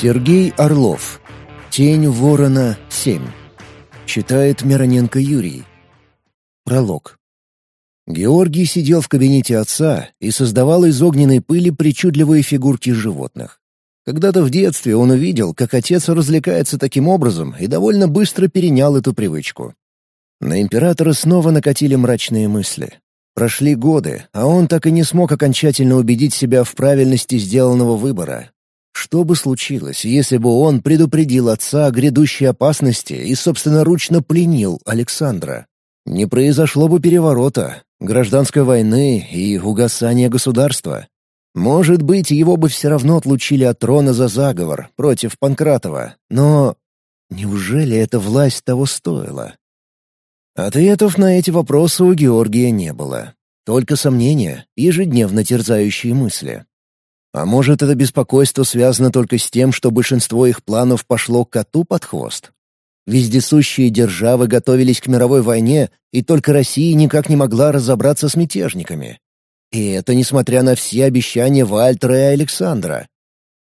Сергей Орлов. Тень ворона 7. Читает Мироненко Юрий. Пролог. Георгий сидел в кабинете отца и создавал из огненной пыли причудливые фигурки животных. Когда-то в детстве он увидел, как отец развлекается таким образом и довольно быстро перенял эту привычку. На императора снова накатили мрачные мысли. Прошли годы, а он так и не смог окончательно убедить себя в правильности сделанного выбора. Что бы случилось, если бы он предупредил отца о грядущей опасности и собственноручно пленил Александра? Не произошло бы переворота, гражданской войны и угасания государства. Может быть, его бы все равно отлучили от трона за заговор против Панкратова, но неужели эта власть того стоила? Ответов на эти вопросы у Георгия не было. Только сомнения, ежедневно терзающие мысли. А может, это беспокойство связано только с тем, что большинство их планов пошло коту под хвост? Вездесущие державы готовились к мировой войне, и только Россия никак не могла разобраться с мятежниками. И это несмотря на все обещания Вальтера и Александра.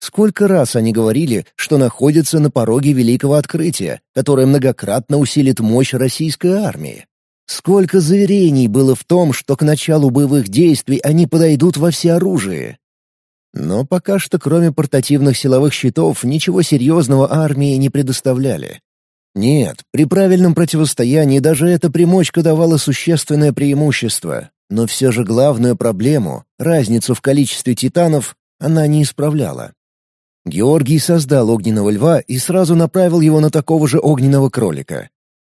Сколько раз они говорили, что находятся на пороге великого открытия, которое многократно усилит мощь российской армии. Сколько заверений было в том, что к началу боевых действий они подойдут во всеоружие. Но пока что кроме портативных силовых щитов ничего серьезного армии не предоставляли. Нет, при правильном противостоянии даже эта примочка давала существенное преимущество, но все же главную проблему, разницу в количестве титанов, она не исправляла. Георгий создал огненного льва и сразу направил его на такого же огненного кролика.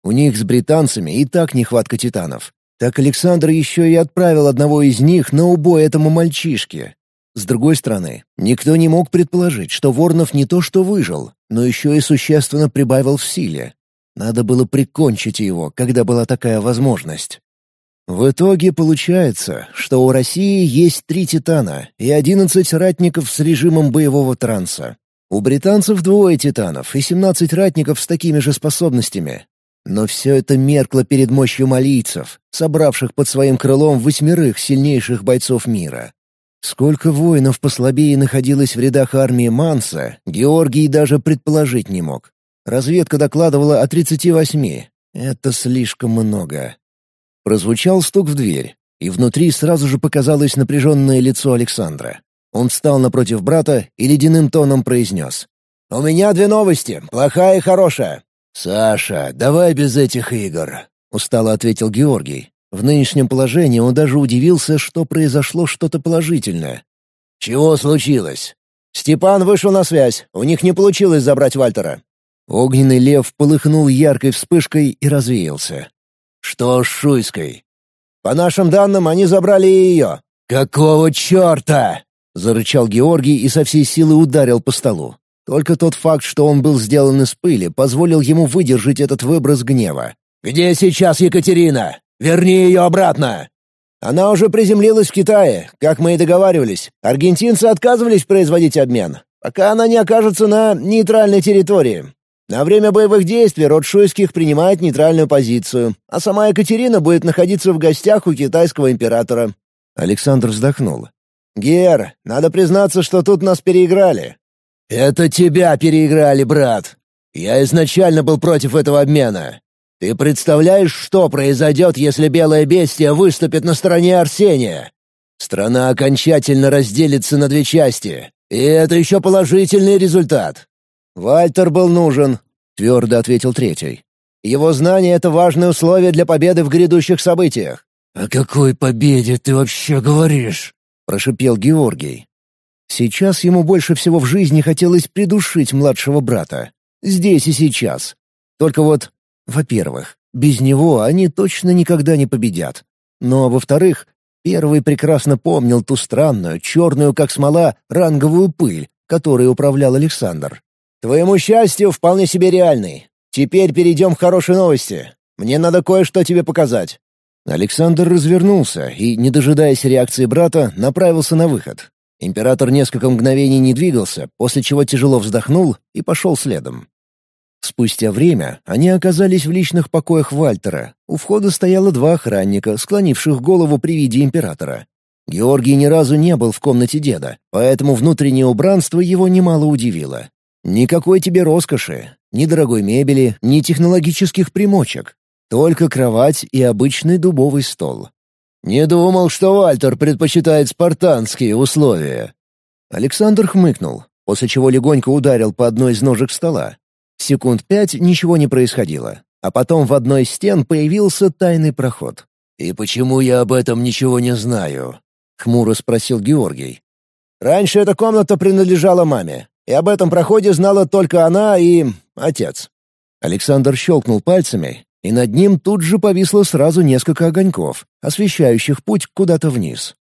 У них с британцами и так нехватка титанов. Так Александр еще и отправил одного из них на убой этому мальчишке, с другой стороны, никто не мог предположить, что Воронов не то что выжил, но еще и существенно прибавил в силе. Надо было прикончить его, когда была такая возможность. В итоге получается, что у России есть три «Титана» и одиннадцать ратников с режимом боевого транса. У британцев двое «Титанов» и семнадцать ратников с такими же способностями. Но все это меркло перед мощью малийцев, собравших под своим крылом восьмерых сильнейших бойцов мира. Сколько воинов послабее находилось в рядах армии Манса, Георгий даже предположить не мог. Разведка докладывала о 38. Это слишком много. Прозвучал стук в дверь, и внутри сразу же показалось напряженное лицо Александра. Он встал напротив брата и ледяным тоном произнес. «У меня две новости, плохая и хорошая». «Саша, давай без этих игр», — устало ответил Георгий. В нынешнем положении он даже удивился, что произошло что-то положительное. «Чего случилось?» «Степан вышел на связь. У них не получилось забрать Вальтера». Огненный лев полыхнул яркой вспышкой и развеялся. «Что с Шуйской?» «По нашим данным, они забрали ее». «Какого черта?» — зарычал Георгий и со всей силы ударил по столу. Только тот факт, что он был сделан из пыли, позволил ему выдержать этот выброс гнева. «Где сейчас Екатерина? Верни ее обратно!» «Она уже приземлилась в Китае, как мы и договаривались. Аргентинцы отказывались производить обмен, пока она не окажется на нейтральной территории. На время боевых действий род Шуйских принимает нейтральную позицию, а сама Екатерина будет находиться в гостях у китайского императора». Александр вздохнул. «Гер, надо признаться, что тут нас переиграли». «Это тебя переиграли, брат. Я изначально был против этого обмена. Ты представляешь, что произойдет, если Белое Бестия выступит на стороне Арсения? Страна окончательно разделится на две части, и это еще положительный результат. Вальтер был нужен, твердо ответил третий. Его знание — это важное условие для победы в грядущих событиях. «О какой победе ты вообще говоришь?» — прошипел Георгий. Сейчас ему больше всего в жизни хотелось придушить младшего брата. Здесь и сейчас. Только вот во-первых, без него они точно никогда не победят. Но, во-вторых, первый прекрасно помнил ту странную, черную как смола, ранговую пыль, которой управлял Александр. «Твоему счастью, вполне себе реальный. Теперь перейдем к хорошей новости. Мне надо кое-что тебе показать». Александр развернулся и, не дожидаясь реакции брата, направился на выход. Император несколько мгновений не двигался, после чего тяжело вздохнул и пошел следом. Спустя время они оказались в личных покоях Вальтера. У входа стояло два охранника, склонивших голову при виде императора. Георгий ни разу не был в комнате деда, поэтому внутреннее убранство его немало удивило. Никакой тебе роскоши, ни дорогой мебели, ни технологических примочек. Только кровать и обычный дубовый стол. «Не думал, что Вальтер предпочитает спартанские условия». Александр хмыкнул, после чего легонько ударил по одной из ножек стола. Секунд пять ничего не происходило, а потом в одной из стен появился тайный проход. «И почему я об этом ничего не знаю?» — хмуро спросил Георгий. «Раньше эта комната принадлежала маме, и об этом проходе знала только она и... отец». Александр щелкнул пальцами, и над ним тут же повисло сразу несколько огоньков, освещающих путь куда-то вниз.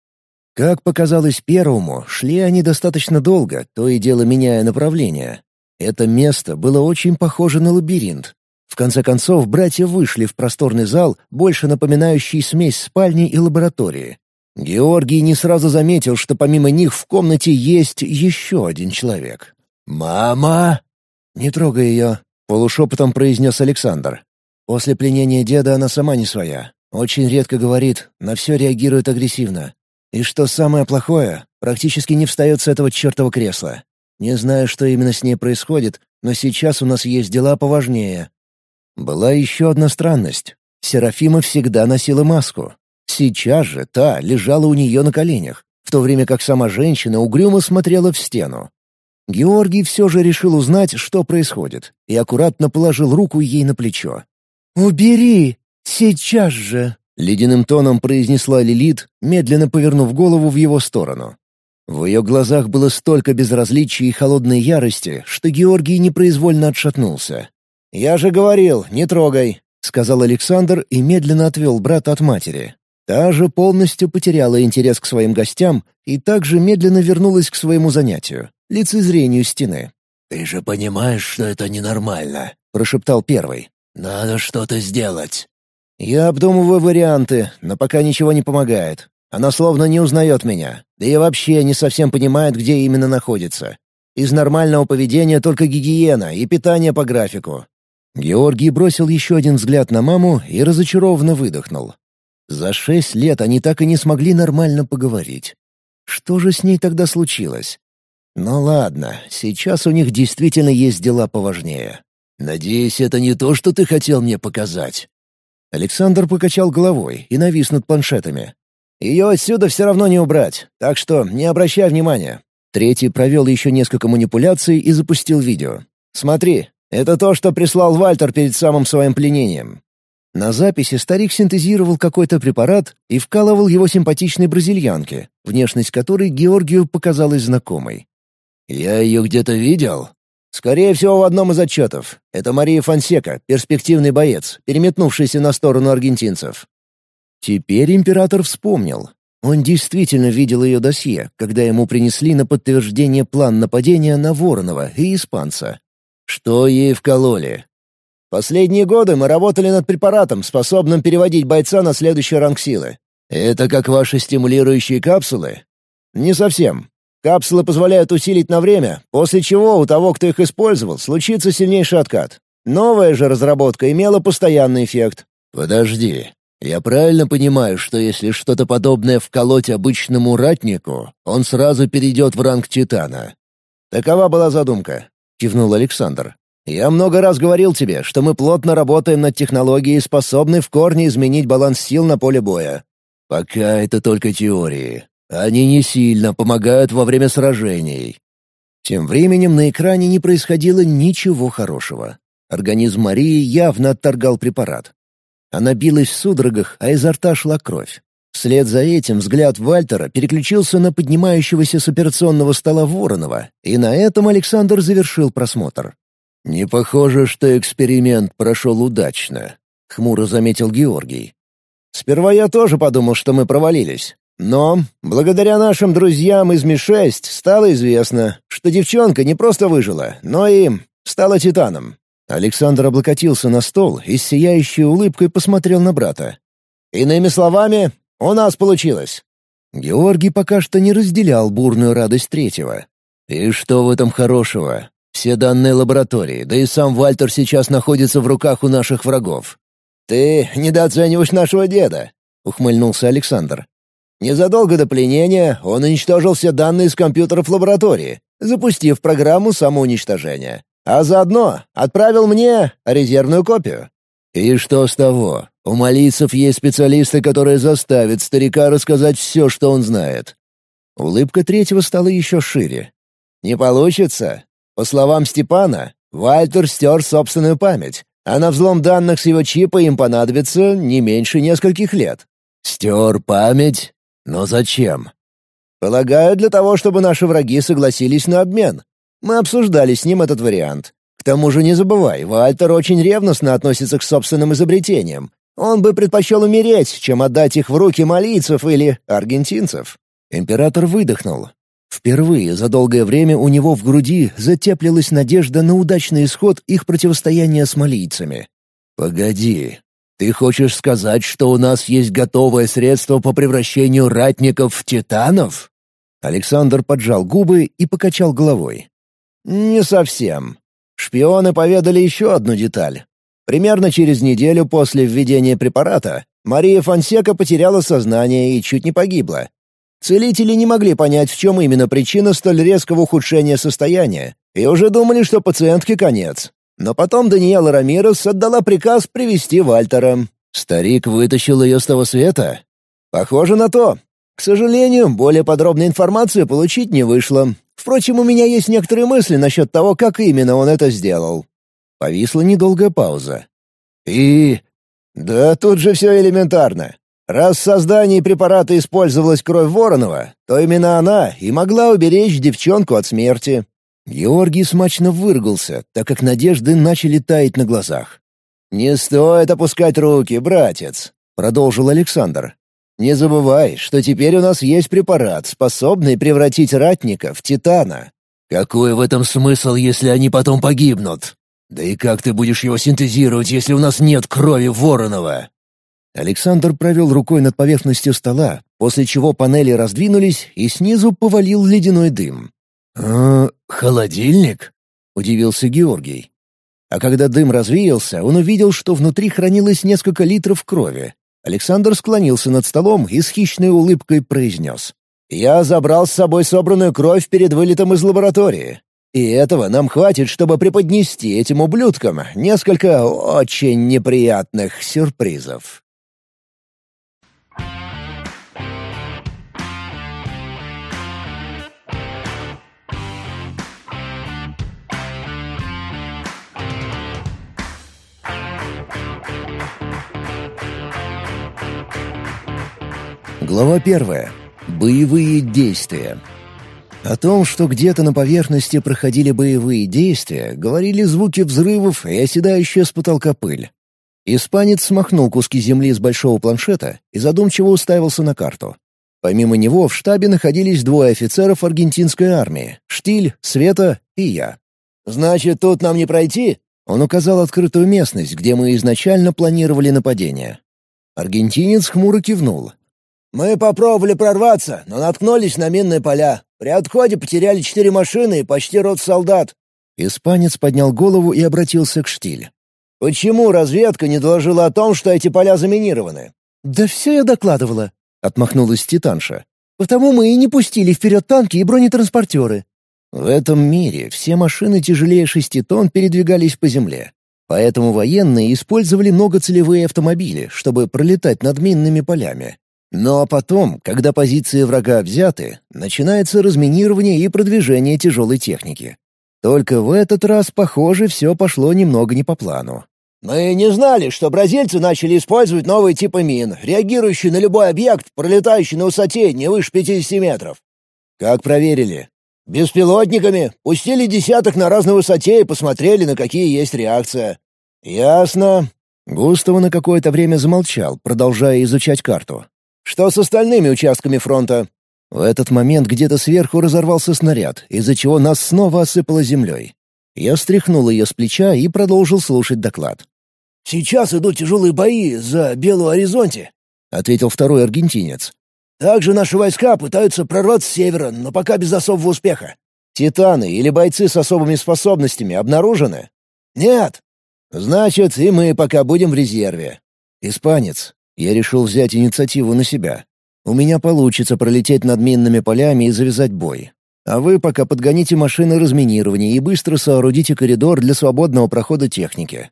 Как показалось первому, шли они достаточно долго, то и дело меняя направление. Это место было очень похоже на лабиринт. В конце концов, братья вышли в просторный зал, больше напоминающий смесь спальни и лаборатории. Георгий не сразу заметил, что помимо них в комнате есть еще один человек. «Мама!» «Не трогай ее», — полушепотом произнес Александр. После пленения деда она сама не своя. Очень редко говорит, на все реагирует агрессивно. И что самое плохое, практически не встает с этого чертова кресла. Не знаю, что именно с ней происходит, но сейчас у нас есть дела поважнее. Была еще одна странность. Серафима всегда носила маску. Сейчас же та лежала у нее на коленях, в то время как сама женщина угрюмо смотрела в стену. Георгий все же решил узнать, что происходит, и аккуратно положил руку ей на плечо. «Убери! Сейчас же!» — ледяным тоном произнесла Лилит, медленно повернув голову в его сторону. В ее глазах было столько безразличия и холодной ярости, что Георгий непроизвольно отшатнулся. «Я же говорил, не трогай!» — сказал Александр и медленно отвел брата от матери. Та же полностью потеряла интерес к своим гостям и также медленно вернулась к своему занятию — лицезрению стены. «Ты же понимаешь, что это ненормально», — прошептал первый. «Надо что-то сделать». «Я обдумываю варианты, но пока ничего не помогает. Она словно не узнает меня, да и вообще не совсем понимает, где именно находится. Из нормального поведения только гигиена и питание по графику». Георгий бросил еще один взгляд на маму и разочарованно выдохнул. За шесть лет они так и не смогли нормально поговорить. Что же с ней тогда случилось? Ну ладно, сейчас у них действительно есть дела поважнее. «Надеюсь, это не то, что ты хотел мне показать». Александр покачал головой и навис над планшетами. «Ее отсюда все равно не убрать, так что не обращай внимания». Третий провел еще несколько манипуляций и запустил видео. «Смотри, это то, что прислал Вальтер перед самым своим пленением». На записи старик синтезировал какой-то препарат и вкалывал его симпатичной бразильянке, внешность которой Георгию показалась знакомой. «Я ее где-то видел?» Скорее всего, в одном из отчетов. Это Мария Фонсека, перспективный боец, переметнувшийся на сторону аргентинцев. Теперь император вспомнил. Он действительно видел ее досье, когда ему принесли на подтверждение план нападения на Воронова и испанца. Что ей вкололи? Последние годы мы работали над препаратом, способным переводить бойца на следующий ранг силы. Это как ваши стимулирующие капсулы? Не совсем. Капсулы позволяют усилить на время, после чего у того, кто их использовал, случится сильнейший откат. Новая же разработка имела постоянный эффект. Подожди. Я правильно понимаю, что если что-то подобное вколоть обычному ратнику, он сразу перейдет в ранг Титана? Такова была задумка, кивнул Александр. Я много раз говорил тебе, что мы плотно работаем над технологией, способной в корне изменить баланс сил на поле боя. Пока это только теории. Они не сильно помогают во время сражений. Тем временем на экране не происходило ничего хорошего. Организм Марии явно отторгал препарат. Она билась в судорогах, а изо рта шла кровь. Вслед за этим взгляд Вальтера переключился на поднимающегося с операционного стола Воронова, и на этом Александр завершил просмотр. «Не похоже, что эксперимент прошел удачно», — хмуро заметил Георгий. «Сперва я тоже подумал, что мы провалились. Но, благодаря нашим друзьям из Ми-6, стало известно, что девчонка не просто выжила, но и стала титаном. Александр облокотился на стол и с сияющей улыбкой посмотрел на брата. «Иными словами, у нас получилось». Георгий пока что не разделял бурную радость третьего. «И что в этом хорошего? Все данные лаборатории, да и сам Вальтер сейчас находится в руках у наших врагов». «Ты недооцениваешь нашего деда», — ухмыльнулся Александр. Незадолго до пленения он уничтожил все данные с компьютеров лаборатории. запустив программу самоуничтожения. А заодно отправил мне резервную копию. И что с того? У малийцев есть специалисты, которые заставят старика рассказать все, что он знает. Улыбка третьего стала еще шире. «Не получится. По словам Степана, Вальтер стер собственную память, а на взлом данных с его чипа им понадобится не меньше нескольких лет. Стер память? Но зачем? Полагаю, для того, чтобы наши враги согласились на обмен. Мы обсуждали с ним этот вариант. К тому же не забывай, Вальтер очень ревностно относится к собственным изобретениям. Он бы предпочел умереть, чем отдать их в руки малийцев или аргентинцев. Император выдохнул. Впервые за долгое время у него в груди затеплилась надежда на удачный исход их противостояния с малийцами. «Погоди, ты хочешь сказать, что у нас есть готовое средство по превращению ратников в титанов?» Александр поджал губы и покачал головой. «Не совсем. Шпионы поведали еще одну деталь. Примерно через неделю после введения препарата Мария Фонсека потеряла сознание и чуть не погибла. Целители не могли понять, в чем именно причина столь резкого ухудшения состояния, и уже думали, что пациентке конец. Но потом Даниэла Рамирес отдала приказ привести Вальтера. Старик вытащил ее с того света? Похоже на то. К сожалению, более подробной информации получить не вышло. Впрочем, у меня есть некоторые мысли насчет того, как именно он это сделал. Повисла недолгая пауза. «И...» «Да тут же все элементарно. Раз в создании препарата использовалась кровь Воронова, то именно она и могла уберечь девчонку от смерти. Георгий смачно выргался, так как надежды начали таять на глазах. «Не стоит опускать руки, братец», — продолжил Александр. «Не забывай, что теперь у нас есть препарат, способный превратить ратника в титана». «Какой в этом смысл, если они потом погибнут? Да и как ты будешь его синтезировать, если у нас нет крови Воронова?» Александр провел рукой над поверхностью стола, после чего панели раздвинулись, и снизу повалил ледяной дым. «А, холодильник?» — удивился Георгий. А когда дым развеялся, он увидел, что внутри хранилось несколько литров крови. Александр склонился над столом и с хищной улыбкой произнес. «Я забрал с собой собранную кровь перед вылетом из лаборатории. И этого нам хватит, чтобы преподнести этим ублюдкам несколько очень неприятных сюрпризов». Глава первая. Боевые действия. О том, что где-то на поверхности проходили боевые действия, говорили звуки взрывов и оседающая с потолка пыль. Испанец смахнул куски земли с большого планшета и задумчиво уставился на карту. Помимо него в штабе находились двое офицеров аргентинской армии — Штиль, Света и я. «Значит, тут нам не пройти?» Он указал открытую местность, где мы изначально планировали нападение. Аргентинец хмуро кивнул, «Мы попробовали прорваться, но наткнулись на минные поля. При отходе потеряли четыре машины и почти рот солдат». Испанец поднял голову и обратился к Штиль. «Почему разведка не доложила о том, что эти поля заминированы?» «Да все я докладывала», — отмахнулась Титанша. «Потому мы и не пустили вперед танки и бронетранспортеры». В этом мире все машины тяжелее шести тонн передвигались по земле. Поэтому военные использовали многоцелевые автомобили, чтобы пролетать над минными полями. Но потом, когда позиции врага взяты, начинается разминирование и продвижение тяжелой техники. Только в этот раз, похоже, все пошло немного не по плану. «Мы не знали, что бразильцы начали использовать новые типы мин, реагирующие на любой объект, пролетающий на высоте не выше 50 метров». «Как проверили?» «Беспилотниками. Пустили десяток на разной высоте и посмотрели, на какие есть реакция». «Ясно». Густаво на какое-то время замолчал, продолжая изучать карту. Что с остальными участками фронта?» В этот момент где-то сверху разорвался снаряд, из-за чего нас снова осыпало землей. Я стряхнул ее с плеча и продолжил слушать доклад. «Сейчас идут тяжелые бои за Белую Оризонте», — ответил второй аргентинец. «Также наши войска пытаются прорваться с севера, но пока без особого успеха». «Титаны или бойцы с особыми способностями обнаружены?» «Нет». «Значит, и мы пока будем в резерве». «Испанец, я решил взять инициативу на себя. У меня получится пролететь над минными полями и завязать бой. А вы пока подгоните машины разминирования и быстро соорудите коридор для свободного прохода техники.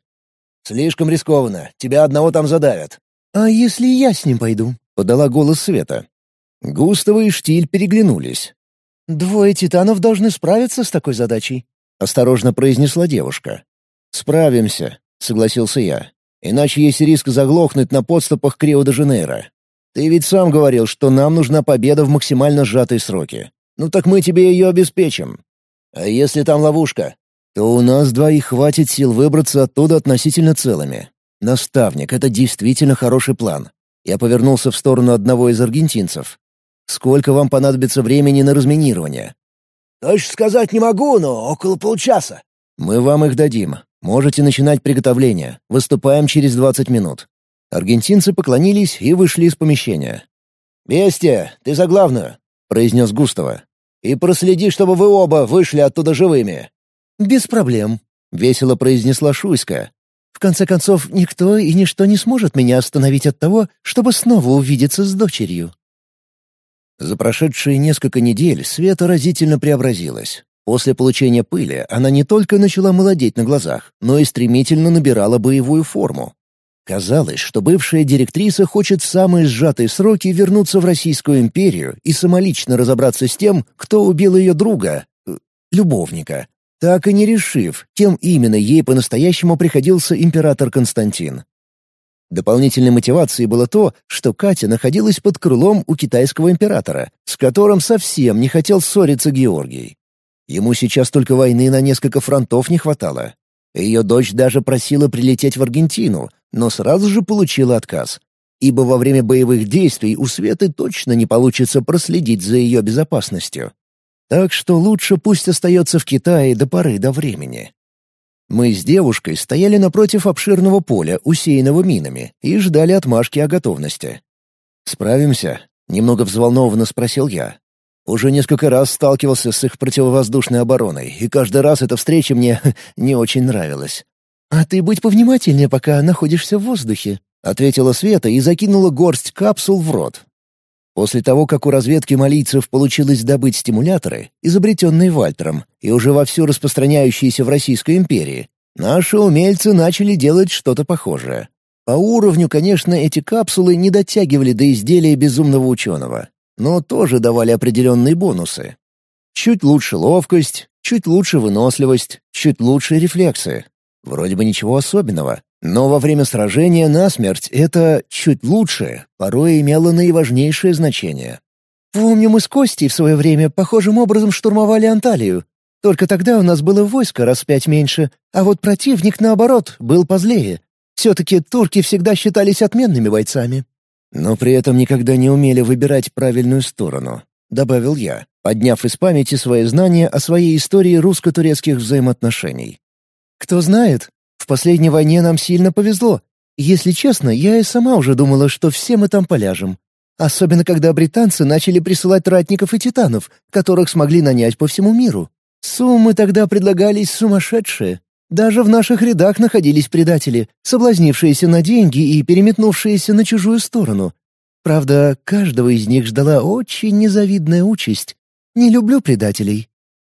Слишком рискованно. Тебя одного там задавят. А если я с ним пойду? Подала голос Света. Густава и Штиль переглянулись. «Двое титанов должны справиться с такой задачей», — осторожно произнесла девушка. «Справимся», — согласился я. «Иначе есть риск заглохнуть на подступах к Рио-де-Жанейро. Ты ведь сам говорил, что нам нужна победа в максимально сжатые сроки. Ну так мы тебе ее обеспечим. А если там ловушка? То у нас двоих хватит сил выбраться оттуда относительно целыми. Наставник, это действительно хороший план. Я повернулся в сторону одного из аргентинцев. Сколько вам понадобится времени на разминирование? Точно сказать не могу, но около полчаса. Мы вам их дадим. Можете начинать приготовление. Выступаем через 20 минут. Аргентинцы поклонились и вышли из помещения. «Бестия, ты за главную», — произнес Густава. «И проследи, чтобы вы оба вышли оттуда живыми». «Без проблем», — весело произнесла Шуйска. «В конце концов, никто и ничто не сможет меня остановить от того, чтобы снова увидеться с дочерью». За прошедшие несколько недель Света разительно преобразилась. После получения пыли она не только начала молодеть на глазах, но и стремительно набирала боевую форму. Казалось, что бывшая директриса хочет в самые сжатые сроки вернуться в Российскую империю и самолично разобраться с тем, кто убил ее друга, э, любовника, так и не решив, кем именно ей по-настоящему приходился император Константин. Дополнительной мотивацией было то, что Катя находилась под крылом у китайского императора, с которым совсем не хотел ссориться Георгий. Ему сейчас только войны на несколько фронтов не хватало. Ее дочь даже просила прилететь в Аргентину, но сразу же получила отказ. Ибо во время боевых действий у Светы точно не получится проследить за ее безопасностью. Так что лучше пусть остается в Китае до поры до времени. Мы с девушкой стояли напротив обширного поля, усеянного минами, и ждали отмашки о готовности. «Справимся?» — немного взволнованно спросил я. Уже несколько раз сталкивался с их противовоздушной обороной, и каждый раз эта встреча мне не очень нравилась. «А ты будь повнимательнее, пока находишься в воздухе», — ответила Света и закинула горсть капсул в рот. После того, как у разведки малийцев получилось добыть стимуляторы, изобретенные Вальтером, и уже вовсю распространяющиеся в Российской империи, наши умельцы начали делать что-то похожее. По уровню, конечно, эти капсулы не дотягивали до изделия безумного ученого, но тоже давали определенные бонусы. Чуть лучше ловкость, чуть лучше выносливость, чуть лучше рефлексы. Вроде бы ничего особенного, но во время сражения насмерть это «чуть лучше» порой имело наиважнейшее значение. «Помню, мы с Костей в свое время похожим образом штурмовали Анталию. Только тогда у нас было войско раз в пять меньше, а вот противник, наоборот, был позлее. Все-таки турки всегда считались отменными бойцами». «Но при этом никогда не умели выбирать правильную сторону», — добавил я, подняв из памяти свои знания о своей истории русско-турецких взаимоотношений. «Кто знает, в последней войне нам сильно повезло. Если честно, я и сама уже думала, что все мы там поляжем. Особенно когда британцы начали присылать ратников и титанов, которых смогли нанять по всему миру. Суммы тогда предлагались сумасшедшие. Даже в наших рядах находились предатели, соблазнившиеся на деньги и переметнувшиеся на чужую сторону. Правда, каждого из них ждала очень незавидная участь. Не люблю предателей.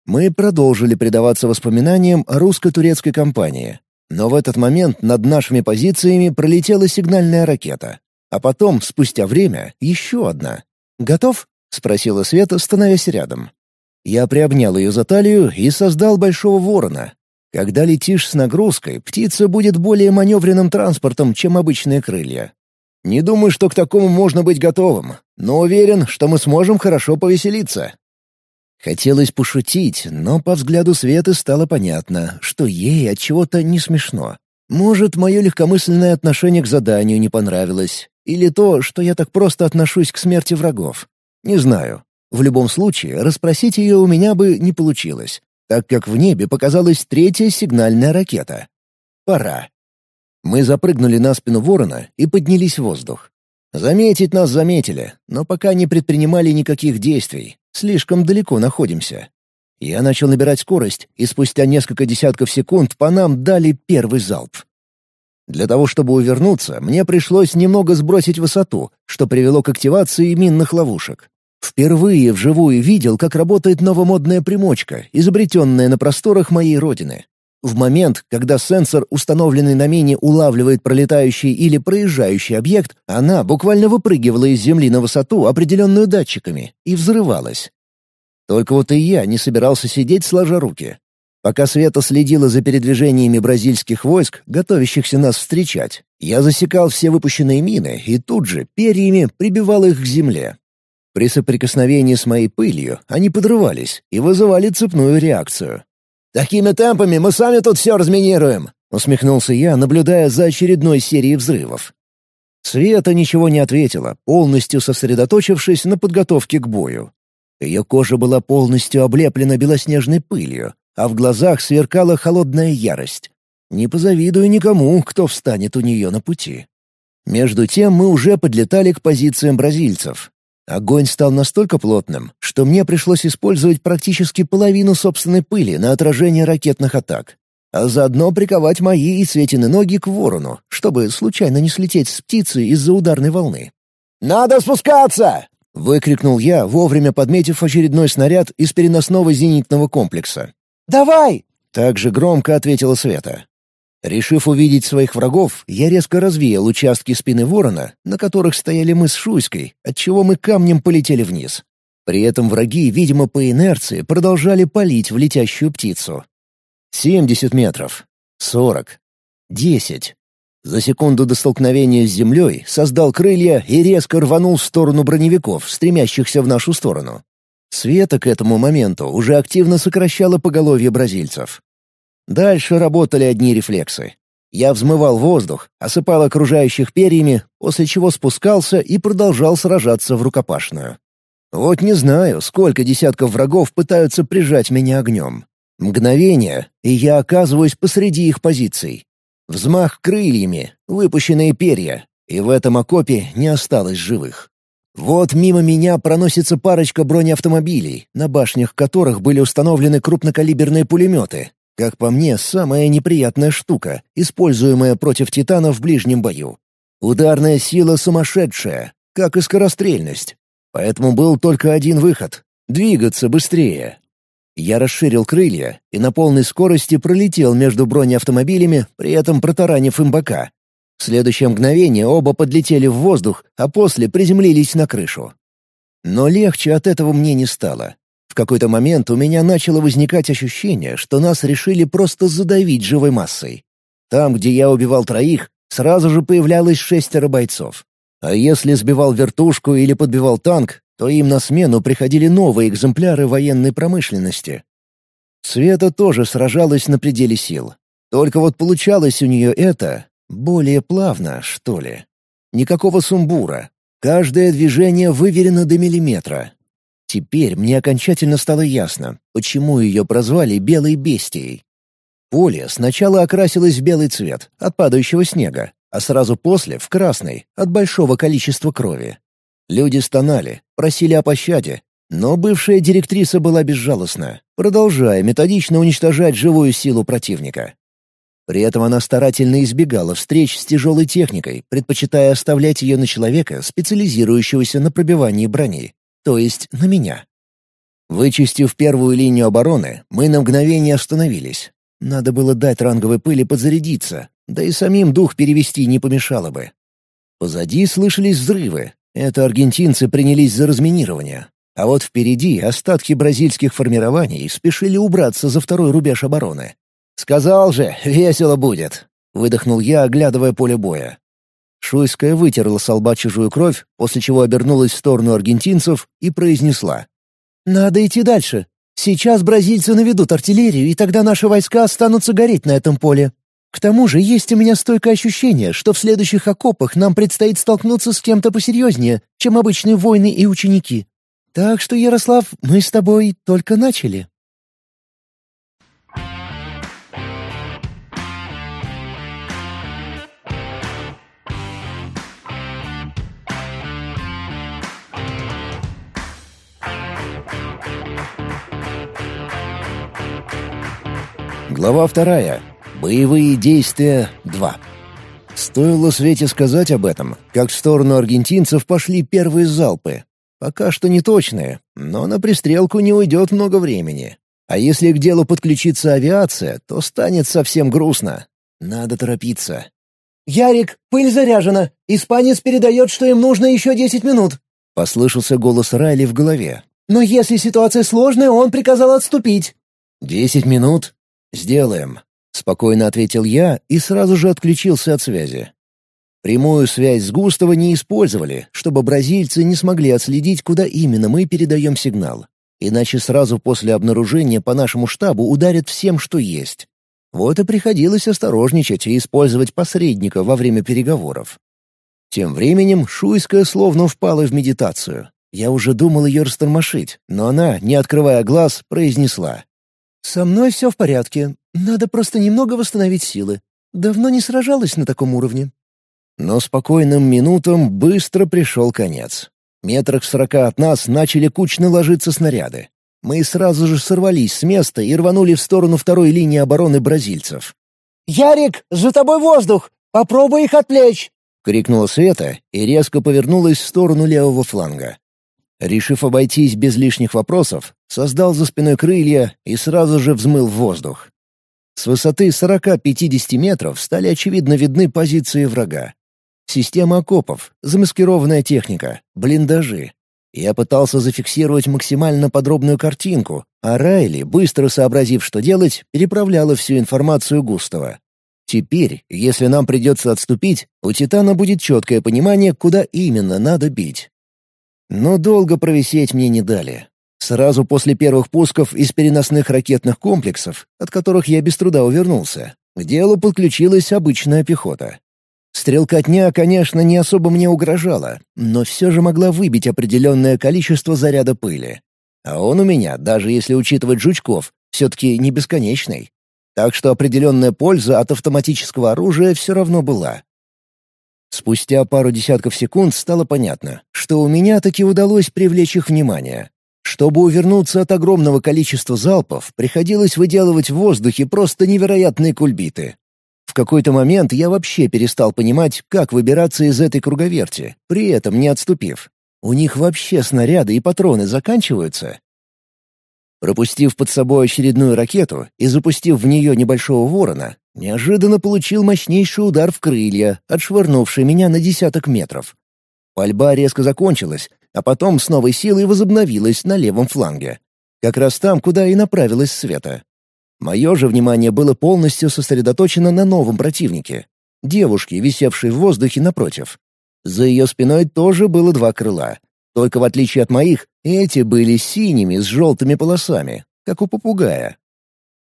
Мы продолжили предаваться воспоминаниям о русско-турецкой компании, но в этот момент над нашими позициями пролетела сигнальная ракета. А потом, спустя время, еще одна. «Готов?» — спросила Света, становясь рядом. Я приобнял ее за талию и создал большого ворона. Когда летишь с нагрузкой, птица будет более маневренным транспортом, чем обычные крылья. Не думаю, что к такому можно быть готовым, но уверен, что мы сможем хорошо повеселиться. Хотелось пошутить, но по взгляду Светы стало понятно, что ей от чего-то не смешно. Может, мое легкомысленное отношение к заданию не понравилось, или то, что я так просто отношусь к смерти врагов. Не знаю. В любом случае, расспросить ее у меня бы не получилось, так как в небе показалась третья сигнальная ракета. Пора. Мы запрыгнули на спину ворона и поднялись в воздух. Заметить нас заметили, но пока не предпринимали никаких действий, Слишком далеко находимся. Я начал набирать скорость, и спустя несколько десятков секунд по нам дали первый залп. Для того, чтобы увернуться, мне пришлось немного сбросить высоту, что привело к активации минных ловушек. Впервые вживую видел, как работает новомодная примочка, изобретенная на просторах моей родины. В момент, когда сенсор, установленный на мине, улавливает пролетающий или проезжающий объект, она буквально выпрыгивала из земли на высоту, определенную датчиками, и взрывалась. Только вот и я не собирался сидеть сложа руки. Пока Света следила за передвижениями бразильских войск, готовящихся нас встречать, я засекал все выпущенные мины и тут же перьями прибивал их к земле. При соприкосновении с моей пылью они подрывались и вызывали цепную реакцию. «Такими темпами мы сами тут все разминируем!» — усмехнулся я, наблюдая за очередной серией взрывов. Света ничего не ответила, полностью сосредоточившись на подготовке к бою. Ее кожа была полностью облеплена белоснежной пылью, а в глазах сверкала холодная ярость. Не позавидую никому, кто встанет у нее на пути. Между тем мы уже подлетали к позициям бразильцев, Огонь стал настолько плотным, что мне пришлось использовать практически половину собственной пыли на отражение ракетных атак, а заодно приковать мои и Светины ноги к ворону, чтобы случайно не слететь с птицы из-за ударной волны. «Надо спускаться!» — выкрикнул я, вовремя подметив очередной снаряд из переносного зенитного комплекса. «Давай!» — так же громко ответила Света. Решив увидеть своих врагов, я резко развеял участки спины ворона, на которых стояли мы с Шуйской, отчего мы камнем полетели вниз. При этом враги, видимо, по инерции, продолжали палить в летящую птицу. Семьдесят метров. Сорок. Десять. За секунду до столкновения с землей создал крылья и резко рванул в сторону броневиков, стремящихся в нашу сторону. Света к этому моменту уже активно сокращала поголовье бразильцев. Дальше работали одни рефлексы. Я взмывал воздух, осыпал окружающих перьями, после чего спускался и продолжал сражаться в рукопашную. Вот не знаю, сколько десятков врагов пытаются прижать меня огнем. Мгновение, и я оказываюсь посреди их позиций. Взмах крыльями, выпущенные перья, и в этом окопе не осталось живых. Вот мимо меня проносится парочка бронеавтомобилей, на башнях которых были установлены крупнокалиберные пулеметы, как по мне, самая неприятная штука, используемая против Титана в ближнем бою. Ударная сила сумасшедшая, как и скорострельность. Поэтому был только один выход — двигаться быстрее. Я расширил крылья и на полной скорости пролетел между бронеавтомобилями, при этом протаранив им бока. В следующее мгновение оба подлетели в воздух, а после приземлились на крышу. Но легче от этого мне не стало. В какой-то момент у меня начало возникать ощущение, что нас решили просто задавить живой массой. Там, где я убивал троих, сразу же появлялось шестеро бойцов. А если сбивал вертушку или подбивал танк, то им на смену приходили новые экземпляры военной промышленности. Света тоже сражалась на пределе сил. Только вот получалось у нее это более плавно, что ли. Никакого сумбура. Каждое движение выверено до миллиметра, Теперь мне окончательно стало ясно, почему ее прозвали «белой бестией». Поле сначала окрасилось в белый цвет от падающего снега, а сразу после — в красный от большого количества крови. Люди стонали, просили о пощаде, но бывшая директриса была безжалостна, продолжая методично уничтожать живую силу противника. При этом она старательно избегала встреч с тяжелой техникой, предпочитая оставлять ее на человека, специализирующегося на пробивании брони то есть на меня. Вычистив первую линию обороны, мы на мгновение остановились. Надо было дать ранговой пыли подзарядиться, да и самим дух перевести не помешало бы. Позади слышались взрывы. Это аргентинцы принялись за разминирование. А вот впереди остатки бразильских формирований спешили убраться за второй рубеж обороны. «Сказал же, весело будет!» — выдохнул я, оглядывая поле боя. Шуйская вытерла с лба чужую кровь, после чего обернулась в сторону аргентинцев и произнесла. «Надо идти дальше. Сейчас бразильцы наведут артиллерию, и тогда наши войска останутся гореть на этом поле. К тому же есть у меня стойкое ощущение, что в следующих окопах нам предстоит столкнуться с кем-то посерьезнее, чем обычные воины и ученики. Так что, Ярослав, мы с тобой только начали». Глава вторая. Боевые действия 2. Стоило Свете сказать об этом, как в сторону аргентинцев пошли первые залпы. Пока что не точные, но на пристрелку не уйдет много времени. А если к делу подключится авиация, то станет совсем грустно. Надо торопиться. «Ярик, пыль заряжена. Испанец передает, что им нужно еще десять минут», — послышался голос Райли в голове. «Но если ситуация сложная, он приказал отступить». «Десять минут? Сделаем», — спокойно ответил я и сразу же отключился от связи. Прямую связь с Густаво не использовали, чтобы бразильцы не смогли отследить, куда именно мы передаем сигнал. Иначе сразу после обнаружения по нашему штабу ударят всем, что есть. Вот и приходилось осторожничать и использовать посредника во время переговоров. Тем временем Шуйская словно впала в медитацию. Я уже думал ее растормошить, но она, не открывая глаз, произнесла. «Со мной все в порядке. Надо просто немного восстановить силы. Давно не сражалась на таком уровне. Но спокойным минутам быстро пришел конец. Метрах в сорока от нас начали кучно ложиться снаряды. Мы сразу же сорвались с места и рванули в сторону второй линии обороны бразильцев. «Ярик, за тобой воздух! Попробуй их отвлечь!» — крикнула Света и резко повернулась в сторону левого фланга. Решив обойтись без лишних вопросов, создал за спиной крылья и сразу же взмыл в воздух. С высоты 40-50 метров стали очевидно видны позиции врага. Система окопов, замаскированная техника, блиндажи. Я пытался зафиксировать максимально подробную картинку, а Райли, быстро сообразив, что делать, переправляла всю информацию Густава. Теперь, если нам придется отступить, у Титана будет четкое понимание, куда именно надо бить. Но долго провисеть мне не дали. Сразу после первых пусков из переносных ракетных комплексов, от которых я без труда увернулся, к делу подключилась обычная пехота. Стрелкотня, конечно, не особо мне угрожала, но все же могла выбить определенное количество заряда пыли. А он у меня, даже если учитывать жучков, все-таки не бесконечный. Так что определенная польза от автоматического оружия все равно была. Спустя пару десятков секунд стало понятно, что у меня таки удалось привлечь их внимание. Чтобы увернуться от огромного количества залпов, приходилось выделывать в воздухе просто невероятные кульбиты. В какой-то момент я вообще перестал понимать, как выбираться из этой круговерти, при этом не отступив. У них вообще снаряды и патроны заканчиваются. Пропустив под собой очередную ракету и запустив в нее небольшого ворона, неожиданно получил мощнейший удар в крылья, отшвырнувший меня на десяток метров. Пальба резко закончилась, а потом с новой силой возобновилась на левом фланге. Как раз там, куда и направилась Света. Мое же внимание было полностью сосредоточено на новом противнике — девушке, висевшей в воздухе напротив. За ее спиной тоже было два крыла. Только в отличие от моих, эти были синими с желтыми полосами, как у попугая.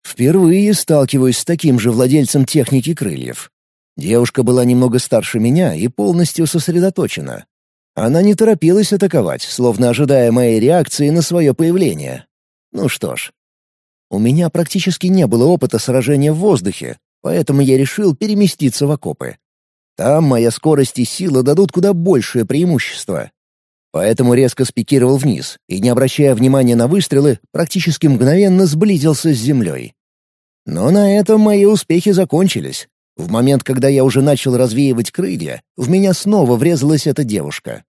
Впервые сталкиваюсь с таким же владельцем техники крыльев. Девушка была немного старше меня и полностью сосредоточена. Она не торопилась атаковать, словно ожидая моей реакции на свое появление. Ну что ж, у меня практически не было опыта сражения в воздухе, поэтому я решил переместиться в окопы. Там моя скорость и сила дадут куда большее преимущество. Поэтому резко спикировал вниз и, не обращая внимания на выстрелы, практически мгновенно сблизился с землей. Но на этом мои успехи закончились. В момент, когда я уже начал развеивать крылья, в меня снова врезалась эта девушка.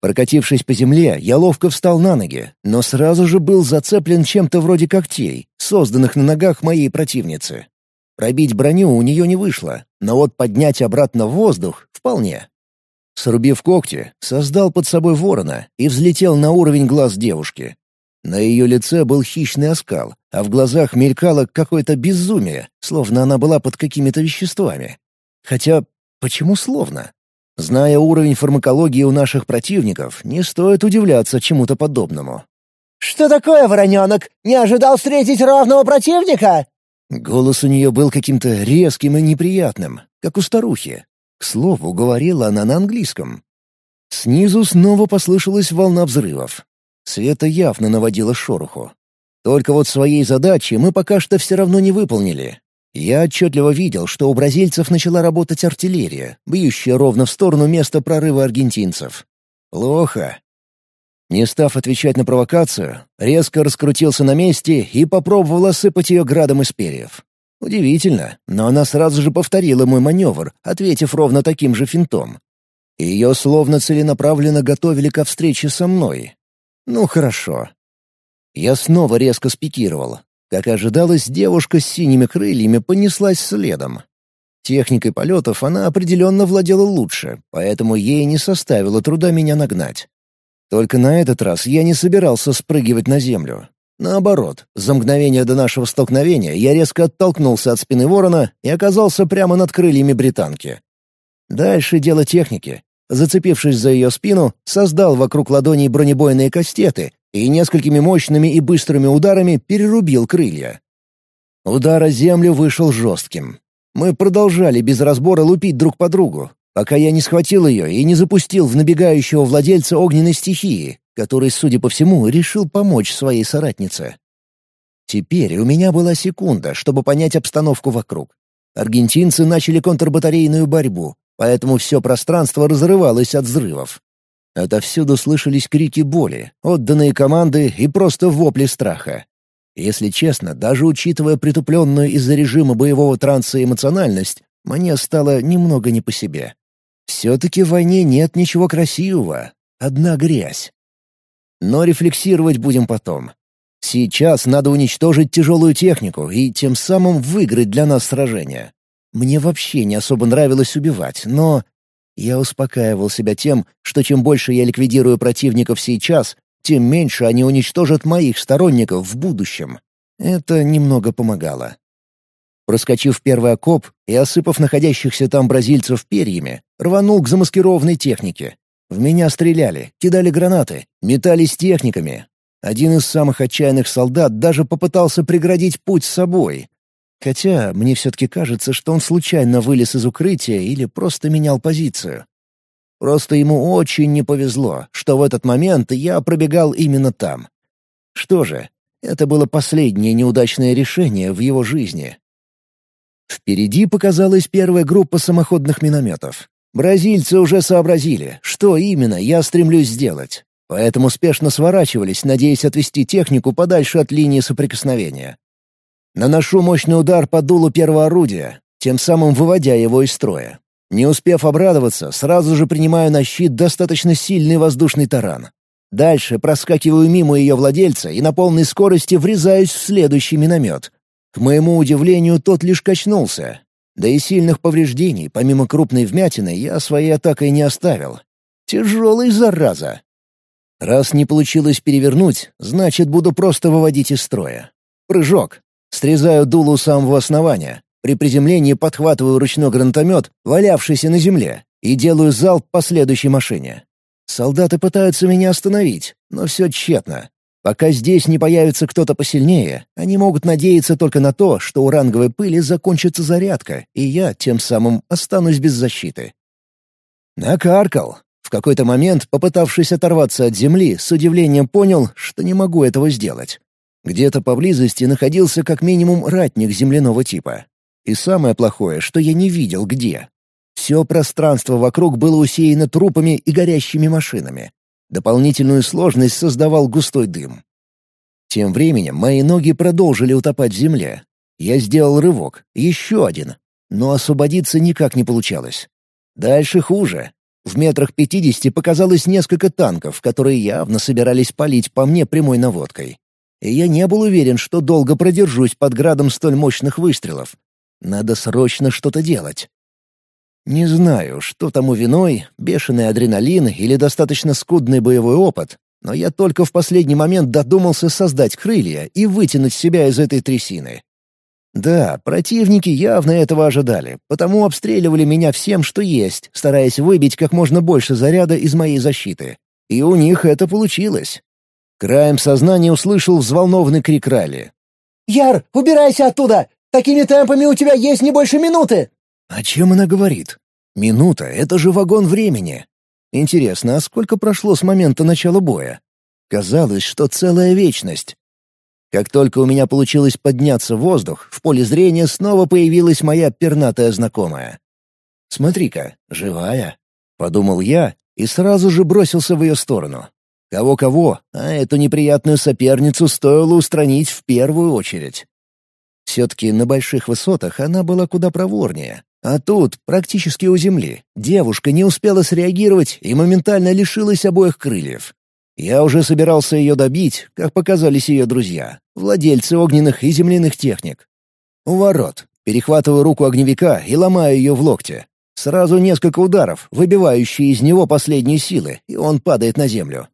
Прокатившись по земле, я ловко встал на ноги, но сразу же был зацеплен чем-то вроде когтей, созданных на ногах моей противницы. Пробить броню у нее не вышло, но вот поднять обратно в воздух — вполне. Срубив когти, создал под собой ворона и взлетел на уровень глаз девушки. На ее лице был хищный оскал, а в глазах мелькало какое-то безумие, словно она была под какими-то веществами. Хотя, почему словно? Зная уровень фармакологии у наших противников, не стоит удивляться чему-то подобному. «Что такое, вороненок? Не ожидал встретить равного противника?» Голос у нее был каким-то резким и неприятным, как у старухи. К слову, говорила она на английском. Снизу снова послышалась волна взрывов. Света явно наводила шороху. Только вот своей задачи мы пока что все равно не выполнили. Я отчетливо видел, что у бразильцев начала работать артиллерия, бьющая ровно в сторону места прорыва аргентинцев. Плохо. Не став отвечать на провокацию, резко раскрутился на месте и попробовал осыпать ее градом из перьев. Удивительно, но она сразу же повторила мой маневр, ответив ровно таким же финтом. Ее словно целенаправленно готовили ко встрече со мной, Ну хорошо. Я снова резко спикировал. Как и ожидалось, девушка с синими крыльями понеслась следом. Техникой полетов она определенно владела лучше, поэтому ей не составило труда меня нагнать. Только на этот раз я не собирался спрыгивать на землю. Наоборот, за мгновение до нашего столкновения я резко оттолкнулся от спины ворона и оказался прямо над крыльями британки. Дальше дело техники. Зацепившись за ее спину, создал вокруг ладоней бронебойные кастеты и несколькими мощными и быстрыми ударами перерубил крылья. Удар о землю вышел жестким. Мы продолжали без разбора лупить друг по другу, пока я не схватил ее и не запустил в набегающего владельца огненной стихии, который, судя по всему, решил помочь своей соратнице. Теперь у меня была секунда, чтобы понять обстановку вокруг. Аргентинцы начали контрбатарейную борьбу, поэтому все пространство разрывалось от взрывов. Отовсюду слышались крики боли, отданные команды и просто вопли страха. Если честно, даже учитывая притупленную из-за режима боевого транса эмоциональность, мне стало немного не по себе. Все-таки в войне нет ничего красивого, одна грязь. Но рефлексировать будем потом. Сейчас надо уничтожить тяжелую технику и тем самым выиграть для нас сражение. Мне вообще не особо нравилось убивать, но я успокаивал себя тем, что чем больше я ликвидирую противников сейчас, тем меньше они уничтожат моих сторонников в будущем. Это немного помогало. Проскочив первый окоп и осыпав находящихся там бразильцев перьями, рванул к замаскированной технике. В меня стреляли, кидали гранаты, метались техниками. Один из самых отчаянных солдат даже попытался преградить путь с собой. Хотя мне все-таки кажется, что он случайно вылез из укрытия или просто менял позицию. Просто ему очень не повезло, что в этот момент я пробегал именно там. Что же, это было последнее неудачное решение в его жизни. Впереди показалась первая группа самоходных минометов. Бразильцы уже сообразили, что именно я стремлюсь сделать, поэтому спешно сворачивались, надеясь отвести технику подальше от линии соприкосновения. Наношу мощный удар по дулу первого орудия, тем самым выводя его из строя. Не успев обрадоваться, сразу же принимаю на щит достаточно сильный воздушный таран. Дальше проскакиваю мимо ее владельца и на полной скорости врезаюсь в следующий миномет. К моему удивлению, тот лишь качнулся. Да и сильных повреждений, помимо крупной вмятины, я своей атакой не оставил. Тяжелый зараза. Раз не получилось перевернуть, значит, буду просто выводить из строя. Прыжок. Срезаю дулу самого основания. При приземлении подхватываю ручной гранатомет, валявшийся на земле, и делаю залп по следующей машине. Солдаты пытаются меня остановить, но все тщетно. Пока здесь не появится кто-то посильнее, они могут надеяться только на то, что у ранговой пыли закончится зарядка, и я тем самым останусь без защиты. Накаркал. В какой-то момент, попытавшись оторваться от земли, с удивлением понял, что не могу этого сделать. Где-то поблизости находился как минимум ратник земляного типа. И самое плохое, что я не видел где. Все пространство вокруг было усеяно трупами и горящими машинами. Дополнительную сложность создавал густой дым. Тем временем мои ноги продолжили утопать в земле. Я сделал рывок, еще один, но освободиться никак не получалось. Дальше хуже. В метрах пятидесяти показалось несколько танков, которые явно собирались палить по мне прямой наводкой и я не был уверен, что долго продержусь под градом столь мощных выстрелов. Надо срочно что-то делать. Не знаю, что тому виной, бешеный адреналин или достаточно скудный боевой опыт, но я только в последний момент додумался создать крылья и вытянуть себя из этой трясины. Да, противники явно этого ожидали, потому обстреливали меня всем, что есть, стараясь выбить как можно больше заряда из моей защиты. И у них это получилось. Краем сознания услышал взволнованный крик Ралли. «Яр, убирайся оттуда! Такими темпами у тебя есть не больше минуты!» О чем она говорит? Минута — это же вагон времени. Интересно, а сколько прошло с момента начала боя? Казалось, что целая вечность. Как только у меня получилось подняться в воздух, в поле зрения снова появилась моя пернатая знакомая. «Смотри-ка, живая», — подумал я и сразу же бросился в ее сторону. Кого-кого, а эту неприятную соперницу стоило устранить в первую очередь. Все-таки на больших высотах она была куда проворнее. А тут, практически у земли, девушка не успела среагировать и моментально лишилась обоих крыльев. Я уже собирался ее добить, как показались ее друзья, владельцы огненных и земляных техник. У ворот. Перехватываю руку огневика и ломаю ее в локте. Сразу несколько ударов, выбивающие из него последние силы, и он падает на землю.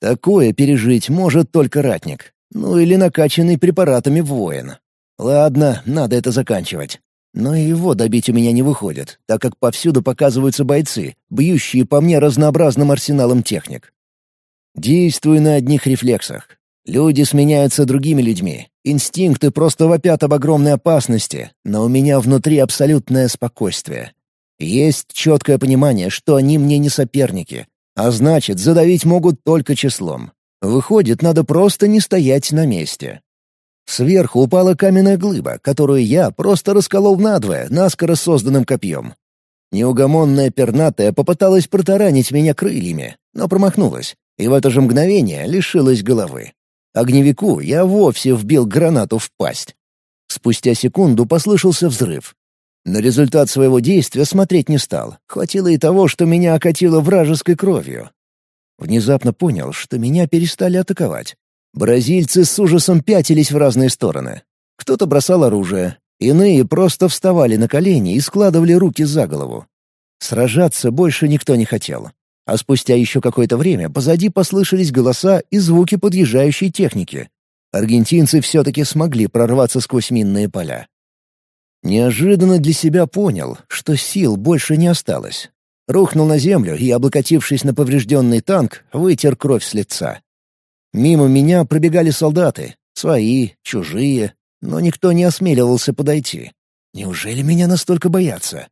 Такое пережить может только ратник. Ну или накачанный препаратами воин. Ладно, надо это заканчивать. Но и его добить у меня не выходит, так как повсюду показываются бойцы, бьющие по мне разнообразным арсеналом техник. Действую на одних рефлексах. Люди сменяются другими людьми. Инстинкты просто вопят об огромной опасности, но у меня внутри абсолютное спокойствие. Есть четкое понимание, что они мне не соперники, а значит, задавить могут только числом. Выходит, надо просто не стоять на месте. Сверху упала каменная глыба, которую я просто расколол надвое, наскоро созданным копьем. Неугомонная пернатая попыталась протаранить меня крыльями, но промахнулась и в это же мгновение лишилась головы. Огневику я вовсе вбил гранату в пасть. Спустя секунду послышался взрыв. На результат своего действия смотреть не стал. Хватило и того, что меня окатило вражеской кровью. Внезапно понял, что меня перестали атаковать. Бразильцы с ужасом пятились в разные стороны. Кто-то бросал оружие, иные просто вставали на колени и складывали руки за голову. Сражаться больше никто не хотел. А спустя еще какое-то время позади послышались голоса и звуки подъезжающей техники. Аргентинцы все-таки смогли прорваться сквозь минные поля. Неожиданно для себя понял, что сил больше не осталось. Рухнул на землю и, облокотившись на поврежденный танк, вытер кровь с лица. Мимо меня пробегали солдаты, свои, чужие, но никто не осмеливался подойти. Неужели меня настолько боятся?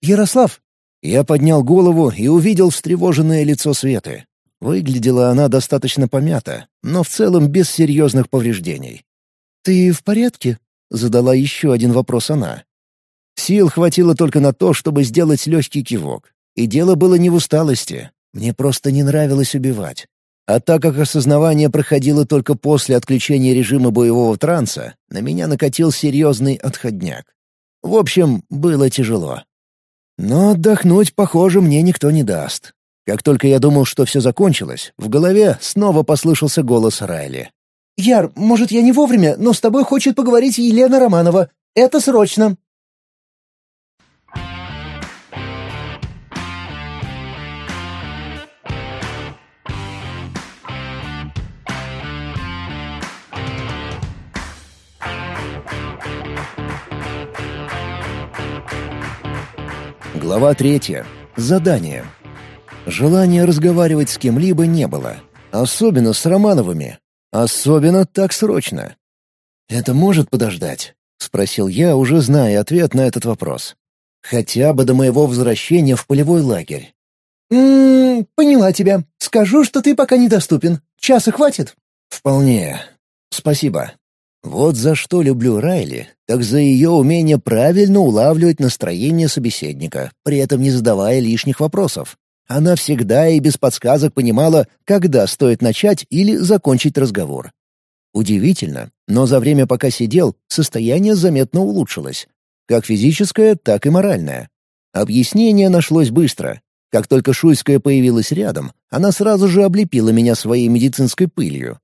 «Ярослав, я поднял голову и увидел встревоженное лицо Светы. Выглядела она достаточно помята, но в целом без серьезных повреждений. «Ты в порядке?» — задала еще один вопрос она. Сил хватило только на то, чтобы сделать легкий кивок. И дело было не в усталости. Мне просто не нравилось убивать. А так как осознавание проходило только после отключения режима боевого транса, на меня накатил серьезный отходняк. В общем, было тяжело. Но отдохнуть, похоже, мне никто не даст. Как только я думал, что все закончилось, в голове снова послышался голос Райли. «Яр, может, я не вовремя, но с тобой хочет поговорить Елена Романова. Это срочно!» Глава третья. Задание. Желания разговаривать с кем-либо не было. Особенно с Романовыми. Особенно так срочно. «Это может подождать?» — спросил я, уже зная ответ на этот вопрос. «Хотя бы до моего возвращения в полевой лагерь». «М-м, поняла тебя. Скажу, что ты пока недоступен. Часа хватит?» «Вполне. Спасибо». Вот за что люблю Райли, так за ее умение правильно улавливать настроение собеседника, при этом не задавая лишних вопросов. Она всегда и без подсказок понимала, когда стоит начать или закончить разговор. Удивительно, но за время, пока сидел, состояние заметно улучшилось. Как физическое, так и моральное. Объяснение нашлось быстро. Как только Шуйская появилась рядом, она сразу же облепила меня своей медицинской пылью.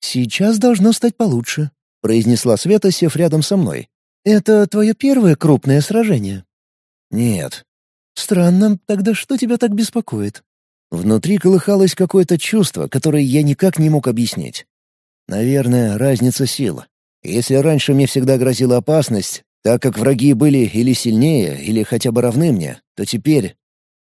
«Сейчас должно стать получше», — произнесла Света, сев рядом со мной. «Это твое первое крупное сражение?» «Нет». «Странно. Тогда что тебя так беспокоит?» Внутри колыхалось какое-то чувство, которое я никак не мог объяснить. Наверное, разница сил. Если раньше мне всегда грозила опасность, так как враги были или сильнее, или хотя бы равны мне, то теперь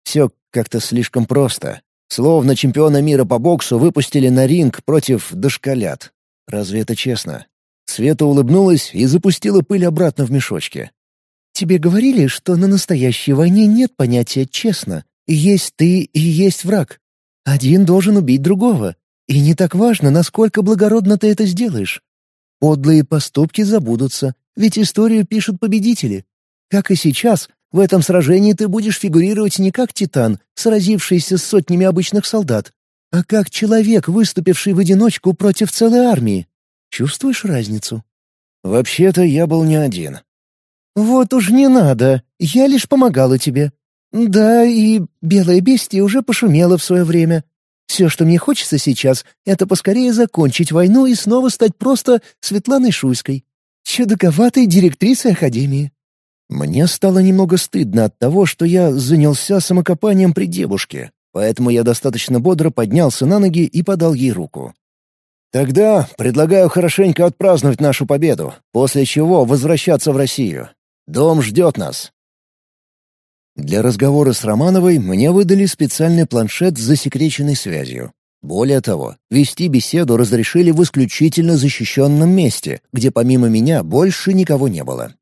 все как-то слишком просто. Словно чемпиона мира по боксу выпустили на ринг против дошколят. Разве это честно? Света улыбнулась и запустила пыль обратно в мешочки. «Тебе говорили, что на настоящей войне нет понятия «честно». Есть ты и есть враг. Один должен убить другого. И не так важно, насколько благородно ты это сделаешь. Подлые поступки забудутся, ведь историю пишут победители. Как и сейчас, в этом сражении ты будешь фигурировать не как титан, сразившийся с сотнями обычных солдат, а как человек, выступивший в одиночку против целой армии. Чувствуешь разницу?» «Вообще-то я был не один». «Вот уж не надо. Я лишь помогала тебе. Да, и белое бестие уже пошумело в свое время. Все, что мне хочется сейчас, это поскорее закончить войну и снова стать просто Светланой Шуйской, чудаковатой директрисой Академии». Мне стало немного стыдно от того, что я занялся самокопанием при девушке, поэтому я достаточно бодро поднялся на ноги и подал ей руку. «Тогда предлагаю хорошенько отпраздновать нашу победу, после чего возвращаться в Россию. Дом ждет нас». Для разговора с Романовой мне выдали специальный планшет с засекреченной связью. Более того, вести беседу разрешили в исключительно защищенном месте, где помимо меня больше никого не было.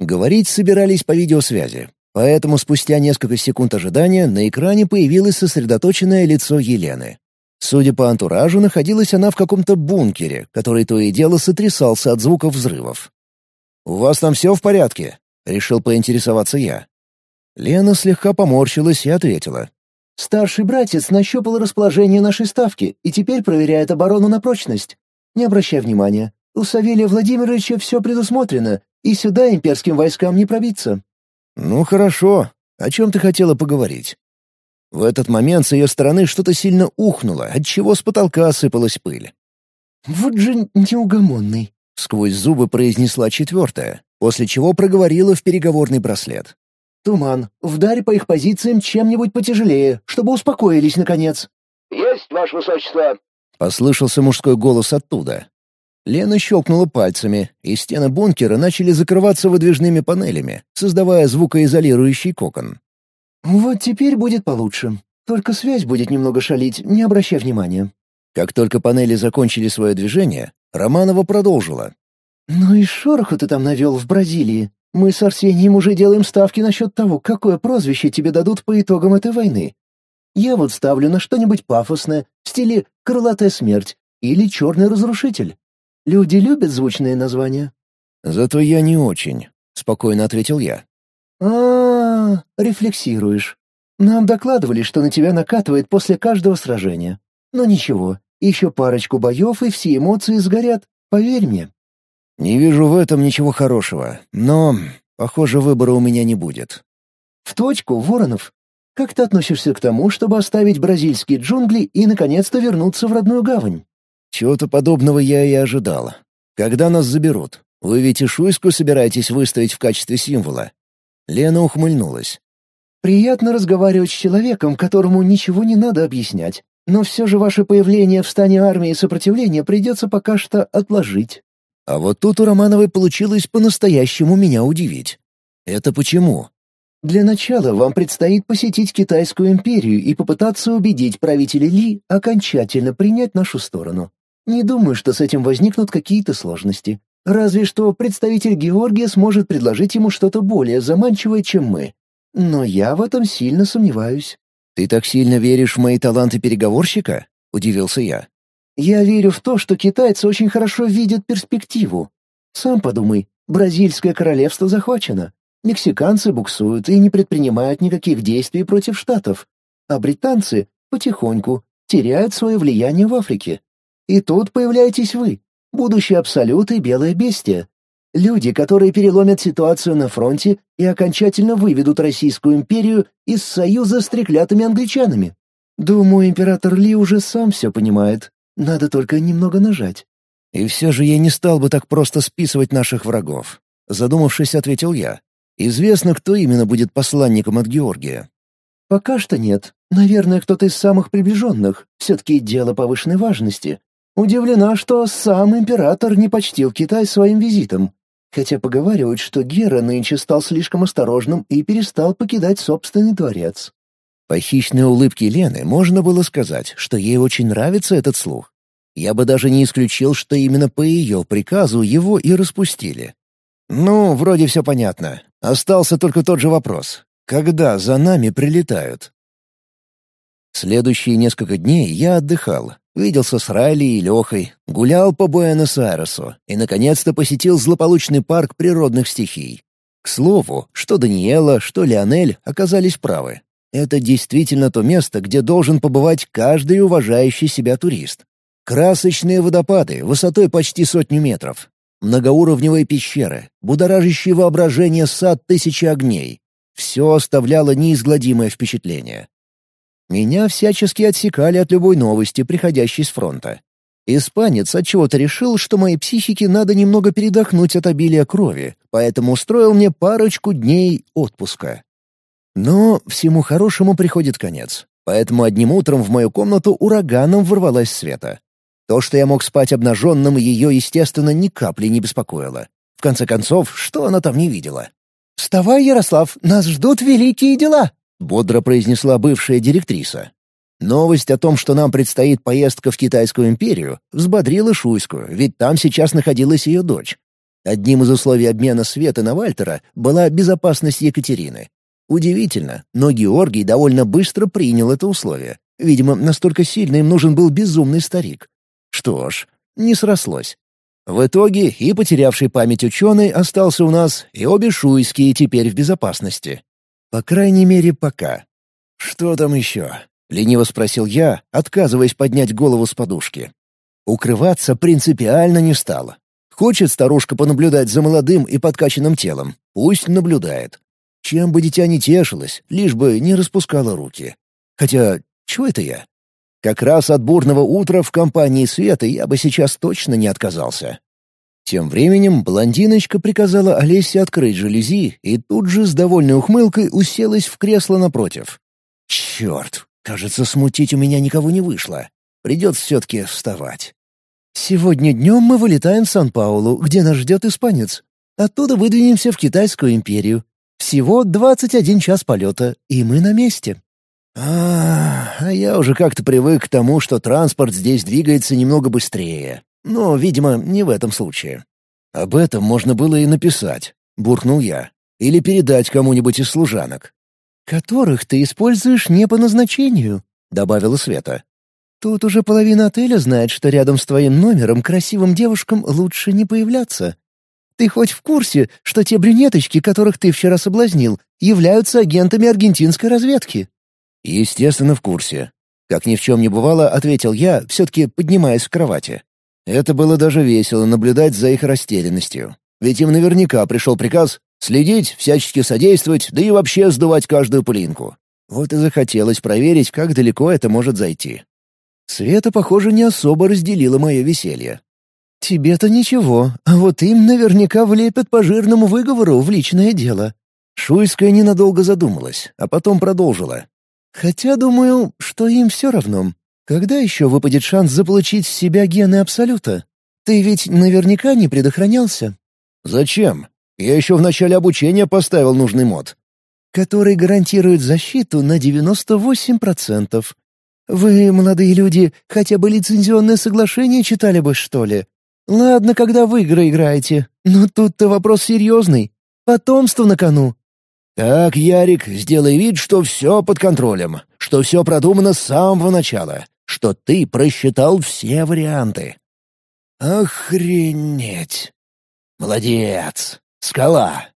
Говорить собирались по видеосвязи, поэтому спустя несколько секунд ожидания на экране появилось сосредоточенное лицо Елены. Судя по антуражу, находилась она в каком-то бункере, который то и дело сотрясался от звуков взрывов. «У вас там все в порядке?» — решил поинтересоваться я. Лена слегка поморщилась и ответила. «Старший братец нащупал расположение нашей ставки и теперь проверяет оборону на прочность. Не обращай внимания. У Савелия Владимировича все предусмотрено, и сюда имперским войскам не пробиться». «Ну хорошо. О чем ты хотела поговорить?» В этот момент с ее стороны что-то сильно ухнуло, отчего с потолка осыпалась пыль. «Вот же неугомонный», — сквозь зубы произнесла четвертая, после чего проговорила в переговорный браслет. «Туман, вдарь по их позициям чем-нибудь потяжелее, чтобы успокоились, наконец». «Есть, ваше высочество!» — послышался мужской голос оттуда. Лена щелкнула пальцами, и стены бункера начали закрываться выдвижными панелями, создавая звукоизолирующий кокон. «Вот теперь будет получше. Только связь будет немного шалить, не обращай внимания». Как только панели закончили свое движение, Романова продолжила. «Ну и шороху ты там навел в Бразилии. Мы с Арсением уже делаем ставки насчет того, какое прозвище тебе дадут по итогам этой войны. Я вот ставлю на что-нибудь пафосное, в стиле «Крылатая смерть» или «Черный разрушитель». Люди любят звучные названия. «Зато я не очень», — спокойно ответил я. а, -а, рефлексируешь. Нам докладывали, что на тебя накатывает после каждого сражения. Но ничего, еще парочку боев, и все эмоции сгорят, поверь мне. Не вижу в этом ничего хорошего, но, похоже, выбора у меня не будет. В точку, Воронов. Как ты относишься к тому, чтобы оставить бразильские джунгли и, наконец-то, вернуться в родную гавань? Чего-то подобного я и ожидал. Когда нас заберут? Вы ведь и Шуйску собираетесь выставить в качестве символа?» Лена ухмыльнулась. «Приятно разговаривать с человеком, которому ничего не надо объяснять. Но все же ваше появление в стане армии сопротивления придется пока что отложить. А вот тут у Романовой получилось по-настоящему меня удивить. Это почему? Для начала вам предстоит посетить Китайскую империю и попытаться убедить правителя Ли окончательно принять нашу сторону. Не думаю, что с этим возникнут какие-то сложности. Разве что представитель Георгия сможет предложить ему что-то более заманчивое, чем мы. Но я в этом сильно сомневаюсь. «Ты так сильно веришь в мои таланты переговорщика?» — удивился я. Я верю в то, что китайцы очень хорошо видят перспективу. Сам подумай, бразильское королевство захвачено. Мексиканцы буксуют и не предпринимают никаких действий против штатов. А британцы потихоньку теряют свое влияние в Африке. И тут появляетесь вы, будущий абсолют и белое бестие. Люди, которые переломят ситуацию на фронте и окончательно выведут Российскую империю из союза с треклятыми англичанами. Думаю, император Ли уже сам все понимает, надо только немного нажать». «И все же я не стал бы так просто списывать наших врагов», — задумавшись, ответил я. «Известно, кто именно будет посланником от Георгия». «Пока что нет. Наверное, кто-то из самых приближенных. Все-таки дело повышенной важности. Удивлена, что сам император не почтил Китай своим визитом. Хотя поговаривают, что Гера нынче стал слишком осторожным и перестал покидать собственный дворец. По хищной улыбке Лены можно было сказать, что ей очень нравится этот слух. Я бы даже не исключил, что именно по ее приказу его и распустили. Ну, вроде все понятно. Остался только тот же вопрос. Когда за нами прилетают? Следующие несколько дней я отдыхал, виделся с Райли и Лехой, гулял по Буэнос-Айресу и, наконец-то, посетил злополучный парк природных стихий. К слову, что Даниэла, что Леонель оказались правы. Это действительно то место, где должен побывать каждый уважающий себя турист. Красочные водопады высотой почти сотню метров, многоуровневые пещеры, будоражащие воображение сад тысячи огней. Все оставляло неизгладимое впечатление. Меня всячески отсекали от любой новости, приходящей с фронта. Испанец отчего-то решил, что моей психике надо немного передохнуть от обилия крови, поэтому устроил мне парочку дней отпуска. Но всему хорошему приходит конец, поэтому одним утром в мою комнату ураганом ворвалась Света. То, что я мог спать обнаженным, ее, естественно, ни капли не беспокоило. В конце концов, что она там не видела? «Вставай, Ярослав, нас ждут великие дела!» — бодро произнесла бывшая директриса. Новость о том, что нам предстоит поездка в Китайскую империю, взбодрила Шуйскую, ведь там сейчас находилась ее дочь. Одним из условий обмена Светы на Вальтера была безопасность Екатерины. Удивительно, но Георгий довольно быстро принял это условие. Видимо, настолько сильно им нужен был безумный старик. Что ж, не срослось. В итоге и потерявший память ученый остался у нас, и обе шуйские теперь в безопасности. По крайней мере, пока. «Что там еще?» — лениво спросил я, отказываясь поднять голову с подушки. Укрываться принципиально не стало. Хочет старушка понаблюдать за молодым и подкачанным телом, пусть наблюдает. Чем бы дитя не тешилось, лишь бы не распускало руки. Хотя, чего это я? Как раз от бурного утра в компании Светы я бы сейчас точно не отказался. Тем временем блондиночка приказала Олесе открыть жалюзи и тут же с довольной ухмылкой уселась в кресло напротив. «Черт, Кажется, смутить у меня никого не вышло. Придется все-таки вставать. Сегодня днем мы вылетаем в Сан-Паулу, где нас ждет испанец. Оттуда выдвинемся в Китайскую империю. Всего 21 час полета, и мы на месте. А, а я уже как-то привык к тому, что транспорт здесь двигается немного быстрее. Но, видимо, не в этом случае. Об этом можно было и написать, буркнул я. Или передать кому-нибудь из служанок которых ты используешь не по назначению», — добавила Света. «Тут уже половина отеля знает, что рядом с твоим номером красивым девушкам лучше не появляться. Ты хоть в курсе, что те брюнеточки, которых ты вчера соблазнил, являются агентами аргентинской разведки?» «Естественно, в курсе». Как ни в чем не бывало, ответил я, все-таки поднимаясь в кровати. Это было даже весело наблюдать за их растерянностью. Ведь им наверняка пришел приказ Следить, всячески содействовать, да и вообще сдувать каждую пылинку. Вот и захотелось проверить, как далеко это может зайти. Света, похоже, не особо разделила мое веселье. «Тебе-то ничего, а вот им наверняка влепят по жирному выговору в личное дело». Шуйская ненадолго задумалась, а потом продолжила. «Хотя, думаю, что им все равно. Когда еще выпадет шанс заполучить в себя гены Абсолюта? Ты ведь наверняка не предохранялся». «Зачем? Я еще в начале обучения поставил нужный мод. Который гарантирует защиту на 98%. Вы, молодые люди, хотя бы лицензионное соглашение читали бы, что ли? Ладно, когда в игры играете, но тут-то вопрос серьезный. Потомство на кону. Так, Ярик, сделай вид, что все под контролем, что все продумано с самого начала, что ты просчитал все варианты. Охренеть! Молодец! Скала!»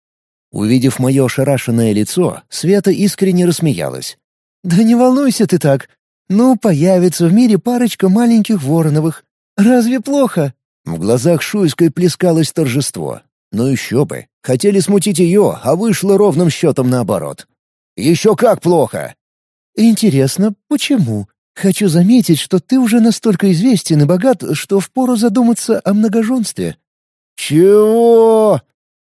Увидев мое ошарашенное лицо, Света искренне рассмеялась. «Да не волнуйся ты так. Ну, появится в мире парочка маленьких Вороновых. Разве плохо?» В глазах Шуйской плескалось торжество. Ну еще бы. Хотели смутить ее, а вышло ровным счетом наоборот. «Еще как плохо!» «Интересно, почему? Хочу заметить, что ты уже настолько известен и богат, что впору задуматься о многоженстве». «Чего?»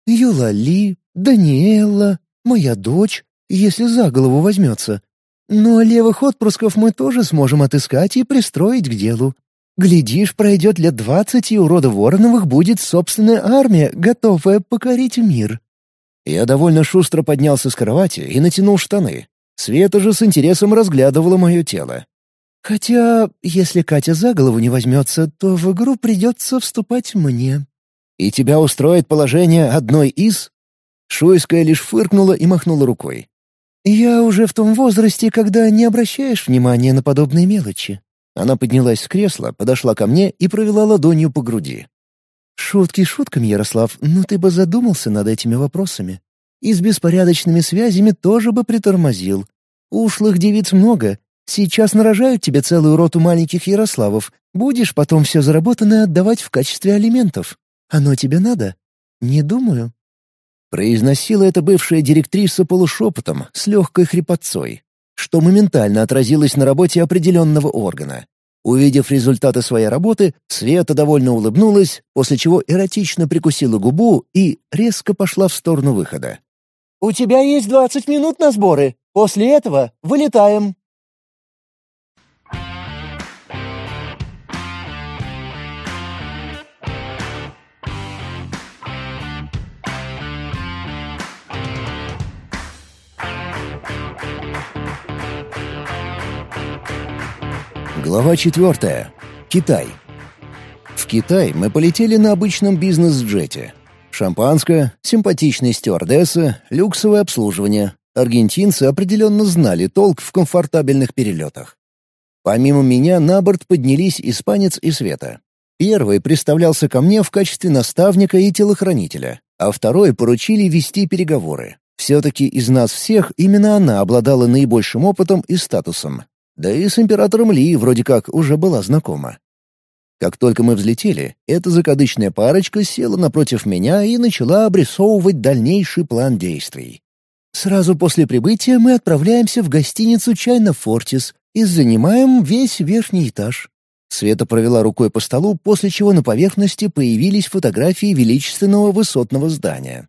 Юлали, Даниэла, моя дочь, если за голову возьмется. Но левых отпрысков мы тоже сможем отыскать и пристроить к делу. Глядишь, пройдет лет двадцать, и у рода Вороновых будет собственная армия, готовая покорить мир». Я довольно шустро поднялся с кровати и натянул штаны. Света же с интересом разглядывала мое тело. «Хотя, если Катя за голову не возьмется, то в игру придется вступать мне», и тебя устроит положение одной из?» Шуйская лишь фыркнула и махнула рукой. «Я уже в том возрасте, когда не обращаешь внимания на подобные мелочи». Она поднялась с кресла, подошла ко мне и провела ладонью по груди. «Шутки шутками, Ярослав, но ты бы задумался над этими вопросами. И с беспорядочными связями тоже бы притормозил. Ушлых девиц много. Сейчас нарожают тебе целую роту маленьких Ярославов. Будешь потом все заработанное отдавать в качестве алиментов. Оно тебе надо? Не думаю». Произносила эта бывшая директриса полушепотом, с легкой хрипотцой. что моментально отразилось на работе определенного органа. Увидев результаты своей работы, Света довольно улыбнулась, после чего эротично прикусила губу и резко пошла в сторону выхода. «У тебя есть двадцать минут на сборы. После этого вылетаем». Глава 4. Китай. В Китай мы полетели на обычном бизнес-джете. Шампанское, симпатичные стюардессы, люксовое обслуживание. Аргентинцы определенно знали толк в комфортабельных перелетах. Помимо меня на борт поднялись испанец и Света. Первый представлялся ко мне в качестве наставника и телохранителя, а второй поручили вести переговоры. Все-таки из нас всех именно она обладала наибольшим опытом и статусом, да и с императором Ли вроде как уже была знакома. Как только мы взлетели, эта закадычная парочка села напротив меня и начала обрисовывать дальнейший план действий. Сразу после прибытия мы отправляемся в гостиницу «Чайна Фортис» и занимаем весь верхний этаж. Света провела рукой по столу, после чего на поверхности появились фотографии величественного высотного здания.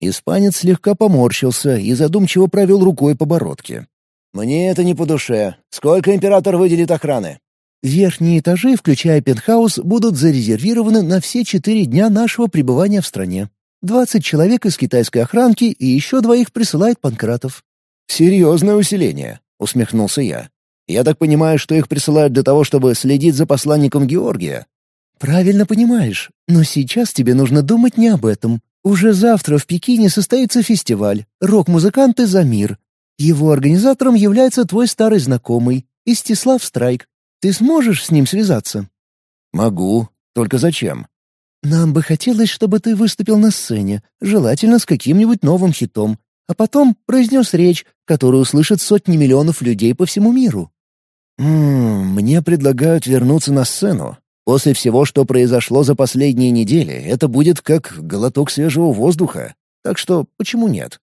Испанец слегка поморщился и задумчиво провел рукой по бородке. «Мне это не по душе. Сколько император выделит охраны?» «Верхние этажи, включая пентхаус, будут зарезервированы на все четыре дня нашего пребывания в стране. Двадцать человек из китайской охранки и еще двоих присылает Панкратов». «Серьезное усиление», — усмехнулся я. «Я так понимаю, что их присылают для того, чтобы следить за посланником Георгия?» «Правильно понимаешь. Но сейчас тебе нужно думать не об этом. Уже завтра в Пекине состоится фестиваль «Рок-музыканты за мир», его организатором является твой старый знакомый, Истислав Страйк. Ты сможешь с ним связаться?» «Могу. Только зачем?» «Нам бы хотелось, чтобы ты выступил на сцене, желательно с каким-нибудь новым хитом, а потом произнес речь, которую услышат сотни миллионов людей по всему миру». «Ммм, мне предлагают вернуться на сцену. После всего, что произошло за последние недели, это будет как глоток свежего воздуха. Так что почему нет?»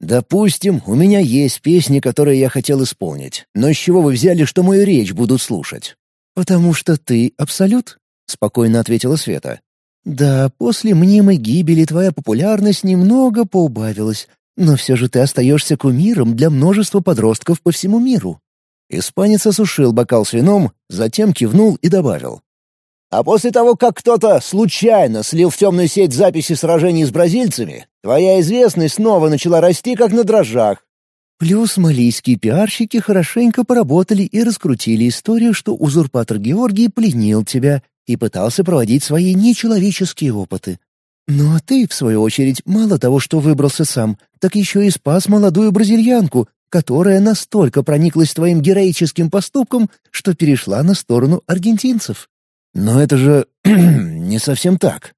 «Допустим, у меня есть песни, которые я хотел исполнить. Но с чего вы взяли, что мою речь будут слушать?» «Потому что ты абсолют», — спокойно ответила Света. «Да, после мнимой гибели твоя популярность немного поубавилась, но все же ты остаешься кумиром для множества подростков по всему миру». Испанец осушил бокал с вином, затем кивнул и добавил. А после того, как кто-то случайно слил в темную сеть записи сражений с бразильцами, твоя известность снова начала расти, как на дрожжах. Плюс малийские пиарщики хорошенько поработали и раскрутили историю, что узурпатор Георгий пленил тебя и пытался проводить свои нечеловеческие опыты. Ну а ты, в свою очередь, мало того, что выбрался сам, так еще и спас молодую бразильянку, которая настолько прониклась твоим героическим поступком, что перешла на сторону аргентинцев. Но это же не совсем так.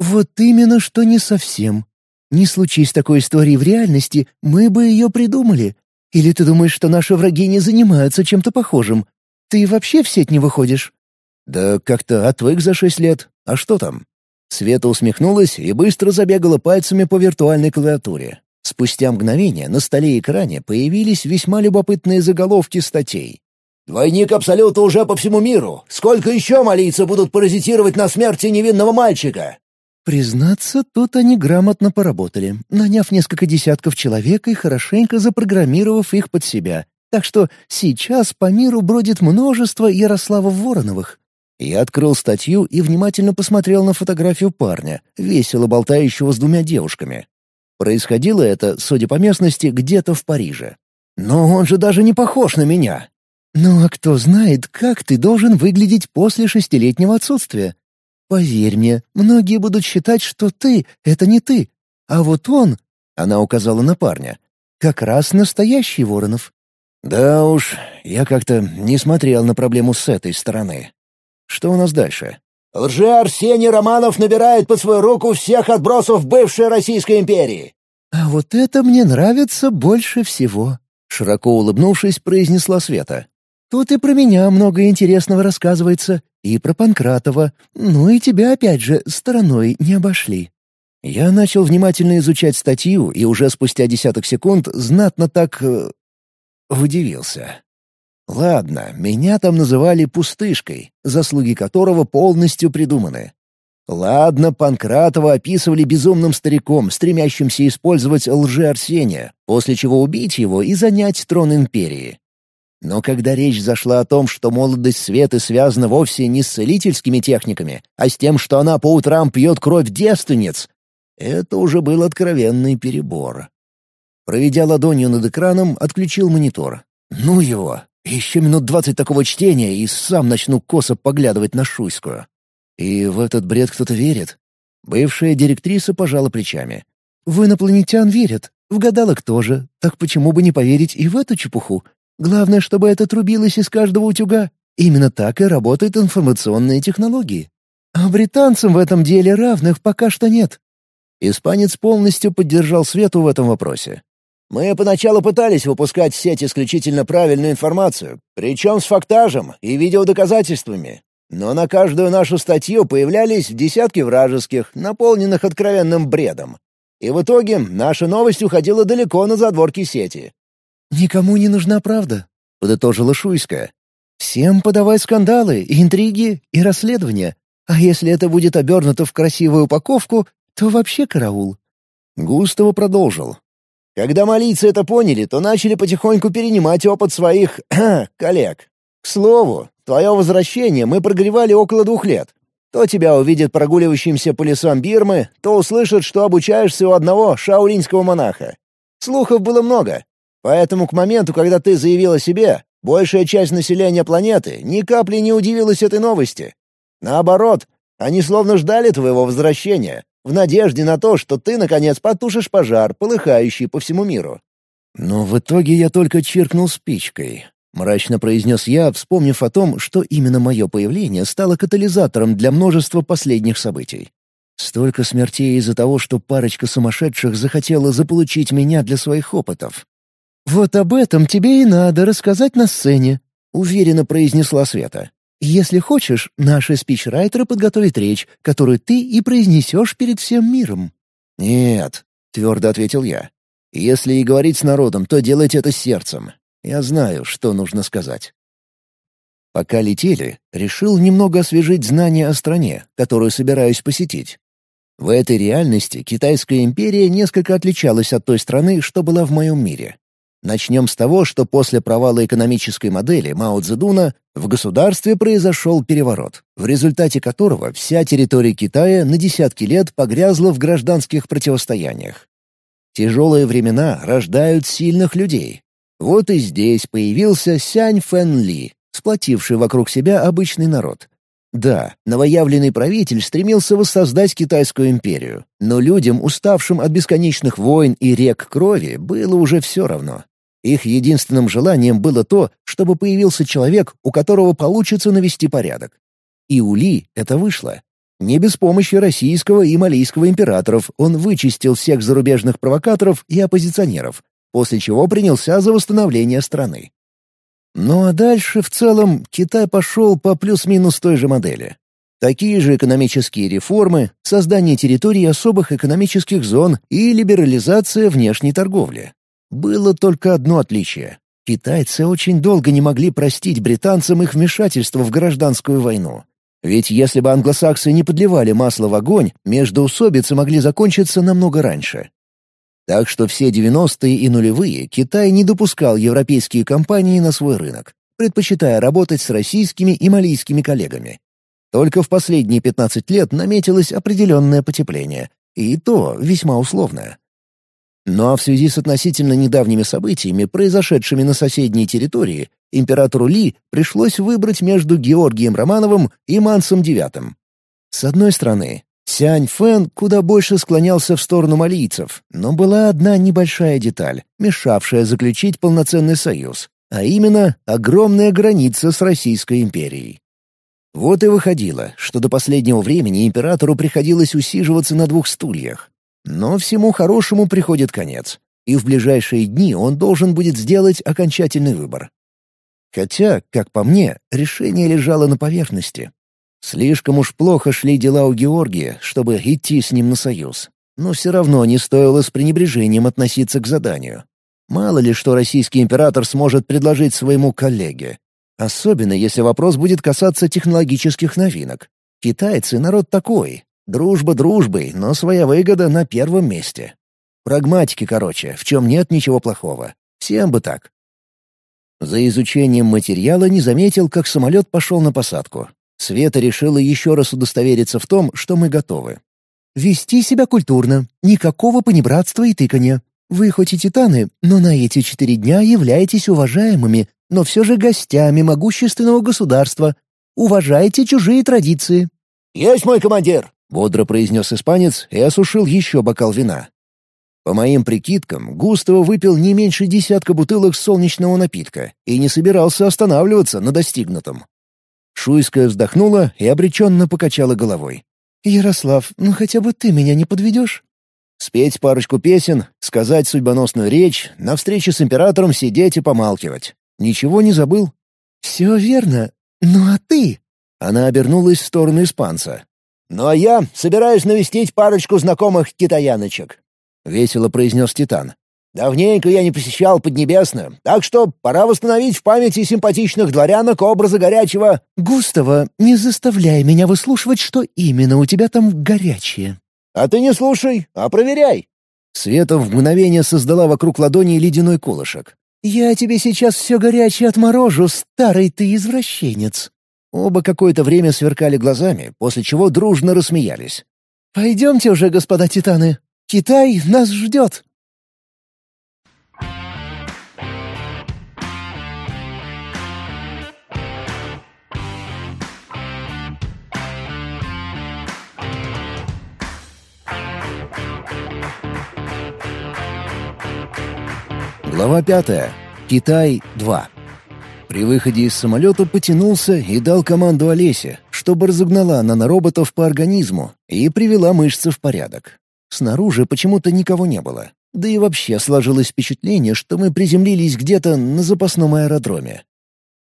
Вот именно что не совсем. Не случись такой истории в реальности, мы бы ее придумали. Или ты думаешь, что наши враги не занимаются чем-то похожим? Ты вообще в сеть не выходишь? Да как-то отвык за шесть лет. А что там? Света усмехнулась и быстро забегала пальцами по виртуальной клавиатуре. Спустя мгновение на столе экране появились весьма любопытные заголовки статей. Двойник Абсолюта уже по всему миру. Сколько еще молиться будут паразитировать на смерти невинного мальчика?» Признаться, тут они грамотно поработали, наняв несколько десятков человек и хорошенько запрограммировав их под себя. Так что сейчас по миру бродит множество Ярославов Вороновых. Я открыл статью и внимательно посмотрел на фотографию парня, весело болтающего с двумя девушками. Происходило это, судя по местности, где-то в Париже. Но он же даже не похож на меня. Ну а кто знает, как ты должен выглядеть после шестилетнего отсутствия? Поверь мне, многие будут считать, что ты — это не ты. А вот он, — она указала на парня, — как раз настоящий Воронов. Да уж, я как-то не смотрел на проблему с этой стороны. Что у нас дальше? Лже-Арсений Романов набирает под свою руку всех отбросов бывшей Российской империи. А вот это мне нравится больше всего. Широко улыбнувшись, произнесла Света. Тут и про меня много интересного рассказывается, и про Панкратова, ну и тебя опять же стороной не обошли». Я начал внимательно изучать статью и уже спустя десяток секунд знатно так... Э, удивился. Ладно, меня там называли пустышкой, заслуги которого полностью придуманы. Ладно, Панкратова описывали безумным стариком, стремящимся использовать лжи-Арсения, после чего убить его и занять трон империи. Но когда речь зашла о том, что молодость Светы связана вовсе не с целительскими техниками, а с тем, что она по утрам пьет кровь девственниц, это уже был откровенный перебор. Проведя ладонью над экраном, отключил монитор. «Ну его! Еще минут двадцать такого чтения, и сам начну косо поглядывать на Шуйскую». И в этот бред кто-то верит. Бывшая директриса пожала плечами. «В инопланетян верят, в гадалок тоже. Так почему бы не поверить и в эту чепуху? Главное, чтобы это трубилось из каждого утюга. Именно так и работают информационные технологии. А британцам в этом деле равных пока что нет». Испанец полностью поддержал Свету в этом вопросе. «Мы поначалу пытались выпускать в сеть исключительно правильную информацию, причем с фактажем и видеодоказательствами. Но на каждую нашу статью появлялись десятки вражеских, наполненных откровенным бредом. И в итоге наша новость уходила далеко на задворки сети. «Никому не нужна правда», — подытожила Шуйская. «Всем подавай скандалы, интриги и расследования. А если это будет обернуто в красивую упаковку, то вообще караул». Густаво продолжил. Когда малийцы это поняли, то начали потихоньку перенимать опыт своих коллег. К слову, Твое возвращение мы прогревали около двух лет. То тебя увидят прогуливающимся по лесам Бирмы, то услышат, что обучаешься у одного шаолиньского монаха. Слухов было много, поэтому к моменту, когда ты заявил о себе, большая часть населения планеты ни капли не удивилась этой новости. Наоборот, они словно ждали твоего возвращения, в надежде на то, что ты, наконец, потушишь пожар, полыхающий по всему миру. Но в итоге я только чиркнул спичкой, Мрачно произнес я, вспомнив о том, что именно мое появление стало катализатором для множества последних событий. Столько смертей из-за того, что парочка сумасшедших захотела заполучить меня для своих опытов. «Вот об этом тебе и надо рассказать на сцене», — уверенно произнесла Света. «Если хочешь, наши спичрайтеры подготовят речь, которую ты и произнесешь перед всем миром». «Нет», — твердо ответил я. «Если и говорить с народом, то делайте это сердцем. Я знаю, что нужно сказать. Пока летели, решил немного освежить знания о стране, которую собираюсь посетить. В этой реальности Китайская империя несколько отличалась от той страны, что была в моем мире. Начнем с того, что после провала экономической модели Мао Цзэдуна в государстве произошел переворот, в результате которого вся территория Китая на десятки лет погрязла в гражданских противостояниях. Тяжелые времена рождают сильных людей, вот и здесь появился Сянь Фэн Ли, сплотивший вокруг себя обычный народ. Да, новоявленный правитель стремился воссоздать Китайскую империю, но людям, уставшим от бесконечных войн и рек крови, было уже все равно. Их единственным желанием было то, чтобы появился человек, у которого получится навести порядок. И у Ли это вышло. Не без помощи российского и малийского императоров он вычистил всех зарубежных провокаторов и оппозиционеров, после чего принялся за восстановление страны. Ну а дальше, в целом, Китай пошел по плюс-минус той же модели. Такие же экономические реформы, создание территорий особых экономических зон и либерализация внешней торговли. Было только одно отличие. Китайцы очень долго не могли простить британцам их вмешательство в гражданскую войну. Ведь если бы англосаксы не подливали масло в огонь, междоусобицы могли закончиться намного раньше. Так что все 90-е и нулевые Китай не допускал европейские компании на свой рынок, предпочитая работать с российскими и малийскими коллегами. Только в последние 15 лет наметилось определенное потепление, и то весьма условное. Ну а в связи с относительно недавними событиями, произошедшими на соседней территории, императору Ли пришлось выбрать между Георгием Романовым и Мансом IX. С одной стороны, Сянь Фэн куда больше склонялся в сторону малийцев, но была одна небольшая деталь, мешавшая заключить полноценный союз, а именно огромная граница с Российской империей. Вот и выходило, что до последнего времени императору приходилось усиживаться на двух стульях. Но всему хорошему приходит конец, и в ближайшие дни он должен будет сделать окончательный выбор. Хотя, как по мне, решение лежало на поверхности. Слишком уж плохо шли дела у Георгия, чтобы идти с ним на союз. Но все равно не стоило с пренебрежением относиться к заданию. Мало ли что российский император сможет предложить своему коллеге. Особенно если вопрос будет касаться технологических новинок. Китайцы — народ такой. Дружба дружбой, но своя выгода на первом месте. Прагматики, короче, в чем нет ничего плохого. Всем бы так. За изучением материала не заметил, как самолет пошел на посадку. Света решила еще раз удостовериться в том, что мы готовы. «Вести себя культурно, никакого понебратства и тыканья. Вы хоть и титаны, но на эти четыре дня являетесь уважаемыми, но все же гостями могущественного государства. Уважайте чужие традиции». «Есть мой командир!» — бодро произнес испанец и осушил еще бокал вина. По моим прикидкам, Густаво выпил не меньше десятка бутылок солнечного напитка и не собирался останавливаться на достигнутом. Шуйская вздохнула и обреченно покачала головой. «Ярослав, ну хотя бы ты меня не подведешь?» Спеть парочку песен, сказать судьбоносную речь, на встрече с императором сидеть и помалкивать. Ничего не забыл? «Все верно. Ну а ты?» Она обернулась в сторону испанца. «Ну а я собираюсь навестить парочку знакомых китаяночек», — весело произнес Титан. «Давненько я не посещал Поднебесную, так что пора восстановить в памяти симпатичных дворянок образа горячего...» «Густава, не заставляй меня выслушивать, что именно у тебя там горячее». «А ты не слушай, а проверяй». Света в мгновение создала вокруг ладони ледяной колышек. «Я тебе сейчас все горячее отморожу, старый ты извращенец». Оба какое-то время сверкали глазами, после чего дружно рассмеялись. «Пойдемте уже, господа титаны. Китай нас ждет». Глава пятая. Китай 2. При выходе из самолета потянулся и дал команду Олесе, чтобы разогнала нанороботов по организму и привела мышцы в порядок. Снаружи почему-то никого не было. Да и вообще сложилось впечатление, что мы приземлились где-то на запасном аэродроме.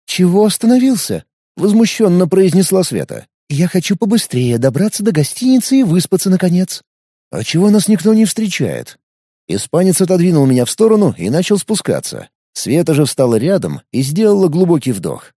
«Чего остановился?» — возмущенно произнесла Света. «Я хочу побыстрее добраться до гостиницы и выспаться, наконец». «А чего нас никто не встречает?» Испанец отодвинул меня в сторону и начал спускаться. Света же встала рядом и сделала глубокий вдох.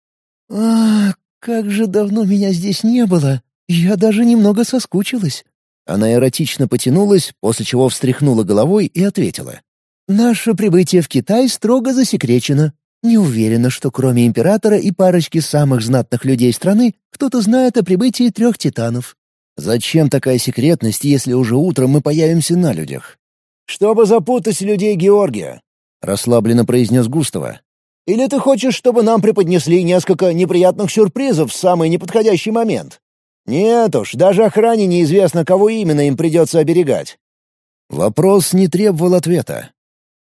«А, как же давно меня здесь не было! Я даже немного соскучилась!» Она эротично потянулась, после чего встряхнула головой и ответила. «Наше прибытие в Китай строго засекречено. Не уверена, что кроме императора и парочки самых знатных людей страны кто-то знает о прибытии трех титанов». «Зачем такая секретность, если уже утром мы появимся на людях?» «Чтобы запутать людей Георгия», — расслабленно произнес Густава. «Или ты хочешь, чтобы нам преподнесли несколько неприятных сюрпризов в самый неподходящий момент? Нет уж, даже охране неизвестно, кого именно им придется оберегать». Вопрос не требовал ответа.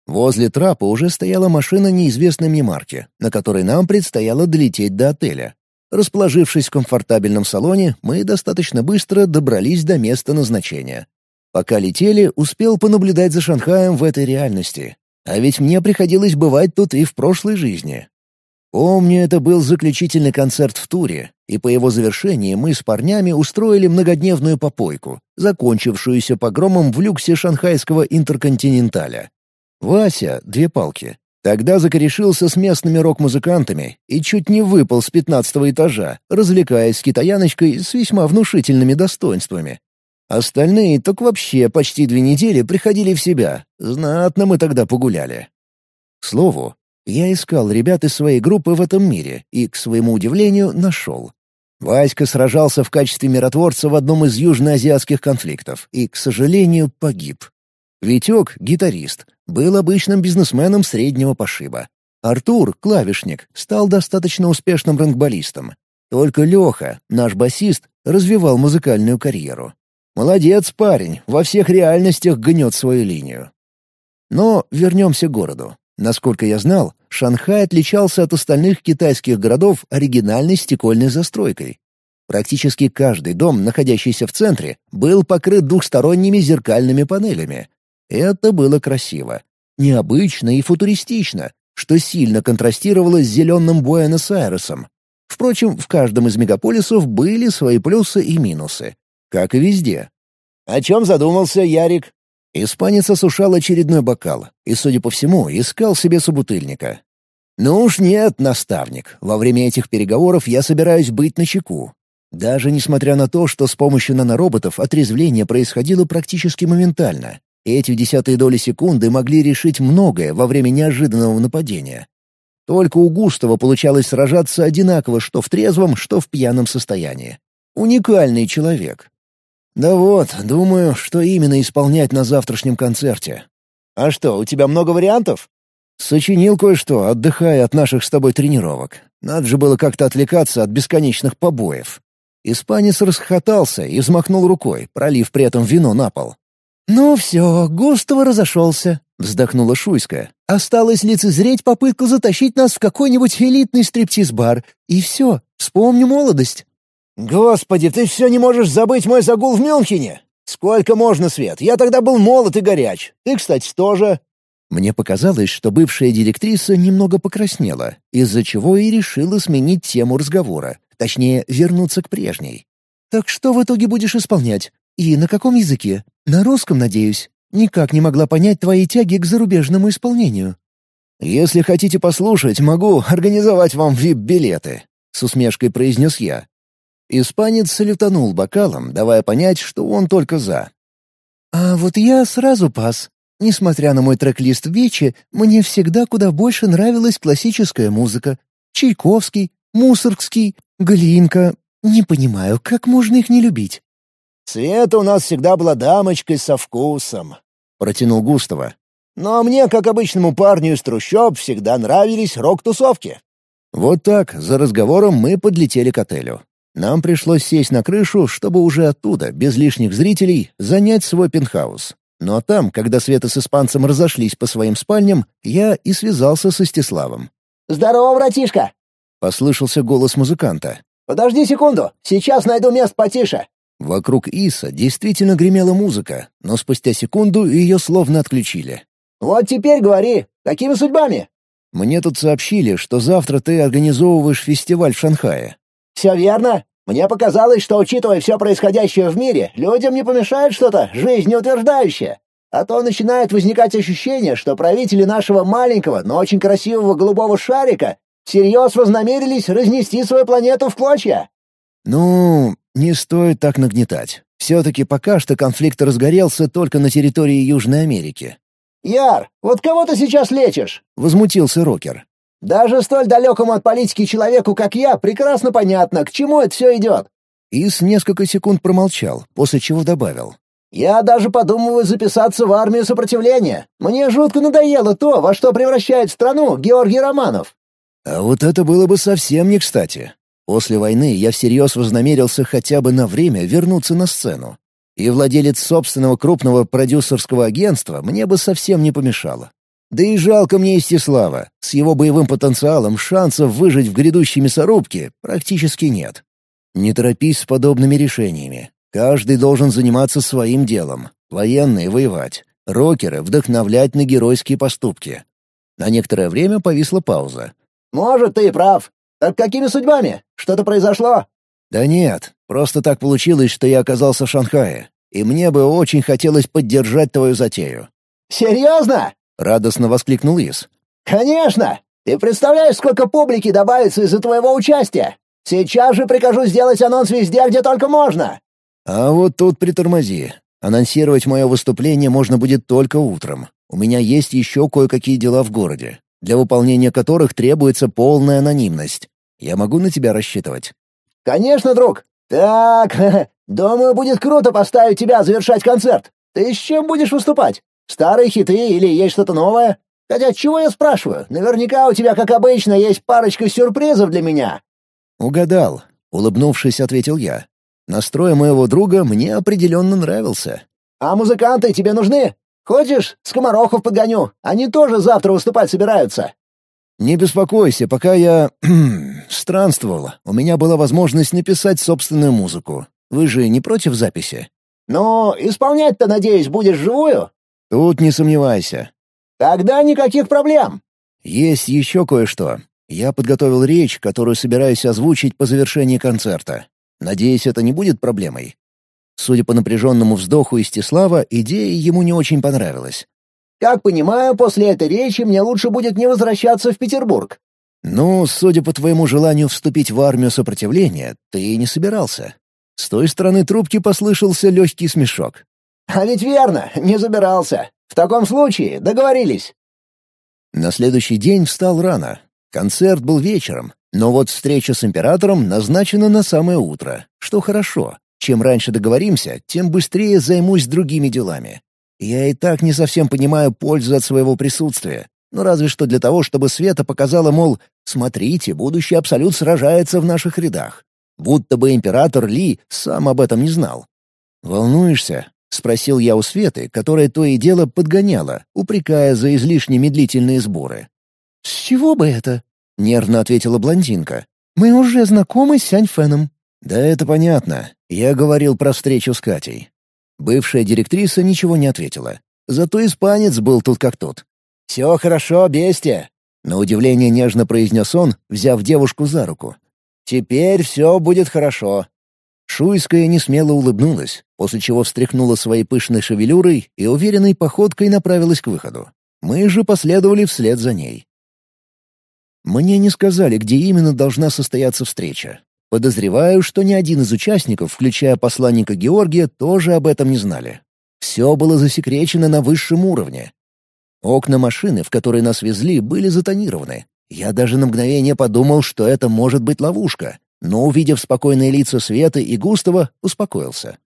Возле трапа уже стояла машина неизвестной мне марки, на которой нам предстояло долететь до отеля. Расположившись в комфортабельном салоне, мы достаточно быстро добрались до места назначения. Пока летели, успел понаблюдать за Шанхаем в этой реальности. А ведь мне приходилось бывать тут и в прошлой жизни. Помню, это был заключительный концерт в туре, и по его завершении мы с парнями устроили многодневную попойку, закончившуюся погромом в люксе шанхайского интерконтиненталя. Вася, две палки, тогда закорешился с местными рок-музыкантами и чуть не выпал с пятнадцатого этажа, развлекаясь с китаяночкой с весьма внушительными достоинствами. Остальные так вообще почти две недели приходили в себя. Знатно мы тогда погуляли. К слову, я искал ребят из своей группы в этом мире и, к своему удивлению, нашел. Васька сражался в качестве миротворца в одном из южноазиатских конфликтов и, к сожалению, погиб. Витек, гитарист, был обычным бизнесменом среднего пошиба. Артур, клавишник, стал достаточно успешным рангболистом. Только Леха, наш басист, развивал музыкальную карьеру. Молодец парень, во всех реальностях гнет свою линию. Но вернемся к городу. Насколько я знал, Шанхай отличался от остальных китайских городов оригинальной стекольной застройкой. Практически каждый дом, находящийся в центре, был покрыт двухсторонними зеркальными панелями. Это было красиво, необычно и футуристично, что сильно контрастировало с зеленым Буэнос-Айресом. Впрочем, в каждом из мегаполисов были свои плюсы и минусы. Как и везде. «О чем задумался, Ярик?» Испанец осушал очередной бокал и, судя по всему, искал себе собутыльника. «Ну уж нет, наставник, во время этих переговоров я собираюсь быть начеку. Даже несмотря на то, что с помощью нанороботов отрезвление происходило практически моментально. Эти десятые доли секунды могли решить многое во время неожиданного нападения. Только у Густава получалось сражаться одинаково что в трезвом, что в пьяном состоянии. Уникальный человек. Да вот, думаю, что именно исполнять на завтрашнем концерте. А что, у тебя много вариантов? Сочинил кое-что, отдыхая от наших с тобой тренировок. Надо же было как-то отвлекаться от бесконечных побоев. Испанец расхохотался и взмахнул рукой, пролив при этом вино на пол. «Ну все, Густава разошелся», — вздохнула Шуйская. «Осталось лицезреть попытку затащить нас в какой-нибудь элитный стриптиз-бар. И все, вспомню молодость». «Господи, ты все не можешь забыть мой загул в Мюнхене! Сколько можно, Свет? Я тогда был молод и горяч. Ты, кстати, тоже». Мне показалось, что бывшая директриса немного покраснела, из-за чего и решила сменить тему разговора, точнее, вернуться к прежней. «Так что в итоге будешь исполнять? И на каком языке? На русском, надеюсь? Никак не могла понять твои тяги к зарубежному исполнению». «Если хотите послушать, могу организовать вам вип-билеты», — с усмешкой произнес я. Испанец салютанул бокалом, давая понять, что он только за. «А вот я сразу пас. Несмотря на мой трек-лист Вечи, мне всегда куда больше нравилась классическая музыка. Чайковский, Мусоргский, Глинка. Не понимаю, как можно их не любить?» «Света у нас всегда была дамочкой со вкусом», — протянул Густава. «Но мне, как обычному парню из трущоб, всегда нравились рок-тусовки». Вот так, за разговором мы подлетели к отелю. Нам пришлось сесть на крышу, чтобы уже оттуда, без лишних зрителей, занять свой пентхаус. Ну а там, когда Света с испанцем разошлись по своим спальням, я и связался со Стеславом. «Здорово, братишка!» — послышался голос музыканта. «Подожди секунду, сейчас найду место потише». Вокруг Иса действительно гремела музыка, но спустя секунду ее словно отключили. «Вот теперь говори, какими судьбами?» «Мне тут сообщили, что завтра ты организовываешь фестиваль в Шанхае. «Все верно. Мне показалось, что, учитывая все происходящее в мире, людям не помешает что-то жизнеутверждающее. А то начинает возникать ощущение, что правители нашего маленького, но очень красивого голубого шарика всерьез вознамерились разнести свою планету в клочья». «Ну, не стоит так нагнетать. Все-таки пока что конфликт разгорелся только на территории Южной Америки». «Яр, вот кого ты сейчас лечишь?» — возмутился Рокер. Даже столь далекому от политики человеку, как я, прекрасно понятно, к чему это все идет». Ис несколько секунд промолчал, после чего добавил. «Я даже подумываю записаться в армию сопротивления. Мне жутко надоело то, во что превращает страну Георгий Романов». «А вот это было бы совсем не кстати. После войны я всерьез вознамерился хотя бы на время вернуться на сцену. И владелец собственного крупного продюсерского агентства мне бы совсем не помешало. Да и жалко мне Истислава. С его боевым потенциалом шансов выжить в грядущей мясорубке практически нет. Не торопись с подобными решениями. Каждый должен заниматься своим делом. Военные — воевать. Рокеры — вдохновлять на геройские поступки. На некоторое время повисла пауза. «Может, ты и прав. Так какими судьбами? Что-то произошло?» «Да нет. Просто так получилось, что я оказался в Шанхае. И мне бы очень хотелось поддержать твою затею». «Серьезно?» Радостно воскликнул Ис. «Конечно! Ты представляешь, сколько публики добавится из-за твоего участия? Сейчас же прикажу сделать анонс везде, где только можно!» «А вот тут притормози. Анонсировать мое выступление можно будет только утром. У меня есть еще кое-какие дела в городе, для выполнения которых требуется полная анонимность. Я могу на тебя рассчитывать?» «Конечно, друг. Так, думаю, будет круто поставить тебя завершать концерт. Ты с чем будешь выступать?» Старые хиты или есть что-то новое? Хотя чего я спрашиваю? Наверняка у тебя, как обычно, есть парочка сюрпризов для меня». «Угадал», — улыбнувшись, ответил я. «Настрой моего друга мне определенно нравился». «А музыканты тебе нужны? Хочешь, скоморохов подгоню? Они тоже завтра выступать собираются». «Не беспокойся, пока я... странствовал, у меня была возможность написать собственную музыку. Вы же не против записи?» «Ну, исполнять-то, надеюсь, будешь живую?» «Тут не сомневайся». «Тогда никаких проблем». «Есть еще кое-что. Я подготовил речь, которую собираюсь озвучить по завершении концерта. Надеюсь, это не будет проблемой». Судя по напряженному вздоху Истислава, идея ему не очень понравилась. «Как понимаю, после этой речи мне лучше будет не возвращаться в Петербург». «Ну, судя по твоему желанию вступить в армию сопротивления, ты и не собирался». С той стороны трубки послышался легкий смешок. «А ведь верно, не забирался. В таком случае договорились». На следующий день встал рано. Концерт был вечером, но вот встреча с императором назначена на самое утро, что хорошо. Чем раньше договоримся, тем быстрее займусь другими делами. Я и так не совсем понимаю пользу от своего присутствия. Ну разве что для того, чтобы Света показала, мол, смотрите, будущий Абсолют сражается в наших рядах. Будто бы император Ли сам об этом не знал. «Волнуешься?» — спросил я у Светы, которая то и дело подгоняла, упрекая за излишне медлительные сборы. «С чего бы это?» — нервно ответила блондинка. «Мы уже знакомы с Сянь Фэном». «Да это понятно. Я говорил про встречу с Катей. Бывшая директриса ничего не ответила. Зато испанец был тут как тут. «Все хорошо, бестия!» На удивление нежно произнес он, взяв девушку за руку. «Теперь все будет хорошо». Шуйская несмело улыбнулась, после чего встряхнула своей пышной шевелюрой и уверенной походкой направилась к выходу. Мы же последовали вслед за ней. Мне не сказали, где именно должна состояться встреча. Подозреваю, что ни один из участников, включая посланника Георгия, тоже об этом не знали. Все было засекречено на высшем уровне. Окна машины, в которой нас везли, были затонированы. Я даже на мгновение подумал, что это может быть ловушка, но, увидев спокойные лица Светы и Густава, успокоился.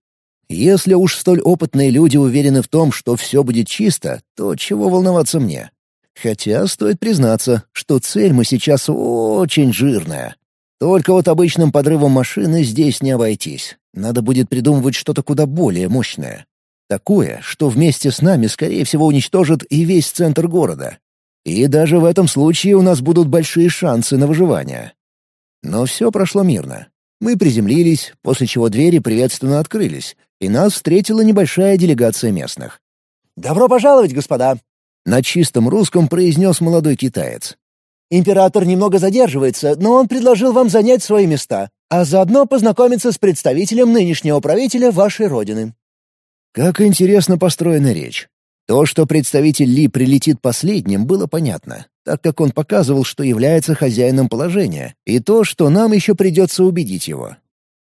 Если уж столь опытные люди уверены в том, что все будет чисто, то чего волноваться мне? Хотя стоит признаться, что цель мы сейчас очень жирная. Только вот обычным подрывом машины здесь не обойтись. Надо будет придумывать что-то куда более мощное. Такое, что вместе с нами, скорее всего, уничтожит и весь центр города. И даже в этом случае у нас будут большие шансы на выживание. Но все прошло мирно. Мы приземлились, после чего двери приветственно открылись, и нас встретила небольшая делегация местных. «Добро пожаловать, господа!» На чистом русском произнес молодой китаец. Император немного задерживается, но он предложил вам занять свои места, а заодно познакомиться с представителем нынешнего правителя вашей родины». Как интересно построена речь. То, что представитель Ли прилетит последним, было понятно, так как он показывал, что является хозяином положения, и то, что нам еще придется убедить его.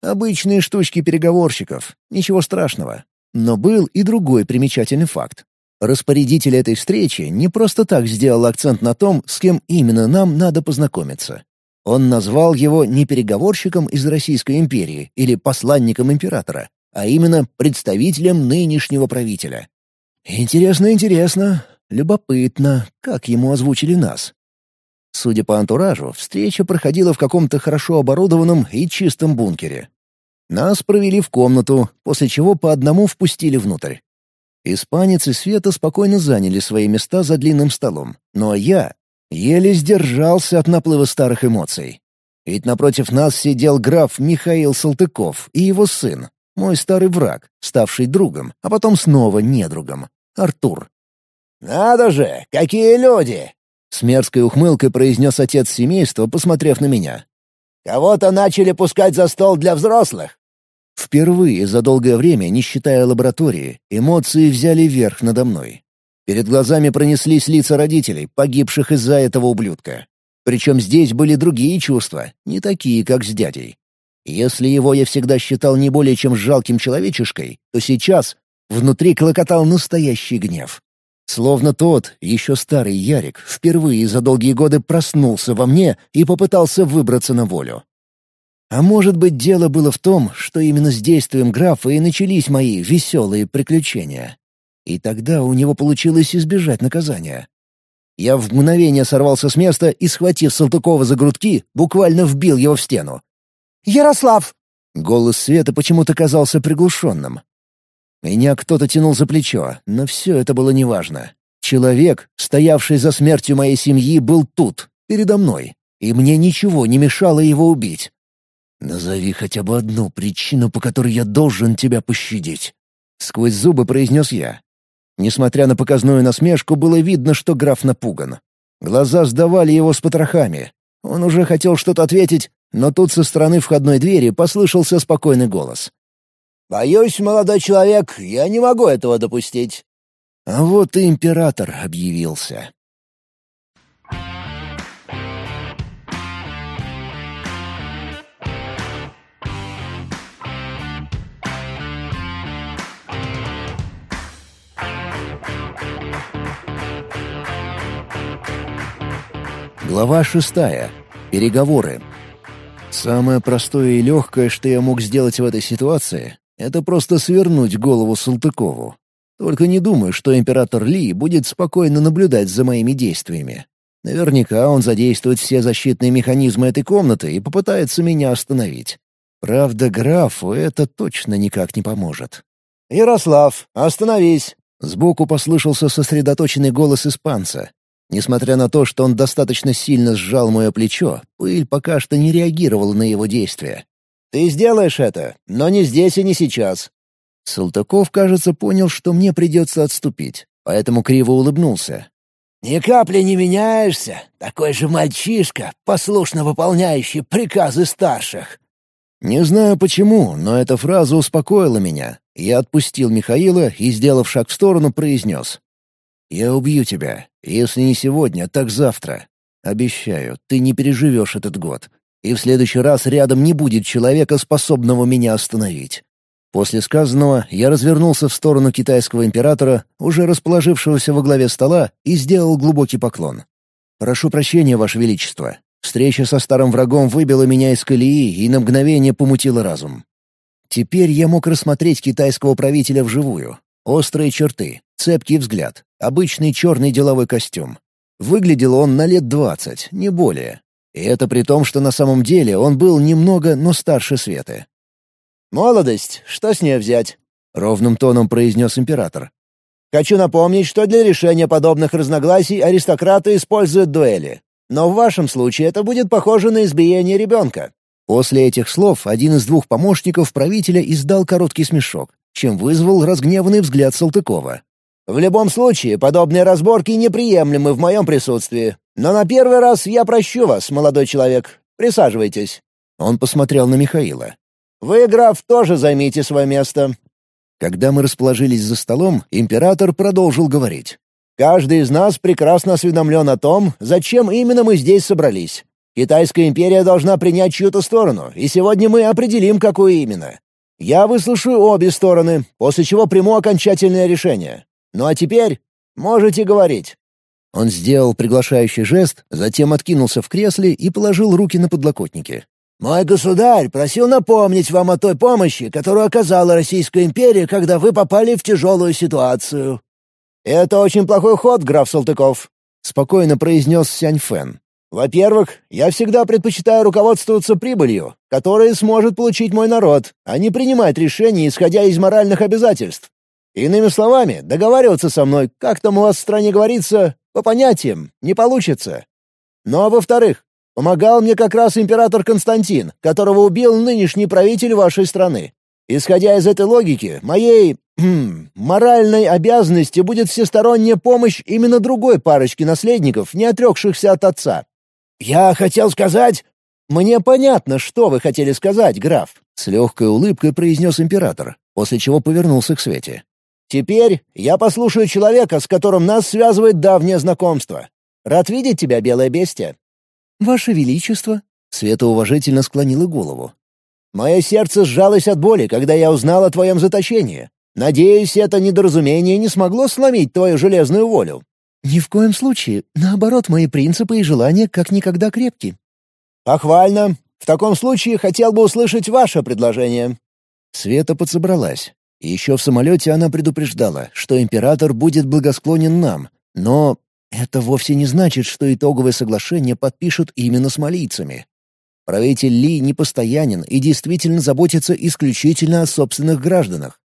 Обычные штучки переговорщиков, ничего страшного. Но был и другой примечательный факт. Распорядитель этой встречи не просто так сделал акцент на том, с кем именно нам надо познакомиться. Он назвал его не переговорщиком из Российской империи или посланником императора, а именно представителем нынешнего правителя. Интересно, интересно, любопытно, как ему озвучили нас. Судя по антуражу, встреча проходила в каком-то хорошо оборудованном и чистом бункере. Нас провели в комнату, после чего по одному впустили внутрь. Испанец и Света спокойно заняли свои места за длинным столом, но я еле сдержался от наплыва старых эмоций. Ведь напротив нас сидел граф Михаил Салтыков и его сын, мой старый враг, ставший другом, а потом снова недругом, Артур. «Надо же, какие люди!» — с мерзкой ухмылкой произнес отец семейства, посмотрев на меня. «Кого-то начали пускать за стол для взрослых. Впервые за долгое время, не считая лаборатории, эмоции взяли верх надо мной. Перед глазами пронеслись лица родителей, погибших из-за этого ублюдка. Причем здесь были другие чувства, не такие, как с дядей. Если его я всегда считал не более чем жалким человечешкой, то сейчас внутри клокотал настоящий гнев. Словно тот, еще старый Ярик, впервые за долгие годы проснулся во мне и попытался выбраться на волю. А может быть, дело было в том, что именно с действием графа и начались мои веселые приключения. И тогда у него получилось избежать наказания. Я в мгновение сорвался с места и, схватив Салтыкова за грудки, буквально вбил его в стену. «Ярослав!» Голос Света почему-то казался приглушенным. Меня кто-то тянул за плечо, но все это было неважно. Человек, стоявший за смертью моей семьи, был тут, передо мной, и мне ничего не мешало его убить. «Назови хотя бы одну причину, по которой я должен тебя пощадить», — сквозь зубы произнес я. Несмотря на показную насмешку, было видно, что граф напуган. Глаза сдавали его с потрохами. Он уже хотел что-то ответить, но тут со стороны входной двери послышался спокойный голос. Боюсь, молодой человек, я не могу этого допустить». А вот и император объявился. Глава шестая. Переговоры. Самое простое и легкое, что я мог сделать в этой ситуации, это просто свернуть голову Салтыкову. Только не думаю, что император Ли будет спокойно наблюдать за моими действиями. Наверняка он задействует все защитные механизмы этой комнаты и попытается меня остановить. Правда, графу это точно никак не поможет. «Ярослав, остановись!» Сбоку послышался сосредоточенный голос испанца. Несмотря на то, что он достаточно сильно сжал мое плечо, пыль пока что не реагировала на его действия. «Ты сделаешь это, но не здесь и не сейчас». Салтыков, кажется, понял, что мне придется отступить, поэтому криво улыбнулся. «Ни капли не меняешься. Такой же мальчишка, послушно выполняющий приказы старших». Не знаю почему, но эта фраза успокоила меня. Я отпустил Михаила и, сделав шаг в сторону, произнес. «Я убью тебя. Если не сегодня, так завтра. Обещаю, ты не переживешь этот год. И в следующий раз рядом не будет человека, способного меня остановить». После сказанного я развернулся в сторону китайского императора, уже расположившегося во главе стола, и сделал глубокий поклон. «Прошу прощения, Ваше Величество. Встреча со старым врагом выбила меня из колеи и на мгновение помутила разум. Теперь я мог рассмотреть китайского правителя вживую. Острые черты, цепкий взгляд, обычный черный деловой костюм. Выглядел он на лет двадцать, не более. И это при том, что на самом деле он был немного, но старше Светы. «Молодость, что с ней взять?» — ровным тоном произнес император. «Хочу напомнить, что для решения подобных разногласий аристократы используют дуэли. Но в вашем случае это будет похоже на избиение ребенка. После этих слов один из двух помощников правителя издал короткий смешок, чем вызвал разгневанный взгляд Салтыкова. «В любом случае, подобные разборки неприемлемы в моем присутствии. Но на первый раз я прощу вас, молодой человек. Присаживайтесь». Он посмотрел на Михаила. «Вы, граф, тоже займите свое место». Когда мы расположились за столом, император продолжил говорить. «Каждый из нас прекрасно осведомлен о том, зачем именно мы здесь собрались. Китайская империя должна принять чью-то сторону, и сегодня мы определим, какую именно. Я выслушаю обе стороны, после чего приму окончательное решение. Ну а теперь можете говорить». Он сделал приглашающий жест, затем откинулся в кресле и положил руки на подлокотники. «Мой государь просил напомнить вам о той помощи, которую оказала Российская империя, когда вы попали в тяжелую ситуацию». «Это очень плохой ход, граф Салтыков», — спокойно произнес Сянь Фэн. Во-первых, я всегда предпочитаю руководствоваться прибылью, которую сможет получить мой народ, а не принимать решения, исходя из моральных обязательств. Иными словами, договариваться со мной, как там у вас в стране говорится, по понятиям, не получится. Ну а во-вторых, помогал мне как раз император Константин, которого убил нынешний правитель вашей страны. Исходя из этой логики, моей моральной обязанности будет всесторонняя помощь именно другой парочке наследников, не отрекшихся от отца. «Я хотел сказать...» «Мне понятно, что вы хотели сказать, граф», — с легкой улыбкой произнес император, после чего повернулся к Свете. «Теперь я послушаю человека, с которым нас связывает давнее знакомство. Рад видеть тебя, белое бестия». «Ваше Величество», — Света уважительно склонила голову. «Мое сердце сжалось от боли, когда я узнал о твоем заточении. Надеюсь, это недоразумение не смогло сломить твою железную волю. «Ни в коем случае. Наоборот, мои принципы и желания как никогда крепки». «Похвально. В таком случае хотел бы услышать ваше предложение». Света подсобралась. Еще в самолете она предупреждала, что император будет благосклонен нам, но это вовсе не значит, что итоговое соглашение подпишут именно с малийцами. Правитель Ли непостоянен и действительно заботится исключительно о собственных гражданах.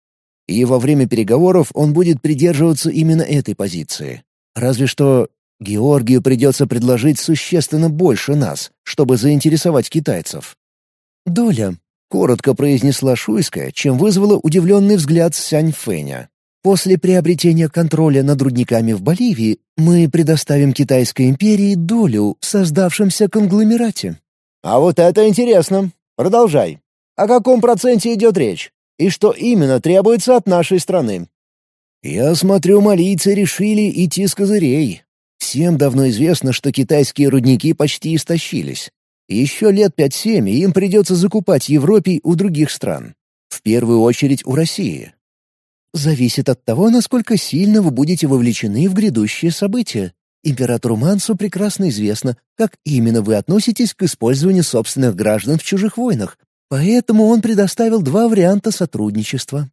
И во время переговоров он будет придерживаться именно этой позиции. Разве что Георгию придется предложить существенно больше нас, чтобы заинтересовать китайцев. «Доля», — коротко произнесла Шуйская, чем вызвала удивленный взгляд Сянь Фэня. «После приобретения контроля над рудниками в Боливии мы предоставим Китайской империи долю в создавшемся конгломерате». «А вот это интересно. Продолжай. О каком проценте идет речь?» и что именно требуется от нашей страны. Я смотрю, малийцы решили идти с козырей. Всем давно известно, что китайские рудники почти истощились. Еще лет пять-семь им придется закупать Европе у других стран. В первую очередь у России. Зависит от того, насколько сильно вы будете вовлечены в грядущие события. Императору Мансу прекрасно известно, как именно вы относитесь к использованию собственных граждан в чужих войнах, поэтому он предоставил два варианта сотрудничества.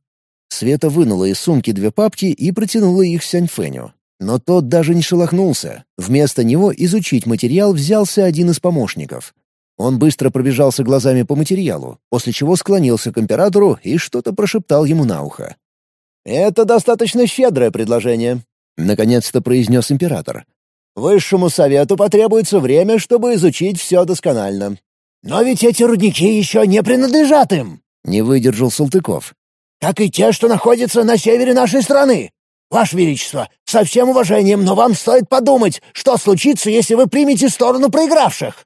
Света вынула из сумки две папки и протянула их Сяньфэню. Но тот даже не шелохнулся. Вместо него изучить материал взялся один из помощников. Он быстро пробежался глазами по материалу, после чего склонился к императору и что-то прошептал ему на ухо. «Это достаточно щедрое предложение», — наконец-то произнес император. Высшему совету потребуется время, чтобы изучить все досконально. Но ведь эти рудники еще не принадлежат им, — не выдержал Салтыков. Как и те, что находятся на севере нашей страны. Ваше Величество, со всем уважением, но вам стоит подумать, что случится, если вы примете сторону проигравших.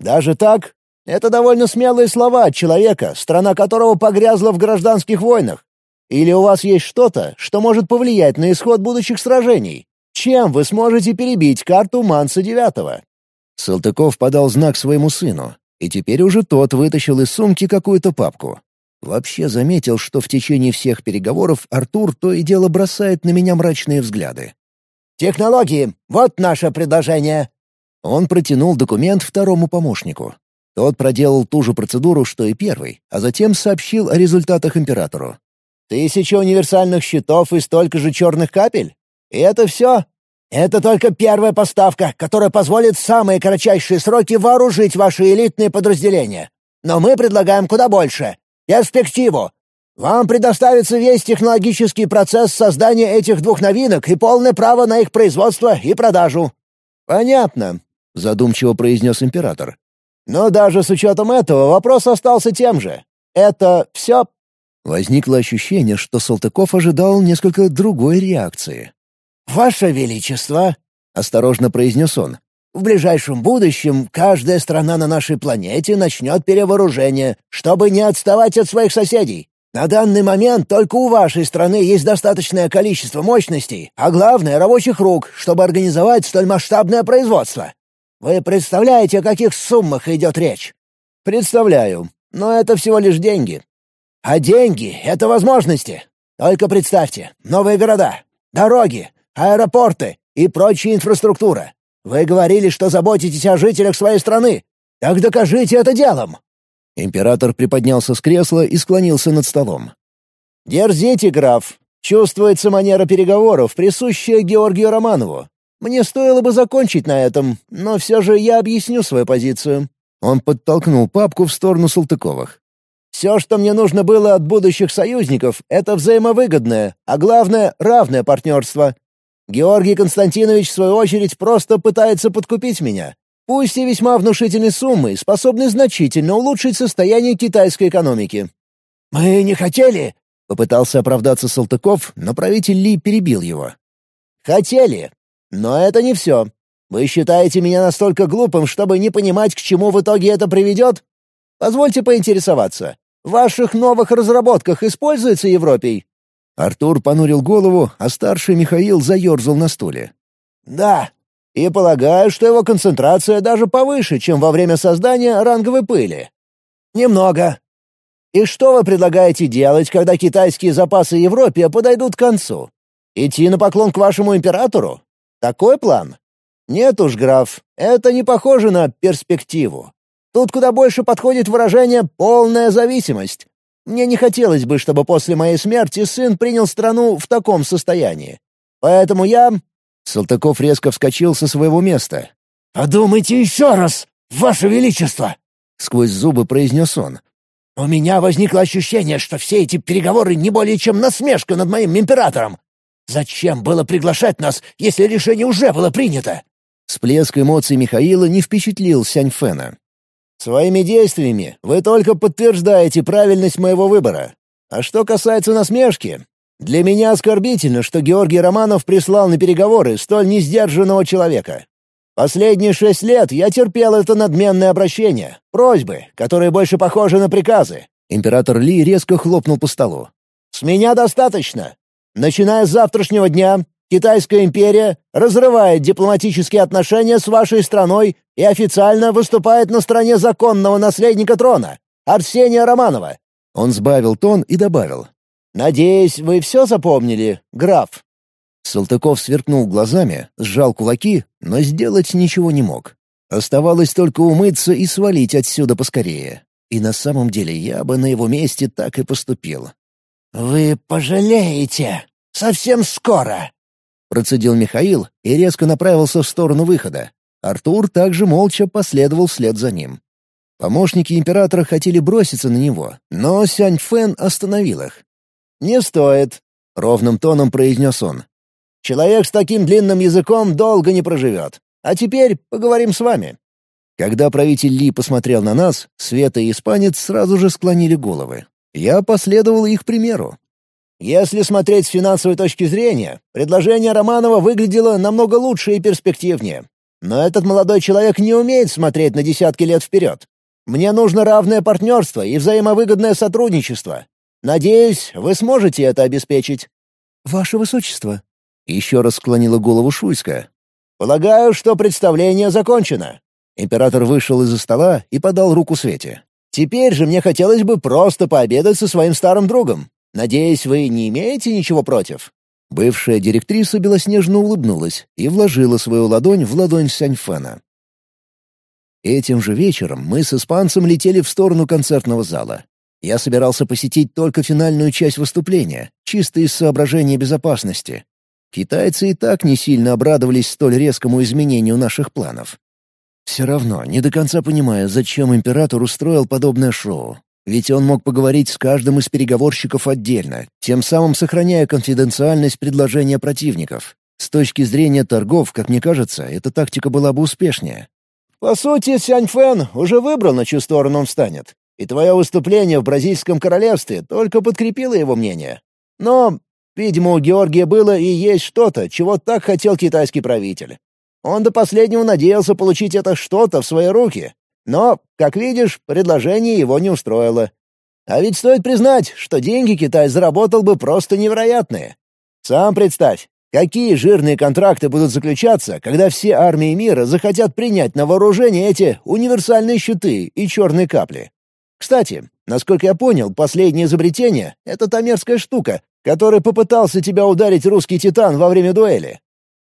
Даже так? Это довольно смелые слова от человека, страна которого погрязла в гражданских войнах. Или у вас есть что-то, что может повлиять на исход будущих сражений? Чем вы сможете перебить карту Манса Девятого?» Салтыков подал знак своему сыну, и теперь уже тот вытащил из сумки какую-то папку. Вообще заметил, что в течение всех переговоров Артур то и дело бросает на меня мрачные взгляды. «Технологии — вот наше предложение!» Он протянул документ второму помощнику. Тот проделал ту же процедуру, что и первый, а затем сообщил о результатах императору. «Тысяча универсальных щитов и столько же черных капель? И это все? Это только первая поставка, которая позволит в самые кратчайшие сроки вооружить ваши элитные подразделения. Но мы предлагаем куда больше. Перспективу. Вам предоставится весь технологический процесс создания этих двух новинок и полное право на их производство и продажу». «Понятно», — задумчиво произнес император. «Но даже с учетом этого вопрос остался тем же. Это все?» Возникло ощущение, что Салтыков ожидал несколько другой реакции. «Ваше Величество», — осторожно произнес он, — «в ближайшем будущем каждая страна на нашей планете начнет перевооружение, чтобы не отставать от своих соседей. На данный момент только у вашей страны есть достаточное количество мощностей, а главное — рабочих рук, чтобы организовать столь масштабное производство. Вы представляете, о каких суммах идет речь?» «Представляю, но это всего лишь деньги». «А деньги — это возможности. Только представьте, новые города, дороги, аэропорты и прочая инфраструктура. Вы говорили, что заботитесь о жителях своей страны. Так докажите это делом!» Император приподнялся с кресла и склонился над столом. «Дерзите, граф. Чувствуется манера переговоров, присущая Георгию Романову. Мне стоило бы закончить на этом, но все же я объясню свою позицию». Он подтолкнул папку в сторону Салтыковых. «Все, что мне нужно было от будущих союзников, это взаимовыгодное, а главное — равное партнерство. Георгий Константинович, в свою очередь, просто пытается подкупить меня. Пусть и весьма внушительной суммой, способной значительно улучшить состояние китайской экономики. «Мы не хотели...» — попытался оправдаться Салтыков, но правитель Ли перебил его. «Хотели. Но это не все. Вы считаете меня настолько глупым, чтобы не понимать, к чему в итоге это приведет? Позвольте поинтересоваться. В ваших новых разработках используется Европей?» Артур понурил голову, а старший Михаил заерзал на стуле. «Да, и полагаю, что его концентрация даже повыше, чем во время создания ранговой пыли». «Немного». «И что вы предлагаете делать, когда китайские запасы Европе подойдут к концу? Идти на поклон к вашему императору? Такой план?» «Нет уж, граф, это не похоже на перспективу. Тут куда больше подходит выражение «полная зависимость». Мне не хотелось бы, чтобы после моей смерти сын принял страну в таком состоянии. Поэтому я...» Салтыков резко вскочил со своего места. «Подумайте еще раз, Ваше Величество!» — сквозь зубы произнес он. «У меня возникло ощущение, что все эти переговоры не более чем насмешка над моим императором. Зачем было приглашать нас, если решение уже было принято?» Всплеск эмоций Михаила не впечатлил Сяньфена. Своими действиями вы только подтверждаете правильность моего выбора. А что касается насмешки, для меня оскорбительно, что Георгий Романов прислал на переговоры столь несдержанного человека. Последние шесть лет я терпел это надменное обращение, просьбы, которые больше похожи на приказы. Император Ли резко хлопнул по столу. «С меня достаточно. Начиная с завтрашнего дня, Китайская империя разрывает дипломатические отношения с вашей страной и официально выступает на стороне законного наследника трона, Арсения Романова». Он сбавил тон и добавил. «Надеюсь, вы все запомнили, граф?» Салтыков сверкнул глазами, сжал кулаки, но сделать ничего не мог. Оставалось только умыться и свалить отсюда поскорее. И на самом деле я бы на его месте так и поступил. «Вы пожалеете. Совсем скоро», — процедил Михаил и резко направился в сторону выхода. Артур также молча последовал вслед за ним. Помощники императора хотели броситься на него, но Сянь Фэн остановил их. «Не стоит», — ровным тоном произнес он. «Человек с таким длинным языком долго не проживет. А теперь поговорим с вами». Когда правитель Ли посмотрел на нас, Света и Испанец сразу же склонили головы. Я последовал их примеру. Если смотреть с финансовой точки зрения, предложение Романова выглядело намного лучше и перспективнее. Но этот молодой человек не умеет смотреть на десятки лет вперед. Мне нужно равное партнерство и взаимовыгодное сотрудничество. Надеюсь, вы сможете это обеспечить». «Ваше Высочество». Еще раз склонила голову Шуйска. «Полагаю, что представление закончено». Император вышел из-за стола и подал руку Свете. «Теперь же мне хотелось бы просто пообедать со своим старым другом. Надеюсь, вы не имеете ничего против?» Бывшая директриса белоснежно улыбнулась и вложила свою ладонь в ладонь Сяньфена. Этим же вечером мы с испанцем летели в сторону концертного зала. Я собирался посетить только финальную часть выступления, чисто из соображения безопасности. Китайцы и так не сильно обрадовались столь резкому изменению наших планов. Все равно, не до конца понимаю, зачем император устроил подобное шоу. Ведь он мог поговорить с каждым из переговорщиков отдельно, тем самым сохраняя конфиденциальность предложения противников. С точки зрения торгов, как мне кажется, эта тактика была бы успешнее. «По сути, Сянь Фэн уже выбрал, на чью сторону он встанет. И твое выступление в Бразильском королевстве только подкрепило его мнение. Но, видимо, у Георгия было и есть что-то, чего так хотел китайский правитель. Он до последнего надеялся получить это что-то в свои руки, но, как видишь, предложение его не устроило. А ведь стоит признать, что деньги Китай заработал бы просто невероятные. Сам представь, какие жирные контракты будут заключаться, когда все армии мира захотят принять на вооружение эти универсальные щиты и черные капли. Кстати, насколько я понял, последнее изобретение — это та мерзкая штука, которой попытался тебя ударить русский титан во время дуэли.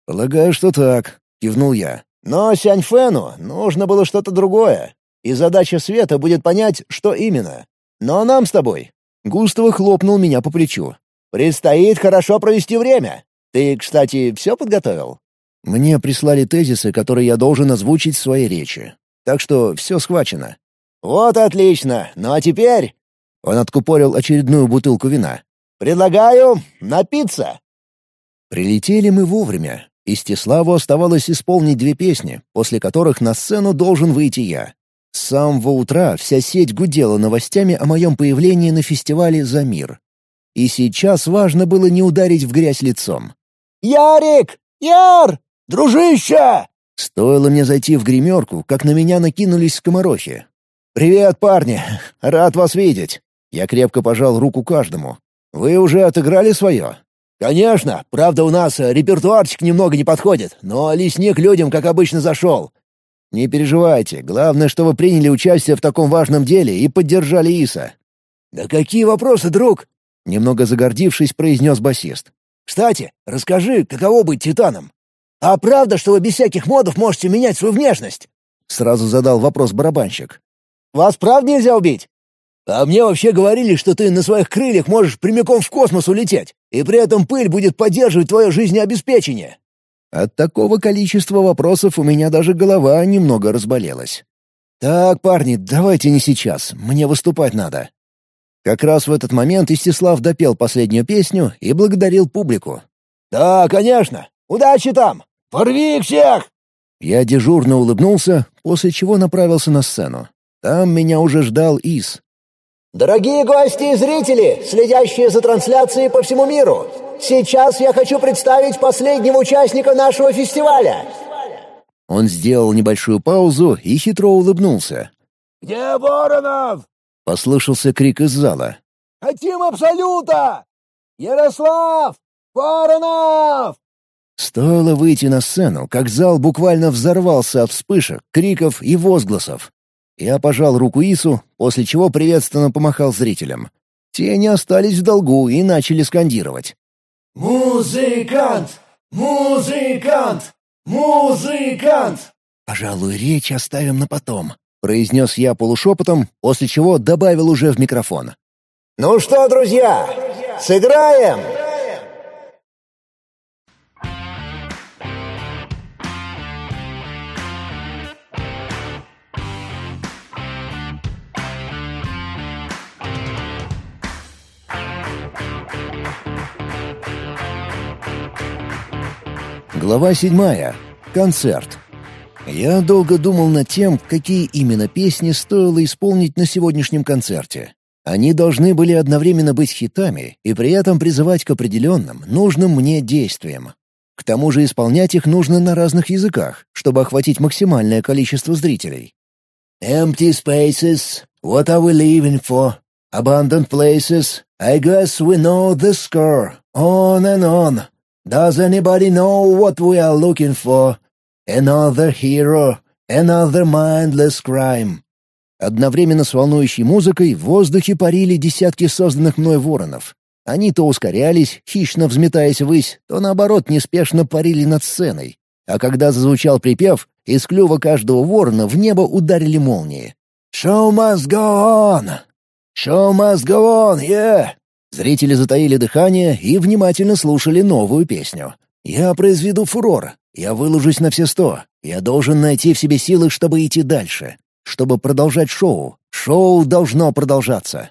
«Полагаю, что так», — кивнул я. Но Сяньфену нужно было что-то другое, и задача Света будет понять, что именно. Но нам с тобой...» Густаво хлопнул меня по плечу. «Предстоит хорошо провести время. Ты, кстати, все подготовил?» Мне прислали тезисы, которые я должен озвучить в своей речи. Так что все схвачено. «Вот отлично. Ну а теперь...» Он откупорил очередную бутылку вина. «Предлагаю напиться». Прилетели мы вовремя. Истиславу оставалось исполнить две песни, после которых на сцену должен выйти я. С самого утра вся сеть гудела новостями о моем появлении на фестивале «За мир». И сейчас важно было не ударить в грязь лицом. «Ярик! Яр! Дружище!» Стоило мне зайти в гримерку, как на меня накинулись скоморохи. «Привет, парни! Рад вас видеть!» Я крепко пожал руку каждому. «Вы уже отыграли свое?» «Конечно. Правда, у нас э, репертуарчик немного не подходит, но лесник людям, как обычно, зашел». «Не переживайте. Главное, что вы приняли участие в таком важном деле и поддержали Иса». «Да какие вопросы, друг?» Немного загордившись, произнес басист. «Кстати, расскажи, каково быть титаном? А правда, что вы без всяких модов можете менять свою внешность?» Сразу задал вопрос барабанщик. «Вас правда нельзя убить?» А мне вообще говорили, что ты на своих крыльях можешь прямиком в космос улететь, и при этом пыль будет поддерживать твое жизнеобеспечение». От такого количества вопросов у меня даже голова немного разболелась. «Так, парни, давайте не сейчас, мне выступать надо». Как раз в этот момент Истислав допел последнюю песню и благодарил публику. «Да, конечно! Удачи там! Порви их всех!» Я дежурно улыбнулся, после чего направился на сцену. Там меня уже ждал Ис. Дорогие гости и зрители, следящие за трансляцией по всему миру, сейчас я хочу представить последнего участника нашего фестиваля. Он сделал небольшую паузу и хитро улыбнулся. «Где Воронов?» Послышался крик из зала. «Хотим Абсолюта! Ярослав! Воронов!» Стоило выйти на сцену, как зал буквально взорвался от вспышек, криков и возгласов. Я пожал руку Ису, после чего приветственно помахал зрителям. Те не остались в долгу и начали скандировать. «Музыкант! Музыкант! Музыкант!» «Пожалуй, речь оставим на потом», — произнес я полушепотом, после чего добавил уже в микрофон. «Ну что, друзья, сыграем?» Глава седьмая. Концерт. Я долго думал над тем, какие именно песни стоило исполнить на сегодняшнем концерте. Они должны были одновременно быть хитами и при этом призывать к определенным, нужным мне действиям. К тому же исполнять их нужно на разных языках, чтобы охватить максимальное количество зрителей. Empty spaces, what are we living for? Abandoned places, I guess we know the score. On and on. Does anybody know what we are looking for? Another hero, another mindless crime. Одновременно с волнующей музыкой в воздухе парили десятки созданных мной воронов. Они то ускорялись, хищно взметаясь ввысь, то наоборот неспешно парили над сценой. А когда зазвучал припев, из клюва каждого ворона в небо ударили молнии. «Show must go on! Show must go on, yeah!» Зрители затаили дыхание и внимательно слушали новую песню. «Я произведу фурор. Я выложусь на все сто. Я должен найти в себе силы, чтобы идти дальше. Чтобы продолжать шоу. Шоу должно продолжаться».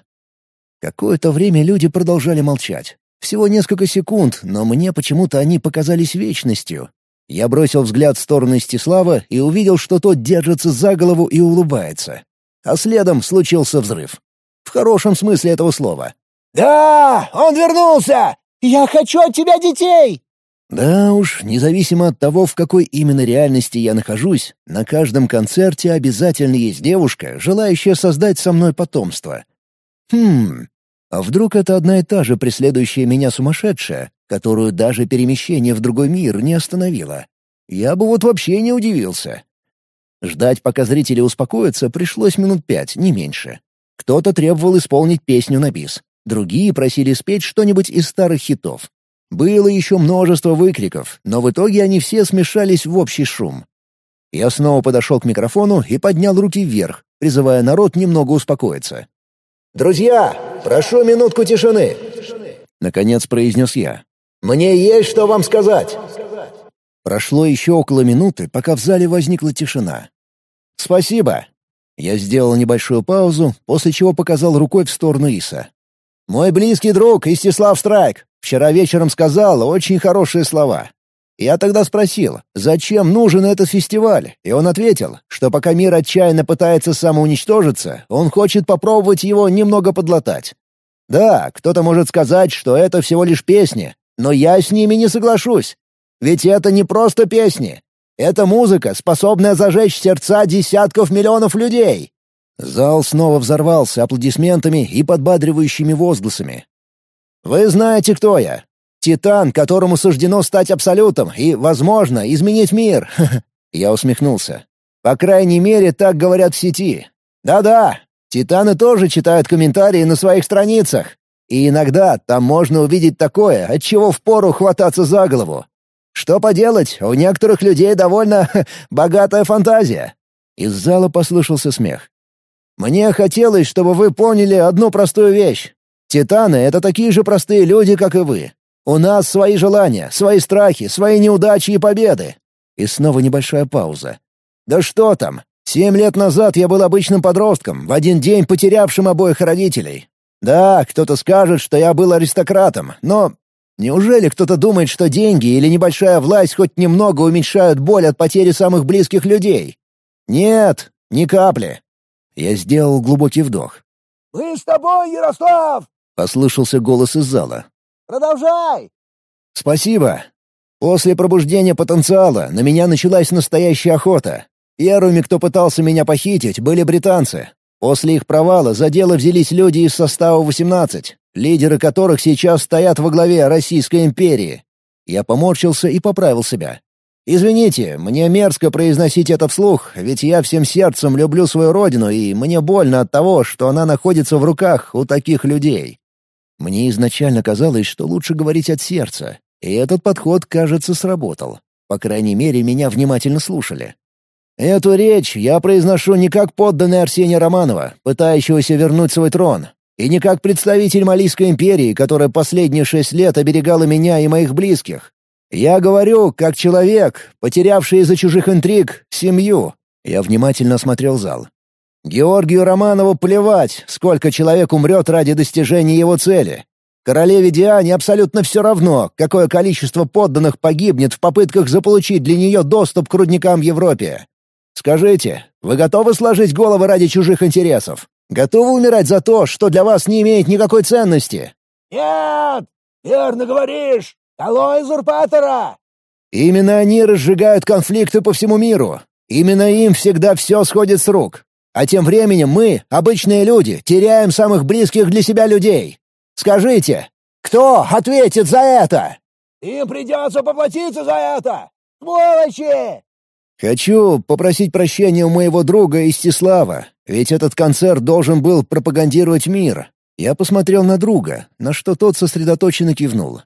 Какое-то время люди продолжали молчать. Всего несколько секунд, но мне почему-то они показались вечностью. Я бросил взгляд в сторону Истислава и увидел, что тот держится за голову и улыбается. А следом случился взрыв. В хорошем смысле этого слова. «Да, он вернулся! Я хочу от тебя детей!» Да уж, независимо от того, в какой именно реальности я нахожусь, на каждом концерте обязательно есть девушка, желающая создать со мной потомство. Хм, а вдруг это одна и та же преследующая меня сумасшедшая, которую даже перемещение в другой мир не остановило? Я бы вот вообще не удивился. Ждать, пока зрители успокоятся, пришлось минут пять, не меньше. Кто-то требовал исполнить песню на бис. Другие просили спеть что-нибудь из старых хитов. Было еще множество выкриков, но в итоге они все смешались в общий шум. Я снова подошел к микрофону и поднял руки вверх, призывая народ немного успокоиться. «Друзья, прошу минутку тишины!» Наконец произнес я. «Мне есть что вам сказать!» Прошло еще около минуты, пока в зале возникла тишина. «Спасибо!» Я сделал небольшую паузу, после чего показал рукой в сторону Иса. Мой близкий друг Истислав Страйк вчера вечером сказал очень хорошие слова. Я тогда спросил, зачем нужен этот фестиваль, и он ответил, что пока мир отчаянно пытается самоуничтожиться, он хочет попробовать его немного подлатать. Да, кто-то может сказать, что это всего лишь песни, но я с ними не соглашусь. Ведь это не просто песни. Это музыка, способная зажечь сердца десятков миллионов людей. Зал снова взорвался аплодисментами и подбадривающими возгласами. «Вы знаете, кто я. Титан, которому суждено стать абсолютом и, возможно, изменить мир». Я усмехнулся. «По крайней мере, так говорят в сети. Да-да, титаны тоже читают комментарии на своих страницах. И иногда там можно увидеть такое, от чего впору хвататься за голову. Что поделать, у некоторых людей довольно богатая фантазия». Из зала послышался смех. Мне хотелось, чтобы вы поняли одну простую вещь. Титаны — это такие же простые люди, как и вы. У нас свои желания, свои страхи, свои неудачи и победы. И снова небольшая пауза. Да что там? Семь лет назад я был обычным подростком, в один день потерявшим обоих родителей. Да, кто-то скажет, что я был аристократом, но неужели кто-то думает, что деньги или небольшая власть хоть немного уменьшают боль от потери самых близких людей? Нет, ни капли. Я сделал глубокий вдох. «Мы с тобой, Ярослав!» — послышался голос из зала. «Продолжай!» «Спасибо!» После пробуждения потенциала на меня началась настоящая охота. Первыми, кто пытался меня похитить, были британцы. После их провала за дело взялись люди из состава 18, лидеры которых сейчас стоят во главе Российской империи. Я поморщился и поправил себя. «Извините, мне мерзко произносить это вслух, ведь я всем сердцем люблю свою родину, и мне больно от того, что она находится в руках у таких людей». Мне изначально казалось, что лучше говорить от сердца, и этот подход, кажется, сработал. По крайней мере, меня внимательно слушали. Эту речь я произношу не как подданный Арсения Романова, пытающегося вернуть свой трон, и не как представитель Малийской империи, которая последние шесть лет оберегала меня и моих близких. Я говорю, как человек, потерявший из-за чужих интриг семью. Я внимательно осмотрел зал. Георгию Романову плевать, сколько человек умрет ради достижения его цели. Королеве Диане абсолютно все равно, какое количество подданных погибнет в попытках заполучить для нее доступ к рудникам в Европе. Скажите, вы готовы сложить головы ради чужих интересов? Готовы умирать за то, что для вас не имеет никакой ценности?» «Нет! Верно говоришь! Алло, узурпатора!» «Именно они разжигают конфликты по всему миру. Именно им всегда все сходит с рук. А тем временем мы, обычные люди, теряем самых близких для себя людей. Скажите, кто ответит за это?» «Им придется поплатиться за это! Сволочи!» Хочу попросить прощения у моего друга Истислава, ведь этот концерт должен был пропагандировать мир. Я посмотрел на друга, на что тот сосредоточенно кивнул.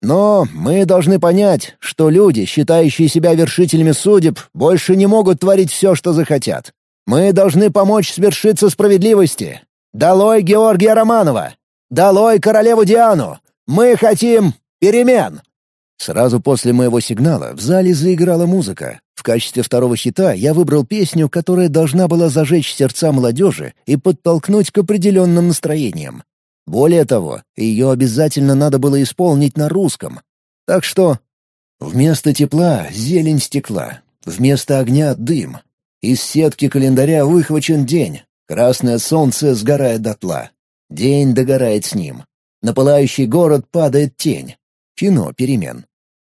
Но мы должны понять, что люди, считающие себя вершителями судеб, больше не могут творить все, что захотят. Мы должны помочь свершиться справедливости. Долой Георгия Романова! Долой королеву Диану! Мы хотим перемен!» Сразу после моего сигнала в зале заиграла музыка. В качестве второго хита я выбрал песню, которая должна была зажечь сердца молодежи и подтолкнуть к определенным настроениям. Более того, ее обязательно надо было исполнить на русском. Так что... Вместо тепла — зелень стекла, вместо огня — дым. Из сетки календаря выхвачен день. Красное солнце сгорает дотла. День догорает с ним. На пылающий город падает тень. Кино перемен.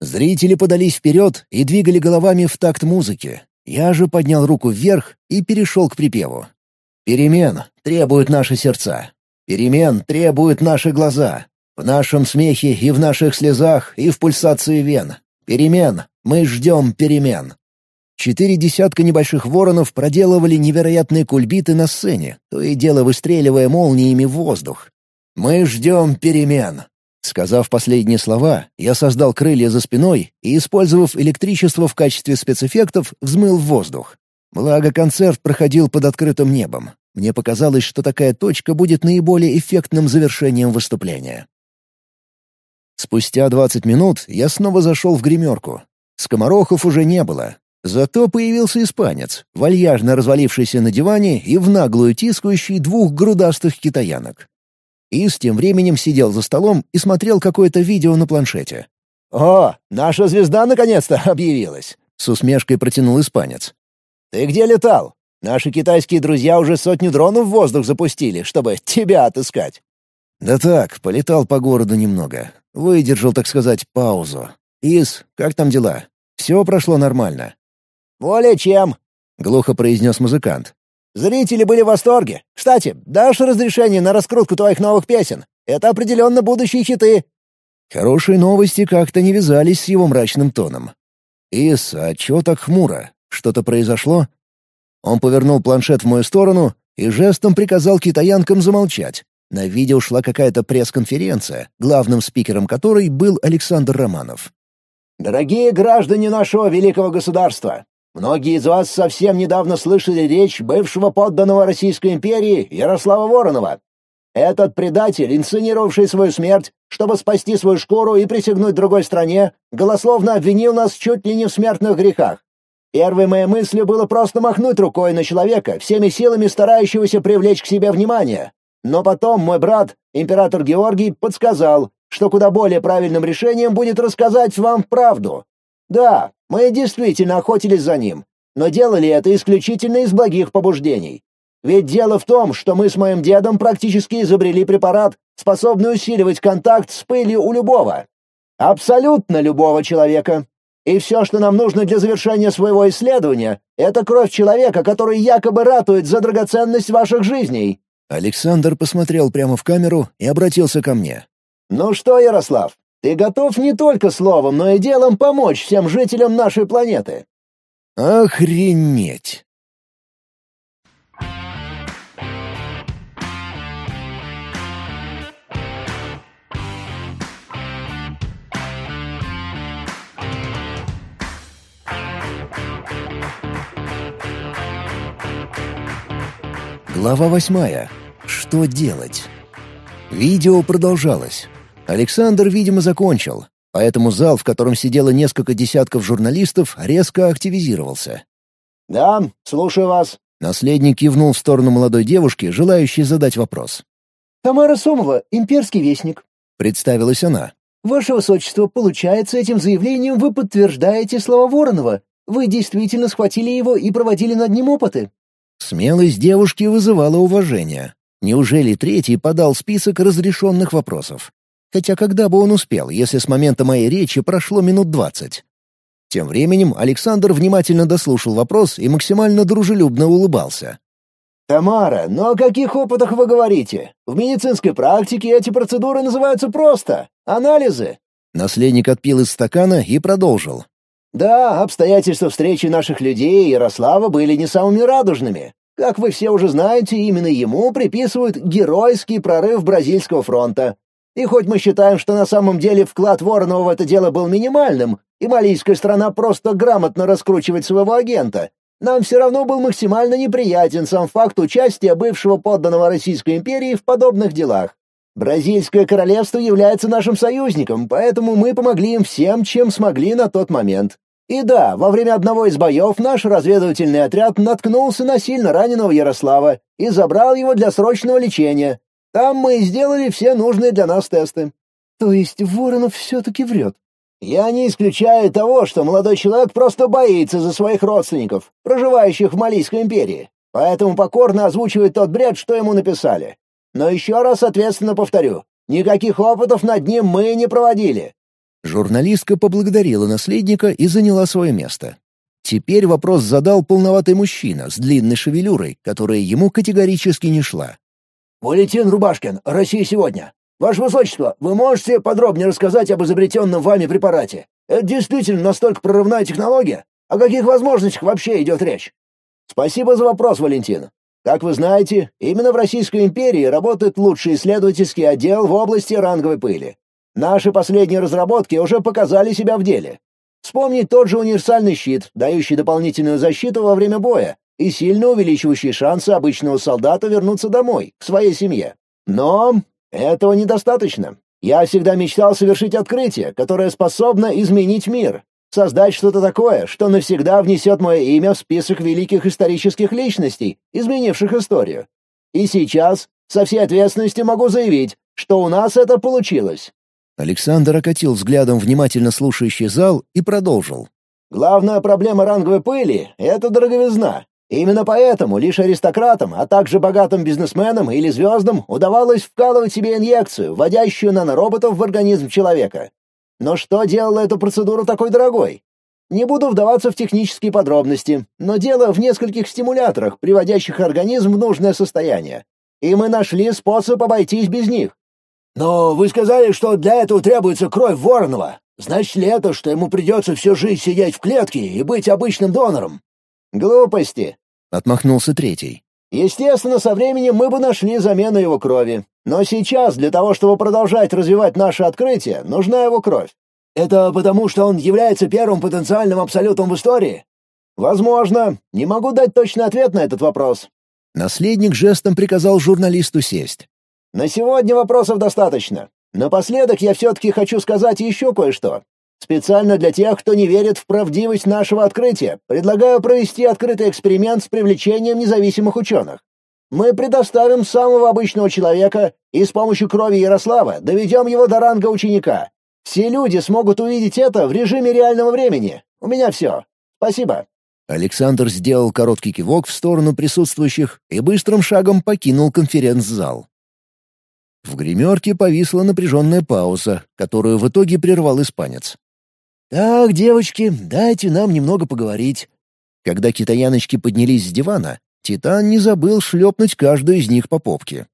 Зрители подались вперед и двигали головами в такт музыки. Я же поднял руку вверх и перешел к припеву. «Перемен требуют наши сердца. Перемен требуют наши глаза. В нашем смехе и в наших слезах, и в пульсации вен. Перемен. Мы ждем перемен». Четыре десятка небольших воронов проделывали невероятные кульбиты на сцене, то и дело выстреливая молниями в воздух. «Мы ждем перемен. Сказав последние слова, я создал крылья за спиной и, использовав электричество в качестве спецэффектов, взмыл в воздух. Благо, концерт проходил под открытым небом. Мне показалось, что такая точка будет наиболее эффектным завершением выступления. Спустя двадцать минут я снова зашел в гримерку. Скоморохов уже не было. Зато появился испанец, вальяжно развалившийся на диване и в наглую тискающий двух грудастых китаянок. Ис тем временем сидел за столом и смотрел какое-то видео на планшете. «О, наша звезда наконец-то объявилась!» — с усмешкой протянул испанец. «Ты где летал? Наши китайские друзья уже сотню дронов в воздух запустили, чтобы тебя отыскать». «Да так, полетал по городу немного. Выдержал, так сказать, паузу. Ис, как там дела? Все прошло нормально?» «Более чем», — глухо произнес музыкант. Зрители были в восторге. Кстати, дашь разрешение на раскрутку твоих новых песен? Это определенно будущие хиты». Хорошие новости как-то не вязались с его мрачным тоном. «Ис, а чё так хмуро? Что-то произошло?» Он повернул планшет в мою сторону и жестом приказал китаянкам замолчать. На видео шла какая-то пресс-конференция, главным спикером которой был Александр Романов. «Дорогие граждане нашего великого государства! Многие из вас совсем недавно слышали речь бывшего подданного Российской империи Ярослава Воронова. Этот предатель, инсценировавший свою смерть, чтобы спасти свою шкуру и присягнуть другой стране, голословно обвинил нас чуть ли не в смертных грехах. Первой моей мыслью было просто махнуть рукой на человека, всеми силами старающегося привлечь к себе внимание. Но потом мой брат, император Георгий, подсказал, что куда более правильным решением будет рассказать вам правду. Да, мы действительно охотились за ним, но делали это исключительно из благих побуждений. Ведь дело в том, что мы с моим дедом практически изобрели препарат, способный усиливать контакт с пылью у любого. Абсолютно любого человека. И все, что нам нужно для завершения своего исследования, это кровь человека, который якобы ратует за драгоценность ваших жизней». Александр посмотрел прямо в камеру и обратился ко мне. «Ну что, Ярослав, ты готов не только словом, но и делом помочь всем жителям нашей планеты?» «Охренеть!» Глава восьмая. Что делать? Видео продолжалось. Александр, видимо, закончил, поэтому зал, в котором сидело несколько десятков журналистов, резко активизировался. «Да, слушаю вас». Наследник кивнул в сторону молодой девушки, желающей задать вопрос. «Тамара Сомова, имперский вестник», — представилась она. «Ваше Высочество, получается, этим заявлением вы подтверждаете слова Воронова. Вы действительно схватили его и проводили над ним опыты?» Смелость девушки вызывала уважение. Неужели третий подал список разрешенных вопросов? Хотя когда бы он успел, если с момента моей речи прошло минут двадцать? Тем временем Александр внимательно дослушал вопрос и максимально дружелюбно улыбался. «Тамара, но о каких опытах вы говорите? В медицинской практике эти процедуры называются просто — анализы». Наследник отпил из стакана и продолжил. Да, обстоятельства встречи наших людей и Ярослава были не самыми радужными. Как вы все уже знаете, именно ему приписывают геройский прорыв Бразильского фронта. И хоть мы считаем, что на самом деле вклад Воронова в это дело был минимальным, и малийская страна просто грамотно раскручивает своего агента, нам все равно был максимально неприятен сам факт участия бывшего подданного Российской империи в подобных делах. Бразильское королевство является нашим союзником, поэтому мы помогли им всем, чем смогли на тот момент. И да, во время одного из боев наш разведывательный отряд наткнулся на сильно раненого Ярослава и забрал его для срочного лечения. Там мы и сделали все нужные для нас тесты. То есть Воронов все-таки врет? Я не исключаю того, что молодой человек просто боится за своих родственников, проживающих в Малийской империи, поэтому покорно озвучивает тот бред, что ему написали. Но еще раз ответственно повторю, никаких опытов над ним мы не проводили. Журналистка поблагодарила наследника и заняла свое место. Теперь вопрос задал полноватый мужчина с длинной шевелюрой, которая ему категорически не шла. «Валентин Рубашкин, Россия сегодня. Ваше Высочество, вы можете подробнее рассказать об изобретенном вами препарате? Это действительно настолько прорывная технология? О каких возможностях вообще идет речь?» «Спасибо за вопрос, Валентин. Как вы знаете, именно в Российской империи работает лучший исследовательский отдел в области ранговой пыли. Наши последние разработки уже показали себя в деле. Вспомнить тот же универсальный щит, дающий дополнительную защиту во время боя и сильно увеличивающий шансы обычного солдата вернуться домой, к своей семье. Но этого недостаточно. Я всегда мечтал совершить открытие, которое способно изменить мир, создать что-то такое, что навсегда внесет мое имя в список великих исторических личностей, изменивших историю. И сейчас, со всей ответственностью могу заявить, что у нас это получилось. Александр окатил взглядом внимательно слушающий зал и продолжил. «Главная проблема ранговой пыли — это дороговизна. Именно поэтому лишь аристократам, а также богатым бизнесменам или звездам удавалось вкалывать себе инъекцию, вводящую нанороботов в организм человека. Но что делало эту процедуру такой дорогой? Не буду вдаваться в технические подробности, но дело в нескольких стимуляторах, приводящих организм в нужное состояние. И мы нашли способ обойтись без них. «Но вы сказали, что для этого требуется кровь Воронова. Значит ли это, что ему придется всю жизнь сидеть в клетке и быть обычным донором?» «Глупости», — отмахнулся третий. «Естественно, со временем мы бы нашли замену его крови. Но сейчас, для того, чтобы продолжать развивать наше открытие, нужна его кровь. Это потому, что он является первым потенциальным абсолютом в истории? Возможно. Не могу дать точный ответ на этот вопрос. Наследник жестом приказал журналисту сесть. На сегодня вопросов достаточно. Напоследок я все-таки хочу сказать еще кое-что. Специально для тех, кто не верит в правдивость нашего открытия, предлагаю провести открытый эксперимент с привлечением независимых ученых. Мы предоставим самого обычного человека и с помощью крови Ярослава доведем его до ранга ученика. Все люди смогут увидеть это в режиме реального времени. У меня все. Спасибо». Александр сделал короткий кивок в сторону присутствующих и быстрым шагом покинул конференц-зал. В гримерке повисла напряженная пауза, которую в итоге прервал испанец. «Так, девочки, дайте нам немного поговорить». Когда китаяночки поднялись с дивана, Титан не забыл шлепнуть каждую из них по попке.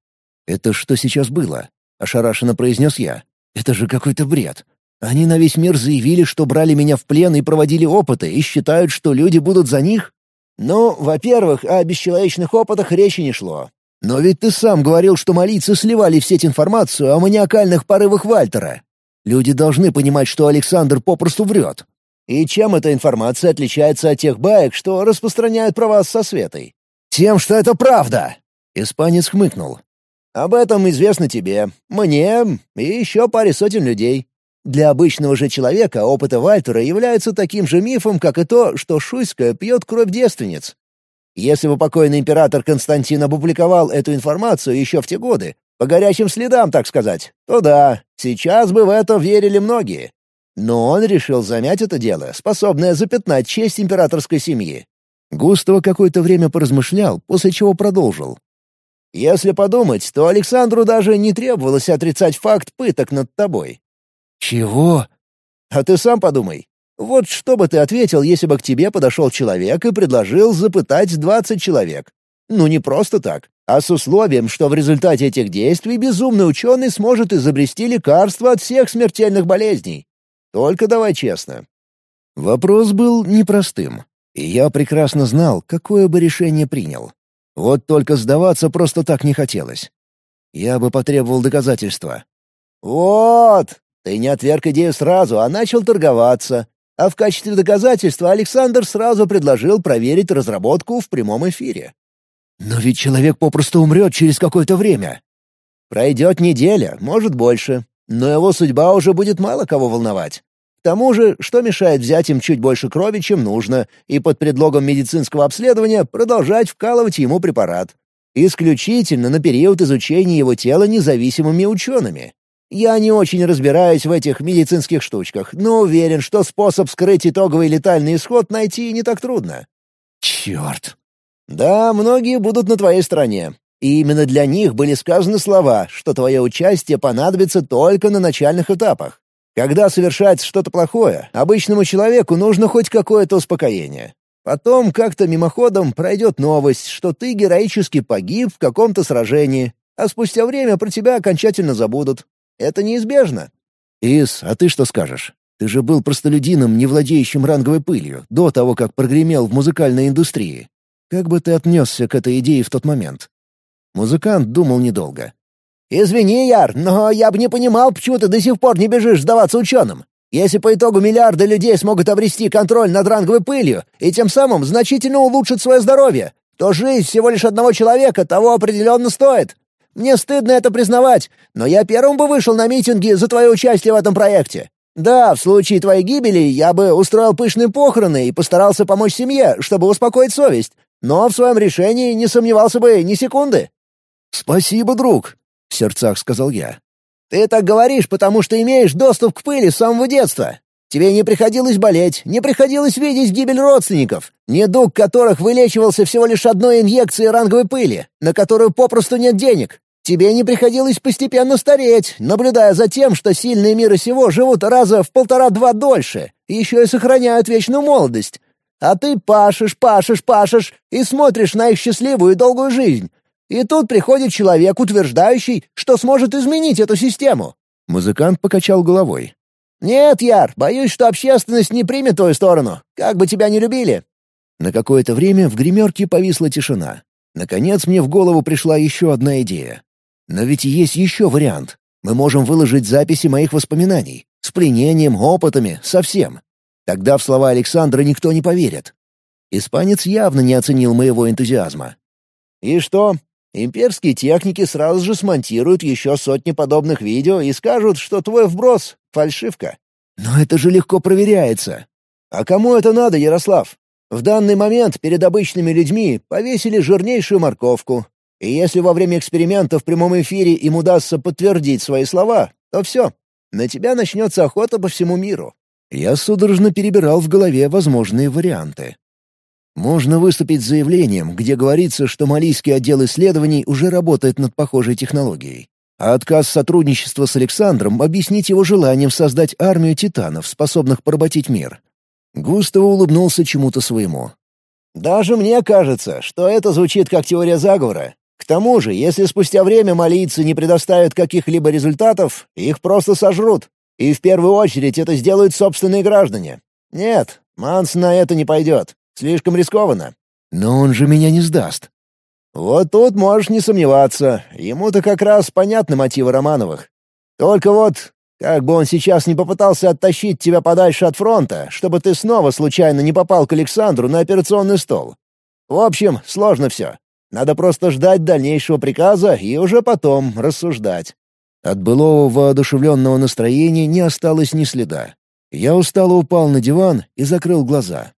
«Это что сейчас было?» — ошарашенно произнес я. «Это же какой-то бред. Они на весь мир заявили, что брали меня в плен и проводили опыты, и считают, что люди будут за них?» «Ну, во-первых, о бесчеловечных опытах речи не шло. Но ведь ты сам говорил, что молиться сливали в сеть информацию о маниакальных порывах Вальтера. Люди должны понимать, что Александр попросту врет. И чем эта информация отличается от тех баек, что распространяют про вас со Светой? Тем, что это правда!» Испанец хмыкнул. «Об этом известно тебе, мне и еще паре сотен людей. Для обычного же человека опыты Вальтера являются таким же мифом, как и то, что Шуйская пьет кровь девственниц. Если бы покойный император Константин опубликовал эту информацию еще в те годы, по горячим следам, так сказать, то да, сейчас бы в это верили многие. Но он решил замять это дело, способное запятнать честь императорской семьи. Густаво какое-то время поразмышлял, после чего продолжил. «Если подумать, то Александру даже не требовалось отрицать факт пыток над тобой». «Чего?» «А ты сам подумай. Вот что бы ты ответил, если бы к тебе подошел человек и предложил запытать двадцать человек? Ну, не просто так, а с условием, что в результате этих действий безумный ученый сможет изобрести лекарство от всех смертельных болезней. Только давай честно. Вопрос был непростым, и я прекрасно знал, какое бы решение принял. Вот только сдаваться просто так не хотелось. Я бы потребовал доказательства. «Вот! Ты не отверг идею сразу, а начал торговаться. А в качестве доказательства Александр сразу предложил проверить разработку в прямом эфире. «Но ведь человек попросту умрет через какое-то время». «Пройдет неделя, может больше, но его судьба уже будет мало кого волновать. К тому же, что мешает взять им чуть больше крови, чем нужно, и под предлогом медицинского обследования продолжать вкалывать ему препарат? Исключительно на период изучения его тела независимыми учеными. Я не очень разбираюсь в этих медицинских штучках, но уверен, что способ скрыть итоговый летальный исход найти не так трудно. Черт. Да, многие будут на твоей стороне. И именно для них были сказаны слова, что твое участие понадобится только на начальных этапах. Когда совершается что-то плохое, обычному человеку нужно хоть какое-то успокоение. Потом как-то мимоходом пройдет новость, что ты героически погиб в каком-то сражении, а спустя время про тебя окончательно забудут. Это неизбежно. Ис, а ты что скажешь? Ты же был простолюдином, не владеющим ранговой пылью, до того, как прогремел в музыкальной индустрии. Как бы ты отнесся к этой идее в тот момент? Музыкант думал недолго. «Извини, Яр, но я бы не понимал, почему ты до сих пор не бежишь сдаваться ученым. Если по итогу миллиарды людей смогут обрести контроль над ранговой пылью и тем самым значительно улучшить свое здоровье, то жизнь всего лишь одного человека того определенно стоит. Мне стыдно это признавать, но я первым бы вышел на митинги за твое участие в этом проекте. Да, в случае твоей гибели я бы устроил пышные похороны и постарался помочь семье, чтобы успокоить совесть, но в своем решении не сомневался бы ни секунды». «Спасибо, друг», — в сердцах сказал я. «Ты так говоришь, потому что имеешь доступ к пыли с самого детства. Тебе не приходилось болеть, не приходилось видеть гибель родственников, недуг которых вылечивался всего лишь одной инъекцией ранговой пыли, на которую попросту нет денег. Тебе не приходилось постепенно стареть, наблюдая за тем, что сильные мира сего живут раза в полтора-два дольше, еще и сохраняют вечную молодость. А ты пашешь, пашешь, пашешь и смотришь на их счастливую и долгую жизнь. И тут приходит человек, утверждающий, что сможет изменить эту систему». Музыкант покачал головой. «Нет, Яр, боюсь, что общественность не примет твою сторону, как бы тебя не любили». На какое-то время в гримерке повисла тишина. Наконец мне в голову пришла еще одна идея. Но ведь есть еще вариант. Мы можем выложить записи моих воспоминаний. С пленением, опытами, совсем. Тогда в слова Александра никто не поверит. Испанец явно не оценил моего энтузиазма. «И что? Имперские техники сразу же смонтируют еще сотни подобных видео и скажут, что твой вброс — фальшивка. Но это же легко проверяется. А кому это надо, Ярослав? В данный момент перед обычными людьми повесили жирнейшую морковку. И если во время эксперимента в прямом эфире им удастся подтвердить свои слова, то все. На тебя начнется охота по всему миру. Я судорожно перебирал в голове возможные варианты. Можно выступить с заявлением, где говорится, что Малийский отдел исследований уже работает над похожей технологией. а отказ сотрудничества с Александром объяснить его желанием создать армию титанов, способных поработить мир. Густаво улыбнулся чему-то своему. «Даже мне кажется, что это звучит как теория заговора. К тому же, если спустя время малийцы не предоставят каких-либо результатов, их просто сожрут. И в первую очередь это сделают собственные граждане. Нет, Манс на это не пойдет. Слишком рискованно. Но он же меня не сдаст. Вот тут можешь не сомневаться. Ему-то как раз понятны мотивы Романовых. Только вот, как бы он сейчас не попытался оттащить тебя подальше от фронта, чтобы ты снова случайно не попал к Александру на операционный стол. В общем, сложно все. Надо просто ждать дальнейшего приказа и уже потом рассуждать. От былого воодушевленного настроения не осталось ни следа. Я устало упал на диван и закрыл глаза.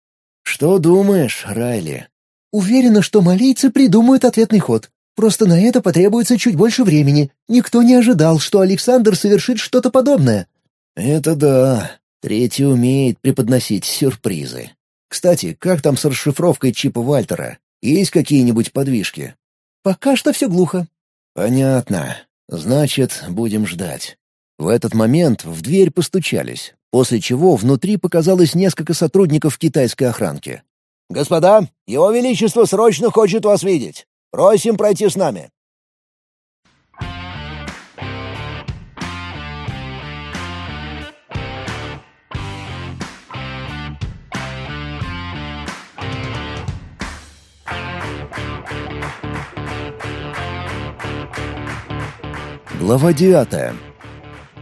«Что думаешь, Райли?» «Уверена, что малийцы придумают ответный ход. Просто на это потребуется чуть больше времени. Никто не ожидал, что Александр совершит что-то подобное». «Это да. Третий умеет преподносить сюрпризы. Кстати, как там с расшифровкой чипа Вальтера? Есть какие-нибудь подвижки?» «Пока что все глухо». «Понятно. Значит, будем ждать». В этот момент в дверь постучались после чего внутри показалось несколько сотрудников китайской охранки. «Господа, Его Величество срочно хочет вас видеть. Просим пройти с нами». Глава девятая.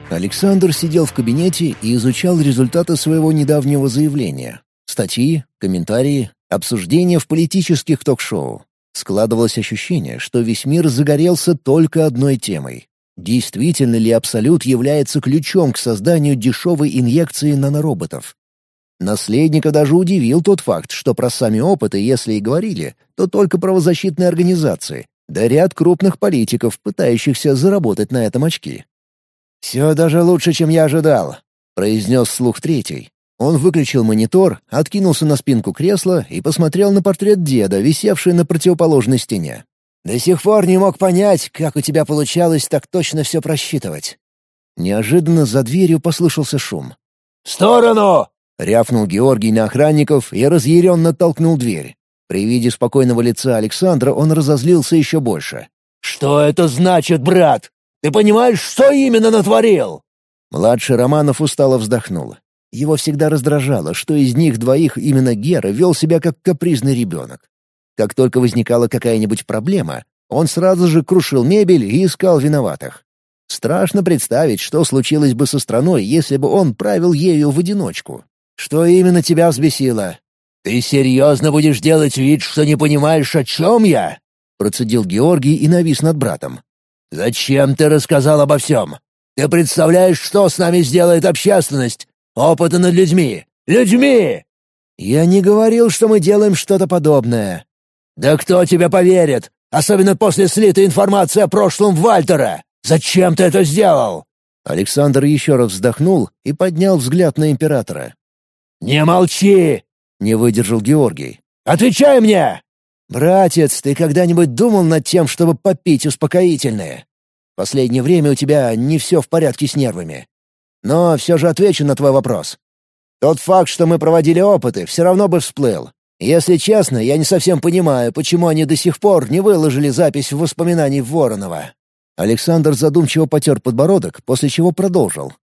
Александр сидел в кабинете и изучал результаты своего недавнего заявления. Статьи, комментарии, обсуждения в политических ток-шоу. Складывалось ощущение, что весь мир загорелся только одной темой. Действительно ли Абсолют является ключом к созданию дешевой инъекции нанороботов? Наследника даже удивил тот факт, что про сами опыты, если и говорили, то только правозащитные организации, да ряд крупных политиков, пытающихся заработать на этом очки. «Все даже лучше, чем я ожидал», — произнес слух третий. Он выключил монитор, откинулся на спинку кресла и посмотрел на портрет деда, висевший на противоположной стене. «До сих пор не мог понять, как у тебя получалось так точно все просчитывать». Неожиданно за дверью послышался шум. «В сторону!» — рявкнул Георгий на охранников и разъяренно толкнул дверь. При виде спокойного лица Александра он разозлился еще больше. «Что это значит, брат? Ты понимаешь, что именно натворил?» Младший Романов устало вздохнул. Его всегда раздражало, что из них двоих именно Гера вел себя как капризный ребенок. Как только возникала какая-нибудь проблема, он сразу же крушил мебель и искал виноватых. Страшно представить, что случилось бы со страной, если бы он правил ею в одиночку. «Что именно тебя взбесило?» «Ты серьезно будешь делать вид, что не понимаешь, о чем я?» Процедил Георгий и навис над братом. «Зачем ты рассказал обо всем? Ты представляешь, что с нами сделает общественность? Опыты над людьми! Людьми!» «Я не говорил, что мы делаем что-то подобное». «Да кто тебе поверит? Особенно после слитой информации о прошлом Вальтера! Зачем ты это сделал?» Александр еще раз вздохнул и поднял взгляд на императора. «Не молчи!» — не выдержал Георгий. «Отвечай мне!» «Братец, ты когда-нибудь думал над тем, чтобы попить успокоительное? Последнее время у тебя не все в порядке с нервами. Но все же отвечу на твой вопрос. Тот факт, что мы проводили опыты, все равно бы всплыл. Если честно, я не совсем понимаю, почему они до сих пор не выложили запись воспоминаний Воронова». Александр задумчиво потер подбородок, после чего продолжил.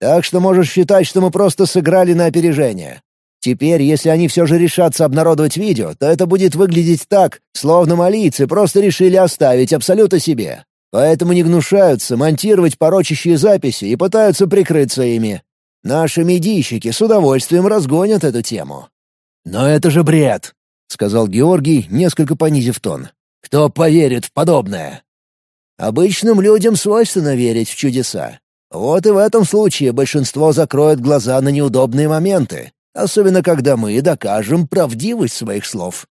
«Так что можешь считать, что мы просто сыграли на опережение. Теперь, если они все же решатся обнародовать видео, то это будет выглядеть так, словно малийцы просто решили оставить абсолютно себе. Поэтому не гнушаются монтировать порочащие записи и пытаются прикрыться ими. Наши медийщики с удовольствием разгонят эту тему. «Но это же бред!» — сказал Георгий, несколько понизив тон. «Кто поверит в подобное?» «Обычным людям свойственно верить в чудеса. Вот и в этом случае большинство закроет глаза на неудобные моменты, особенно когда мы докажем правдивость своих слов.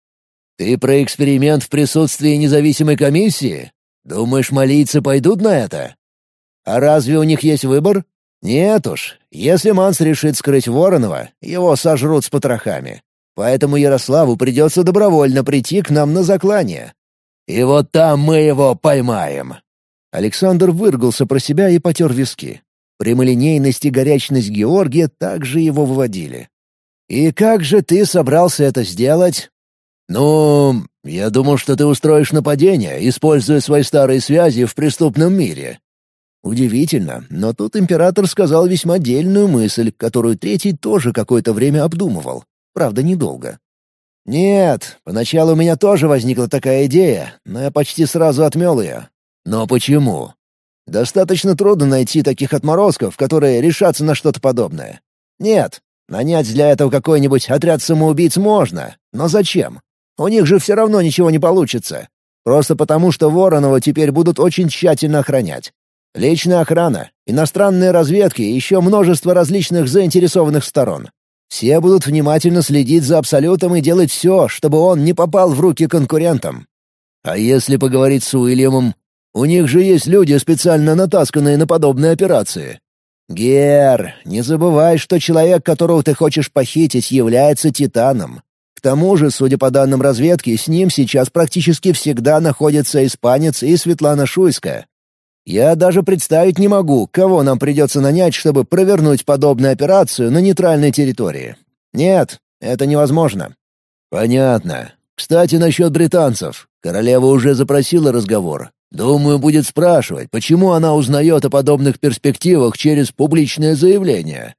Ты про эксперимент в присутствии независимой комиссии? Думаешь, малийцы пойдут на это? А разве у них есть выбор? Нет уж. Если Манс решит скрыть Воронова, его сожрут с потрохами. Поэтому Ярославу придется добровольно прийти к нам на заклание. И вот там мы его поймаем. Александр выргался про себя и потер виски. Прямолинейность и горячность Георгия также его выводили. «И как же ты собрался это сделать?» «Ну, я думал, что ты устроишь нападение, используя свои старые связи в преступном мире». Удивительно, но тут император сказал весьма дельную мысль, которую третий тоже какое-то время обдумывал. Правда, недолго. «Нет, поначалу у меня тоже возникла такая идея, но я почти сразу отмел ее». «Но почему?» «Достаточно трудно найти таких отморозков, которые решатся на что-то подобное. Нет, нанять для этого какой-нибудь отряд самоубийц можно, но зачем? У них же все равно ничего не получится. Просто потому, что Воронова теперь будут очень тщательно охранять. Личная охрана, иностранные разведки и еще множество различных заинтересованных сторон. Все будут внимательно следить за Абсолютом и делать все, чтобы он не попал в руки конкурентам. А если поговорить с Уильямом? У них же есть люди, специально натасканные на подобные операции. Гер, не забывай, что человек, которого ты хочешь похитить, является Титаном тому же, судя по данным разведки, с ним сейчас практически всегда находятся испанец и Светлана Шуйская. Я даже представить не могу, кого нам придется нанять, чтобы провернуть подобную операцию на нейтральной территории. Нет, это невозможно. Понятно. Кстати, насчет британцев. Королева уже запросила разговор. Думаю, будет спрашивать, почему она узнает о подобных перспективах через публичное заявление.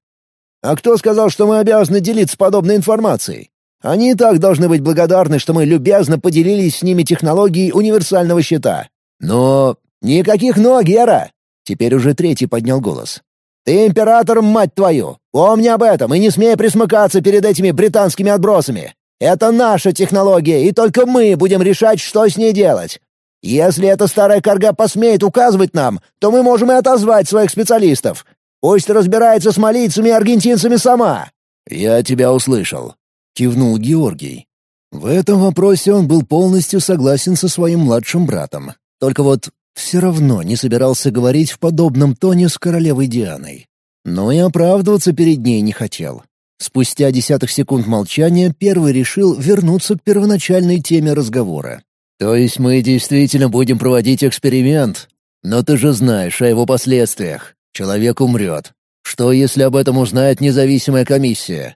А кто сказал, что мы обязаны делиться подобной информацией? Они и так должны быть благодарны, что мы любезно поделились с ними технологией универсального щита. Но... Никаких «но», Гера!» Теперь уже третий поднял голос. «Ты император, мать твою! Помни об этом и не смей присмыкаться перед этими британскими отбросами! Это наша технология, и только мы будем решать, что с ней делать. Если эта старая корга посмеет указывать нам, то мы можем и отозвать своих специалистов. Пусть разбирается с малийцами и аргентинцами сама». «Я тебя услышал. — кивнул Георгий. В этом вопросе он был полностью согласен со своим младшим братом. Только вот все равно не собирался говорить в подобном тоне с королевой Дианой. Но и оправдываться перед ней не хотел. Спустя десятых секунд молчания первый решил вернуться к первоначальной теме разговора. «То есть мы действительно будем проводить эксперимент? Но ты же знаешь о его последствиях. Человек умрет. Что, если об этом узнает независимая комиссия?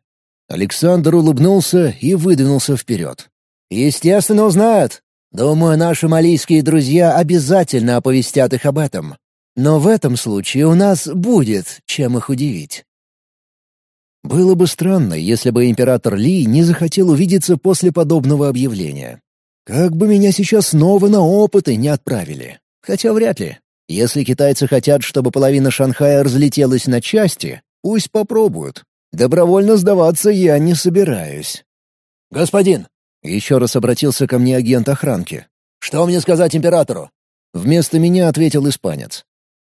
Александр улыбнулся и выдвинулся вперед. «Естественно, узнают. Думаю, наши малийские друзья обязательно оповестят их об этом. Но в этом случае у нас будет чем их удивить». Было бы странно, если бы император Ли не захотел увидеться после подобного объявления. Как бы меня сейчас снова на опыты не отправили. Хотя вряд ли. Если китайцы хотят, чтобы половина Шанхая разлетелась на части, пусть попробуют. Добровольно сдаваться я не собираюсь. «Господин!» — еще раз обратился ко мне агент охранки. «Что мне сказать императору?» Вместо меня ответил испанец.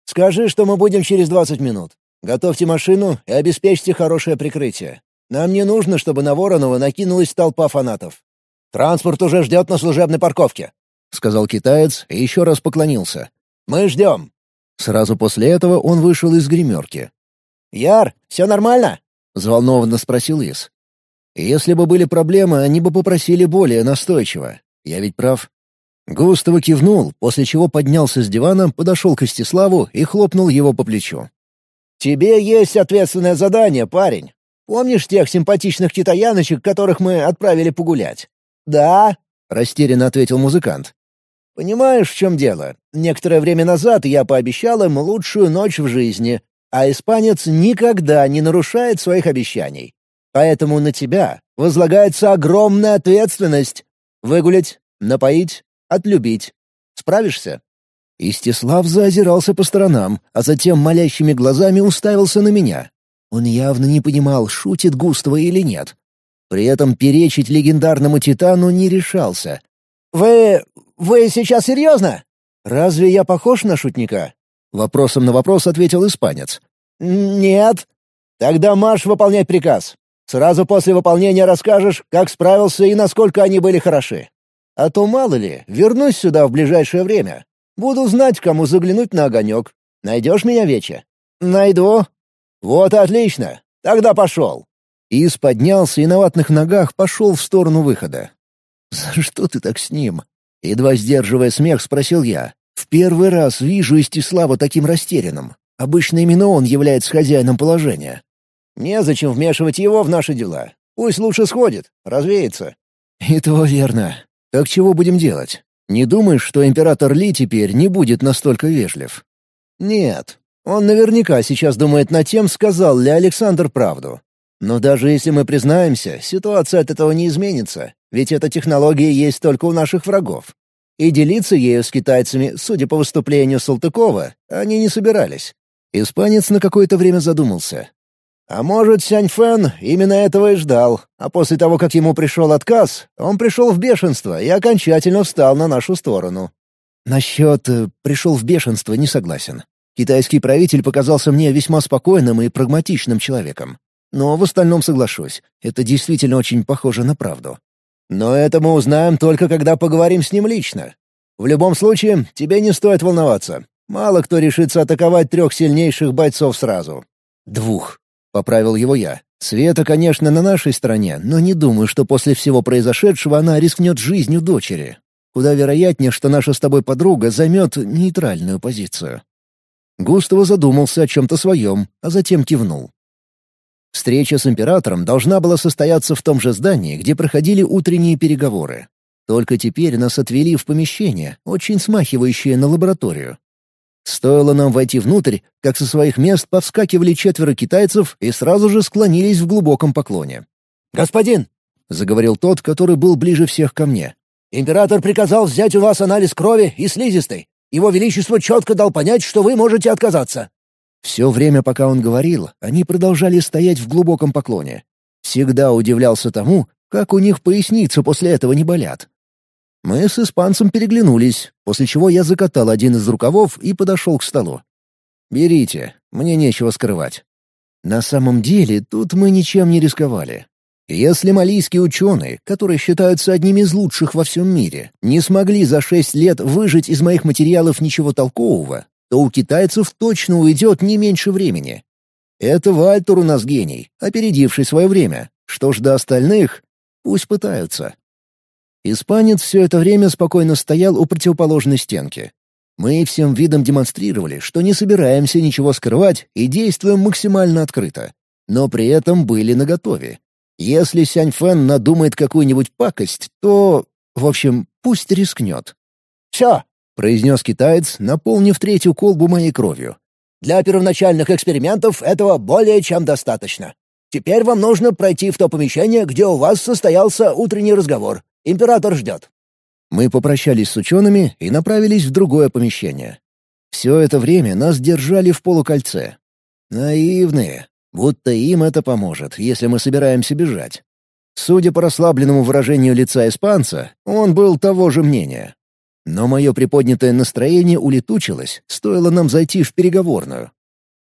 «Скажи, что мы будем через двадцать минут. Готовьте машину и обеспечьте хорошее прикрытие. Нам не нужно, чтобы на Воронова накинулась толпа фанатов. Транспорт уже ждет на служебной парковке», — сказал китаец и еще раз поклонился. «Мы ждем». Сразу после этого он вышел из гримерки. «Яр, все нормально?» — взволнованно спросил Ис. «Если бы были проблемы, они бы попросили более настойчиво. Я ведь прав». Густаво кивнул, после чего поднялся с дивана, подошел к Истиславу и хлопнул его по плечу. «Тебе есть ответственное задание, парень. Помнишь тех симпатичных китаяночек, которых мы отправили погулять?» «Да», — растерянно ответил музыкант. «Понимаешь, в чем дело? Некоторое время назад я пообещал им лучшую ночь в жизни, а испанец никогда не нарушает своих обещаний. Поэтому на тебя возлагается огромная ответственность. Выгулять, напоить, отлюбить. Справишься?» Истислав заозирался по сторонам, а затем молящими глазами уставился на меня. Он явно не понимал, шутит Густава или нет. При этом перечить легендарному Титану не решался. «Вы... вы сейчас серьезно? Разве я похож на шутника?» Вопросом на вопрос ответил испанец. «Нет». «Тогда марш выполнять приказ. Сразу после выполнения расскажешь, как справился и насколько они были хороши. А то, мало ли, вернусь сюда в ближайшее время. Буду знать, кому заглянуть на огонек. Найдешь меня, Вече?» «Найду». «Вот отлично. Тогда пошел». Ис поднялся и на ватных ногах пошел в сторону выхода. «За что ты так с ним?» Едва сдерживая смех, спросил я. В первый раз вижу Истислава таким растерянным. Обычно именно он является хозяином положения. Незачем вмешивать его в наши дела. Пусть лучше сходит, развеется. И то верно. Так чего будем делать? Не думаешь, что император Ли теперь не будет настолько вежлив? Нет. Он наверняка сейчас думает над тем, сказал ли Александр правду. Но даже если мы признаемся, ситуация от этого не изменится, ведь эта технология есть только у наших врагов. И делиться ею с китайцами, судя по выступлению Салтыкова, они не собирались. Испанец на какое-то время задумался. А может, Сянь Фэн именно этого и ждал, а после того, как ему пришел отказ, он пришел в бешенство и окончательно встал на нашу сторону. Насчет э, «пришел в бешенство» не согласен. Китайский правитель показался мне весьма спокойным и прагматичным человеком. Но в остальном соглашусь, это действительно очень похоже на правду. Но это мы узнаем только когда поговорим с ним лично. В любом случае, тебе не стоит волноваться. Мало кто решится атаковать трех сильнейших бойцов сразу. Двух. Поправил его я. Света, конечно, на нашей стороне, но не думаю, что после всего произошедшего она рискнет жизнью дочери. Куда вероятнее, что наша с тобой подруга займет нейтральную позицию. Густаво задумался о чем-то своем, а затем кивнул. Встреча с императором должна была состояться в том же здании, где проходили утренние переговоры. Только теперь нас отвели в помещение, очень смахивающее на лабораторию. Стоило нам войти внутрь, как со своих мест повскакивали четверо китайцев и сразу же склонились в глубоком поклоне. «Господин!» — заговорил тот, который был ближе всех ко мне. «Император приказал взять у вас анализ крови и слизистой. Его Величество четко дал понять, что вы можете отказаться. Все время, пока он говорил, они продолжали стоять в глубоком поклоне. Всегда удивлялся тому, как у них поясницы после этого не болят. Мы с испанцем переглянулись, после чего я закатал один из рукавов и подошел к столу. «Берите, мне нечего скрывать». На самом деле, тут мы ничем не рисковали. Если малийские ученые, которые считаются одними из лучших во всем мире, не смогли за шесть лет выжить из моих материалов ничего толкового, то у китайцев точно уйдет не меньше времени. Это Вальтер у нас гений, опередивший свое время. Что ж до остальных, пусть пытаются. Испанец все это время спокойно стоял у противоположной стенки. Мы всем видом демонстрировали, что не собираемся ничего скрывать и действуем максимально открыто. Но при этом были наготове. Если Сянь Фэн надумает какую-нибудь пакость, то... В общем, пусть рискнет. «Все, произнес китаец, наполнив третью колбу моей кровью. «Для первоначальных экспериментов этого более чем достаточно. Теперь вам нужно пройти в то помещение, где у вас состоялся утренний разговор. Император ждет». Мы попрощались с учеными и направились в другое помещение. Все это время нас держали в полукольце. Наивные, будто им это поможет, если мы собираемся бежать. Судя по расслабленному выражению лица испанца, он был того же мнения. Но мое приподнятое настроение улетучилось, стоило нам зайти в переговорную.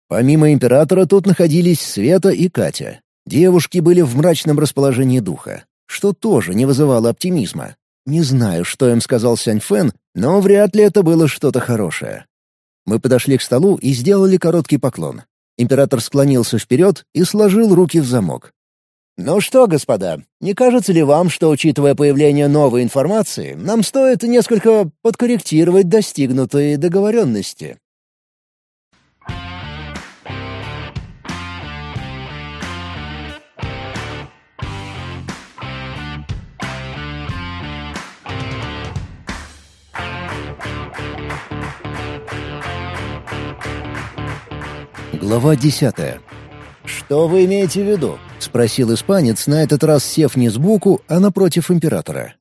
Помимо императора тут находились Света и Катя. Девушки были в мрачном расположении духа, что тоже не вызывало оптимизма. Не знаю, что им сказал Сянь Фэн, но вряд ли это было что-то хорошее. Мы подошли к столу и сделали короткий поклон. Император склонился вперед и сложил руки в замок. «Ну что, господа, не кажется ли вам, что, учитывая появление новой информации, нам стоит несколько подкорректировать достигнутые договоренности?» Глава десятая. «Что вы имеете в виду?» — спросил испанец, на этот раз сев не сбоку, а напротив императора.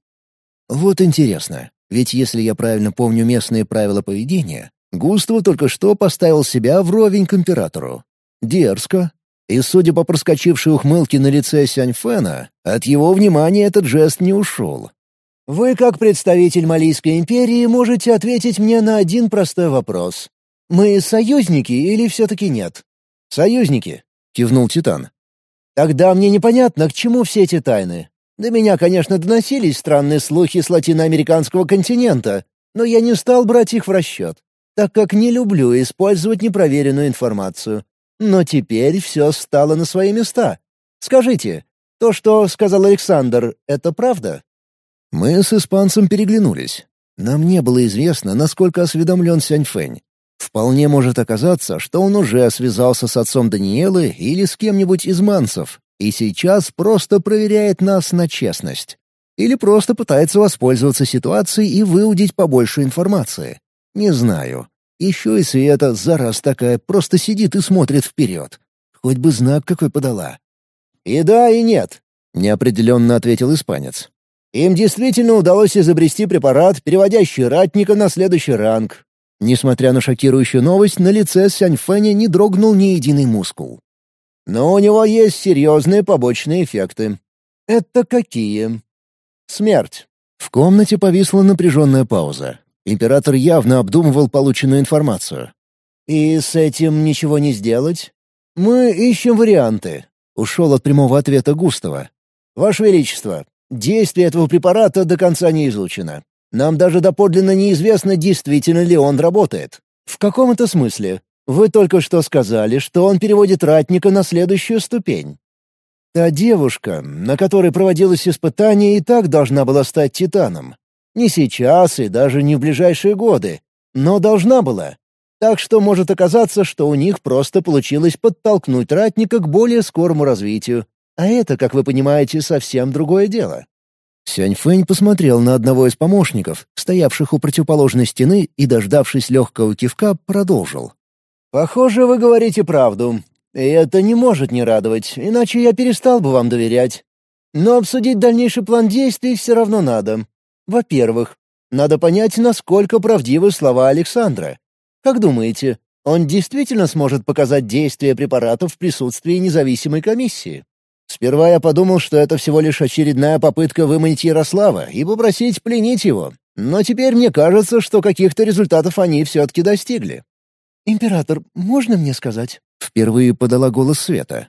«Вот интересно, ведь если я правильно помню местные правила поведения, Густаво только что поставил себя вровень к императору. Дерзко. И, судя по проскочившей ухмылке на лице Сяньфена, от его внимания этот жест не ушел. «Вы, как представитель Малийской империи, можете ответить мне на один простой вопрос. Мы союзники или все-таки нет?» «Союзники», кивнул Титан. «Тогда мне непонятно, к чему все эти тайны. До меня, конечно, доносились странные слухи с латиноамериканского континента, но я не стал брать их в расчет, так как не люблю использовать непроверенную информацию. Но теперь все стало на свои места. Скажите, то, что сказал Александр, это правда?» Мы с испанцем переглянулись. Нам не было известно, насколько осведомлен Сяньфэнь. Вполне может оказаться, что он уже связался с отцом Даниэлы или с кем-нибудь из мансов, и сейчас просто проверяет нас на честность. Или просто пытается воспользоваться ситуацией и выудить побольше информации. Не знаю. Еще и Света, зараз такая, просто сидит и смотрит вперед. Хоть бы знак какой подала. «И да, и нет», — неопределенно ответил испанец. «Им действительно удалось изобрести препарат, переводящий ратника на следующий ранг. Несмотря на шокирующую новость, на лице Сяньфэня не дрогнул ни единый мускул. Но у него есть серьезные побочные эффекты. Это какие? Смерть. В комнате повисла напряженная пауза. Император явно обдумывал полученную информацию. «И с этим ничего не сделать?» «Мы ищем варианты», — ушел от прямого ответа Густава. «Ваше Величество, действие этого препарата до конца не изучено. Нам даже доподлинно неизвестно, действительно ли он работает. В каком это смысле? Вы только что сказали, что он переводит ратника на следующую ступень. Та девушка, на которой проводилось испытание, и так должна была стать титаном. Не сейчас и даже не в ближайшие годы, но должна была. Так что может оказаться, что у них просто получилось подтолкнуть ратника к более скорому развитию. А это, как вы понимаете, совсем другое дело. Сяньфэнь посмотрел на одного из помощников, стоявших у противоположной стены, и, дождавшись легкого кивка, продолжил. «Похоже, вы говорите правду. И это не может не радовать, иначе я перестал бы вам доверять. Но обсудить дальнейший план действий все равно надо. Во-первых, надо понять, насколько правдивы слова Александра. Как думаете, он действительно сможет показать действие препаратов в присутствии независимой комиссии? Сперва я подумал, что это всего лишь очередная попытка выманить Ярослава и попросить пленить его. Но теперь мне кажется, что каких-то результатов они все-таки достигли. «Император, можно мне сказать?» — впервые подала голос Света.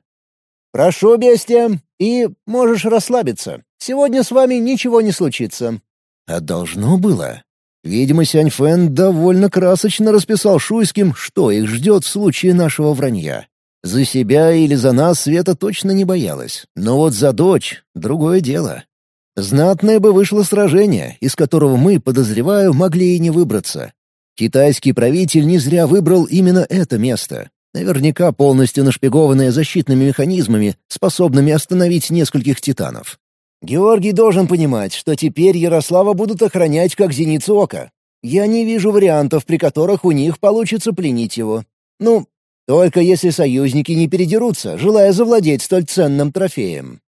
«Прошу, бестия, и можешь расслабиться. Сегодня с вами ничего не случится». А должно было. Видимо, Сянь Фэн довольно красочно расписал Шуйским, что их ждет в случае нашего вранья. За себя или за нас Света точно не боялась, но вот за дочь — другое дело. Знатное бы вышло сражение, из которого мы, подозреваю, могли и не выбраться. Китайский правитель не зря выбрал именно это место. Наверняка полностью нашпигованное защитными механизмами, способными остановить нескольких титанов. «Георгий должен понимать, что теперь Ярослава будут охранять как зеницу ока. Я не вижу вариантов, при которых у них получится пленить его. Ну, только если союзники не передерутся, желая завладеть столь ценным трофеем.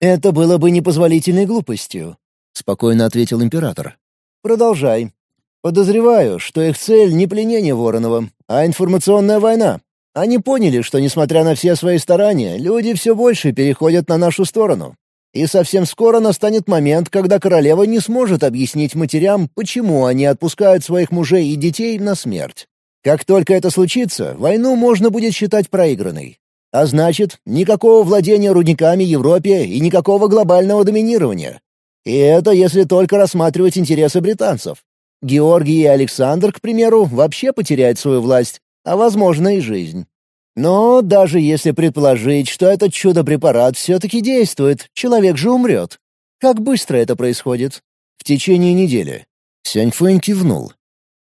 Это было бы непозволительной глупостью», — спокойно ответил император. «Продолжай. Подозреваю, что их цель не пленение Воронова, а информационная война. Они поняли, что, несмотря на все свои старания, люди все больше переходят на нашу сторону. И совсем скоро настанет момент, когда королева не сможет объяснить матерям, почему они отпускают своих мужей и детей на смерть. Как только это случится, войну можно будет считать проигранной. А значит, никакого владения рудниками Европе и никакого глобального доминирования. И это если только рассматривать интересы британцев. Георгий и Александр, к примеру, вообще потеряют свою власть, а, возможно, и жизнь. Но даже если предположить, что этот чудо-препарат все-таки действует, человек же умрет. Как быстро это происходит? В течение недели. Сяньфэнь кивнул.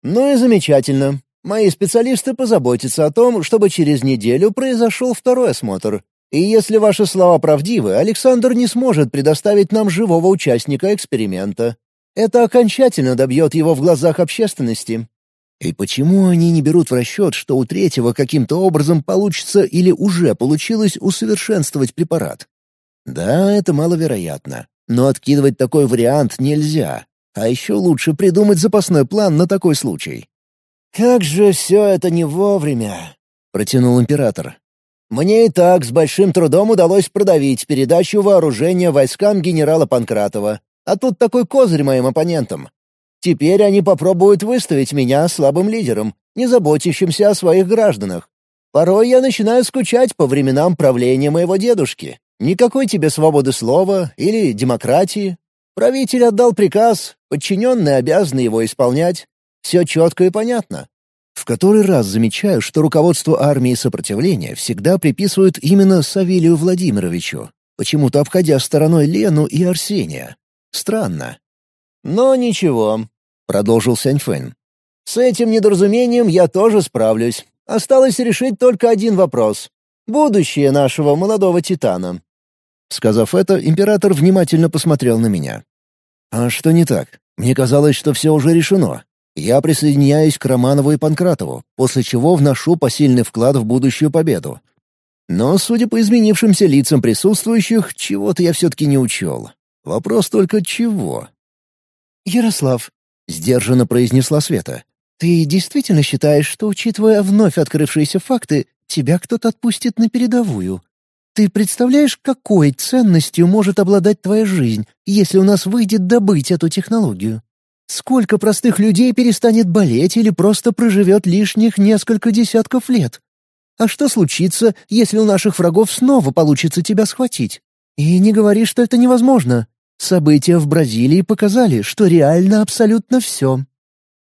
Ну и замечательно. Мои специалисты позаботятся о том, чтобы через неделю произошел второй осмотр. И если ваши слова правдивы, Александр не сможет предоставить нам живого участника эксперимента. Это окончательно добьет его в глазах общественности. И почему они не берут в расчет, что у третьего каким-то образом получится или уже получилось усовершенствовать препарат? Да, это маловероятно. Но откидывать такой вариант нельзя. А еще лучше придумать запасной план на такой случай. «Как же все это не вовремя!» — протянул император. «Мне и так с большим трудом удалось продавить передачу вооружения войскам генерала Панкратова. А тут такой козырь моим оппонентам. Теперь они попробуют выставить меня слабым лидером, не заботящимся о своих гражданах. Порой я начинаю скучать по временам правления моего дедушки. Никакой тебе свободы слова или демократии. Правитель отдал приказ, подчиненные обязаны его исполнять. Все четко и понятно. В который раз замечаю, что руководство армии сопротивления всегда приписывают именно Савелию Владимировичу, почему-то обходя стороной Лену и Арсения. Странно. Но ничего. — продолжил Сяньфэн. «С этим недоразумением я тоже справлюсь. Осталось решить только один вопрос. Будущее нашего молодого титана». Сказав это, император внимательно посмотрел на меня. «А что не так? Мне казалось, что все уже решено. Я присоединяюсь к Романову и Панкратову, после чего вношу посильный вклад в будущую победу. Но, судя по изменившимся лицам присутствующих, чего-то я все-таки не учел. Вопрос только чего? «Ярослав», — сдержанно произнесла Света, — «ты действительно считаешь, что, учитывая вновь открывшиеся факты, тебя кто-то отпустит на передовую? Ты представляешь, какой ценностью может обладать твоя жизнь, если у нас выйдет добыть эту технологию?» Сколько простых людей перестанет болеть или просто проживет лишних несколько десятков лет? А что случится, если у наших врагов снова получится тебя схватить? И не говори, что это невозможно. События в Бразилии показали, что реально абсолютно все.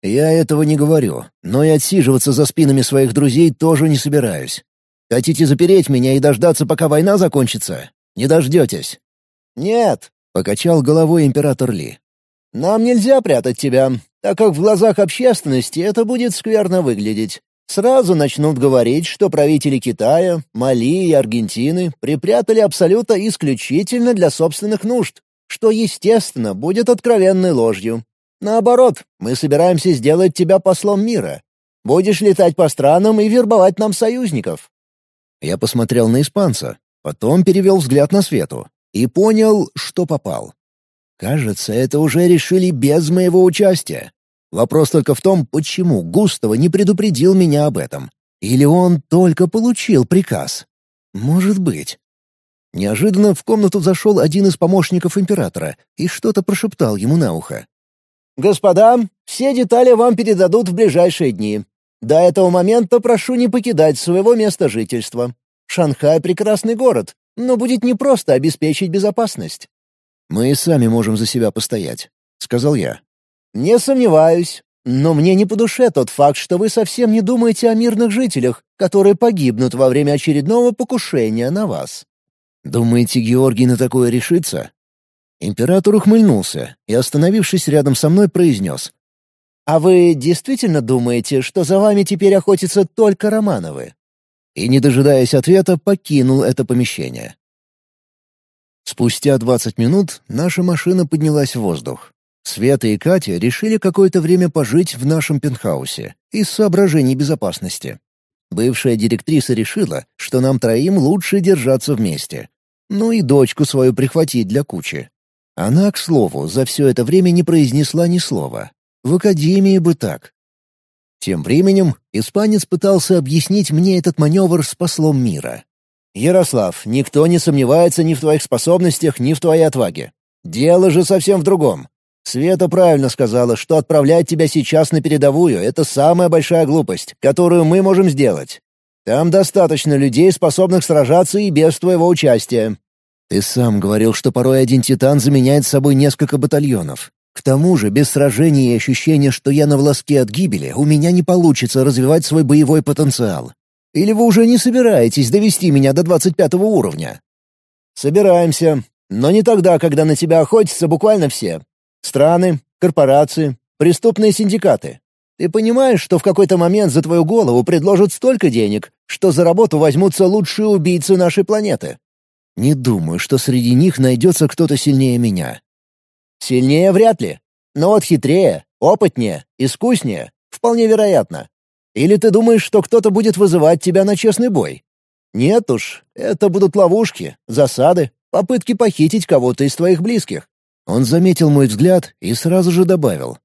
Я этого не говорю, но и отсиживаться за спинами своих друзей тоже не собираюсь. Хотите запереть меня и дождаться, пока война закончится? Не дождетесь. Нет, — покачал головой император Ли. Нам нельзя прятать тебя, так как в глазах общественности это будет скверно выглядеть. Сразу начнут говорить, что правители Китая, Мали и Аргентины припрятали абсолютно исключительно для собственных нужд, что, естественно, будет откровенной ложью. Наоборот, мы собираемся сделать тебя послом мира. Будешь летать по странам и вербовать нам союзников». Я посмотрел на испанца, потом перевел взгляд на Свету и понял, что попал. Кажется, это уже решили без моего участия. Вопрос только в том, почему Густава не предупредил меня об этом. Или он только получил приказ? Может быть. Неожиданно в комнату зашел один из помощников императора и что-то прошептал ему на ухо. «Господа, все детали вам передадут в ближайшие дни. До этого момента прошу не покидать своего места жительства. Шанхай — прекрасный город, но будет непросто обеспечить безопасность. «Мы и сами можем за себя постоять», — сказал я. «Не сомневаюсь. Но мне не по душе тот факт, что вы совсем не думаете о мирных жителях, которые погибнут во время очередного покушения на вас». «Думаете, Георгий на такое решится?» Император ухмыльнулся и, остановившись рядом со мной, произнес. «А вы действительно думаете, что за вами теперь охотятся только Романовы?» И, не дожидаясь ответа, покинул это помещение. Спустя 20 минут наша машина поднялась в воздух. Света и Катя решили какое-то время пожить в нашем пентхаусе из соображений безопасности. Бывшая директриса решила, что нам троим лучше держаться вместе. Ну и дочку свою прихватить для кучи. Она, к слову, за все это время не произнесла ни слова. В академии бы так. Тем временем испанец пытался объяснить мне этот маневр с послом мира. «Ярослав, никто не сомневается ни в твоих способностях, ни в твоей отваге. Дело же совсем в другом. Света правильно сказала, что отправлять тебя сейчас на передовую — это самая большая глупость, которую мы можем сделать. Там достаточно людей, способных сражаться и без твоего участия». «Ты сам говорил, что порой один титан заменяет собой несколько батальонов. К тому же, без сражений и ощущения, что я на волоске от гибели, у меня не получится развивать свой боевой потенциал. Или вы уже не собираетесь довести меня до двадцать пятого уровня?» «Собираемся. Но не тогда, когда на тебя охотятся буквально все. Страны, корпорации, преступные синдикаты. Ты понимаешь, что в какой-то момент за твою голову предложат столько денег, что за работу возьмутся лучшие убийцы нашей планеты?» «Не думаю, что среди них найдется кто-то сильнее меня». «Сильнее вряд ли. Но вот хитрее, опытнее, искуснее — вполне вероятно. Или ты думаешь, что кто-то будет вызывать тебя на честный бой? Нет уж, это будут ловушки, засады, попытки похитить кого-то из твоих близких». Он заметил мой взгляд и сразу же добавил.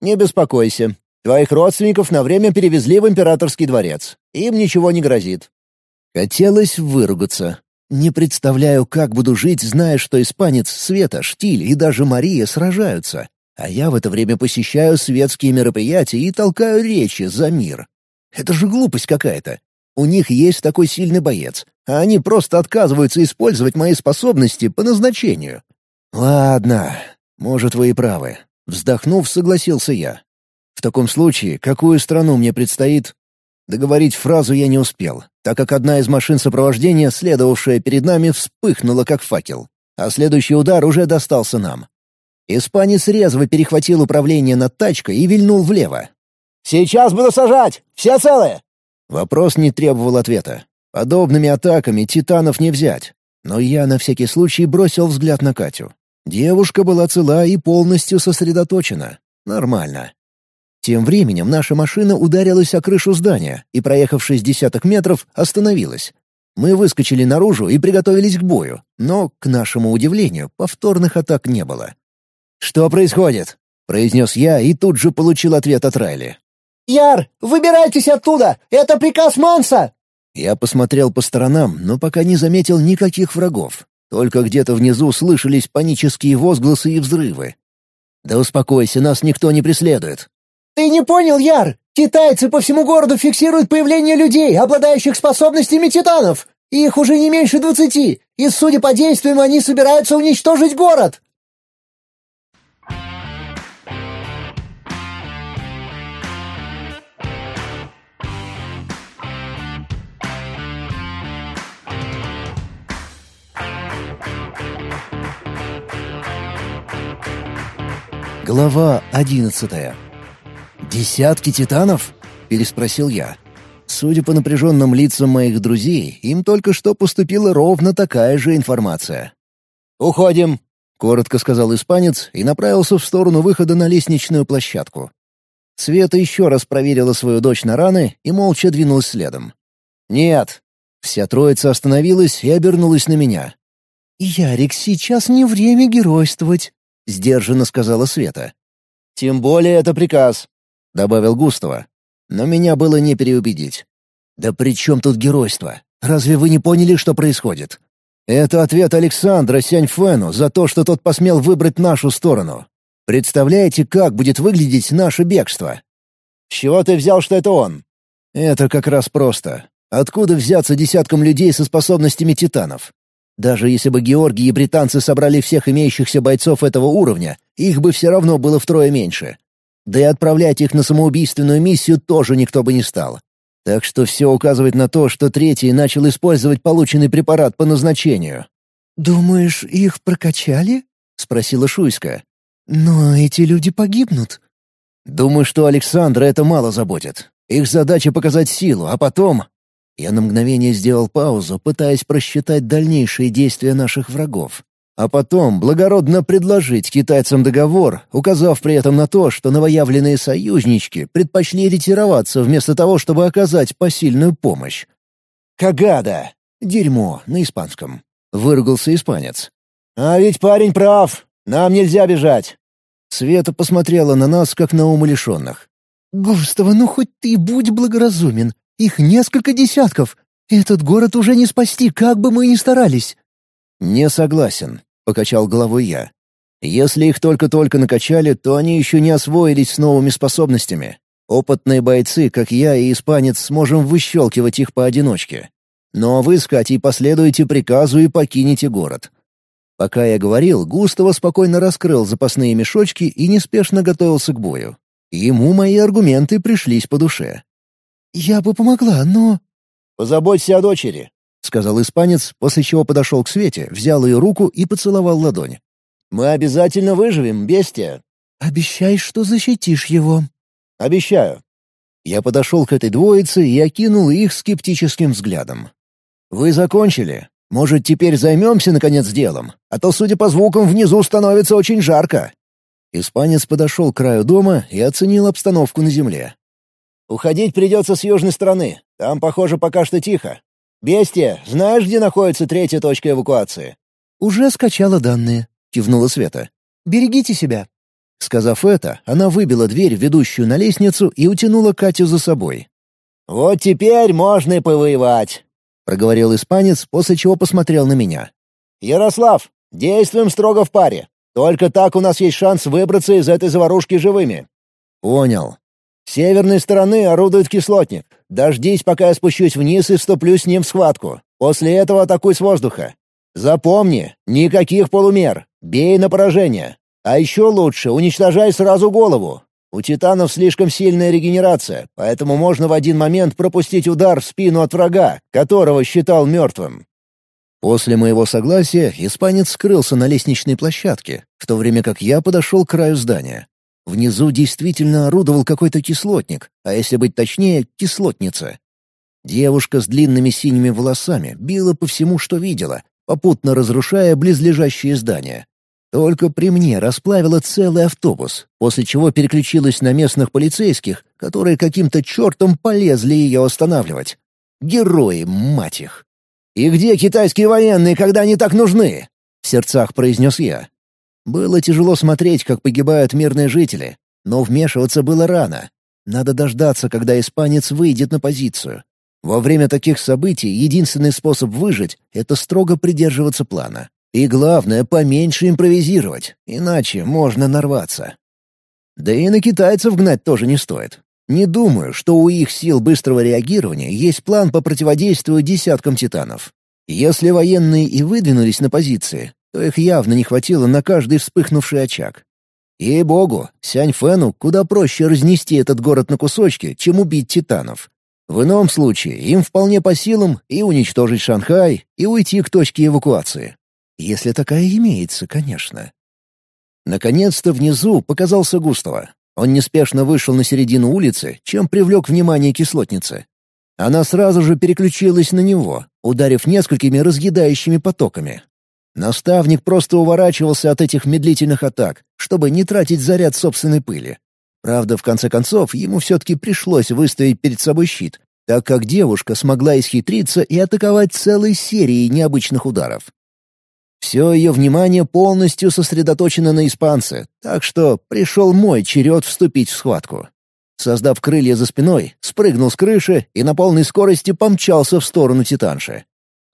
«Не беспокойся. Твоих родственников на время перевезли в императорский дворец. Им ничего не грозит». Хотелось выругаться. Не представляю, как буду жить, зная, что испанец Света, Штиль и даже Мария сражаются. А я в это время посещаю светские мероприятия и толкаю речи за мир. Это же глупость какая-то. У них есть такой сильный боец, а они просто отказываются использовать мои способности по назначению. Ладно, может, вы и правы. Вздохнув, согласился я. В таком случае, какую страну мне предстоит? Договорить фразу я не успел, так как одна из машин сопровождения, следовавшая перед нами, вспыхнула как факел, а следующий удар уже достался нам. Испанец резво перехватил управление над тачкой и вильнул влево. «Сейчас буду сажать! Все целые?» Вопрос не требовал ответа. Подобными атаками титанов не взять. Но я на всякий случай бросил взгляд на Катю. Девушка была цела и полностью сосредоточена. Нормально. Тем временем наша машина ударилась о крышу здания и, проехав десяток метров, остановилась. Мы выскочили наружу и приготовились к бою, но, к нашему удивлению, повторных атак не было. «Что происходит?» — произнес я и тут же получил ответ от Райли. «Яр, выбирайтесь оттуда! Это приказ Манса!» Я посмотрел по сторонам, но пока не заметил никаких врагов. Только где-то внизу слышались панические возгласы и взрывы. «Да успокойся, нас никто не преследует». «Ты не понял, Яр? Китайцы по всему городу фиксируют появление людей, обладающих способностями титанов. Их уже не меньше двадцати, и, судя по действиям, они собираются уничтожить город». Глава одиннадцатая. «Десятки титанов?» — переспросил я. Судя по напряженным лицам моих друзей, им только что поступила ровно такая же информация. «Уходим», — коротко сказал испанец и направился в сторону выхода на лестничную площадку. Света еще раз проверила свою дочь на раны и молча двинулась следом. «Нет». Вся троица остановилась и обернулась на меня. «Ярик, сейчас не время геройствовать», — сдержанно сказала Света. «Тем более это приказ», — добавил Густава. Но меня было не переубедить. «Да при чем тут геройство? Разве вы не поняли, что происходит?» Это ответ Александра Сяньфену за то, что тот посмел выбрать нашу сторону. Представляете, как будет выглядеть наше бегство? С чего ты взял, что это он? Это как раз просто. Откуда взяться десяткам людей со способностями титанов? Даже если бы Георгий и британцы собрали всех имеющихся бойцов этого уровня, их бы все равно было втрое меньше. Да и отправлять их на самоубийственную миссию тоже никто бы не стал. Так что все указывает на то, что третий начал использовать полученный препарат по назначению. «Думаешь, их прокачали?» — спросила Шуйска. «Но эти люди погибнут». «Думаю, что Александра это мало заботит. Их задача — показать силу, а потом я на мгновение сделал паузу, пытаясь просчитать дальнейшие действия наших врагов. А потом благородно предложить китайцам договор, указав при этом на то, что новоявленные союзнички предпочли ретироваться вместо того, чтобы оказать посильную помощь. «Кагада!» «Дерьмо» на испанском. Выругался испанец. «А ведь парень прав. Нам нельзя бежать». Света посмотрела на нас, как на умалишенных. «Густава, ну хоть ты будь благоразумен. Их несколько десятков. Этот город уже не спасти, как бы мы ни старались». «Не согласен», — покачал головой я. «Если их только-только накачали, то они еще не освоились с новыми способностями. Опытные бойцы, как я и испанец, сможем выщелкивать их поодиночке. Но вы с Катей последуете приказу и покинете город». Пока я говорил, Густаво спокойно раскрыл запасные мешочки и неспешно готовился к бою. Ему мои аргументы пришлись по душе. «Я бы помогла, но...» «Позаботься о дочери», — сказал испанец, после чего подошел к Свете, взял ее руку и поцеловал ладонь. «Мы обязательно выживем, бестия». «Обещай, что защитишь его». «Обещаю». Я подошел к этой двоице и окинул их скептическим взглядом. «Вы закончили? Может, теперь займемся, наконец, делом? А то, судя по звукам, внизу становится очень жарко». Испанец подошел к краю дома и оценил обстановку на земле. Уходить придется с южной стороны. Там, похоже, пока что тихо. Бестия, знаешь, где находится третья точка эвакуации?» «Уже скачала данные», — кивнула Света. «Берегите себя». Сказав это, она выбила дверь, ведущую на лестницу, и утянула Катю за собой. «Вот теперь можно и повоевать», — проговорил испанец, после чего посмотрел на меня. «Ярослав, действуем строго в паре. Только так у нас есть шанс выбраться из этой заварушки живыми». «Понял. Северной стороны орудует кислотник. Дождись, пока я спущусь вниз и вступлю с ним в схватку. После этого атакуй с воздуха. Запомни, никаких полумер. Бей на поражение. А еще лучше уничтожай сразу голову. У титанов слишком сильная регенерация, поэтому можно в один момент пропустить удар в спину от врага, которого считал мертвым. После моего согласия испанец скрылся на лестничной площадке, в то время как я подошел к краю здания. Внизу действительно орудовал какой-то кислотник, а если быть точнее, кислотница. Девушка с длинными синими волосами била по всему, что видела, попутно разрушая близлежащие здания. Только при мне расплавила целый автобус, после чего переключилась на местных полицейских, которые каким-то чертом полезли ее останавливать. Герои, мать их! «И где китайские военные, когда они так нужны?» — в сердцах произнес я. Было тяжело смотреть, как погибают мирные жители, но вмешиваться было рано. Надо дождаться, когда испанец выйдет на позицию. Во время таких событий единственный способ выжить — это строго придерживаться плана. И главное, поменьше импровизировать, иначе можно нарваться. Да и на китайцев гнать тоже не стоит. Не думаю, что у их сил быстрого реагирования есть план по противодействию десяткам титанов. Если военные и выдвинулись на позиции, то их явно не хватило на каждый вспыхнувший очаг. Ей-богу, Сянь Фэну куда проще разнести этот город на кусочки, чем убить титанов. В ином случае им вполне по силам и уничтожить Шанхай, и уйти к точке эвакуации. Если такая имеется, конечно. Наконец-то внизу показался Густава. Он неспешно вышел на середину улицы, чем привлек внимание кислотницы. Она сразу же переключилась на него, ударив несколькими разъедающими потоками. Наставник просто уворачивался от этих медлительных атак, чтобы не тратить заряд собственной пыли. Правда, в конце концов, ему все-таки пришлось выставить перед собой щит, так как девушка смогла исхитриться и атаковать целой серией необычных ударов. Все ее внимание полностью сосредоточено на испанце, так что пришел мой черед вступить в схватку. Создав крылья за спиной, спрыгнул с крыши и на полной скорости помчался в сторону Титанши.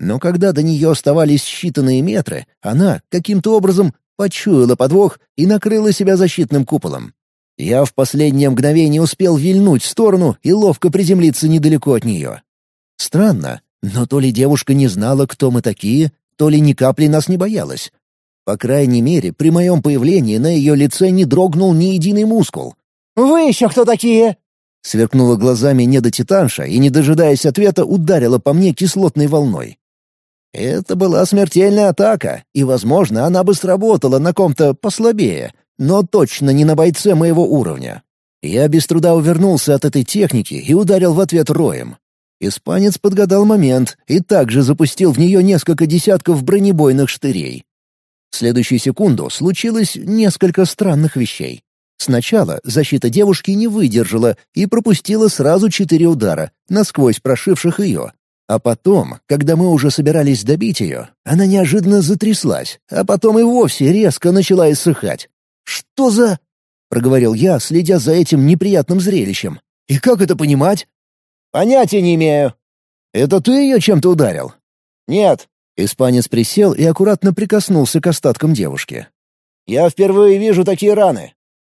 Но когда до нее оставались считанные метры, она каким-то образом почуяла подвох и накрыла себя защитным куполом. Я в последнее мгновение успел вильнуть в сторону и ловко приземлиться недалеко от нее. Странно, но то ли девушка не знала, кто мы такие, то ли ни капли нас не боялась. По крайней мере, при моем появлении на ее лице не дрогнул ни единый мускул. «Вы еще кто такие?» Сверкнула глазами недотитанша и, не дожидаясь ответа, ударила по мне кислотной волной. Это была смертельная атака, и, возможно, она бы сработала на ком-то послабее, но точно не на бойце моего уровня. Я без труда увернулся от этой техники и ударил в ответ роем. Испанец подгадал момент и также запустил в нее несколько десятков бронебойных штырей. В следующую секунду случилось несколько странных вещей. Сначала защита девушки не выдержала и пропустила сразу четыре удара, насквозь прошивших ее. А потом, когда мы уже собирались добить ее, она неожиданно затряслась, а потом и вовсе резко начала иссыхать. «Что за...» — проговорил я, следя за этим неприятным зрелищем. «И как это понимать?» «Понятия не имею». «Это ты ее чем-то ударил?» «Нет». Испанец присел и аккуратно прикоснулся к остаткам девушки. «Я впервые вижу такие раны».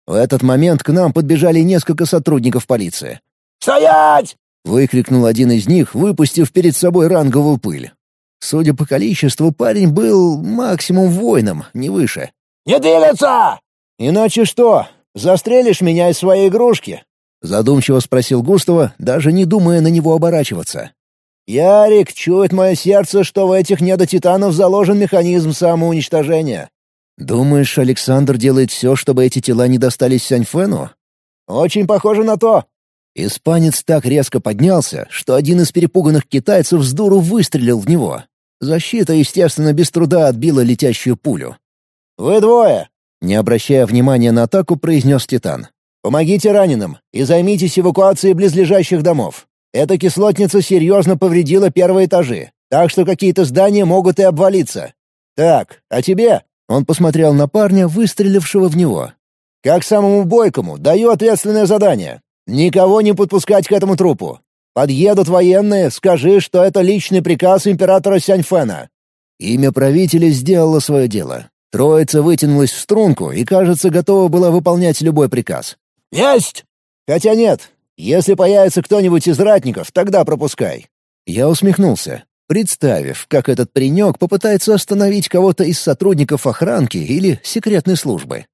В этот момент к нам подбежали несколько сотрудников полиции. «Стоять!» — выкрикнул один из них, выпустив перед собой ранговую пыль. Судя по количеству, парень был максимум воином, не выше. «Не двигаться!» «Иначе что? Застрелишь меня из своей игрушки?» Задумчиво спросил Густава, даже не думая на него оборачиваться. «Ярик, чует мое сердце, что в этих недотитанов заложен механизм самоуничтожения». «Думаешь, Александр делает все, чтобы эти тела не достались Сяньфену?» «Очень похоже на то». Испанец так резко поднялся, что один из перепуганных китайцев с дуру выстрелил в него. Защита, естественно, без труда отбила летящую пулю. «Вы двое!» Не обращая внимания на атаку, произнес Титан. Помогите раненым и займитесь эвакуацией близлежащих домов. Эта кислотница серьезно повредила первые этажи, так что какие-то здания могут и обвалиться. Так, а тебе?» Он посмотрел на парня, выстрелившего в него. «Как самому бойкому, даю ответственное задание. Никого не подпускать к этому трупу. Подъедут военные, скажи, что это личный приказ императора Сяньфена». Имя правителя сделало свое дело. Троица вытянулась в струнку и, кажется, готова была выполнять любой приказ. «Есть!» «Хотя нет. Если появится кто-нибудь из ратников, тогда пропускай». Я усмехнулся, представив, как этот паренек попытается остановить кого-то из сотрудников охранки или секретной службы.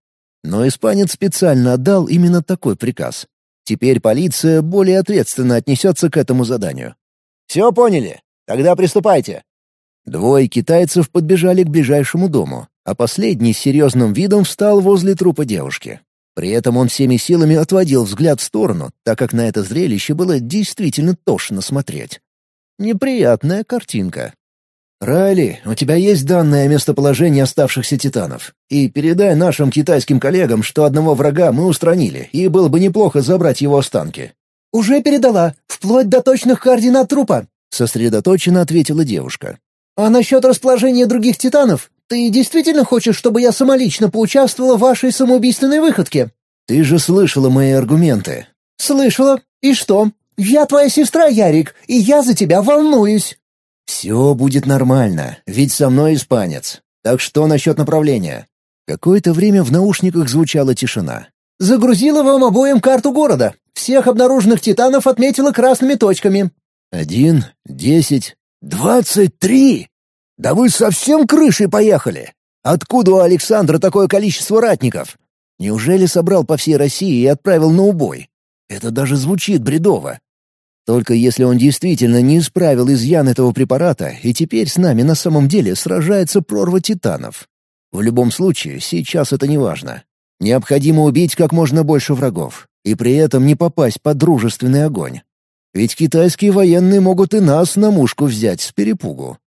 Но испанец специально отдал именно такой приказ. Теперь полиция более ответственно отнесется к этому заданию. «Все поняли? Тогда приступайте». Двое китайцев подбежали к ближайшему дому, а последний с серьезным видом встал возле трупа девушки. При этом он всеми силами отводил взгляд в сторону, так как на это зрелище было действительно тошно смотреть. Неприятная картинка. «Райли, у тебя есть данные о местоположении оставшихся титанов? И передай нашим китайским коллегам, что одного врага мы устранили, и было бы неплохо забрать его останки». «Уже передала, вплоть до точных координат трупа», — сосредоточенно ответила девушка. «А насчет расположения других титанов? Ты действительно хочешь, чтобы я самолично поучаствовала в вашей самоубийственной выходке?» «Ты же слышала мои аргументы». «Слышала. И что? Я твоя сестра, Ярик, и я за тебя волнуюсь». «Все будет нормально, ведь со мной испанец. Так что насчет направления?» Какое-то время в наушниках звучала тишина. «Загрузила вам обоим карту города. Всех обнаруженных титанов отметила красными точками». «Один, десять, двадцать три! Да вы совсем крышей поехали! Откуда у Александра такое количество ратников? Неужели собрал по всей России и отправил на убой? Это даже звучит бредово. Только если он действительно не исправил изъян этого препарата, и теперь с нами на самом деле сражается прорва титанов. В любом случае, сейчас это не важно. Необходимо убить как можно больше врагов, и при этом не попасть под дружественный огонь. Ведь китайские военные могут и нас на мушку взять с перепугу.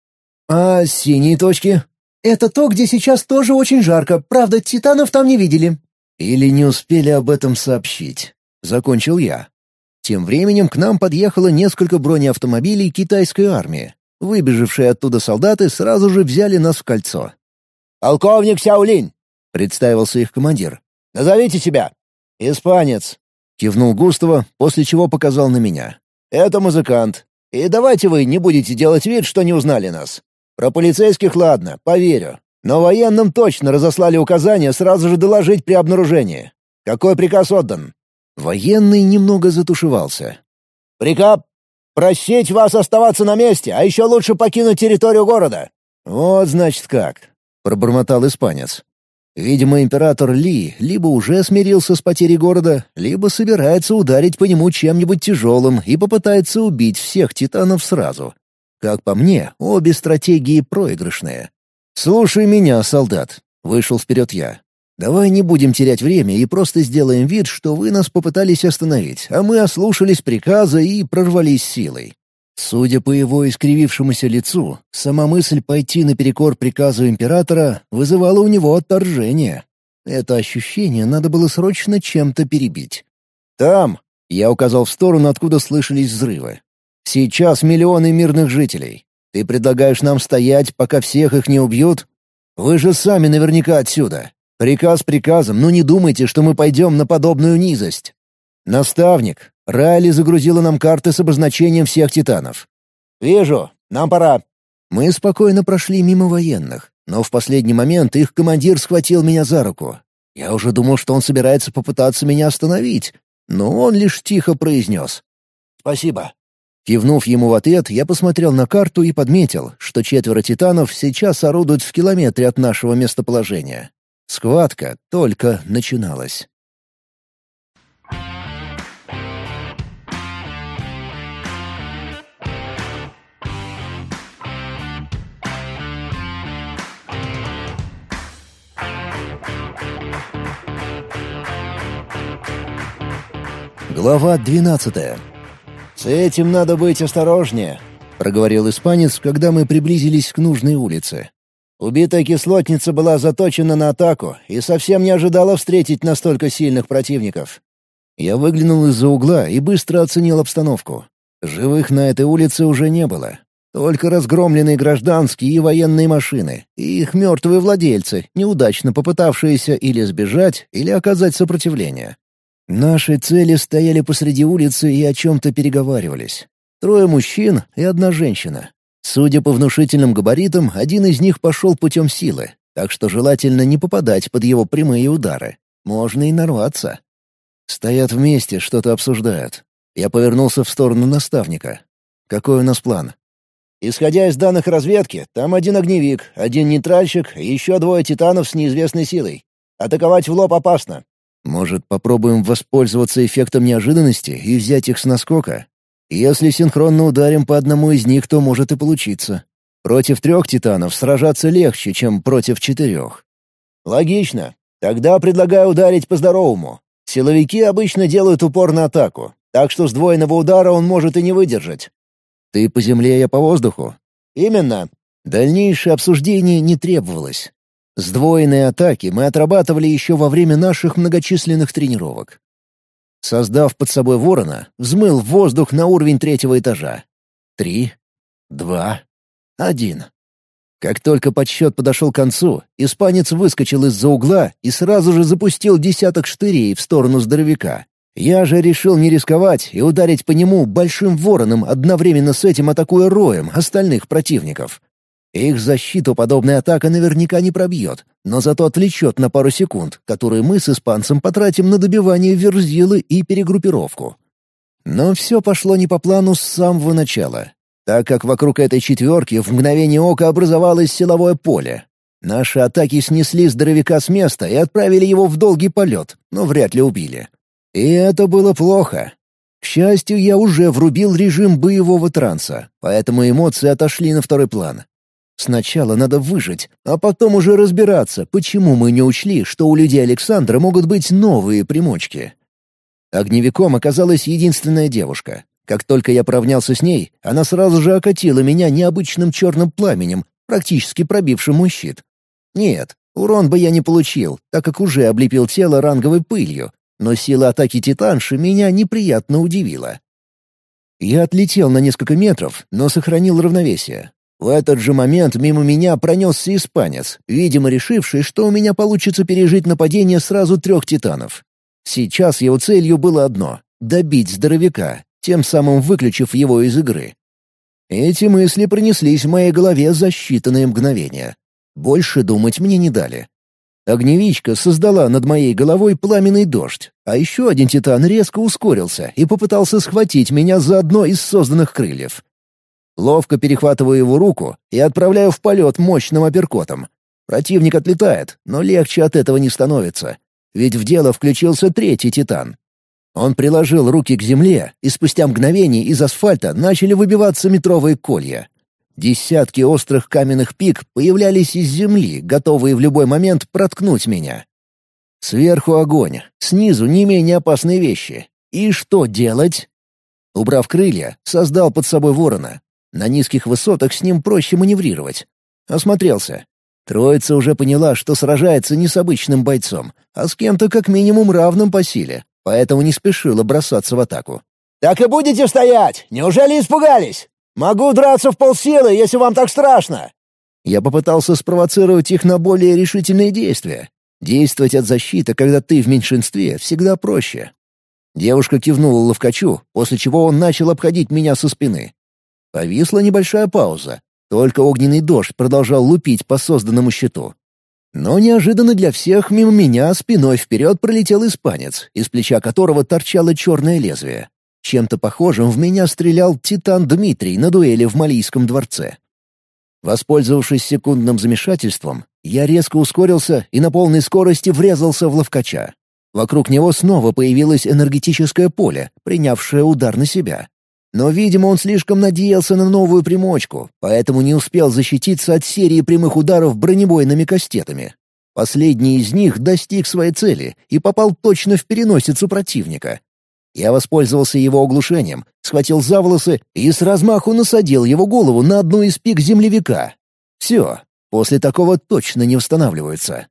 А синие точки? Это то, где сейчас тоже очень жарко, правда, титанов там не видели. Или не успели об этом сообщить. Закончил я. Тем временем к нам подъехало несколько бронеавтомобилей китайской армии. Выбежавшие оттуда солдаты сразу же взяли нас в кольцо. «Полковник Сяолинь!» — представился их командир. «Назовите себя!» «Испанец!» — кивнул Густаво, после чего показал на меня. «Это музыкант. И давайте вы не будете делать вид, что не узнали нас. Про полицейских ладно, поверю. Но военным точно разослали указание сразу же доложить при обнаружении. Какой приказ отдан?» Военный немного затушевался. «Приказ просить вас оставаться на месте, а еще лучше покинуть территорию города». «Вот, значит, как», — пробормотал испанец. Видимо, император Ли либо уже смирился с потерей города, либо собирается ударить по нему чем-нибудь тяжелым и попытается убить всех титанов сразу. Как по мне, обе стратегии проигрышные. «Слушай меня, солдат», — вышел вперед я. Давай не будем терять время и просто сделаем вид, что вы нас попытались остановить, а мы ослушались приказа и прорвались силой. Судя по его искривившемуся лицу, сама мысль пойти наперекор приказу императора вызывала у него отторжение. Это ощущение надо было срочно чем-то перебить. «Там!» — я указал в сторону, откуда слышались взрывы. «Сейчас миллионы мирных жителей. Ты предлагаешь нам стоять, пока всех их не убьют? Вы же сами наверняка отсюда. Приказ приказом, но не думайте, что мы пойдем на подобную низость. Наставник, Райли загрузила нам карты с обозначением всех титанов. Вижу, нам пора. Мы спокойно прошли мимо военных, но в последний момент их командир схватил меня за руку. Я уже думал, что он собирается попытаться меня остановить, но он лишь тихо произнес. «Спасибо». Кивнув ему в ответ, я посмотрел на карту и подметил, что четверо титанов сейчас орудуют в километре от нашего местоположения. Схватка только начиналась. Глава двенадцатая. «С этим надо быть осторожнее», — проговорил испанец, когда мы приблизились к нужной улице. Убитая кислотница была заточена на атаку и совсем не ожидала встретить настолько сильных противников. Я выглянул из-за угла и быстро оценил обстановку. Живых на этой улице уже не было. Только разгромленные гражданские и военные машины, и их мертвые владельцы, неудачно попытавшиеся или сбежать, или оказать сопротивление. Наши цели стояли посреди улицы и о чем-то переговаривались. Трое мужчин и одна женщина. Судя по внушительным габаритам, один из них пошел путем силы, так что желательно не попадать под его прямые удары. Можно и нарваться. Стоят вместе, что-то обсуждают. Я повернулся в сторону наставника. Какой у нас план? Исходя из данных разведки, там один огневик, один нейтральщик и еще двое титанов с неизвестной силой. Атаковать в лоб опасно. Может, попробуем воспользоваться эффектом неожиданности и взять их с наскока? Если синхронно ударим по одному из них, то может и получиться. Против трех титанов сражаться легче, чем против четырех. Логично. Тогда предлагаю ударить по-здоровому. Силовики обычно делают упор на атаку, так что сдвоенного удара он может и не выдержать. Ты по земле, я по воздуху. Именно. Дальнейшее обсуждение не требовалось. Сдвоенные атаки мы отрабатывали еще во время наших многочисленных тренировок. Создав под собой ворона, взмыл воздух на уровень третьего этажа. Три, два, один. Как только подсчет подошел к концу, испанец выскочил из-за угла и сразу же запустил десяток штырей в сторону здоровяка. Я же решил не рисковать и ударить по нему большим вороном, одновременно с этим атакуя роем остальных противников. Их защиту подобная атака наверняка не пробьет, но зато отвлечет на пару секунд, которые мы с испанцем потратим на добивание верзилы и перегруппировку. Но все пошло не по плану с самого начала так как вокруг этой четверки в мгновение ока образовалось силовое поле. Наши атаки снесли здоровяка с места и отправили его в долгий полет, но вряд ли убили. И это было плохо. К счастью, я уже врубил режим боевого транса, поэтому эмоции отошли на второй план. Сначала надо выжить, а потом уже разбираться, почему мы не учли, что у людей Александра могут быть новые примочки. Огневиком оказалась единственная девушка. Как только я поравнялся с ней, она сразу же окатила меня необычным черным пламенем, практически пробившим мой щит. Нет, урон бы я не получил, так как уже облепил тело ранговой пылью, но сила атаки титанши меня неприятно удивила. Я отлетел на несколько метров, но сохранил равновесие. В этот же момент мимо меня пронесся испанец, видимо решивший, что у меня получится пережить нападение сразу трех титанов. Сейчас его целью было одно — добить здоровяка, тем самым выключив его из игры. Эти мысли пронеслись в моей голове за считанные мгновения. Больше думать мне не дали. Огневичка создала над моей головой пламенный дождь, а еще один титан резко ускорился и попытался схватить меня за одно из созданных крыльев. Ловко перехватываю его руку и отправляю в полет мощным апперкотом. Противник отлетает, но легче от этого не становится, ведь в дело включился третий титан. Он приложил руки к земле, и спустя мгновение из асфальта начали выбиваться метровые колья. Десятки острых каменных пик появлялись из земли, готовые в любой момент проткнуть меня. Сверху огонь, снизу не менее опасные вещи. И что делать? Убрав крылья, создал под собой ворона. На низких высотах с ним проще маневрировать. Осмотрелся. Троица уже поняла, что сражается не с обычным бойцом, а с кем-то как минимум равным по силе поэтому не спешила бросаться в атаку. «Так и будете стоять! Неужели испугались? Могу драться в полсилы, если вам так страшно!» Я попытался спровоцировать их на более решительные действия. Действовать от защиты, когда ты в меньшинстве, всегда проще. Девушка кивнула ловкачу, после чего он начал обходить меня со спины. Повисла небольшая пауза. Только огненный дождь продолжал лупить по созданному щиту. Но неожиданно для всех мимо меня спиной вперед пролетел испанец, из плеча которого торчало черное лезвие. Чем-то похожим в меня стрелял Титан Дмитрий на дуэли в Малийском дворце. Воспользовавшись секундным замешательством, я резко ускорился и на полной скорости врезался в ловкача. Вокруг него снова появилось энергетическое поле, принявшее удар на себя. Но, видимо, он слишком надеялся на новую примочку, поэтому не успел защититься от серии прямых ударов бронебойными кастетами. Последний из них достиг своей цели и попал точно в переносицу противника. Я воспользовался его оглушением, схватил за волосы и с размаху насадил его голову на одну из пик землевика. Все, после такого точно не восстанавливаются.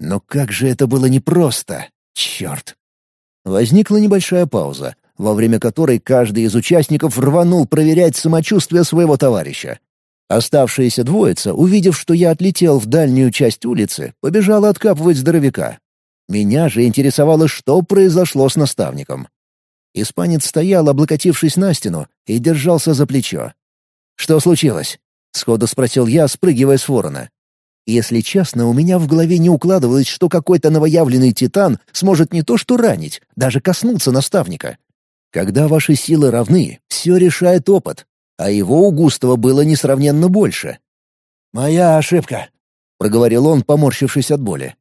Но как же это было непросто! Черт! Возникла небольшая пауза, во время которой каждый из участников рванул проверять самочувствие своего товарища. Оставшаяся двоица, увидев, что я отлетел в дальнюю часть улицы, побежала откапывать здоровяка. Меня же интересовало, что произошло с наставником. Испанец стоял, облокотившись на стену, и держался за плечо. «Что случилось?» — сходу спросил я, спрыгивая с ворона. Если честно, у меня в голове не укладывалось, что какой-то новоявленный титан сможет не то что ранить, даже коснуться наставника. Когда ваши силы равны, все решает опыт, а его у Густава было несравненно больше. «Моя ошибка», — проговорил он, поморщившись от боли.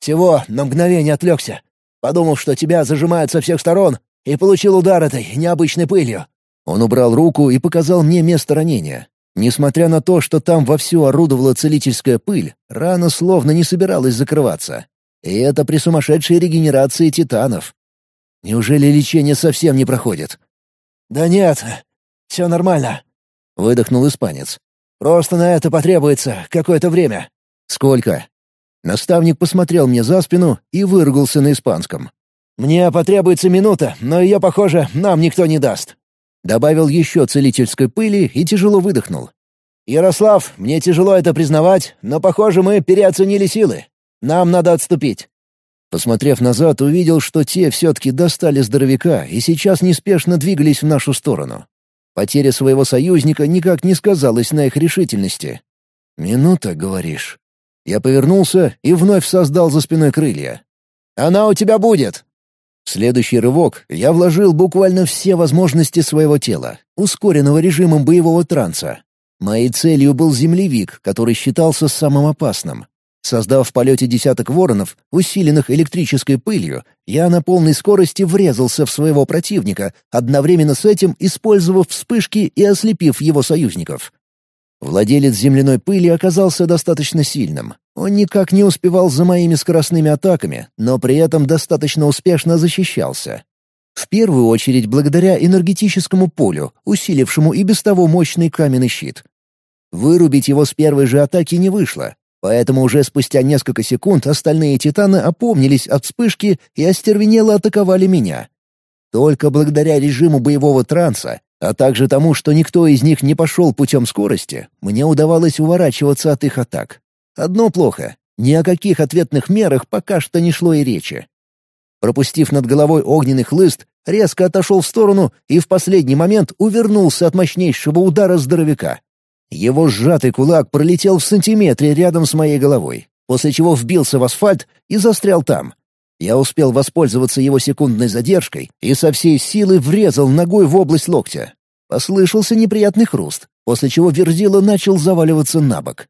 «Всего на мгновение отвлекся, подумав, что тебя зажимают со всех сторон, и получил удар этой необычной пылью». Он убрал руку и показал мне место ранения. Несмотря на то, что там вовсю орудовала целительская пыль, рана словно не собиралась закрываться. И это при сумасшедшей регенерации титанов. Неужели лечение совсем не проходит? «Да нет, все нормально», — выдохнул испанец. «Просто на это потребуется какое-то время». «Сколько?» Наставник посмотрел мне за спину и выругался на испанском. «Мне потребуется минута, но ее, похоже, нам никто не даст». Добавил еще целительской пыли и тяжело выдохнул. «Ярослав, мне тяжело это признавать, но, похоже, мы переоценили силы. Нам надо отступить». Посмотрев назад, увидел, что те все-таки достали здоровяка и сейчас неспешно двигались в нашу сторону. Потеря своего союзника никак не сказалась на их решительности. «Минута, говоришь?» Я повернулся и вновь создал за спиной крылья. «Она у тебя будет!» В следующий рывок я вложил буквально все возможности своего тела, ускоренного режимом боевого транса. Моей целью был землевик, который считался самым опасным. Создав в полете десяток воронов, усиленных электрической пылью, я на полной скорости врезался в своего противника, одновременно с этим использовав вспышки и ослепив его союзников. Владелец земляной пыли оказался достаточно сильным. Он никак не успевал за моими скоростными атаками, но при этом достаточно успешно защищался. В первую очередь благодаря энергетическому полю, усилившему и без того мощный каменный щит. Вырубить его с первой же атаки не вышло, Поэтому уже спустя несколько секунд остальные титаны опомнились от вспышки и остервенело атаковали меня. Только благодаря режиму боевого транса, а также тому, что никто из них не пошел путем скорости, мне удавалось уворачиваться от их атак. Одно плохо — ни о каких ответных мерах пока что не шло и речи. Пропустив над головой огненный хлыст, резко отошел в сторону и в последний момент увернулся от мощнейшего удара здоровяка. Его сжатый кулак пролетел в сантиметре рядом с моей головой, после чего вбился в асфальт и застрял там. Я успел воспользоваться его секундной задержкой и со всей силы врезал ногой в область локтя. Послышался неприятный хруст, после чего Верзила начал заваливаться на бок.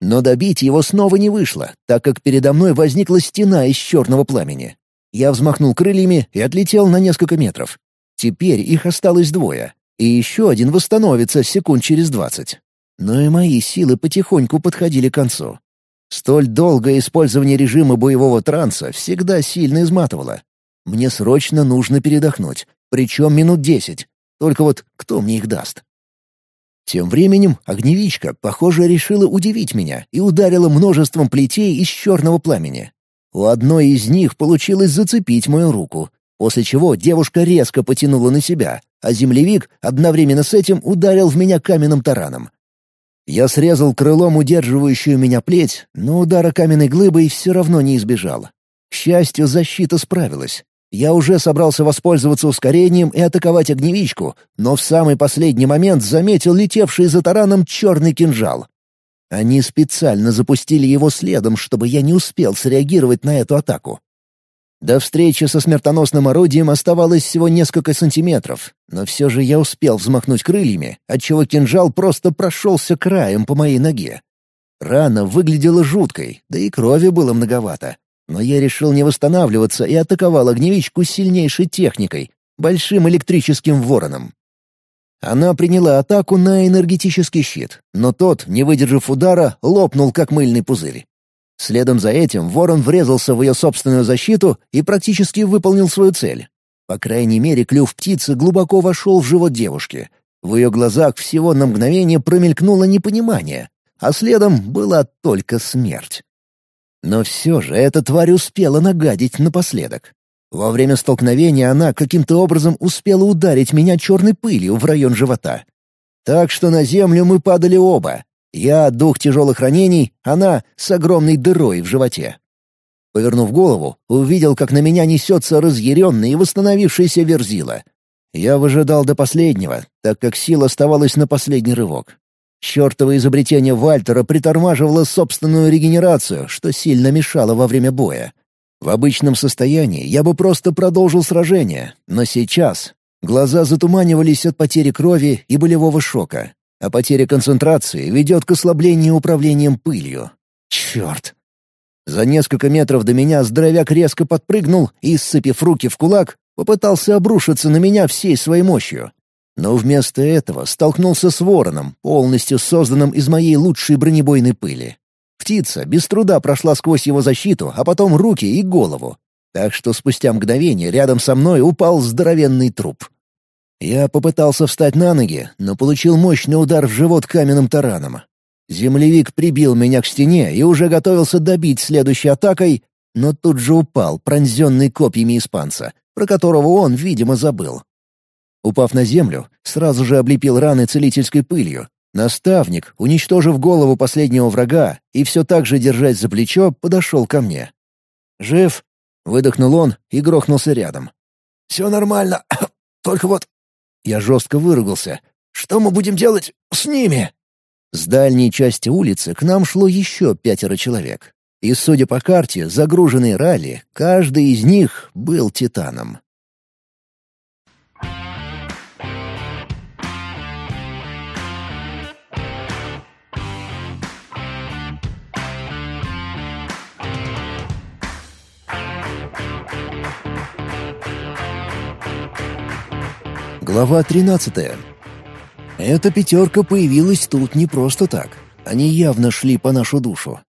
Но добить его снова не вышло, так как передо мной возникла стена из черного пламени. Я взмахнул крыльями и отлетел на несколько метров. Теперь их осталось двое, и еще один восстановится секунд через двадцать. Но и мои силы потихоньку подходили к концу. Столь долгое использование режима боевого транса всегда сильно изматывало. Мне срочно нужно передохнуть, причем минут десять. Только вот кто мне их даст? Тем временем огневичка, похоже, решила удивить меня и ударила множеством плетей из черного пламени. У одной из них получилось зацепить мою руку, после чего девушка резко потянула на себя, а землевик одновременно с этим ударил в меня каменным тараном. Я срезал крылом удерживающую меня плеть, но удара каменной глыбой все равно не избежал. К счастью, защита справилась. Я уже собрался воспользоваться ускорением и атаковать огневичку, но в самый последний момент заметил летевший за тараном черный кинжал. Они специально запустили его следом, чтобы я не успел среагировать на эту атаку. До встречи со смертоносным орудием оставалось всего несколько сантиметров, но все же я успел взмахнуть крыльями, отчего кинжал просто прошелся краем по моей ноге. Рана выглядела жуткой, да и крови было многовато. Но я решил не восстанавливаться и атаковал огневичку сильнейшей техникой — большим электрическим вороном. Она приняла атаку на энергетический щит, но тот, не выдержав удара, лопнул как мыльный пузырь. Следом за этим ворон врезался в ее собственную защиту и практически выполнил свою цель. По крайней мере, клюв птицы глубоко вошел в живот девушки. В ее глазах всего на мгновение промелькнуло непонимание, а следом была только смерть. Но все же эта тварь успела нагадить напоследок. Во время столкновения она каким-то образом успела ударить меня черной пылью в район живота. Так что на землю мы падали оба, я — дух тяжелых ранений, она — с огромной дырой в животе. Повернув голову, увидел, как на меня несется разъяренный и восстановившийся верзила. Я выжидал до последнего, так как сил оставалась на последний рывок. Чёртово изобретение Вальтера притормаживало собственную регенерацию, что сильно мешало во время боя. В обычном состоянии я бы просто продолжил сражение, но сейчас глаза затуманивались от потери крови и болевого шока, а потеря концентрации ведет к ослаблению управлением пылью. Черт! За несколько метров до меня здоровяк резко подпрыгнул и, сцепив руки в кулак, попытался обрушиться на меня всей своей мощью. Но вместо этого столкнулся с вороном, полностью созданным из моей лучшей бронебойной пыли. Птица без труда прошла сквозь его защиту, а потом руки и голову. Так что спустя мгновение рядом со мной упал здоровенный труп. Я попытался встать на ноги, но получил мощный удар в живот каменным тараном. Землевик прибил меня к стене и уже готовился добить следующей атакой, но тут же упал, пронзенный копьями испанца, про которого он, видимо, забыл. Упав на землю, сразу же облепил раны целительской пылью. Наставник, уничтожив голову последнего врага и все так же держась за плечо, подошел ко мне. «Жив?» — выдохнул он и грохнулся рядом. «Все нормально, только вот...» Я жестко выругался. «Что мы будем делать с ними?» С дальней части улицы к нам шло еще пятеро человек. И, судя по карте, загруженной ралли, каждый из них был титаном. Глава 13. Эта пятерка появилась тут не просто так. Они явно шли по нашу душу.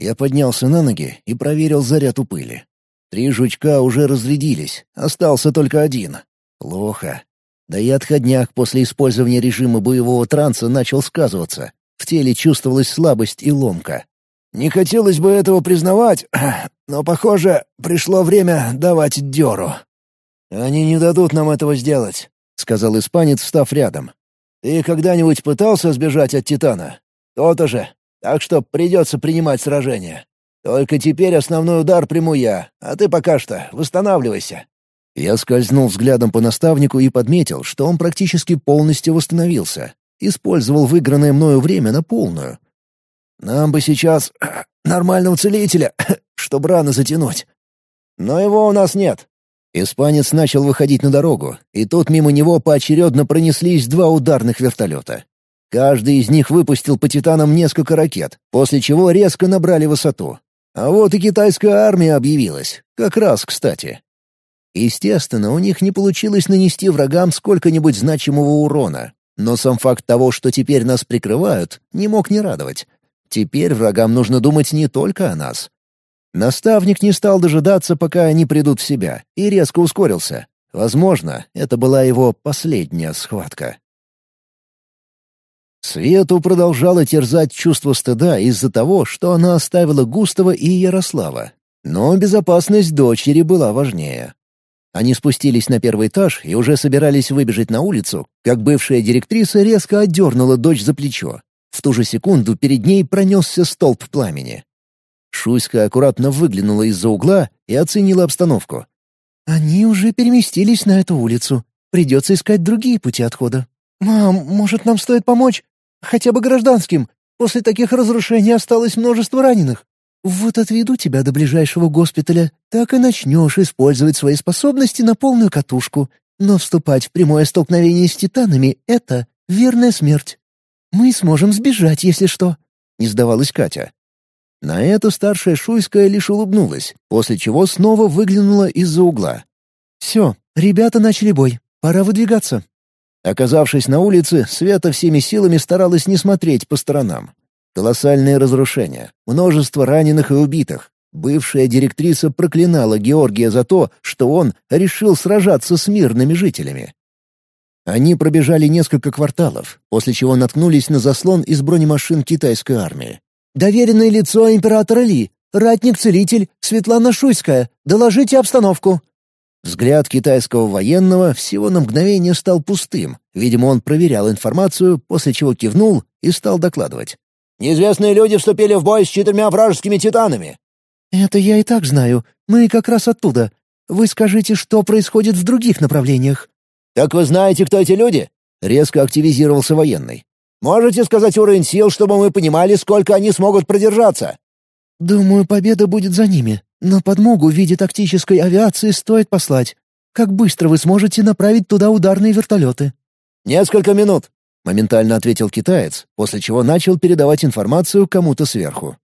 Я поднялся на ноги и проверил заряд у пыли. Три жучка уже разрядились, остался только один. Плохо. Да и отходняк после использования режима боевого транса начал сказываться. В теле чувствовалась слабость и ломка. «Не хотелось бы этого признавать, но, похоже, пришло время давать дёру». «Они не дадут нам этого сделать. — сказал испанец, встав рядом. «Ты когда-нибудь пытался сбежать от Титана? То-то же. Так что придется принимать сражение. Только теперь основной удар приму я, а ты пока что восстанавливайся». Я скользнул взглядом по наставнику и подметил, что он практически полностью восстановился. Использовал выигранное мною время на полную. «Нам бы сейчас нормального целителя, чтобы раны затянуть. Но его у нас нет. Испанец начал выходить на дорогу, и тут мимо него поочередно пронеслись два ударных вертолета. Каждый из них выпустил по «Титанам» несколько ракет, после чего резко набрали высоту. А вот и китайская армия объявилась. Как раз кстати. Естественно, у них не получилось нанести врагам сколько-нибудь значимого урона. Но сам факт того, что теперь нас прикрывают, не мог не радовать. Теперь врагам нужно думать не только о нас. Наставник не стал дожидаться, пока они придут в себя, и резко ускорился. Возможно, это была его последняя схватка. Свету продолжало терзать чувство стыда из-за того, что она оставила Густава и Ярослава. Но безопасность дочери была важнее. Они спустились на первый этаж и уже собирались выбежать на улицу, как бывшая директриса резко отдернула дочь за плечо. В ту же секунду перед ней пронесся столб пламени. Шуйска аккуратно выглянула из-за угла и оценила обстановку. «Они уже переместились на эту улицу. Придется искать другие пути отхода. Мам, может, нам стоит помочь? Хотя бы гражданским. После таких разрушений осталось множество раненых. Вот отведу тебя до ближайшего госпиталя, так и начнешь использовать свои способности на полную катушку. Но вступать в прямое столкновение с титанами — это верная смерть. Мы сможем сбежать, если что», — не сдавалась Катя. На это старшая Шуйская лишь улыбнулась, после чего снова выглянула из-за угла. «Все, ребята начали бой. Пора выдвигаться». Оказавшись на улице, Света всеми силами старалась не смотреть по сторонам. Колоссальные разрушения, множество раненых и убитых. Бывшая директриса проклинала Георгия за то, что он решил сражаться с мирными жителями. Они пробежали несколько кварталов, после чего наткнулись на заслон из бронемашин китайской армии. Доверенное лицо императора Ли, ратник-целитель Светлана Шуйская. Доложите обстановку». Взгляд китайского военного всего на мгновение стал пустым. Видимо, он проверял информацию, после чего кивнул и стал докладывать. «Неизвестные люди вступили в бой с четырьмя вражескими титанами». «Это я и так знаю. Мы как раз оттуда. Вы скажите, что происходит в других направлениях». «Так вы знаете, кто эти люди?» Резко активизировался военный. Можете сказать уровень сил, чтобы мы понимали, сколько они смогут продержаться?» «Думаю, победа будет за ними, но подмогу в виде тактической авиации стоит послать. Как быстро вы сможете направить туда ударные вертолеты?» «Несколько минут», — моментально ответил китаец, после чего начал передавать информацию кому-то сверху.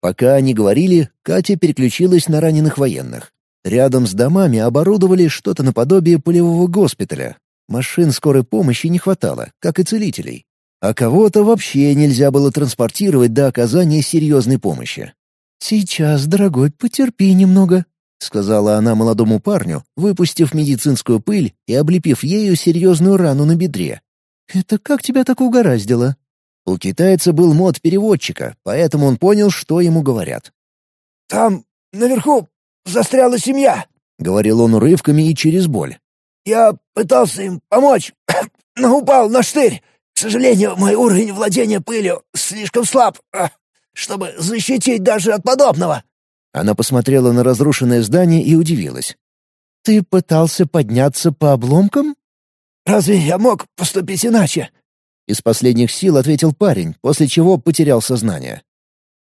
Пока они говорили, Катя переключилась на раненых военных. Рядом с домами оборудовали что-то наподобие полевого госпиталя. Машин скорой помощи не хватало, как и целителей. А кого-то вообще нельзя было транспортировать до оказания серьезной помощи. «Сейчас, дорогой, потерпи немного», — сказала она молодому парню, выпустив медицинскую пыль и облепив ею серьезную рану на бедре. «Это как тебя так угораздило?» У китайца был мод переводчика, поэтому он понял, что ему говорят. «Там, наверху, застряла семья», — говорил он урывками и через боль. «Я пытался им помочь, но упал на штырь. К сожалению, мой уровень владения пылью слишком слаб, а, чтобы защитить даже от подобного». Она посмотрела на разрушенное здание и удивилась. «Ты пытался подняться по обломкам?» «Разве я мог поступить иначе?» Из последних сил ответил парень, после чего потерял сознание.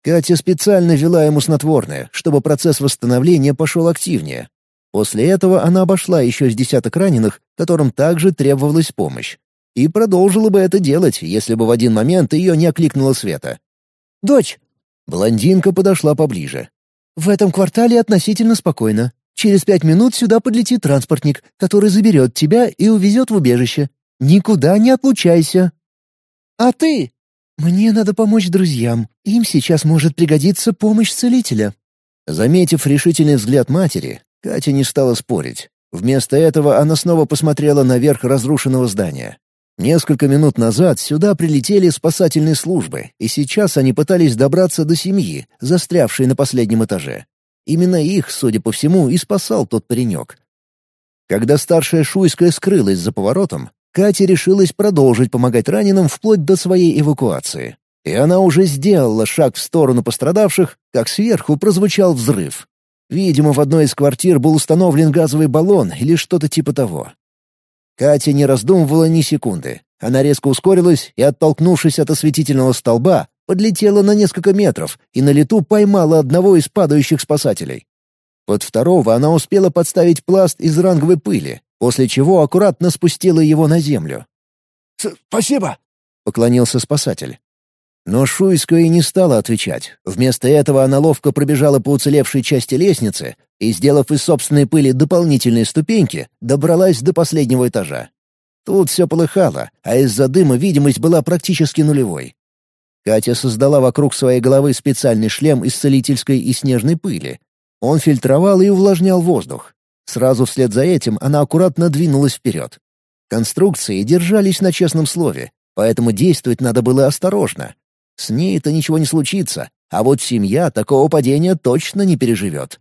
Катя специально вела ему снотворное, чтобы процесс восстановления пошел активнее. После этого она обошла еще с десяток раненых, которым также требовалась помощь. И продолжила бы это делать, если бы в один момент ее не окликнула Света. «Дочь!» Блондинка подошла поближе. «В этом квартале относительно спокойно. Через пять минут сюда подлетит транспортник, который заберет тебя и увезет в убежище. Никуда не отлучайся!» «А ты?» «Мне надо помочь друзьям. Им сейчас может пригодиться помощь целителя». Заметив решительный взгляд матери, Катя не стала спорить. Вместо этого она снова посмотрела наверх разрушенного здания. Несколько минут назад сюда прилетели спасательные службы, и сейчас они пытались добраться до семьи, застрявшей на последнем этаже. Именно их, судя по всему, и спасал тот паренек. Когда старшая Шуйская скрылась за поворотом, Катя решилась продолжить помогать раненым вплоть до своей эвакуации. И она уже сделала шаг в сторону пострадавших, как сверху прозвучал взрыв. Видимо, в одной из квартир был установлен газовый баллон или что-то типа того. Катя не раздумывала ни секунды. Она резко ускорилась и, оттолкнувшись от осветительного столба, подлетела на несколько метров и на лету поймала одного из падающих спасателей. Под второго она успела подставить пласт из ранговой пыли, после чего аккуратно спустила его на землю. «Спасибо!» — поклонился спасатель. Но Шуйская не стала отвечать. Вместо этого она ловко пробежала по уцелевшей части лестницы и, сделав из собственной пыли дополнительные ступеньки, добралась до последнего этажа. Тут все полыхало, а из-за дыма видимость была практически нулевой. Катя создала вокруг своей головы специальный шлем из целительской и снежной пыли. Он фильтровал и увлажнял воздух, Сразу вслед за этим она аккуратно двинулась вперед. Конструкции держались на честном слове, поэтому действовать надо было осторожно. С ней-то ничего не случится, а вот семья такого падения точно не переживет.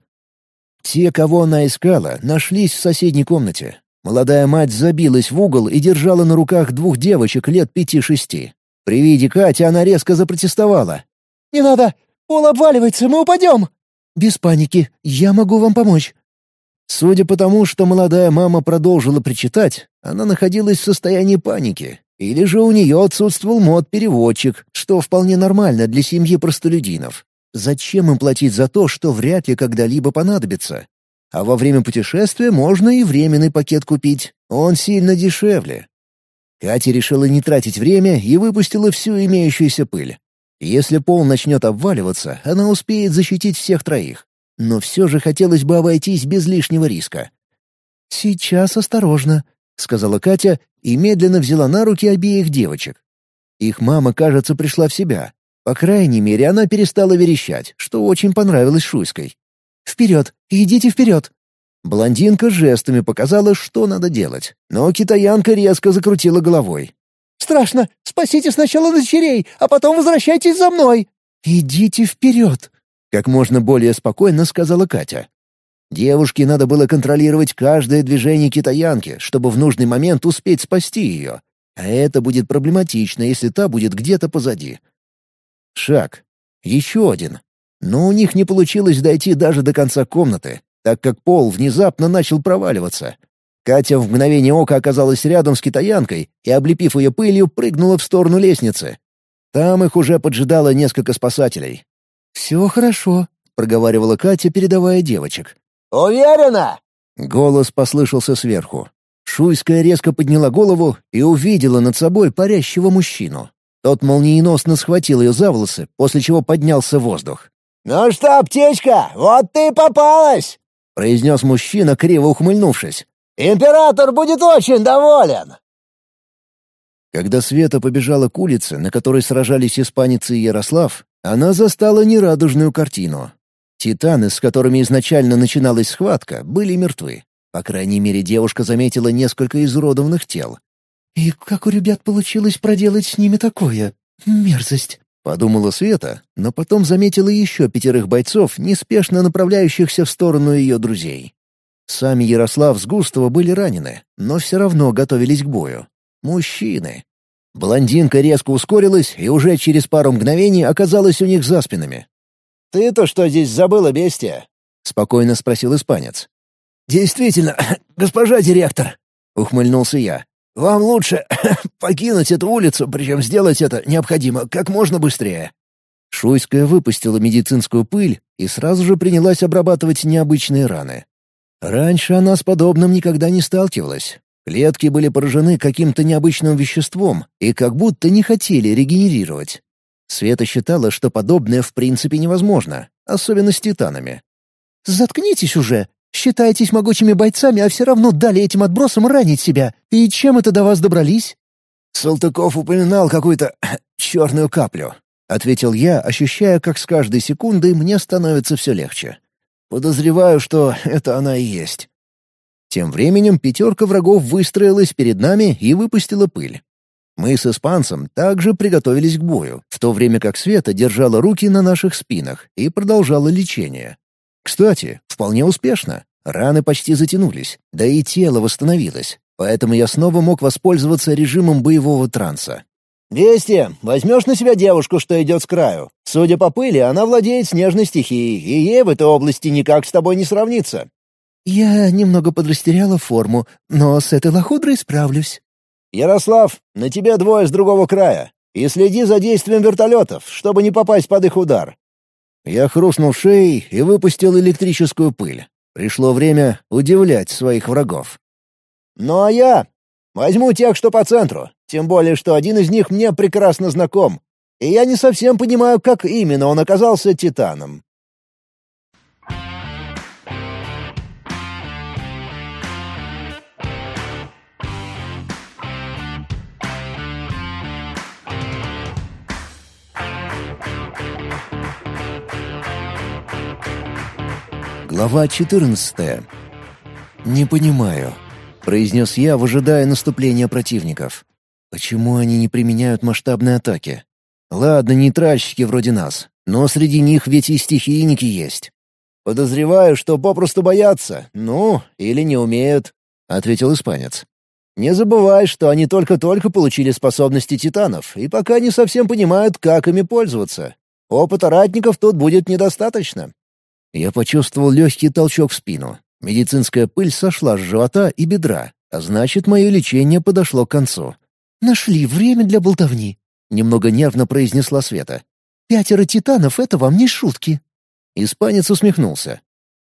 Те, кого она искала, нашлись в соседней комнате. Молодая мать забилась в угол и держала на руках двух девочек лет пяти-шести. При виде Кати она резко запротестовала. «Не надо! Пол обваливается, мы упадем!» «Без паники, я могу вам помочь. Судя по тому, что молодая мама продолжила причитать, она находилась в состоянии паники. Или же у нее отсутствовал мод-переводчик, что вполне нормально для семьи простолюдинов. Зачем им платить за то, что вряд ли когда-либо понадобится? А во время путешествия можно и временный пакет купить. Он сильно дешевле. Катя решила не тратить время и выпустила всю имеющуюся пыль. Если пол начнет обваливаться, она успеет защитить всех троих но все же хотелось бы обойтись без лишнего риска. «Сейчас осторожно», — сказала Катя и медленно взяла на руки обеих девочек. Их мама, кажется, пришла в себя. По крайней мере, она перестала верещать, что очень понравилось Шуйской. «Вперед! Идите вперед!» Блондинка жестами показала, что надо делать, но китаянка резко закрутила головой. «Страшно! Спасите сначала дочерей, а потом возвращайтесь за мной!» «Идите вперед!» Как можно более спокойно сказала Катя. Девушке надо было контролировать каждое движение китаянки, чтобы в нужный момент успеть спасти ее. А это будет проблематично, если та будет где-то позади. Шаг. Еще один. Но у них не получилось дойти даже до конца комнаты, так как пол внезапно начал проваливаться. Катя в мгновение ока оказалась рядом с китаянкой и, облепив ее пылью, прыгнула в сторону лестницы. Там их уже поджидало несколько спасателей. «Все хорошо», — проговаривала Катя, передавая девочек. «Уверена?» — голос послышался сверху. Шуйская резко подняла голову и увидела над собой парящего мужчину. Тот молниеносно схватил ее за волосы, после чего поднялся в воздух. «Ну что, птичка, вот ты попалась!» — произнес мужчина, криво ухмыльнувшись. Император будет очень доволен!» Когда Света побежала к улице, на которой сражались испанец и Ярослав, она застала нерадужную картину. Титаны, с которыми изначально начиналась схватка, были мертвы. По крайней мере, девушка заметила несколько изуродованных тел. «И как у ребят получилось проделать с ними такое? Мерзость!» — подумала Света, но потом заметила еще пятерых бойцов, неспешно направляющихся в сторону ее друзей. Сами Ярослав с Густава были ранены, но все равно готовились к бою. Мужчины. Блондинка резко ускорилась и уже через пару мгновений оказалась у них за спинами. «Ты-то что здесь забыла, бестия?» — спокойно спросил испанец. «Действительно, госпожа директор», — ухмыльнулся я. «Вам лучше покинуть эту улицу, причем сделать это необходимо как можно быстрее». Шуйская выпустила медицинскую пыль и сразу же принялась обрабатывать необычные раны. Раньше она с подобным никогда не сталкивалась, Клетки были поражены каким-то необычным веществом и как будто не хотели регенерировать. Света считала, что подобное в принципе невозможно, особенно с титанами. «Заткнитесь уже! Считаетесь могучими бойцами, а все равно дали этим отбросам ранить себя. И чем это до вас добрались?» «Салтыков упоминал какую-то черную каплю», — ответил я, ощущая, как с каждой секундой мне становится все легче. «Подозреваю, что это она и есть». Тем временем пятерка врагов выстроилась перед нами и выпустила пыль. Мы с испанцем также приготовились к бою, в то время как Света держала руки на наших спинах и продолжала лечение. Кстати, вполне успешно. Раны почти затянулись, да и тело восстановилось, поэтому я снова мог воспользоваться режимом боевого транса. «Вести, возьмешь на себя девушку, что идет с краю? Судя по пыли, она владеет снежной стихией, и ей в этой области никак с тобой не сравнится. «Я немного подрастеряла форму, но с этой лохудрой справлюсь». «Ярослав, на тебе двое с другого края, и следи за действием вертолетов, чтобы не попасть под их удар». Я хрустнул шеей и выпустил электрическую пыль. Пришло время удивлять своих врагов. «Ну а я? Возьму тех, что по центру, тем более, что один из них мне прекрасно знаком, и я не совсем понимаю, как именно он оказался Титаном. Глава 14. «Не понимаю», — произнес я, выжидая наступления противников. «Почему они не применяют масштабные атаки? Ладно, нейтральщики вроде нас, но среди них ведь и стихийники есть». «Подозреваю, что попросту боятся, ну, или не умеют», — ответил испанец. «Не забывай, что они только-только получили способности титанов и пока не совсем понимают, как ими пользоваться. Опыта ратников тут будет недостаточно. Я почувствовал легкий толчок в спину. Медицинская пыль сошла с живота и бедра, а значит, мое лечение подошло к концу. «Нашли время для болтовни», — немного нервно произнесла Света. «Пятеро титанов — это вам не шутки». Испанец усмехнулся.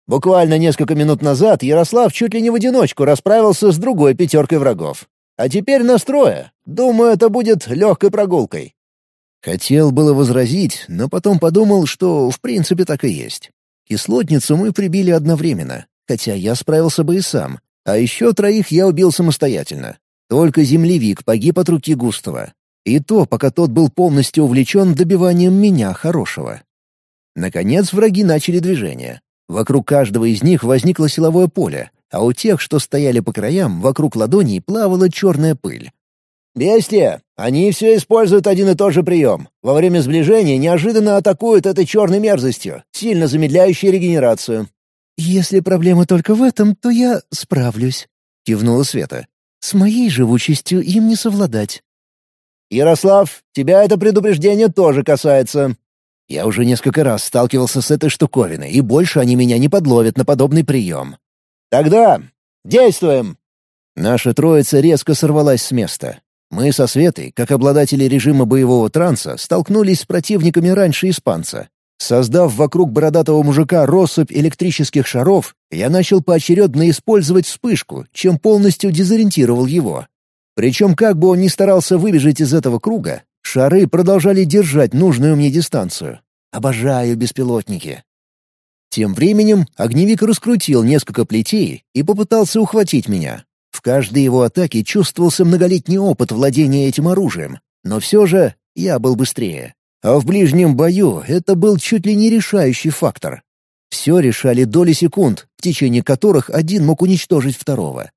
«Буквально несколько минут назад Ярослав чуть ли не в одиночку расправился с другой пятеркой врагов. А теперь настроя. Думаю, это будет легкой прогулкой». Хотел было возразить, но потом подумал, что в принципе так и есть. Кислотницу мы прибили одновременно, хотя я справился бы и сам. А еще троих я убил самостоятельно. Только землевик погиб от руки Густава. И то, пока тот был полностью увлечен добиванием меня, хорошего. Наконец враги начали движение. Вокруг каждого из них возникло силовое поле, а у тех, что стояли по краям, вокруг ладоней плавала черная пыль. «Бестия! Они все используют один и тот же прием. Во время сближения неожиданно атакуют этой черной мерзостью, сильно замедляющей регенерацию». «Если проблема только в этом, то я справлюсь», — кивнула Света. «С моей живучестью им не совладать». «Ярослав, тебя это предупреждение тоже касается». «Я уже несколько раз сталкивался с этой штуковиной, и больше они меня не подловят на подобный прием». «Тогда действуем!» Наша троица резко сорвалась с места. Мы со Светой, как обладатели режима боевого транса, столкнулись с противниками раньше испанца. Создав вокруг бородатого мужика россыпь электрических шаров, я начал поочередно использовать вспышку, чем полностью дезориентировал его. Причем как бы он ни старался выбежать из этого круга, шары продолжали держать нужную мне дистанцию. Обожаю беспилотники. Тем временем огневик раскрутил несколько плетей и попытался ухватить меня. В каждой его атаке чувствовался многолетний опыт владения этим оружием, но все же я был быстрее. А в ближнем бою это был чуть ли не решающий фактор. Все решали доли секунд, в течение которых один мог уничтожить второго.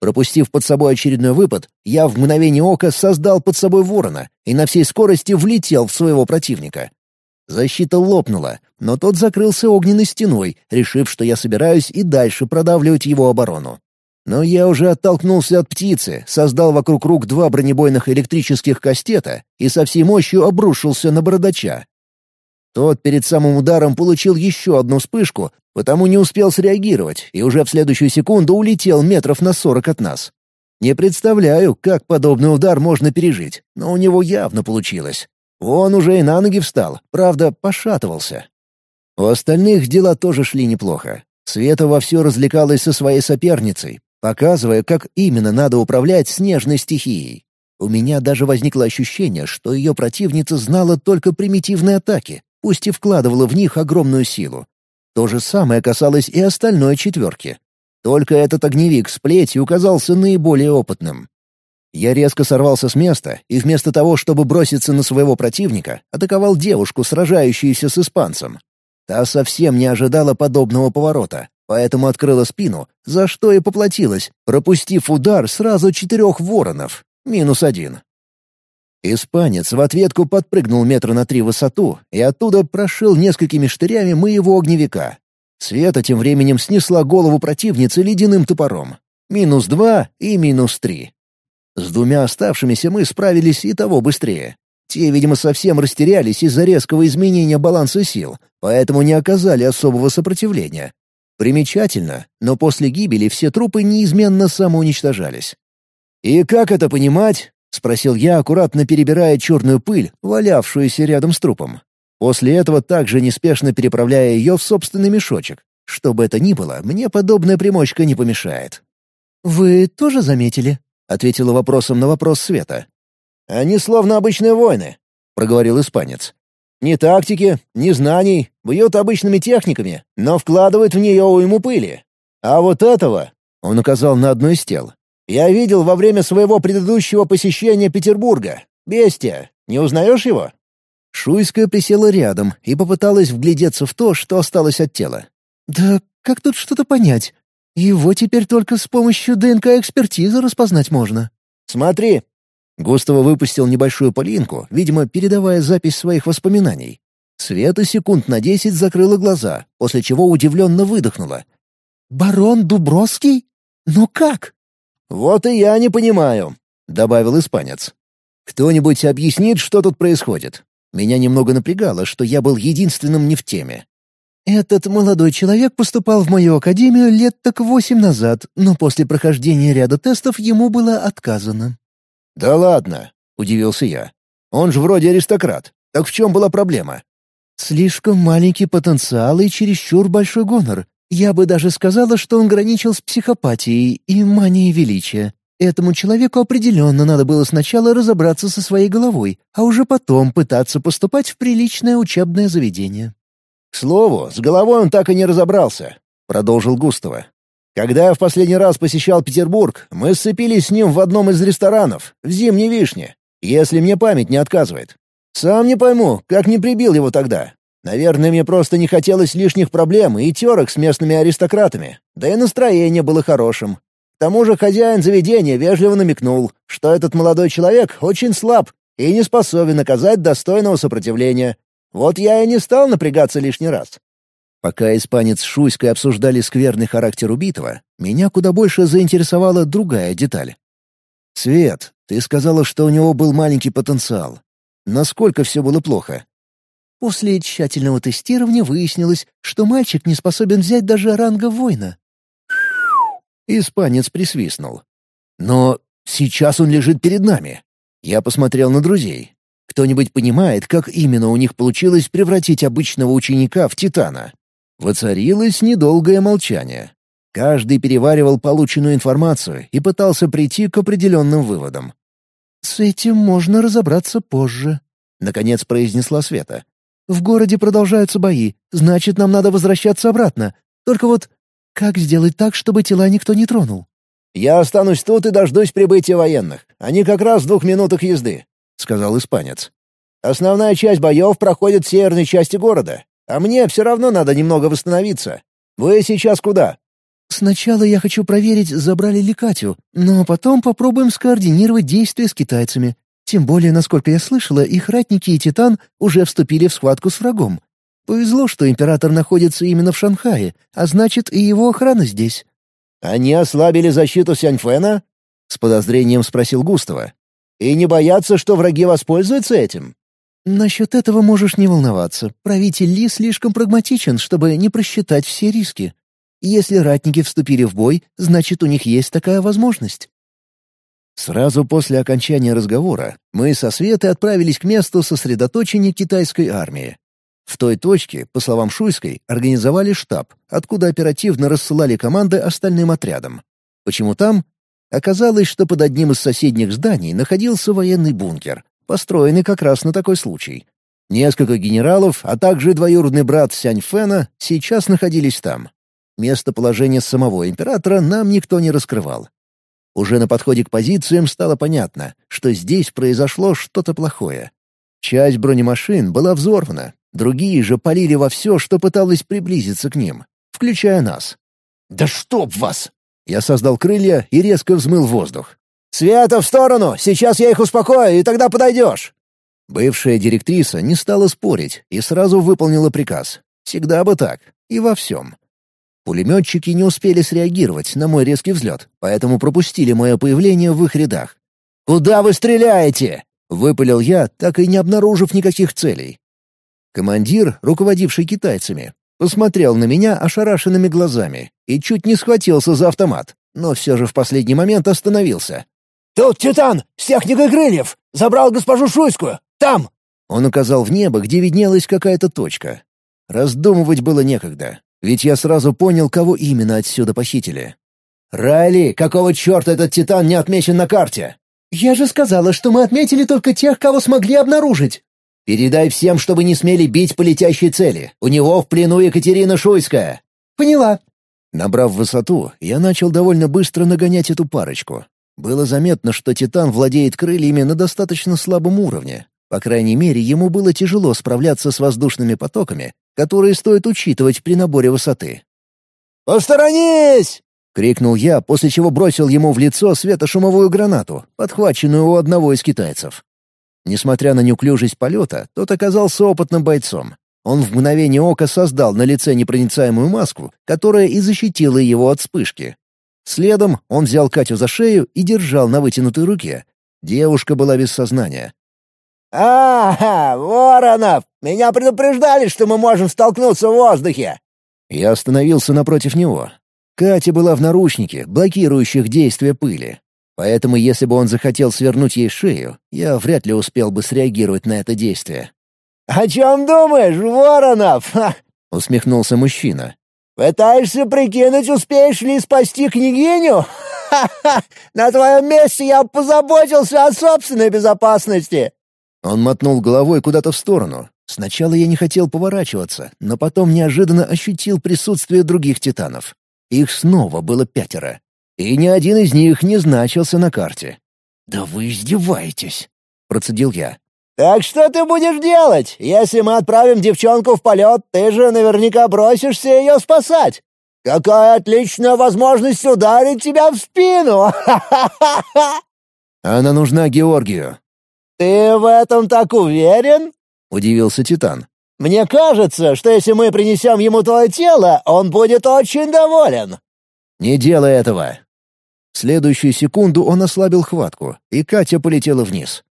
Пропустив под собой очередной выпад, я в мгновение ока создал под собой ворона и на всей скорости влетел в своего противника. Защита лопнула, но тот закрылся огненной стеной, решив, что я собираюсь и дальше продавливать его оборону. Но я уже оттолкнулся от птицы, создал вокруг рук два бронебойных электрических кастета и со всей мощью обрушился на бородача. Тот перед самым ударом получил еще одну вспышку, потому не успел среагировать и уже в следующую секунду улетел метров на сорок от нас. Не представляю, как подобный удар можно пережить, но у него явно получилось. Он уже и на ноги встал, правда, пошатывался. У остальных дела тоже шли неплохо. Света вовсю развлекалась со своей соперницей, показывая, как именно надо управлять снежной стихией. У меня даже возникло ощущение, что ее противница знала только примитивные атаки, пусть и вкладывала в них огромную силу. То же самое касалось и остальной четверки. Только этот огневик с плетью казался наиболее опытным. Я резко сорвался с места и вместо того, чтобы броситься на своего противника, атаковал девушку, сражающуюся с испанцем. Та совсем не ожидала подобного поворота, поэтому открыла спину, за что и поплатилась, пропустив удар сразу четырех воронов. Минус один. Испанец в ответку подпрыгнул метра на три в высоту и оттуда прошил несколькими штырями моего огневика. Света тем временем снесла голову противницы ледяным топором. Минус два и минус три. С двумя оставшимися мы справились и того быстрее. Те, видимо, совсем растерялись из-за резкого изменения баланса сил, поэтому не оказали особого сопротивления, Примечательно, но после гибели все трупы неизменно самоуничтожались. «И как это понимать?» — спросил я, аккуратно перебирая черную пыль, валявшуюся рядом с трупом. После этого также неспешно переправляя ее в собственный мешочек. Что бы это ни было, мне подобная примочка не помешает. «Вы тоже заметили?» — ответила вопросом на вопрос Света. «Они словно обычные воины», — проговорил испанец. Ни тактики, ни знаний, бьет обычными техниками, но вкладывает в нее уйму пыли. А вот этого, — он указал на одно из тел, — я видел во время своего предыдущего посещения Петербурга. Бестия, не узнаешь его? Шуйская присела рядом и попыталась вглядеться в то, что осталось от тела. «Да как тут что-то понять? Его теперь только с помощью ДНК-экспертизы распознать можно». «Смотри, Густаво выпустил небольшую полинку, видимо, передавая запись своих воспоминаний. Света секунд на десять закрыла глаза, после чего удивленно выдохнула. «Барон Дубровский? Но как?» «Вот и я не понимаю», — добавил испанец. «Кто-нибудь объяснит, что тут происходит?» Меня немного напрягало, что я был единственным не в теме. «Этот молодой человек поступал в мою академию лет так восемь назад, но после прохождения ряда тестов ему было отказано. «Да ладно», — удивился я. «Он же вроде аристократ. Так в чем была проблема?» «Слишком маленький потенциал и чересчур большой гонор. Я бы даже сказала, что он граничил с психопатией и манией величия. Этому человеку определенно надо было сначала разобраться со своей головой, а уже потом пытаться поступать в приличное учебное заведение». «К слову, с головой он так и не разобрался», — продолжил Густава. Когда я в последний раз посещал Петербург, мы сцепились с ним в одном из ресторанов, в «Зимней вишне», если мне память не отказывает. Сам не пойму, как не прибил его тогда. Наверное, мне просто не хотелось лишних проблем и терок с местными аристократами, да и настроение было хорошим. К тому же хозяин заведения вежливо намекнул, что этот молодой человек очень слаб и не способен оказать достойного сопротивления. Вот я и не стал напрягаться лишний раз. Пока испанец с Шуйской обсуждали скверный характер убитого, меня куда больше заинтересовала другая деталь. «Свет, ты сказала, что у него был маленький потенциал. Насколько все было плохо?» После тщательного тестирования выяснилось, что мальчик не способен взять даже ранга воина. Испанец присвистнул. «Но сейчас он лежит перед нами». Я посмотрел на друзей. Кто-нибудь понимает, как именно у них получилось превратить обычного ученика в титана? Воцарилось недолгое молчание. Каждый переваривал полученную информацию и пытался прийти к определенным выводам. «С этим можно разобраться позже», — наконец произнесла Света. В городе продолжаются бои, значит, нам надо возвращаться обратно. Только вот как сделать так, чтобы тела никто не тронул?» «Я останусь тут и дождусь прибытия военных. Они как раз в двух минутах езды», — сказал испанец. «Основная часть боев проходит в северной части города, а мне все равно надо немного восстановиться. Вы сейчас куда?» «Сначала я хочу проверить, забрали ли Катю, но потом попробуем скоординировать действия с китайцами. Тем более, насколько я слышала, их ратники и Титан уже вступили в схватку с врагом. Повезло, что император находится именно в Шанхае, а значит, и его охрана здесь». «Они ослабили защиту Сяньфэна?» — с подозрением спросил Густава. «И не боятся, что враги воспользуются этим?» «Насчет этого можешь не волноваться. Правитель Ли слишком прагматичен, чтобы не просчитать все риски. Если ратники вступили в бой, значит, у них есть такая возможность». Сразу после окончания разговора мы со Светой отправились к месту сосредоточения китайской армии. В той точке, по словам Шуйской, организовали штаб, откуда оперативно рассылали команды остальным отрядам. Почему там? Оказалось, что под одним из соседних зданий находился военный бункер, построенный как раз на такой случай. Несколько генералов, а также двоюродный брат Сянь Фэна сейчас находились там. Местоположение самого императора нам никто не раскрывал. Уже на подходе к позициям стало понятно, что здесь произошло что-то плохое. Часть бронемашин была взорвана, другие же полили во все, что пыталось приблизиться к ним, включая нас. «Да чтоб вас!» Я создал крылья и резко взмыл воздух. «Света, в сторону! Сейчас я их успокою, и тогда подойдешь!» Бывшая директриса не стала спорить и сразу выполнила приказ. Всегда бы так. И во всем. Пулеметчики не успели среагировать на мой резкий взлет, поэтому пропустили мое появление в их рядах. «Куда вы стреляете?» — выпалил я, так и не обнаружив никаких целей. Командир, руководивший китайцами, посмотрел на меня ошарашенными глазами и чуть не схватился за автомат, но все же в последний момент остановился. «Тут Титан с техникой крыльев! Забрал госпожу Шуйскую! Там!» Он указал в небо, где виднелась какая-то точка. Раздумывать было некогда. Ведь я сразу понял, кого именно отсюда похитили. «Райли, какого черта этот Титан не отмечен на карте?» «Я же сказала, что мы отметили только тех, кого смогли обнаружить». «Передай всем, чтобы не смели бить по летящей цели. У него в плену Екатерина Шуйская». «Поняла». Набрав высоту, я начал довольно быстро нагонять эту парочку. Было заметно, что Титан владеет крыльями на достаточно слабом уровне. По крайней мере, ему было тяжело справляться с воздушными потоками, которые стоит учитывать при наборе высоты. «Посторонись!» — крикнул я, после чего бросил ему в лицо светошумовую гранату, подхваченную у одного из китайцев. Несмотря на неуклюжесть полета, тот оказался опытным бойцом. Он в мгновение ока создал на лице непроницаемую маску, которая и защитила его от вспышки. Следом он взял Катю за шею и держал на вытянутой руке. Девушка была без сознания. «Ага, Воронов! Меня предупреждали, что мы можем столкнуться в воздухе!» Я остановился напротив него. Катя была в наручнике, блокирующих действие пыли. Поэтому если бы он захотел свернуть ей шею, я вряд ли успел бы среагировать на это действие. «О чем думаешь, Воронов?» — усмехнулся мужчина. «Пытаешься прикинуть, успеешь ли спасти княгиню? Ха-ха! На твоем месте я позаботился о собственной безопасности!» Он мотнул головой куда-то в сторону. Сначала я не хотел поворачиваться, но потом неожиданно ощутил присутствие других титанов. Их снова было пятеро. И ни один из них не значился на карте. «Да вы издеваетесь!» — процедил я. «Так что ты будешь делать? Если мы отправим девчонку в полет, ты же наверняка бросишься ее спасать. Какая отличная возможность ударить тебя в спину! Она нужна Георгию. «Ты в этом так уверен?» — удивился Титан. «Мне кажется, что если мы принесем ему твое тело, он будет очень доволен». «Не делай этого!» В следующую секунду он ослабил хватку, и Катя полетела вниз.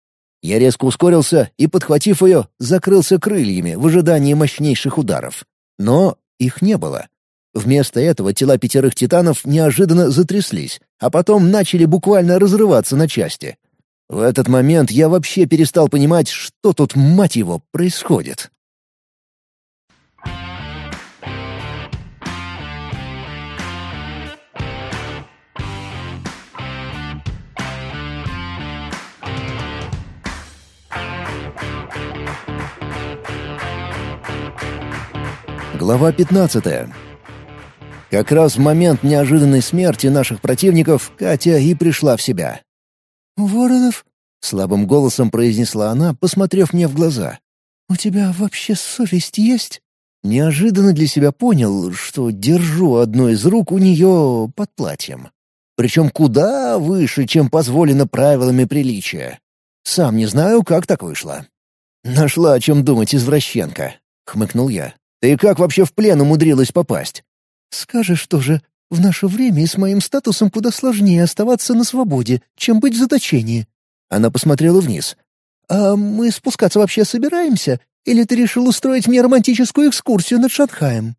Я резко ускорился и, подхватив ее, закрылся крыльями в ожидании мощнейших ударов. Но их не было. Вместо этого тела пятерых титанов неожиданно затряслись, а потом начали буквально разрываться на части. В этот момент я вообще перестал понимать, что тут, мать его, происходит. Глава 15. Как раз в момент неожиданной смерти наших противников Катя и пришла в себя. «Воронов?» — слабым голосом произнесла она, посмотрев мне в глаза. «У тебя вообще совесть есть?» Неожиданно для себя понял, что держу одну из рук у нее под платьем. Причем куда выше, чем позволено правилами приличия. Сам не знаю, как так вышло. «Нашла о чем думать, извращенка», — хмыкнул я. «Ты как вообще в плен умудрилась попасть?» «Скажешь тоже, в наше время и с моим статусом куда сложнее оставаться на свободе, чем быть в заточении». Она посмотрела вниз. «А мы спускаться вообще собираемся? Или ты решил устроить мне романтическую экскурсию над Шанхаем?»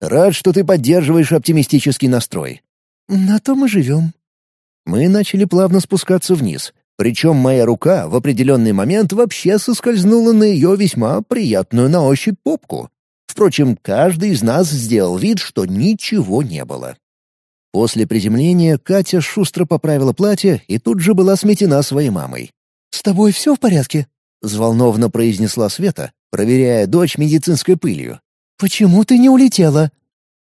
«Рад, что ты поддерживаешь оптимистический настрой». «На то мы живем». Мы начали плавно спускаться вниз, причем моя рука в определенный момент вообще соскользнула на ее весьма приятную на ощупь попку. Впрочем, каждый из нас сделал вид, что ничего не было. После приземления Катя шустро поправила платье и тут же была сметена своей мамой. «С тобой все в порядке?» — взволнованно произнесла Света, проверяя дочь медицинской пылью. «Почему ты не улетела?»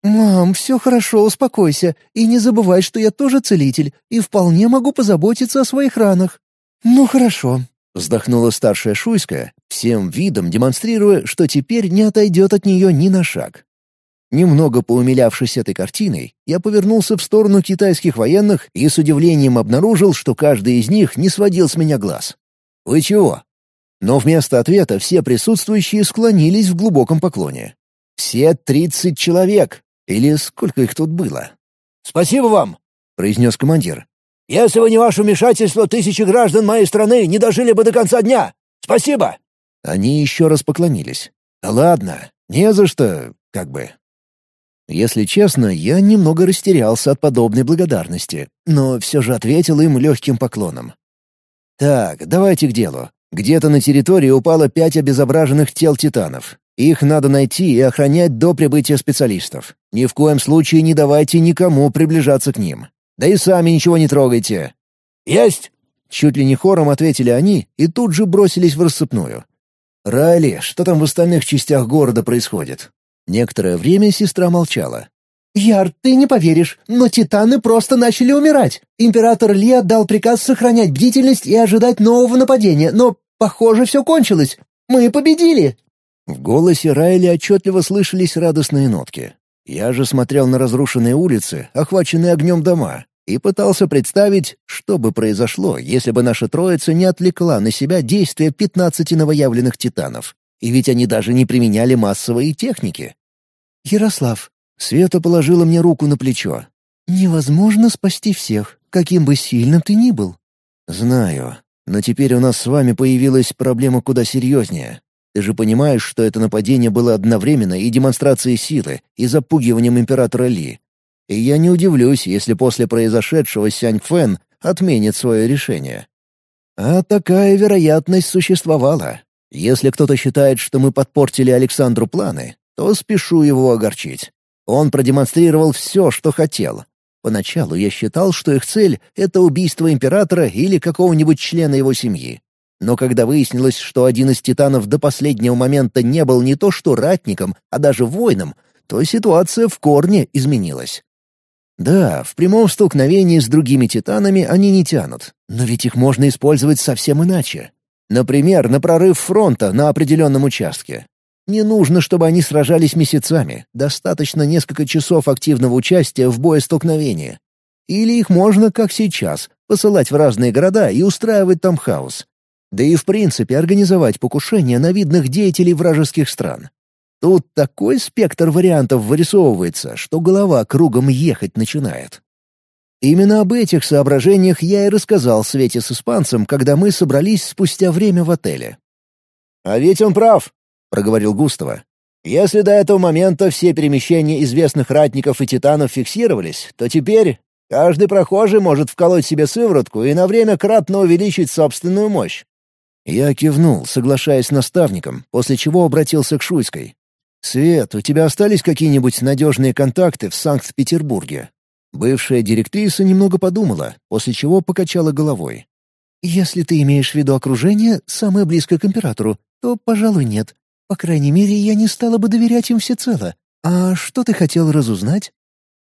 «Мам, все хорошо, успокойся, и не забывай, что я тоже целитель, и вполне могу позаботиться о своих ранах». «Ну хорошо», — вздохнула старшая Шуйская, всем видом демонстрируя, что теперь не отойдет от нее ни на шаг. Немного поумилявшись этой картиной, я повернулся в сторону китайских военных и с удивлением обнаружил, что каждый из них не сводил с меня глаз. «Вы чего?» Но вместо ответа все присутствующие склонились в глубоком поклоне. Все тридцать человек, или сколько их тут было? «Спасибо вам», — произнес командир. «Если бы не ваше вмешательство, тысячи граждан моей страны не дожили бы до конца дня. Спасибо!» Они еще раз поклонились. «Да ладно, не за что, как бы». Если честно, я немного растерялся от подобной благодарности, но все же ответил им легким поклоном. «Так, давайте к делу. Где-то на территории упало пять обезображенных тел титанов. Их надо найти и охранять до прибытия специалистов. Ни в коем случае не давайте никому приближаться к ним. Да и сами ничего не трогайте». «Есть!» Чуть ли не хором ответили они и тут же бросились в рассыпную. «Райли, что там в остальных частях города происходит?» Некоторое время сестра молчала. «Яр, ты не поверишь, но титаны просто начали умирать. Император Ли отдал приказ сохранять бдительность и ожидать нового нападения, но Похоже, все кончилось. Мы победили!» В голосе Райли отчетливо слышались радостные нотки. Я же смотрел на разрушенные улицы, охваченные огнем дома, и пытался представить, что бы произошло, если бы наша троица не отвлекла на себя действия пятнадцати новоявленных титанов. И ведь они даже не применяли массовые техники. «Ярослав», — Света положила мне руку на плечо. «Невозможно спасти всех, каким бы сильным ты ни был». «Знаю. Но теперь у нас с вами появилась проблема куда серьезнее. Ты же понимаешь, что это нападение было одновременно и демонстрацией силы, и запугиванием императора Ли. И я не удивлюсь, если после произошедшего Сянь Фэн отменит свое решение. А такая вероятность существовала. Если кто-то считает, что мы подпортили Александру планы, то спешу его огорчить. Он продемонстрировал все, что хотел, Поначалу я считал, что их цель — это убийство императора или какого-нибудь члена его семьи. Но когда выяснилось, что один из титанов до последнего момента не был не то что ратником, а даже воином, то ситуация в корне изменилась. Да, в прямом столкновении с другими титанами они не тянут, но ведь их можно использовать совсем иначе. Например, на прорыв фронта на определенном участке. Не нужно, чтобы они сражались месяцами, достаточно несколько часов активного участия в боестолкновении. Или их можно, как сейчас, посылать в разные города и устраивать там хаос. Да и в принципе организовать покушения на видных деятелей вражеских стран. Тут такой спектр вариантов вырисовывается, что голова кругом ехать начинает. Именно об этих соображениях я и рассказал Свете с испанцем, когда мы собрались спустя время в отеле. «А ведь он прав», проговорил Густаво. «Если до этого момента все перемещения известных ратников и титанов фиксировались, то теперь каждый прохожий может вколоть себе сыворотку и на время кратно увеличить собственную мощь». Я кивнул, соглашаясь с наставником, после чего обратился к Шуйской. «Свет, у тебя остались какие-нибудь надежные контакты в Санкт-Петербурге?» Бывшая директриса немного подумала, после чего покачала головой. «Если ты имеешь в виду окружение, самое близкое к императору, то, пожалуй, нет. По крайней мере, я не стала бы доверять им всецело. «А что ты хотел разузнать?»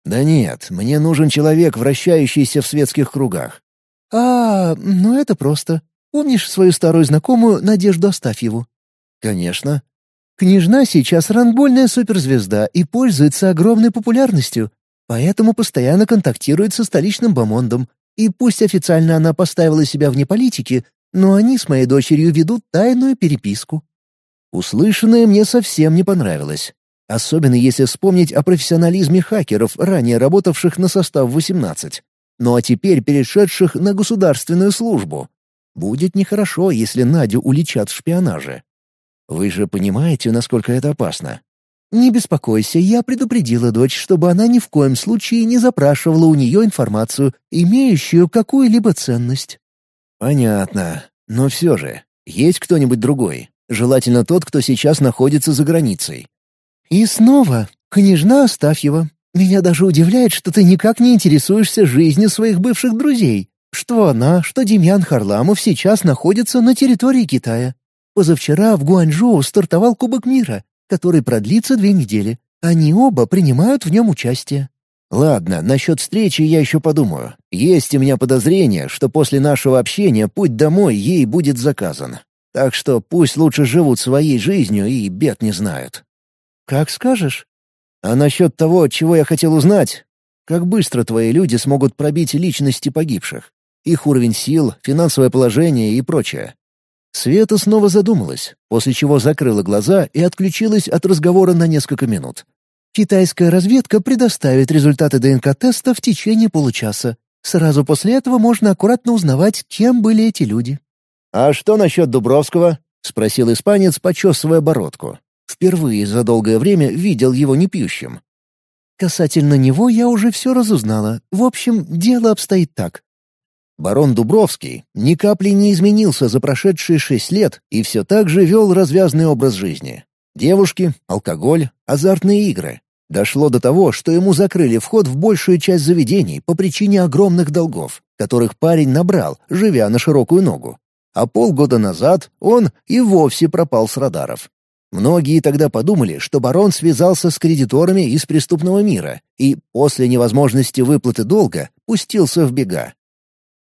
«Да нет, мне нужен человек, вращающийся в светских кругах». «А, ну это просто. Помнишь свою старую знакомую Надежду Астафьеву?» «Конечно». «Княжна сейчас рангольная суперзвезда и пользуется огромной популярностью, поэтому постоянно контактирует со столичным бомондом. И пусть официально она поставила себя вне политики, но они с моей дочерью ведут тайную переписку». Услышанное мне совсем не понравилось. Особенно если вспомнить о профессионализме хакеров, ранее работавших на состав 18, ну а теперь перешедших на государственную службу. Будет нехорошо, если Надю уличат в шпионаже. Вы же понимаете, насколько это опасно? «Не беспокойся, я предупредила дочь, чтобы она ни в коем случае не запрашивала у нее информацию, имеющую какую-либо ценность». «Понятно. Но все же, есть кто-нибудь другой? Желательно тот, кто сейчас находится за границей». «И снова, княжна Астафьева. Меня даже удивляет, что ты никак не интересуешься жизнью своих бывших друзей. Что она, что Демьян Харламов сейчас находятся на территории Китая. Позавчера в Гуанчжоу стартовал Кубок мира, который продлится две недели. Они оба принимают в нем участие. Ладно, насчет встречи я еще подумаю. Есть у меня подозрение, что после нашего общения путь домой ей будет заказан. Так что пусть лучше живут своей жизнью и бед не знают. Как скажешь. А насчет того, чего я хотел узнать, как быстро твои люди смогут пробить личности погибших? Их уровень сил, финансовое положение и прочее. Света снова задумалась, после чего закрыла глаза и отключилась от разговора на несколько минут. Китайская разведка предоставит результаты ДНК-теста в течение получаса. Сразу после этого можно аккуратно узнавать, кем были эти люди. «А что насчет Дубровского?» — спросил испанец, почесывая бородку. Впервые за долгое время видел его непьющим. «Касательно него я уже все разузнала. В общем, дело обстоит так. Барон Дубровский ни капли не изменился за прошедшие шесть лет и все так же вел развязный образ жизни. Девушки, алкоголь, азартные игры. Дошло до того, что ему закрыли вход в большую часть заведений по причине огромных долгов, которых парень набрал, живя на широкую ногу. А полгода назад он и вовсе пропал с радаров. Многие тогда подумали, что барон связался с кредиторами из преступного мира и после невозможности выплаты долга пустился в бега.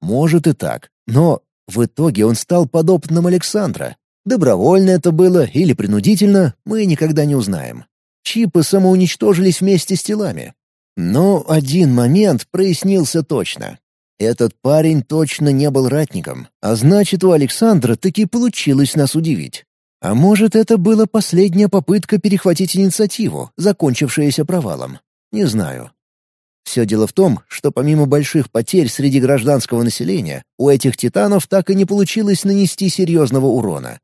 Может и так, но в итоге он стал подобным Александра. Добровольно это было или принудительно, мы никогда не узнаем. Чипы самоуничтожились вместе с телами. Но один момент прояснился точно. Этот парень точно не был ратником, а значит, у Александра таки получилось нас удивить. А может, это была последняя попытка перехватить инициативу, закончившаяся провалом. Не знаю. Все дело в том, что помимо больших потерь среди гражданского населения, у этих титанов так и не получилось нанести серьезного урона.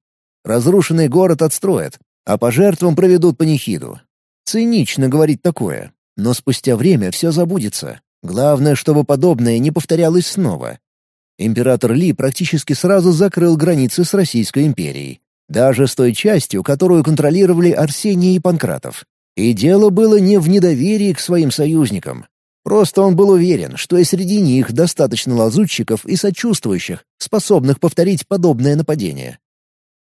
Разрушенный город отстроят, а по жертвам проведут панихиду. Цинично говорить такое, но спустя время все забудется. Главное, чтобы подобное не повторялось снова. Император Ли практически сразу закрыл границы с Российской империей, даже с той частью, которую контролировали Арсений и Панкратов. И дело было не в недоверии к своим союзникам. Просто он был уверен, что и среди них достаточно лазутчиков и сочувствующих, способных повторить подобное нападение.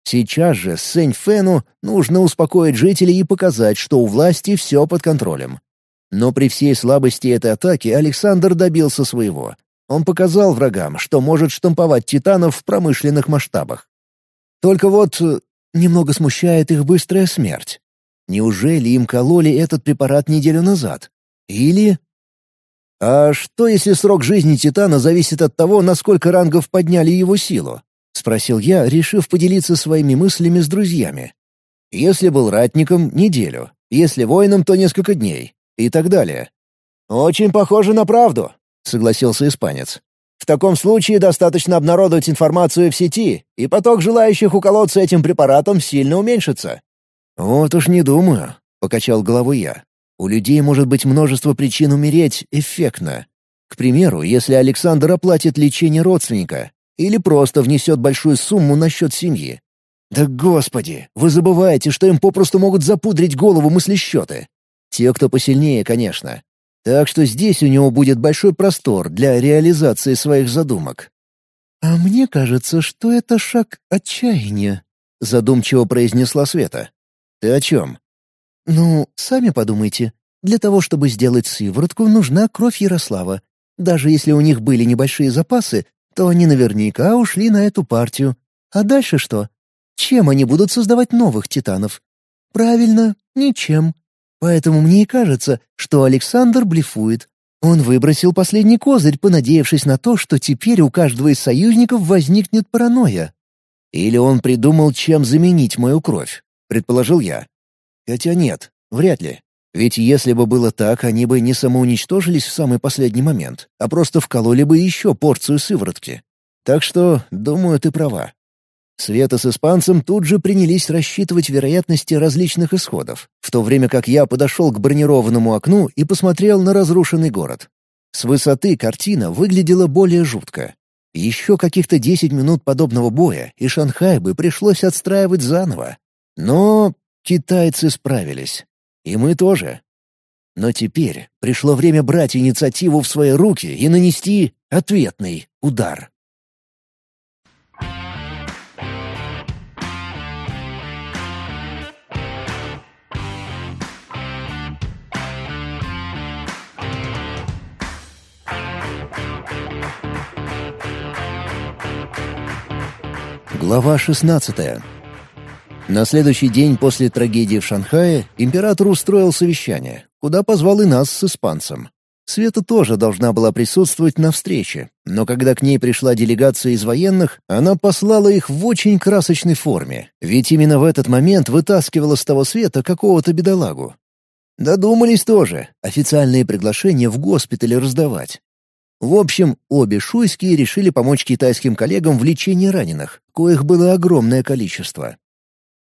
Сейчас же Сэнь Фэну нужно успокоить жителей и показать, что у власти все под контролем. Но при всей слабости этой атаки Александр добился своего. Он показал врагам, что может штамповать титанов в промышленных масштабах. Только вот э, немного смущает их быстрая смерть. Неужели им кололи этот препарат неделю назад? Или «А что, если срок жизни Титана зависит от того, насколько рангов подняли его силу?» — спросил я, решив поделиться своими мыслями с друзьями. «Если был ратником — неделю, если воином, то несколько дней, и так далее». «Очень похоже на правду», — согласился испанец. «В таком случае достаточно обнародовать информацию в сети, и поток желающих уколоться этим препаратом сильно уменьшится». «Вот уж не думаю», — покачал головой я. У людей может быть множество причин умереть эффектно. К примеру, если Александр оплатит лечение родственника или просто внесет большую сумму на счет семьи. Да господи, вы забываете, что им попросту могут запудрить голову мыслесчеты. Те, кто посильнее, конечно. Так что здесь у него будет большой простор для реализации своих задумок. «А мне кажется, что это шаг отчаяния», — задумчиво произнесла Света. «Ты о чем?» «Ну, сами подумайте. Для того, чтобы сделать сыворотку, нужна кровь Ярослава. Даже если у них были небольшие запасы, то они наверняка ушли на эту партию. А дальше что? Чем они будут создавать новых титанов? Правильно, ничем. Поэтому мне и кажется, что Александр блефует. Он выбросил последний козырь, понадеявшись на то, что теперь у каждого из союзников возникнет паранойя. Или он придумал, чем заменить мою кровь, предположил я. Хотя нет, вряд ли. Ведь если бы было так, они бы не самоуничтожились в самый последний момент, а просто вкололи бы еще порцию сыворотки. Так что, думаю, ты права. Света с испанцем тут же принялись рассчитывать вероятности различных исходов, в то время как я подошел к бронированному окну и посмотрел на разрушенный город. С высоты картина выглядела более жутко. Еще каких-то десять минут подобного боя, и Шанхай бы пришлось отстраивать заново. Но китайцы справились. И мы тоже. Но теперь пришло время брать инициативу в свои руки и нанести ответный удар. Глава 16 На следующий день после трагедии в Шанхае император устроил совещание, куда позвал и нас с испанцем. Света тоже должна была присутствовать на встрече, но когда к ней пришла делегация из военных, она послала их в очень красочной форме, ведь именно в этот момент вытаскивала с того света какого-то бедолагу. Додумались тоже официальные приглашения в госпитале раздавать. В общем, обе шуйские решили помочь китайским коллегам в лечении раненых, коих было огромное количество.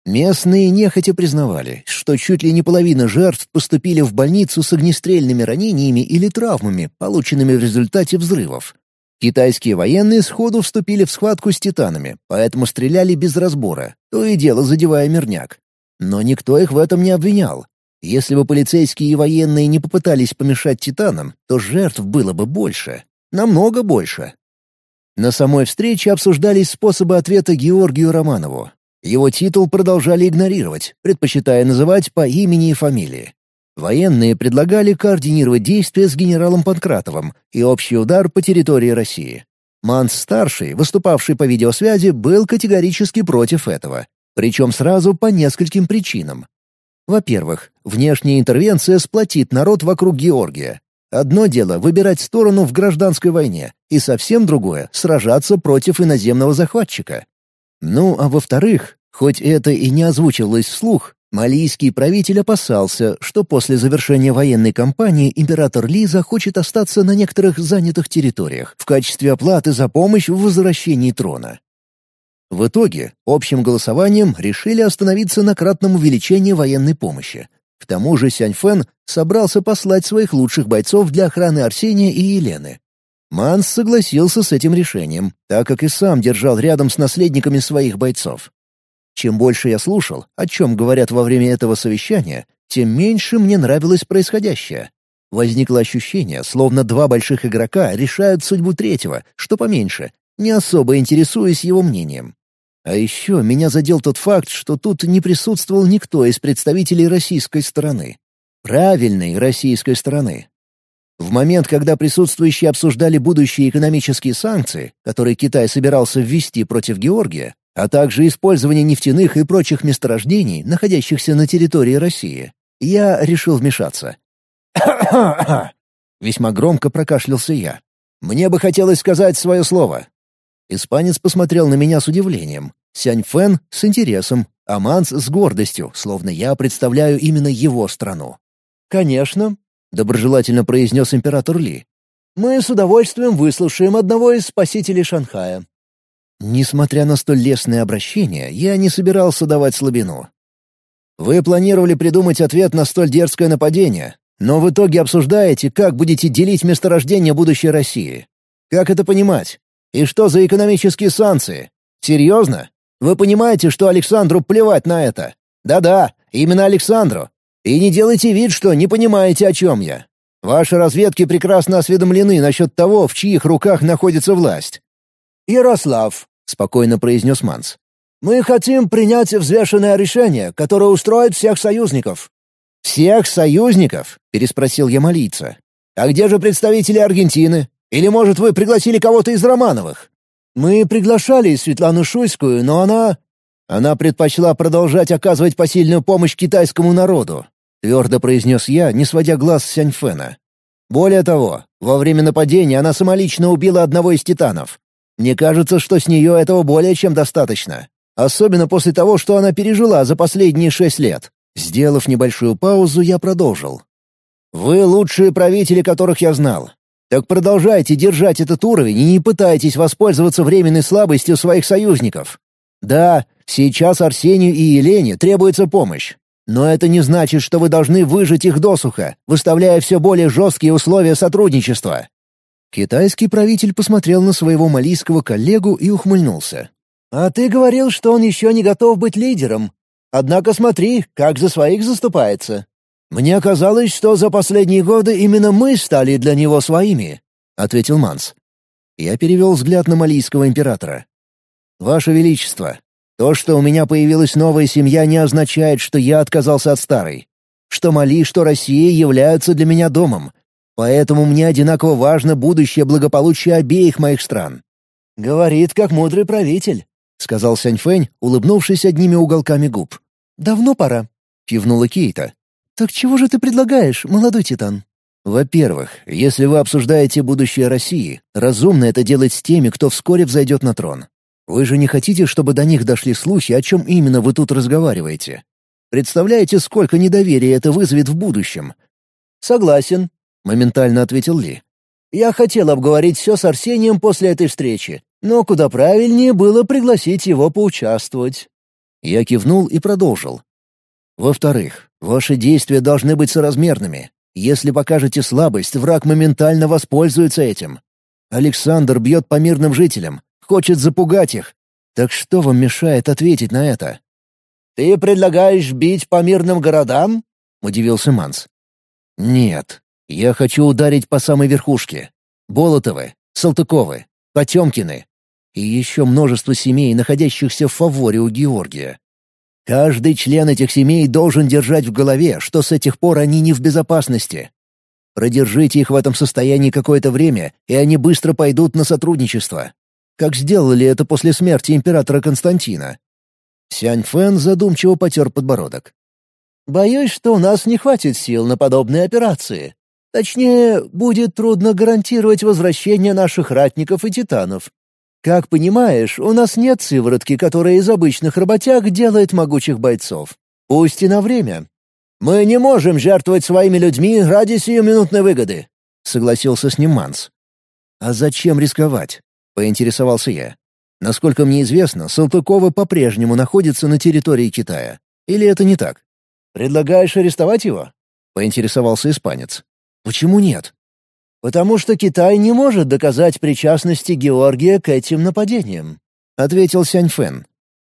Местные нехотя признавали, что чуть ли не половина жертв поступили в больницу с огнестрельными ранениями или травмами, полученными в результате взрывов. Китайские военные сходу вступили в схватку с титанами, поэтому стреляли без разбора, то и дело задевая мирняк. Но никто их в этом не обвинял. Если бы полицейские и военные не попытались помешать титанам, то жертв было бы больше. Намного больше. На самой встрече обсуждались способы ответа Георгию Романову. Его титул продолжали игнорировать, предпочитая называть по имени и фамилии. Военные предлагали координировать действия с генералом Панкратовым и общий удар по территории России. Манс-старший, выступавший по видеосвязи, был категорически против этого, причем сразу по нескольким причинам. Во-первых, внешняя интервенция сплотит народ вокруг Георгия, Одно дело — выбирать сторону в гражданской войне, и совсем другое — сражаться против иноземного захватчика. Ну, а во-вторых, хоть это и не озвучивалось вслух, малийский правитель опасался, что после завершения военной кампании император Ли захочет остаться на некоторых занятых территориях в качестве оплаты за помощь в возвращении трона. В итоге, общим голосованием решили остановиться на кратном увеличении военной помощи — к тому же Сяньфэн собрался послать своих лучших бойцов для охраны Арсения и Елены. Манс согласился с этим решением, так как и сам держал рядом с наследниками своих бойцов. Чем больше я слушал, о чем говорят во время этого совещания, тем меньше мне нравилось происходящее. Возникло ощущение, словно два больших игрока решают судьбу третьего, что поменьше, не особо интересуясь его мнением. А еще меня задел тот факт, что тут не присутствовал никто из представителей российской стороны. Правильной российской стороны. В момент, когда присутствующие обсуждали будущие экономические санкции, которые Китай собирался ввести против Георгия, а также использование нефтяных и прочих месторождений, находящихся на территории России, я решил вмешаться. Весьма громко прокашлялся я. Мне бы хотелось сказать свое слово. Испанец посмотрел на меня с удивлением, Сянь Фэн — с интересом, а Манс — с гордостью, словно я представляю именно его страну. «Конечно», — доброжелательно произнес император Ли. «Мы с удовольствием выслушаем одного из спасителей Шанхая». Несмотря на столь лестное обращение, я не собирался давать слабину. «Вы планировали придумать ответ на столь дерзкое нападение, но в итоге обсуждаете, как будете делить месторождение будущей России. Как это понимать? И что за экономические санкции? Серьезно? Вы понимаете, что Александру плевать на это? Да-да, именно Александру. И не делайте вид, что не понимаете, о чем я. Ваши разведки прекрасно осведомлены насчет того, в чьих руках находится власть». «Ярослав», — спокойно произнес Манс, — «мы хотим принять взвешенное решение, которое устроит всех союзников». «Всех союзников?» — переспросил я молиться. «А где же представители Аргентины? Или, может, вы пригласили кого-то из Романовых?» «Мы приглашали Светлану Шуйскую, но она...» «Она предпочла продолжать оказывать посильную помощь китайскому народу», — твердо произнес я, не сводя глаз с Сяньфена. «Более того, во время нападения она самолично убила одного из титанов. Мне кажется, что с нее этого более чем достаточно. Особенно после того, что она пережила за последние шесть лет. Сделав небольшую паузу, я продолжил. «Вы лучшие правители, которых я знал. Так продолжайте держать этот уровень и не пытайтесь воспользоваться временной слабостью своих союзников. Да, сейчас Арсению и Елене требуется помощь. Но это не значит, что вы должны выжить их досуха, выставляя все более жесткие условия сотрудничества. Китайский правитель посмотрел на своего малийского коллегу и ухмыльнулся. «А ты говорил, что он еще не готов быть лидером. Однако смотри, как за своих заступается. Мне казалось, что за последние годы именно мы стали для него своими», — ответил Манс. Я перевел взгляд на малийского императора. «Ваше Величество, то, что у меня появилась новая семья, не означает, что я отказался от старой. Что Мали, что Россия являются для меня домом, Поэтому мне одинаково важно будущее благополучие обеих моих стран». «Говорит, как мудрый правитель», — сказал Сяньфэнь, улыбнувшись одними уголками губ. «Давно пора», — кивнула Кейта. «Так чего же ты предлагаешь, молодой титан?» «Во-первых, если вы обсуждаете будущее России, разумно это делать с теми, кто вскоре взойдет на трон. Вы же не хотите, чтобы до них дошли слухи, о чем именно вы тут разговариваете? Представляете, сколько недоверия это вызовет в будущем?» «Согласен», моментально ответил Ли. «Я хотел обговорить все с Арсением после этой встречи, но куда правильнее было пригласить его поучаствовать». Я кивнул и продолжил. «Во-вторых, ваши действия должны быть соразмерными. Если покажете слабость, враг моментально воспользуется этим. Александр бьет по мирным жителям, хочет запугать их. Так что вам мешает ответить на это?» «Ты предлагаешь бить по мирным городам?» — удивился Манс. «Нет, я хочу ударить по самой верхушке. Болотовы, Салтыковы, Потемкины и еще множество семей, находящихся в фаворе у Георгия. Каждый член этих семей должен держать в голове, что с этих пор они не в безопасности. Продержите их в этом состоянии какое-то время, и они быстро пойдут на сотрудничество. Как сделали это после смерти императора Константина. Сянь Фэн задумчиво потер подбородок. «Боюсь, что у нас не хватит сил на подобные операции. Точнее, будет трудно гарантировать возвращение наших ратников и титанов. Как понимаешь, у нас нет сыворотки, которая из обычных работяг делает могучих бойцов. Пусть и на время. Мы не можем жертвовать своими людьми ради сиюминутной выгоды», — согласился с ним Манс. «А зачем рисковать?» — поинтересовался я. «Насколько мне известно, Салтыкова по-прежнему находится на территории Китая. Или это не так?» «Предлагаешь арестовать его?» — поинтересовался испанец. Почему нет? Потому что Китай не может доказать причастности Георгия к этим нападениям, ответил Сяньфэн.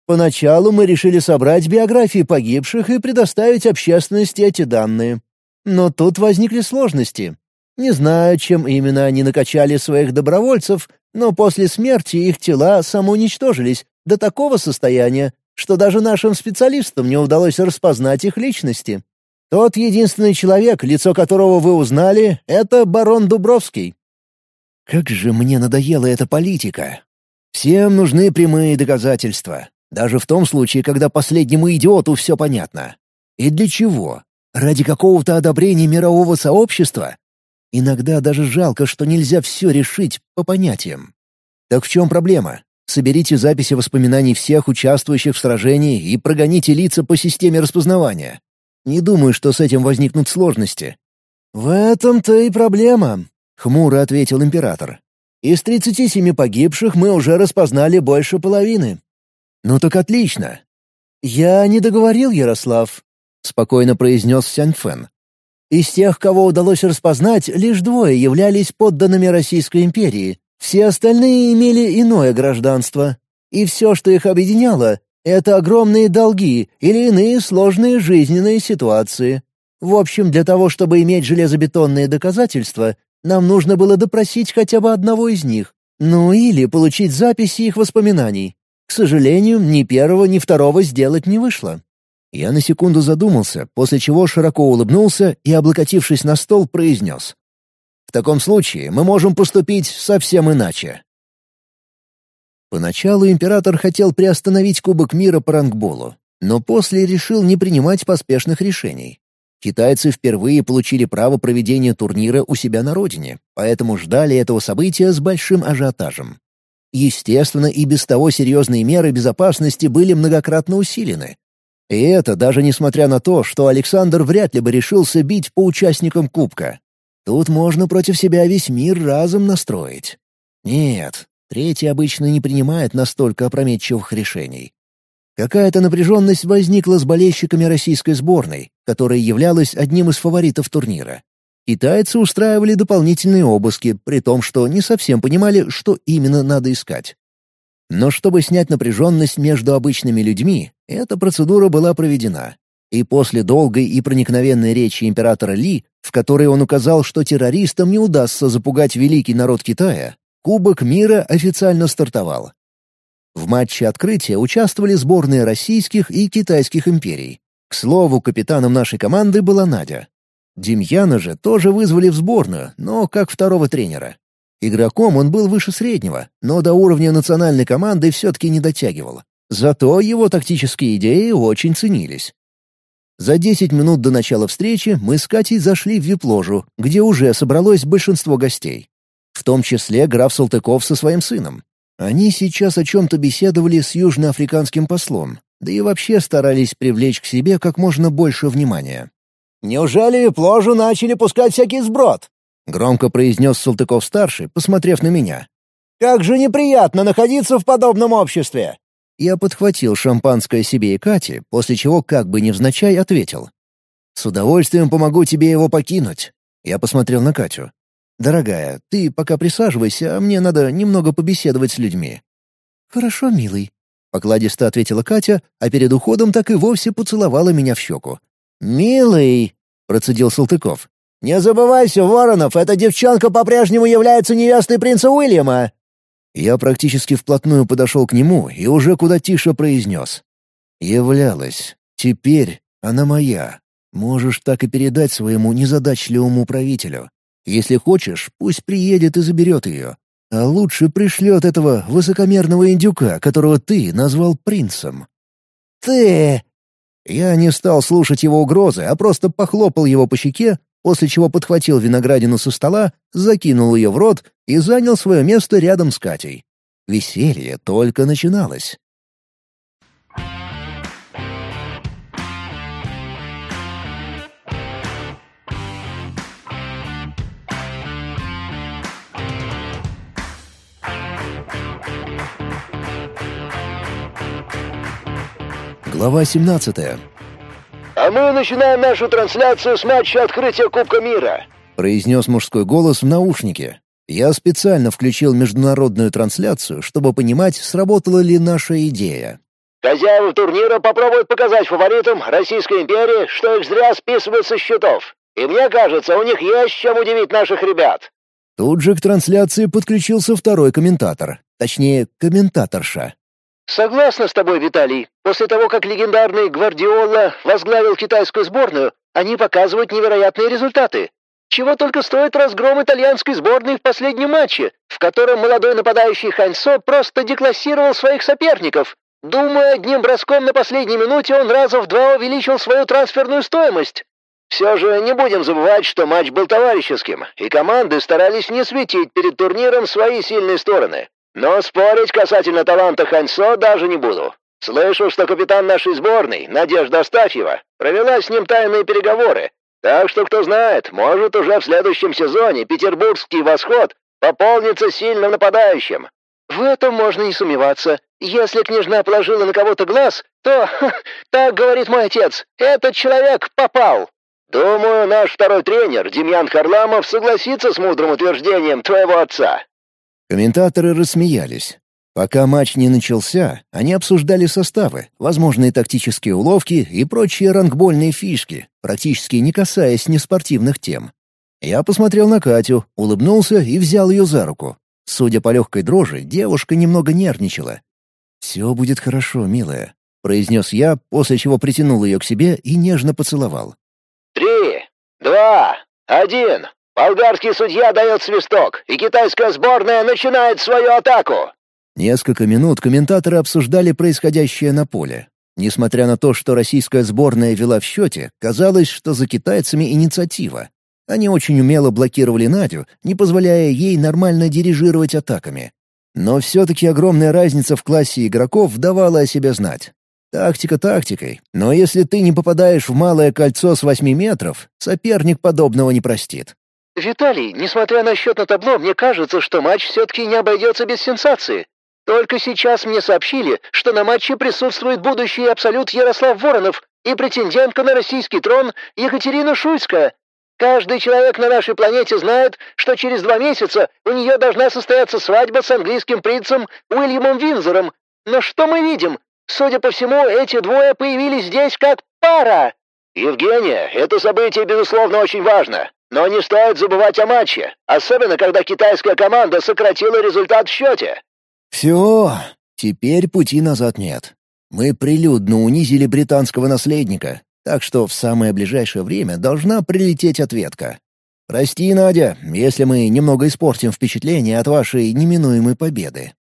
Поначалу мы решили собрать биографии погибших и предоставить общественности эти данные. Но тут возникли сложности. Не знаю, чем именно они накачали своих добровольцев, но после смерти их тела самоуничтожились до такого состояния, что даже нашим специалистам не удалось распознать их личности. Тот единственный человек, лицо которого вы узнали, — это барон Дубровский». «Как же мне надоела эта политика! Всем нужны прямые доказательства, даже в том случае, когда последнему идиоту все понятно. И для чего? Ради какого-то одобрения мирового сообщества? Иногда даже жалко, что нельзя все решить по понятиям. Так в чем проблема? Соберите записи воспоминаний всех участвующих в сражении и прогоните лица по системе распознавания. Не думаю, что с этим возникнут сложности». «В этом-то и проблема», — хмуро ответил император. «Из тридцати семи погибших мы уже распознали больше половины». «Ну так отлично». «Я не договорил, Ярослав», — спокойно произнес Сяньфэн. «Из тех, кого удалось распознать, лишь двое являлись подданными Российской империи. Все остальные имели иное гражданство. И все, что их объединяло, это огромные долги или иные сложные жизненные ситуации. В общем, для того, чтобы иметь железобетонные доказательства, нам нужно было допросить хотя бы одного из них, ну или получить записи их воспоминаний. К сожалению, ни первого, ни второго сделать не вышло. Я на секунду задумался, после чего широко улыбнулся и, облокотившись на стол, произнес. «В таком случае мы можем поступить совсем иначе». Поначалу император хотел приостановить Кубок мира по рангболу, но после решил не принимать поспешных решений. Китайцы впервые получили право проведения турнира у себя на родине, поэтому ждали этого события с большим ажиотажем. Естественно, и без того серьезные меры безопасности были многократно усилены. И это даже несмотря на то, что Александр вряд ли бы решился бить по участникам Кубка. Тут можно против себя весь мир разом настроить. Нет, третий обычно не принимает настолько опрометчивых решений. Какая-то напряженность возникла с болельщиками российской сборной, которая являлась одним из фаворитов турнира. Китайцы устраивали дополнительные обыски, при том, что не совсем понимали, что именно надо искать. Но чтобы снять напряженность между обычными людьми, эта процедура была проведена. И после долгой и проникновенной речи императора Ли, в которой он указал, что террористам не удастся запугать великий народ Китая, Кубок мира официально стартовал. В матче открытия участвовали сборные российских и китайских империй. К слову, капитаном нашей команды была Надя. Демьяна же тоже вызвали в сборную, но как второго тренера. Игроком он был выше среднего, но до уровня национальной команды все-таки не дотягивал. Зато его тактические идеи очень ценились. За 10 минут до начала встречи мы с Катей зашли в вип-ложу, где уже собралось большинство гостей. В том числе граф Салтыков со своим сыном. Они сейчас о чем-то беседовали с южноафриканским послом, да и вообще старались привлечь к себе как можно больше внимания. «Неужели в ложу начали пускать всякий сброд?» — громко произнес Салтыков-старший, посмотрев на меня. «Как же неприятно находиться в подобном обществе!» Я подхватил шампанское себе и Кате, после чего как бы невзначай ответил. «С удовольствием помогу тебе его покинуть». Я посмотрел на Катю. «Дорогая, ты пока присаживайся, а мне надо немного побеседовать с людьми». «Хорошо, милый», — покладисто ответила Катя, а перед уходом так и вовсе поцеловала меня в щеку. «Милый», — процедил Салтыков, — «не забывайся, Воронов, эта девчонка по-прежнему является невестой принца Уильяма». Я практически вплотную подошел к нему и уже куда тише произнес. «Являлась. Теперь она моя. Можешь так и передать своему незадачливому правителю. Если хочешь, пусть приедет и заберет ее. А лучше пришлет этого высокомерного индюка, которого ты назвал принцем». «Ты...» Я не стал слушать его угрозы, а просто похлопал его по щеке, после чего подхватил виноградину со стола, закинул ее в рот и занял свое место рядом с Катей. Веселье только начиналось. Глава 17 «А мы начинаем нашу трансляцию с матча открытия Кубка мира», — произнес мужской голос в наушнике. Я специально включил международную трансляцию, чтобы понимать, сработала ли наша идея. «Хозяева турнира попробуют показать фаворитам Российской империи, что их зря списывают со счетов. И мне кажется, у них есть чем удивить наших ребят». Тут же к трансляции подключился второй комментатор, точнее, комментаторша. Согласна с тобой, Виталий. После того, как легендарный Гвардиола возглавил китайскую сборную, они показывают невероятные результаты. Чего только стоит разгром итальянской сборной в последнем матче, в котором молодой нападающий Ханьсо просто деклассировал своих соперников. Думаю, одним броском на последней минуте он раза в два увеличил свою трансферную стоимость. Все же не будем забывать, что матч был товарищеским, и команды старались не светить перед турниром свои сильные стороны. Но спорить касательно таланта Ханьсо даже не буду. Слышу, что капитан нашей сборной, Надежда Астафьева, провела с ним тайные переговоры. Так что, кто знает, может, уже в следующем сезоне петербургский восход пополнится сильным нападающим. В этом можно не сомневаться. Если княжна положила на кого-то глаз, то, ха, так говорит мой отец, этот человек попал. Думаю, наш второй тренер, Демьян Харламов, согласится с мудрым утверждением твоего отца. Комментаторы рассмеялись. Пока матч не начался, они обсуждали составы, возможные тактические уловки и прочие рангбольные фишки, практически не касаясь неспортивных тем. Я посмотрел на Катю, улыбнулся и взял ее за руку. Судя по легкой дрожи, девушка немного нервничала. «Все будет хорошо, милая», — произнес я, после чего притянул ее к себе и нежно поцеловал. «Три, два, один. Болгарский судья дает свисток, и китайская сборная начинает свою атаку!» Несколько минут комментаторы обсуждали происходящее на поле. Несмотря на то, что российская сборная вела в счете, казалось, что за китайцами инициатива. Они очень умело блокировали Надю, не позволяя ей нормально дирижировать атаками. Но все-таки огромная разница в классе игроков давала о себе знать. Тактика тактикой, но если ты не попадаешь в малое кольцо с восьми метров, соперник подобного не простит. «Виталий, несмотря на счет на табло, мне кажется, что матч все-таки не обойдется без сенсации. Только сейчас мне сообщили, что на матче присутствует будущий абсолют Ярослав Воронов и претендентка на российский трон Екатерина Шуйская. Каждый человек на нашей планете знает, что через два месяца у нее должна состояться свадьба с английским принцем Уильямом Винзором. Но что мы видим? Судя по всему, эти двое появились здесь как пара. Евгения, это событие, безусловно, очень важно. Но не стоит забывать о матче, особенно когда китайская команда сократила результат в счете. Все, теперь пути назад нет. Мы прилюдно унизили британского наследника, так что в самое ближайшее время должна прилететь ответка. Прости, Надя, если мы немного испортим впечатление от вашей неминуемой победы.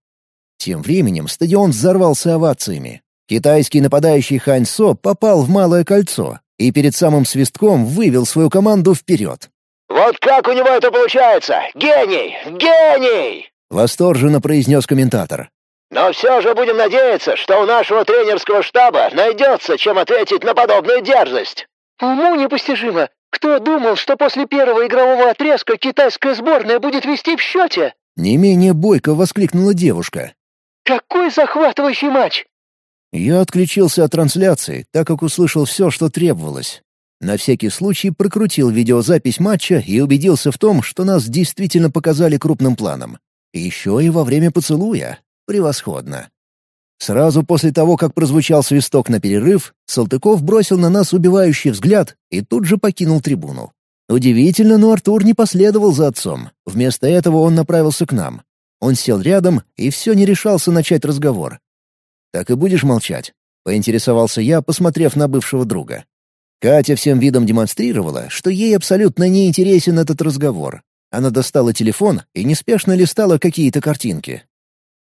Тем временем стадион взорвался овациями. Китайский нападающий Хань Со попал в малое кольцо и перед самым свистком вывел свою команду вперед. «Вот как у него это получается! Гений! Гений!» — восторженно произнес комментатор. «Но все же будем надеяться, что у нашего тренерского штаба найдется, чем ответить на подобную дерзость». «Уму непостижимо! Кто думал, что после первого игрового отрезка китайская сборная будет вести в счете?» Не менее бойко воскликнула девушка. Какой захватывающий матч! Я отключился от трансляции, так как услышал все, что требовалось. На всякий случай прокрутил видеозапись матча и убедился в том, что нас действительно показали крупным планом. Еще и во время поцелуя. Превосходно. Сразу после того, как прозвучал свисток на перерыв, Салтыков бросил на нас убивающий взгляд и тут же покинул трибуну. Удивительно, но Артур не последовал за отцом. Вместо этого он направился к нам. Он сел рядом и все не решался начать разговор. «Так и будешь молчать?» — поинтересовался я, посмотрев на бывшего друга. Катя всем видом демонстрировала, что ей абсолютно не интересен этот разговор. Она достала телефон и неспешно листала какие-то картинки.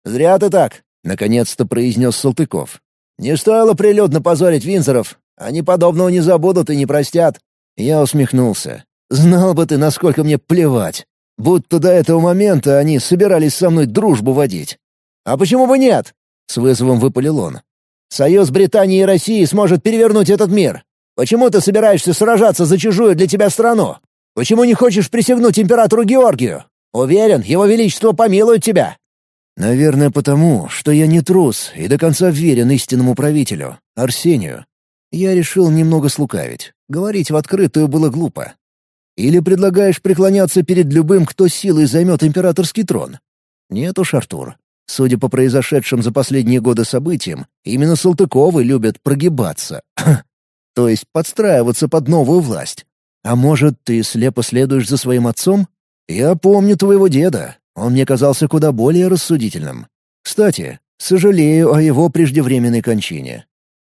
«Зря ты так», — наконец-то произнес Салтыков. «Не стоило прилюдно позорить Винзоров. Они подобного не забудут и не простят». Я усмехнулся. «Знал бы ты, насколько мне плевать. Будто до этого момента они собирались со мной дружбу водить. «А почему бы нет?» — с вызовом выпалил он. «Союз Британии и России сможет перевернуть этот мир. Почему ты собираешься сражаться за чужую для тебя страну? Почему не хочешь присягнуть императору Георгию? Уверен, его величество помилует тебя». «Наверное, потому, что я не трус и до конца верен истинному правителю, Арсению. Я решил немного слукавить. Говорить в открытую было глупо. Или предлагаешь преклоняться перед любым, кто силой займет императорский трон? Нет уж, Артур. Судя по произошедшим за последние годы событиям, именно Салтыковы любят прогибаться. То есть подстраиваться под новую власть. А может, ты слепо следуешь за своим отцом? Я помню твоего деда. Он мне казался куда более рассудительным. Кстати, сожалею о его преждевременной кончине.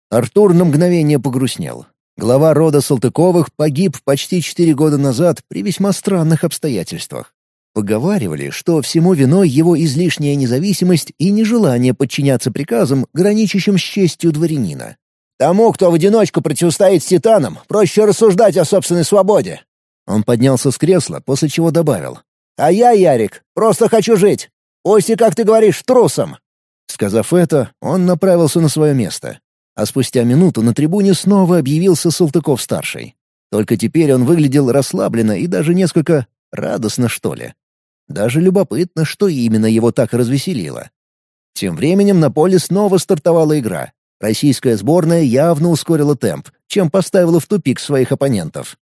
Артур на мгновение погрустнел. Глава рода Салтыковых погиб почти четыре года назад при весьма странных обстоятельствах. Поговаривали, что всему виной его излишняя независимость и нежелание подчиняться приказам, граничащим с честью дворянина. «Тому, кто в одиночку противостоит титанам, проще рассуждать о собственной свободе». Он поднялся с кресла, после чего добавил. «А я, Ярик, просто хочу жить. Пусть и, как ты говоришь, трусом». Сказав это, он направился на свое место а спустя минуту на трибуне снова объявился Салтыков-старший. Только теперь он выглядел расслабленно и даже несколько радостно, что ли. Даже любопытно, что именно его так развеселило. Тем временем на поле снова стартовала игра. Российская сборная явно ускорила темп, чем поставила в тупик своих оппонентов.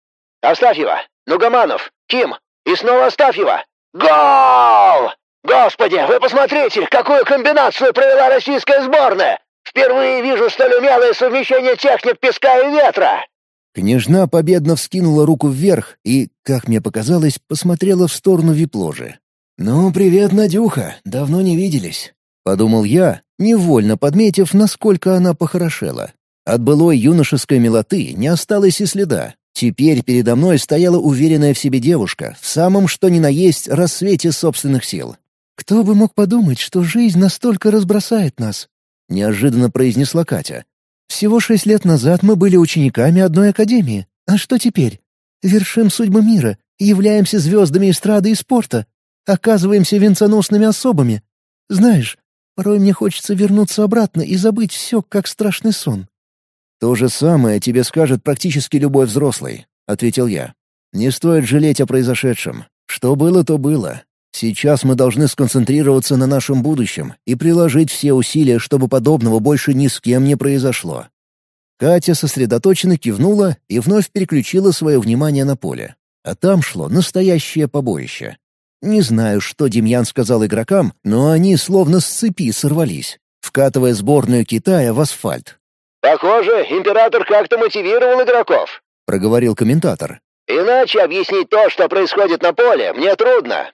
«Астафьева! Нугаманов! Ким! И снова Астафьева! Гол! Господи, вы посмотрите, какую комбинацию провела российская сборная! Впервые вижу столь умелое совмещение техник песка и ветра!» Княжна победно вскинула руку вверх и, как мне показалось, посмотрела в сторону вип-ложи. «Ну, привет, Надюха, давно не виделись», — подумал я, невольно подметив, насколько она похорошела. От былой юношеской милоты не осталось и следа. Теперь передо мной стояла уверенная в себе девушка, в самом что ни на есть рассвете собственных сил. «Кто бы мог подумать, что жизнь настолько разбросает нас?» — неожиданно произнесла Катя. «Всего шесть лет назад мы были учениками одной академии. А что теперь? Вершим судьбы мира, являемся звездами эстрады и спорта, оказываемся венценосными особами. Знаешь, порой мне хочется вернуться обратно и забыть все, как страшный сон». «То же самое тебе скажет практически любой взрослый», — ответил я. «Не стоит жалеть о произошедшем. Что было, то было. Сейчас мы должны сконцентрироваться на нашем будущем и приложить все усилия, чтобы подобного больше ни с кем не произошло». Катя сосредоточенно кивнула и вновь переключила свое внимание на поле. А там шло настоящее побоище. Не знаю, что Демьян сказал игрокам, но они словно с цепи сорвались, вкатывая сборную Китая в асфальт. «Похоже, император как-то мотивировал игроков», — проговорил комментатор. «Иначе объяснить то, что происходит на поле, мне трудно».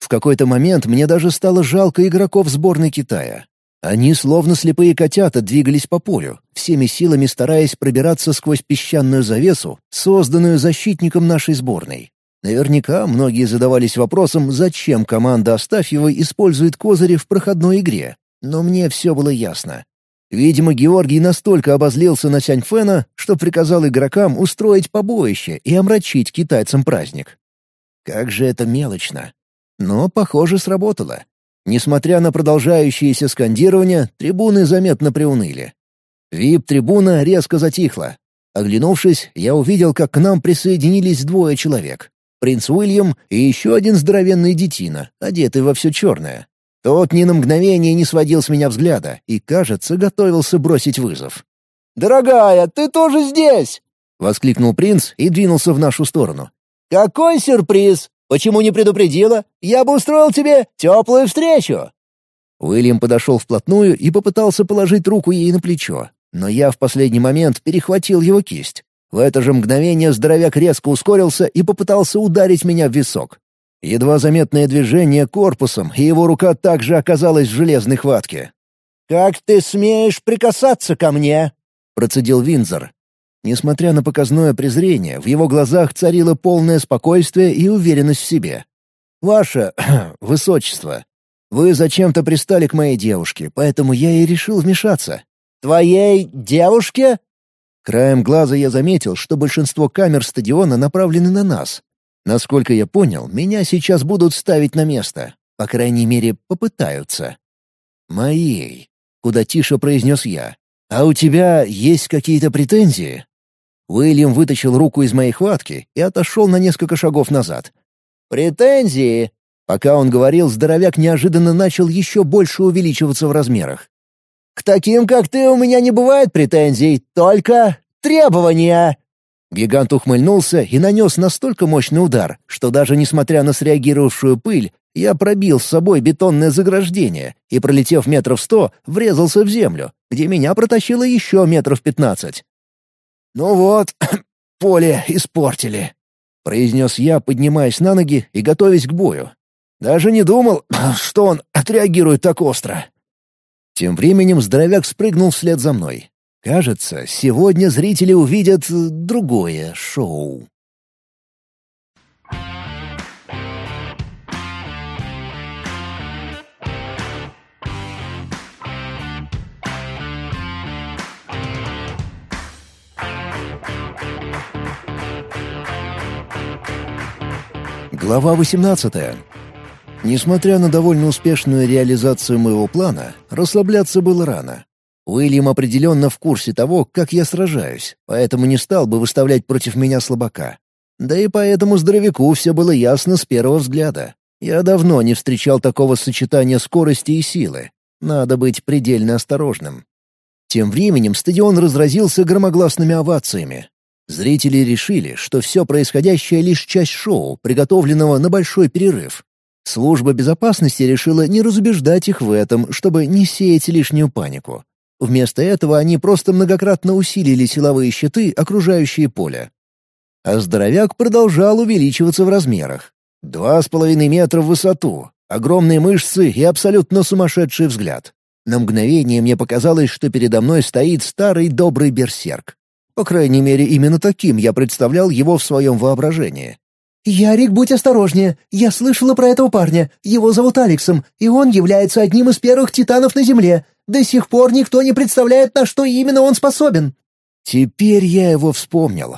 В какой-то момент мне даже стало жалко игроков сборной Китая. Они, словно слепые котята, двигались по полю, всеми силами стараясь пробираться сквозь песчаную завесу, созданную защитником нашей сборной. Наверняка многие задавались вопросом, зачем команда Астафьевой использует козыри в проходной игре. Но мне все было ясно. Видимо, Георгий настолько обозлился на Сяньфена, что приказал игрокам устроить побоище и омрачить китайцам праздник. Как же это мелочно. Но, похоже, сработало. Несмотря на продолжающееся скандирование, трибуны заметно приуныли. Вип-трибуна резко затихла. Оглянувшись, я увидел, как к нам присоединились двое человек. Принц Уильям и еще один здоровенный детина, одетый во все черное. Тот ни на мгновение не сводил с меня взгляда и, кажется, готовился бросить вызов. «Дорогая, ты тоже здесь!» — воскликнул принц и двинулся в нашу сторону. «Какой сюрприз! Почему не предупредила? Я бы устроил тебе теплую встречу!» Уильям подошел вплотную и попытался положить руку ей на плечо, но я в последний момент перехватил его кисть. В это же мгновение здоровяк резко ускорился и попытался ударить меня в висок. Едва заметное движение корпусом, и его рука также оказалась в железной хватке. «Как ты смеешь прикасаться ко мне?» — процедил Винзор. Несмотря на показное презрение, в его глазах царило полное спокойствие и уверенность в себе. «Ваше... высочество, вы зачем-то пристали к моей девушке, поэтому я и решил вмешаться». «Твоей девушке?» Краем глаза я заметил, что большинство камер стадиона направлены на нас, Насколько я понял, меня сейчас будут ставить на место. По крайней мере, попытаются. «Моей», — куда тише произнес я. «А у тебя есть какие-то претензии?» Уильям вытащил руку из моей хватки и отошел на несколько шагов назад. «Претензии?» Пока он говорил, здоровяк неожиданно начал еще больше увеличиваться в размерах. «К таким, как ты, у меня не бывает претензий, только требования!» Гигант ухмыльнулся и нанес настолько мощный удар, что даже несмотря на среагировавшую пыль, я пробил с собой бетонное заграждение и, пролетев метров сто, врезался в землю, где меня протащило еще метров пятнадцать. «Ну вот, поле испортили», — произнес я, поднимаясь на ноги и готовясь к бою. Даже не думал, что он отреагирует так остро. Тем временем здоровяк спрыгнул вслед за мной. Кажется, сегодня зрители увидят другое шоу. Глава 18. Несмотря на довольно успешную реализацию моего плана, расслабляться было рано. Уильям определенно в курсе того, как я сражаюсь, поэтому не стал бы выставлять против меня слабака. Да и поэтому здоровяку все было ясно с первого взгляда. Я давно не встречал такого сочетания скорости и силы. Надо быть предельно осторожным. Тем временем стадион разразился громогласными овациями. Зрители решили, что все происходящее — лишь часть шоу, приготовленного на большой перерыв. Служба безопасности решила не разубеждать их в этом, чтобы не сеять лишнюю панику. Вместо этого они просто многократно усилили силовые щиты, окружающие поле. А здоровяк продолжал увеличиваться в размерах. Два с половиной метра в высоту, огромные мышцы и абсолютно сумасшедший взгляд. На мгновение мне показалось, что передо мной стоит старый добрый берсерк. По крайней мере, именно таким я представлял его в своем воображении. «Ярик, будь осторожнее. Я слышала про этого парня. Его зовут Алексом, и он является одним из первых титанов на Земле. До сих пор никто не представляет, на что именно он способен». Теперь я его вспомнил.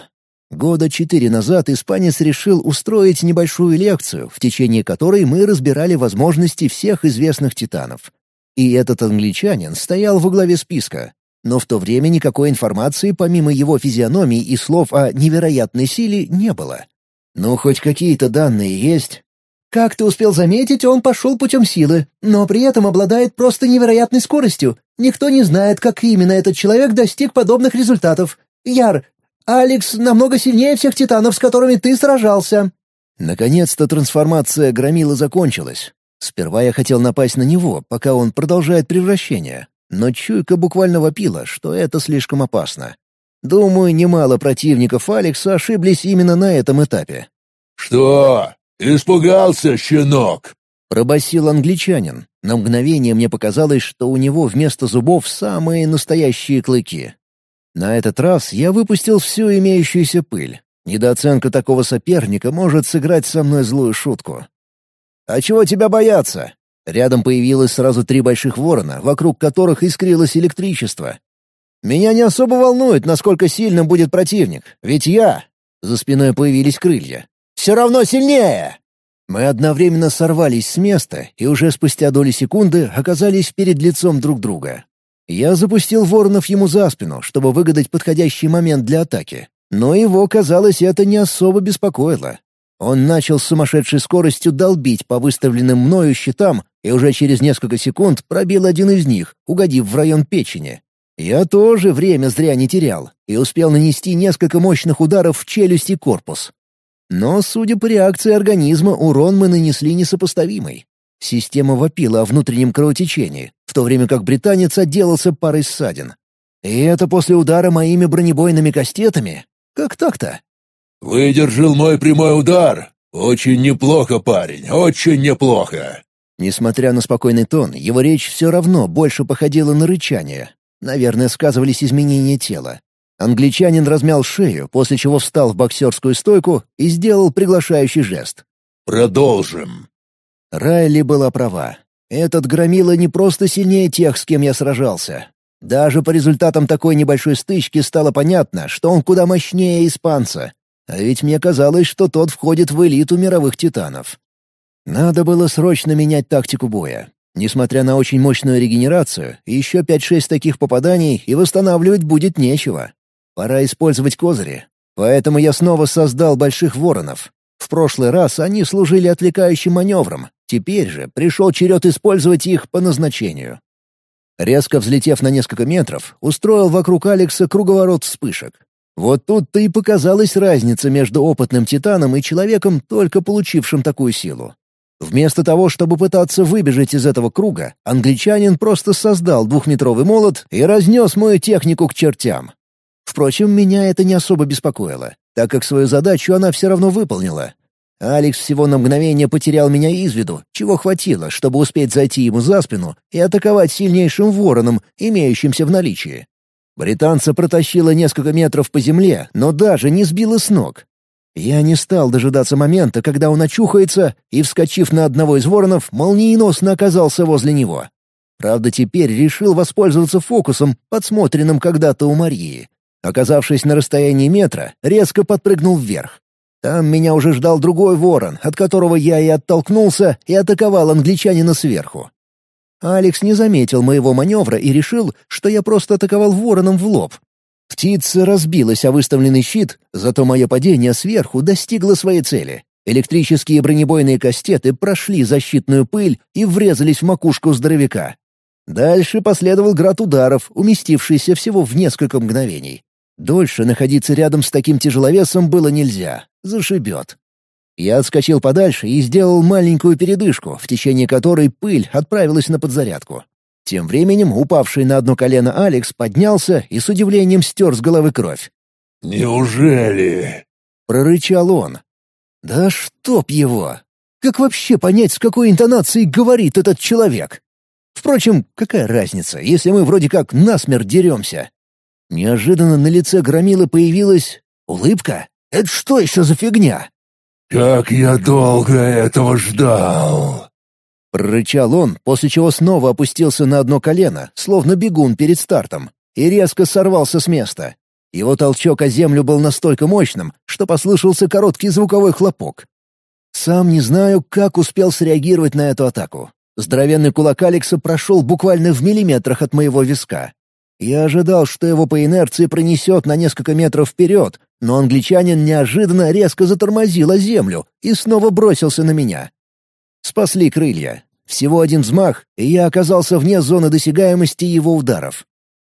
Года четыре назад испанец решил устроить небольшую лекцию, в течение которой мы разбирали возможности всех известных титанов. И этот англичанин стоял во главе списка, но в то время никакой информации помимо его физиономии и слов о невероятной силе не было. Ну, хоть какие-то данные есть? Как ты успел заметить, он пошел путем силы, но при этом обладает просто невероятной скоростью. Никто не знает, как именно этот человек достиг подобных результатов. Яр, Алекс намного сильнее всех титанов, с которыми ты сражался. Наконец-то трансформация громила закончилась. Сперва я хотел напасть на него, пока он продолжает превращение, но чуйка буквально вопила, что это слишком опасно. Думаю, немало противников Алекса ошиблись именно на этом этапе. «Что? Испугался, щенок?» — пробасил англичанин. На мгновение мне показалось, что у него вместо зубов самые настоящие клыки. На этот раз я выпустил всю имеющуюся пыль. Недооценка такого соперника может сыграть со мной злую шутку. «А чего тебя бояться? Рядом появилось сразу три больших ворона, вокруг которых искрилось электричество. «Меня не особо волнует, насколько сильным будет противник, ведь я...» За спиной появились крылья. «Все равно сильнее!» Мы одновременно сорвались с места и уже спустя доли секунды оказались перед лицом друг друга. Я запустил воронов ему за спину, чтобы выгадать подходящий момент для атаки. Но его, казалось, это не особо беспокоило. Он начал с сумасшедшей скоростью долбить по выставленным мною щитам и уже через несколько секунд пробил один из них, угодив в район печени. Я тоже время зря не терял и успел нанести несколько мощных ударов в челюсть и корпус. Но, судя по реакции организма, урон мы нанесли несопоставимый. Система вопила о внутреннем кровотечении, в то время как британец отделался парой ссадин. И это после удара моими бронебойными кастетами? Как так-то? «Выдержал мой прямой удар. Очень неплохо, парень, очень неплохо». Несмотря на спокойный тон, его речь все равно больше походила на рычание. Наверное, сказывались изменения тела. Англичанин размял шею, после чего встал в боксерскую стойку и сделал приглашающий жест. «Продолжим». Райли была права. Этот громила не просто сильнее тех, с кем я сражался. Даже по результатам такой небольшой стычки стало понятно, что он куда мощнее испанца, а ведь мне казалось, что тот входит в элиту мировых титанов. Надо было срочно менять тактику боя. Несмотря на очень мощную регенерацию, еще 5-6 таких попаданий и восстанавливать будет нечего. Пора использовать козыри. Поэтому я снова создал больших воронов. В прошлый раз они служили отвлекающим маневром, теперь же пришел черед использовать их по назначению. Резко взлетев на несколько метров, устроил вокруг Алекса круговорот вспышек. Вот тут-то и показалась разница между опытным титаном и человеком, только получившим такую силу. Вместо того, чтобы пытаться выбежать из этого круга, англичанин просто создал двухметровый молот и разнес мою технику к чертям. Впрочем, меня это не особо беспокоило, так как свою задачу она все равно выполнила. Алекс всего на мгновение потерял меня из виду, чего хватило, чтобы успеть зайти ему за спину и атаковать сильнейшим вороном, имеющимся в наличии. Британца протащило несколько метров по земле, но даже не сбило с ног. Я не стал дожидаться момента, когда он очухается, и, вскочив на одного из воронов, молниеносно оказался возле него. Правда, теперь решил воспользоваться фокусом, подсмотренным когда-то у Марии. Оказавшись на расстоянии метра, резко подпрыгнул вверх. Там меня уже ждал другой ворон, от которого я и оттолкнулся, и атаковал англичанина сверху. Алекс не заметил моего маневра и решил, что я просто атаковал вороном в лоб. Птица разбилась о выставленный щит, зато мое падение сверху достигло своей цели. Электрические бронебойные кастеты прошли защитную пыль и врезались в макушку здоровяка. Дальше последовал град ударов, уместившийся всего в несколько мгновений. Дольше находиться рядом с таким тяжеловесом было нельзя. Зашибет. Я отскочил подальше и сделал маленькую передышку, в течение которой пыль отправилась на подзарядку. Тем временем упавший на одно колено Алекс поднялся и с удивлением стер с головы кровь. «Неужели?» — прорычал он. «Да чтоб его! Как вообще понять, с какой интонацией говорит этот человек?» Впрочем, какая разница, если мы вроде как насмерть деремся? Неожиданно на лице Громилы появилась улыбка. Это что еще за фигня? «Как я долго этого ждал!» Прорычал он, после чего снова опустился на одно колено, словно бегун перед стартом, и резко сорвался с места. Его толчок о землю был настолько мощным, что послышался короткий звуковой хлопок. Сам не знаю, как успел среагировать на эту атаку. Здоровенный кулак Алекса прошел буквально в миллиметрах от моего виска. Я ожидал, что его по инерции пронесет на несколько метров вперед, но англичанин неожиданно резко затормозил о землю и снова бросился на меня. Спасли крылья. Всего один взмах, и я оказался вне зоны досягаемости его ударов.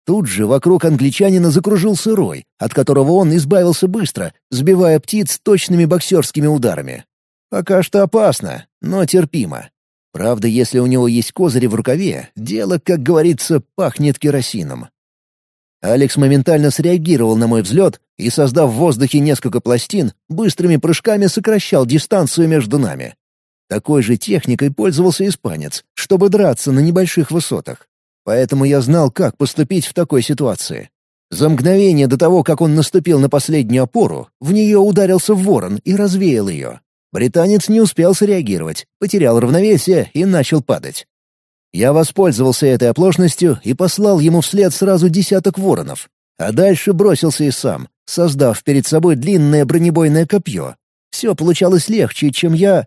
Тут же вокруг англичанина закружился рой, от которого он избавился быстро, сбивая птиц точными боксерскими ударами. Пока что опасно, но терпимо. Правда, если у него есть козыри в рукаве, дело, как говорится, пахнет керосином. Алекс моментально среагировал на мой взлет и, создав в воздухе несколько пластин, быстрыми прыжками сокращал дистанцию между нами. Такой же техникой пользовался испанец, чтобы драться на небольших высотах. Поэтому я знал, как поступить в такой ситуации. За мгновение до того, как он наступил на последнюю опору, в нее ударился ворон и развеял ее. Британец не успел среагировать, потерял равновесие и начал падать. Я воспользовался этой оплошностью и послал ему вслед сразу десяток воронов, а дальше бросился и сам, создав перед собой длинное бронебойное копье. Все получалось легче, чем я...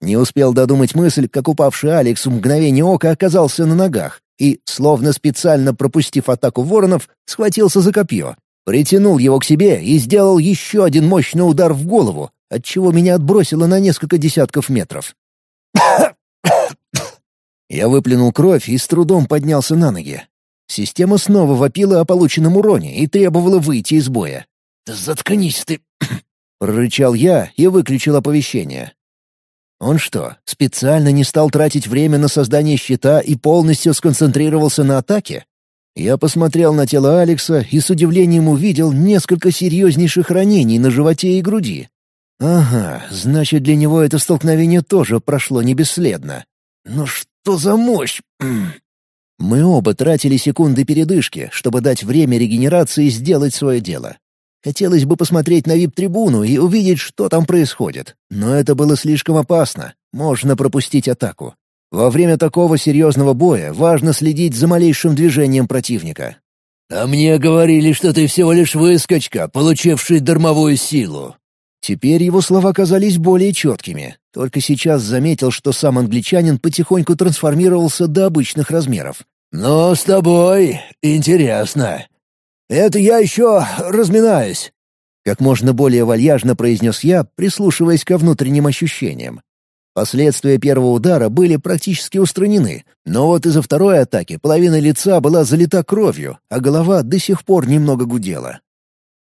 Не успел додумать мысль, как упавший Алекс в мгновение ока оказался на ногах, и, словно специально пропустив атаку воронов, схватился за копье, притянул его к себе и сделал еще один мощный удар в голову, отчего меня отбросило на несколько десятков метров. Я выплюнул кровь и с трудом поднялся на ноги. Система снова вопила о полученном уроне и требовала выйти из боя. «Да заткнись ты!» — прорычал я и выключил оповещение. Он что, специально не стал тратить время на создание щита и полностью сконцентрировался на атаке? Я посмотрел на тело Алекса и с удивлением увидел несколько серьезнейших ранений на животе и груди. Ага, значит, для него это столкновение тоже прошло не бесследно. Но что за мощь? Мы оба тратили секунды передышки, чтобы дать время регенерации сделать свое дело. Хотелось бы посмотреть на вип-трибуну и увидеть, что там происходит. Но это было слишком опасно. Можно пропустить атаку. Во время такого серьезного боя важно следить за малейшим движением противника. «А мне говорили, что ты всего лишь выскочка, получивший дармовую силу». Теперь его слова казались более четкими. Только сейчас заметил, что сам англичанин потихоньку трансформировался до обычных размеров. «Но с тобой интересно. «Это я еще разминаюсь», — как можно более вальяжно произнес я, прислушиваясь ко внутренним ощущениям. Последствия первого удара были практически устранены, но вот из-за второй атаки половина лица была залита кровью, а голова до сих пор немного гудела.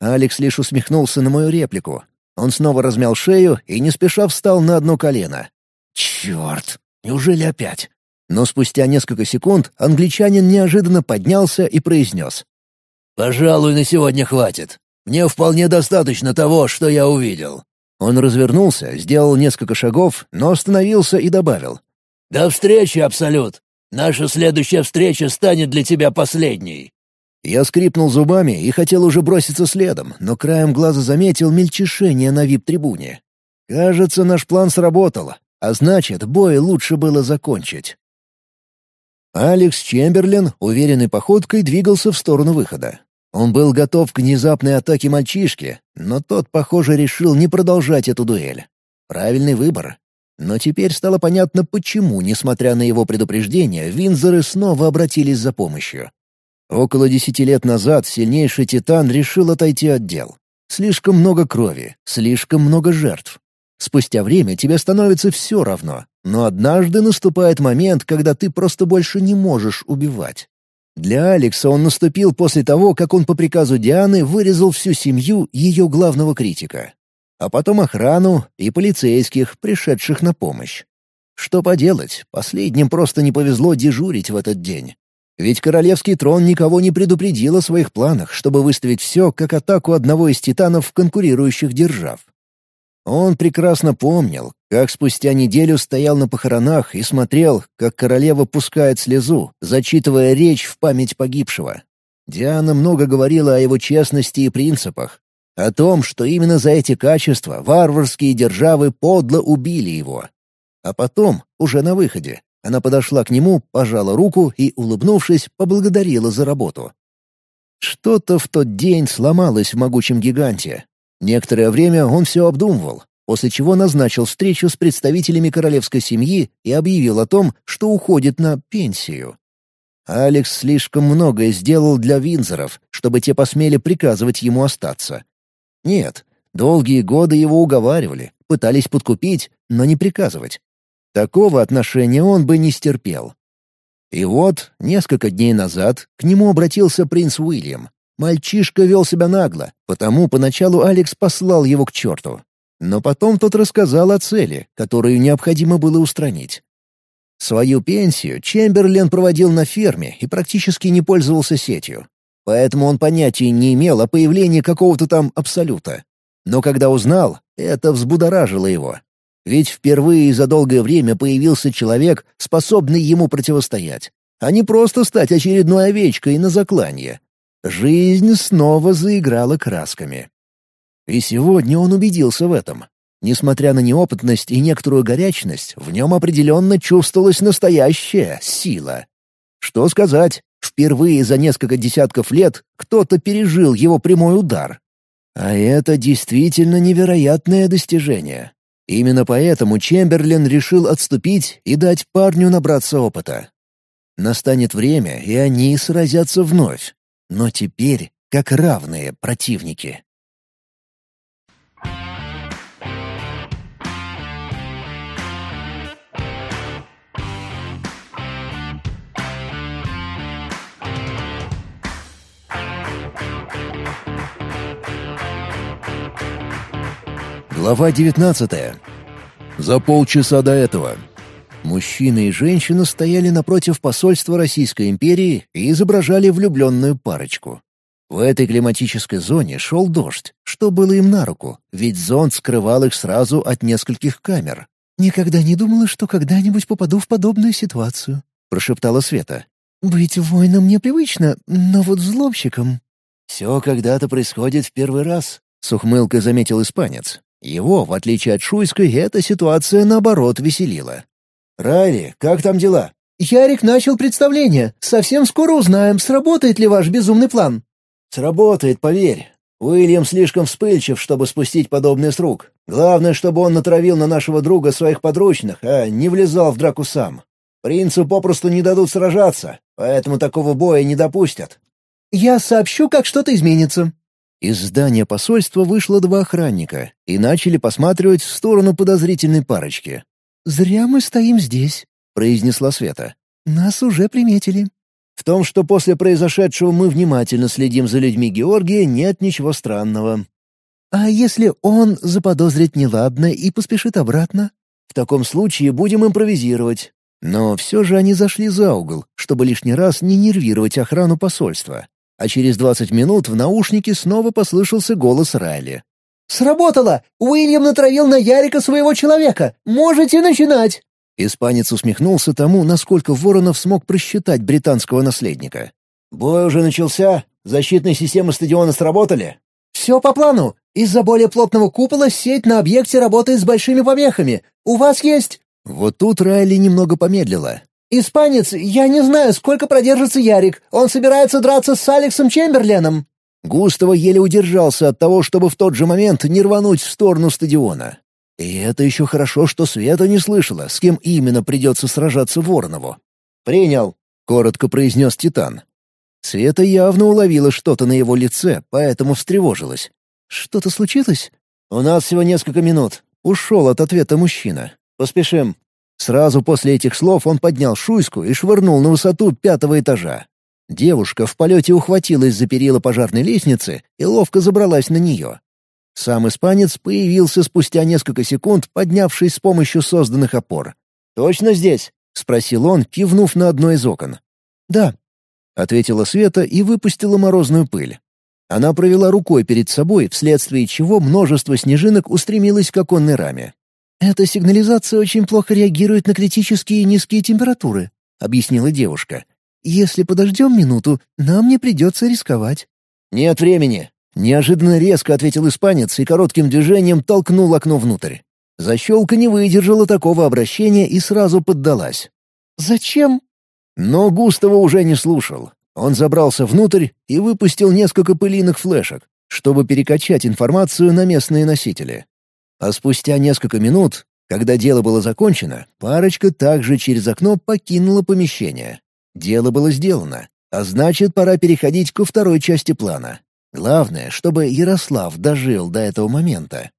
Алекс лишь усмехнулся на мою реплику. Он снова размял шею и не спеша встал на одно колено. «Черт! Неужели опять?» Но спустя несколько секунд англичанин неожиданно поднялся и произнес. «Пожалуй, на сегодня хватит. Мне вполне достаточно того, что я увидел». Он развернулся, сделал несколько шагов, но остановился и добавил. «До встречи, Абсолют! Наша следующая встреча станет для тебя последней!» Я скрипнул зубами и хотел уже броситься следом, но краем глаза заметил мельчешение на вип-трибуне. Кажется, наш план сработал, а значит, бой лучше было закончить. Алекс Чемберлин уверенной походкой двигался в сторону выхода. Он был готов к внезапной атаке мальчишки, но тот, похоже, решил не продолжать эту дуэль. Правильный выбор. Но теперь стало понятно, почему, несмотря на его предупреждение, Винзоры снова обратились за помощью. Около десяти лет назад сильнейший Титан решил отойти от дел. Слишком много крови, слишком много жертв. Спустя время тебе становится все равно, но однажды наступает момент, когда ты просто больше не можешь убивать. Для Алекса он наступил после того, как он по приказу Дианы вырезал всю семью ее главного критика. А потом охрану и полицейских, пришедших на помощь. Что поделать, последним просто не повезло дежурить в этот день. Ведь королевский трон никого не предупредил о своих планах, чтобы выставить все как атаку одного из титанов конкурирующих держав. Он прекрасно помнил, как спустя неделю стоял на похоронах и смотрел, как королева пускает слезу, зачитывая речь в память погибшего. Диана много говорила о его честности и принципах, о том, что именно за эти качества варварские державы подло убили его. А потом, уже на выходе, она подошла к нему, пожала руку и, улыбнувшись, поблагодарила за работу. Что-то в тот день сломалось в могучем гиганте. Некоторое время он все обдумывал, после чего назначил встречу с представителями королевской семьи и объявил о том, что уходит на пенсию. Алекс слишком многое сделал для Винзоров, чтобы те посмели приказывать ему остаться. Нет, долгие годы его уговаривали, пытались подкупить, но не приказывать. Такого отношения он бы не стерпел. И вот, несколько дней назад, к нему обратился принц Уильям. Мальчишка вел себя нагло, потому поначалу Алекс послал его к черту. Но потом тот рассказал о цели, которую необходимо было устранить. Свою пенсию Чемберлен проводил на ферме и практически не пользовался сетью. Поэтому он понятия не имел о появлении какого-то там абсолюта. Но когда узнал, это взбудоражило его. Ведь впервые за долгое время появился человек, способный ему противостоять, а не просто стать очередной овечкой на закланье. Жизнь снова заиграла красками. И сегодня он убедился в этом. Несмотря на неопытность и некоторую горячность, в нем определенно чувствовалась настоящая сила. Что сказать, впервые за несколько десятков лет кто-то пережил его прямой удар. А это действительно невероятное достижение. Именно поэтому Чемберлен решил отступить и дать парню набраться опыта. Настанет время, и они сразятся вновь. Но теперь как равные противники. Глава 19. За полчаса до этого. Мужчина и женщина стояли напротив посольства Российской империи и изображали влюбленную парочку. В этой климатической зоне шел дождь, что было им на руку, ведь зонт скрывал их сразу от нескольких камер. «Никогда не думала, что когда-нибудь попаду в подобную ситуацию», — прошептала Света. «Быть воином непривычно, но вот взломщиком...» «Все когда-то происходит в первый раз», — с ухмылкой заметил испанец. Его, в отличие от Шуйской, эта ситуация, наоборот, веселила. «Райли, как там дела?» «Ярик начал представление. Совсем скоро узнаем, сработает ли ваш безумный план». «Сработает, поверь. Уильям слишком вспыльчив, чтобы спустить подобное с рук. Главное, чтобы он натравил на нашего друга своих подручных, а не влезал в драку сам. Принцу попросту не дадут сражаться, поэтому такого боя не допустят». «Я сообщу, как что-то изменится», из здания посольства вышло два охранника и начали посматривать в сторону подозрительной парочки. «Зря мы стоим здесь», — произнесла Света. «Нас уже приметили». В том, что после произошедшего мы внимательно следим за людьми Георгия, нет ничего странного. «А если он заподозрит неладно и поспешит обратно?» «В таком случае будем импровизировать». Но все же они зашли за угол, чтобы лишний раз не нервировать охрану посольства а через двадцать минут в наушнике снова послышался голос Райли. «Сработало! Уильям натравил на Ярика своего человека! Можете начинать!» Испанец усмехнулся тому, насколько Воронов смог просчитать британского наследника. «Бой уже начался? Защитные системы стадиона сработали?» «Все по плану. Из-за более плотного купола сеть на объекте работает с большими помехами. У вас есть...» Вот тут Райли немного помедлила. «Испанец, я не знаю, сколько продержится Ярик. Он собирается драться с Алексом Чемберленом». Густава еле удержался от того, чтобы в тот же момент не рвануть в сторону стадиона. И это еще хорошо, что Света не слышала, с кем именно придется сражаться Воронову. «Принял», — коротко произнес Титан. Света явно уловила что-то на его лице, поэтому встревожилась. «Что-то случилось?» «У нас всего несколько минут», — ушел от ответа мужчина. «Поспешим». Сразу после этих слов он поднял шуйску и швырнул на высоту пятого этажа. Девушка в полете ухватилась за перила пожарной лестницы и ловко забралась на нее. Сам испанец появился спустя несколько секунд, поднявшись с помощью созданных опор. «Точно здесь?» — спросил он, кивнув на одно из окон. «Да», — ответила Света и выпустила морозную пыль. Она провела рукой перед собой, вследствие чего множество снежинок устремилось к оконной раме. «Эта сигнализация очень плохо реагирует на критические низкие температуры», — объяснила девушка. «Если подождем минуту, нам не придется рисковать». «Нет времени», — неожиданно резко ответил испанец и коротким движением толкнул окно внутрь. Защелка не выдержала такого обращения и сразу поддалась. «Зачем?» Но Густава уже не слушал. Он забрался внутрь и выпустил несколько пылиных флешек, чтобы перекачать информацию на местные носители. А спустя несколько минут, когда дело было закончено, парочка также через окно покинула помещение. Дело было сделано, а значит, пора переходить ко второй части плана. Главное, чтобы Ярослав дожил до этого момента.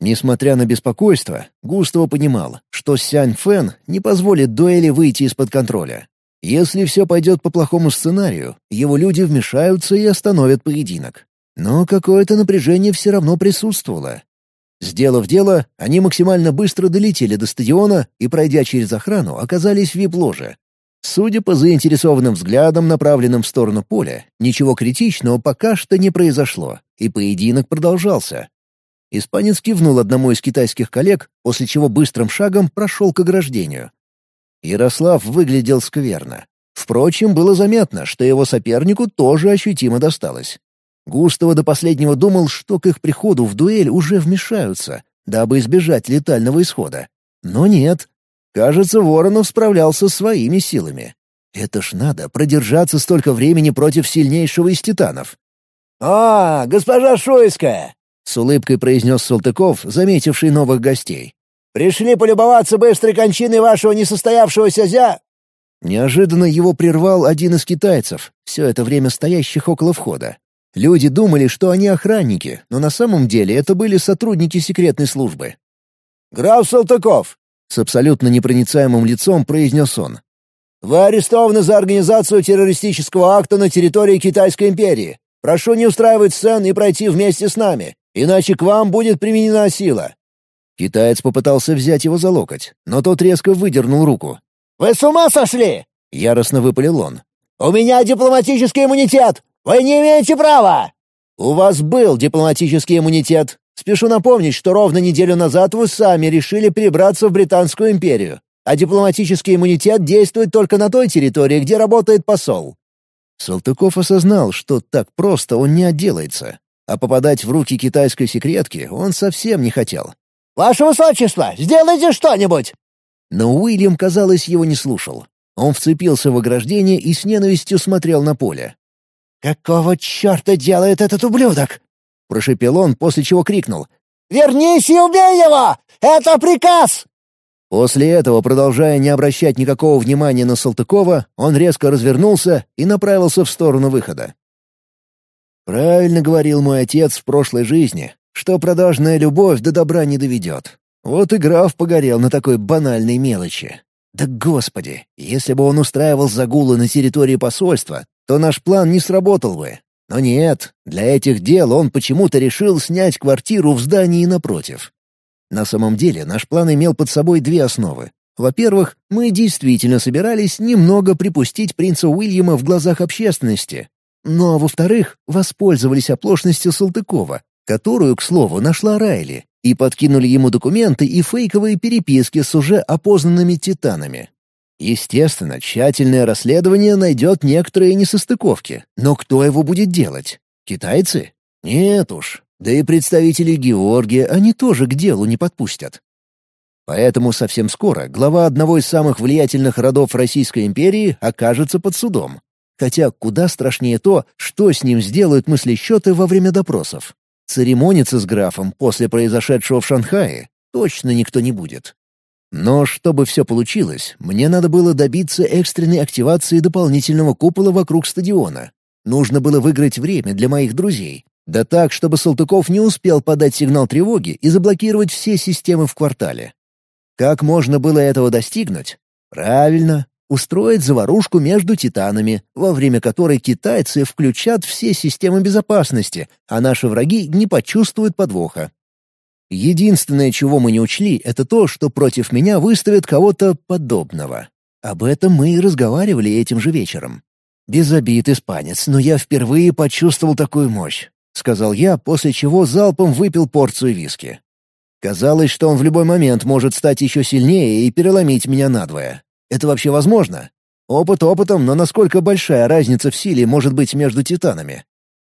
Несмотря на беспокойство, Густаво понимал, что Сянь Фэн не позволит дуэли выйти из-под контроля. Если все пойдет по плохому сценарию, его люди вмешаются и остановят поединок. Но какое-то напряжение все равно присутствовало. Сделав дело, они максимально быстро долетели до стадиона и, пройдя через охрану, оказались в вип-ложе. Судя по заинтересованным взглядам, направленным в сторону поля, ничего критичного пока что не произошло, и поединок продолжался. Испанец кивнул одному из китайских коллег, после чего быстрым шагом прошел к ограждению. Ярослав выглядел скверно. Впрочем, было заметно, что его сопернику тоже ощутимо досталось. Густаво до последнего думал, что к их приходу в дуэль уже вмешаются, дабы избежать летального исхода. Но нет. Кажется, Воронов справлялся своими силами. Это ж надо продержаться столько времени против сильнейшего из титанов. «А, госпожа Шуйская!» — с улыбкой произнес Салтыков, заметивший новых гостей. Пришли полюбоваться быстрой кончиной вашего несостоявшегося зя...» Неожиданно его прервал один из китайцев, все это время стоящих около входа. Люди думали, что они охранники, но на самом деле это были сотрудники секретной службы. «Граф Салтыков!» — с абсолютно непроницаемым лицом произнес он. «Вы арестованы за организацию террористического акта на территории Китайской империи. Прошу не устраивать сцен и пройти вместе с нами, иначе к вам будет применена сила. Китаец попытался взять его за локоть, но тот резко выдернул руку. «Вы с ума сошли?» — яростно выпалил он. «У меня дипломатический иммунитет! Вы не имеете права!» «У вас был дипломатический иммунитет. Спешу напомнить, что ровно неделю назад вы сами решили перебраться в Британскую империю, а дипломатический иммунитет действует только на той территории, где работает посол». Салтыков осознал, что так просто он не отделается, а попадать в руки китайской секретки он совсем не хотел. «Ваше высочество, сделайте что-нибудь!» Но Уильям, казалось, его не слушал. Он вцепился в ограждение и с ненавистью смотрел на поле. «Какого черта делает этот ублюдок?» — прошепел он, после чего крикнул. «Вернись и убей его! Это приказ!» После этого, продолжая не обращать никакого внимания на Салтыкова, он резко развернулся и направился в сторону выхода. Правильно говорил мой отец в прошлой жизни, что продажная любовь до добра не доведет. Вот и граф погорел на такой банальной мелочи. Да господи, если бы он устраивал загулы на территории посольства, то наш план не сработал бы. Но нет, для этих дел он почему-то решил снять квартиру в здании напротив. На самом деле наш план имел под собой две основы. Во-первых, мы действительно собирались немного припустить принца Уильяма в глазах общественности. Ну а во-вторых, воспользовались оплошностью Салтыкова, которую, к слову, нашла Райли, и подкинули ему документы и фейковые переписки с уже опознанными титанами. Естественно, тщательное расследование найдет некоторые несостыковки, но кто его будет делать? Китайцы? Нет уж. Да и представители Георгия они тоже к делу не подпустят. Поэтому совсем скоро глава одного из самых влиятельных родов Российской империи окажется под судом. Хотя куда страшнее то, что с ним сделают мыслещеты во время допросов. Церемониться с графом после произошедшего в Шанхае точно никто не будет. Но чтобы все получилось, мне надо было добиться экстренной активации дополнительного купола вокруг стадиона. Нужно было выиграть время для моих друзей. Да так, чтобы Салтыков не успел подать сигнал тревоги и заблокировать все системы в квартале. Как можно было этого достигнуть? Правильно, устроить заварушку между титанами, во время которой китайцы включат все системы безопасности, а наши враги не почувствуют подвоха. Единственное, чего мы не учли, это то, что против меня выставят кого-то подобного. Об этом мы и разговаривали этим же вечером. «Без обид, испанец, но я впервые почувствовал такую мощь», — сказал я, после чего залпом выпил порцию виски. Казалось, что он в любой момент может стать еще сильнее и переломить меня надвое. Это вообще возможно? Опыт опытом, но насколько большая разница в силе может быть между титанами?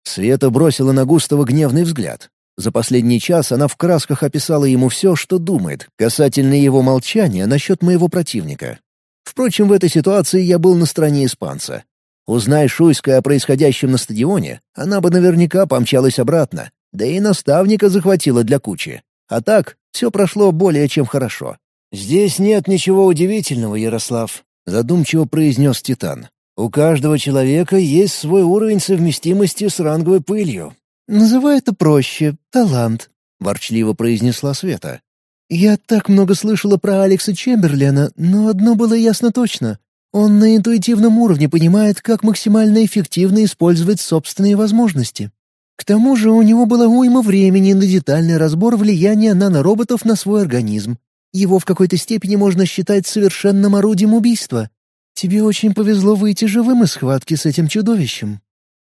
Света бросила на Густава гневный взгляд. За последний час она в красках описала ему все, что думает, касательно его молчания насчет моего противника. Впрочем, в этой ситуации я был на стороне испанца. Узнай Шуйская о происходящем на стадионе, она бы наверняка помчалась обратно, да и наставника захватила для кучи. А так, все прошло более чем хорошо. «Здесь нет ничего удивительного, Ярослав», — задумчиво произнес Титан. «У каждого человека есть свой уровень совместимости с ранговой пылью». «Называй это проще — талант», — ворчливо произнесла Света. «Я так много слышала про Алекса Чемберлена, но одно было ясно точно. Он на интуитивном уровне понимает, как максимально эффективно использовать собственные возможности. К тому же у него было уйма времени на детальный разбор влияния нанороботов на свой организм. Его в какой-то степени можно считать совершенным орудием убийства. Тебе очень повезло выйти живым из схватки с этим чудовищем».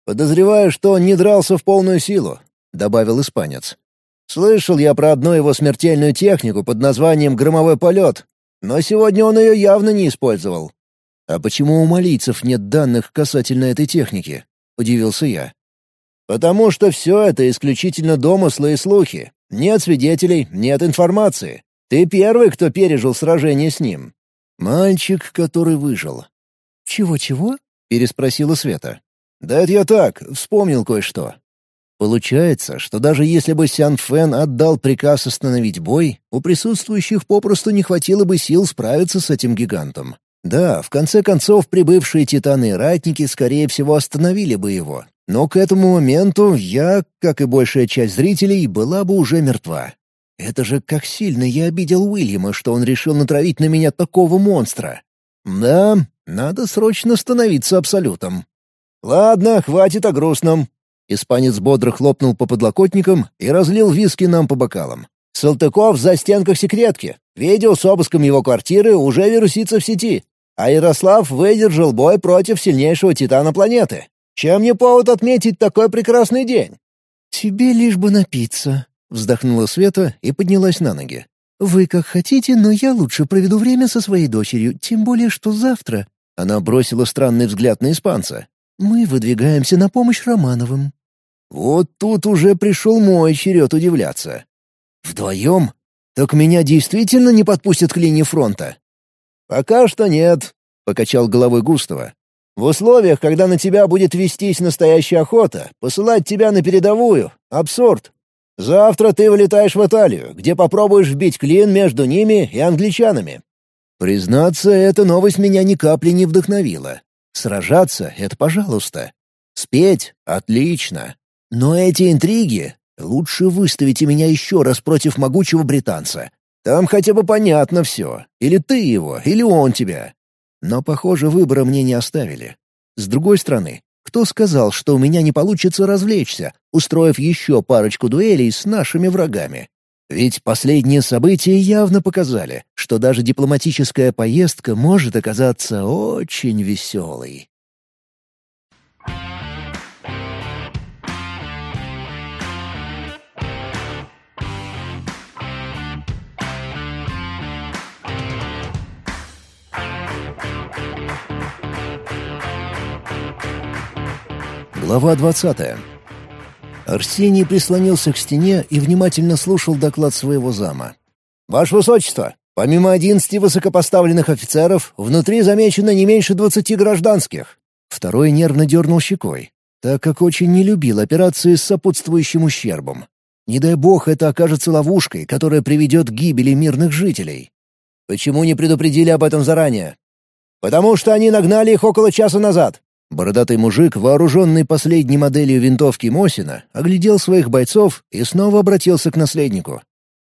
«Подозреваю, что он не дрался в полную силу», — добавил испанец. «Слышал я про одну его смертельную технику под названием «громовой полет», но сегодня он ее явно не использовал». «А почему у малийцев нет данных касательно этой техники?» — удивился я. «Потому что все это исключительно домыслы и слухи. Нет свидетелей, нет информации. Ты первый, кто пережил сражение с ним. Мальчик, который выжил». «Чего-чего?» — переспросила Света. «Да это я так, вспомнил кое-что. Получается, что даже если бы Сян Фэн отдал приказ остановить бой, у присутствующих попросту не хватило бы сил справиться с этим гигантом. Да, в конце концов, прибывшие титаны и ратники, скорее всего, остановили бы его, но к этому моменту я, как и большая часть зрителей, была бы уже мертва. Это же как сильно я обидел Уильяма, что он решил натравить на меня такого монстра. Да, надо срочно становиться абсолютом. «Ладно, хватит о грустном». Испанец бодро хлопнул по подлокотникам и разлил виски нам по бокалам. «Салтыков за стенках секретки. Видео с обыском его квартиры уже вирусится в сети. А Ярослав выдержал бой против сильнейшего титана планеты. Чем не повод отметить такой прекрасный день?» «Тебе лишь бы напиться», — вздохнула Света и поднялась на ноги. «Вы как хотите, но я лучше проведу время со своей дочерью, тем более что завтра...» Она бросила странный взгляд на испанца. «Мы выдвигаемся на помощь Романовым». Вот тут уже пришел мой черед удивляться. «Вдвоем? Так меня действительно не подпустят к линии фронта?» «Пока что нет», — покачал головой Густава. В условиях, когда на тебя будет вестись настоящая охота, посылать тебя на передовую — абсурд. Завтра ты вылетаешь в Италию, где попробуешь вбить клин между ними и англичанами. Признаться, эта новость меня ни капли не вдохновила. Сражаться — это пожалуйста. Спеть — отлично. Но эти интриги... Лучше выставите меня еще раз против могучего британца. Там хотя бы понятно все. Или ты его, или он тебя. Но, похоже, выбора мне не оставили. С другой стороны, кто сказал, что у меня не получится развлечься, устроив еще парочку дуэлей с нашими врагами? Ведь последние события явно показали, что даже дипломатическая поездка может оказаться очень веселой. Глава 20. Арсений прислонился к стене и внимательно слушал доклад своего зама. «Ваше Высочество, помимо одиннадцати высокопоставленных офицеров, внутри замечено не меньше двадцати гражданских». Второй нервно дернул щекой, так как очень не любил операции с сопутствующим ущербом. Не дай бог это окажется ловушкой, которая приведет к гибели мирных жителей. Почему не предупредили об этом заранее? Потому что они нагнали их около часа назад. Бородатый мужик, вооруженный последней моделью винтовки Мосина, оглядел своих бойцов и снова обратился к наследнику.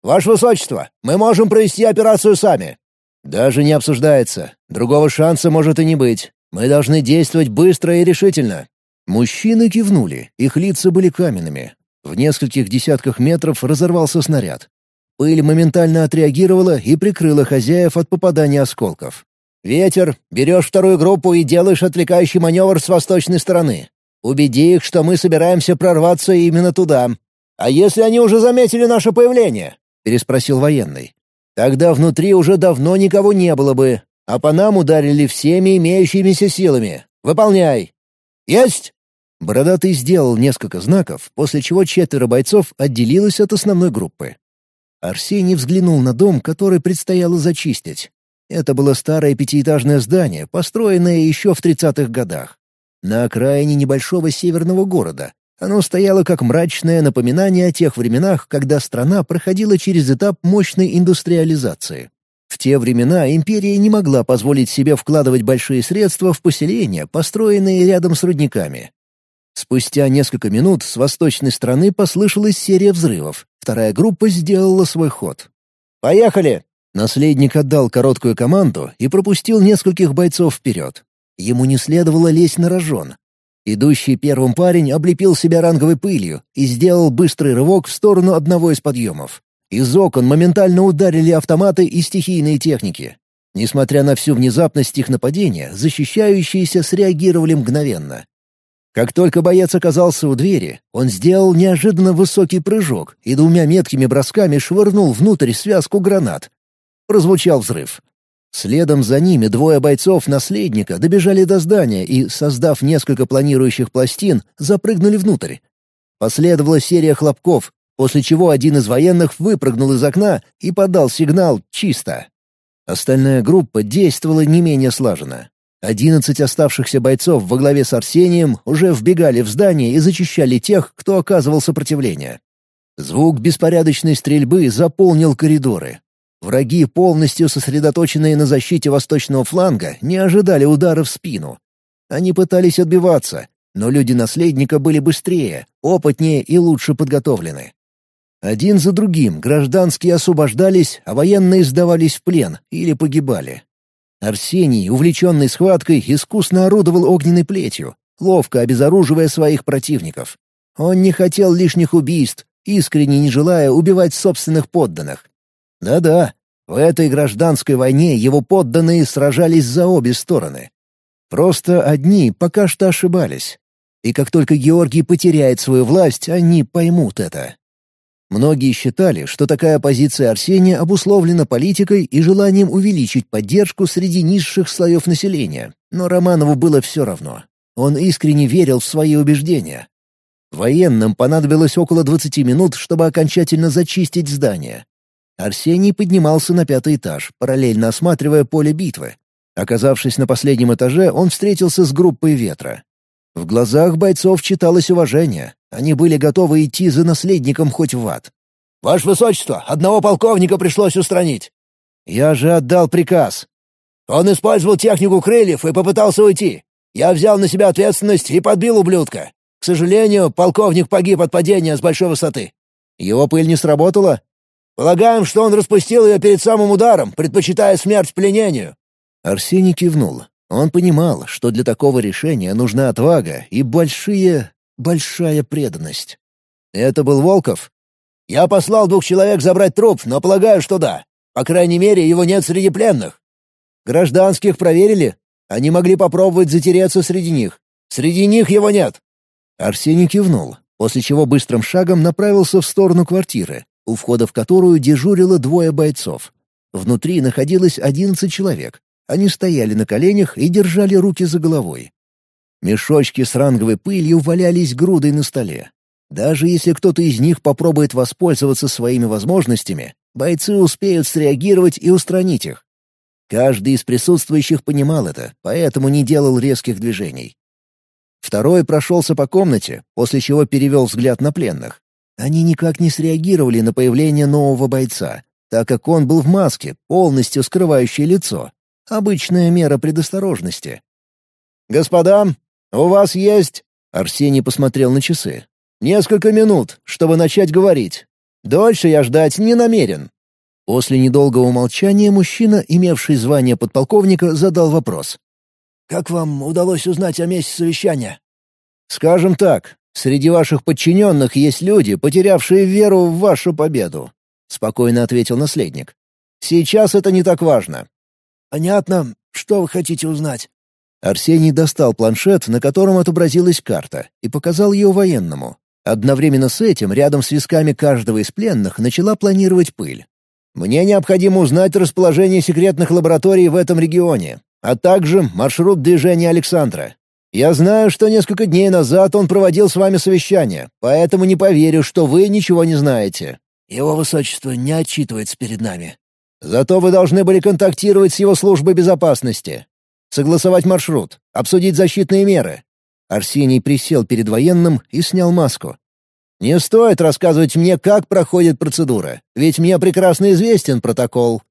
«Ваше Высочество, мы можем провести операцию сами». «Даже не обсуждается. Другого шанса может и не быть. Мы должны действовать быстро и решительно». Мужчины кивнули, их лица были каменными. В нескольких десятках метров разорвался снаряд. Пыль моментально отреагировала и прикрыла хозяев от попадания осколков. «Ветер, берешь вторую группу и делаешь отвлекающий маневр с восточной стороны. Убеди их, что мы собираемся прорваться именно туда. А если они уже заметили наше появление? — переспросил военный. «Тогда внутри уже давно никого не было бы, а по нам ударили всеми имеющимися силами. Выполняй!» «Есть!» Бородатый сделал несколько знаков, после чего четверо бойцов отделилось от основной группы. Арсений взглянул на дом, который предстояло зачистить. Это было старое пятиэтажное здание, построенное еще в 30-х годах. На окраине небольшого северного города. Оно стояло как мрачное напоминание о тех временах, когда страна проходила через этап мощной индустриализации. В те времена империя не могла позволить себе вкладывать большие средства в поселения, построенные рядом с рудниками. Спустя несколько минут с восточной стороны послышалась серия взрывов. Вторая группа сделала свой ход. «Поехали!» Наследник отдал короткую команду и пропустил нескольких бойцов вперед. Ему не следовало лезть на рожон. Идущий первым парень облепил себя ранговой пылью и сделал быстрый рывок в сторону одного из подъемов. Из окон моментально ударили автоматы и стихийные техники. Несмотря на всю внезапность их нападения, защищающиеся среагировали мгновенно. Как только боец оказался у двери, он сделал неожиданно высокий прыжок и двумя меткими бросками швырнул внутрь связку гранат. Прозвучал взрыв. Следом за ними двое бойцов наследника добежали до здания и, создав несколько планирующих пластин, запрыгнули внутрь. Последовала серия хлопков, после чего один из военных выпрыгнул из окна и подал сигнал «чисто». Остальная группа действовала не менее слаженно. Одиннадцать оставшихся бойцов во главе с Арсением уже вбегали в здание и зачищали тех, кто оказывал сопротивление. Звук беспорядочной стрельбы заполнил коридоры. Враги, полностью сосредоточенные на защите восточного фланга, не ожидали удара в спину. Они пытались отбиваться, но люди наследника были быстрее, опытнее и лучше подготовлены. Один за другим гражданские освобождались, а военные сдавались в плен или погибали. Арсений, увлеченный схваткой, искусно орудовал огненной плетью, ловко обезоруживая своих противников. Он не хотел лишних убийств, искренне не желая убивать собственных подданных. Да-да, в этой гражданской войне его подданные сражались за обе стороны. Просто одни пока что ошибались. И как только Георгий потеряет свою власть, они поймут это. Многие считали, что такая позиция Арсения обусловлена политикой и желанием увеличить поддержку среди низших слоев населения, но Романову было все равно. Он искренне верил в свои убеждения. Военным понадобилось около 20 минут, чтобы окончательно зачистить здание. Арсений поднимался на пятый этаж, параллельно осматривая поле битвы. Оказавшись на последнем этаже, он встретился с группой ветра. В глазах бойцов читалось уважение. Они были готовы идти за наследником хоть в ад. «Ваше Высочество, одного полковника пришлось устранить». «Я же отдал приказ». «Он использовал технику крыльев и попытался уйти. Я взял на себя ответственность и подбил ублюдка. К сожалению, полковник погиб от падения с большой высоты». «Его пыль не сработала?» «Полагаем, что он распустил ее перед самым ударом, предпочитая смерть пленению». Арсений кивнул. Он понимал, что для такого решения нужна отвага и большие... большая преданность. «Это был Волков?» «Я послал двух человек забрать труп, но полагаю, что да. По крайней мере, его нет среди пленных». «Гражданских проверили? Они могли попробовать затереться среди них. Среди них его нет». Арсений кивнул, после чего быстрым шагом направился в сторону квартиры, у входа в которую дежурило двое бойцов. Внутри находилось одиннадцать человек, они стояли на коленях и держали руки за головой. Мешочки с ранговой пылью валялись грудой на столе. Даже если кто-то из них попробует воспользоваться своими возможностями, бойцы успеют среагировать и устранить их. Каждый из присутствующих понимал это, поэтому не делал резких движений. Второй прошелся по комнате, после чего перевел взгляд на пленных. Они никак не среагировали на появление нового бойца, так как он был в маске, полностью скрывающей лицо, Обычная мера предосторожности. «Господа, у вас есть...» Арсений посмотрел на часы. «Несколько минут, чтобы начать говорить. Дольше я ждать не намерен». После недолгого молчания мужчина, имевший звание подполковника, задал вопрос. «Как вам удалось узнать о месте совещания?» «Скажем так, среди ваших подчиненных есть люди, потерявшие веру в вашу победу», — спокойно ответил наследник. «Сейчас это не так важно. «Понятно. Что вы хотите узнать?» Арсений достал планшет, на котором отобразилась карта, и показал ее военному. Одновременно с этим рядом с висками каждого из пленных начала планировать пыль. «Мне необходимо узнать расположение секретных лабораторий в этом регионе, а также маршрут движения Александра. Я знаю, что несколько дней назад он проводил с вами совещание, поэтому не поверю, что вы ничего не знаете». «Его высочество не отчитывается перед нами». «Зато вы должны были контактировать с его службой безопасности, согласовать маршрут, обсудить защитные меры». Арсений присел перед военным и снял маску. «Не стоит рассказывать мне, как проходит процедура, ведь мне прекрасно известен протокол».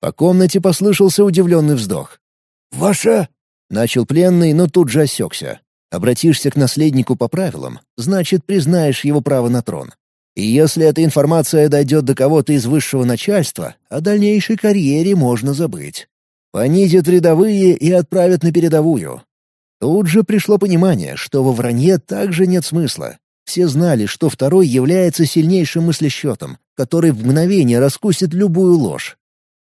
По комнате послышался удивленный вздох. «Ваша...» — начал пленный, но тут же осекся. Обратишься к наследнику по правилам, значит, признаешь его право на трон. И если эта информация дойдет до кого-то из высшего начальства, о дальнейшей карьере можно забыть. Понизят рядовые и отправят на передовую. Тут же пришло понимание, что во вранье также нет смысла. Все знали, что второй является сильнейшим мыслесчетом, который в мгновение раскусит любую ложь.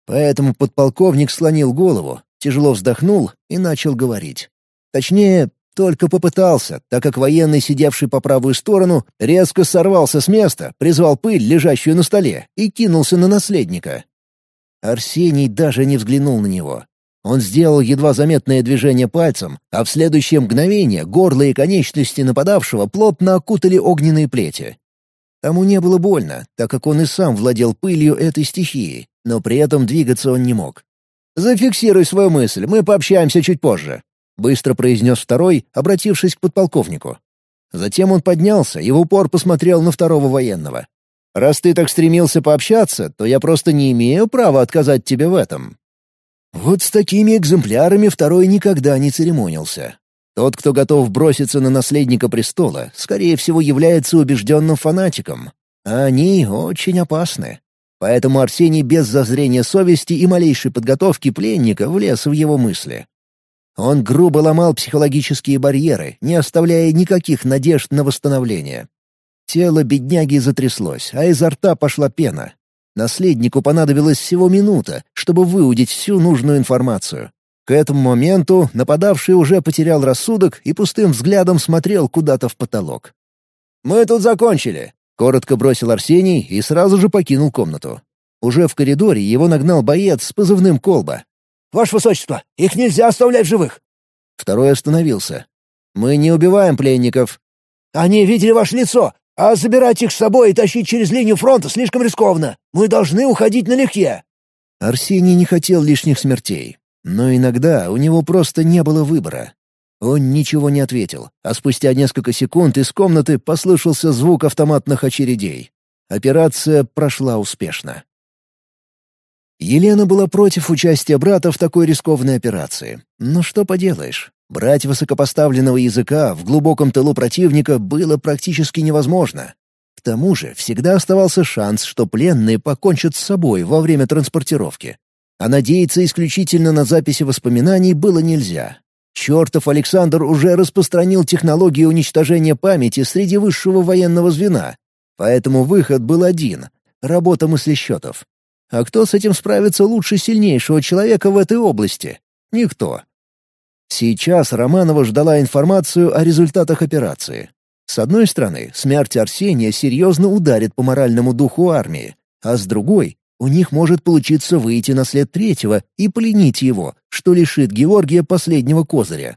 Поэтому подполковник слонил голову, тяжело вздохнул и начал говорить. Точнее, только попытался, так как военный, сидевший по правую сторону, резко сорвался с места, призвал пыль, лежащую на столе, и кинулся на наследника. Арсений даже не взглянул на него. Он сделал едва заметное движение пальцем, а в следующее мгновение горло и конечности нападавшего плотно окутали огненные плети. Тому не было больно, так как он и сам владел пылью этой стихии, но при этом двигаться он не мог. «Зафиксируй свою мысль, мы пообщаемся чуть позже», — быстро произнес второй, обратившись к подполковнику. Затем он поднялся и в упор посмотрел на второго военного. «Раз ты так стремился пообщаться, то я просто не имею права отказать тебе в этом». Вот с такими экземплярами второй никогда не церемонился. Тот, кто готов броситься на наследника престола, скорее всего, является убежденным фанатиком. А они очень опасны. Поэтому Арсений без зазрения совести и малейшей подготовки пленника влез в его мысли. Он грубо ломал психологические барьеры, не оставляя никаких надежд на восстановление. Тело бедняги затряслось, а изо рта пошла пена. Наследнику понадобилась всего минута, чтобы выудить всю нужную информацию. К этому моменту нападавший уже потерял рассудок и пустым взглядом смотрел куда-то в потолок. «Мы тут закончили», Коротко бросил Арсений и сразу же покинул комнату. Уже в коридоре его нагнал боец с позывным «Колба». «Ваше высочество, их нельзя оставлять живых!» Второй остановился. «Мы не убиваем пленников». «Они видели ваше лицо, а забирать их с собой и тащить через линию фронта слишком рискованно. Мы должны уходить налегке». Арсений не хотел лишних смертей, но иногда у него просто не было выбора. Он ничего не ответил, а спустя несколько секунд из комнаты послышался звук автоматных очередей. Операция прошла успешно. Елена была против участия брата в такой рискованной операции. Но что поделаешь, брать высокопоставленного языка в глубоком тылу противника было практически невозможно. К тому же всегда оставался шанс, что пленные покончат с собой во время транспортировки. А надеяться исключительно на записи воспоминаний было нельзя, Чертов Александр уже распространил технологии уничтожения памяти среди высшего военного звена. Поэтому выход был один — работа мыслесчетов. А кто с этим справится лучше сильнейшего человека в этой области? Никто. Сейчас Романова ждала информацию о результатах операции. С одной стороны, смерть Арсения серьезно ударит по моральному духу армии, а с другой у них может получиться выйти на след третьего и пленить его, что лишит Георгия последнего козыря.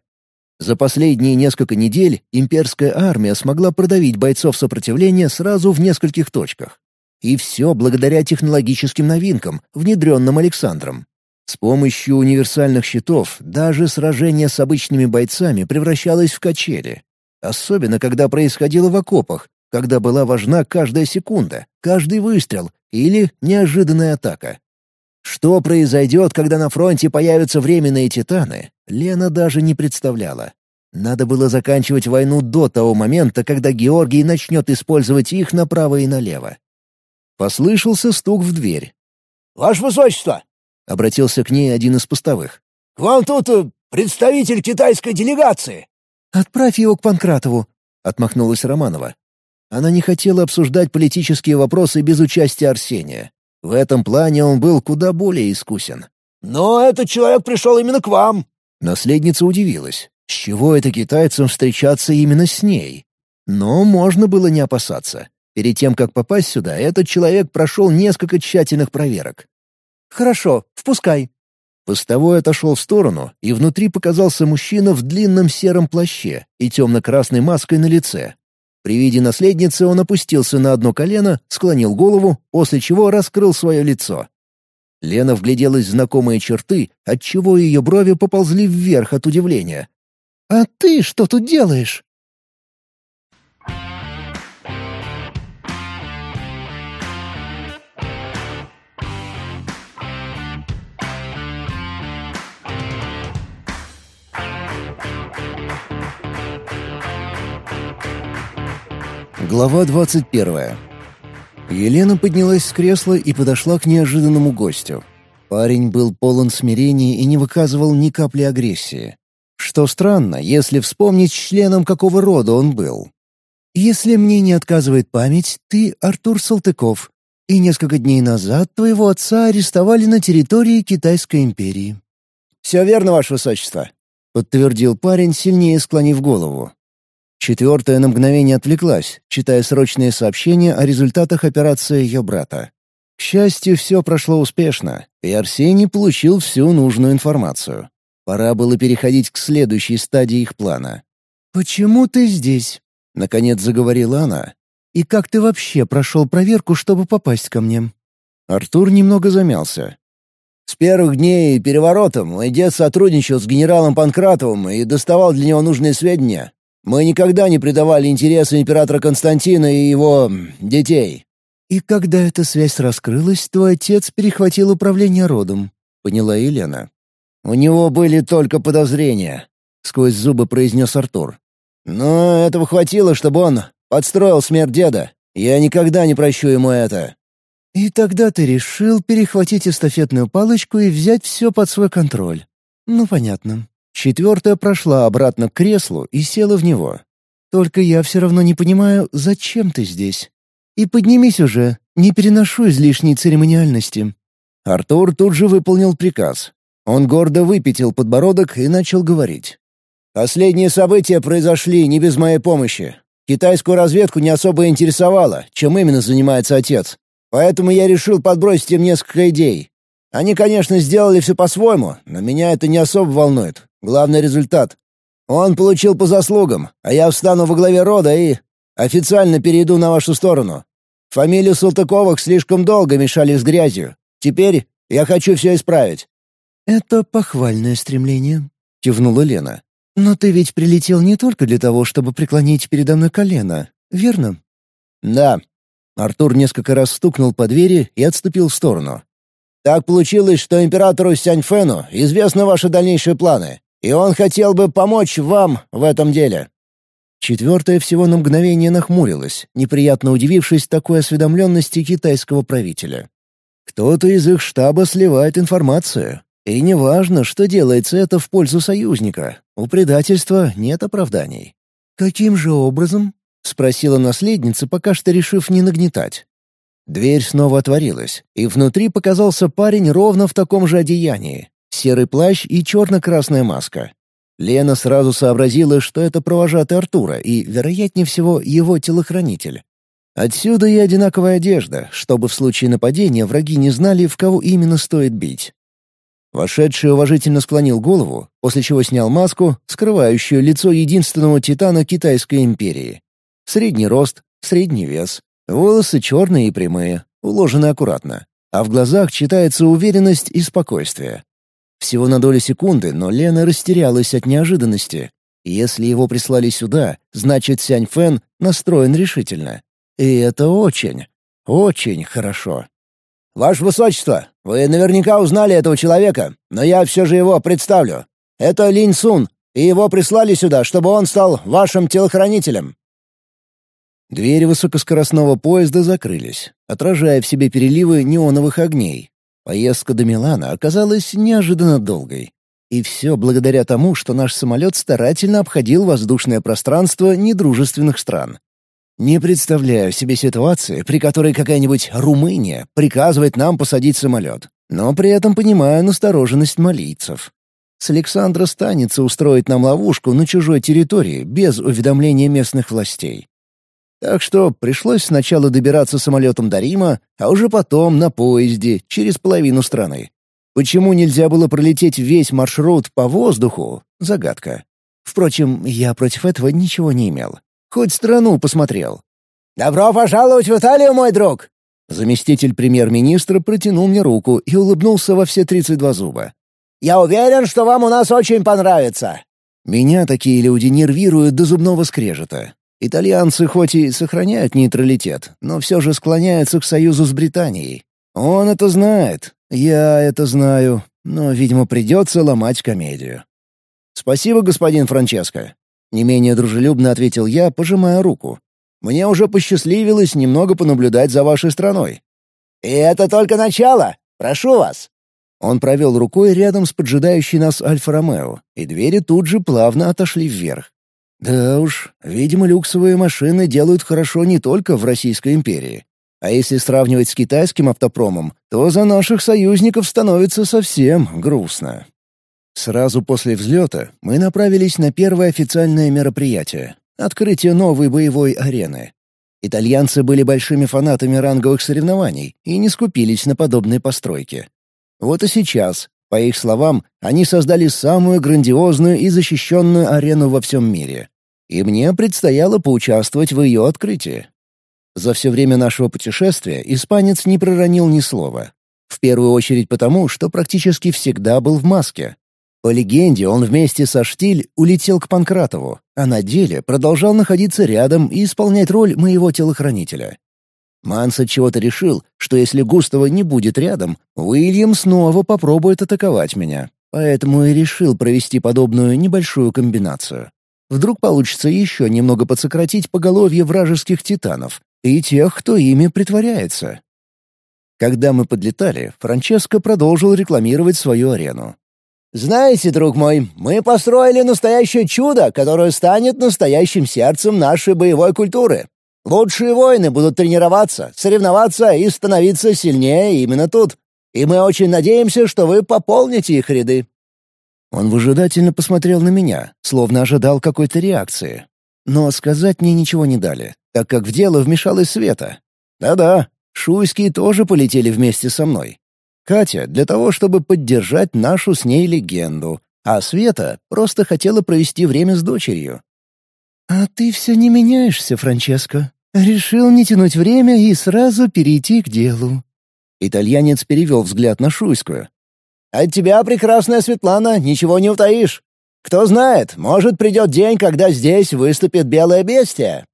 За последние несколько недель имперская армия смогла продавить бойцов сопротивления сразу в нескольких точках. И все благодаря технологическим новинкам, внедренным Александром. С помощью универсальных щитов даже сражение с обычными бойцами превращалось в качели. Особенно, когда происходило в окопах, когда была важна каждая секунда, каждый выстрел или неожиданная атака. Что произойдет, когда на фронте появятся временные титаны, Лена даже не представляла. Надо было заканчивать войну до того момента, когда Георгий начнет использовать их направо и налево. Послышался стук в дверь. «Ваше Высочество!» — обратился к ней один из постовых. «К вам тут э, представитель китайской делегации!» «Отправь его к Панкратову», — отмахнулась Романова. Она не хотела обсуждать политические вопросы без участия Арсения. В этом плане он был куда более искусен. «Но этот человек пришел именно к вам!» Наследница удивилась. С чего это китайцам встречаться именно с ней? Но можно было не опасаться. Перед тем, как попасть сюда, этот человек прошел несколько тщательных проверок. «Хорошо, впускай». Постовой отошел в сторону, и внутри показался мужчина в длинном сером плаще и темно-красной маской на лице. При виде наследницы он опустился на одно колено, склонил голову, после чего раскрыл свое лицо. Лена вгляделась в знакомые черты, отчего ее брови поползли вверх от удивления. «А ты что тут делаешь?» Глава двадцать первая. Елена поднялась с кресла и подошла к неожиданному гостю. Парень был полон смирения и не выказывал ни капли агрессии. Что странно, если вспомнить членом какого рода он был. «Если мне не отказывает память, ты Артур Салтыков, и несколько дней назад твоего отца арестовали на территории Китайской империи». «Все верно, Ваше Высочество», — подтвердил парень, сильнее склонив голову. Четвертая на мгновение отвлеклась, читая срочные сообщения о результатах операции ее брата. К счастью, все прошло успешно, и Арсений получил всю нужную информацию. Пора было переходить к следующей стадии их плана. «Почему ты здесь?» — наконец заговорила она. «И как ты вообще прошел проверку, чтобы попасть ко мне?» Артур немного замялся. «С первых дней переворота мой дед сотрудничал с генералом Панкратовым и доставал для него нужные сведения. Мы никогда не предавали интересы императора Константина и его... детей». «И когда эта связь раскрылась, твой отец перехватил управление родом», — поняла Елена. «У него были только подозрения», — сквозь зубы произнес Артур. «Но этого хватило, чтобы он подстроил смерть деда. Я никогда не прощу ему это». «И тогда ты решил перехватить эстафетную палочку и взять все под свой контроль. Ну, понятно. Четвертая прошла обратно к креслу и села в него. «Только я все равно не понимаю, зачем ты здесь? И поднимись уже, не переношу излишней церемониальности». Артур тут же выполнил приказ. Он гордо выпятил подбородок и начал говорить. «Последние события произошли не без моей помощи. Китайскую разведку не особо интересовало, чем именно занимается отец. Поэтому я решил подбросить им несколько идей. Они, конечно, сделали все по-своему, но меня это не особо волнует. Главный результат. Он получил по заслугам, а я встану во главе рода и... официально перейду на вашу сторону. Фамилию Салтыковых слишком долго мешали с грязью. Теперь я хочу все исправить». «Это похвальное стремление», — кивнула Лена. «Но ты ведь прилетел не только для того, чтобы преклонить передо мной колено, верно?» «Да». Артур несколько раз стукнул по двери и отступил в сторону. «Так получилось, что императору Сяньфену известны ваши дальнейшие планы и он хотел бы помочь вам в этом деле». Четвертая всего на мгновение нахмурилась, неприятно удивившись такой осведомленности китайского правителя. Кто-то из их штаба сливает информацию. И неважно, что делается это в пользу союзника. У предательства нет оправданий. «Каким же образом?» — спросила наследница, пока что решив не нагнетать. Дверь снова отворилась, и внутри показался парень ровно в таком же одеянии, серый плащ и черно-красная маска. Лена сразу сообразила, что это провожатый Артура и, вероятнее всего, его телохранитель. Отсюда и одинаковая одежда, чтобы в случае нападения враги не знали, в кого именно стоит бить. Вошедший уважительно склонил голову, после чего снял маску, скрывающую лицо единственного титана Китайской империи. Средний рост, средний вес, волосы черные и прямые, уложены аккуратно, а в глазах читается уверенность и спокойствие. Всего на долю секунды, но Лена растерялась от неожиданности. Если его прислали сюда, значит Сянь Фэн настроен решительно. И это очень, очень хорошо. «Ваше Высочество, вы наверняка узнали этого человека, но я все же его представлю. Это Линь Сун, и его прислали сюда, чтобы он стал вашим телохранителем». Двери высокоскоростного поезда закрылись, отражая в себе переливы неоновых огней, Поездка до Милана оказалась неожиданно долгой. И все благодаря тому, что наш самолет старательно обходил воздушное пространство недружественных стран. Не представляю себе ситуации, при которой какая-нибудь Румыния приказывает нам посадить самолет, но при этом понимаю настороженность малийцев. С Александра станется устроить нам ловушку на чужой территории без уведомления местных властей. Так что пришлось сначала добираться самолетом до Рима, а уже потом на поезде через половину страны. Почему нельзя было пролететь весь маршрут по воздуху — загадка. Впрочем, я против этого ничего не имел. Хоть страну посмотрел. «Добро пожаловать в Италию, мой друг!» Заместитель премьер-министра протянул мне руку и улыбнулся во все 32 зуба. «Я уверен, что вам у нас очень понравится!» Меня такие люди нервируют до зубного скрежета. Итальянцы хоть и сохраняют нейтралитет, но все же склоняются к союзу с Британией. Он это знает, я это знаю, но, видимо, придется ломать комедию. «Спасибо, господин Франческо», — не менее дружелюбно ответил я, пожимая руку. «Мне уже посчастливилось немного понаблюдать за вашей страной». «И это только начало! Прошу вас!» Он провел рукой рядом с поджидающей нас Альфа-Ромео, и двери тут же плавно отошли вверх. Да уж, видимо, люксовые машины делают хорошо не только в Российской империи. А если сравнивать с китайским автопромом, то за наших союзников становится совсем грустно. Сразу после взлета мы направились на первое официальное мероприятие — открытие новой боевой арены. Итальянцы были большими фанатами ранговых соревнований и не скупились на подобные постройки. Вот и сейчас, по их словам, они создали самую грандиозную и защищенную арену во всем мире. И мне предстояло поучаствовать в ее открытии. За все время нашего путешествия испанец не проронил ни слова. В первую очередь потому, что практически всегда был в маске. По легенде, он вместе со Штиль улетел к Панкратову, а на деле продолжал находиться рядом и исполнять роль моего телохранителя. Манс чего-то решил, что если Густава не будет рядом, Уильям снова попробует атаковать меня. Поэтому и решил провести подобную небольшую комбинацию. Вдруг получится еще немного подсократить поголовье вражеских титанов, и тех, кто ими притворяется. Когда мы подлетали, Франческо продолжил рекламировать свою арену. «Знаете, друг мой, мы построили настоящее чудо, которое станет настоящим сердцем нашей боевой культуры. Лучшие воины будут тренироваться, соревноваться и становиться сильнее именно тут. И мы очень надеемся, что вы пополните их ряды». Он выжидательно посмотрел на меня, словно ожидал какой-то реакции. Но сказать мне ничего не дали так как в дело вмешалась Света. Да-да, Шуйские тоже полетели вместе со мной. Катя для того, чтобы поддержать нашу с ней легенду, а Света просто хотела провести время с дочерью. «А ты все не меняешься, Франческо. Решил не тянуть время и сразу перейти к делу». Итальянец перевел взгляд на Шуйскую. «От тебя, прекрасная Светлана, ничего не утаишь. Кто знает, может, придет день, когда здесь выступит белое бестия.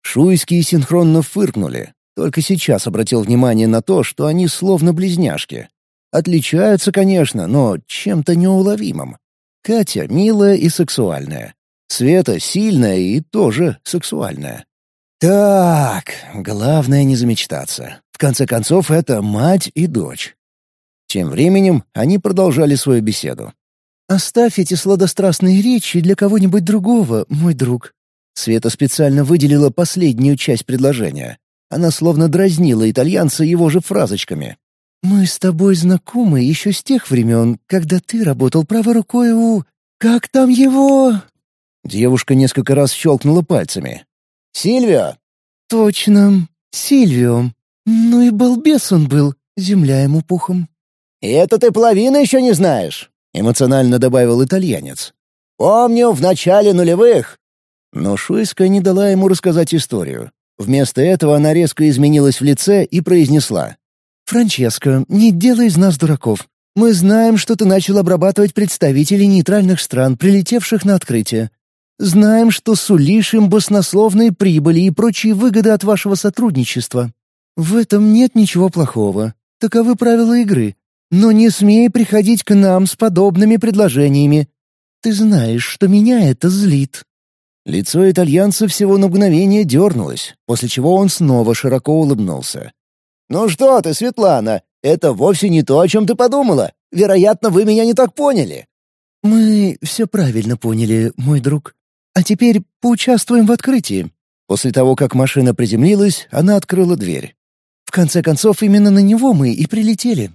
Шуйские синхронно фыркнули. Только сейчас обратил внимание на то, что они словно близняшки. Отличаются, конечно, но чем-то неуловимым. Катя милая и сексуальная. Света сильная и тоже сексуальная. Так, главное не замечтаться. В конце концов, это мать и дочь. Тем временем они продолжали свою беседу. «Оставь эти сладострастные речи для кого-нибудь другого, мой друг. Света специально выделила последнюю часть предложения. Она словно дразнила итальянца его же фразочками. «Мы с тобой знакомы еще с тех времен, когда ты работал правой рукой у... Как там его?» Девушка несколько раз щелкнула пальцами. «Сильвио?» «Точно, Сильвио. Ну и балбес он был, земля ему пухом». «И это ты половины еще не знаешь», — эмоционально добавил итальянец. «Помню, в начале нулевых но Шуйская не дала ему рассказать историю. Вместо этого она резко изменилась в лице и произнесла. «Франческо, не делай из нас дураков. Мы знаем, что ты начал обрабатывать представителей нейтральных стран, прилетевших на открытие. Знаем, что сулишь им баснословные прибыли и прочие выгоды от вашего сотрудничества. В этом нет ничего плохого. Таковы правила игры. Но не смей приходить к нам с подобными предложениями. Ты знаешь, что меня это злит». Лицо итальянца всего на мгновение дернулось, после чего он снова широко улыбнулся. «Ну что ты, Светлана, это вовсе не то, о чем ты подумала. Вероятно, вы меня не так поняли». «Мы все правильно поняли, мой друг. А теперь поучаствуем в открытии». После того, как машина приземлилась, она открыла дверь. «В конце концов, именно на него мы и прилетели.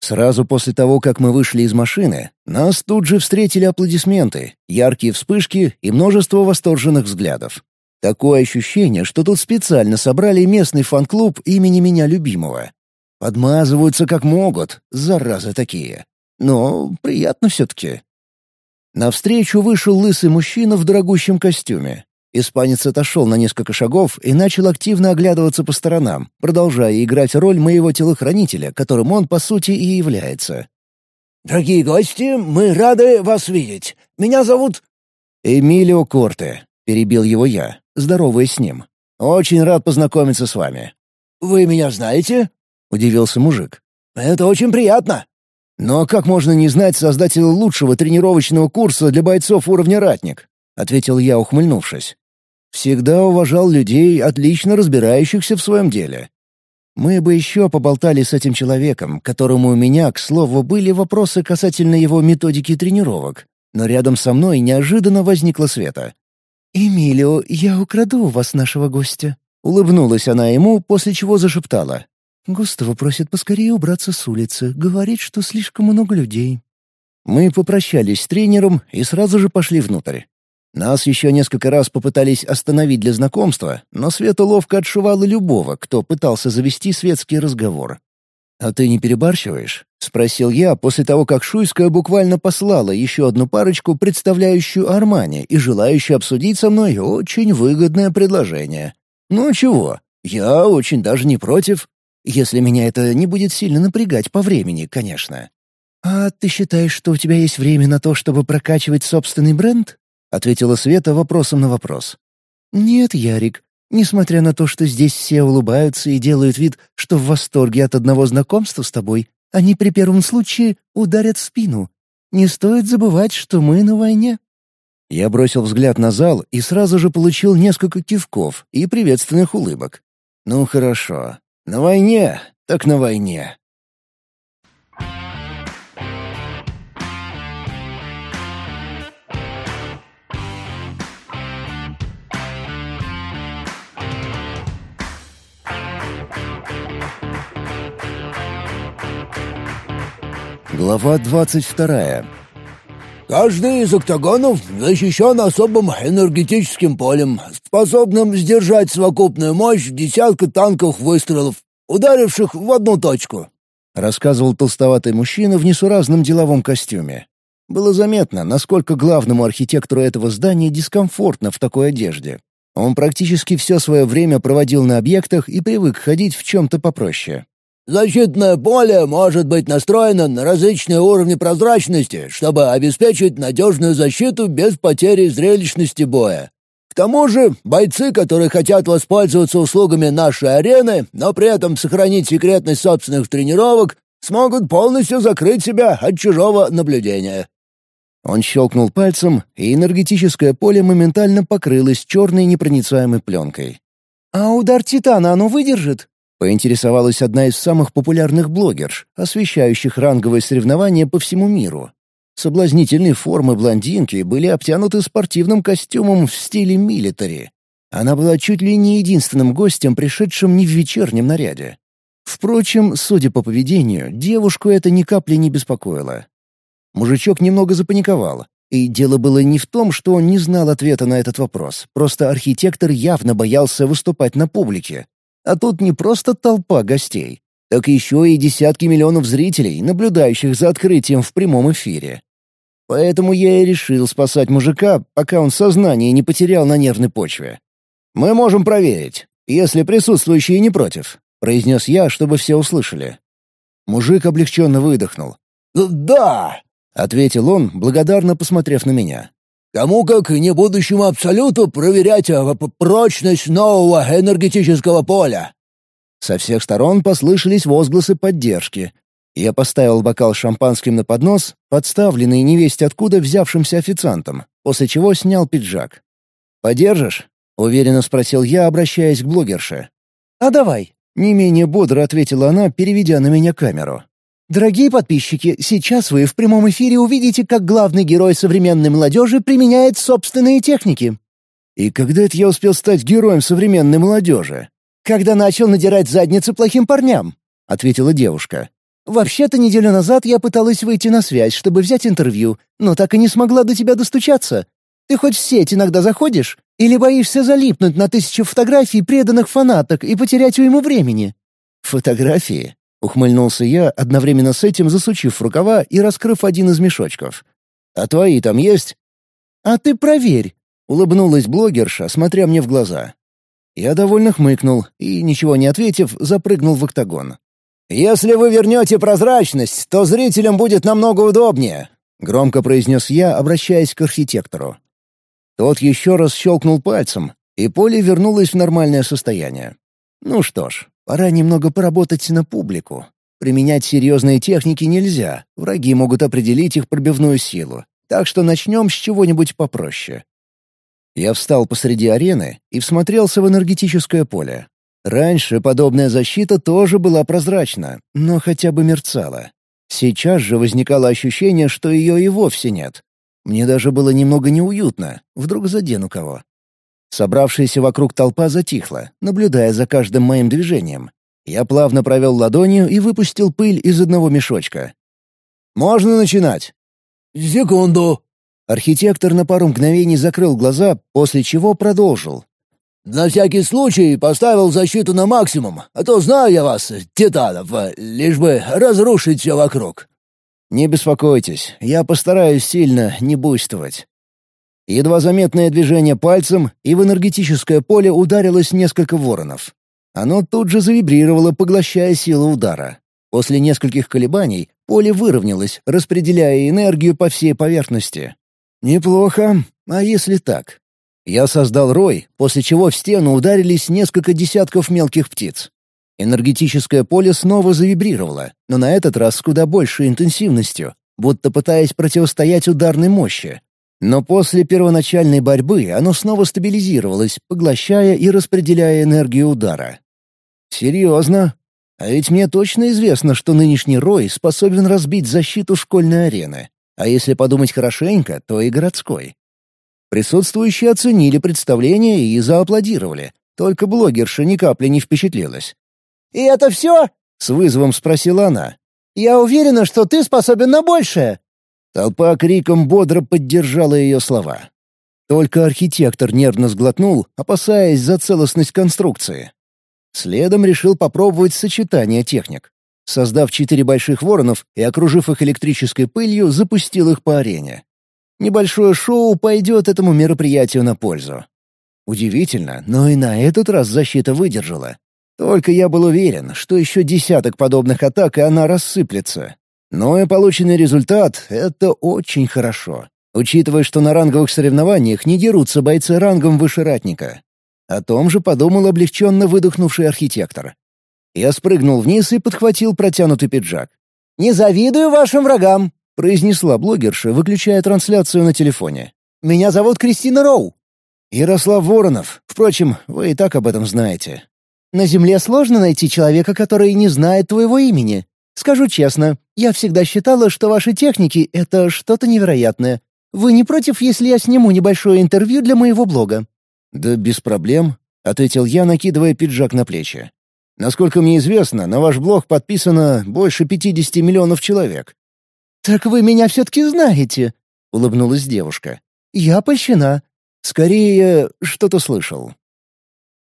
Сразу после того, как мы вышли из машины, нас тут же встретили аплодисменты, яркие вспышки и множество восторженных взглядов. Такое ощущение, что тут специально собрали местный фан-клуб имени меня любимого. Подмазываются как могут, заразы такие. Но приятно все-таки. Навстречу вышел лысый мужчина в дорогущем костюме. Испанец отошел на несколько шагов и начал активно оглядываться по сторонам, продолжая играть роль моего телохранителя, которым он, по сути, и является. «Дорогие гости, мы рады вас видеть. Меня зовут...» «Эмилио Корте», — перебил его я, здороваясь с ним. «Очень рад познакомиться с вами». «Вы меня знаете?» — удивился мужик. «Это очень приятно». «Но как можно не знать создателя лучшего тренировочного курса для бойцов уровня «Ратник»?» — ответил я, ухмыльнувшись. «Всегда уважал людей, отлично разбирающихся в своем деле. Мы бы еще поболтали с этим человеком, которому у меня, к слову, были вопросы касательно его методики тренировок. Но рядом со мной неожиданно возникла Света. «Эмилио, я украду у вас нашего гостя», — улыбнулась она ему, после чего зашептала. «Густава просит поскорее убраться с улицы, говорит, что слишком много людей». Мы попрощались с тренером и сразу же пошли внутрь. Нас еще несколько раз попытались остановить для знакомства, но Света ловко отшивала любого, кто пытался завести светский разговор. «А ты не перебарщиваешь?» — спросил я после того, как Шуйская буквально послала еще одну парочку, представляющую Армани и желающую обсудить со мной очень выгодное предложение. «Ну чего, я очень даже не против, если меня это не будет сильно напрягать по времени, конечно». «А ты считаешь, что у тебя есть время на то, чтобы прокачивать собственный бренд?» — ответила Света вопросом на вопрос. «Нет, Ярик. Несмотря на то, что здесь все улыбаются и делают вид, что в восторге от одного знакомства с тобой, они при первом случае ударят в спину. Не стоит забывать, что мы на войне». Я бросил взгляд на зал и сразу же получил несколько кивков и приветственных улыбок. «Ну хорошо. На войне, так на войне. Глава двадцать вторая. Каждый из октагонов защищен особым энергетическим полем, способным сдержать совокупную мощь десятка танковых выстрелов, ударивших в одну точку. Рассказывал толстоватый мужчина в несуразном деловом костюме. Было заметно, насколько главному архитектору этого здания дискомфортно в такой одежде. Он практически все свое время проводил на объектах и привык ходить в чем-то попроще. Защитное поле может быть настроено на различные уровни прозрачности, чтобы обеспечить надежную защиту без потери зрелищности боя. К тому же, бойцы, которые хотят воспользоваться услугами нашей арены, но при этом сохранить секретность собственных тренировок, смогут полностью закрыть себя от чужого наблюдения. Он щелкнул пальцем, и энергетическое поле моментально покрылось черной непроницаемой пленкой. «А удар Титана оно выдержит?» Поинтересовалась одна из самых популярных блогерш, освещающих ранговые соревнования по всему миру. Соблазнительные формы блондинки были обтянуты спортивным костюмом в стиле милитари. Она была чуть ли не единственным гостем, пришедшим не в вечернем наряде. Впрочем, судя по поведению, девушку это ни капли не беспокоило. Мужичок немного запаниковал. И дело было не в том, что он не знал ответа на этот вопрос, просто архитектор явно боялся выступать на публике, а тут не просто толпа гостей, так еще и десятки миллионов зрителей, наблюдающих за открытием в прямом эфире. Поэтому я и решил спасать мужика, пока он сознание не потерял на нервной почве. «Мы можем проверить, если присутствующие не против», — произнес я, чтобы все услышали. Мужик облегченно выдохнул. «Да!» — ответил он, благодарно посмотрев на меня. Кому как не будущему Абсолюту проверять а, прочность нового энергетического поля. Со всех сторон послышались возгласы поддержки. Я поставил бокал шампанским на поднос, подставленный невесть откуда взявшимся официантом, после чего снял пиджак. «Подержишь?» — уверенно спросил я, обращаясь к блогерше. «А давай!» — не менее бодро ответила она, переведя на меня камеру. Дорогие подписчики, сейчас вы в прямом эфире увидите, как главный герой современной молодежи применяет собственные техники. И когда это я успел стать героем современной молодежи? Когда начал надирать задницы плохим парням, ответила девушка. Вообще-то неделю назад я пыталась выйти на связь, чтобы взять интервью, но так и не смогла до тебя достучаться. Ты хоть в сеть иногда заходишь? Или боишься залипнуть на тысячу фотографий преданных фанаток и потерять уйму времени?» «Фотографии?» — ухмыльнулся я, одновременно с этим засучив рукава и раскрыв один из мешочков. «А твои там есть?» «А ты проверь», — улыбнулась блогерша, смотря мне в глаза. Я довольно хмыкнул и, ничего не ответив, запрыгнул в октагон. «Если вы вернете прозрачность, то зрителям будет намного удобнее», — громко произнес я, обращаясь к архитектору. Тот еще раз щелкнул пальцем, и поле вернулось в нормальное состояние. Ну что ж, пора немного поработать на публику. Применять серьезные техники нельзя, враги могут определить их пробивную силу. Так что начнем с чего-нибудь попроще. Я встал посреди арены и всмотрелся в энергетическое поле. Раньше подобная защита тоже была прозрачна, но хотя бы мерцала. Сейчас же возникало ощущение, что ее и вовсе нет. Мне даже было немного неуютно, вдруг задену кого. Собравшаяся вокруг толпа затихла, наблюдая за каждым моим движением. Я плавно провел ладонью и выпустил пыль из одного мешочка. «Можно начинать!» «Секунду!» Архитектор на пару мгновений закрыл глаза, после чего продолжил. «На всякий случай поставил защиту на максимум, а то знаю я вас, титанов, лишь бы разрушить все вокруг. «Не беспокойтесь, я постараюсь сильно не буйствовать». Едва заметное движение пальцем, и в энергетическое поле ударилось несколько воронов. Оно тут же завибрировало, поглощая силу удара. После нескольких колебаний поле выровнялось, распределяя энергию по всей поверхности. «Неплохо. А если так?» Я создал рой, после чего в стену ударились несколько десятков мелких птиц. Энергетическое поле снова завибрировало, но на этот раз с куда большей интенсивностью, будто пытаясь противостоять ударной мощи. Но после первоначальной борьбы оно снова стабилизировалось, поглощая и распределяя энергию удара. Серьезно? А ведь мне точно известно, что нынешний рой способен разбить защиту школьной арены. А если подумать хорошенько, то и городской. Присутствующие оценили представление и зааплодировали. Только блогерша ни капли не впечатлилась. «И это все?» — с вызовом спросила она. «Я уверена, что ты способен на большее». Толпа криком бодро поддержала ее слова. Только архитектор нервно сглотнул, опасаясь за целостность конструкции. Следом решил попробовать сочетание техник. Создав четыре больших воронов и окружив их электрической пылью, запустил их по арене. Небольшое шоу пойдет этому мероприятию на пользу. Удивительно, но и на этот раз защита выдержала. Только я был уверен, что еще десяток подобных атак, и она рассыплется. Но и полученный результат — это очень хорошо, учитывая, что на ранговых соревнованиях не дерутся бойцы рангом выше ратника. О том же подумал облегченно выдохнувший архитектор. Я спрыгнул вниз и подхватил протянутый пиджак. «Не завидую вашим врагам», — произнесла блогерша, выключая трансляцию на телефоне. «Меня зовут Кристина Роу». «Ярослав Воронов. Впрочем, вы и так об этом знаете. На Земле сложно найти человека, который не знает твоего имени. Скажу честно, я всегда считала, что ваши техники — это что-то невероятное. Вы не против, если я сниму небольшое интервью для моего блога?» «Да без проблем», — ответил я, накидывая пиджак на плечи. «Насколько мне известно, на ваш блог подписано больше 50 миллионов человек». «Так вы меня все-таки знаете», — улыбнулась девушка. «Я польщена. Скорее, что-то слышал.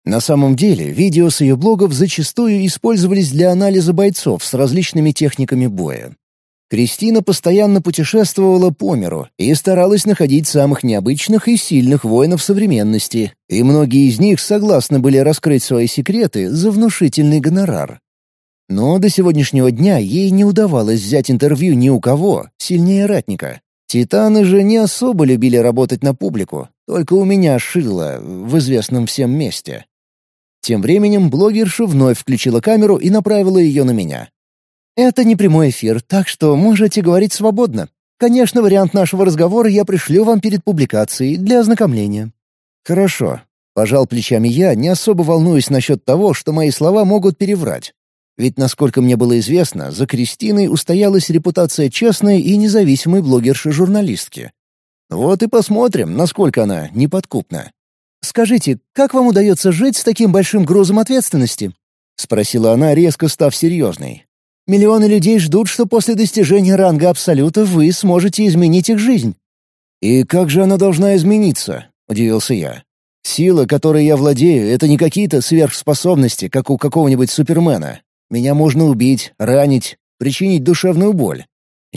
На самом деле, видео с ее блогов зачастую использовались для анализа бойцов с различными техниками боя. Кристина постоянно путешествовала по миру и старалась находить самых необычных и сильных воинов современности, и многие из них согласны были раскрыть свои секреты за внушительный гонорар. Но до сегодняшнего дня ей не удавалось взять интервью ни у кого, сильнее ратника. Титаны же не особо любили работать на публику, только у меня шило в известном всем месте. Тем временем блогерша вновь включила камеру и направила ее на меня. «Это не прямой эфир, так что можете говорить свободно. Конечно, вариант нашего разговора я пришлю вам перед публикацией для ознакомления». «Хорошо», — пожал плечами я, не особо волнуюсь насчет того, что мои слова могут переврать. Ведь, насколько мне было известно, за Кристиной устоялась репутация честной и независимой блогерши-журналистки. Вот и посмотрим, насколько она неподкупна. «Скажите, как вам удается жить с таким большим грузом ответственности?» — спросила она, резко став серьезной. «Миллионы людей ждут, что после достижения ранга Абсолюта вы сможете изменить их жизнь». «И как же она должна измениться?» — удивился я. Сила, которой я владею, — это не какие-то сверхспособности, как у какого-нибудь супермена. Меня можно убить, ранить, причинить душевную боль.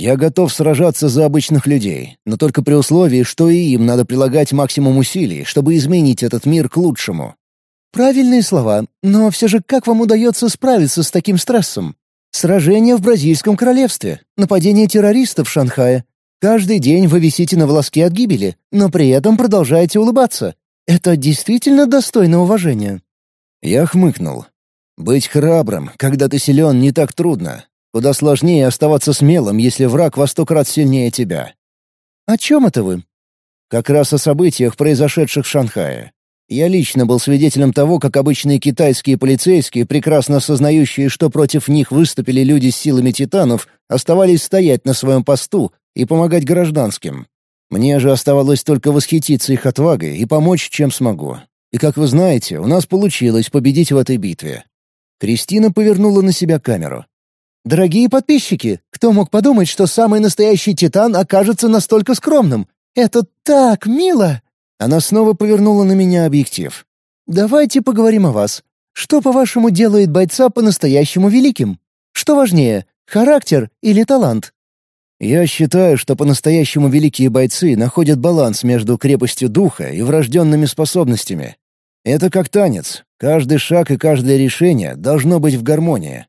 Я готов сражаться за обычных людей, но только при условии, что и им надо прилагать максимум усилий, чтобы изменить этот мир к лучшему. Правильные слова, но все же как вам удается справиться с таким стрессом? Сражение в Бразильском королевстве, нападение террористов в Шанхае. Каждый день вы висите на волоске от гибели, но при этом продолжаете улыбаться. Это действительно достойно уважения. Я хмыкнул. Быть храбрым, когда ты силен, не так трудно. Куда сложнее оставаться смелым, если враг во сто крат сильнее тебя. О чем это вы? Как раз о событиях, произошедших в Шанхае. Я лично был свидетелем того, как обычные китайские полицейские, прекрасно осознающие, что против них выступили люди с силами титанов, оставались стоять на своем посту и помогать гражданским. Мне же оставалось только восхититься их отвагой и помочь, чем смогу. И, как вы знаете, у нас получилось победить в этой битве. Кристина повернула на себя камеру. «Дорогие подписчики, кто мог подумать, что самый настоящий титан окажется настолько скромным? Это так мило!» Она снова повернула на меня объектив. «Давайте поговорим о вас. Что, по-вашему, делает бойца по-настоящему великим? Что важнее, характер или талант?» «Я считаю, что по-настоящему великие бойцы находят баланс между крепостью духа и врожденными способностями. Это как танец. Каждый шаг и каждое решение должно быть в гармонии».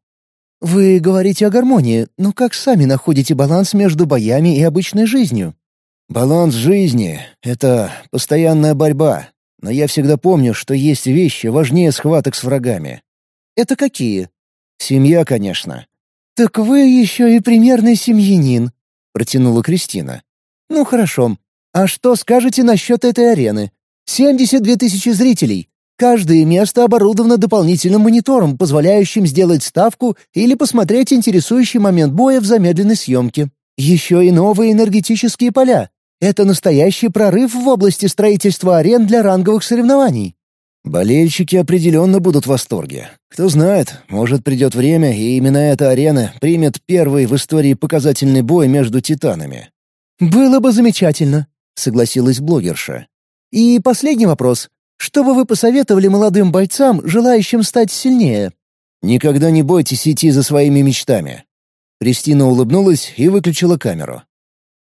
«Вы говорите о гармонии, но как сами находите баланс между боями и обычной жизнью?» Баланс жизни — это постоянная борьба, но я всегда помню, что есть вещи важнее схваток с врагами. Это какие? Семья, конечно. Так вы еще и примерный семьянин, протянула Кристина. Ну хорошо. А что скажете насчет этой арены? 72 тысячи зрителей. Каждое место оборудовано дополнительным монитором, позволяющим сделать ставку или посмотреть интересующий момент боя в замедленной съемке. Еще и новые энергетические поля, это настоящий прорыв в области строительства арен для ранговых соревнований. Болельщики определенно будут в восторге. Кто знает, может придет время, и именно эта арена примет первый в истории показательный бой между титанами. «Было бы замечательно», — согласилась блогерша. «И последний вопрос. Что бы вы посоветовали молодым бойцам, желающим стать сильнее?» «Никогда не бойтесь идти за своими мечтами». Кристина улыбнулась и выключила камеру.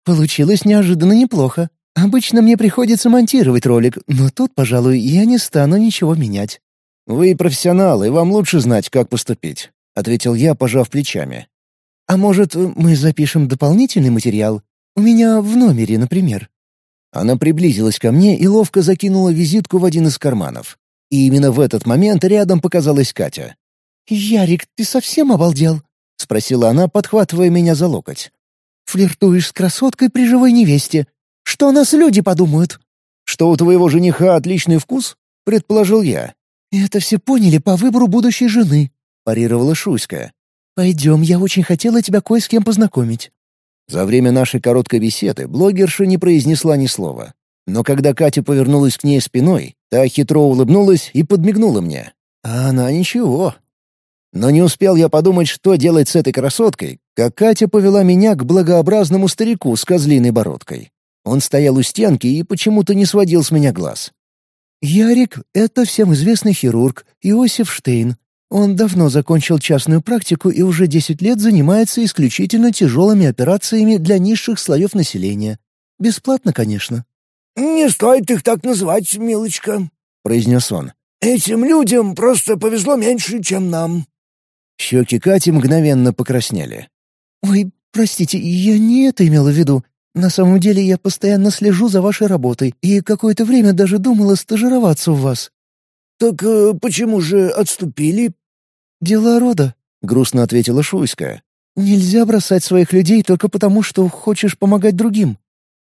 Получилось неожиданно неплохо. Обычно мне приходится монтировать ролик, но тут, пожалуй, я не стану ничего менять. «Вы профессионал, и вам лучше знать, как поступить», — ответил я, пожав плечами. «А может, мы запишем дополнительный материал? У меня в номере, например». Она приблизилась ко мне и ловко закинула визитку в один из карманов. И именно в этот момент рядом показалась Катя. «Ярик, ты совсем обалдел?» — спросила она, подхватывая меня за локоть. Флиртуешь с красоткой при живой невесте. Что о нас люди подумают?» «Что у твоего жениха отличный вкус?» — предположил я. «Это все поняли по выбору будущей жены», — парировала Шуйская. «Пойдем, я очень хотела тебя кое с кем познакомить». За время нашей короткой беседы блогерша не произнесла ни слова. Но когда Катя повернулась к ней спиной, та хитро улыбнулась и подмигнула мне. А она ничего, но не успел я подумать, что делать с этой красоткой, как Катя повела меня к благообразному старику с козлиной бородкой. Он стоял у стенки и почему-то не сводил с меня глаз. «Ярик — это всем известный хирург Иосиф Штейн. Он давно закончил частную практику и уже 10 лет занимается исключительно тяжелыми операциями для низших слоев населения. Бесплатно, конечно». «Не стоит их так называть, милочка», — произнес он. «Этим людям просто повезло меньше, чем нам». Щеки Кати мгновенно покраснели. «Ой, простите, я не это имела в виду. На самом деле я постоянно слежу за вашей работой и какое-то время даже думала стажироваться у вас». «Так э, почему же отступили?» «Дела рода», — грустно ответила Шуйская. «Нельзя бросать своих людей только потому, что хочешь помогать другим».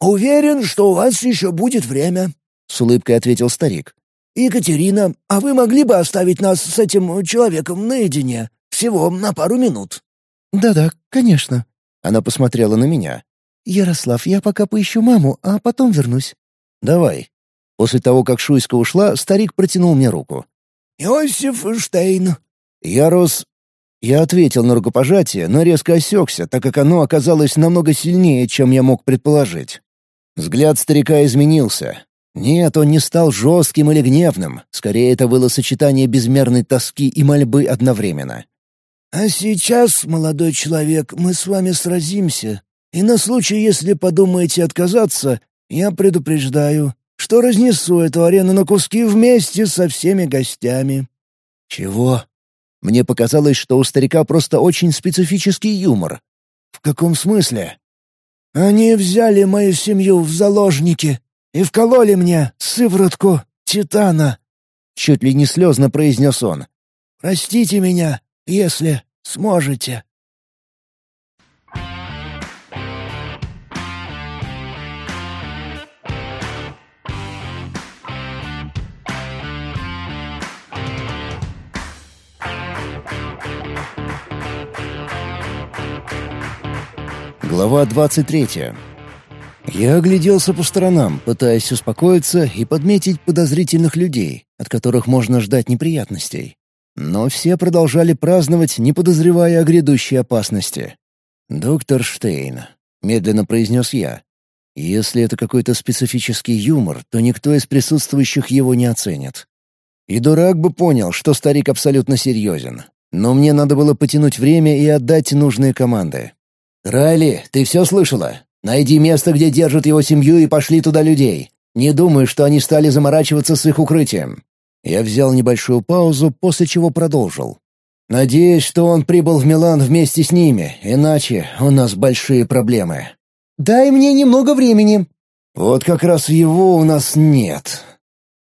«Уверен, что у вас еще будет время», — с улыбкой ответил старик. «Екатерина, а вы могли бы оставить нас с этим человеком наедине? Всего на пару минут». «Да-да, конечно». Она посмотрела на меня. «Ярослав, я пока поищу маму, а потом вернусь». «Давай». После того, как Шуйска ушла, старик протянул мне руку. «Иосиф Штейн». «Я рос...» Я ответил на рукопожатие, но резко осекся, так как оно оказалось намного сильнее, чем я мог предположить. Взгляд старика изменился. Нет, он не стал жестким или гневным. Скорее, это было сочетание безмерной тоски и мольбы одновременно. «А сейчас, молодой человек, мы с вами сразимся. И на случай, если подумаете отказаться, я предупреждаю, что разнесу эту арену на куски вместе со всеми гостями». «Чего?» Мне показалось, что у старика просто очень специфический юмор. «В каком смысле?» «Они взяли мою семью в заложники и вкололи мне сыворотку титана», — чуть ли не слезно произнес он. «Простите меня, если сможете». Глава 23. Я огляделся по сторонам, пытаясь успокоиться и подметить подозрительных людей, от которых можно ждать неприятностей. Но все продолжали праздновать, не подозревая о грядущей опасности. «Доктор Штейн», — медленно произнес я, — «если это какой-то специфический юмор, то никто из присутствующих его не оценит». И дурак бы понял, что старик абсолютно серьезен. Но мне надо было потянуть время и отдать нужные команды. «Райли, ты все слышала? Найди место, где держат его семью, и пошли туда людей. Не думаю, что они стали заморачиваться с их укрытием». Я взял небольшую паузу, после чего продолжил. «Надеюсь, что он прибыл в Милан вместе с ними, иначе у нас большие проблемы». «Дай мне немного времени». «Вот как раз его у нас нет».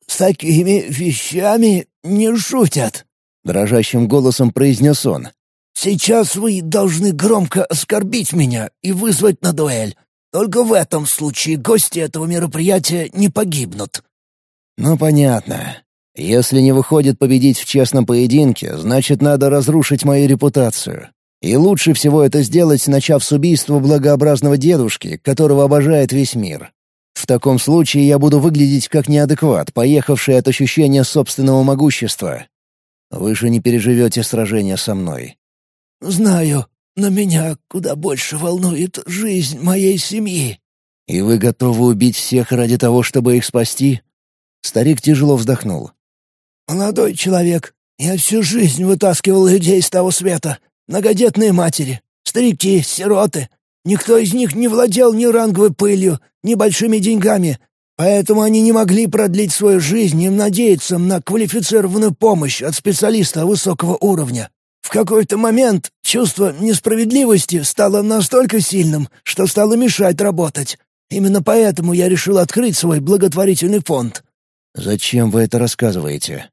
«С такими вещами не шутят», — дрожащим голосом произнес он. «Сейчас вы должны громко оскорбить меня и вызвать на дуэль. Только в этом случае гости этого мероприятия не погибнут». «Ну, понятно. Если не выходит победить в честном поединке, значит, надо разрушить мою репутацию. И лучше всего это сделать, начав с убийства благообразного дедушки, которого обожает весь мир. В таком случае я буду выглядеть как неадекват, поехавший от ощущения собственного могущества. Вы же не переживете сражение со мной. «Знаю, но меня куда больше волнует жизнь моей семьи». «И вы готовы убить всех ради того, чтобы их спасти?» Старик тяжело вздохнул. «Молодой человек, я всю жизнь вытаскивал людей с того света. Многодетные матери, старики, сироты. Никто из них не владел ни ранговой пылью, ни большими деньгами, поэтому они не могли продлить свою жизнь и надеяться на квалифицированную помощь от специалиста высокого уровня. В какой-то момент чувство несправедливости стало настолько сильным, что стало мешать работать. Именно поэтому я решил открыть свой благотворительный фонд. «Зачем вы это рассказываете?»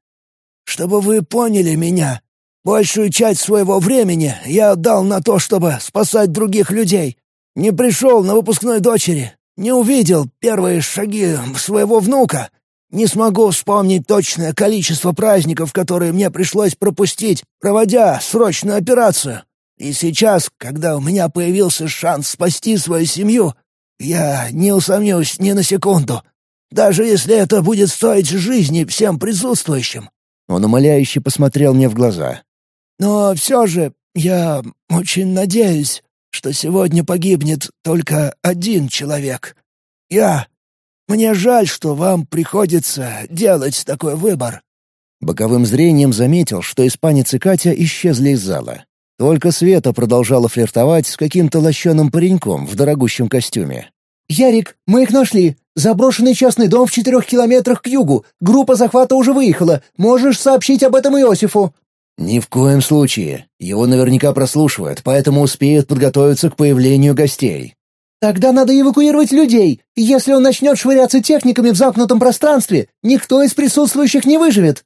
«Чтобы вы поняли меня. Большую часть своего времени я отдал на то, чтобы спасать других людей. Не пришел на выпускной дочери, не увидел первые шаги своего внука, не смогу вспомнить точное количество праздников, которые мне пришлось пропустить, проводя срочную операцию. И сейчас, когда у меня появился шанс спасти свою семью, я не усомнюсь ни на секунду. Даже если это будет стоить жизни всем присутствующим». Он умоляюще посмотрел мне в глаза. «Но все же я очень надеюсь, что сегодня погибнет только один человек. Я мне жаль, что вам приходится делать такой выбор». Боковым зрением заметил, что испанец и Катя исчезли из зала. Только Света продолжала флиртовать с каким-то лощеным пареньком в дорогущем костюме. «Ярик, мы их нашли. Заброшенный частный дом в четырех километрах к югу. Группа захвата уже выехала. Можешь сообщить об этом Иосифу». «Ни в коем случае. Его наверняка прослушивают, поэтому успеют подготовиться к появлению гостей. Тогда надо эвакуировать людей. Если он начнет швыряться техниками в замкнутом пространстве, никто из присутствующих не выживет».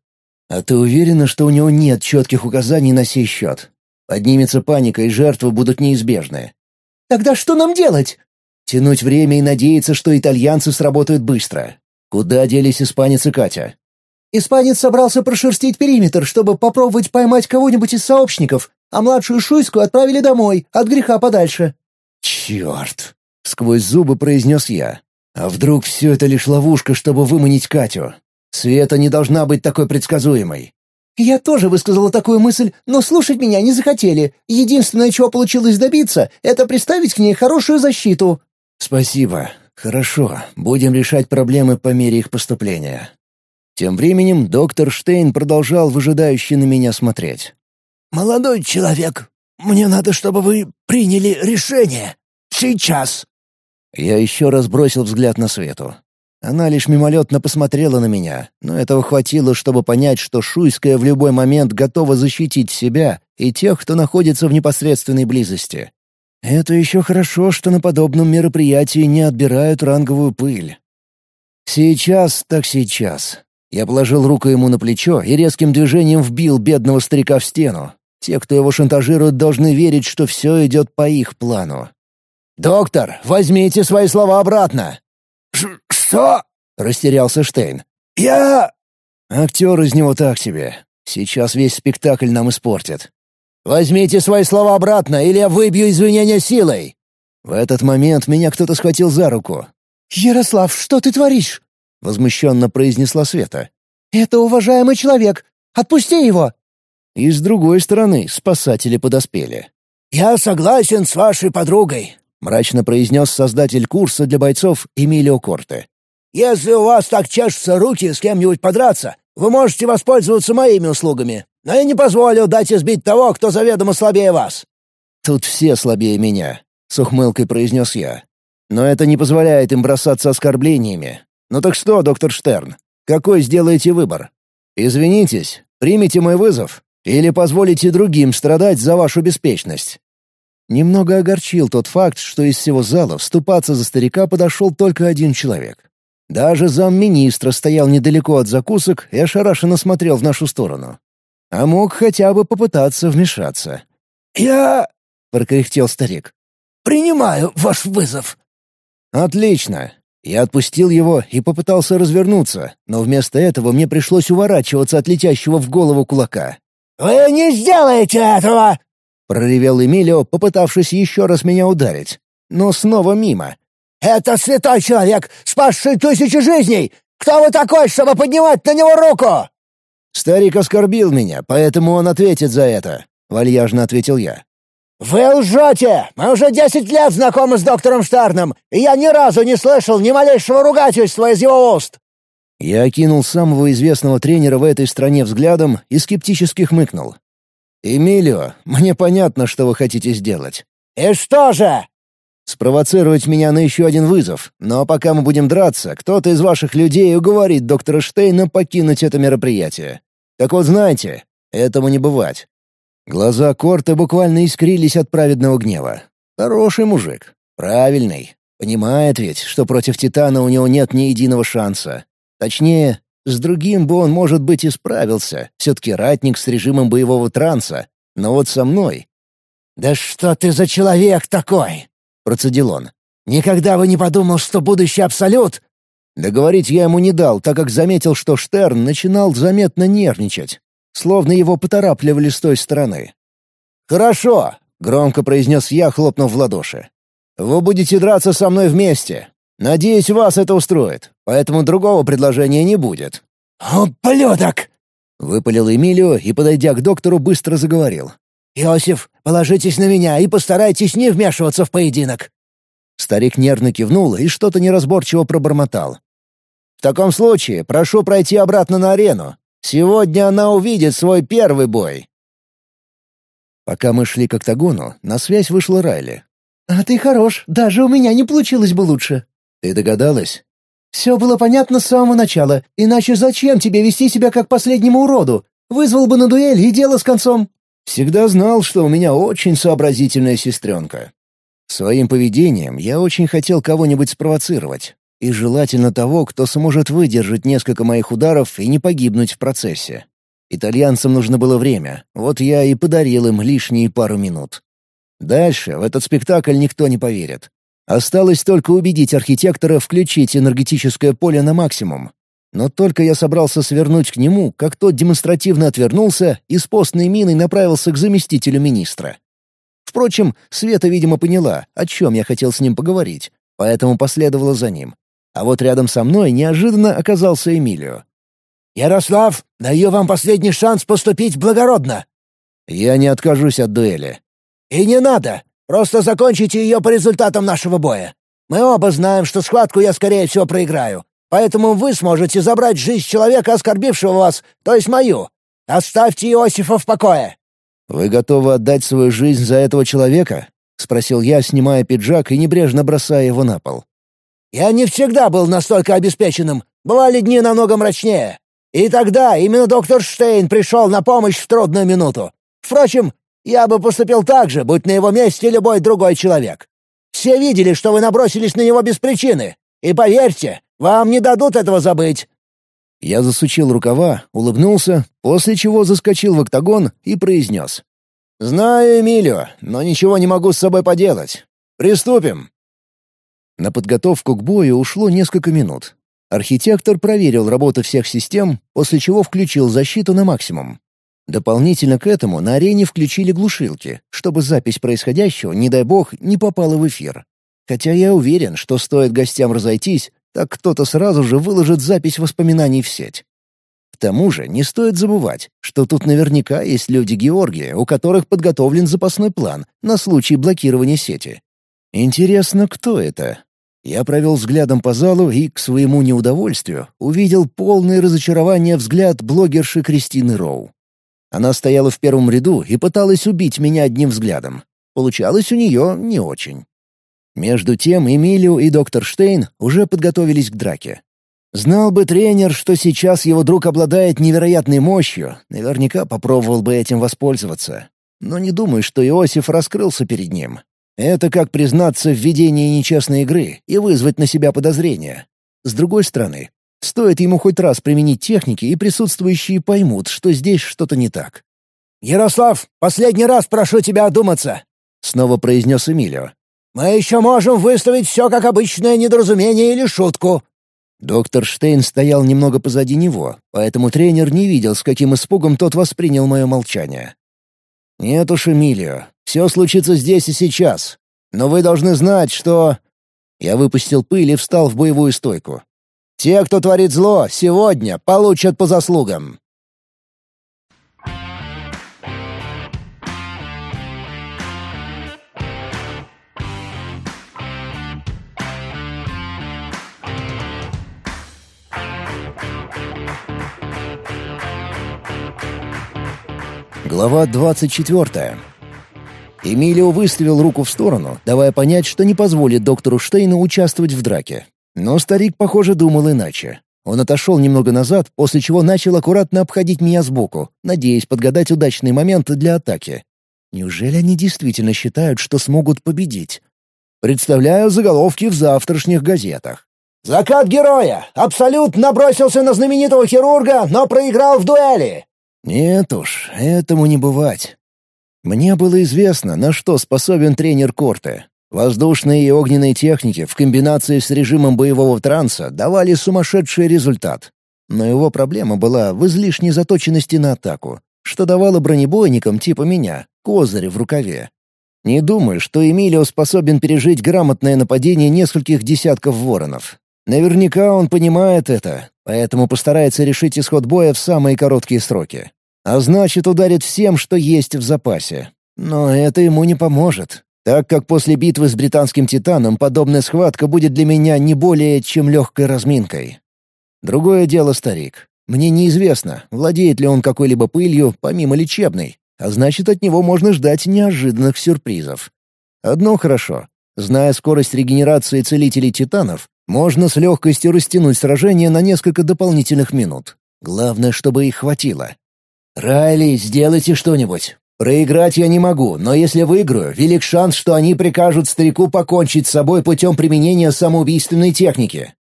«А ты уверена, что у него нет четких указаний на сей счет? Поднимется паника, и жертвы будут неизбежны». «Тогда что нам делать?» «Тянуть время и надеяться, что итальянцы сработают быстро. Куда делись испанец и Катя?» «Испанец собрался прошерстить периметр, чтобы попробовать поймать кого-нибудь из сообщников, а младшую Шуйскую отправили домой, от греха подальше». «Черт!» — сквозь зубы произнес я. «А вдруг все это лишь ловушка, чтобы выманить Катю? Света не должна быть такой предсказуемой». «Я тоже высказала такую мысль, но слушать меня не захотели. Единственное, чего получилось добиться, это представить к ней хорошую защиту». «Спасибо. «Хорошо, будем решать проблемы по мере их поступления». Тем временем доктор Штейн продолжал выжидающе на меня смотреть. «Молодой человек, мне надо, чтобы вы приняли решение. Сейчас!» Я еще раз бросил взгляд на Свету. Она лишь мимолетно посмотрела на меня, но этого хватило, чтобы понять, что Шуйская в любой момент готова защитить себя и тех, кто находится в непосредственной близости. Это еще хорошо, что на подобном мероприятии не отбирают ранговую пыль. Сейчас так сейчас. Я положил руку ему на плечо и резким движением вбил бедного старика в стену. Те, кто его шантажирует, должны верить, что все идет по их плану. «Доктор, возьмите свои слова обратно!» Ш «Что?» — растерялся Штейн. «Я...» «Актер из него так себе. Сейчас весь спектакль нам испортит. Возьмите свои слова обратно, или я выбью извинения силой!» В этот момент меня кто-то схватил за руку. «Ярослав, что ты творишь?» — возмущенно произнесла Света. «Это уважаемый человек. Отпусти его!» И с другой стороны спасатели подоспели. «Я согласен с вашей подругой», — мрачно произнес создатель курса для бойцов Эмилио Корте. Если у вас так чешутся руки с кем-нибудь подраться, вы можете воспользоваться моими услугами. Но я не позволю дать избить того, кто заведомо слабее вас». «Тут все слабее меня», — с ухмылкой произнес я. «Но это не позволяет им бросаться оскорблениями. Ну так что, доктор Штерн, какой сделаете выбор? Извинитесь, примите мой вызов или позволите другим страдать за вашу беспечность?» Немного огорчил тот факт, что из всего зала вступаться за старика подошел только один человек. Даже замминистра стоял недалеко от закусок и ошарашенно смотрел в нашу сторону. А мог хотя бы попытаться вмешаться. «Я...» — прокряхтел старик. «Принимаю ваш вызов». «Отлично». Я отпустил его и попытался развернуться, но вместо этого мне пришлось уворачиваться от летящего в голову кулака. «Вы не сделаете этого!» — проревел Эмилио, попытавшись еще раз меня ударить. Но снова мимо. «Это святой человек, спасший тысячи жизней! Кто вы такой, чтобы поднимать на него руку?» «Старик оскорбил меня, поэтому он ответит за это», — вальяжно ответил я. «Вы лжете! Мы уже десять лет знакомы с доктором Штарном, и я ни разу не слышал ни малейшего ругательства из его уст!» Я окинул самого известного тренера в этой стране взглядом и скептически хмыкнул. «Эмилио, мне понятно, что вы хотите сделать». «И что же?» спровоцировать меня на еще один вызов, но пока мы будем драться, кто-то из ваших людей уговорит доктора Штейна покинуть это мероприятие. Так вот знаете, этому не бывать». Глаза Корта буквально искрились от праведного гнева. Хороший мужик. Правильный. Понимает ведь, что против Титана у него нет ни единого шанса. Точнее, с другим бы он, может быть, и справился. Все-таки ратник с режимом боевого транса. Но вот со мной... «Да что ты за человек такой?» процедил он. «Никогда бы не подумал, что будущий Абсолют...» Договорить я ему не дал, так как заметил, что Штерн начинал заметно нервничать, словно его поторапливали с той стороны. «Хорошо», — громко произнес я, хлопнув в ладоши. «Вы будете драться со мной вместе. Надеюсь, вас это устроит, поэтому другого предложения не будет». «О, полеток!» — выпалил Эмилио и, подойдя к доктору, быстро заговорил. «Иосиф, положитесь на меня и постарайтесь не вмешиваться в поединок». Старик нервно кивнул и что-то неразборчиво пробормотал. «В таком случае прошу пройти обратно на арену. Сегодня она увидит свой первый бой». Пока мы шли к октагону, на связь вышла Райли. «А ты хорош, даже у меня не получилось бы лучше». «Ты догадалась?» «Все было понятно с самого начала, иначе зачем тебе вести себя как последнему уроду? Вызвал бы на дуэль и дело с концом». Всегда знал, что у меня очень сообразительная сестренка. Своим поведением я очень хотел кого-нибудь спровоцировать, и желательно того, кто сможет выдержать несколько моих ударов и не погибнуть в процессе. Итальянцам нужно было время, вот я и подарил им лишние пару минут. Дальше в этот спектакль никто не поверит. Осталось только убедить архитектора включить энергетическое поле на максимум, но только я собрался свернуть к нему, как тот демонстративно отвернулся и с постной миной направился к заместителю министра. Впрочем, Света, видимо, поняла, о чем я хотел с ним поговорить, поэтому последовала за ним. А вот рядом со мной неожиданно оказался Эмилио. «Ярослав, даю вам последний шанс поступить благородно!» «Я не откажусь от дуэли». «И не надо! Просто закончите ее по результатам нашего боя. Мы оба знаем, что схватку я, скорее всего, проиграю. Поэтому вы сможете забрать жизнь человека, оскорбившего вас, то есть мою. Оставьте Иосифа в покое». «Вы готовы отдать свою жизнь за этого человека?» — спросил я, снимая пиджак и небрежно бросая его на пол. «Я не всегда был настолько обеспеченным. Бывали дни намного мрачнее. И тогда именно доктор Штейн пришел на помощь в трудную минуту. Впрочем, я бы поступил так же, будь на его месте любой другой человек. Все видели, что вы набросились на него без причины. И поверьте, вам не дадут этого забыть». Я засучил рукава, улыбнулся, после чего заскочил в октагон и произнес. «Знаю Эмилио, но ничего не могу с собой поделать. Приступим!» На подготовку к бою ушло несколько минут. Архитектор проверил работу всех систем, после чего включил защиту на максимум. Дополнительно к этому на арене включили глушилки, чтобы запись происходящего, не дай бог, не попала в эфир. Хотя я уверен, что стоит гостям разойтись, так кто-то сразу же выложит запись воспоминаний в сеть. К тому же не стоит забывать, что тут наверняка есть люди Георгия, у которых подготовлен запасной план на случай блокирования сети. Интересно, кто это? Я провел взглядом по залу и, к своему неудовольствию, увидел полное разочарование взгляд блогерши Кристины Роу. Она стояла в первом ряду и пыталась убить меня одним взглядом. Получалось у нее не очень. Между тем Эмилио и доктор Штейн уже подготовились к драке. Знал бы тренер, что сейчас его друг обладает невероятной мощью, наверняка попробовал бы этим воспользоваться. Но не думаю, что Иосиф раскрылся перед ним. Это как признаться в ведении нечестной игры и вызвать на себя подозрения. С другой стороны, Стоит ему хоть раз применить техники, и присутствующие поймут, что здесь что-то не так. «Ярослав, последний раз прошу тебя одуматься», — снова произнес Эмилио. «Мы еще можем выставить все как обычное недоразумение или шутку». Доктор Штейн стоял немного позади него, поэтому тренер не видел, с каким испугом тот воспринял мое молчание. «Нет уж, Эмилио, все случится здесь и сейчас. Но вы должны знать, что...» Я выпустил пыль и встал в боевую стойку. Те, кто творит зло, сегодня получат по заслугам. Глава двадцать четвертая. Эмилио выставил руку в сторону, давая понять, что не позволит доктору Штейну участвовать в драке. Но старик, похоже, думал иначе. Он отошел немного назад, после чего начал аккуратно обходить меня сбоку, надеясь подгадать удачный момент для атаки. Неужели они действительно считают, что смогут победить? Представляю заголовки в завтрашних газетах. «Закат героя! Абсолют набросился на знаменитого хирурга, но проиграл в дуэли!» Нет уж, этому не бывать. Мне было известно, на что способен тренер Корте. Воздушные и огненные техники в комбинации с режимом боевого транса давали сумасшедший результат. Но его проблема была в излишней заточенности на атаку, что давало бронебойникам типа меня козырь в рукаве. Не думаю, что Эмилио способен пережить грамотное нападение нескольких десятков воронов. Наверняка он понимает это, поэтому постарается решить исход боя в самые короткие сроки. А значит, ударит всем, что есть в запасе. Но это ему не поможет так как после битвы с британским «Титаном» подобная схватка будет для меня не более чем легкой разминкой. Другое дело старик. Мне неизвестно, владеет ли он какой-либо пылью, помимо лечебной, а значит, от него можно ждать неожиданных сюрпризов. Одно хорошо. Зная скорость регенерации целителей «Титанов», можно с легкостью растянуть сражение на несколько дополнительных минут. Главное, чтобы их хватило. «Райли, сделайте что-нибудь. Проиграть я не могу, но если выиграю, велик шанс, что они прикажут старику покончить с собой путем применения самоубийственной техники».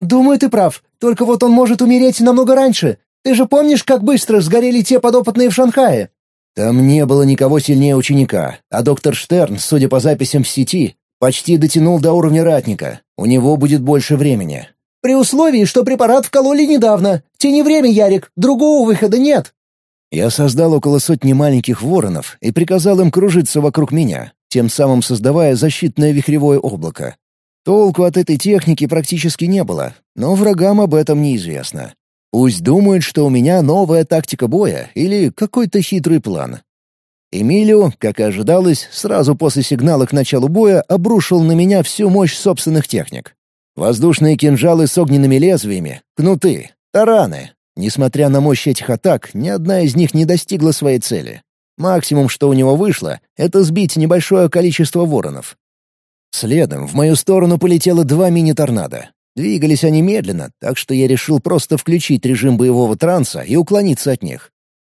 «Думаю, ты прав. Только вот он может умереть намного раньше. Ты же помнишь, как быстро сгорели те подопытные в Шанхае?» Там не было никого сильнее ученика, а доктор Штерн, судя по записям в сети, почти дотянул до уровня ратника. У него будет больше времени. «При условии, что препарат вкололи недавно. Тяни время, Ярик, другого выхода нет». Я создал около сотни маленьких воронов и приказал им кружиться вокруг меня, тем самым создавая защитное вихревое облако. Толку от этой техники практически не было, но врагам об этом неизвестно. Пусть думают, что у меня новая тактика боя или какой-то хитрый план. Эмилио, как и ожидалось, сразу после сигнала к началу боя обрушил на меня всю мощь собственных техник. Воздушные кинжалы с огненными лезвиями, кнуты, тараны. Несмотря на мощь этих атак, ни одна из них не достигла своей цели. Максимум, что у него вышло, это сбить небольшое количество воронов. Следом в мою сторону полетело два мини-торнадо. Двигались они медленно, так что я решил просто включить режим боевого транса и уклониться от них.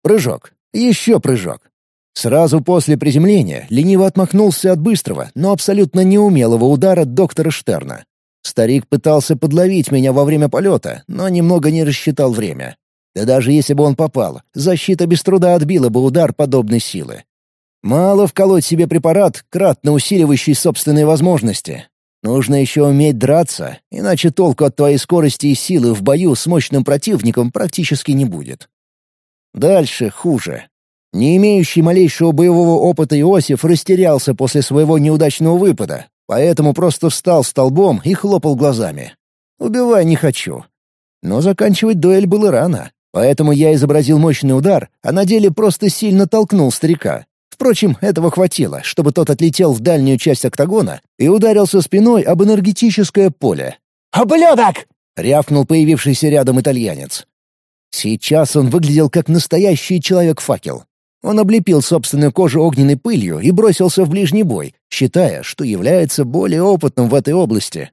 Прыжок. Еще прыжок. Сразу после приземления лениво отмахнулся от быстрого, но абсолютно неумелого удара доктора Штерна. Старик пытался подловить меня во время полета, но немного не рассчитал время. Да даже если бы он попал, защита без труда отбила бы удар подобной силы. Мало вколоть себе препарат, кратно усиливающий собственные возможности. Нужно еще уметь драться, иначе толку от твоей скорости и силы в бою с мощным противником практически не будет. Дальше хуже. Не имеющий малейшего боевого опыта Иосиф растерялся после своего неудачного выпада, Поэтому просто встал столбом и хлопал глазами. «Убивай не хочу». Но заканчивать дуэль было рано, поэтому я изобразил мощный удар, а на деле просто сильно толкнул старика. Впрочем, этого хватило, чтобы тот отлетел в дальнюю часть октагона и ударился спиной об энергетическое поле. «Ублюдок!» — рявкнул появившийся рядом итальянец. Сейчас он выглядел как настоящий человек-факел. Он облепил собственную кожу огненной пылью и бросился в ближний бой, считая, что является более опытным в этой области.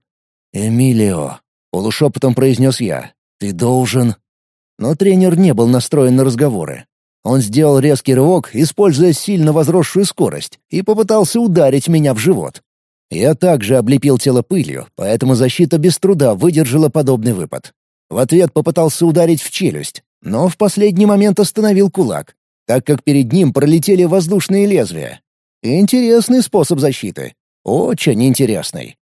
«Эмилио», — полушепотом произнес я, — «ты должен...» Но тренер не был настроен на разговоры. Он сделал резкий рывок, используя сильно возросшую скорость, и попытался ударить меня в живот. Я также облепил тело пылью, поэтому защита без труда выдержала подобный выпад. В ответ попытался ударить в челюсть, но в последний момент остановил кулак, так как перед ним пролетели воздушные лезвия. Интересный способ защиты. Очень интересный.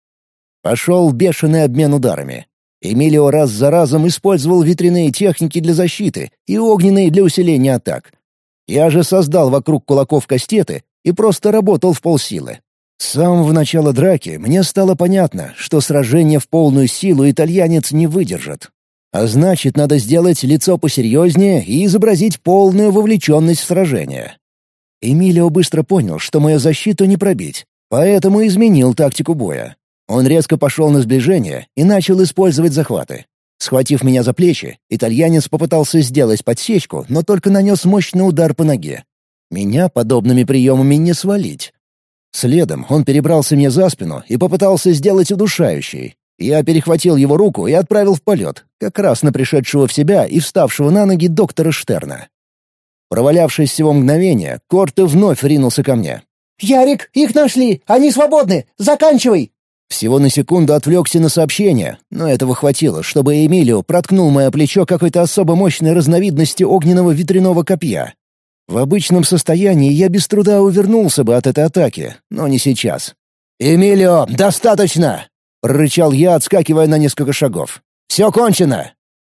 Пошел бешеный обмен ударами. Эмилио раз за разом использовал ветряные техники для защиты и огненные для усиления атак. Я же создал вокруг кулаков кастеты и просто работал в полсилы. С самого начала драки мне стало понятно, что сражение в полную силу итальянец не выдержит. А значит, надо сделать лицо посерьезнее и изобразить полную вовлеченность в сражение. Эмилио быстро понял, что мою защиту не пробить, поэтому изменил тактику боя. Он резко пошел на сближение и начал использовать захваты. Схватив меня за плечи, итальянец попытался сделать подсечку, но только нанес мощный удар по ноге. Меня подобными приемами не свалить. Следом он перебрался мне за спину и попытался сделать удушающий, я перехватил его руку и отправил в полет, как раз на пришедшего в себя и вставшего на ноги доктора Штерна. Провалявшись всего мгновения, Корте вновь ринулся ко мне. «Ярик, их нашли! Они свободны! Заканчивай!» Всего на секунду отвлекся на сообщение, но этого хватило, чтобы Эмилио проткнул мое плечо какой-то особо мощной разновидности огненного ветряного копья. В обычном состоянии я без труда увернулся бы от этой атаки, но не сейчас. «Эмилио, достаточно!» — прорычал я, отскакивая на несколько шагов. «Все кончено!»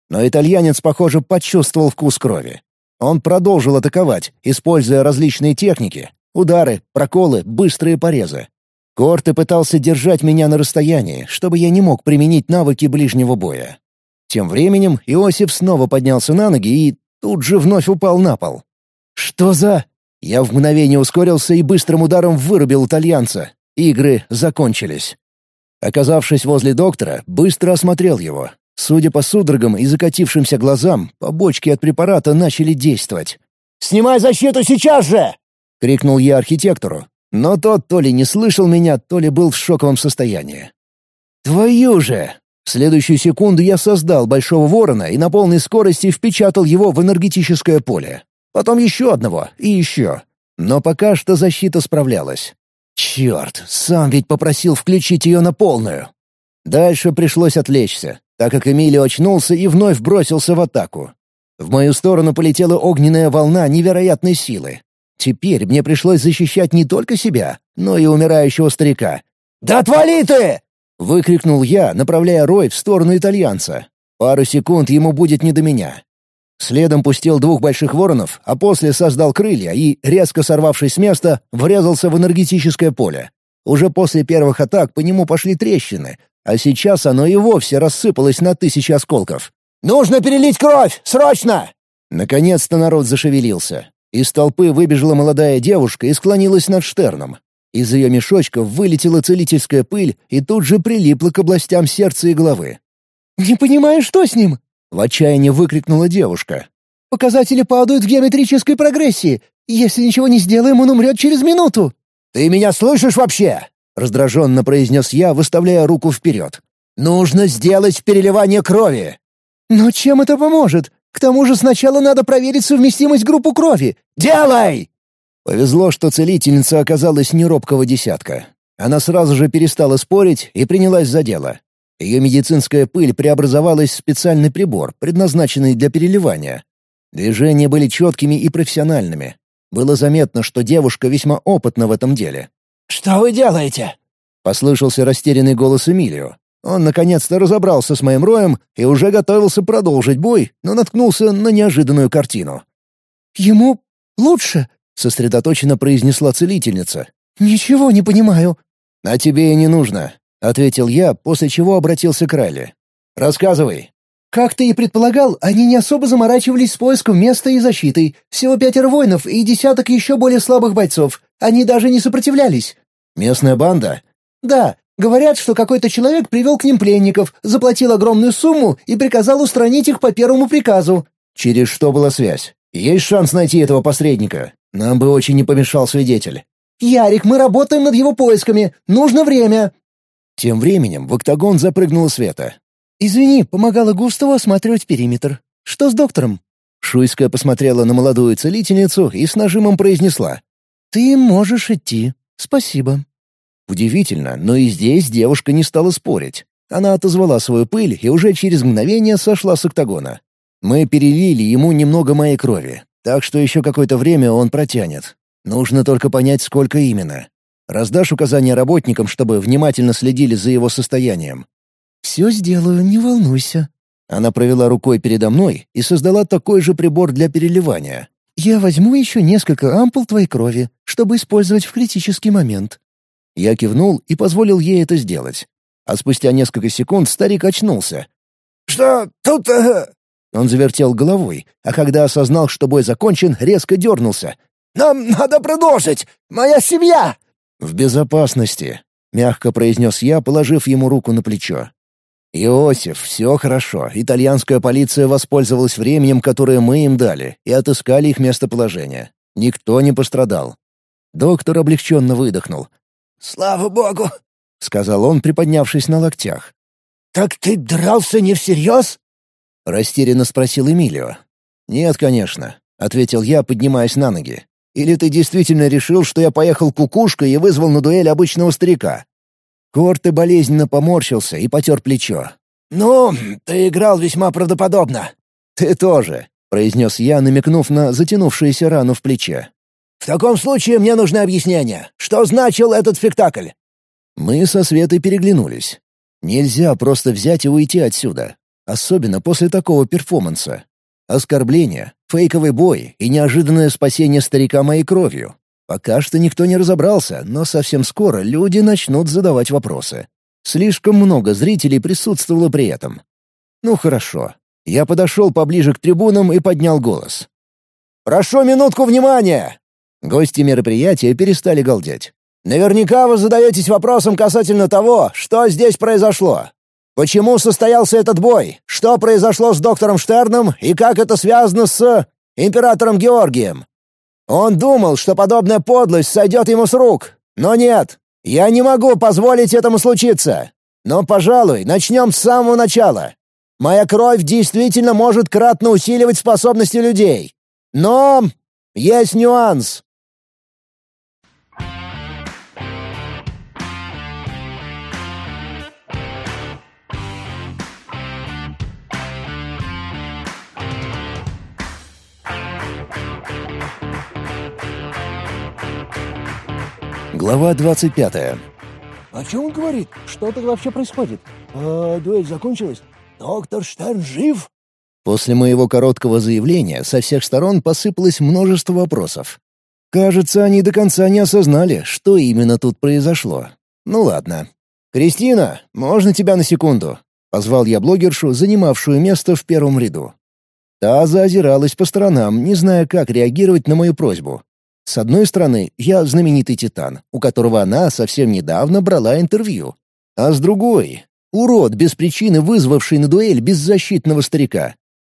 Но итальянец, похоже, почувствовал вкус крови. Он продолжил атаковать, используя различные техники — удары, проколы, быстрые порезы. Корте пытался держать меня на расстоянии, чтобы я не мог применить навыки ближнего боя. Тем временем Иосиф снова поднялся на ноги и тут же вновь упал на пол. «Что за...» Я в мгновение ускорился и быстрым ударом вырубил итальянца. Игры закончились. Оказавшись возле доктора, быстро осмотрел его. Судя по судорогам и закатившимся глазам, побочки от препарата начали действовать. «Снимай защиту сейчас же!» — крикнул я архитектору. Но тот то ли не слышал меня, то ли был в шоковом состоянии. «Твою же!» В следующую секунду я создал Большого Ворона и на полной скорости впечатал его в энергетическое поле. Потом еще одного и еще. Но пока что защита справлялась. Черт, сам ведь попросил включить ее на полную. Дальше пришлось отвлечься, так как Эмилио очнулся и вновь бросился в атаку. В мою сторону полетела огненная волна невероятной силы. Теперь мне пришлось защищать не только себя, но и умирающего старика. «Да отвали ты!» — выкрикнул я, направляя рой в сторону итальянца. Пару секунд ему будет не до меня. Следом пустил двух больших воронов, а после создал крылья и, резко сорвавшись с места, врезался в энергетическое поле. Уже после первых атак по нему пошли трещины, а сейчас оно и вовсе рассыпалось на тысячи осколков. «Нужно перелить кровь! Срочно!» Наконец-то народ зашевелился. Из толпы выбежала молодая девушка и склонилась над Штерном. Из ее мешочков вылетела целительская пыль и тут же прилипла к областям сердца и головы. «Не понимаю, что с ним?» — в отчаянии выкрикнула девушка. «Показатели падают в геометрической прогрессии. Если ничего не сделаем, он умрет через минуту». «Ты меня слышишь вообще?» — раздраженно произнес я, выставляя руку вперед. «Нужно сделать переливание крови». «Но чем это поможет? К тому же сначала надо проверить совместимость группы крови. Делай!» Повезло, что целительница оказалась не робкого десятка. Она сразу же перестала спорить и принялась за дело. Ее медицинская пыль преобразовалась в специальный прибор, предназначенный для переливания. Движения были четкими и профессиональными. Было заметно, что девушка весьма опытна в этом деле. «Что вы делаете?» — послышался растерянный голос Эмилио. Он наконец-то разобрался с моим роем и уже готовился продолжить бой, но наткнулся на неожиданную картину. «Ему лучше?» — сосредоточенно произнесла целительница. «Ничего не понимаю». «А тебе и не нужно», — ответил я, после чего обратился к Райле. «Рассказывай». «Как ты и предполагал, они не особо заморачивались с поиском места и защитой. Всего пятеро воинов и десяток еще более слабых бойцов. Они даже не сопротивлялись». «Местная банда?» «Да. Говорят, что какой-то человек привел к ним пленников, заплатил огромную сумму и приказал устранить их по первому приказу». «Через что была связь? Есть шанс найти этого посредника?» Нам бы очень не помешал свидетель. «Ярик, мы работаем над его поисками. Нужно время». Тем временем в октагон запрыгнула Света. «Извини, помогала Густаву осматривать периметр. Что с доктором?» Шуйская посмотрела на молодую целительницу и с нажимом произнесла. «Ты можешь идти. Спасибо». Удивительно, но и здесь девушка не стала спорить. Она отозвала свою пыль и уже через мгновение сошла с октагона. Мы перелили ему немного моей крови. Так что еще какое-то время он протянет. Нужно только понять, сколько именно. Раздашь указания работникам, чтобы внимательно следили за его состоянием. «Все сделаю, не волнуйся». Она провела рукой передо мной и создала такой же прибор для переливания. «Я возьму еще несколько ампул твоей крови, чтобы использовать в критический момент». Я кивнул и позволил ей это сделать. А спустя несколько секунд старик очнулся. «Что тут...» э, он завертел головой, а когда осознал, что бой закончен, резко дернулся. «Нам надо продолжить! Моя семья!» «В безопасности», — мягко произнес я, положив ему руку на плечо. «Иосиф, все хорошо. Итальянская полиция воспользовалась временем, которое мы им дали, и отыскали их местоположение. Никто не пострадал». Доктор облегченно выдохнул. «Слава богу!» — сказал он, приподнявшись на локтях. «Так ты дрался не всерьез?» — растерянно спросил Эмилио. «Нет, конечно», — ответил я, поднимаясь на ноги. «Или ты действительно решил, что я поехал кукушкой и вызвал на дуэль обычного старика?» Корте болезненно поморщился и потер плечо. «Ну, ты играл весьма правдоподобно». «Ты тоже», — произнес я, намекнув на затянувшуюся рану в плече. «В таком случае мне нужны объяснения. Что значил этот спектакль?» Мы со Светой переглянулись. Нельзя просто взять и уйти отсюда. Особенно после такого перформанса. Оскорбление, фейковый бой и неожиданное спасение старика моей кровью. Пока что никто не разобрался, но совсем скоро люди начнут задавать вопросы. Слишком много зрителей присутствовало при этом. Ну хорошо. Я подошел поближе к трибунам и поднял голос. «Прошу минутку внимания!» Гости мероприятия перестали галдеть. «Наверняка вы задаетесь вопросом касательно того, что здесь произошло. Почему состоялся этот бой? Что произошло с доктором Штерном и как это связано с императором Георгием? Он думал, что подобная подлость сойдет ему с рук. Но нет, я не могу позволить этому случиться. Но, пожалуй, начнем с самого начала. Моя кровь действительно может кратно усиливать способности людей. Но есть нюанс. Глава двадцать пятая. «О чем он говорит? Что тут вообще происходит? А, дуэль закончилась? Доктор Штерн жив?» После моего короткого заявления со всех сторон посыпалось множество вопросов. Кажется, они до конца не осознали, что именно тут произошло. Ну ладно. «Кристина, можно тебя на секунду?» — позвал я блогершу, занимавшую место в первом ряду. Та заозиралась по сторонам, не зная, как реагировать на мою просьбу. С одной стороны, я знаменитый титан, у которого она совсем недавно брала интервью. А с другой — урод, без причины вызвавший на дуэль беззащитного старика.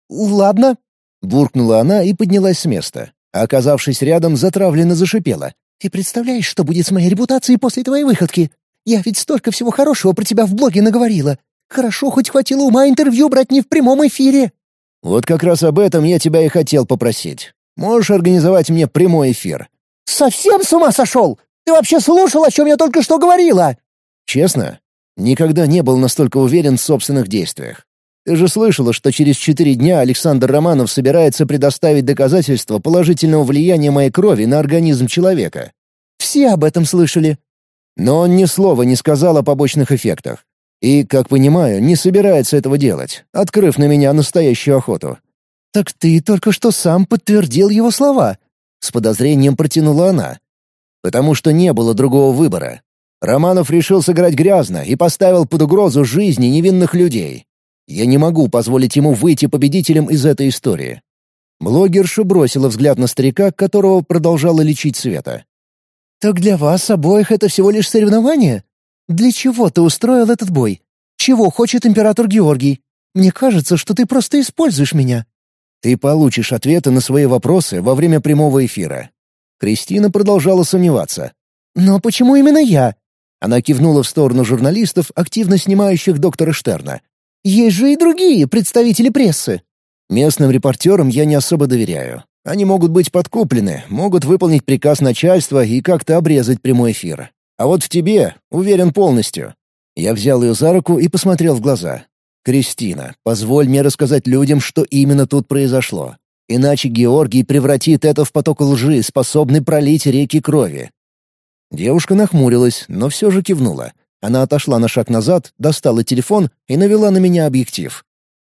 «Ладно», — буркнула она и поднялась с места. А оказавшись рядом, затравленно зашипела. «Ты представляешь, что будет с моей репутацией после твоей выходки? Я ведь столько всего хорошего про тебя в блоге наговорила. Хорошо, хоть хватило ума интервью брать не в прямом эфире». «Вот как раз об этом я тебя и хотел попросить. Можешь организовать мне прямой эфир?» «Совсем с ума сошел? Ты вообще слушал, о чем я только что говорила?» «Честно? Никогда не был настолько уверен в собственных действиях. Ты же слышала, что через четыре дня Александр Романов собирается предоставить доказательства положительного влияния моей крови на организм человека?» «Все об этом слышали». Но он ни слова не сказал о побочных эффектах. И, как понимаю, не собирается этого делать, открыв на меня настоящую охоту. «Так ты только что сам подтвердил его слова», — с подозрением протянула она. «Потому что не было другого выбора. Романов решил сыграть грязно и поставил под угрозу жизни невинных людей. Я не могу позволить ему выйти победителем из этой истории». Блогерша бросила взгляд на старика, которого продолжала лечить Света. «Так для вас обоих это всего лишь соревнование? Для чего ты устроил этот бой? Чего хочет император Георгий? Мне кажется, что ты просто используешь меня». «Ты получишь ответы на свои вопросы во время прямого эфира». Кристина продолжала сомневаться. «Но почему именно я?» Она кивнула в сторону журналистов, активно снимающих доктора Штерна. «Есть же и другие представители прессы». Местным репортерам я не особо доверяю. Они могут быть подкуплены, могут выполнить приказ начальства и как-то обрезать прямой эфир. А вот в тебе уверен полностью». Я взял ее за руку и посмотрел в глаза. «Кристина, позволь мне рассказать людям, что именно тут произошло. Иначе Георгий превратит это в поток лжи, способный пролить реки крови». Девушка нахмурилась, но все же кивнула. Она отошла на шаг назад, достала телефон и навела на меня объектив.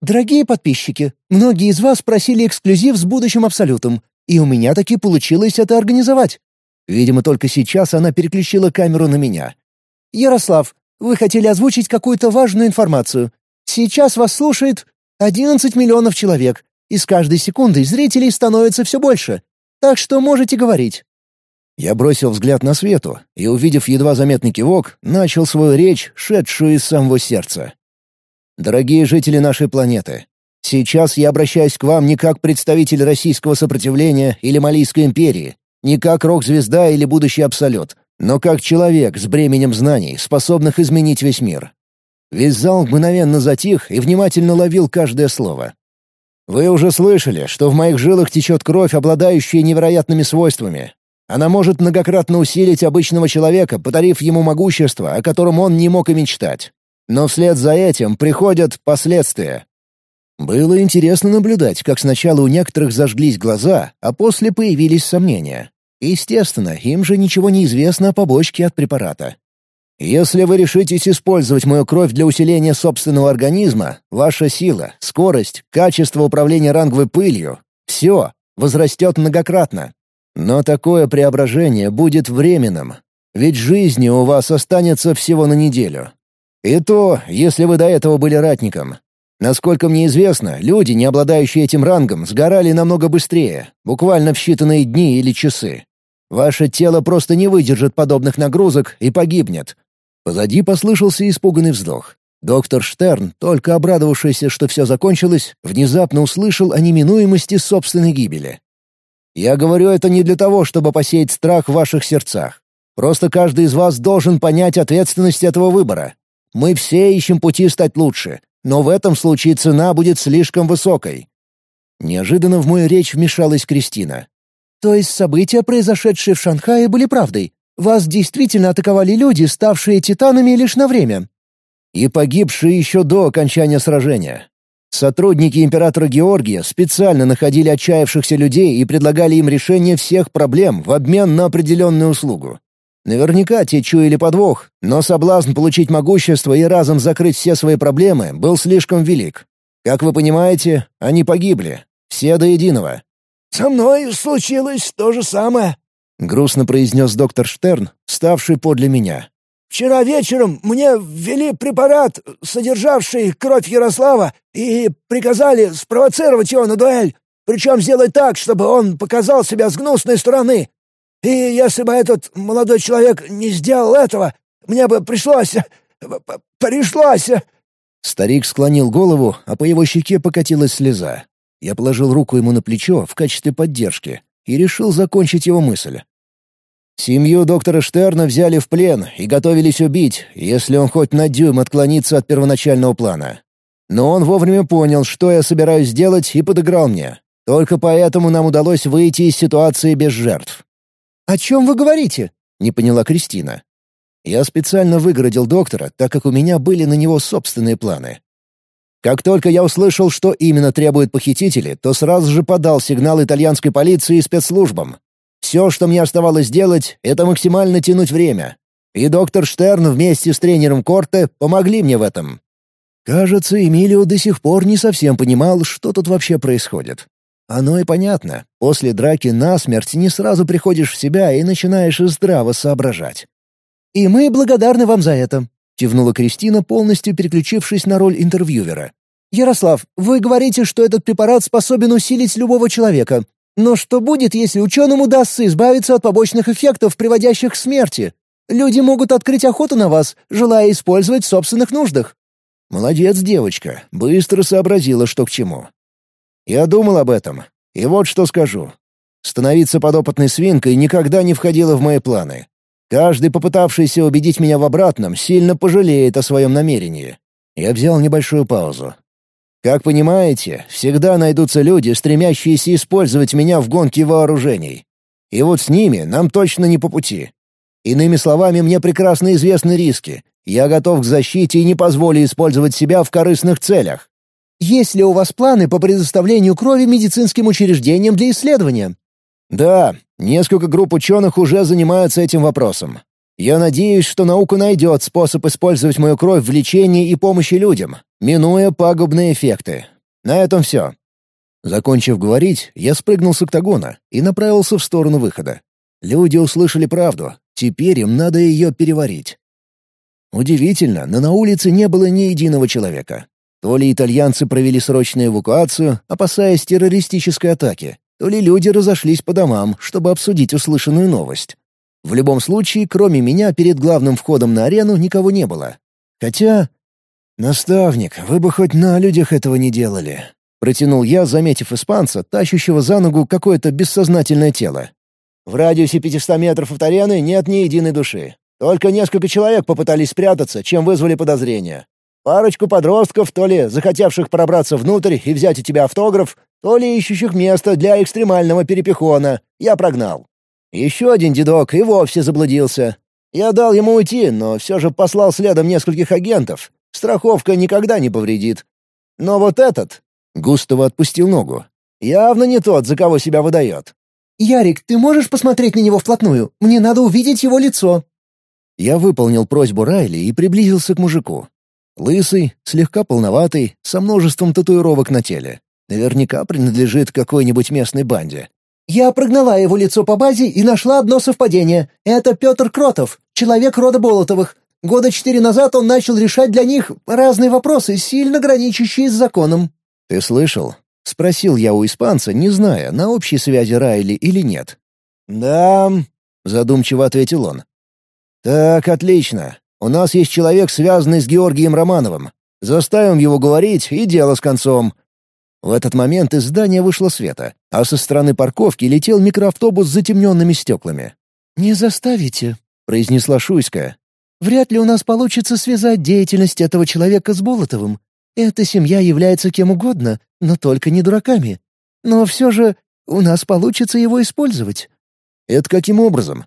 «Дорогие подписчики, многие из вас просили эксклюзив с будущим Абсолютом, и у меня таки получилось это организовать. Видимо, только сейчас она переключила камеру на меня. «Ярослав, вы хотели озвучить какую-то важную информацию. Сейчас вас слушает 11 миллионов человек, и с каждой секундой зрителей становится все больше. Так что можете говорить». Я бросил взгляд на Свету и, увидев едва заметный кивок, начал свою речь, шедшую из самого сердца. «Дорогие жители нашей планеты, сейчас я обращаюсь к вам не как представитель российского сопротивления или Малийской империи, не как рок-звезда или будущий абсолют, но как человек с бременем знаний, способных изменить весь мир. Весь зал мгновенно затих и внимательно ловил каждое слово. Вы уже слышали, что в моих жилах течет кровь, обладающая невероятными свойствами. Она может многократно усилить обычного человека, подарив ему могущество, о котором он не мог и мечтать. Но вслед за этим приходят последствия. Было интересно наблюдать, как сначала у некоторых зажглись глаза, а после появились сомнения. Естественно, им же ничего не известно о побочке от препарата. Если вы решитесь использовать мою кровь для усиления собственного организма, ваша сила, скорость, качество управления ранговой пылью — все возрастет многократно. Но такое преображение будет временным, ведь жизни у вас останется всего на неделю. И то, если вы до этого были ратником. Насколько мне известно, люди, не обладающие этим рангом, сгорали намного быстрее, буквально в считанные дни или часы. Ваше тело просто не выдержит подобных нагрузок и погибнет». Позади послышался испуганный вздох. Доктор Штерн, только обрадовавшийся, что все закончилось, внезапно услышал о неминуемости собственной гибели. «Я говорю это не для того, чтобы посеять страх в ваших сердцах. Просто каждый из вас должен понять ответственность этого выбора. Мы все ищем пути стать лучше, но в этом случае цена будет слишком высокой». Неожиданно в мою речь вмешалась Кристина. То есть события, произошедшие в Шанхае, были правдой? Вас действительно атаковали люди, ставшие титанами лишь на время?» «И погибшие еще до окончания сражения. Сотрудники императора Георгия специально находили отчаявшихся людей и предлагали им решение всех проблем в обмен на определенную услугу. Наверняка те чуяли подвох, но соблазн получить могущество и разом закрыть все свои проблемы был слишком велик. Как вы понимаете, они погибли. Все до единого. «Со мной случилось то же самое», — грустно произнес доктор Штерн, ставший подле меня. вчера вечером мне ввели препарат, содержавший кровь Ярослава, и приказали спровоцировать его на дуэль, причем сделать так, чтобы он показал себя с гнусной стороны. И если бы этот молодой человек не сделал этого, мне бы пришлось... пришлось...» Старик склонил голову, а по его щеке покатилась слеза. Я положил руку ему на плечо в качестве поддержки и решил закончить его мысль. Семью доктора Штерна взяли в плен и готовились убить, если он хоть на дюйм отклонится от первоначального плана. Но он вовремя понял, что я собираюсь сделать, и подыграл мне. Только поэтому нам удалось выйти из ситуации без жертв. «О чем вы говорите?» — не поняла Кристина. Я специально выгородил доктора, так как у меня были на него собственные планы. Как только я услышал, что именно требуют похитители, то сразу же подал сигнал итальянской полиции и спецслужбам. Все, что мне оставалось делать, это максимально тянуть время. И доктор Штерн вместе с тренером Корте помогли мне в этом. Кажется, Эмилио до сих пор не совсем понимал, что тут вообще происходит. Оно и понятно. После драки насмерть не сразу приходишь в себя и начинаешь здраво соображать. «И мы благодарны вам за это», — кивнула Кристина, полностью переключившись на роль интервьюера. «Ярослав, вы говорите, что этот препарат способен усилить любого человека. Но что будет, если ученым удастся избавиться от побочных эффектов, приводящих к смерти? Люди могут открыть охоту на вас, желая использовать в собственных нуждах». «Молодец, девочка. Быстро сообразила, что к чему. Я думал об этом. И вот что скажу. Становиться подопытной свинкой никогда не входило в мои планы. Каждый, попытавшийся убедить меня в обратном, сильно пожалеет о своем намерении. Я взял небольшую паузу. Как понимаете, всегда найдутся люди, стремящиеся использовать меня в гонке вооружений. И вот с ними нам точно не по пути. Иными словами, мне прекрасно известны риски. Я готов к защите и не позволю использовать себя в корыстных целях. Есть ли у вас планы по предоставлению крови медицинским учреждениям для исследования? Да, несколько групп ученых уже занимаются этим вопросом. Я надеюсь, что наука найдет способ использовать мою кровь в лечении и помощи людям, минуя пагубные эффекты. На этом все. Закончив говорить, я спрыгнул с октагона и направился в сторону выхода. Люди услышали правду, теперь им надо ее переварить. Удивительно, но на улице не было ни единого человека. То ли итальянцы провели срочную эвакуацию, опасаясь террористической атаки, то ли люди разошлись по домам, чтобы обсудить услышанную новость. В любом случае, кроме меня, перед главным входом на арену никого не было. Хотя... «Наставник, вы бы хоть на людях этого не делали», — протянул я, заметив испанца, тащущего за ногу какое-то бессознательное тело. «В радиусе 500 метров от арены нет ни единой души. Только несколько человек попытались спрятаться, чем вызвали подозрения. Парочку подростков, то ли захотевших пробраться внутрь и взять у тебя автограф, то ли ищущих место для экстремального перепихона, я прогнал. Еще один дедок и вовсе заблудился. Я дал ему уйти, но все же послал следом нескольких агентов. Страховка никогда не повредит. Но вот этот... Густаво отпустил ногу. Явно не тот, за кого себя выдает. «Ярик, ты можешь посмотреть на него вплотную? Мне надо увидеть его лицо». Я выполнил просьбу Райли и приблизился к мужику. Лысый, слегка полноватый, со множеством татуировок на теле. Наверняка принадлежит какой-нибудь местной банде. «Я прогнала его лицо по базе и нашла одно совпадение. Это Петр Кротов, человек рода Болотовых. Года четыре назад он начал решать для них разные вопросы, сильно граничащие с законом». «Ты слышал?» — спросил я у испанца, не зная, на общей связи Райли или нет. «Да», — задумчиво ответил он. «Так, отлично. У нас есть человек, связанный с Георгием Романовым. Заставим его говорить, и дело с концом». В этот момент из здания вышло света, а со стороны парковки летел микроавтобус с затемненными стеклами. «Не заставите», — произнесла Шуйская. «Вряд ли у нас получится связать деятельность этого человека с Болотовым. Эта семья является кем угодно, но только не дураками. Но все же у нас получится его использовать». «Это каким образом?»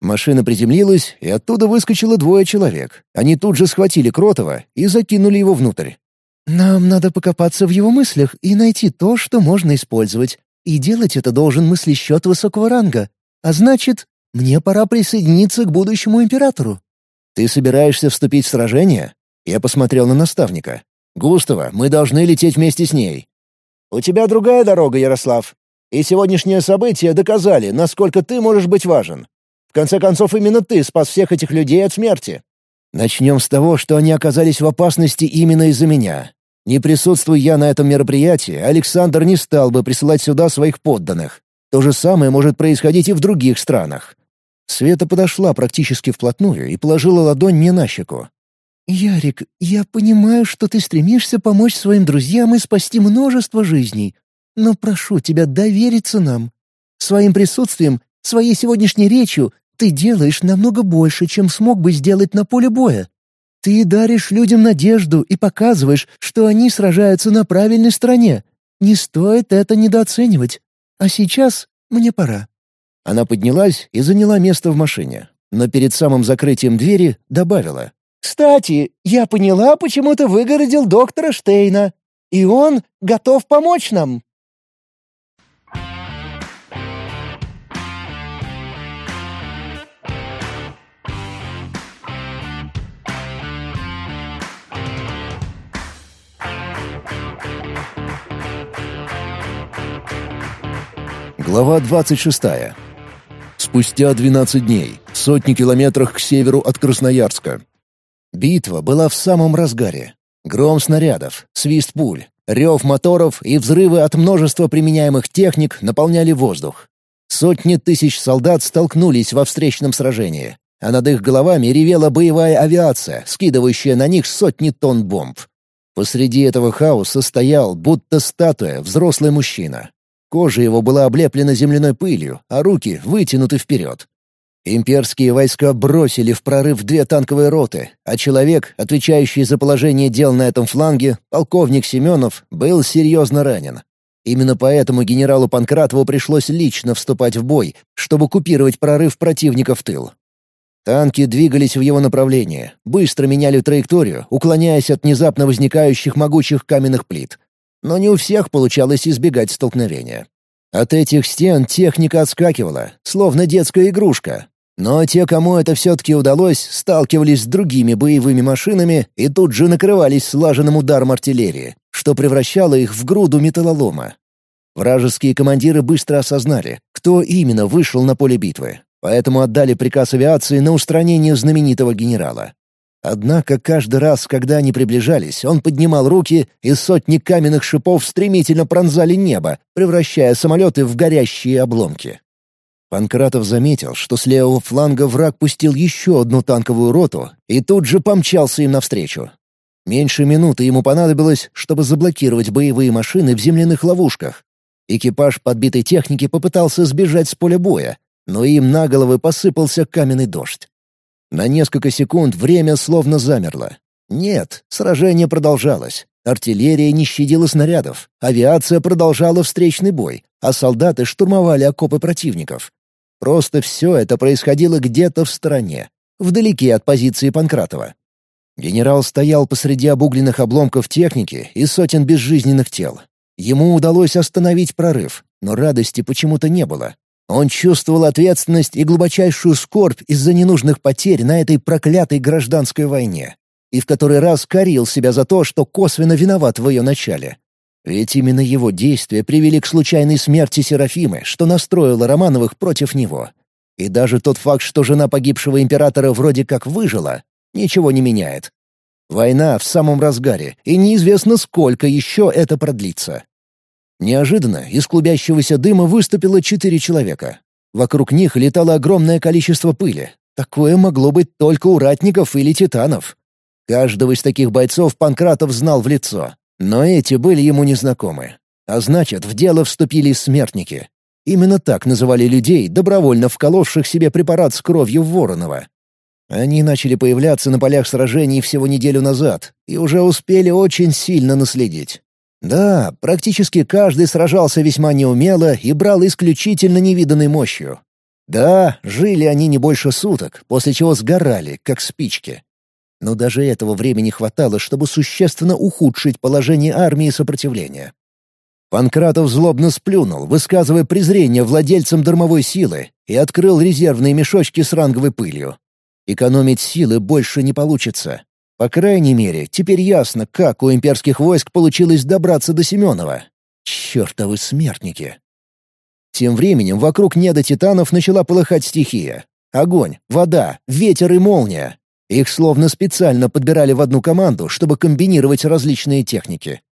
Машина приземлилась, и оттуда выскочило двое человек. Они тут же схватили Кротова и закинули его внутрь. «Нам надо покопаться в его мыслях и найти то, что можно использовать. И делать это должен мыслещет высокого ранга. А значит, мне пора присоединиться к будущему императору». «Ты собираешься вступить в сражение?» Я посмотрел на наставника. «Густава, мы должны лететь вместе с ней». «У тебя другая дорога, Ярослав. И сегодняшние события доказали, насколько ты можешь быть важен. В конце концов, именно ты спас всех этих людей от смерти. Начнем с того, что они оказались в опасности именно из-за меня. Не присутствуя я на этом мероприятии, Александр не стал бы присылать сюда своих подданных. То же самое может происходить и в других странах. Света подошла практически вплотную и положила ладонь мне на щеку. «Ярик, я понимаю, что ты стремишься помочь своим друзьям и спасти множество жизней, но прошу тебя довериться нам. Своим присутствием, своей сегодняшней речью ты делаешь намного больше, чем смог бы сделать на поле боя. Ты даришь людям надежду и показываешь, что они сражаются на правильной стороне. Не стоит это недооценивать. А сейчас мне пора». Она поднялась и заняла место в машине, но перед самым закрытием двери добавила. «Кстати, я поняла, почему ты выгородил доктора Штейна, и он готов помочь нам». Глава 26. Спустя 12 дней, сотни километрах к северу от Красноярска. Битва была в самом разгаре. Гром снарядов, свист пуль, рев моторов и взрывы от множества применяемых техник наполняли воздух. Сотни тысяч солдат столкнулись во встречном сражении, а над их головами ревела боевая авиация, скидывающая на них сотни тонн бомб. Посреди этого хаоса стоял, будто статуя, взрослый мужчина. Кожа его была облеплена земляной пылью, а руки вытянуты вперед. Имперские войска бросили в прорыв две танковые роты, а человек, отвечающий за положение дел на этом фланге, полковник Семенов, был серьезно ранен. Именно поэтому генералу Панкратову пришлось лично вступать в бой, чтобы купировать прорыв противника в тыл. Танки двигались в его направлении, быстро меняли траекторию, уклоняясь от внезапно возникающих могучих каменных плит но не у всех получалось избегать столкновения. От этих стен техника отскакивала, словно детская игрушка. Но те, кому это все-таки удалось, сталкивались с другими боевыми машинами и тут же накрывались слаженным ударом артиллерии, что превращало их в груду металлолома. Вражеские командиры быстро осознали, кто именно вышел на поле битвы, поэтому отдали приказ авиации на устранение знаменитого генерала. Однако каждый раз, когда они приближались, он поднимал руки, и сотни каменных шипов стремительно пронзали небо, превращая самолеты в горящие обломки. Панкратов заметил, что с левого фланга враг пустил еще одну танковую роту и тут же помчался им навстречу. Меньше минуты ему понадобилось, чтобы заблокировать боевые машины в земляных ловушках. Экипаж подбитой техники попытался сбежать с поля боя, но им на головы посыпался каменный дождь. На несколько секунд время словно замерло. Нет, сражение продолжалось. Артиллерия не щадила снарядов, авиация продолжала встречный бой, а солдаты штурмовали окопы противников. Просто все это происходило где-то в стороне, вдалеке от позиции Панкратова. Генерал стоял посреди обугленных обломков техники и сотен безжизненных тел. Ему удалось остановить прорыв, но радости почему-то не было. Он чувствовал ответственность и глубочайшую скорбь из-за ненужных потерь на этой проклятой гражданской войне. И в который раз корил себя за то, что косвенно виноват в ее начале. Ведь именно его действия привели к случайной смерти Серафимы, что настроило Романовых против него. И даже тот факт, что жена погибшего императора вроде как выжила, ничего не меняет. Война в самом разгаре, и неизвестно, сколько еще это продлится. Неожиданно из клубящегося дыма выступило четыре человека. Вокруг них летало огромное количество пыли. Такое могло быть только у ратников или титанов. Каждого из таких бойцов Панкратов знал в лицо, но эти были ему незнакомы. А значит, в дело вступили смертники. Именно так называли людей, добровольно вколовших себе препарат с кровью Воронова. Они начали появляться на полях сражений всего неделю назад и уже успели очень сильно наследить. Да, практически каждый сражался весьма неумело и брал исключительно невиданной мощью. Да, жили они не больше суток, после чего сгорали, как спички. Но даже этого времени хватало, чтобы существенно ухудшить положение армии сопротивления. Панкратов злобно сплюнул, высказывая презрение владельцам дармовой силы, и открыл резервные мешочки с ранговой пылью. Экономить силы больше не получится. По крайней мере, теперь ясно, как у имперских войск получилось добраться до Семенова. Чертовы смертники! Тем временем вокруг неда титанов начала полыхать стихия. Огонь, вода, ветер и молния. Их словно специально подбирали в одну команду, чтобы комбинировать различные техники.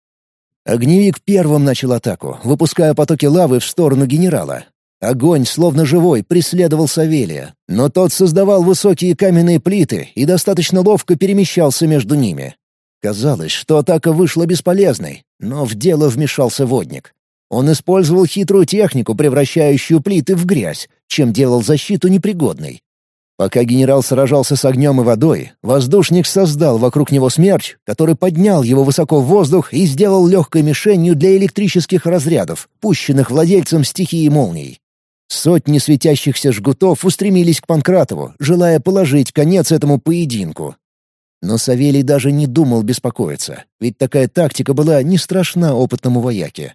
Огневик первым начал атаку, выпуская потоки лавы в сторону генерала. Огонь, словно живой, преследовал Савелия, но тот создавал высокие каменные плиты и достаточно ловко перемещался между ними. Казалось, что атака вышла бесполезной, но в дело вмешался водник. Он использовал хитрую технику, превращающую плиты в грязь, чем делал защиту непригодной. Пока генерал сражался с огнем и водой, воздушник создал вокруг него смерч, который поднял его высоко в воздух и сделал легкой мишенью для электрических разрядов, пущенных владельцем стихии молний. Сотни светящихся жгутов устремились к Панкратову, желая положить конец этому поединку. Но Савелий даже не думал беспокоиться, ведь такая тактика была не страшна опытному вояке.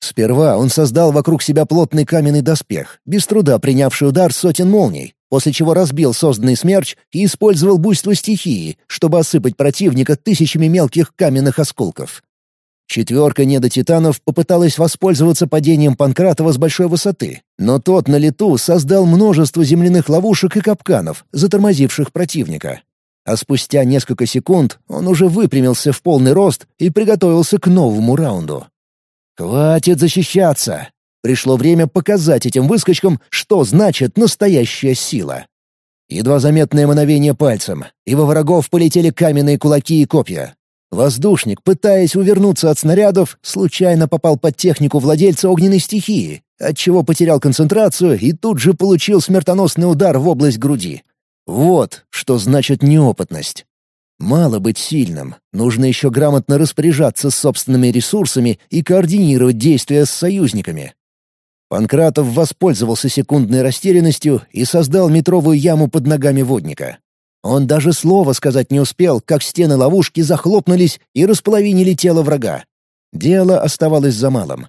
Сперва он создал вокруг себя плотный каменный доспех, без труда принявший удар сотен молний, после чего разбил созданный смерч и использовал буйство стихии, чтобы осыпать противника тысячами мелких каменных осколков. Четверка недотитанов попыталась воспользоваться падением Панкратова с большой высоты, но тот на лету создал множество земляных ловушек и капканов, затормозивших противника. А спустя несколько секунд он уже выпрямился в полный рост и приготовился к новому раунду. «Хватит защищаться! Пришло время показать этим выскочкам, что значит настоящая сила. Едва заметное мановение пальцем, и во врагов полетели каменные кулаки и копья. Воздушник, пытаясь увернуться от снарядов, случайно попал под технику владельца огненной стихии, отчего потерял концентрацию и тут же получил смертоносный удар в область груди. Вот что значит неопытность. Мало быть сильным, нужно еще грамотно распоряжаться собственными ресурсами и координировать действия с союзниками. Панкратов воспользовался секундной растерянностью и создал метровую яму под ногами водника. Он даже слова сказать не успел, как стены ловушки захлопнулись и располовинили тело врага. Дело оставалось за малым.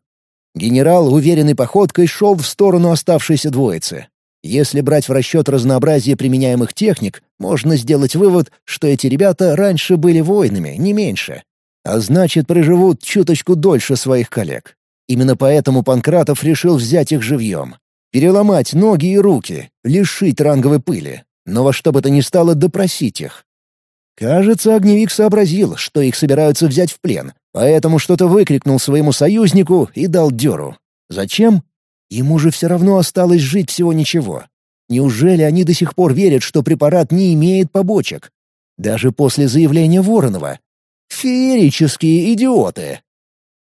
Генерал уверенной походкой шел в сторону оставшейся двоицы. Если брать в расчет разнообразие применяемых техник, можно сделать вывод, что эти ребята раньше были воинами, не меньше. А значит, проживут чуточку дольше своих коллег. Именно поэтому Панкратов решил взять их живьем. Переломать ноги и руки, лишить ранговой пыли, но во что бы то ни стало допросить их. Кажется, огневик сообразил, что их собираются взять в плен, поэтому что-то выкрикнул своему союзнику и дал дёру. Зачем? Ему же все равно осталось жить всего ничего. Неужели они до сих пор верят, что препарат не имеет побочек? Даже после заявления Воронова. Феерические идиоты!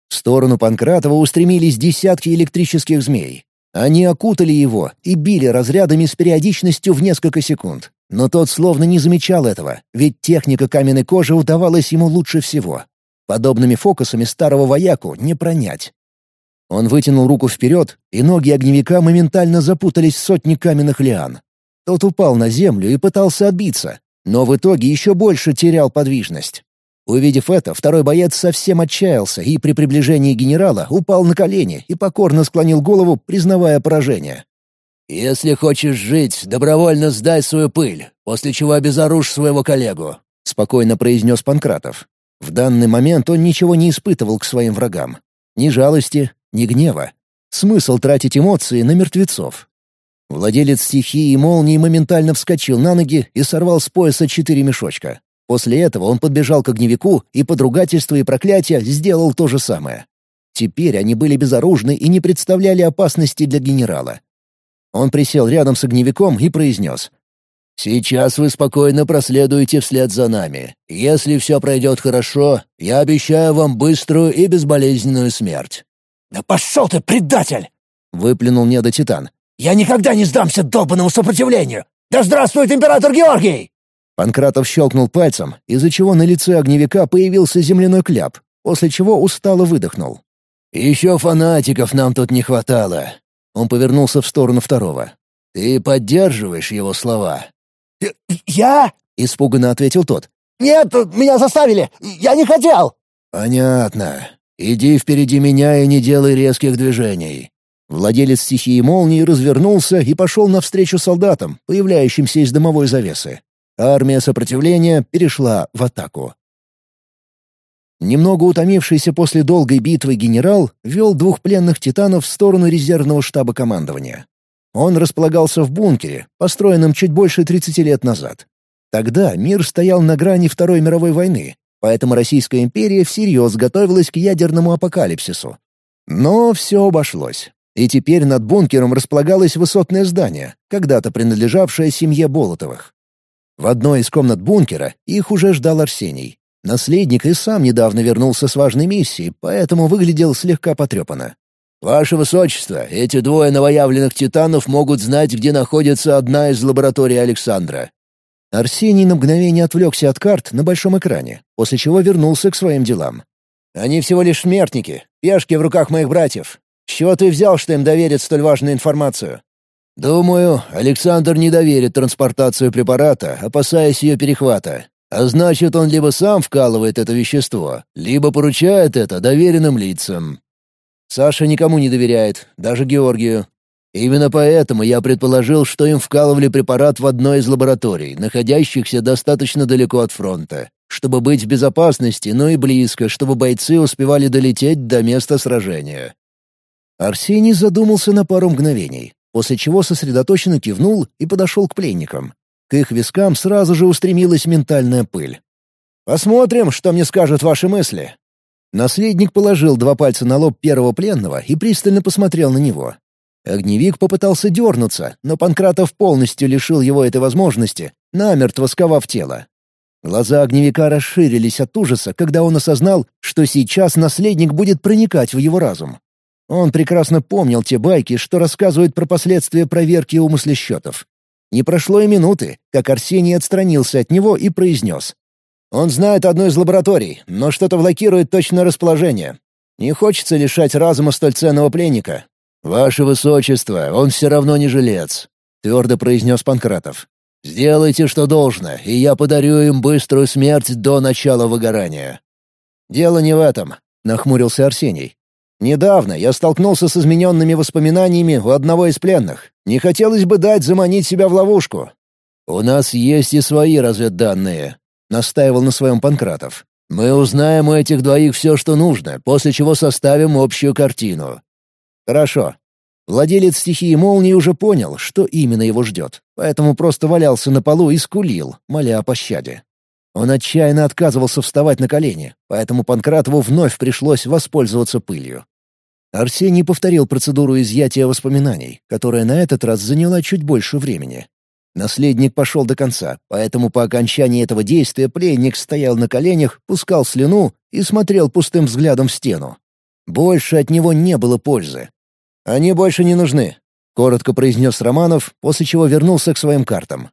В сторону Панкратова устремились десятки электрических змей. Они окутали его и били разрядами с периодичностью в несколько секунд. Но тот словно не замечал этого, ведь техника каменной кожи удавалась ему лучше всего. Подобными фокусами старого вояку не пронять. Он вытянул руку вперед, и ноги огневика моментально запутались в сотни каменных лиан. Тот упал на землю и пытался отбиться, но в итоге еще больше терял подвижность. Увидев это, второй боец совсем отчаялся и при приближении генерала упал на колени и покорно склонил голову, признавая поражение. «Если хочешь жить, добровольно сдай свою пыль, после чего обезоружь своего коллегу», — спокойно произнес Панкратов. В данный момент он ничего не испытывал к своим врагам. Ни жалости, ни гнева. Смысл тратить эмоции на мертвецов. Владелец стихии и молнии моментально вскочил на ноги и сорвал с пояса четыре мешочка. После этого он подбежал к огневику и под ругательство и проклятие сделал то же самое. Теперь они были безоружны и не представляли опасности для генерала. Он присел рядом с огневиком и произнес. «Сейчас вы спокойно проследуете вслед за нами. Если все пройдет хорошо, я обещаю вам быструю и безболезненную смерть». «Да пошел ты, предатель!» — выплюнул недотитан. «Я никогда не сдамся долбанному сопротивлению! Да здравствует император Георгий!» Панкратов щелкнул пальцем, из-за чего на лице огневика появился земляной кляп, после чего устало выдохнул. «Еще фанатиков нам тут не хватало». Он повернулся в сторону второго. «Ты поддерживаешь его слова?» «Я?» — испуганно ответил тот. «Нет, меня заставили! Я не хотел!» «Понятно. Иди впереди меня и не делай резких движений». Владелец стихии молнии развернулся и пошел навстречу солдатам, появляющимся из дымовой завесы. Армия сопротивления перешла в атаку. Немного утомившийся после долгой битвы генерал вел двух пленных титанов в сторону резервного штаба командования. Он располагался в бункере, построенном чуть больше 30 лет назад. Тогда мир стоял на грани Второй мировой войны, поэтому Российская империя всерьез готовилась к ядерному апокалипсису. Но все обошлось. И теперь над бункером располагалось высотное здание, когда-то принадлежавшее семье Болотовых. В одной из комнат бункера их уже ждал Арсений. Наследник и сам недавно вернулся с важной миссией, поэтому выглядел слегка потрепанно. «Ваше Высочество, эти двое новоявленных титанов могут знать, где находится одна из лабораторий Александра». Арсений на мгновение отвлекся от карт на большом экране, после чего вернулся к своим делам. «Они всего лишь смертники, пешки в руках моих братьев. С чего ты взял, что им доверят столь важную информацию?» «Думаю, Александр не доверит транспортацию препарата, опасаясь ее перехвата. А значит, он либо сам вкалывает это вещество, либо поручает это доверенным лицам. Саша никому не доверяет, даже Георгию. Именно поэтому я предположил, что им вкалывали препарат в одной из лабораторий, находящихся достаточно далеко от фронта, чтобы быть в безопасности, но и близко, чтобы бойцы успевали долететь до места сражения. Арсений задумался на пару мгновений, после чего сосредоточенно кивнул и подошел к пленникам. К их вискам сразу же устремилась ментальная пыль. «Посмотрим, что мне скажут ваши мысли». Наследник положил два пальца на лоб первого пленного и пристально посмотрел на него. Огневик попытался дернуться, но Панкратов полностью лишил его этой возможности, намертво сковав тело. Глаза огневика расширились от ужаса, когда он осознал, что сейчас наследник будет проникать в его разум. Он прекрасно помнил те байки, что рассказывают про последствия проверки у мыслещетов. Не прошло и минуты, как Арсений отстранился от него и произнес. «Он знает одну из лабораторий, но что-то блокирует точное расположение. Не хочется лишать разума столь ценного пленника». «Ваше Высочество, он все равно не жилец», — твердо произнес Панкратов. «Сделайте, что должно, и я подарю им быструю смерть до начала выгорания». «Дело не в этом», — нахмурился Арсений. Недавно я столкнулся с измененными воспоминаниями у одного из пленных. Не хотелось бы дать заманить себя в ловушку. «У нас есть и свои разведданные», — настаивал на своем Панкратов. «Мы узнаем у этих двоих все, что нужно, после чего составим общую картину». «Хорошо». Владелец стихии молнии уже понял, что именно его ждет, поэтому просто валялся на полу и скулил, моля о пощаде. Он отчаянно отказывался вставать на колени, поэтому Панкратову вновь пришлось воспользоваться пылью. Арсений повторил процедуру изъятия воспоминаний, которая на этот раз заняла чуть больше времени. Наследник пошел до конца, поэтому по окончании этого действия пленник стоял на коленях, пускал слюну и смотрел пустым взглядом в стену. Больше от него не было пользы. «Они больше не нужны», — коротко произнес Романов, после чего вернулся к своим картам.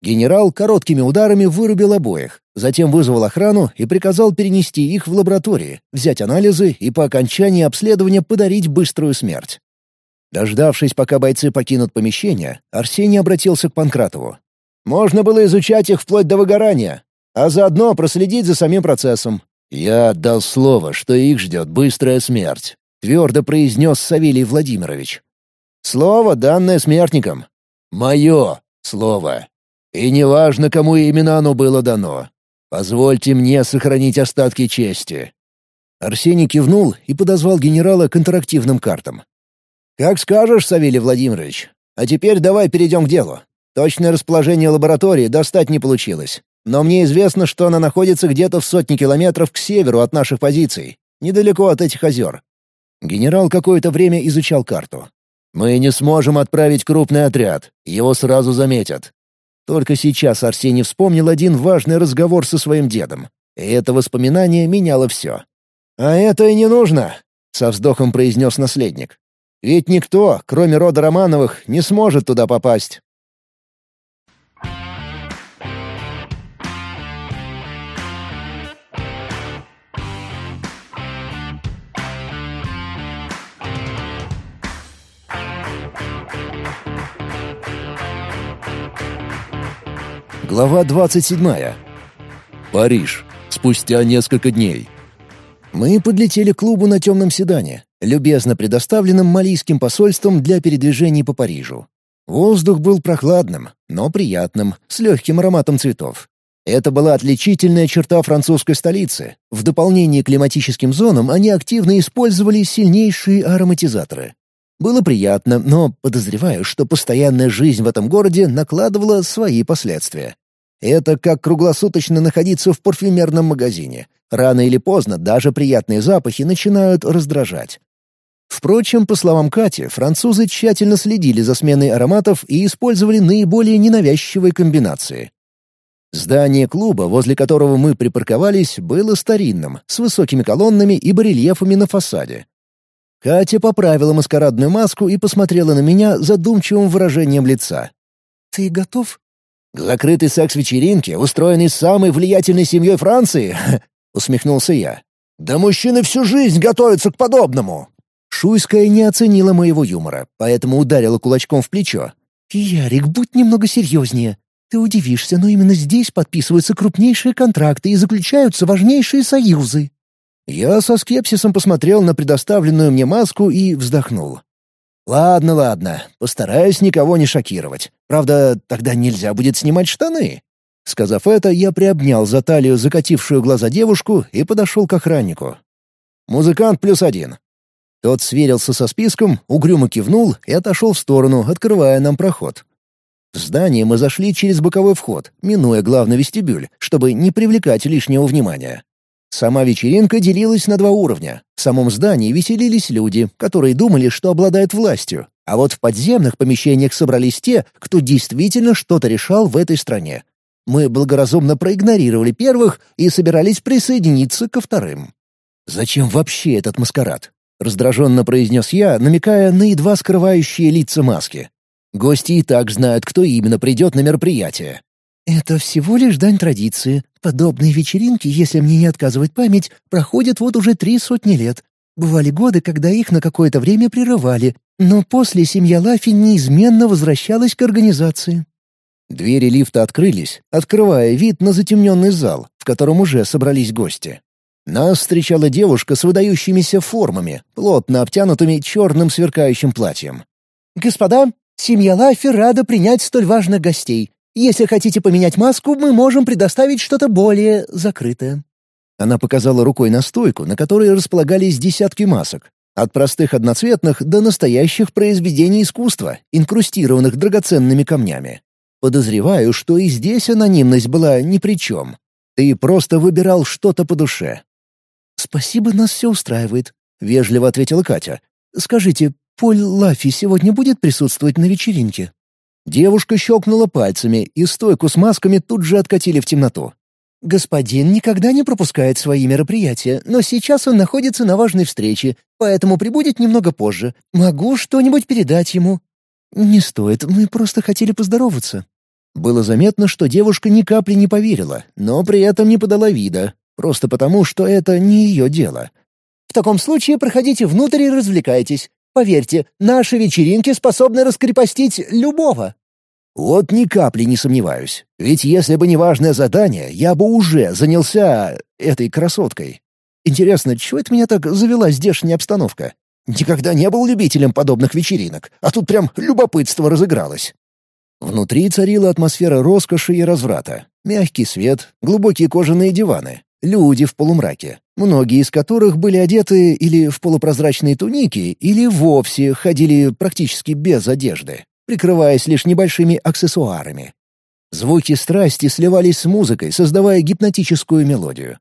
Генерал короткими ударами вырубил обоих, затем вызвал охрану и приказал перенести их в лаборатории, взять анализы и по окончании обследования подарить быструю смерть. Дождавшись, пока бойцы покинут помещение, Арсений обратился к Панкратову. «Можно было изучать их вплоть до выгорания, а заодно проследить за самим процессом». «Я отдал слово, что их ждет быстрая смерть», — твердо произнес Савелий Владимирович. «Слово, данное смертникам». «Мое слово», и неважно, кому именно оно было дано. Позвольте мне сохранить остатки чести». Арсений кивнул и подозвал генерала к интерактивным картам. «Как скажешь, Савелий Владимирович. А теперь давай перейдем к делу. Точное расположение лаборатории достать не получилось. Но мне известно, что она находится где-то в сотне километров к северу от наших позиций, недалеко от этих озер». Генерал какое-то время изучал карту. «Мы не сможем отправить крупный отряд. Его сразу заметят. Только сейчас Арсений вспомнил один важный разговор со своим дедом. И это воспоминание меняло все. «А это и не нужно», — со вздохом произнес наследник. «Ведь никто, кроме рода Романовых, не сможет туда попасть. Глава 27. Париж. Спустя несколько дней. Мы подлетели к клубу на темном седане, любезно предоставленном малийским посольством для передвижений по Парижу. Воздух был прохладным, но приятным, с легким ароматом цветов. Это была отличительная черта французской столицы. В дополнение к климатическим зонам они активно использовали сильнейшие ароматизаторы. Было приятно, но подозреваю, что постоянная жизнь в этом городе накладывала свои последствия. Это как круглосуточно находиться в парфюмерном магазине. Рано или поздно даже приятные запахи начинают раздражать. Впрочем, по словам Кати, французы тщательно следили за сменой ароматов и использовали наиболее ненавязчивые комбинации. Здание клуба, возле которого мы припарковались, было старинным, с высокими колоннами и барельефами на фасаде. Катя поправила маскарадную маску и посмотрела на меня задумчивым выражением лица. «Ты готов?» «К закрытой секс-вечеринке, устроенной самой влиятельной семьей Франции?» — усмехнулся я. «Да мужчины всю жизнь готовятся к подобному!» Шуйская не оценила моего юмора, поэтому ударила кулачком в плечо. «Ярик, будь немного серьезнее. Ты удивишься, но именно здесь подписываются крупнейшие контракты и заключаются важнейшие союзы». Я со скепсисом посмотрел на предоставленную мне маску и вздохнул. «Ладно, ладно, постараюсь никого не шокировать. Правда, тогда нельзя будет снимать штаны». Сказав это, я приобнял за талию закатившую глаза девушку и подошел к охраннику. «Музыкант плюс один». Тот сверился со списком, угрюмо кивнул и отошел в сторону, открывая нам проход. В здание мы зашли через боковой вход, минуя главный вестибюль, чтобы не привлекать лишнего внимания. Сама вечеринка делилась на два уровня. В самом здании веселились люди, которые думали, что обладают властью, а вот в подземных помещениях собрались те, кто действительно что-то решал в этой стране. Мы благоразумно проигнорировали первых и собирались присоединиться ко вторым. «Зачем вообще этот маскарад?» — раздраженно произнес я, намекая на едва скрывающие лица маски. Гости и так знают, кто именно придет на мероприятие. «Это всего лишь дань традиции. Подобные вечеринки, если мне не отказывать память, проходят вот уже три сотни лет. Бывали годы, когда их на какое-то время прерывали, но после семья Лафи неизменно возвращалась к организации». Двери лифта открылись, открывая вид на затемненный зал, в котором уже собрались гости. Нас встречала девушка с выдающимися формами, плотно обтянутыми черным сверкающим платьем. «Господа, Семья Лафи рада принять столь важных гостей. Если хотите поменять маску, мы можем предоставить что-то более закрытое». Она показала рукой на стойку, на которой располагались десятки масок. От простых одноцветных до настоящих произведений искусства, инкрустированных драгоценными камнями. Подозреваю, что и здесь анонимность была ни при чем. Ты просто выбирал что-то по душе. «Спасибо, нас все устраивает», — вежливо ответила Катя. «Скажите, Поль Лафи сегодня будет присутствовать на вечеринке?» Девушка щелкнула пальцами, и стойку с масками тут же откатили в темноту. «Господин никогда не пропускает свои мероприятия, но сейчас он находится на важной встрече, поэтому прибудет немного позже. Могу что-нибудь передать ему?» «Не стоит, мы просто хотели поздороваться». Было заметно, что девушка ни капли не поверила, но при этом не подала вида, просто потому, что это не ее дело. «В таком случае проходите внутрь и развлекайтесь. Поверьте, наши вечеринки способны раскрепостить любого». Вот ни капли не сомневаюсь. Ведь если бы не важное задание, я бы уже занялся этой красоткой. Интересно, чего это меня так завела здешняя обстановка? Никогда не был любителем подобных вечеринок, а тут прям любопытство разыгралось. Внутри царила атмосфера роскоши и разврата. Мягкий свет, глубокие кожаные диваны, люди в полумраке многие из которых были одеты или в полупрозрачные туники, или вовсе ходили практически без одежды, прикрываясь лишь небольшими аксессуарами. Звуки страсти сливались с музыкой, создавая гипнотическую мелодию.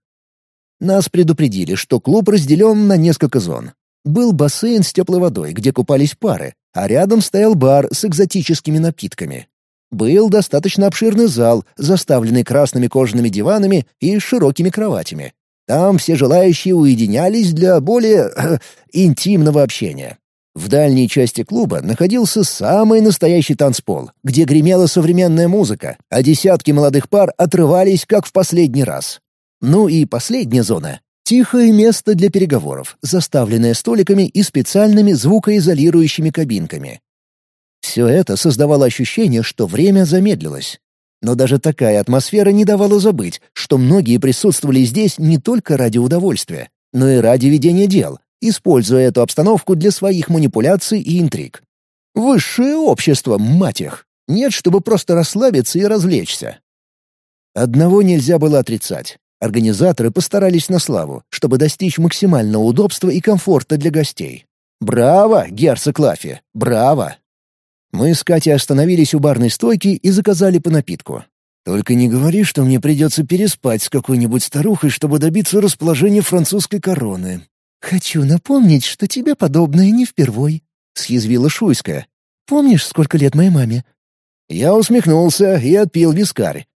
Нас предупредили, что клуб разделен на несколько зон. Был бассейн с теплой водой, где купались пары, а рядом стоял бар с экзотическими напитками. Был достаточно обширный зал, заставленный красными кожаными диванами и широкими кроватями, там все желающие уединялись для более э, интимного общения. В дальней части клуба находился самый настоящий танцпол, где гремела современная музыка, а десятки молодых пар отрывались, как в последний раз. Ну и последняя зона — тихое место для переговоров, заставленное столиками и специальными звукоизолирующими кабинками. Все это создавало ощущение, что время замедлилось. Но даже такая атмосфера не давала забыть, что многие присутствовали здесь не только ради удовольствия, но и ради ведения дел, используя эту обстановку для своих манипуляций и интриг. Высшее общество, мать их! Нет, чтобы просто расслабиться и развлечься. Одного нельзя было отрицать. Организаторы постарались на славу, чтобы достичь максимального удобства и комфорта для гостей. Браво, герцог Лафи, браво! Мы с Катей остановились у барной стойки и заказали по напитку. Только не говори, что мне придется переспать с какой-нибудь старухой, чтобы добиться расположения французской короны». «Хочу напомнить, что тебе подобное не впервой», — съязвила Шуйская. «Помнишь, сколько лет моей маме?» Я усмехнулся и отпил вискарь.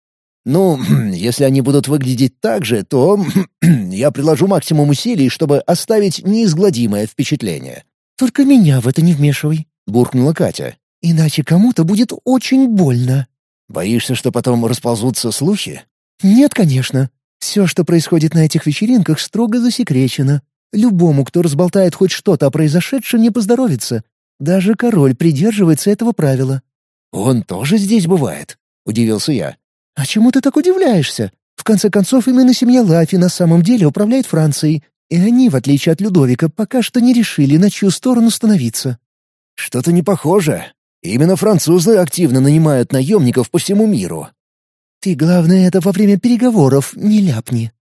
«Ну, если они будут выглядеть так же, то я приложу максимум усилий, чтобы оставить неизгладимое впечатление». «Только меня в это не вмешивай», — буркнула Катя. «Иначе кому-то будет очень больно». Боишься, что потом расползутся слухи? Нет, конечно. Все, что происходит на этих вечеринках, строго засекречено. Любому, кто разболтает хоть что-то о произошедшем, не поздоровится. Даже король придерживается этого правила. «Он тоже здесь бывает?» — удивился я. «А чему ты так удивляешься? В конце концов, именно семья Лафи на самом деле управляет Францией, и они, в отличие от Людовика, пока что не решили, на чью сторону становиться». «Что-то не похоже. Именно французы активно нанимают наемников по всему миру. Ты, главное, это во время переговоров не ляпни.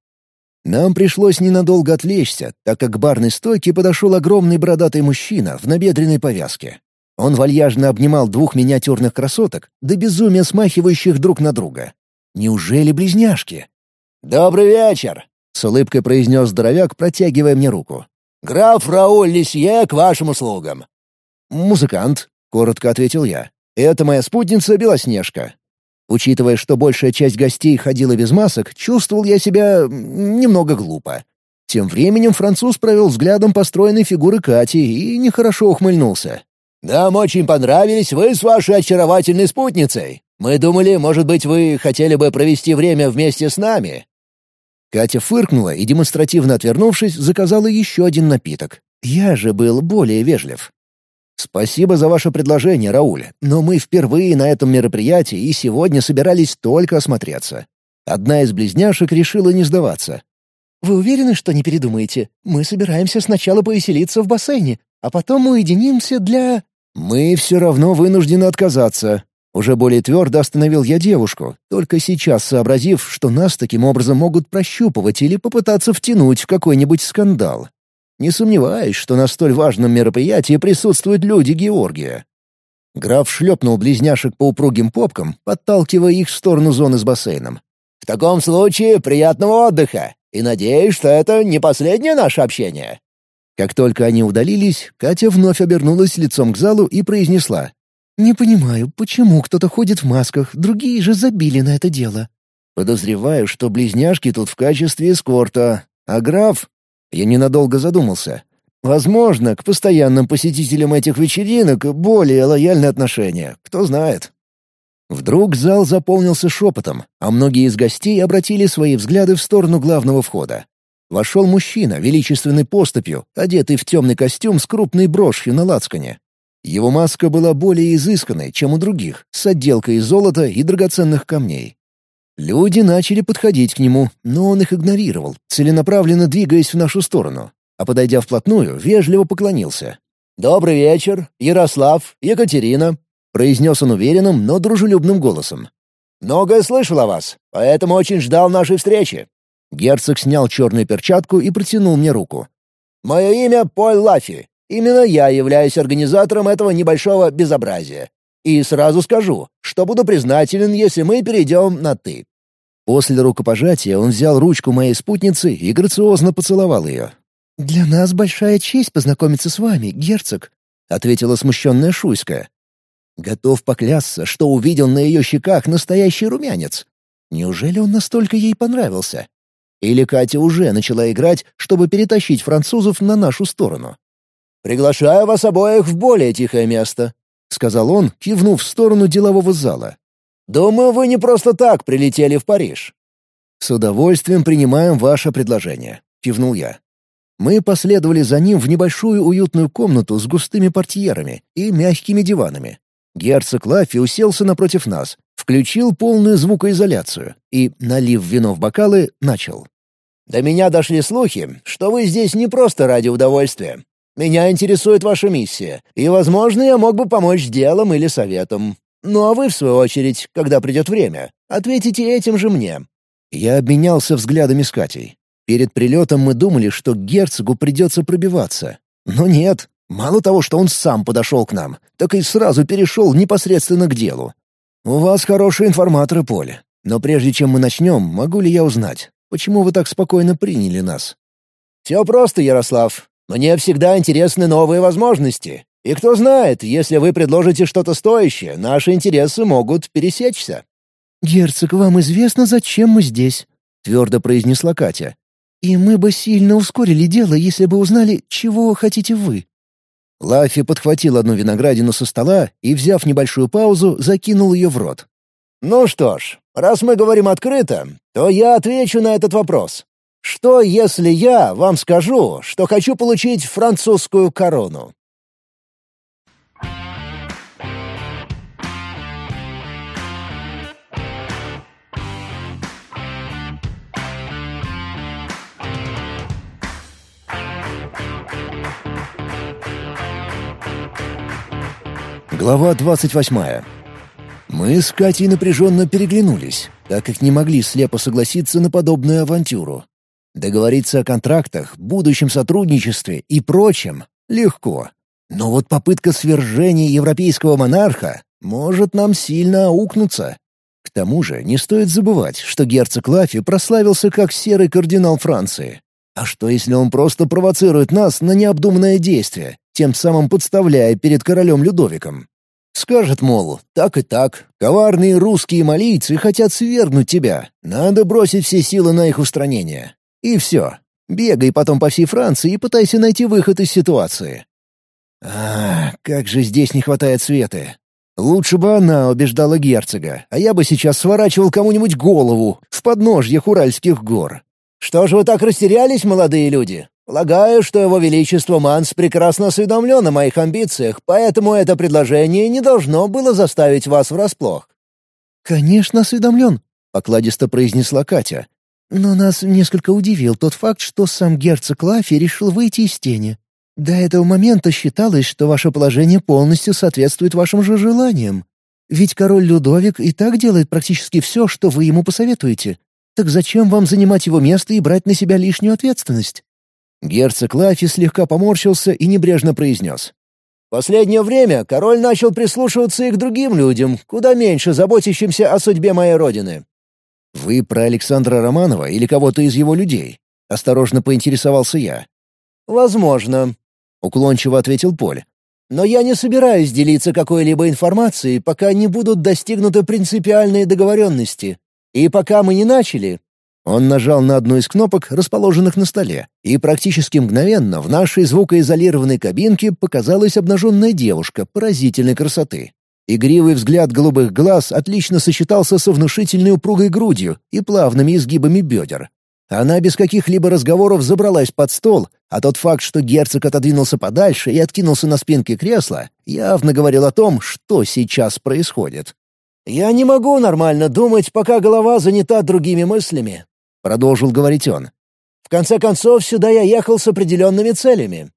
Нам пришлось ненадолго отвлечься, так как к барной стойке подошел огромный бородатый мужчина в набедренной повязке. Он вальяжно обнимал двух миниатюрных красоток, до безумия смахивающих друг на друга. Неужели близняшки? «Добрый вечер!» — с улыбкой произнес здоровяк, протягивая мне руку. «Граф Рауль Лисье к вашим услугам!» «Музыкант», — коротко ответил я. «Это моя спутница Белоснежка». Учитывая, что большая часть гостей ходила без масок, чувствовал я себя немного глупо. Тем временем француз провел взглядом построенной фигуры Кати и нехорошо ухмыльнулся. «Нам очень понравились вы с вашей очаровательной спутницей. Мы думали, может быть, вы хотели бы провести время вместе с нами». Катя фыркнула и, демонстративно отвернувшись, заказала еще один напиток. Я же был более вежлив. «Спасибо за ваше предложение, Рауль, но мы впервые на этом мероприятии и сегодня собирались только осмотреться. Одна из близняшек решила не сдаваться. «Вы уверены, что не передумаете? Мы собираемся сначала повеселиться в бассейне, а потом уединимся для...» «Мы все равно вынуждены отказаться», уже более твердо остановил я девушку, только сейчас сообразив, что нас таким образом могут прощупывать или попытаться втянуть в какой-нибудь скандал. Не сомневаюсь, что на столь важном мероприятии присутствуют люди Георгия. Граф шлепнул близняшек по упругим попкам, подталкивая их в сторону зоны с бассейном. «В таком случае приятного отдыха, и надеюсь, что это не последнее наше общение». Как только они удалились, Катя вновь обернулась лицом к залу и произнесла. «Не понимаю, почему кто-то ходит в масках, другие же забили на это дело». «Подозреваю, что близняшки тут в качестве эскорта, а граф я ненадолго задумался. Возможно, к постоянным посетителям этих вечеринок более лояльное отношение, кто знает. Вдруг зал заполнился шепотом, а многие из гостей обратили свои взгляды в сторону главного входа. Вошел мужчина, величественной поступью, одетый в темный костюм с крупной брошью на лацкане. Его маска была более изысканной, чем у других, с отделкой из золота и драгоценных камней. Люди начали подходить к нему, но он их игнорировал, целенаправленно двигаясь в нашу сторону. А подойдя вплотную, вежливо поклонился. «Добрый вечер, Ярослав, Екатерина», — произнес он уверенным, но дружелюбным голосом. «Многое слышал о вас, поэтому очень ждал нашей встречи». Герцог снял черную перчатку и протянул мне руку. «Мое имя Поль Лафи. Именно я являюсь организатором этого небольшого безобразия. И сразу скажу, что буду признателен, если мы перейдем на «ты». После рукопожатия он взял ручку моей спутницы и грациозно поцеловал ее. «Для нас большая честь познакомиться с вами, герцог», — ответила смущенная Шуйская. Готов поклясться, что увидел на ее щеках настоящий румянец. Неужели он настолько ей понравился? Или Катя уже начала играть, чтобы перетащить французов на нашу сторону? «Приглашаю вас обоих в более тихое место», — сказал он, кивнув в сторону делового зала. Думаю, вы не просто так прилетели в Париж». «С удовольствием принимаем ваше предложение», — кивнул я. Мы последовали за ним в небольшую уютную комнату с густыми портьерами и мягкими диванами. Герцог Лафи уселся напротив нас, включил полную звукоизоляцию и, налив вино в бокалы, начал. «До меня дошли слухи, что вы здесь не просто ради удовольствия. Меня интересует ваша миссия, и, возможно, я мог бы помочь делом или советом. Ну а вы, в свою очередь, когда придет время, ответите этим же мне». Я обменялся взглядами с Катей. Перед прилетом мы думали, что герцогу придется пробиваться. Но нет. Мало того, что он сам подошел к нам, так и сразу перешел непосредственно к делу. «У вас хорошие информаторы, Поле. Но прежде чем мы начнем, могу ли я узнать, почему вы так спокойно приняли нас?» «Все просто, Ярослав. Мне всегда интересны новые возможности. И кто знает, если вы предложите что-то стоящее, наши интересы могут пересечься». «Герцог, вам известно, зачем мы здесь?» — твердо произнесла Катя. «И мы бы сильно ускорили дело, если бы узнали, чего хотите вы». Лафи подхватил одну виноградину со стола и, взяв небольшую паузу, закинул ее в рот. «Ну что ж, раз мы говорим открыто, то я отвечу на этот вопрос. Что, если я вам скажу, что хочу получить французскую корону?» Глава двадцать восьмая. Мы с Катей напряженно переглянулись, так как не могли слепо согласиться на подобную авантюру. Договориться о контрактах, будущем сотрудничестве и прочем легко. Но вот попытка свержения европейского монарха может нам сильно аукнуться. К тому же не стоит забывать, что герцог Лафи прославился как серый кардинал Франции. А что, если он просто провоцирует нас на необдуманное действие, тем самым подставляя перед королем Людовиком? Скажет, мол, так и так, коварные русские малийцы хотят свергнуть тебя, надо бросить все силы на их устранение. И все. Бегай потом по всей Франции и пытайся найти выход из ситуации. А, как же здесь не хватает Светы. Лучше бы она убеждала герцога, а я бы сейчас сворачивал кому-нибудь голову в подножьях Уральских гор. «Что же вы так растерялись, молодые люди? Полагаю, что его величество Манс прекрасно осведомлен о моих амбициях, поэтому это предложение не должно было заставить вас врасплох». «Конечно осведомлен», — покладисто произнесла Катя. «Но нас несколько удивил тот факт, что сам герцог Лафи решил выйти из тени. До этого момента считалось, что ваше положение полностью соответствует вашим же желаниям. Ведь король Людовик и так делает практически все, что вы ему посоветуете. Так зачем вам занимать его место и брать на себя лишнюю ответственность?» Герцог Лафи слегка поморщился и небрежно произнес. «В последнее время король начал прислушиваться и к другим людям, куда меньше заботящимся о судьбе моей родины». «Вы про Александра Романова или кого-то из его людей?» — осторожно поинтересовался я. «Возможно», — уклончиво ответил Поль. «Но я не собираюсь делиться какой-либо информацией, пока не будут достигнуты принципиальные договоренности. И пока мы не начали, он нажал на одну из кнопок, расположенных на столе, и практически мгновенно в нашей звукоизолированной кабинке показалась обнаженная девушка поразительной красоты. Игривый взгляд голубых глаз отлично сочетался со внушительной упругой грудью и плавными изгибами бедер. Она без каких-либо разговоров забралась под стол, а тот факт, что герцог отодвинулся подальше и откинулся на спинке кресла, явно говорил о том, что сейчас происходит. «Я не могу нормально думать, пока голова занята другими мыслями. — продолжил говорить он. «В конце концов, сюда я ехал с определенными целями».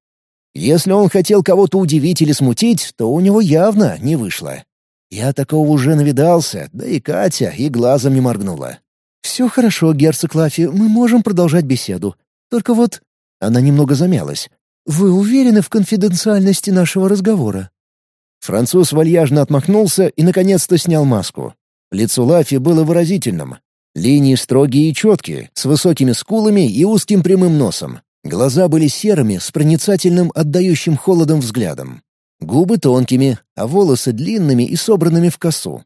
Если он хотел кого-то удивить или смутить, то у него явно не вышло. Я такого уже навидался, да и Катя и глазом не моргнула. «Все хорошо, герцог Лафи, мы можем продолжать беседу. Только вот...» Она немного замялась. «Вы уверены в конфиденциальности нашего разговора?» Француз вальяжно отмахнулся и наконец-то снял маску. Лицо Лафи было выразительным, Линии строгие и четкие, с высокими скулами и узким прямым носом. Глаза были серыми, с проницательным, отдающим холодом взглядом. Губы тонкими, а волосы длинными и собранными в косу.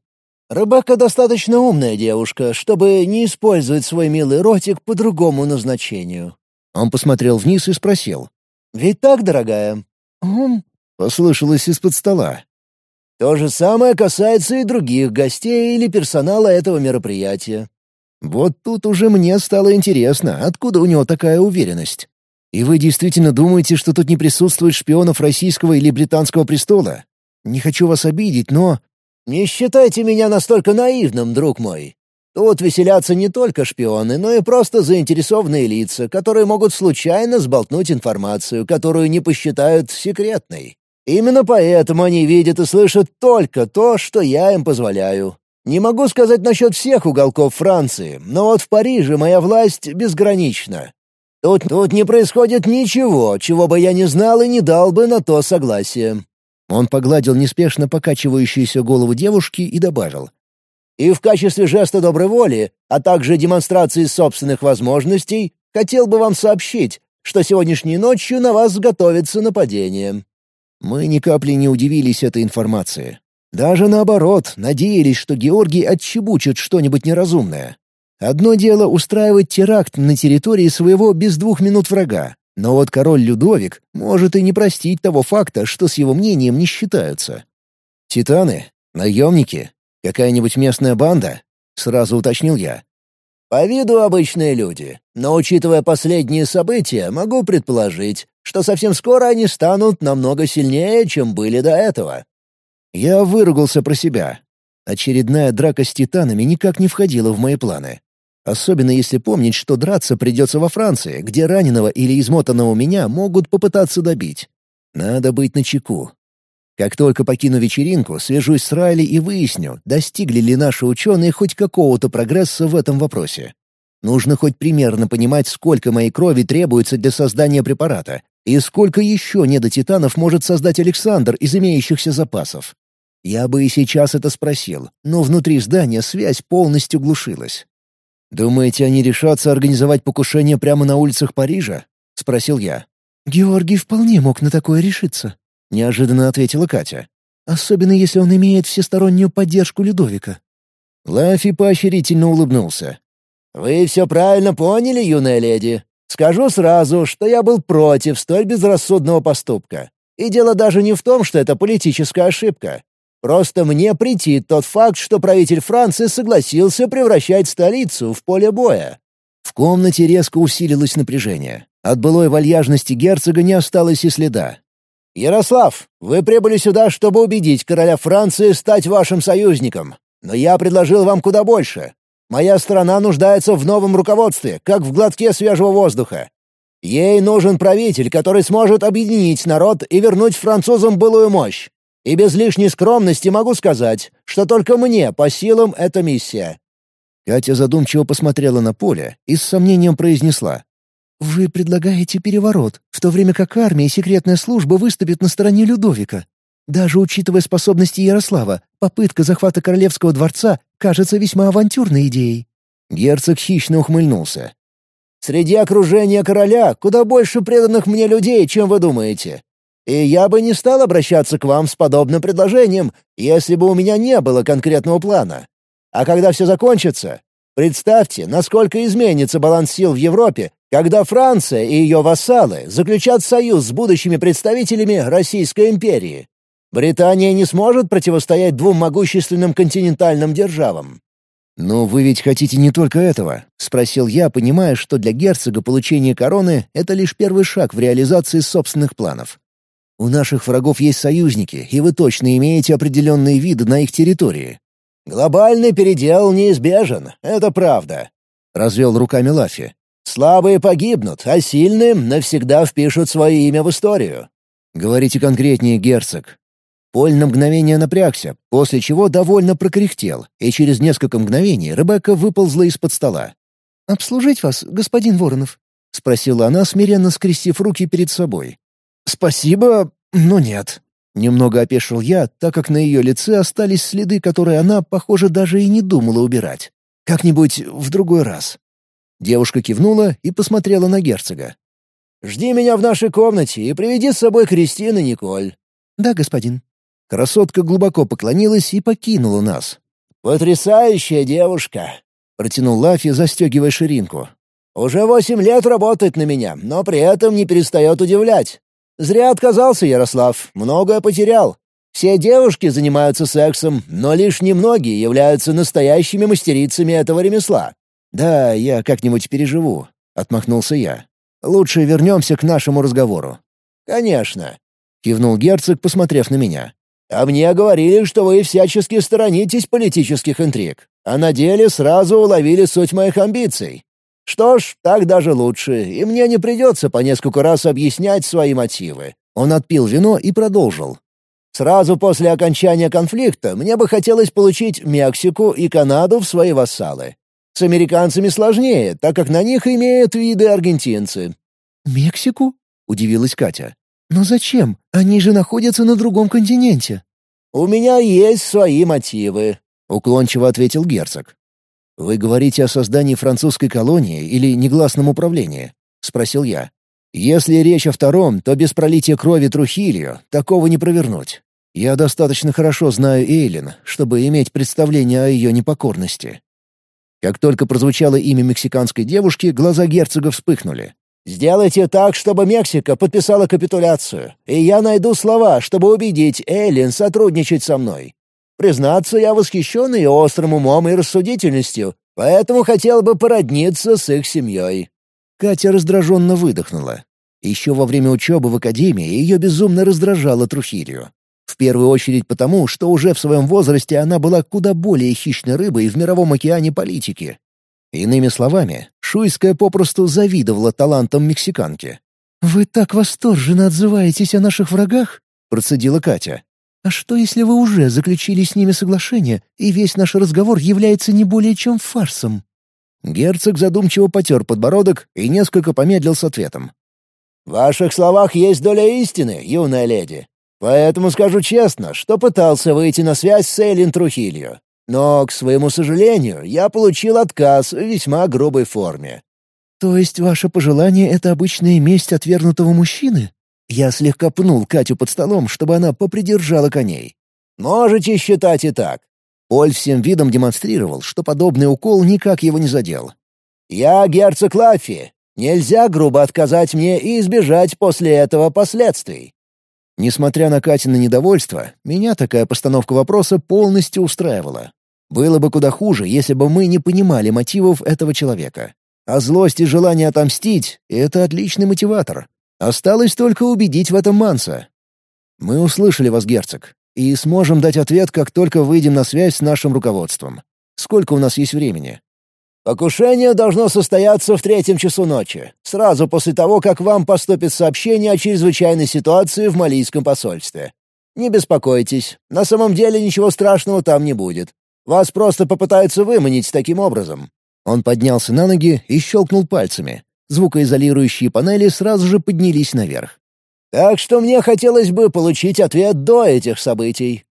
«Рыбака достаточно умная девушка, чтобы не использовать свой милый ротик по другому назначению». Он посмотрел вниз и спросил. «Ведь так, дорогая?» «Он...» — послышалось из-под стола. «То же самое касается и других гостей или персонала этого мероприятия. Вот тут уже мне стало интересно, откуда у него такая уверенность. И вы действительно думаете, что тут не присутствует шпионов российского или британского престола? Не хочу вас обидеть, но... Не считайте меня настолько наивным, друг мой. Тут веселятся не только шпионы, но и просто заинтересованные лица, которые могут случайно сболтнуть информацию, которую не посчитают секретной. Именно поэтому они видят и слышат только то, что я им позволяю. Не могу сказать насчет всех уголков Франции, но вот в Париже моя власть безгранична. Тут, тут не происходит ничего, чего бы я не знал и не дал бы на то согласие». Он погладил неспешно покачивающуюся голову девушки и добавил. И в качестве жеста доброй воли, а также демонстрации собственных возможностей, хотел бы вам сообщить, что сегодняшней ночью на вас готовится нападение». Мы ни капли не удивились этой информации. Даже наоборот, надеялись, что Георгий отчебучит что-нибудь неразумное. Одно дело устраивать теракт на территории своего без двух минут врага, но вот король Людовик может и не простить того факта, что с его мнением не считаются. «Титаны? Наемники? Какая-нибудь местная банда?» — сразу уточнил я. По виду обычные люди, но учитывая последние события, могу предположить, что совсем скоро они станут намного сильнее, чем были до этого. Я выругался про себя. Очередная драка с титанами никак не входила в мои планы. Особенно если помнить, что драться придется во Франции, где раненого или измотанного меня могут попытаться добить. Надо быть начеку. Как только покину вечеринку, свяжусь с Райли и выясню, достигли ли наши ученые хоть какого-то прогресса в этом вопросе. Нужно хоть примерно понимать, сколько моей крови требуется для создания препарата, и сколько еще недотитанов может создать Александр из имеющихся запасов. Я бы и сейчас это спросил, но внутри здания связь полностью глушилась. «Думаете, они решатся организовать покушение прямо на улицах Парижа?» — спросил я. «Георгий вполне мог на такое решиться», — неожиданно ответила Катя. «Особенно если он имеет всестороннюю поддержку Людовика». Лафи поощрительно улыбнулся. «Вы все правильно поняли, юная леди. Скажу сразу, что я был против столь безрассудного поступка. И дело даже не в том, что это политическая ошибка. Просто мне претит тот факт, что правитель Франции согласился превращать столицу в поле боя». В комнате резко усилилось напряжение. От былой вальяжности герцога не осталось и следа. «Ярослав, вы прибыли сюда, чтобы убедить короля Франции стать вашим союзником. Но я предложил вам куда больше. Моя страна нуждается в новом руководстве, как в глотке свежего воздуха. Ей нужен правитель, который сможет объединить народ и вернуть французам былую мощь. И без лишней скромности могу сказать, что только мне по силам эта миссия». Катя задумчиво посмотрела на поле и с сомнением произнесла. «Вы предлагаете переворот, в то время как армия и секретная служба выступят на стороне Людовика. Даже учитывая способности Ярослава, попытка захвата королевского дворца кажется весьма авантюрной идеей». Герцог хищно ухмыльнулся. «Среди окружения короля куда больше преданных мне людей, чем вы думаете. И я бы не стал обращаться к вам с подобным предложением, если бы у меня не было конкретного плана. А когда все закончится, представьте, насколько изменится баланс сил в Европе, когда Франция и ее вассалы заключат союз с будущими представителями Российской империи. Британия не сможет противостоять двум могущественным континентальным державам. «Но вы ведь хотите не только этого?» — спросил я, понимая, что для герцога получение короны — это лишь первый шаг в реализации собственных планов. «У наших врагов есть союзники, и вы точно имеете определенные виды на их территории». «Глобальный передел неизбежен, это правда», — развел руками Лафи. Слабые погибнут, а сильные навсегда впишут свое имя в историю». «Говорите конкретнее, герцог». Поль на мгновение напрягся, после чего довольно прокряхтел, и через несколько мгновений Ребекка выползла из-под стола. «Обслужить вас, господин Воронов?» — спросила она, смиренно скрестив руки перед собой. «Спасибо, но нет». Немного опешил я, так как на ее лице остались следы, которые она, похоже, даже и не думала убирать. «Как-нибудь в другой раз». Девушка кивнула и посмотрела на герцога. «Жди меня в нашей комнате и приведи с собой Кристину Николь». «Да, господин». Красотка глубоко поклонилась и покинула нас. «Потрясающая девушка!» — протянул Лафи, застегивая ширинку. «Уже восемь лет работает на меня, но при этом не перестает удивлять. Зря отказался Ярослав, многое потерял. Все девушки занимаются сексом, но лишь немногие являются настоящими мастерицами этого ремесла. «Да, я как-нибудь переживу», — отмахнулся я. «Лучше вернемся к нашему разговору». «Конечно», — кивнул герцог, посмотрев на меня. «А мне говорили, что вы всячески сторонитесь политических интриг, а на деле сразу уловили суть моих амбиций. Что ж, так даже лучше, и мне не придется по несколько раз объяснять свои мотивы». Он отпил вино и продолжил. «Сразу после окончания конфликта мне бы хотелось получить Мексику и Канаду в свои вассалы. С американцами сложнее, так как на них имеют виды аргентинцы». «Мексику?» — удивилась Катя. «Но зачем? Они же находятся на другом континенте». «У меня есть свои мотивы», — уклончиво ответил герцог. «Вы говорите о создании французской колонии или негласном управлении?» — спросил я. «Если речь о втором, то без пролития крови Трухилью такого не провернуть. Я достаточно хорошо знаю Эйлин, чтобы иметь представление о ее непокорности». Как только прозвучало имя мексиканской девушки, глаза герцога вспыхнули. «Сделайте так, чтобы Мексика подписала капитуляцию, и я найду слова, чтобы убедить Эйлин сотрудничать со мной. Признаться, я восхищен ее острым умом и рассудительностью, поэтому хотел бы породниться с их семьей». Катя раздраженно выдохнула. Еще во время учебы в академии ее безумно раздражала Трухирию. В первую очередь потому, что уже в своем возрасте она была куда более хищной рыбой в мировом океане политики. Иными словами, Шуйская попросту завидовала талантам мексиканки. «Вы так восторженно отзываетесь о наших врагах?» — процедила Катя. А что, если вы уже заключили с ними соглашение, и весь наш разговор является не более чем фарсом?» Герцог задумчиво потер подбородок и несколько помедлил с ответом. «В ваших словах есть доля истины, юная леди. Поэтому скажу честно, что пытался выйти на связь с Эйлин Трухилью. Но, к своему сожалению, я получил отказ в весьма грубой форме». «То есть ваше пожелание — это обычная месть отвергнутого мужчины?» Я слегка пнул Катю под столом, чтобы она попридержала коней. «Можете считать и так». Поль всем видом демонстрировал, что подобный укол никак его не задел. «Я герцог Лаффи. Нельзя грубо отказать мне и избежать после этого последствий». Несмотря на Катина недовольство, меня такая постановка вопроса полностью устраивала. Было бы куда хуже, если бы мы не понимали мотивов этого человека. А злость и желание отомстить — это отличный мотиватор. Осталось только убедить в этом Манса. Мы услышали вас, герцог, и сможем дать ответ, как только выйдем на связь с нашим руководством. Сколько у нас есть времени? Покушение должно состояться в третьем часу ночи, сразу после того, как вам поступит сообщение о чрезвычайной ситуации в малийском посольстве. Не беспокойтесь, на самом деле ничего страшного там не будет. Вас просто попытаются выманить таким образом». Он поднялся на ноги и щелкнул пальцами. Звукоизолирующие панели сразу же поднялись наверх. «Так что мне хотелось бы получить ответ до этих событий».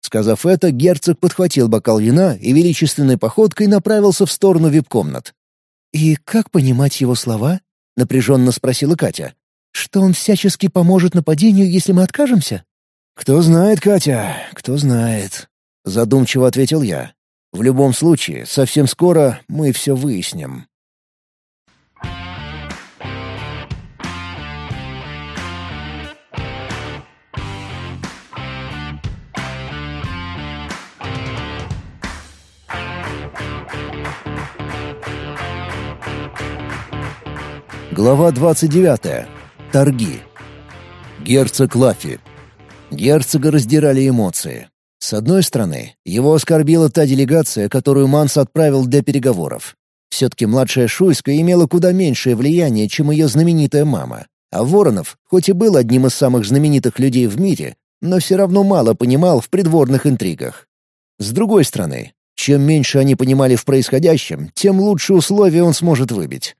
Сказав это, герцог подхватил бокал вина и величественной походкой направился в сторону вип-комнат. «И как понимать его слова?» — напряженно спросила Катя. «Что он всячески поможет нападению, если мы откажемся?» «Кто знает, Катя, кто знает», — задумчиво ответил я. «В любом случае, совсем скоро мы все выясним». Глава 29. Торги. Герцог Лафи. Герцога раздирали эмоции. С одной стороны, его оскорбила та делегация, которую Манс отправил для переговоров. Все-таки младшая Шуйска имела куда меньшее влияние, чем ее знаменитая мама. А Воронов, хоть и был одним из самых знаменитых людей в мире, но все равно мало понимал в придворных интригах. С другой стороны, чем меньше они понимали в происходящем, тем лучше условия он сможет выбить.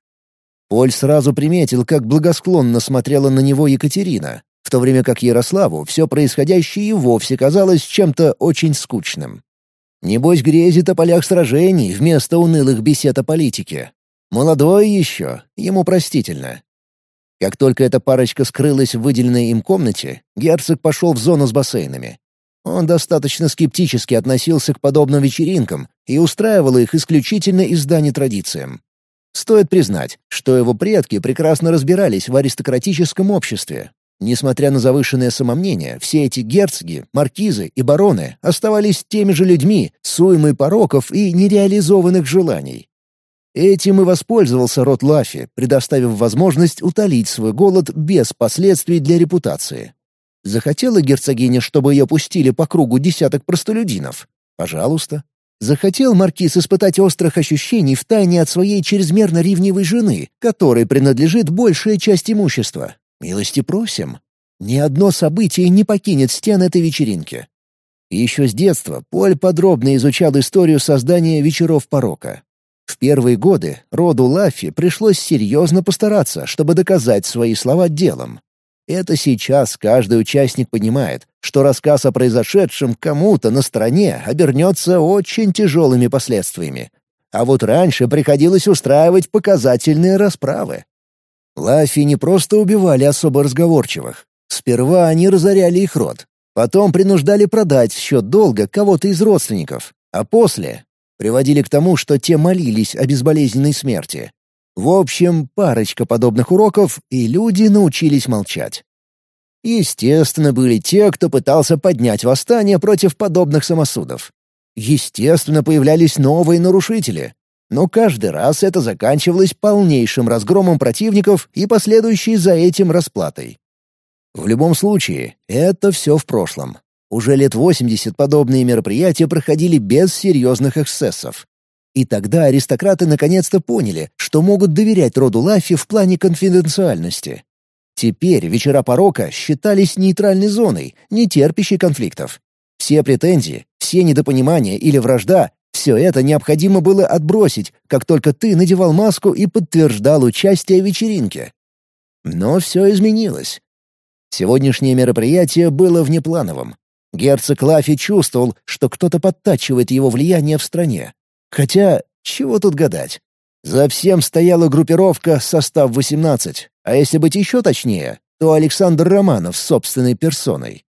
Поль сразу приметил, как благосклонно смотрела на него Екатерина, в то время как Ярославу все происходящее и вовсе казалось чем-то очень скучным. Небось грезит о полях сражений вместо унылых бесед о политике. Молодой еще, ему простительно. Как только эта парочка скрылась в выделенной им комнате, герцог пошел в зону с бассейнами. Он достаточно скептически относился к подобным вечеринкам и устраивал их исключительно из дани традициям. Стоит признать, что его предки прекрасно разбирались в аристократическом обществе. Несмотря на завышенное самомнение, все эти герцоги, маркизы и бароны оставались теми же людьми с уймой пороков и нереализованных желаний. Этим и воспользовался род Лафи, предоставив возможность утолить свой голод без последствий для репутации. Захотела герцогиня, чтобы ее пустили по кругу десяток простолюдинов? Пожалуйста. Захотел маркиз испытать острых ощущений в тайне от своей чрезмерно ревнивой жены, которой принадлежит большая часть имущества. Милости просим. Ни одно событие не покинет стен этой вечеринки. Еще с детства Поль подробно изучал историю создания вечеров порока. В первые годы роду Лаффи пришлось серьезно постараться, чтобы доказать свои слова делом. Это сейчас каждый участник понимает, что рассказ о произошедшем кому-то на стороне обернется очень тяжелыми последствиями. А вот раньше приходилось устраивать показательные расправы. Лафи не просто убивали особо разговорчивых. Сперва они разоряли их род, потом принуждали продать в счет долга кого-то из родственников, а после приводили к тому, что те молились о безболезненной смерти. В общем, парочка подобных уроков, и люди научились молчать. Естественно, были те, кто пытался поднять восстание против подобных самосудов. Естественно, появлялись новые нарушители. Но каждый раз это заканчивалось полнейшим разгромом противников и последующей за этим расплатой. В любом случае, это все в прошлом. Уже лет 80 подобные мероприятия проходили без серьезных эксцессов. И тогда аристократы наконец-то поняли, что могут доверять роду Лафи в плане конфиденциальности. Теперь вечера порока считались нейтральной зоной, не терпящей конфликтов. Все претензии, все недопонимания или вражда — все это необходимо было отбросить, как только ты надевал маску и подтверждал участие в вечеринке. Но все изменилось. Сегодняшнее мероприятие было внеплановым. Герцог Лафи чувствовал, что кто-то подтачивает его влияние в стране, Хотя, чего тут гадать? За всем стояла группировка состав 18, а если быть еще точнее, то Александр Романов с собственной персоной.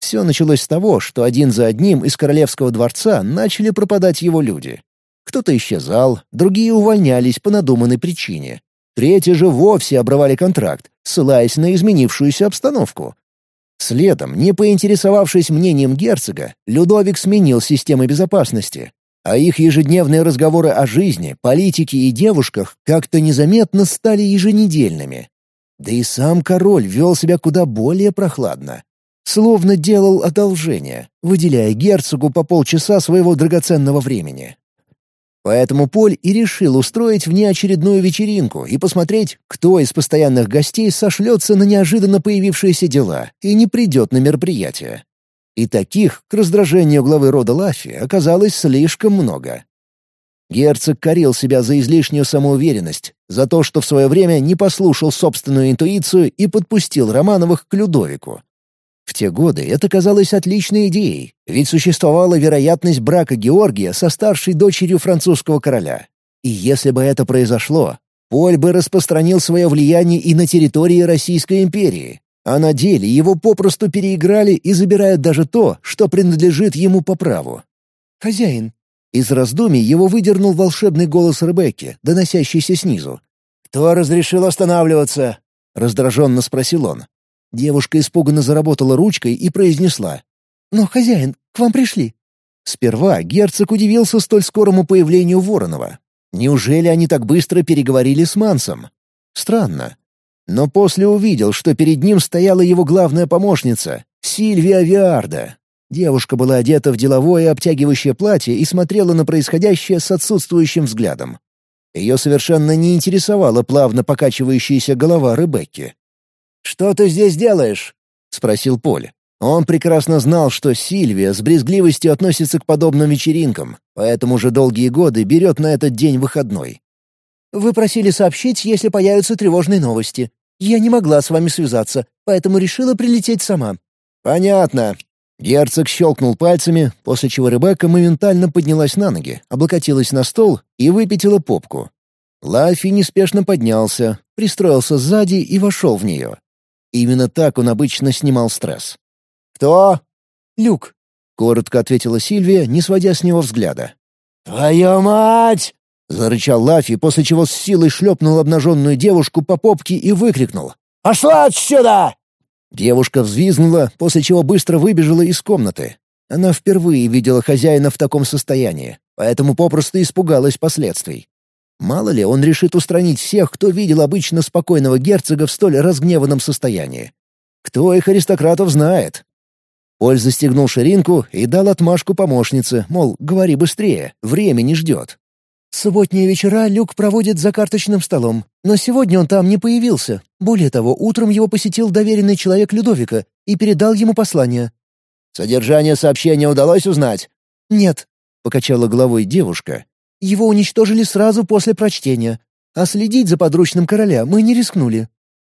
Все началось с того, что один за одним из королевского дворца начали пропадать его люди. Кто-то исчезал, другие увольнялись по надуманной причине. Третьи же вовсе обрывали контракт, ссылаясь на изменившуюся обстановку. Следом, не поинтересовавшись мнением герцога, Людовик сменил системы безопасности, а их ежедневные разговоры о жизни, политике и девушках как-то незаметно стали еженедельными. Да и сам король вел себя куда более прохладно. Словно делал одолжение, выделяя герцогу по полчаса своего драгоценного времени. Поэтому Поль и решил устроить внеочередную вечеринку и посмотреть, кто из постоянных гостей сошлется на неожиданно появившиеся дела и не придет на мероприятие. И таких, к раздражению главы рода Лафи, оказалось слишком много. Герцог корил себя за излишнюю самоуверенность, за то, что в свое время не послушал собственную интуицию и подпустил Романовых к Людовику. В те годы это казалось отличной идеей, ведь существовала вероятность брака Георгия со старшей дочерью французского короля. И если бы это произошло, Поль бы распространил свое влияние и на территории Российской империи, а на деле его попросту переиграли и забирают даже то, что принадлежит ему по праву. «Хозяин». Из раздумий его выдернул волшебный голос Ребекки, доносящийся снизу. «Кто разрешил останавливаться?» — раздраженно спросил он. Девушка испуганно заработала ручкой и произнесла. «Но, хозяин, к вам пришли». Сперва герцог удивился столь скорому появлению Воронова. Неужели они так быстро переговорили с Мансом? Странно. Но после увидел, что перед ним стояла его главная помощница — Сильвия Виарда. Девушка была одета в деловое обтягивающее платье и смотрела на происходящее с отсутствующим взглядом. Ее совершенно не интересовала плавно покачивающаяся голова Ребекки. «Что ты здесь делаешь?» — спросил Поль. Он прекрасно знал, что Сильвия с брезгливостью относится к подобным вечеринкам, поэтому уже долгие годы берет на этот день выходной. «Вы просили сообщить, если появятся тревожные новости. Я не могла с вами связаться, поэтому решила прилететь сама». «Понятно». Герцог щелкнул пальцами, после чего Ребекка моментально поднялась на ноги, облокотилась на стол и выпятила попку. Лафи неспешно поднялся, пристроился сзади и вошел в нее. Именно так он обычно снимал стресс. «Кто?» «Люк», — коротко ответила Сильвия, не сводя с него взгляда. «Твою мать!» — зарычал Лафи, после чего с силой шлепнул обнаженную девушку по попке и выкрикнул. «Пошла отсюда!» Девушка взвизгнула, после чего быстро выбежала из комнаты. Она впервые видела хозяина в таком состоянии, поэтому попросту испугалась последствий. Мало ли, он решит устранить всех, кто видел обычно спокойного герцога в столь разгневанном состоянии. Кто их аристократов знает? Поль застегнул ширинку и дал отмашку помощнице, мол, говори быстрее, время не ждет. Субботние вечера Люк проводит за карточным столом, но сегодня он там не появился. Более того, утром его посетил доверенный человек Людовика и передал ему послание. «Содержание сообщения удалось узнать?» «Нет», — покачала головой девушка. «Его уничтожили сразу после прочтения, а следить за подручным короля мы не рискнули».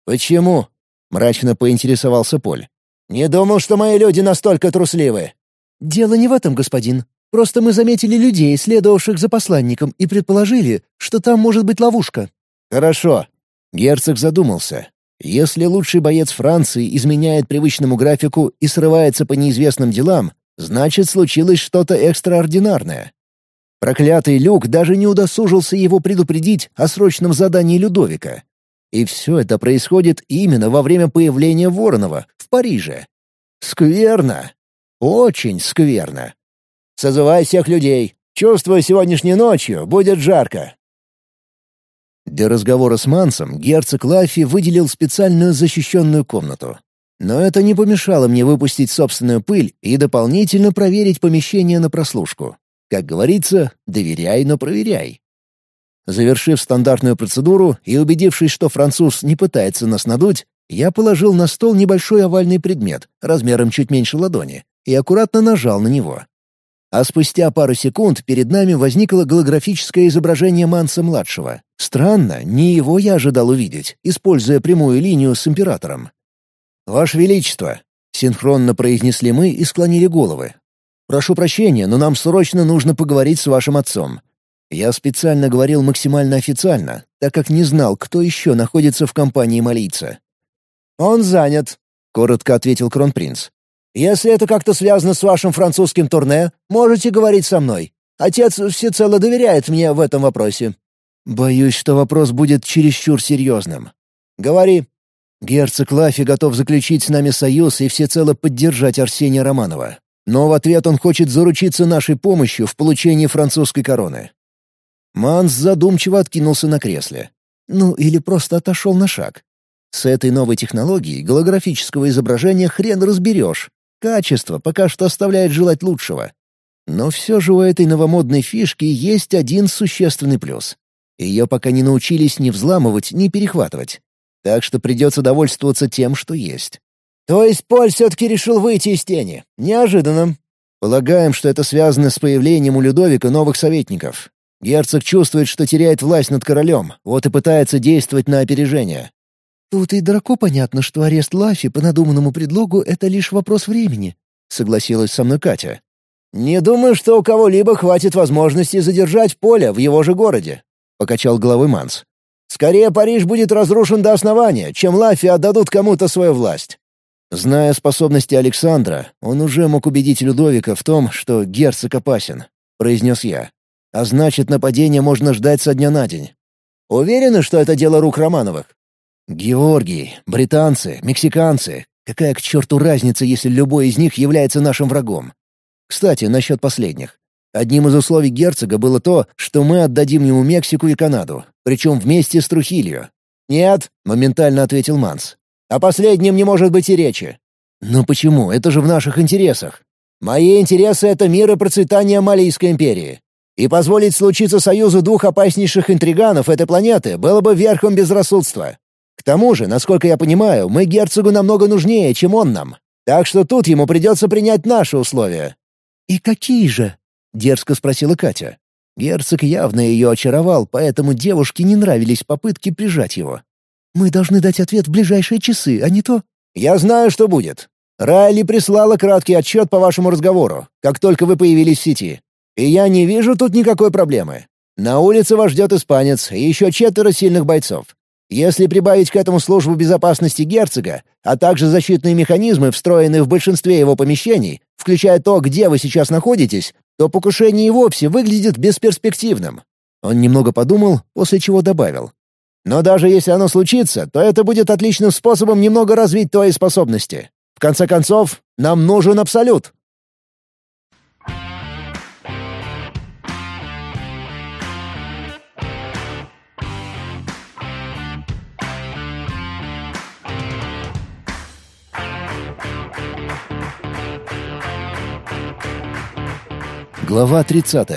«Почему?» Мрачно поинтересовался Поль. «Не думал, что мои люди настолько трусливы». «Дело не в этом, господин. Просто мы заметили людей, следовавших за посланником, и предположили, что там может быть ловушка». «Хорошо». Герцог задумался. Если лучший боец Франции изменяет привычному графику и срывается по неизвестным делам, значит, случилось что-то экстраординарное. Проклятый Люк даже не удосужился его предупредить о срочном задании Людовика. И все это происходит именно во время появления Воронова в Париже. Скверно. Очень скверно. Созывай всех людей. Чувствую, сегодняшней ночью будет жарко. Для разговора с Мансом герцог Лафи выделил специальную защищенную комнату. Но это не помешало мне выпустить собственную пыль и дополнительно проверить помещение на прослушку. Как говорится, доверяй, но проверяй. Завершив стандартную процедуру и убедившись, что француз не пытается нас надуть, я положил на стол небольшой овальный предмет, размером чуть меньше ладони, и аккуратно нажал на него. А спустя пару секунд перед нами возникло голографическое изображение Манса-младшего. Странно, не его я ожидал увидеть, используя прямую линию с императором. «Ваше Величество!» — синхронно произнесли мы и склонили головы, Прошу прощения, но нам срочно нужно поговорить с вашим отцом. Я специально говорил максимально официально, так как не знал, кто еще находится в компании молиться. «Он занят», — коротко ответил кронпринц. «Если это как-то связано с вашим французским турне, можете говорить со мной. Отец всецело доверяет мне в этом вопросе». «Боюсь, что вопрос будет чересчур серьезным». «Говори». Герцог Лафи готов заключить с нами союз и всецело поддержать Арсения Романова. Но в ответ он хочет заручиться нашей помощью в получении французской короны. Манс задумчиво откинулся на кресле. Ну, или просто отошел на шаг. С этой новой технологией голографического изображения хрен разберешь. Качество пока что оставляет желать лучшего. Но все же у этой новомодной фишки есть один существенный плюс. Ее пока не научились ни взламывать, ни перехватывать. Так что придется довольствоваться тем, что есть. То есть Поль все-таки решил выйти из тени. Неожиданно. Полагаем, что это связано с появлением у Людовика новых советников. Герцог чувствует, что теряет власть над королем, вот и пытается действовать на опережение. «Тут и дураку понятно, что арест Лафи по надуманному предлогу — это лишь вопрос времени», — согласилась со мной Катя. «Не думаю, что у кого-либо хватит возможности задержать Поля в его же городе», — покачал головой Манс. «Скорее Париж будет разрушен до основания, чем Лафи отдадут кому-то свою власть. Зная способности Александра, он уже мог убедить Людовика в том, что герцог опасен, — произнес я. А значит, нападение можно ждать со дня на день. Уверены, что это дело рук Романовых? Георгий, британцы, мексиканцы. Какая к черту разница, если любой из них является нашим врагом? Кстати, насчет последних. Одним из условий герцога было то, что мы отдадим ему Мексику и Канаду, причем вместе с Трухилью. «Нет», — моментально ответил Манс. О последнем не может быть и речи. Но почему? Это же в наших интересах. Мои интересы — это мир и процветание Малийской империи. И позволить случиться союзу двух опаснейших интриганов этой планеты было бы верхом безрассудства. К тому же, насколько я понимаю, мы герцогу намного нужнее, чем он нам. Так что тут ему придется принять наши условия». «И какие же?» — дерзко спросила Катя. Герцог явно ее очаровал, поэтому девушке не нравились попытки прижать его. Мы должны дать ответ в ближайшие часы, а не то...» «Я знаю, что будет. Райли прислала краткий отчет по вашему разговору, как только вы появились в сети. И я не вижу тут никакой проблемы. На улице вас ждет испанец и еще четверо сильных бойцов. Если прибавить к этому службу безопасности герцога, а также защитные механизмы, встроенные в большинстве его помещений, включая то, где вы сейчас находитесь, то покушение и вовсе выглядит бесперспективным». Он немного подумал, после чего добавил. Но даже если оно случится, то это будет отличным способом немного развить твои способности. В конце концов, нам нужен абсолют. Глава 30.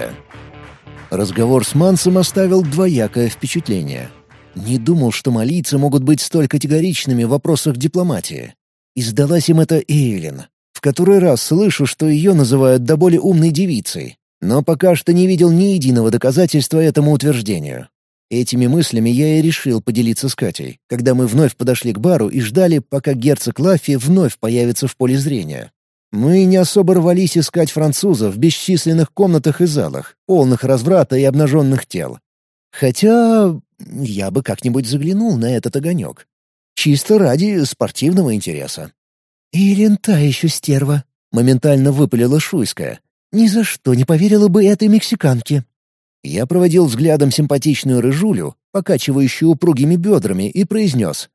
Разговор с Мансом оставил двоякое впечатление — не думал, что малийцы могут быть столь категоричными в вопросах дипломатии. И сдалась им это Эйлин. В который раз слышу, что ее называют до боли умной девицей, но пока что не видел ни единого доказательства этому утверждению. Этими мыслями я и решил поделиться с Катей, когда мы вновь подошли к бару и ждали, пока герцог Лаффи вновь появится в поле зрения. Мы не особо рвались искать французов в бесчисленных комнатах и залах, полных разврата и обнаженных тел. Хотя я бы как-нибудь заглянул на этот огонек. Чисто ради спортивного интереса. «Ирин та еще стерва», — моментально выпалила Шуйская. «Ни за что не поверила бы этой мексиканке». Я проводил взглядом симпатичную рыжулю, покачивающую упругими бедрами, и произнес.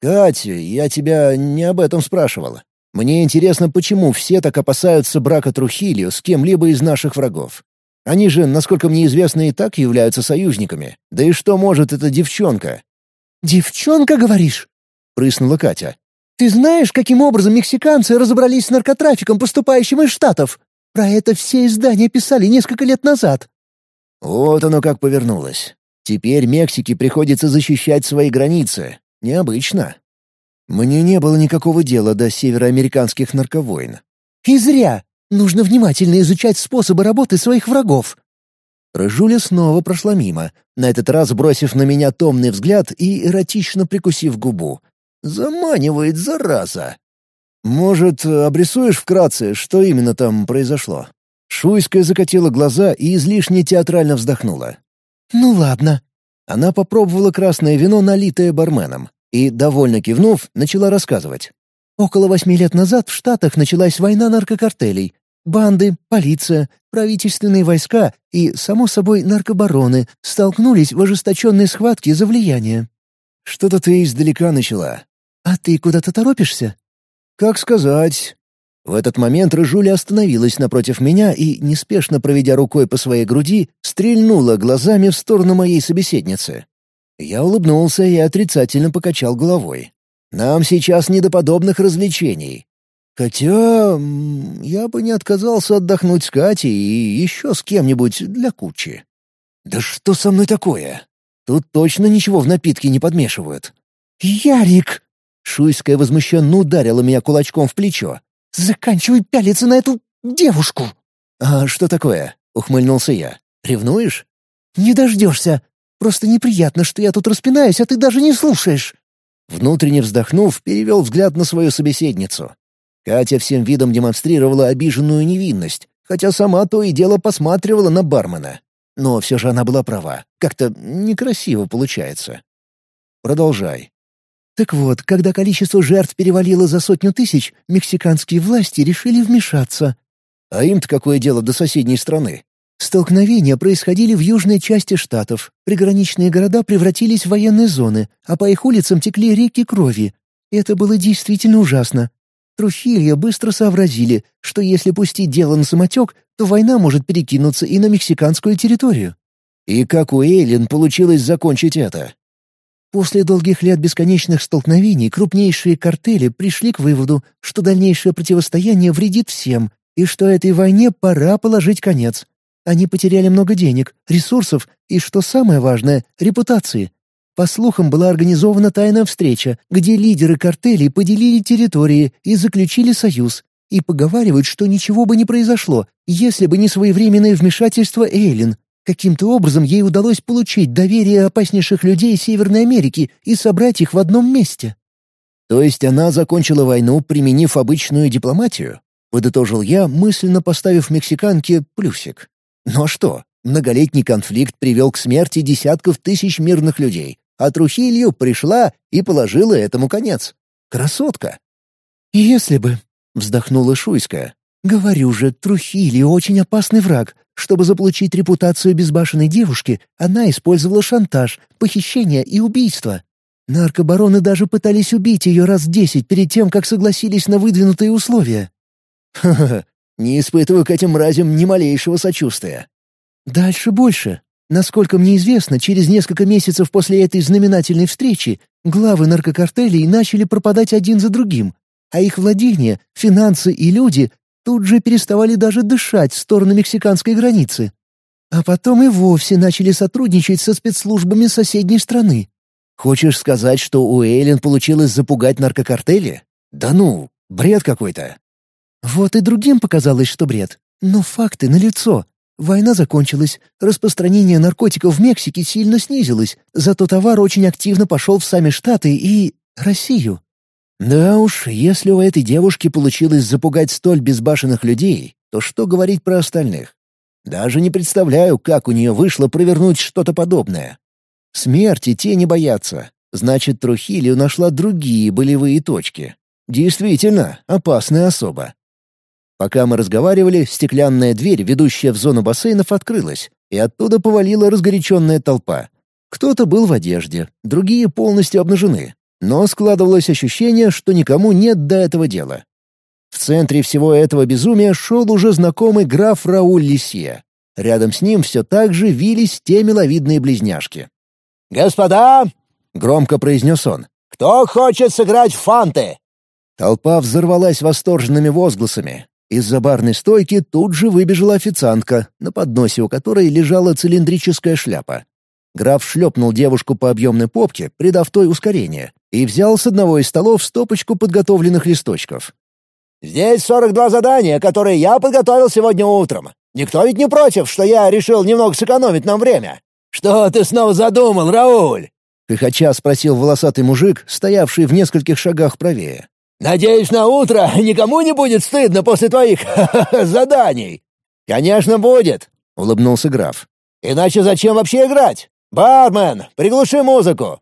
«Катя, я тебя не об этом спрашивал. Мне интересно, почему все так опасаются брака Трухилио с кем-либо из наших врагов. Они же, насколько мне известно, и так являются союзниками. Да и что может эта девчонка?» «Девчонка, говоришь?» — прыснула Катя. «Ты знаешь, каким образом мексиканцы разобрались с наркотрафиком, поступающим из Штатов? Про это все издания писали несколько лет назад. Вот оно как повернулось. Теперь Мексике приходится защищать свои границы. Необычно. Мне не было никакого дела до североамериканских нарковойн. И зря. Нужно внимательно изучать способы работы своих врагов. Рыжуля снова прошла мимо, на этот раз бросив на меня томный взгляд и эротично прикусив губу. Заманивает, зараза. Может, обрисуешь вкратце, что именно там произошло? Шуйская закатила глаза и излишне театрально вздохнула. «Ну ладно». Она попробовала красное вино, налитое барменом, и, довольно кивнув, начала рассказывать. «Около восьми лет назад в Штатах началась война наркокартелей. Банды, полиция, правительственные войска и, само собой, наркобароны столкнулись в ожесточенной схватке за влияние». «Что-то ты издалека начала». «А ты куда-то торопишься?» «Как сказать. В этот момент Рыжуля остановилась напротив меня и, неспешно проведя рукой по своей груди, стрельнула глазами в сторону моей собеседницы. Я улыбнулся и отрицательно покачал головой. «Нам сейчас не до подобных развлечений. Хотя я бы не отказался отдохнуть с Катей и еще с кем-нибудь для кучи. Да что со мной такое? Тут точно ничего в напитке не подмешивают». «Ярик!» Шуйская возмущенно ударила меня кулачком в плечо. Заканчивай пялиться на эту девушку!» «А что такое?» — ухмыльнулся я. «Ревнуешь?» «Не дождешься. Просто неприятно, что я тут распинаюсь, а ты даже не слушаешь». Внутренне вздохнув, перевел взгляд на свою собеседницу. Катя всем видом демонстрировала обиженную невинность, хотя сама то и дело посматривала на бармена. Но все же она была права. Как-то некрасиво получается. Продолжай. Так вот, когда количество жертв перевалило за сотню тысяч, мексиканские власти решили вмешаться. А им-то какое дело до соседней страны? Столкновения происходили в южной части штатов. Приграничные города превратились в военные зоны, а по их улицам текли реки крови. Это было действительно ужасно. Трухилья быстро сообразили, что если пустить дело на самотек, то война может перекинуться и на мексиканскую территорию. И как у Эйлин получилось закончить это? После долгих лет бесконечных столкновений крупнейшие картели пришли к выводу, что дальнейшее противостояние вредит всем, и что этой войне пора положить конец. Они потеряли много денег, ресурсов и, что самое важное, репутации. По слухам, была организована тайная встреча, где лидеры картелей поделили территории и заключили союз. И поговаривают, что ничего бы не произошло, если бы не своевременное вмешательство Эйлин, Каким-то образом ей удалось получить доверие опаснейших людей Северной Америки и собрать их в одном месте. То есть она закончила войну, применив обычную дипломатию? Подытожил я, мысленно поставив мексиканке плюсик. Ну а что? Многолетний конфликт привел к смерти десятков тысяч мирных людей, а Трухилью пришла и положила этому конец. Красотка! «Если бы», — вздохнула Шуйская. «Говорю же, Трухилью очень опасный враг, чтобы заполучить репутацию безбашенной девушки, она использовала шантаж, похищение и убийство. Наркобароны даже пытались убить ее раз десять перед тем, как согласились на выдвинутые условия. Ха-ха, не испытываю к этим мразям ни малейшего сочувствия. Дальше больше. Насколько мне известно, через несколько месяцев после этой знаменательной встречи главы наркокартелей начали пропадать один за другим, а их владения, финансы и люди тут же переставали даже дышать в сторону мексиканской границы. А потом и вовсе начали сотрудничать со спецслужбами соседней страны. Хочешь сказать, что у Эйлин получилось запугать наркокартели? Да ну, бред какой-то. Вот и другим показалось, что бред. Но факты налицо. Война закончилась, распространение наркотиков в Мексике сильно снизилось, зато товар очень активно пошел в сами Штаты и... Россию. Да уж, если у этой девушки получилось запугать столь безбашенных людей, то что говорить про остальных? Даже не представляю, как у нее вышло провернуть что-то подобное. Смерти те не боятся. Значит, Трухилию нашла другие болевые точки. Действительно, опасная особа. Пока мы разговаривали, стеклянная дверь, ведущая в зону бассейнов, открылась, и оттуда повалила разгоряченная толпа. Кто-то был в одежде, другие полностью обнажены. Но складывалось ощущение, что никому нет до этого дела. В центре всего этого безумия шел уже знакомый граф Рауль Лисье. Рядом с ним все так же вились те миловидные близняшки. «Господа!» — громко произнес он. «Кто хочет сыграть в фанты?» Толпа взорвалась восторженными возгласами. Из-за барной стойки тут же выбежала официантка, на подносе у которой лежала цилиндрическая шляпа. Граф шлепнул девушку по объемной попке, придав той ускорение, и взял с одного из столов стопочку подготовленных листочков. «Здесь сорок два задания, которые я подготовил сегодня утром. Никто ведь не против, что я решил немного сэкономить нам время. Что ты снова задумал, Рауль?» Хохоча спросил волосатый мужик, стоявший в нескольких шагах правее. «Надеюсь, на утро никому не будет стыдно после твоих заданий?» «Конечно, будет», — улыбнулся граф. «Иначе зачем вообще играть? Бармен, приглуши музыку!»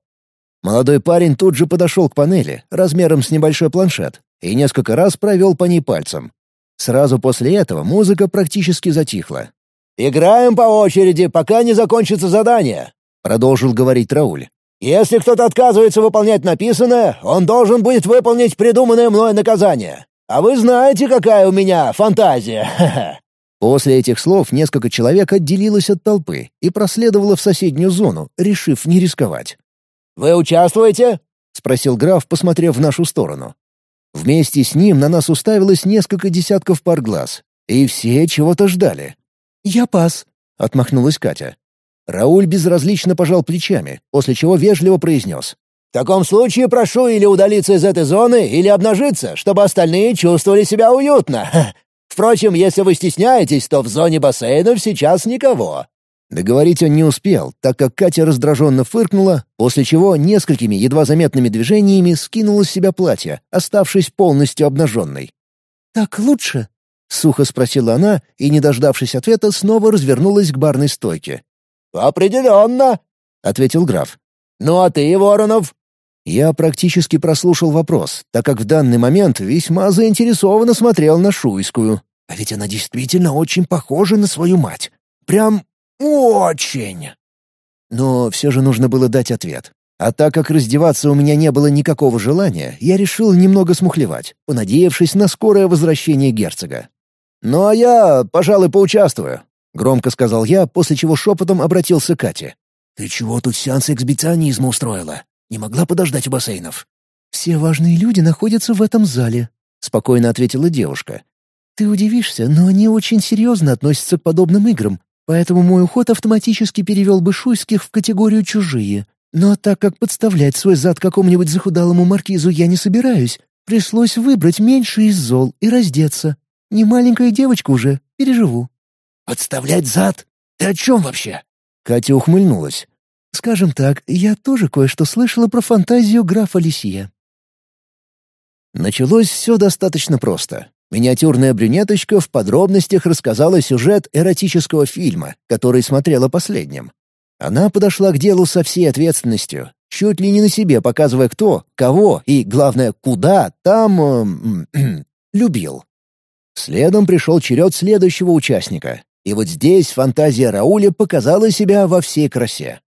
Молодой парень тут же подошел к панели, размером с небольшой планшет, и несколько раз провел по ней пальцем. Сразу после этого музыка практически затихла. «Играем по очереди, пока не закончится задание», — продолжил говорить Рауль. «Если кто-то отказывается выполнять написанное, он должен будет выполнить придуманное мной наказание. А вы знаете, какая у меня фантазия!» После этих слов несколько человек отделилось от толпы и проследовало в соседнюю зону, решив не рисковать. «Вы участвуете?» — спросил граф, посмотрев в нашу сторону. Вместе с ним на нас уставилось несколько десятков пар глаз, и все чего-то ждали. «Я пас», — отмахнулась Катя. Рауль безразлично пожал плечами, после чего вежливо произнес. «В таком случае прошу или удалиться из этой зоны, или обнажиться, чтобы остальные чувствовали себя уютно. Впрочем, если вы стесняетесь, то в зоне бассейнов сейчас никого. Договорить он не успел, так как Катя раздраженно фыркнула, после чего несколькими едва заметными движениями скинула с себя платье, оставшись полностью обнаженной. «Так лучше?» — сухо спросила она и, не дождавшись ответа, снова развернулась к барной стойке. «Определенно!» — ответил граф. «Ну а ты, Воронов?» Я практически прослушал вопрос, так как в данный момент весьма заинтересованно смотрел на Шуйскую. А ведь она действительно очень похожа на свою мать. Прям очень. Но все же нужно было дать ответ. А так как раздеваться у меня не было никакого желания, я решил немного смухлевать, понадеявшись на скорое возвращение герцога. «Ну а я, пожалуй, поучаствую», — громко сказал я, после чего шепотом обратился к Кате. «Ты чего тут сеанс эксбиционизма устроила? Не могла подождать у бассейнов?» «Все важные люди находятся в этом зале», — спокойно ответила девушка. «Ты удивишься, но они очень серьезно относятся к подобным играм, Поэтому мой уход автоматически перевел бы шуйских в категорию «чужие». Но так как подставлять свой зад какому-нибудь захудалому маркизу я не собираюсь, пришлось выбрать меньше из зол и раздеться. Не маленькая девочка уже, переживу. «Подставлять зад? Ты о чем вообще?» Катя ухмыльнулась. «Скажем так, я тоже кое-что слышала про фантазию графа Лисия». Началось все достаточно просто. Миниатюрная брюнеточка в подробностях рассказала сюжет эротического фильма, который смотрела последним. Она подошла к делу со всей ответственностью, чуть ли не на себе показывая кто, кого и, главное, куда там... Э, любил. Следом пришел черед следующего участника. И вот здесь фантазия Рауля показала себя во всей красе.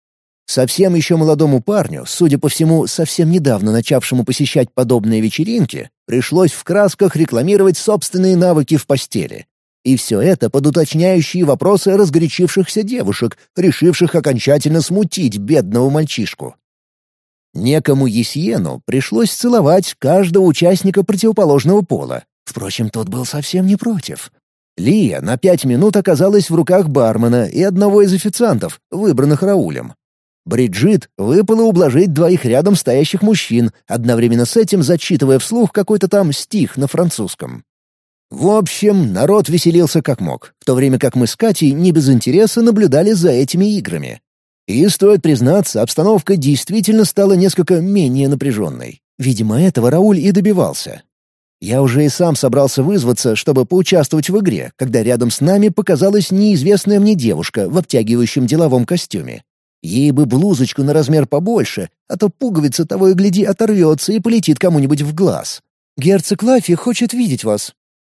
Совсем еще молодому парню, судя по всему, совсем недавно начавшему посещать подобные вечеринки, пришлось в красках рекламировать собственные навыки в постели. И все это под уточняющие вопросы разгорячившихся девушек, решивших окончательно смутить бедного мальчишку. Некому Есьену пришлось целовать каждого участника противоположного пола. Впрочем, тот был совсем не против. Лия на пять минут оказалась в руках бармена и одного из официантов, выбранных Раулем. Бриджит выпало ублажить двоих рядом стоящих мужчин, одновременно с этим зачитывая вслух какой-то там стих на французском. В общем, народ веселился как мог, в то время как мы с Катей не без интереса наблюдали за этими играми. И, стоит признаться, обстановка действительно стала несколько менее напряженной. Видимо, этого Рауль и добивался. Я уже и сам собрался вызваться, чтобы поучаствовать в игре, когда рядом с нами показалась неизвестная мне девушка в обтягивающем деловом костюме. Ей бы блузочку на размер побольше, а то пуговица того и гляди оторвется и полетит кому-нибудь в глаз. «Герцог Лафи хочет видеть вас».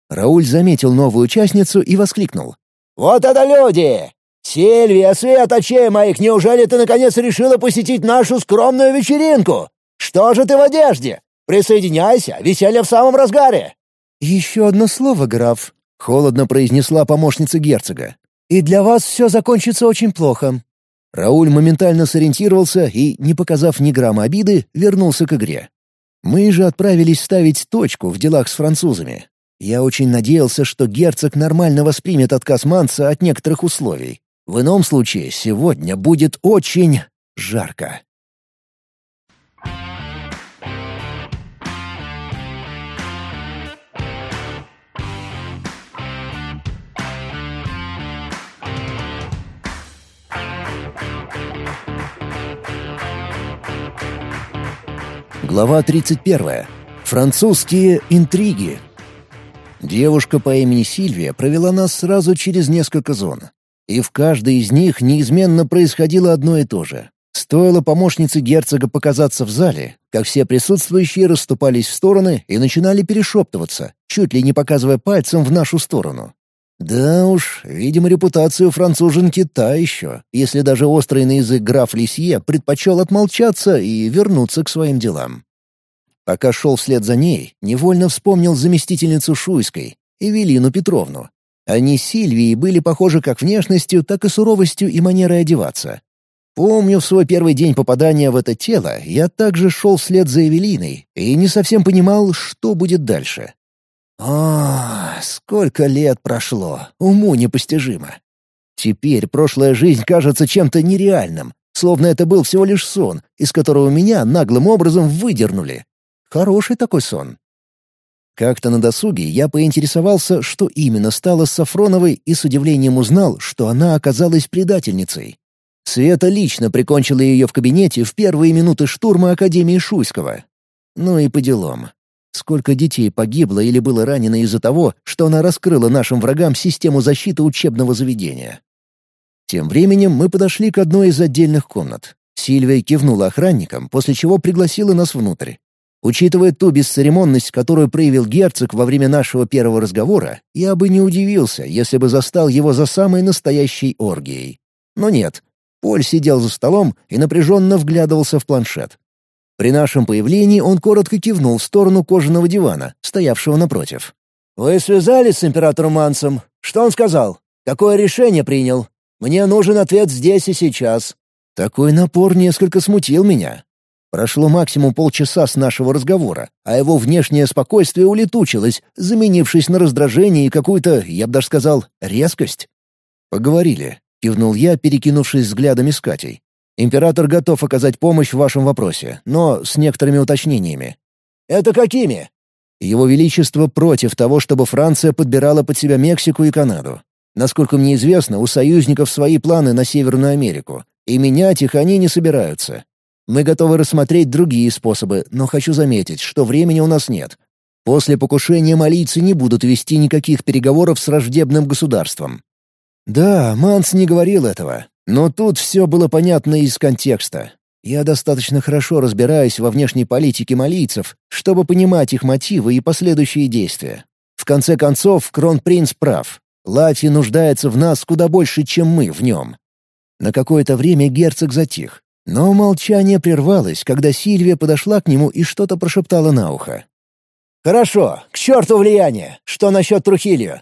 Рауль заметил новую участницу и воскликнул. «Вот это люди! Сильвия, свет очей моих, неужели ты наконец решила посетить нашу скромную вечеринку? Что же ты в одежде? Присоединяйся, веселье в самом разгаре!» «Еще одно слово, граф», — холодно произнесла помощница герцога. «И для вас все закончится очень плохо». Рауль моментально сориентировался и, не показав ни грамма обиды, вернулся к игре. Мы же отправились ставить точку в делах с французами. Я очень надеялся, что герцог нормально воспримет отказ Манса от некоторых условий. В ином случае сегодня будет очень жарко. Глава 31. Французские интриги. Девушка по имени Сильвия провела нас сразу через несколько зон. И в каждой из них неизменно происходило одно и то же. Стоило помощнице герцога показаться в зале, как все присутствующие расступались в стороны и начинали перешептываться, чуть ли не показывая пальцем в нашу сторону. Да уж, видимо, репутация у француженки та еще, если даже острый на язык граф Лисье предпочел отмолчаться и вернуться к своим делам. Пока шел вслед за ней, невольно вспомнил заместительницу Шуйской, Эвелину Петровну. Они с Сильвией были похожи как внешностью, так и суровостью и манерой одеваться. Помню, в свой первый день попадания в это тело я также шел вслед за Эвелиной и не совсем понимал, что будет дальше. А, сколько лет прошло, уму непостижимо. Теперь прошлая жизнь кажется чем-то нереальным, словно это был всего лишь сон, из которого меня наглым образом выдернули. Хороший такой сон. Как-то на досуге я поинтересовался, что именно стало с Сафроновой, и с удивлением узнал, что она оказалась предательницей. Света лично прикончила ее в кабинете в первые минуты штурма Академии Шуйского. Ну и по делам. Сколько детей погибло или было ранено из-за того, что она раскрыла нашим врагам систему защиты учебного заведения. Тем временем мы подошли к одной из отдельных комнат. Сильвия кивнула охранникам, после чего пригласила нас внутрь. Учитывая ту бесцеремонность, которую проявил герцог во время нашего первого разговора, я бы не удивился, если бы застал его за самой настоящей оргией. Но нет. Поль сидел за столом и напряженно вглядывался в планшет. При нашем появлении он коротко кивнул в сторону кожаного дивана, стоявшего напротив. «Вы связались с императором Мансом? Что он сказал? Какое решение принял? Мне нужен ответ здесь и сейчас». Такой напор несколько смутил меня. Прошло максимум полчаса с нашего разговора, а его внешнее спокойствие улетучилось, заменившись на раздражение и какую-то, я бы даже сказал, резкость. «Поговорили», — кивнул я, перекинувшись взглядами с Катей. Император готов оказать помощь в вашем вопросе, но с некоторыми уточнениями». «Это какими?» Его Величество против того, чтобы Франция подбирала под себя Мексику и Канаду. Насколько мне известно, у союзников свои планы на Северную Америку, и менять их они не собираются. Мы готовы рассмотреть другие способы, но хочу заметить, что времени у нас нет. После покушения малийцы не будут вести никаких переговоров с враждебным государством. Да, Манс не говорил этого, но тут все было понятно из контекста. Я достаточно хорошо разбираюсь во внешней политике малийцев, чтобы понимать их мотивы и последующие действия. В конце концов, кронпринц прав. Лафи нуждается в нас куда больше, чем мы в нем. На какое-то время герцог затих. Но молчание прервалось, когда Сильвия подошла к нему и что-то прошептала на ухо. «Хорошо, к черту влияние! Что насчет Трухилью?»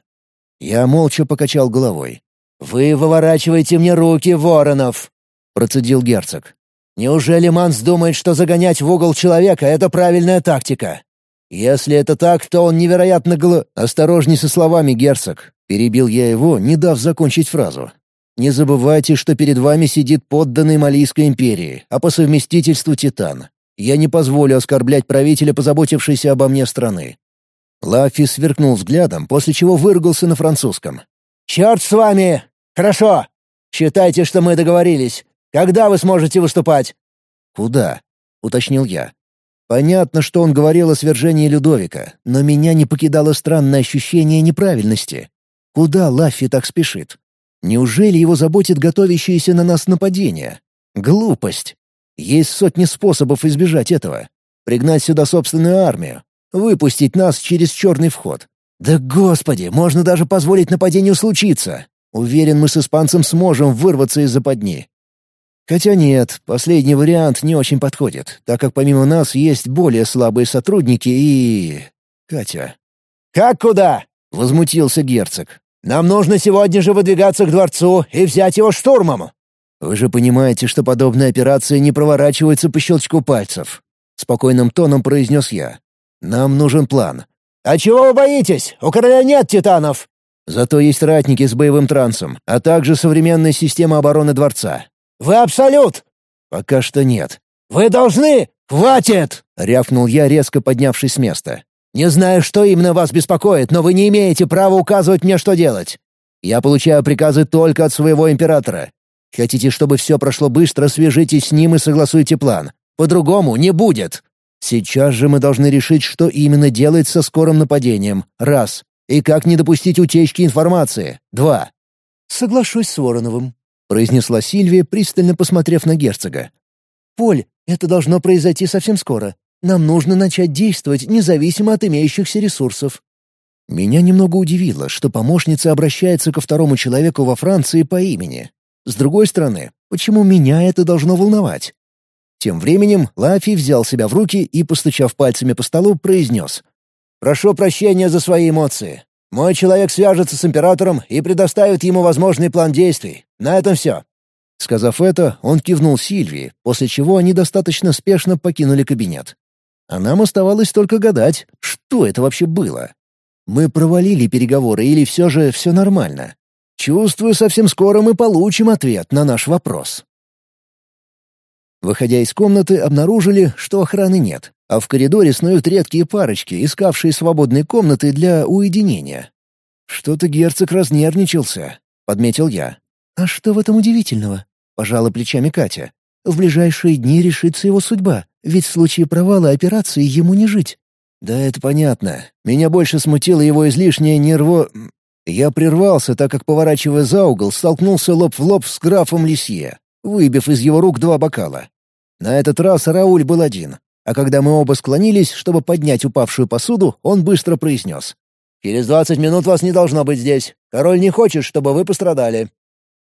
Я молча покачал головой. «Вы выворачиваете мне руки, Воронов!» — процедил герцог. «Неужели Манс думает, что загонять в угол человека — это правильная тактика? Если это так, то он невероятно гл...» «Осторожней со словами, герцог!» — перебил я его, не дав закончить фразу. «Не забывайте, что перед вами сидит подданный Малийской империи, а по совместительству Титан. Я не позволю оскорблять правителя, позаботившейся обо мне страны. Лафи сверкнул взглядом, после чего выругался на французском. «Черт с вами! Хорошо! Считайте, что мы договорились. Когда вы сможете выступать?» «Куда?» — уточнил я. Понятно, что он говорил о свержении Людовика, но меня не покидало странное ощущение неправильности. Куда Лаффи так спешит? Неужели его заботит готовящееся на нас нападение? Глупость. Есть сотни способов избежать этого. Пригнать сюда собственную армию. Выпустить нас через черный вход. Да господи, можно даже позволить нападению случиться. Уверен, мы с испанцем сможем вырваться из западни. Хотя нет, последний вариант не очень подходит, так как помимо нас есть более слабые сотрудники и... Катя. «Как куда?» — возмутился герцог. «Нам нужно сегодня же выдвигаться к дворцу и взять его штурмом!» «Вы же понимаете, что подобная операция не проворачивается по щелчку пальцев», — спокойным тоном произнес я. «Нам нужен план». «А чего вы боитесь? У короля нет титанов!» «Зато есть ратники с боевым трансом, а также современная система обороны дворца. Вы абсолют!» «Пока что нет». «Вы должны! Хватит!» — рявкнул я, резко поднявшись с места. «Не знаю, что именно вас беспокоит, но вы не имеете права указывать мне, что делать. Я получаю приказы только от своего императора. Хотите, чтобы все прошло быстро, свяжитесь с ним и согласуйте план. По-другому не будет. Сейчас же мы должны решить, что именно делать со скорым нападением. Раз. И как не допустить утечки информации. Два. Соглашусь с Вороновым произнесла Сильвия, пристально посмотрев на герцога. «Поль, это должно произойти совсем скоро. Нам нужно начать действовать независимо от имеющихся ресурсов». Меня немного удивило, что помощница обращается ко второму человеку во Франции по имени. С другой стороны, почему меня это должно волновать? Тем временем Лафи взял себя в руки и, постучав пальцами по столу, произнес. «Прошу прощения за свои эмоции. Мой человек свяжется с императором и предоставит ему возможный план действий. На этом все». Сказав это, он кивнул Сильвии, после чего они достаточно спешно покинули кабинет. А нам оставалось только гадать, что это вообще было. Мы провалили переговоры или все же все нормально? Чувствую, совсем скоро мы получим ответ на наш вопрос. Выходя из комнаты, обнаружили, что охраны нет а в коридоре снуют редкие парочки, искавшие свободные комнаты для уединения. «Что-то герцог разнервничался», — подметил я. «А что в этом удивительного?» — пожала плечами Катя. «В ближайшие дни решится его судьба, ведь в случае провала операции ему не жить». «Да это понятно. Меня больше смутило его излишнее нерво...» Я прервался, так как, поворачивая за угол, столкнулся лоб в лоб с графом Лисье, выбив из его рук два бокала. На этот раз Рауль был один, а когда мы оба склонились, чтобы поднять упавшую посуду, он быстро произнес. «Через двадцать минут вас не должно быть здесь. Король не хочет, чтобы вы пострадали».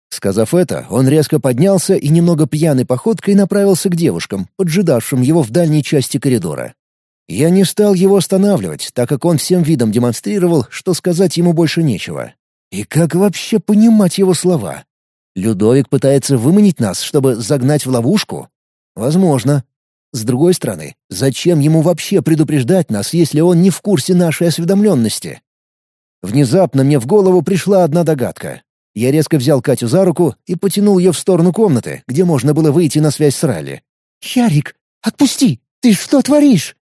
Сказав это, он резко поднялся и немного пьяной походкой направился к девушкам, поджидавшим его в дальней части коридора. Я не стал его останавливать, так как он всем видом демонстрировал, что сказать ему больше нечего. И как вообще понимать его слова? Людовик пытается выманить нас, чтобы загнать в ловушку? Возможно, с другой стороны, зачем ему вообще предупреждать нас, если он не в курсе нашей осведомленности? Внезапно мне в голову пришла одна догадка. Я резко взял Катю за руку и потянул ее в сторону комнаты, где можно было выйти на связь с Ралли. «Ярик, отпусти! Ты что творишь?»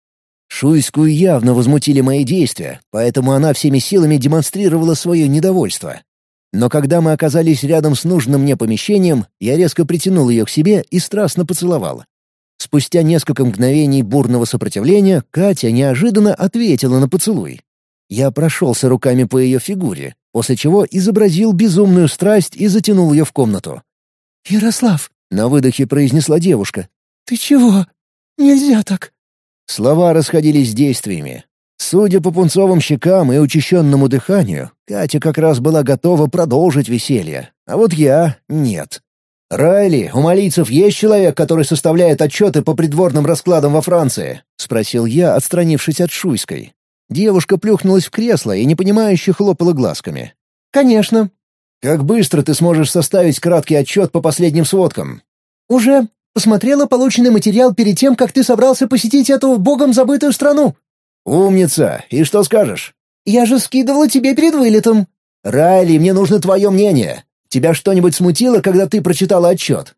Шуйскую явно возмутили мои действия, поэтому она всеми силами демонстрировала свое недовольство. Но когда мы оказались рядом с нужным мне помещением, я резко притянул ее к себе и страстно поцеловал. Спустя несколько мгновений бурного сопротивления Катя неожиданно ответила на поцелуй. Я прошелся руками по ее фигуре, после чего изобразил безумную страсть и затянул ее в комнату. «Ярослав!» — на выдохе произнесла девушка. «Ты чего? Нельзя так!» Слова расходились с действиями. Судя по пунцовым щекам и учащенному дыханию, Катя как раз была готова продолжить веселье, а вот я — нет. «Райли, у малийцев есть человек, который составляет отчеты по придворным раскладам во Франции?» — спросил я, отстранившись от Шуйской. Девушка плюхнулась в кресло и непонимающе хлопала глазками. «Конечно». «Как быстро ты сможешь составить краткий отчет по последним сводкам?» «Уже. Посмотрела полученный материал перед тем, как ты собрался посетить эту богом забытую страну». «Умница. И что скажешь?» «Я же скидывала тебе перед вылетом». «Райли, мне нужно твое мнение. Тебя что-нибудь смутило, когда ты прочитала отчет?»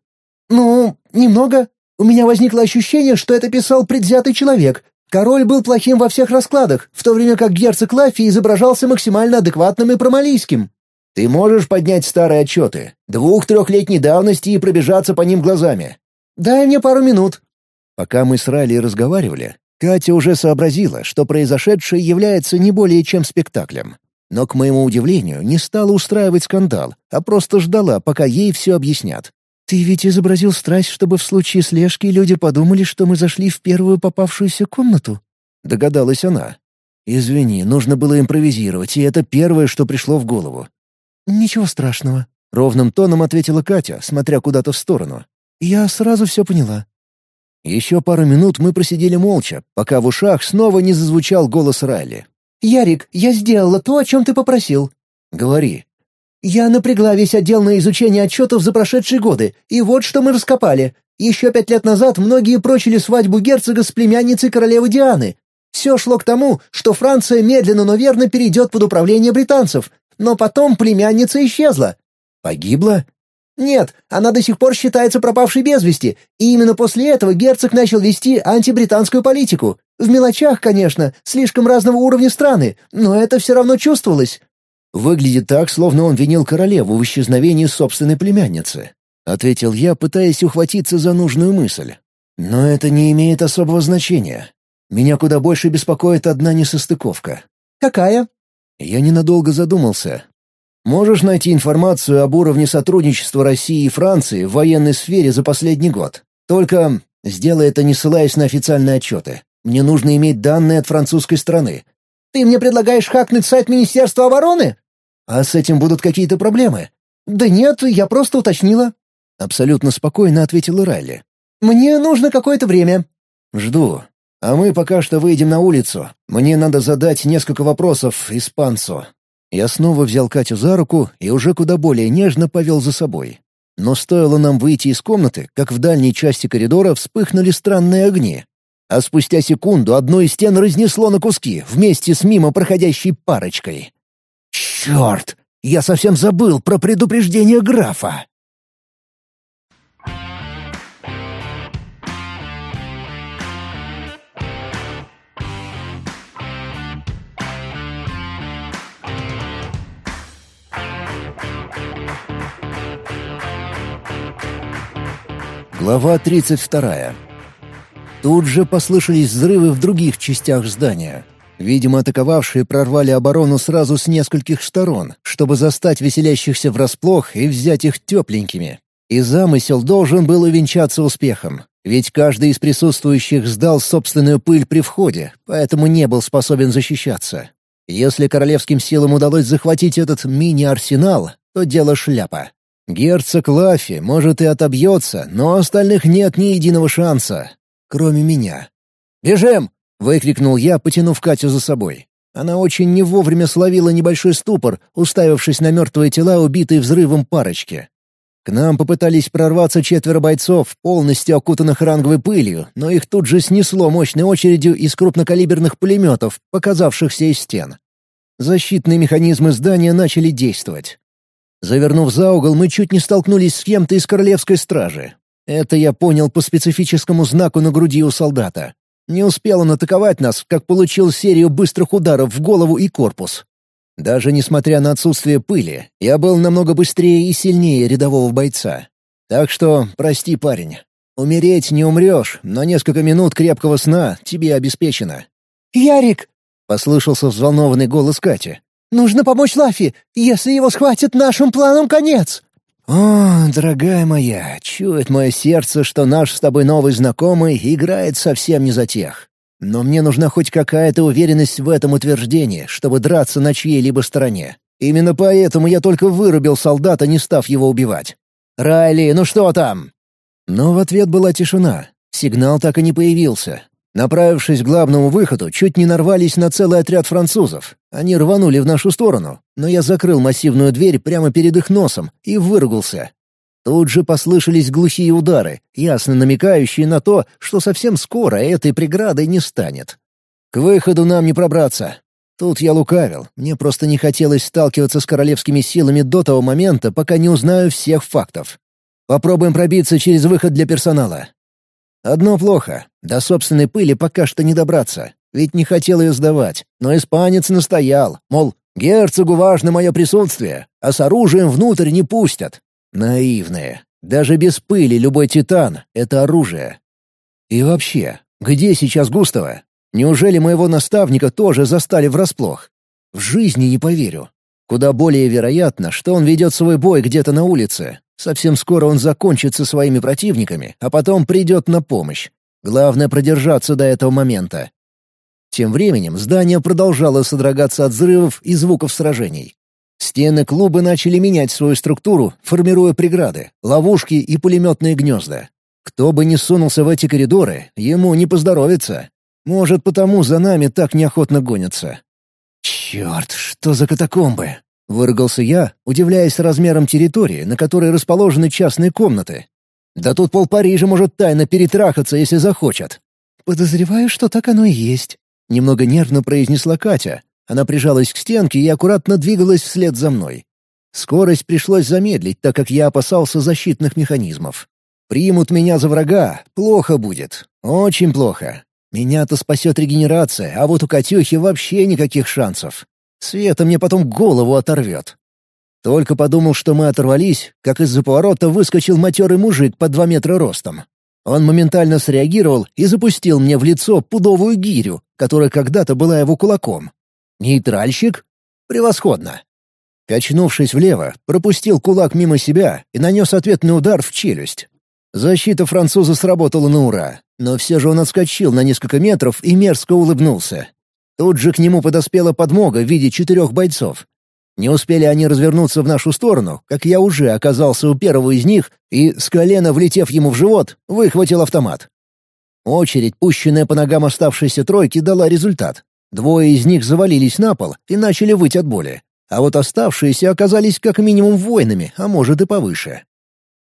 «Ну, немного. У меня возникло ощущение, что это писал предвзятый человек, Король был плохим во всех раскладах, в то время как герцог Лафи изображался максимально адекватным и промалийским. Ты можешь поднять старые отчеты, двух-трехлетней давности и пробежаться по ним глазами. Дай мне пару минут. Пока мы с Райли разговаривали, Катя уже сообразила, что произошедшее является не более чем спектаклем. Но, к моему удивлению, не стала устраивать скандал, а просто ждала, пока ей все объяснят. «Ты ведь изобразил страсть, чтобы в случае слежки люди подумали, что мы зашли в первую попавшуюся комнату?» — догадалась она. «Извини, нужно было импровизировать, и это первое, что пришло в голову». «Ничего страшного», — ровным тоном ответила Катя, смотря куда-то в сторону. «Я сразу все поняла». Еще пару минут мы просидели молча, пока в ушах снова не зазвучал голос Райли. «Ярик, я сделала то, о чем ты попросил». «Говори». Я напрягла весь отдел на изучение отчетов за прошедшие годы, и вот что мы раскопали. Еще пять лет назад многие прочили свадьбу герцога с племянницей королевы Дианы. Все шло к тому, что Франция медленно, но верно перейдет под управление британцев, но потом племянница исчезла. Погибла? Нет, она до сих пор считается пропавшей без вести, и именно после этого герцог начал вести антибританскую политику. В мелочах, конечно, слишком разного уровня страны, но это все равно чувствовалось. Выглядит так, словно он винил королеву в исчезновении собственной племянницы. Ответил я, пытаясь ухватиться за нужную мысль. Но это не имеет особого значения. Меня куда больше беспокоит одна несостыковка. Какая? Я ненадолго задумался. Можешь найти информацию об уровне сотрудничества России и Франции в военной сфере за последний год. Только сделай это, не ссылаясь на официальные отчеты. Мне нужно иметь данные от французской стороны. Ты мне предлагаешь хакнуть сайт Министерства обороны? А с этим будут какие-то проблемы? Да нет, я просто уточнила. Абсолютно спокойно ответила Райли. Мне нужно какое-то время. Жду. А мы пока что выйдем на улицу. Мне надо задать несколько вопросов испанцу. Я снова взял Катю за руку и уже куда более нежно повел за собой. Но стоило нам выйти из комнаты, как в дальней части коридора вспыхнули странные огни. А спустя секунду одну из стен разнесло на куски вместе с мимо проходящей парочкой. Черт! Я совсем забыл про предупреждение графа. Глава 32. Тут же послышались взрывы в других частях здания. Видимо, атаковавшие прорвали оборону сразу с нескольких сторон, чтобы застать веселящихся врасплох и взять их тепленькими. И замысел должен был увенчаться успехом, ведь каждый из присутствующих сдал собственную пыль при входе, поэтому не был способен защищаться. Если королевским силам удалось захватить этот мини-арсенал, то дело шляпа. Герцог Лафи, может, и отобьется, но остальных нет ни единого шанса, кроме меня. «Бежим!» — выкрикнул я, потянув Катю за собой. Она очень не вовремя словила небольшой ступор, уставившись на мертвые тела, убитые взрывом парочки. К нам попытались прорваться четверо бойцов, полностью окутанных ранговой пылью, но их тут же снесло мощной очередью из крупнокалиберных пулеметов, показавшихся из стен. Защитные механизмы здания начали действовать. Завернув за угол, мы чуть не столкнулись с кем-то из королевской стражи. Это я понял по специфическому знаку на груди у солдата. Не успел он атаковать нас, как получил серию быстрых ударов в голову и корпус. Даже несмотря на отсутствие пыли, я был намного быстрее и сильнее рядового бойца. Так что, прости, парень. Умереть не умрешь, но несколько минут крепкого сна тебе обеспечено. «Ярик!» — послышался взволнованный голос Кати. «Нужно помочь Лафи! Если его схватят, нашим планам конец!» «О, дорогая моя, чует мое сердце, что наш с тобой новый знакомый играет совсем не за тех. Но мне нужна хоть какая-то уверенность в этом утверждении, чтобы драться на чьей-либо стороне. Именно поэтому я только вырубил солдата, не став его убивать. «Райли, ну что там?» Но в ответ была тишина. Сигнал так и не появился. Направившись к главному выходу, чуть не нарвались на целый отряд французов. Они рванули в нашу сторону, но я закрыл массивную дверь прямо перед их носом и выругался. Тут же послышались глухие удары, ясно намекающие на то, что совсем скоро этой преградой не станет. К выходу нам не пробраться. Тут я лукавил, мне просто не хотелось сталкиваться с королевскими силами до того момента, пока не узнаю всех фактов. Попробуем пробиться через выход для персонала. Одно плохо. До собственной пыли пока что не добраться. Ведь не хотел ее сдавать. Но испанец настоял, мол, герцогу важно мое присутствие, а с оружием внутрь не пустят. Наивные. Даже без пыли любой титан — это оружие. И вообще, где сейчас Густава? Неужели моего наставника тоже застали врасплох? В жизни не поверю. Куда более вероятно, что он ведет свой бой где-то на улице. Совсем скоро он закончит со своими противниками, а потом придет на помощь. Главное продержаться до этого момента. Тем временем здание продолжало содрогаться от взрывов и звуков сражений. Стены клуба начали менять свою структуру, формируя преграды, ловушки и пулеметные гнезда. Кто бы ни сунулся в эти коридоры, ему не поздоровится. Может, потому за нами так неохотно гонятся. «Черт, что за катакомбы?» — выругался я, удивляясь размерам территории, на которой расположены частные комнаты. «Да тут пол Парижа может тайно перетрахаться, если захочет». «Подозреваю, что так оно и есть», — немного нервно произнесла Катя, она прижалась к стенке и аккуратно двигалась вслед за мной. Скорость пришлось замедлить, так как я опасался защитных механизмов. Примут меня за врага, плохо будет. Очень плохо. Меня-то спасет регенерация, а вот у Катюхи вообще никаких шансов. Света мне потом голову оторвет. Только подумал, что мы оторвались, как из-за поворота выскочил матерый мужик по два метра ростом. Он моментально среагировал и запустил мне в лицо пудовую гирю, которая когда-то была его кулаком. Нейтральщик? Превосходно. Качнувшись влево, пропустил кулак мимо себя и нанес ответный удар в челюсть. Защита француза сработала на ура, но все же он отскочил на несколько метров и мерзко улыбнулся. Тут же к нему подоспела подмога в виде четырех бойцов. Не успели они развернуться в нашу сторону, как я уже оказался у первого из них и, с колена влетев ему в живот, выхватил автомат. Очередь, пущенная по ногам оставшейся тройки, дала результат. Двое из них завалились на пол и начали выть от боли. А вот оставшиеся оказались как минимум воинами, а может и повыше.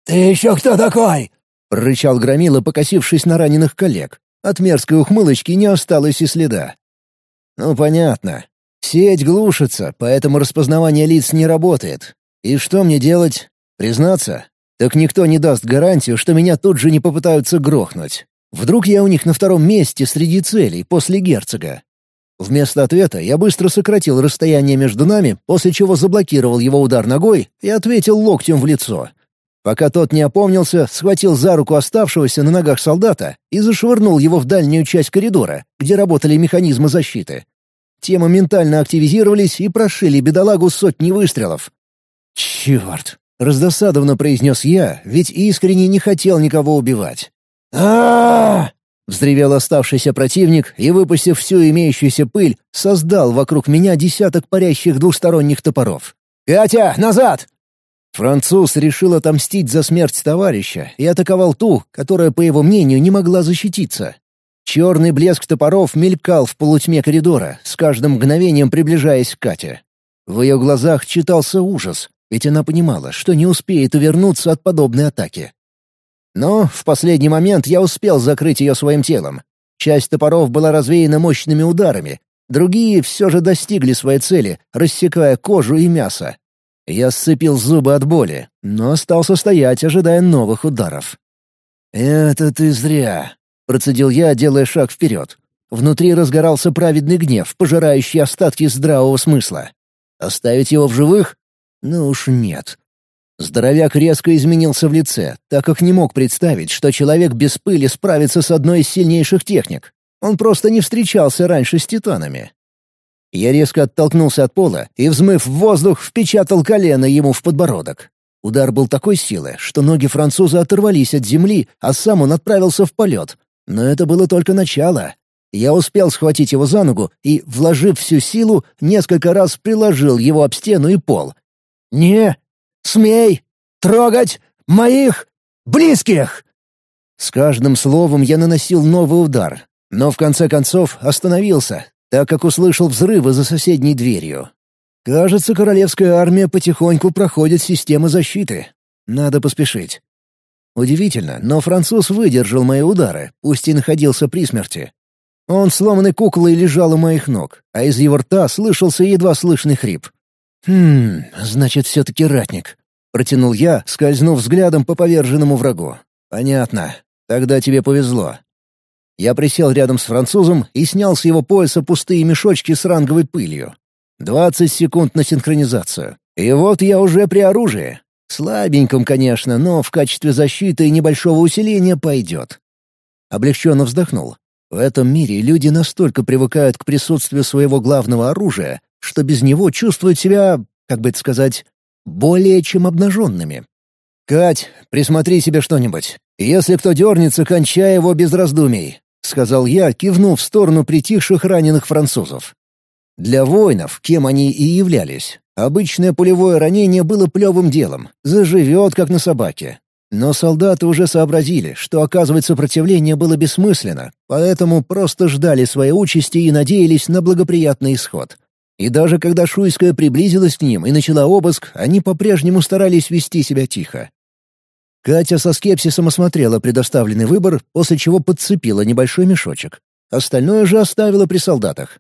«Ты еще кто такой?» — прорычал Громила, покосившись на раненых коллег. От мерзкой ухмылочки не осталось и следа. «Ну, понятно. Сеть глушится, поэтому распознавание лиц не работает. И что мне делать? Признаться? Так никто не даст гарантию, что меня тут же не попытаются грохнуть. Вдруг я у них на втором месте среди целей после герцога. Вместо ответа я быстро сократил расстояние между нами, после чего заблокировал его удар ногой и ответил локтем в лицо. Пока тот не опомнился, схватил за руку оставшегося на ногах солдата и зашвырнул его в дальнюю часть коридора, где работали механизмы защиты. Те моментально активизировались и прошили бедолагу сотни выстрелов. «Черт!» — раздосадованно произнес я, ведь искренне не хотел никого убивать. а Взревел оставшийся противник и, выпустив всю имеющуюся пыль, создал вокруг меня десяток парящих двухсторонних топоров. «Катя, назад!» Француз решил отомстить за смерть товарища и атаковал ту, которая, по его мнению, не могла защититься. Черный блеск топоров мелькал в полутьме коридора, с каждым мгновением приближаясь к Кате. В ее глазах читался ужас, ведь она понимала, что не успеет увернуться от подобной атаки. Но в последний момент я успел закрыть ее своим телом. Часть топоров была развеяна мощными ударами, другие все же достигли своей цели, рассекая кожу и мясо. Я сцепил зубы от боли, но остался стоять, ожидая новых ударов. «Это ты зря», — процедил я, делая шаг вперед. Внутри разгорался праведный гнев, пожирающий остатки здравого смысла. Оставить его в живых? Ну уж нет. Здоровяк резко изменился в лице, так как не мог представить, что человек без пыли справится с одной из сильнейших техник. Он просто не встречался раньше с титанами. Я резко оттолкнулся от пола и, взмыв в воздух, впечатал колено ему в подбородок. Удар был такой силы, что ноги француза оторвались от земли, а сам он отправился в полет. Но это было только начало. Я успел схватить его за ногу и, вложив всю силу, несколько раз приложил его об стену и пол. «Не Смей трогать моих близких!» С каждым словом я наносил новый удар, но в конце концов остановился, так как услышал взрывы за соседней дверью. Кажется, королевская армия потихоньку проходит системы защиты. Надо поспешить. Удивительно, но француз выдержал мои удары, пусть и находился при смерти. Он сломанной куклой лежал у моих ног, а из его рта слышался едва слышный хрип. «Хм, значит, все-таки ратник», — протянул я, скользнув взглядом по поверженному врагу. «Понятно. Тогда тебе повезло. Я присел рядом с французом и снял с его пояса пустые мешочки с ранговой пылью. Двадцать секунд на синхронизацию. И вот я уже при оружии. Слабеньком, конечно, но в качестве защиты и небольшого усиления пойдет. Облегченно вздохнул. В этом мире люди настолько привыкают к присутствию своего главного оружия, что без него чувствуют себя, как бы это сказать, более чем обнаженными. «Кать, присмотри себе что-нибудь. Если кто дернется, кончай его без раздумий», — сказал я, кивнув в сторону притихших раненых французов. Для воинов, кем они и являлись, обычное пулевое ранение было плевым делом, заживет, как на собаке. Но солдаты уже сообразили, что оказывать сопротивление было бессмысленно, поэтому просто ждали своей участи и надеялись на благоприятный исход. И даже когда Шуйская приблизилась к ним и начала обыск, они по-прежнему старались вести себя тихо. Катя со скепсисом осмотрела предоставленный выбор, после чего подцепила небольшой мешочек. Остальное же оставила при солдатах.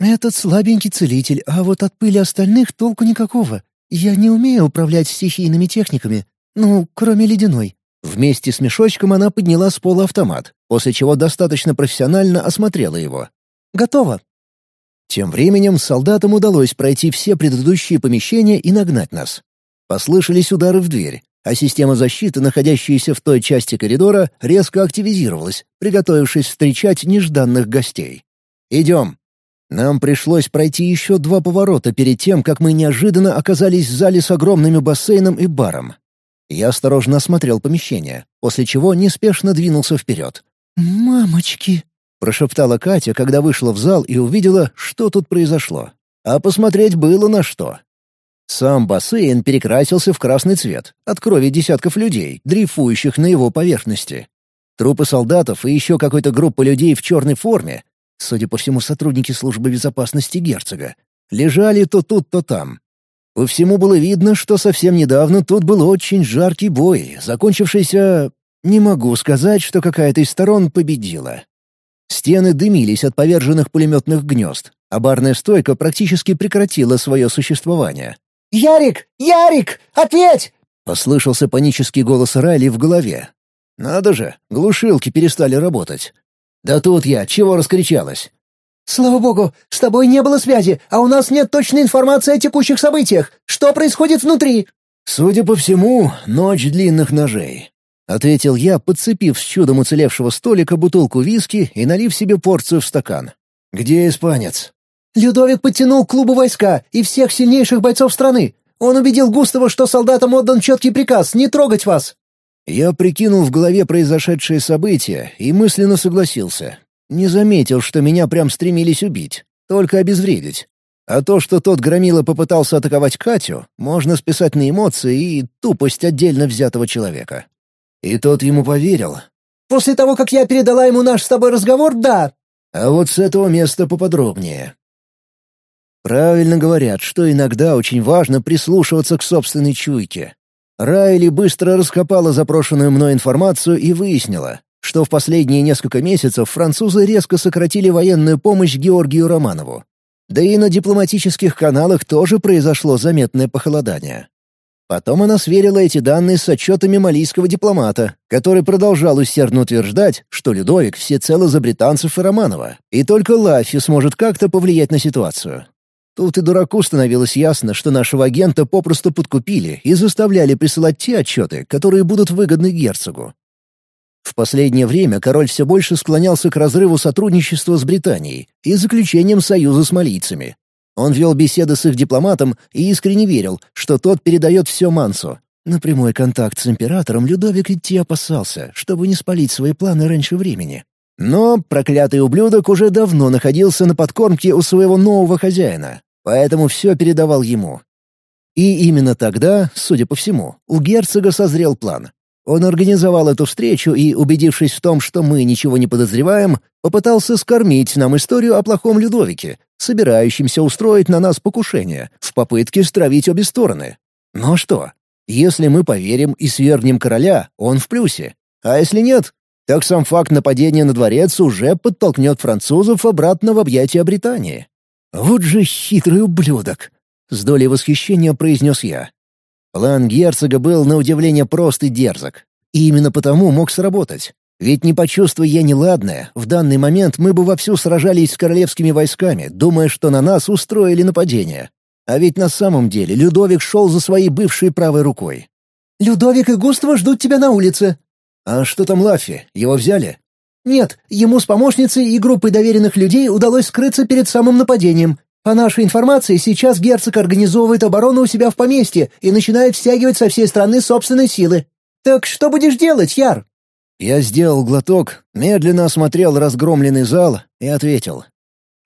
«Этот слабенький целитель, а вот от пыли остальных толку никакого. Я не умею управлять стихийными техниками, ну, кроме ледяной». Вместе с мешочком она подняла с пола автомат, после чего достаточно профессионально осмотрела его. «Готово». Тем временем солдатам удалось пройти все предыдущие помещения и нагнать нас. Послышались удары в дверь, а система защиты, находящаяся в той части коридора, резко активизировалась, приготовившись встречать нежданных гостей. «Идем». Нам пришлось пройти еще два поворота перед тем, как мы неожиданно оказались в зале с огромным бассейном и баром. Я осторожно осмотрел помещение, после чего неспешно двинулся вперед. «Мамочки!» — прошептала Катя, когда вышла в зал и увидела, что тут произошло. А посмотреть было на что. Сам бассейн перекрасился в красный цвет от крови десятков людей, дрейфующих на его поверхности. Трупы солдатов и еще какой-то группы людей в черной форме, судя по всему, сотрудники службы безопасности герцога, лежали то тут, то там. По всему было видно, что совсем недавно тут был очень жаркий бой, закончившийся... Не могу сказать, что какая-то из сторон победила. Стены дымились от поверженных пулеметных гнезд, а барная стойка практически прекратила свое существование. «Ярик! Ярик! Ответь!» — послышался панический голос Райли в голове. «Надо же, глушилки перестали работать. Да тут я, чего раскричалась? «Слава богу, с тобой не было связи, а у нас нет точной информации о текущих событиях. Что происходит внутри?» «Судя по всему, ночь длинных ножей», — ответил я, подцепив с чудом уцелевшего столика бутылку виски и налив себе порцию в стакан. «Где испанец?» «Людовик подтянул к клубу войска и всех сильнейших бойцов страны. Он убедил Густава, что солдатам отдан четкий приказ не трогать вас». Я прикинул в голове произошедшие события и мысленно согласился. Не заметил, что меня прям стремились убить, только обезвредить. А то, что тот громила попытался атаковать Катю, можно списать на эмоции и тупость отдельно взятого человека. И тот ему поверил. «После того, как я передала ему наш с тобой разговор, да». А вот с этого места поподробнее. Правильно говорят, что иногда очень важно прислушиваться к собственной чуйке. Райли быстро раскопала запрошенную мной информацию и выяснила, что в последние несколько месяцев французы резко сократили военную помощь Георгию Романову. Да и на дипломатических каналах тоже произошло заметное похолодание. Потом она сверила эти данные с отчетами малийского дипломата, который продолжал усердно утверждать, что Людовик всецело за британцев и Романова, и только Лафи сможет как-то повлиять на ситуацию. Тут и дураку становилось ясно, что нашего агента попросту подкупили и заставляли присылать те отчеты, которые будут выгодны герцогу. В последнее время король все больше склонялся к разрыву сотрудничества с Британией и заключением союза с малийцами. Он вел беседы с их дипломатом и искренне верил, что тот передает все Мансу. На прямой контакт с императором Людовик идти опасался, чтобы не спалить свои планы раньше времени. Но проклятый ублюдок уже давно находился на подкормке у своего нового хозяина, поэтому все передавал ему. И именно тогда, судя по всему, у герцога созрел план. Он организовал эту встречу и, убедившись в том, что мы ничего не подозреваем, попытался скормить нам историю о плохом Людовике, собирающемся устроить на нас покушение, в попытке стравить обе стороны. Но что? Если мы поверим и свергнем короля, он в плюсе. А если нет, так сам факт нападения на дворец уже подтолкнет французов обратно в объятия Британии. «Вот же хитрый ублюдок!» — с долей восхищения произнес я. План герцога был на удивление прост и дерзок. И именно потому мог сработать. Ведь не почувствуя я неладное, в данный момент мы бы вовсю сражались с королевскими войсками, думая, что на нас устроили нападение. А ведь на самом деле Людовик шел за своей бывшей правой рукой. «Людовик и Густаво ждут тебя на улице». «А что там Лаффи? Его взяли?» «Нет, ему с помощницей и группой доверенных людей удалось скрыться перед самым нападением. По нашей информации, сейчас герцог организовывает оборону у себя в поместье и начинает стягивать со всей страны собственные силы. Так что будешь делать, Яр?» Я сделал глоток, медленно осмотрел разгромленный зал и ответил.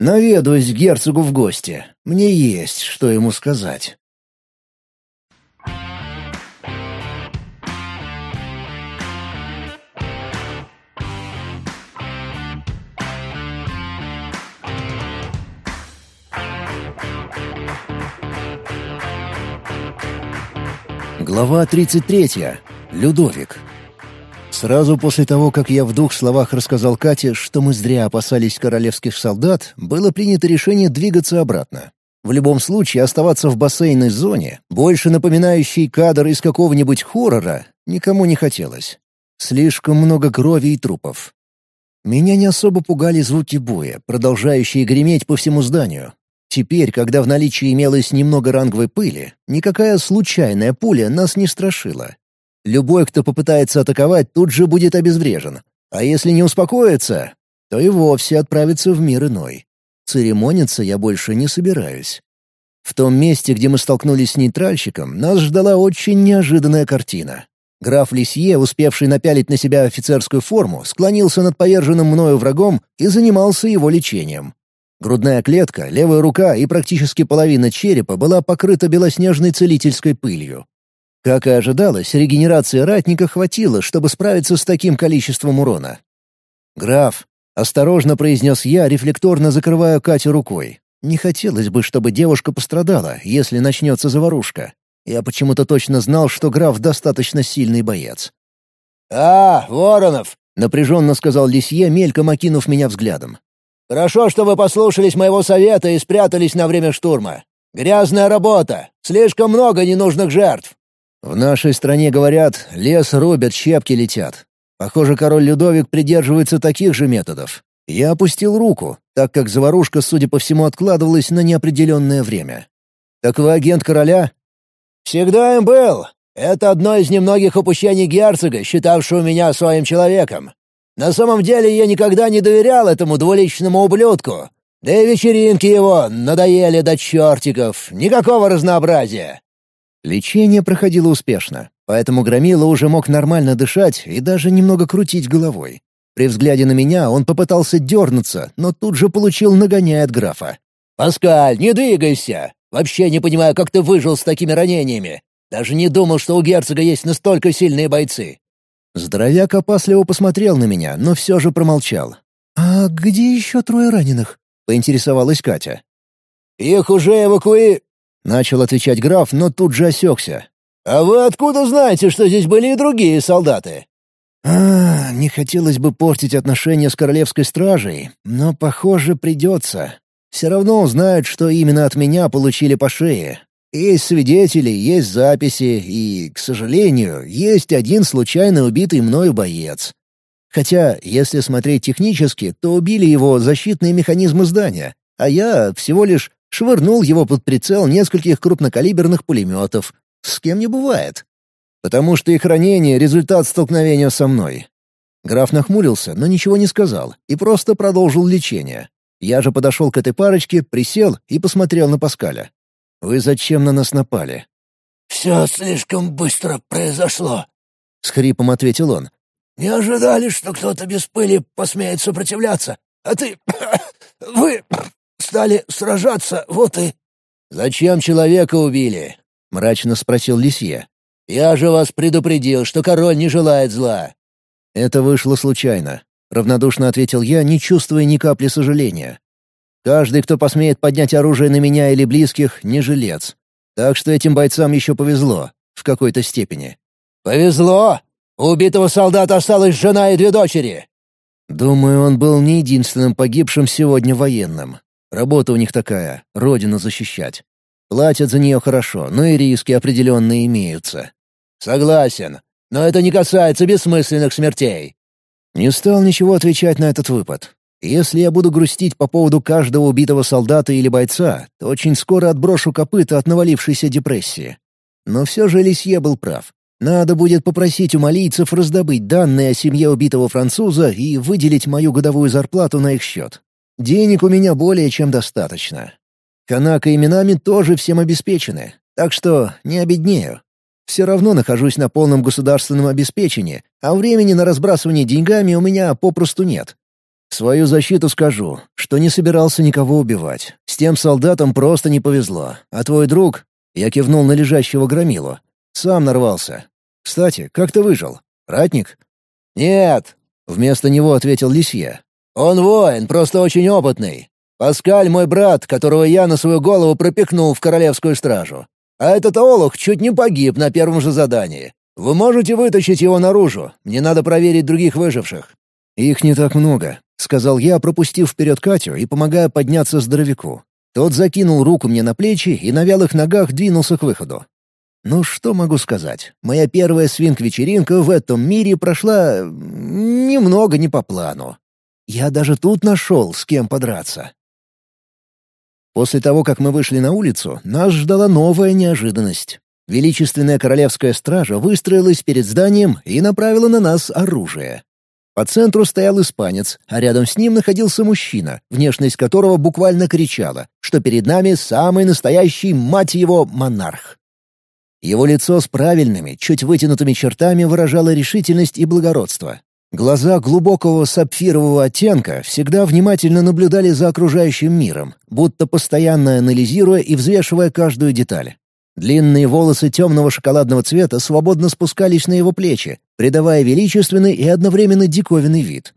«Наведусь герцогу в гости. Мне есть, что ему сказать». Глава 33. Людовик. Сразу после того, как я в двух словах рассказал Кате, что мы зря опасались королевских солдат, было принято решение двигаться обратно. В любом случае оставаться в бассейной зоне, больше напоминающей кадр из какого-нибудь хоррора, никому не хотелось. Слишком много крови и трупов. Меня не особо пугали звуки боя, продолжающие греметь по всему зданию. Теперь, когда в наличии имелось немного ранговой пыли, никакая случайная пуля нас не страшила. Любой, кто попытается атаковать, тут же будет обезврежен. А если не успокоится, то и вовсе отправится в мир иной. Церемониться я больше не собираюсь. В том месте, где мы столкнулись с нейтральщиком, нас ждала очень неожиданная картина. Граф Лисье, успевший напялить на себя офицерскую форму, склонился над поверженным мною врагом и занимался его лечением. Грудная клетка, левая рука и практически половина черепа была покрыта белоснежной целительской пылью. Как и ожидалось, регенерации ратника хватило, чтобы справиться с таким количеством урона. «Граф», — осторожно произнес я, рефлекторно закрывая Катю рукой. Не хотелось бы, чтобы девушка пострадала, если начнется заварушка. Я почему-то точно знал, что граф достаточно сильный боец. «А, Воронов!» — напряженно сказал Лисье, мельком окинув меня взглядом. «Хорошо, что вы послушались моего совета и спрятались на время штурма. Грязная работа, слишком много ненужных жертв. В нашей стране говорят, лес рубят, щепки летят. Похоже, король Людовик придерживается таких же методов. Я опустил руку, так как заварушка, судя по всему, откладывалась на неопределенное время. «Так вы агент короля?» «Всегда им был. Это одно из немногих упущений герцога, считавшего меня своим человеком. На самом деле я никогда не доверял этому двуличному ублюдку. Да и вечеринки его надоели до чертиков. Никакого разнообразия. Лечение проходило успешно, поэтому Громила уже мог нормально дышать и даже немного крутить головой. При взгляде на меня он попытался дернуться, но тут же получил нагоняй от графа. «Паскаль, не двигайся! Вообще не понимаю, как ты выжил с такими ранениями. Даже не думал, что у герцога есть настолько сильные бойцы». Здоровяк опасливо посмотрел на меня, но все же промолчал. «А где еще трое раненых?» — поинтересовалась Катя. «Их уже эвакуи...» Начал отвечать граф, но тут же осекся. «А вы откуда знаете, что здесь были и другие солдаты?» «А, не хотелось бы портить отношения с королевской стражей, но, похоже, придется. Все равно узнают, что именно от меня получили по шее. Есть свидетели, есть записи, и, к сожалению, есть один случайно убитый мною боец. Хотя, если смотреть технически, то убили его защитные механизмы здания, а я всего лишь швырнул его под прицел нескольких крупнокалиберных пулеметов. С кем не бывает. Потому что их ранение — результат столкновения со мной. Граф нахмурился, но ничего не сказал, и просто продолжил лечение. Я же подошел к этой парочке, присел и посмотрел на Паскаля. «Вы зачем на нас напали?» «Все слишком быстро произошло», — с хрипом ответил он. «Не ожидали, что кто-то без пыли посмеет сопротивляться, а ты... вы стали сражаться, вот и...» «Зачем человека убили?» — мрачно спросил Лисье. «Я же вас предупредил, что король не желает зла». «Это вышло случайно», — равнодушно ответил я, не чувствуя ни капли сожаления. «Каждый, кто посмеет поднять оружие на меня или близких, не жилец. Так что этим бойцам еще повезло, в какой-то степени». «Повезло? У убитого солдата осталась жена и две дочери». Думаю, он был не единственным погибшим сегодня военным. Работа у них такая — родину защищать. Платят за нее хорошо, но и риски определенные имеются. Согласен, но это не касается бессмысленных смертей. Не стал ничего отвечать на этот выпад. Если я буду грустить по поводу каждого убитого солдата или бойца, то очень скоро отброшу копыта от навалившейся депрессии. Но все же Лисье был прав. Надо будет попросить у малийцев раздобыть данные о семье убитого француза и выделить мою годовую зарплату на их счет. Денег у меня более чем достаточно. Канака именами тоже всем обеспечены, так что не обеднею. Все равно нахожусь на полном государственном обеспечении, а времени на разбрасывание деньгами у меня попросту нет. Свою защиту скажу, что не собирался никого убивать. С тем солдатам просто не повезло. А твой друг, я кивнул на лежащего громилу, сам нарвался. Кстати, как ты выжил? Ратник? Нет, вместо него ответил Лисье. Он воин, просто очень опытный. Паскаль мой брат, которого я на свою голову пропихнул в королевскую стражу. А этот олух чуть не погиб на первом же задании. Вы можете вытащить его наружу. Мне надо проверить других выживших». «Их не так много», — сказал я, пропустив вперед Катю и помогая подняться здоровяку. Тот закинул руку мне на плечи и на вялых ногах двинулся к выходу. Ну, что могу сказать? Моя первая свинг-вечеринка в этом мире прошла... немного не по плану. Я даже тут нашел, с кем подраться. После того, как мы вышли на улицу, нас ждала новая неожиданность. Величественная королевская стража выстроилась перед зданием и направила на нас оружие. По центру стоял испанец, а рядом с ним находился мужчина, внешность которого буквально кричала, что перед нами самый настоящий, мать его, монарх. Его лицо с правильными, чуть вытянутыми чертами выражало решительность и благородство, Глаза глубокого сапфирового оттенка всегда внимательно наблюдали за окружающим миром, будто постоянно анализируя и взвешивая каждую деталь. Длинные волосы темного шоколадного цвета свободно спускались на его плечи, придавая величественный и одновременно диковинный вид.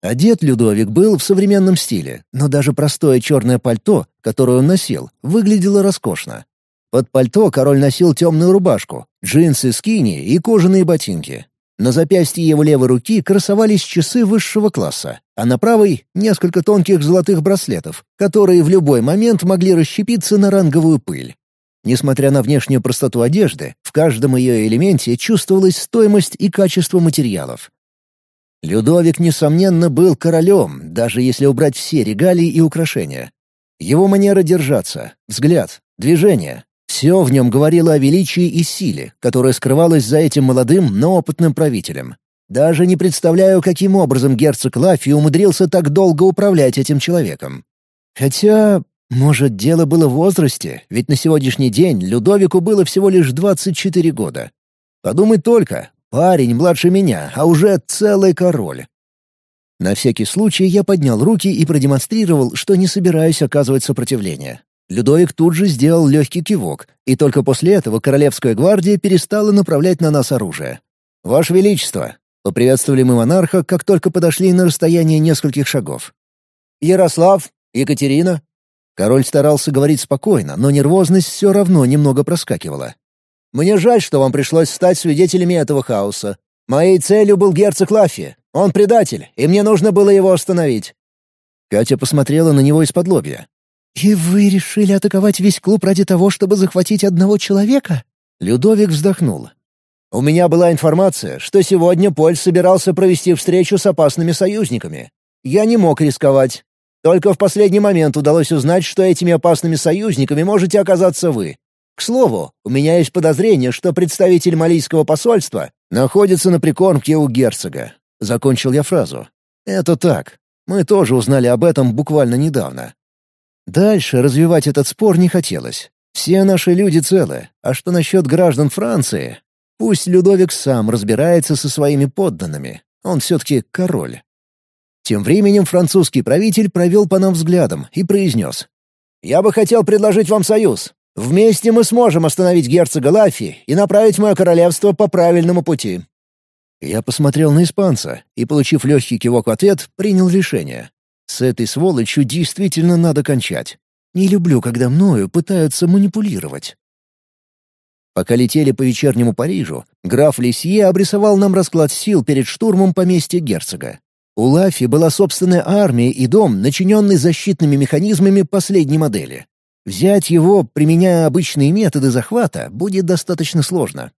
Одет Людовик был в современном стиле, но даже простое черное пальто, которое он носил, выглядело роскошно. Под пальто король носил темную рубашку, джинсы скини и кожаные ботинки. На запястье его левой руки красовались часы высшего класса, а на правой — несколько тонких золотых браслетов, которые в любой момент могли расщепиться на ранговую пыль. Несмотря на внешнюю простоту одежды, в каждом ее элементе чувствовалась стоимость и качество материалов. Людовик, несомненно, был королем, даже если убрать все регалии и украшения. Его манера держаться, взгляд, движение все в нем говорило о величии и силе, которая скрывалась за этим молодым, но опытным правителем. Даже не представляю, каким образом герцог Лафи умудрился так долго управлять этим человеком. Хотя, может, дело было в возрасте, ведь на сегодняшний день Людовику было всего лишь 24 года. Подумай только, парень младше меня, а уже целый король. На всякий случай я поднял руки и продемонстрировал, что не собираюсь оказывать сопротивление. Людовик тут же сделал легкий кивок, и только после этого Королевская гвардия перестала направлять на нас оружие. «Ваше Величество!» — поприветствовали мы монарха, как только подошли на расстояние нескольких шагов. «Ярослав? Екатерина?» Король старался говорить спокойно, но нервозность все равно немного проскакивала. «Мне жаль, что вам пришлось стать свидетелями этого хаоса. Моей целью был герцог Лафи. Он предатель, и мне нужно было его остановить». Катя посмотрела на него из-под лобья. «И вы решили атаковать весь клуб ради того, чтобы захватить одного человека?» Людовик вздохнул. «У меня была информация, что сегодня Поль собирался провести встречу с опасными союзниками. Я не мог рисковать. Только в последний момент удалось узнать, что этими опасными союзниками можете оказаться вы. К слову, у меня есть подозрение, что представитель малийского посольства находится на прикормке у герцога». Закончил я фразу. «Это так. Мы тоже узнали об этом буквально недавно. Дальше развивать этот спор не хотелось. Все наши люди целы, а что насчет граждан Франции? Пусть Людовик сам разбирается со своими подданными. Он все-таки король. Тем временем французский правитель провел по нам взглядом и произнес. «Я бы хотел предложить вам союз. Вместе мы сможем остановить герцога Лафи и направить мое королевство по правильному пути». Я посмотрел на испанца и, получив легкий кивок в ответ, принял решение. С этой сволочью действительно надо кончать. Не люблю, когда мною пытаются манипулировать. Пока летели по вечернему Парижу, граф Лисье обрисовал нам расклад сил перед штурмом поместья герцога. У Лафи была собственная армия и дом, начиненный защитными механизмами последней модели. Взять его, применяя обычные методы захвата, будет достаточно сложно.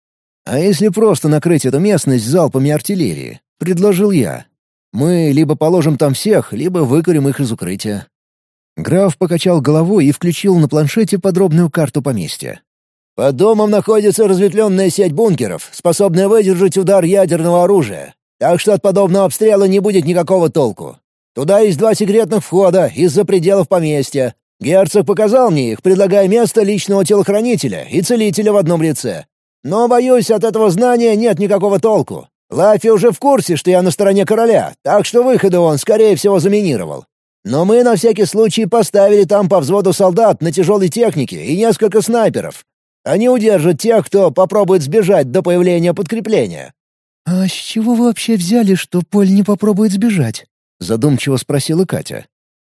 А если просто накрыть эту местность залпами артиллерии? Предложил я. Мы либо положим там всех, либо выкурим их из укрытия». Граф покачал головой и включил на планшете подробную карту поместья. «Под домом находится разветвленная сеть бункеров, способная выдержать удар ядерного оружия. Так что от подобного обстрела не будет никакого толку. Туда есть два секретных входа из-за пределов поместья. Герцог показал мне их, предлагая место личного телохранителя и целителя в одном лице. Но, боюсь, от этого знания нет никакого толку. Лафи уже в курсе, что я на стороне короля, так что выхода он, скорее всего, заминировал. Но мы на всякий случай поставили там по взводу солдат на тяжелой технике и несколько снайперов. Они удержат тех, кто попробует сбежать до появления подкрепления». «А с чего вы вообще взяли, что Поль не попробует сбежать?» — задумчиво спросила Катя.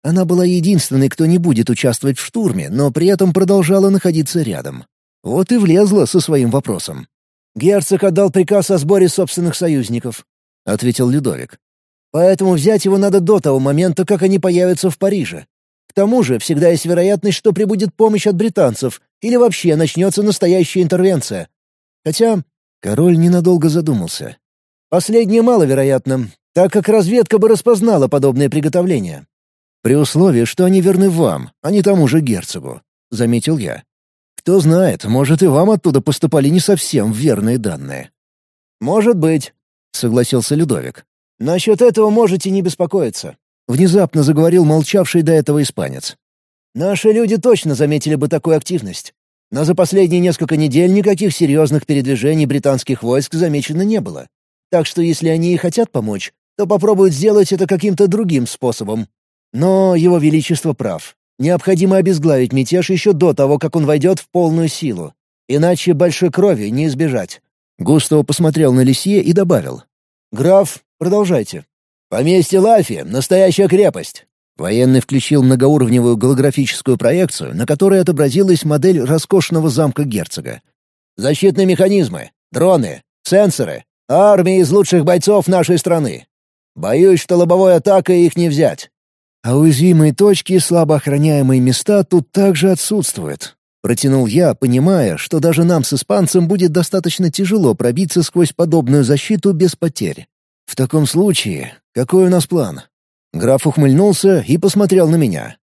Она была единственной, кто не будет участвовать в штурме, но при этом продолжала находиться рядом. Вот и влезла со своим вопросом. «Герцог отдал приказ о сборе собственных союзников», — ответил Людовик. «Поэтому взять его надо до того момента, как они появятся в Париже. К тому же всегда есть вероятность, что прибудет помощь от британцев, или вообще начнется настоящая интервенция. Хотя король ненадолго задумался. Последнее маловероятно, так как разведка бы распознала подобные приготовления. «При условии, что они верны вам, а не тому же герцогу», — заметил я. Кто знает, может, и вам оттуда поступали не совсем верные данные. «Может быть», — согласился Людовик. «Насчет этого можете не беспокоиться», — внезапно заговорил молчавший до этого испанец. «Наши люди точно заметили бы такую активность. Но за последние несколько недель никаких серьезных передвижений британских войск замечено не было. Так что если они и хотят помочь, то попробуют сделать это каким-то другим способом. Но Его Величество прав. Необходимо обезглавить мятеж еще до того, как он войдет в полную силу. Иначе большой крови не избежать. Густаво посмотрел на Лисье и добавил. «Граф, продолжайте». «Поместье Лафи — настоящая крепость». Военный включил многоуровневую голографическую проекцию, на которой отобразилась модель роскошного замка герцога. «Защитные механизмы, дроны, сенсоры, армия из лучших бойцов нашей страны. Боюсь, что лобовой атакой их не взять. А уязвимые точки и слабо охраняемые места тут также отсутствуют. Протянул я, понимая, что даже нам с испанцем будет достаточно тяжело пробиться сквозь подобную защиту без потерь. В таком случае, какой у нас план? Граф ухмыльнулся и посмотрел на меня.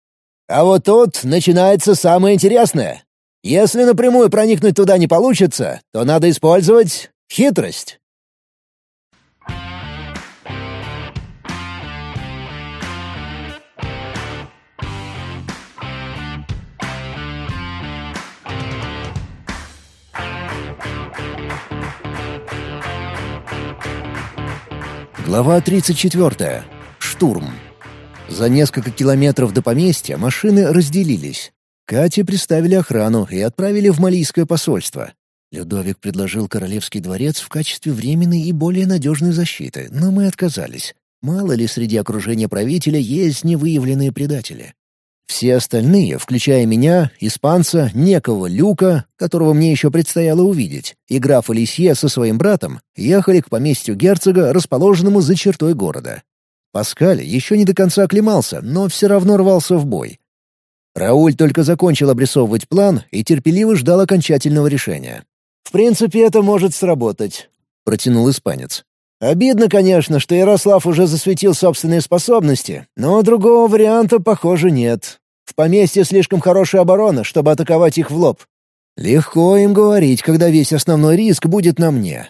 «А вот тут начинается самое интересное. Если напрямую проникнуть туда не получится, то надо использовать хитрость. Глава 34. Штурм. За несколько километров до поместья машины разделились. Кате приставили охрану и отправили в Малийское посольство. Людовик предложил Королевский дворец в качестве временной и более надежной защиты, но мы отказались. Мало ли среди окружения правителя есть невыявленные предатели. Все остальные, включая меня, испанца, некого Люка, которого мне еще предстояло увидеть, и графа Лисье со своим братом, ехали к поместью герцога, расположенному за чертой города. Паскаль еще не до конца оклемался, но все равно рвался в бой. Рауль только закончил обрисовывать план и терпеливо ждал окончательного решения. «В принципе, это может сработать», — протянул испанец. «Обидно, конечно, что Ярослав уже засветил собственные способности, но другого варианта, похоже, нет. В поместье слишком хорошая оборона, чтобы атаковать их в лоб. Легко им говорить, когда весь основной риск будет на мне.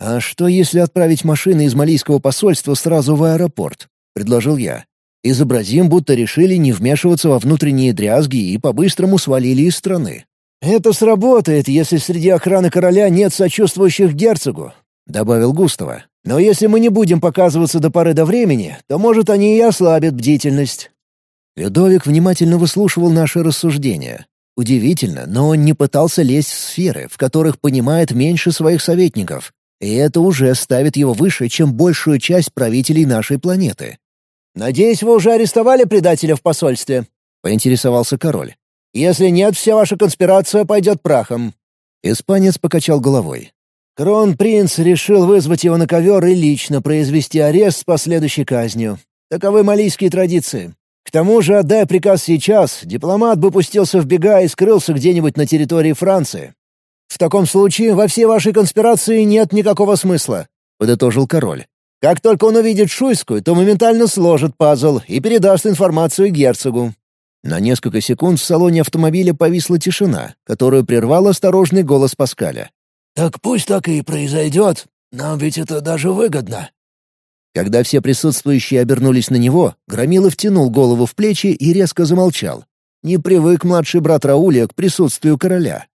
А что, если отправить машины из малийского посольства сразу в аэропорт? Предложил я. Изобразим, будто решили не вмешиваться во внутренние дрязги и по-быстрому свалили из страны. «Это сработает, если среди охраны короля нет сочувствующих герцогу», — добавил Густава. «Но если мы не будем показываться до поры до времени, то, может, они и ослабят бдительность». Людовик внимательно выслушивал наши рассуждения. Удивительно, но он не пытался лезть в сферы, в которых понимает меньше своих советников. И это уже ставит его выше, чем большую часть правителей нашей планеты. «Надеюсь, вы уже арестовали предателя в посольстве?» — поинтересовался король. «Если нет, вся ваша конспирация пойдет прахом». Испанец покачал головой. «Крон-принц решил вызвать его на ковер и лично произвести арест с последующей казнью. Таковы малийские традиции. К тому же, отдай приказ сейчас, дипломат бы пустился в бега и скрылся где-нибудь на территории Франции. В таком случае во всей вашей конспирации нет никакого смысла», — подытожил король. Как только он увидит Шуйскую, то моментально сложит пазл и передаст информацию герцогу. На несколько секунд в салоне автомобиля повисла тишина, которую прервал осторожный голос Паскаля. «Так пусть так и произойдет. Нам ведь это даже выгодно». Когда все присутствующие обернулись на него, Громилов тянул голову в плечи и резко замолчал. Не привык младший брат Рауля к присутствию короля.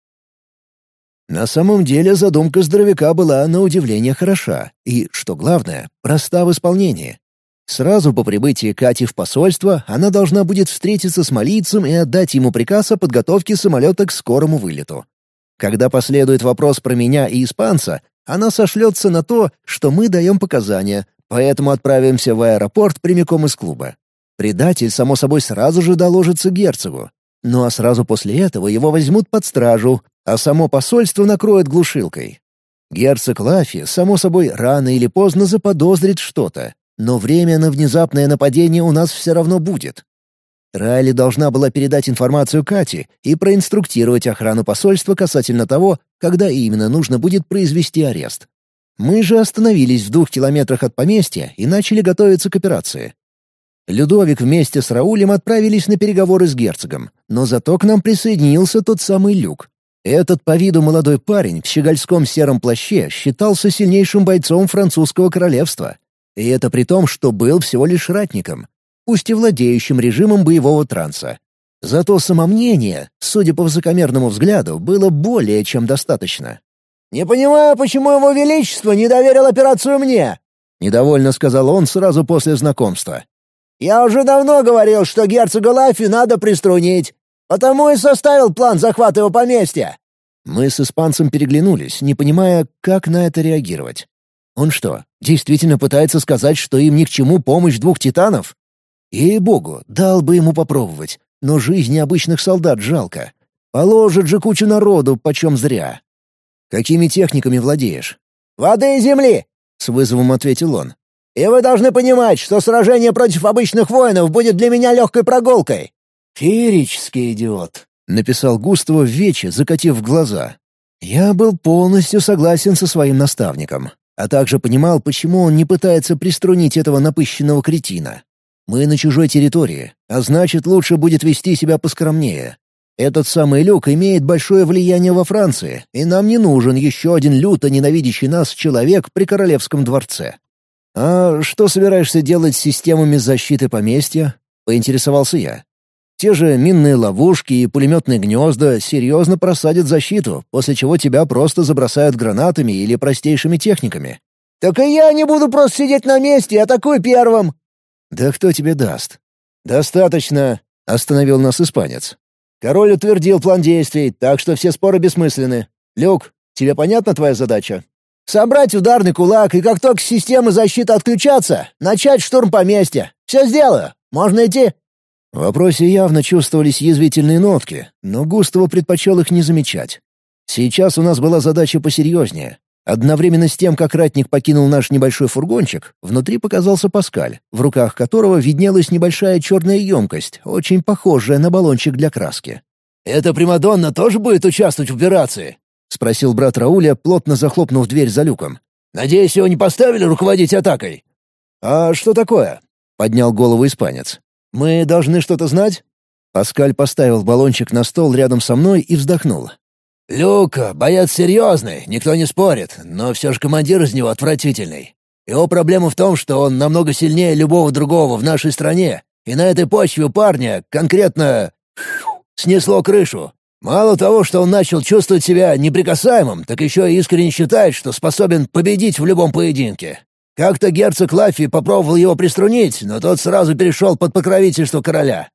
На самом деле задумка здоровяка была на удивление хороша и, что главное, проста в исполнении. Сразу по прибытии Кати в посольство она должна будет встретиться с Малийцем и отдать ему приказ о подготовке самолета к скорому вылету. Когда последует вопрос про меня и испанца, она сошлется на то, что мы даем показания, поэтому отправимся в аэропорт прямиком из клуба. Предатель, само собой, сразу же доложится герцогу. Ну а сразу после этого его возьмут под стражу, а само посольство накроет глушилкой. Герцог Лафи, само собой, рано или поздно заподозрит что-то, но время на внезапное нападение у нас все равно будет. Райли должна была передать информацию Кате и проинструктировать охрану посольства касательно того, когда именно нужно будет произвести арест. Мы же остановились в двух километрах от поместья и начали готовиться к операции. Людовик вместе с Раулем отправились на переговоры с герцогом, но зато к нам присоединился тот самый Люк. Этот по виду молодой парень в щегольском сером плаще считался сильнейшим бойцом французского королевства. И это при том, что был всего лишь ратником, пусть и владеющим режимом боевого транса. Зато самомнение, судя по высокомерному взгляду, было более чем достаточно. «Не понимаю, почему его величество не доверил операцию мне?» — недовольно сказал он сразу после знакомства. «Я уже давно говорил, что герцога Лафи надо приструнить. Потому и составил план захвата его поместья». Мы с испанцем переглянулись, не понимая, как на это реагировать. Он что, действительно пытается сказать, что им ни к чему помощь двух титанов? Ей-богу, дал бы ему попробовать, но жизни обычных солдат жалко. Положит же кучу народу, почем зря. «Какими техниками владеешь?» «Воды и земли», — с вызовом ответил он. «И вы должны понимать, что сражение против обычных воинов будет для меня легкой прогулкой. «Феерический идиот», — написал Густаво в вече, закатив глаза. Я был полностью согласен со своим наставником, а также понимал, почему он не пытается приструнить этого напыщенного кретина. Мы на чужой территории, а значит, лучше будет вести себя поскромнее. Этот самый Люк имеет большое влияние во Франции, и нам не нужен еще один люто ненавидящий нас человек при королевском дворце. «А что собираешься делать с системами защиты поместья?» — поинтересовался я. Те же минные ловушки и пулеметные гнезда серьезно просадят защиту, после чего тебя просто забросают гранатами или простейшими техниками. «Так и я не буду просто сидеть на месте и атакую первым!» «Да кто тебе даст?» «Достаточно», — остановил нас испанец. «Король утвердил план действий, так что все споры бессмысленны. Люк, тебе понятна твоя задача?» «Собрать ударный кулак и как только системы защиты отключатся, начать штурм поместья. Все сделаю. Можно идти?» В вопросе явно чувствовались язвительные нотки, но Густаво предпочел их не замечать. Сейчас у нас была задача посерьезнее. Одновременно с тем, как ратник покинул наш небольшой фургончик, внутри показался Паскаль, в руках которого виднелась небольшая черная емкость, очень похожая на баллончик для краски. «Эта Примадонна тоже будет участвовать в операции?» — спросил брат Рауля, плотно захлопнув дверь за люком. «Надеюсь, его не поставили руководить атакой?» «А что такое?» — поднял голову испанец. «Мы должны что-то знать?» Паскаль поставил баллончик на стол рядом со мной и вздохнул. «Люка, боец серьезный, никто не спорит, но все же командир из него отвратительный. Его проблема в том, что он намного сильнее любого другого в нашей стране, и на этой почве парня конкретно снесло крышу. Мало того, что он начал чувствовать себя неприкасаемым, так еще и искренне считает, что способен победить в любом поединке. Как-то герцог Лафи попробовал его приструнить, но тот сразу перешел под покровительство короля.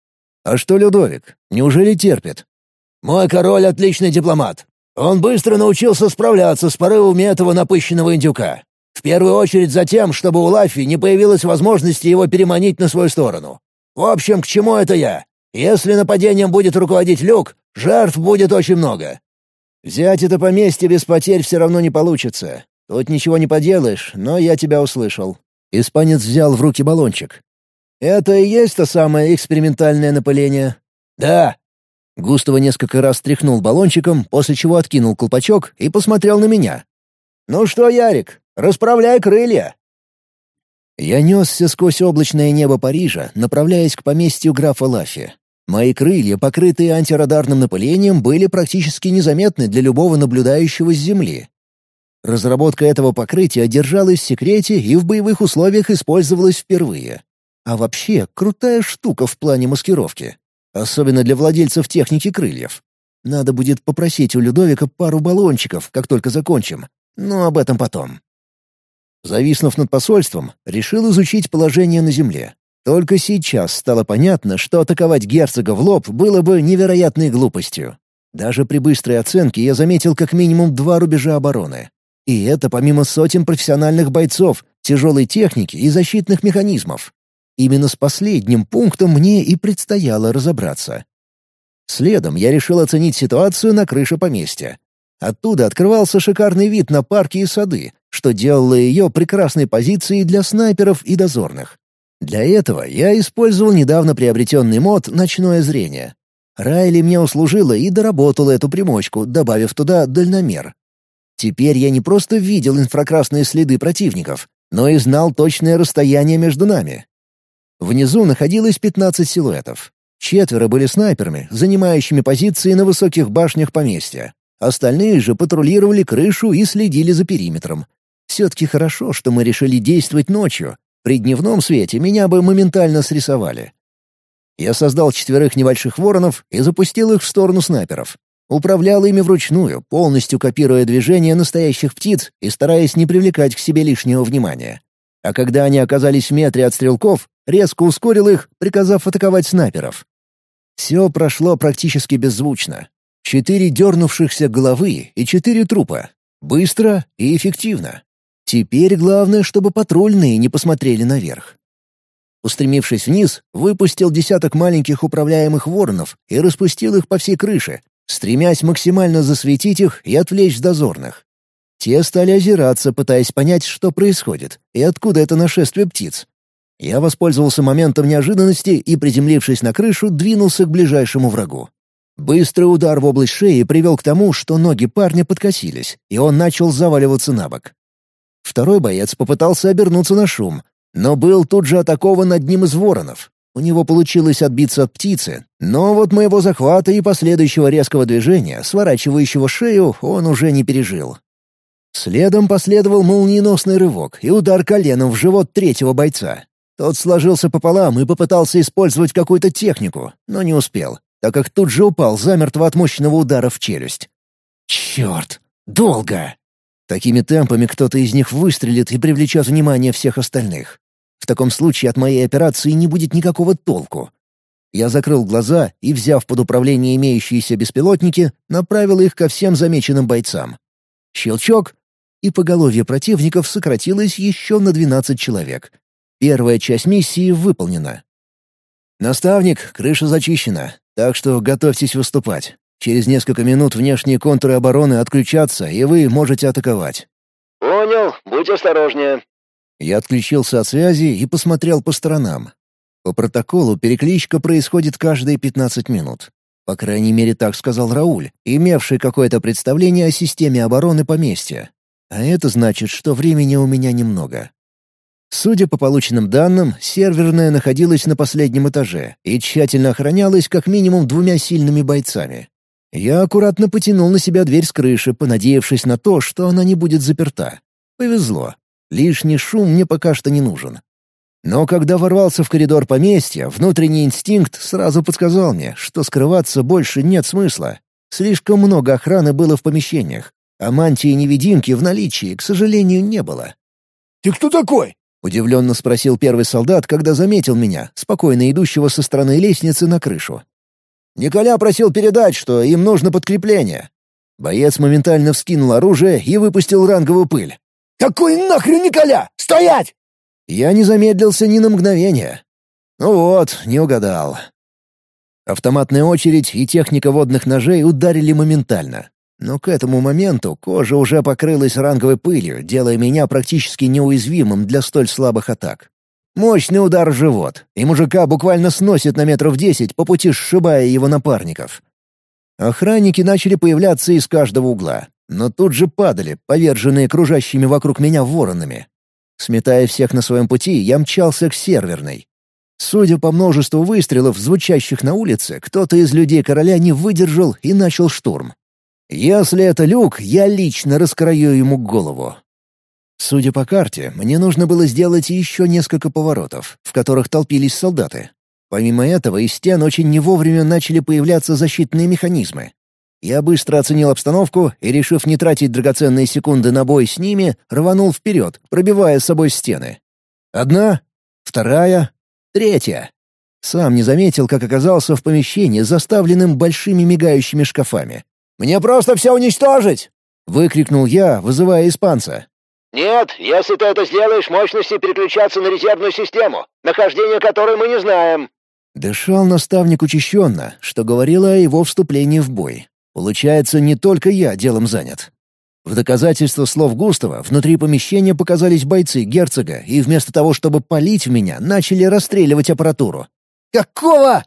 А что Людовик? Неужели терпит? Мой король — отличный дипломат. Он быстро научился справляться с порывами этого напыщенного индюка. В первую очередь за тем, чтобы у Лафи не появилась возможности его переманить на свою сторону. В общем, к чему это я? Если нападением будет руководить Люк, жертв будет очень много. Взять это поместье без потерь все равно не получится. Тут ничего не поделаешь, но я тебя услышал». Испанец взял в руки баллончик. «Это и есть то самое экспериментальное напыление?» «Да». Густаво несколько раз тряхнул баллончиком, после чего откинул колпачок и посмотрел на меня. «Ну что, Ярик, расправляй крылья!» Я несся сквозь облачное небо Парижа, направляясь к поместью графа Лафи. Мои крылья, покрытые антирадарным напылением, были практически незаметны для любого наблюдающего с Земли. Разработка этого покрытия держалась в секрете и в боевых условиях использовалась впервые. А вообще, крутая штука в плане маскировки. Особенно для владельцев техники крыльев. Надо будет попросить у Людовика пару баллончиков, как только закончим. Но об этом потом. Зависнув над посольством, решил изучить положение на земле. Только сейчас стало понятно, что атаковать герцога в лоб было бы невероятной глупостью. Даже при быстрой оценке я заметил как минимум два рубежа обороны. И это помимо сотен профессиональных бойцов, тяжелой техники и защитных механизмов. Именно с последним пунктом мне и предстояло разобраться. Следом я решил оценить ситуацию на крыше поместья. Оттуда открывался шикарный вид на парки и сады, что делало ее прекрасной позицией для снайперов и дозорных. Для этого я использовал недавно приобретенный мод «Ночное зрение». Райли мне услужила и доработала эту примочку, добавив туда дальномер. Теперь я не просто видел инфракрасные следы противников, но и знал точное расстояние между нами. Внизу находилось 15 силуэтов. Четверо были снайперами, занимающими позиции на высоких башнях поместья. Остальные же патрулировали крышу и следили за периметром. Все-таки хорошо, что мы решили действовать ночью. При дневном свете меня бы моментально срисовали. Я создал четверых небольших воронов и запустил их в сторону снайперов. Управлял ими вручную, полностью копируя движения настоящих птиц и стараясь не привлекать к себе лишнего внимания. А когда они оказались в метре от стрелков, резко ускорил их, приказав атаковать снайперов. Все прошло практически беззвучно. Четыре дернувшихся головы и четыре трупа. Быстро и эффективно. Теперь главное, чтобы патрульные не посмотрели наверх. Устремившись вниз, выпустил десяток маленьких управляемых воронов и распустил их по всей крыше, стремясь максимально засветить их и отвлечь дозорных. Те стали озираться, пытаясь понять, что происходит и откуда это нашествие птиц. Я воспользовался моментом неожиданности и, приземлившись на крышу, двинулся к ближайшему врагу. Быстрый удар в область шеи привел к тому, что ноги парня подкосились, и он начал заваливаться на бок. Второй боец попытался обернуться на шум, но был тут же атакован одним из воронов. У него получилось отбиться от птицы, но вот моего захвата и последующего резкого движения, сворачивающего шею, он уже не пережил. Следом последовал молниеносный рывок и удар коленом в живот третьего бойца. Тот сложился пополам и попытался использовать какую-то технику, но не успел, так как тут же упал замертво от мощного удара в челюсть. «Черт! Долго!» Такими темпами кто-то из них выстрелит и привлечет внимание всех остальных. В таком случае от моей операции не будет никакого толку. Я закрыл глаза и, взяв под управление имеющиеся беспилотники, направил их ко всем замеченным бойцам. Щелчок, и поголовье противников сократилось еще на 12 человек. Первая часть миссии выполнена. «Наставник, крыша зачищена, так что готовьтесь выступать. Через несколько минут внешние контуры обороны отключатся, и вы можете атаковать». «Понял, будь осторожнее», я отключился от связи и посмотрел по сторонам. По протоколу перекличка происходит каждые 15 минут. По крайней мере, так сказал Рауль, имевший какое-то представление о системе обороны поместья. А это значит, что времени у меня немного. Судя по полученным данным, серверная находилась на последнем этаже и тщательно охранялась как минимум двумя сильными бойцами. Я аккуратно потянул на себя дверь с крыши, понадеявшись на то, что она не будет заперта. Повезло. Лишний шум мне пока что не нужен. Но когда ворвался в коридор поместья, внутренний инстинкт сразу подсказал мне, что скрываться больше нет смысла. Слишком много охраны было в помещениях, а мантии-невидимки в наличии, к сожалению, не было. «Ты кто такой?» — удивленно спросил первый солдат, когда заметил меня, спокойно идущего со стороны лестницы на крышу. Николя просил передать, что им нужно подкрепление. Боец моментально вскинул оружие и выпустил ранговую пыль. «Какой нахрен Николя? Стоять!» Я не замедлился ни на мгновение. Ну вот, не угадал. Автоматная очередь и техника водных ножей ударили моментально. Но к этому моменту кожа уже покрылась ранговой пылью, делая меня практически неуязвимым для столь слабых атак. Мощный удар в живот, и мужика буквально сносит на метров десять, по пути сшибая его напарников. Охранники начали появляться из каждого угла но тут же падали, поверженные кружащими вокруг меня воронами. Сметая всех на своем пути, я мчался к серверной. Судя по множеству выстрелов, звучащих на улице, кто-то из людей короля не выдержал и начал штурм. Если это люк, я лично раскрою ему голову. Судя по карте, мне нужно было сделать еще несколько поворотов, в которых толпились солдаты. Помимо этого, из стен очень не вовремя начали появляться защитные механизмы. Я быстро оценил обстановку и, решив не тратить драгоценные секунды на бой с ними, рванул вперед, пробивая с собой стены. Одна, вторая, третья. Сам не заметил, как оказался в помещении, заставленным большими мигающими шкафами. «Мне просто все уничтожить!» — выкрикнул я, вызывая испанца. «Нет, если ты это сделаешь, мощности переключаться на резервную систему, нахождение которой мы не знаем». Дышал наставник учащенно, что говорило о его вступлении в бой. Получается, не только я делом занят. В доказательство слов Густава внутри помещения показались бойцы герцога, и вместо того, чтобы палить в меня, начали расстреливать аппаратуру. «Какого?»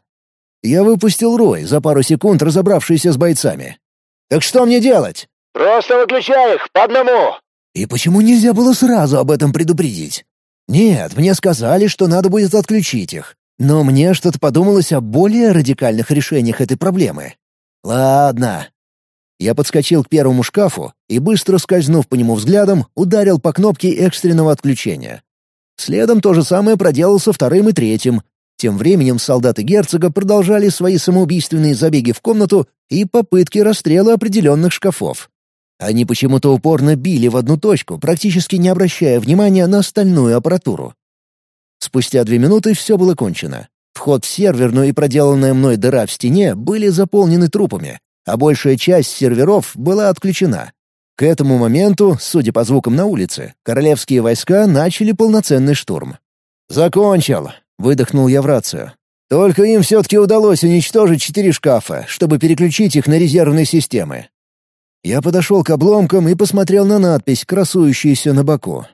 Я выпустил рой, за пару секунд разобравшийся с бойцами. «Так что мне делать?» «Просто выключай их, по одному!» «И почему нельзя было сразу об этом предупредить?» «Нет, мне сказали, что надо будет отключить их. Но мне что-то подумалось о более радикальных решениях этой проблемы. Ладно, я подскочил к первому шкафу и, быстро скользнув по нему взглядом, ударил по кнопке экстренного отключения. Следом то же самое проделал со вторым и третьим. Тем временем солдаты герцога продолжали свои самоубийственные забеги в комнату и попытки расстрела определенных шкафов. Они почему-то упорно били в одну точку, практически не обращая внимания на остальную аппаратуру. Спустя две минуты все было кончено. Вход в серверную и проделанная мной дыра в стене были заполнены трупами, а большая часть серверов была отключена. К этому моменту, судя по звукам на улице, королевские войска начали полноценный штурм. «Закончил», — выдохнул я в рацию. «Только им все-таки удалось уничтожить четыре шкафа, чтобы переключить их на резервные системы». Я подошел к обломкам и посмотрел на надпись, красующуюся на боку.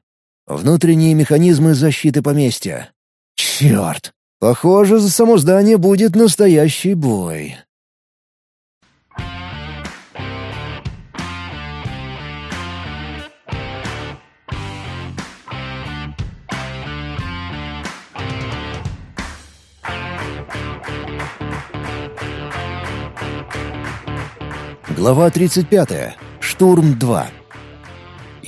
«Внутренние механизмы защиты поместья». «Черт! Похоже, за само здание будет настоящий бой». Глава 35. Штурм 2.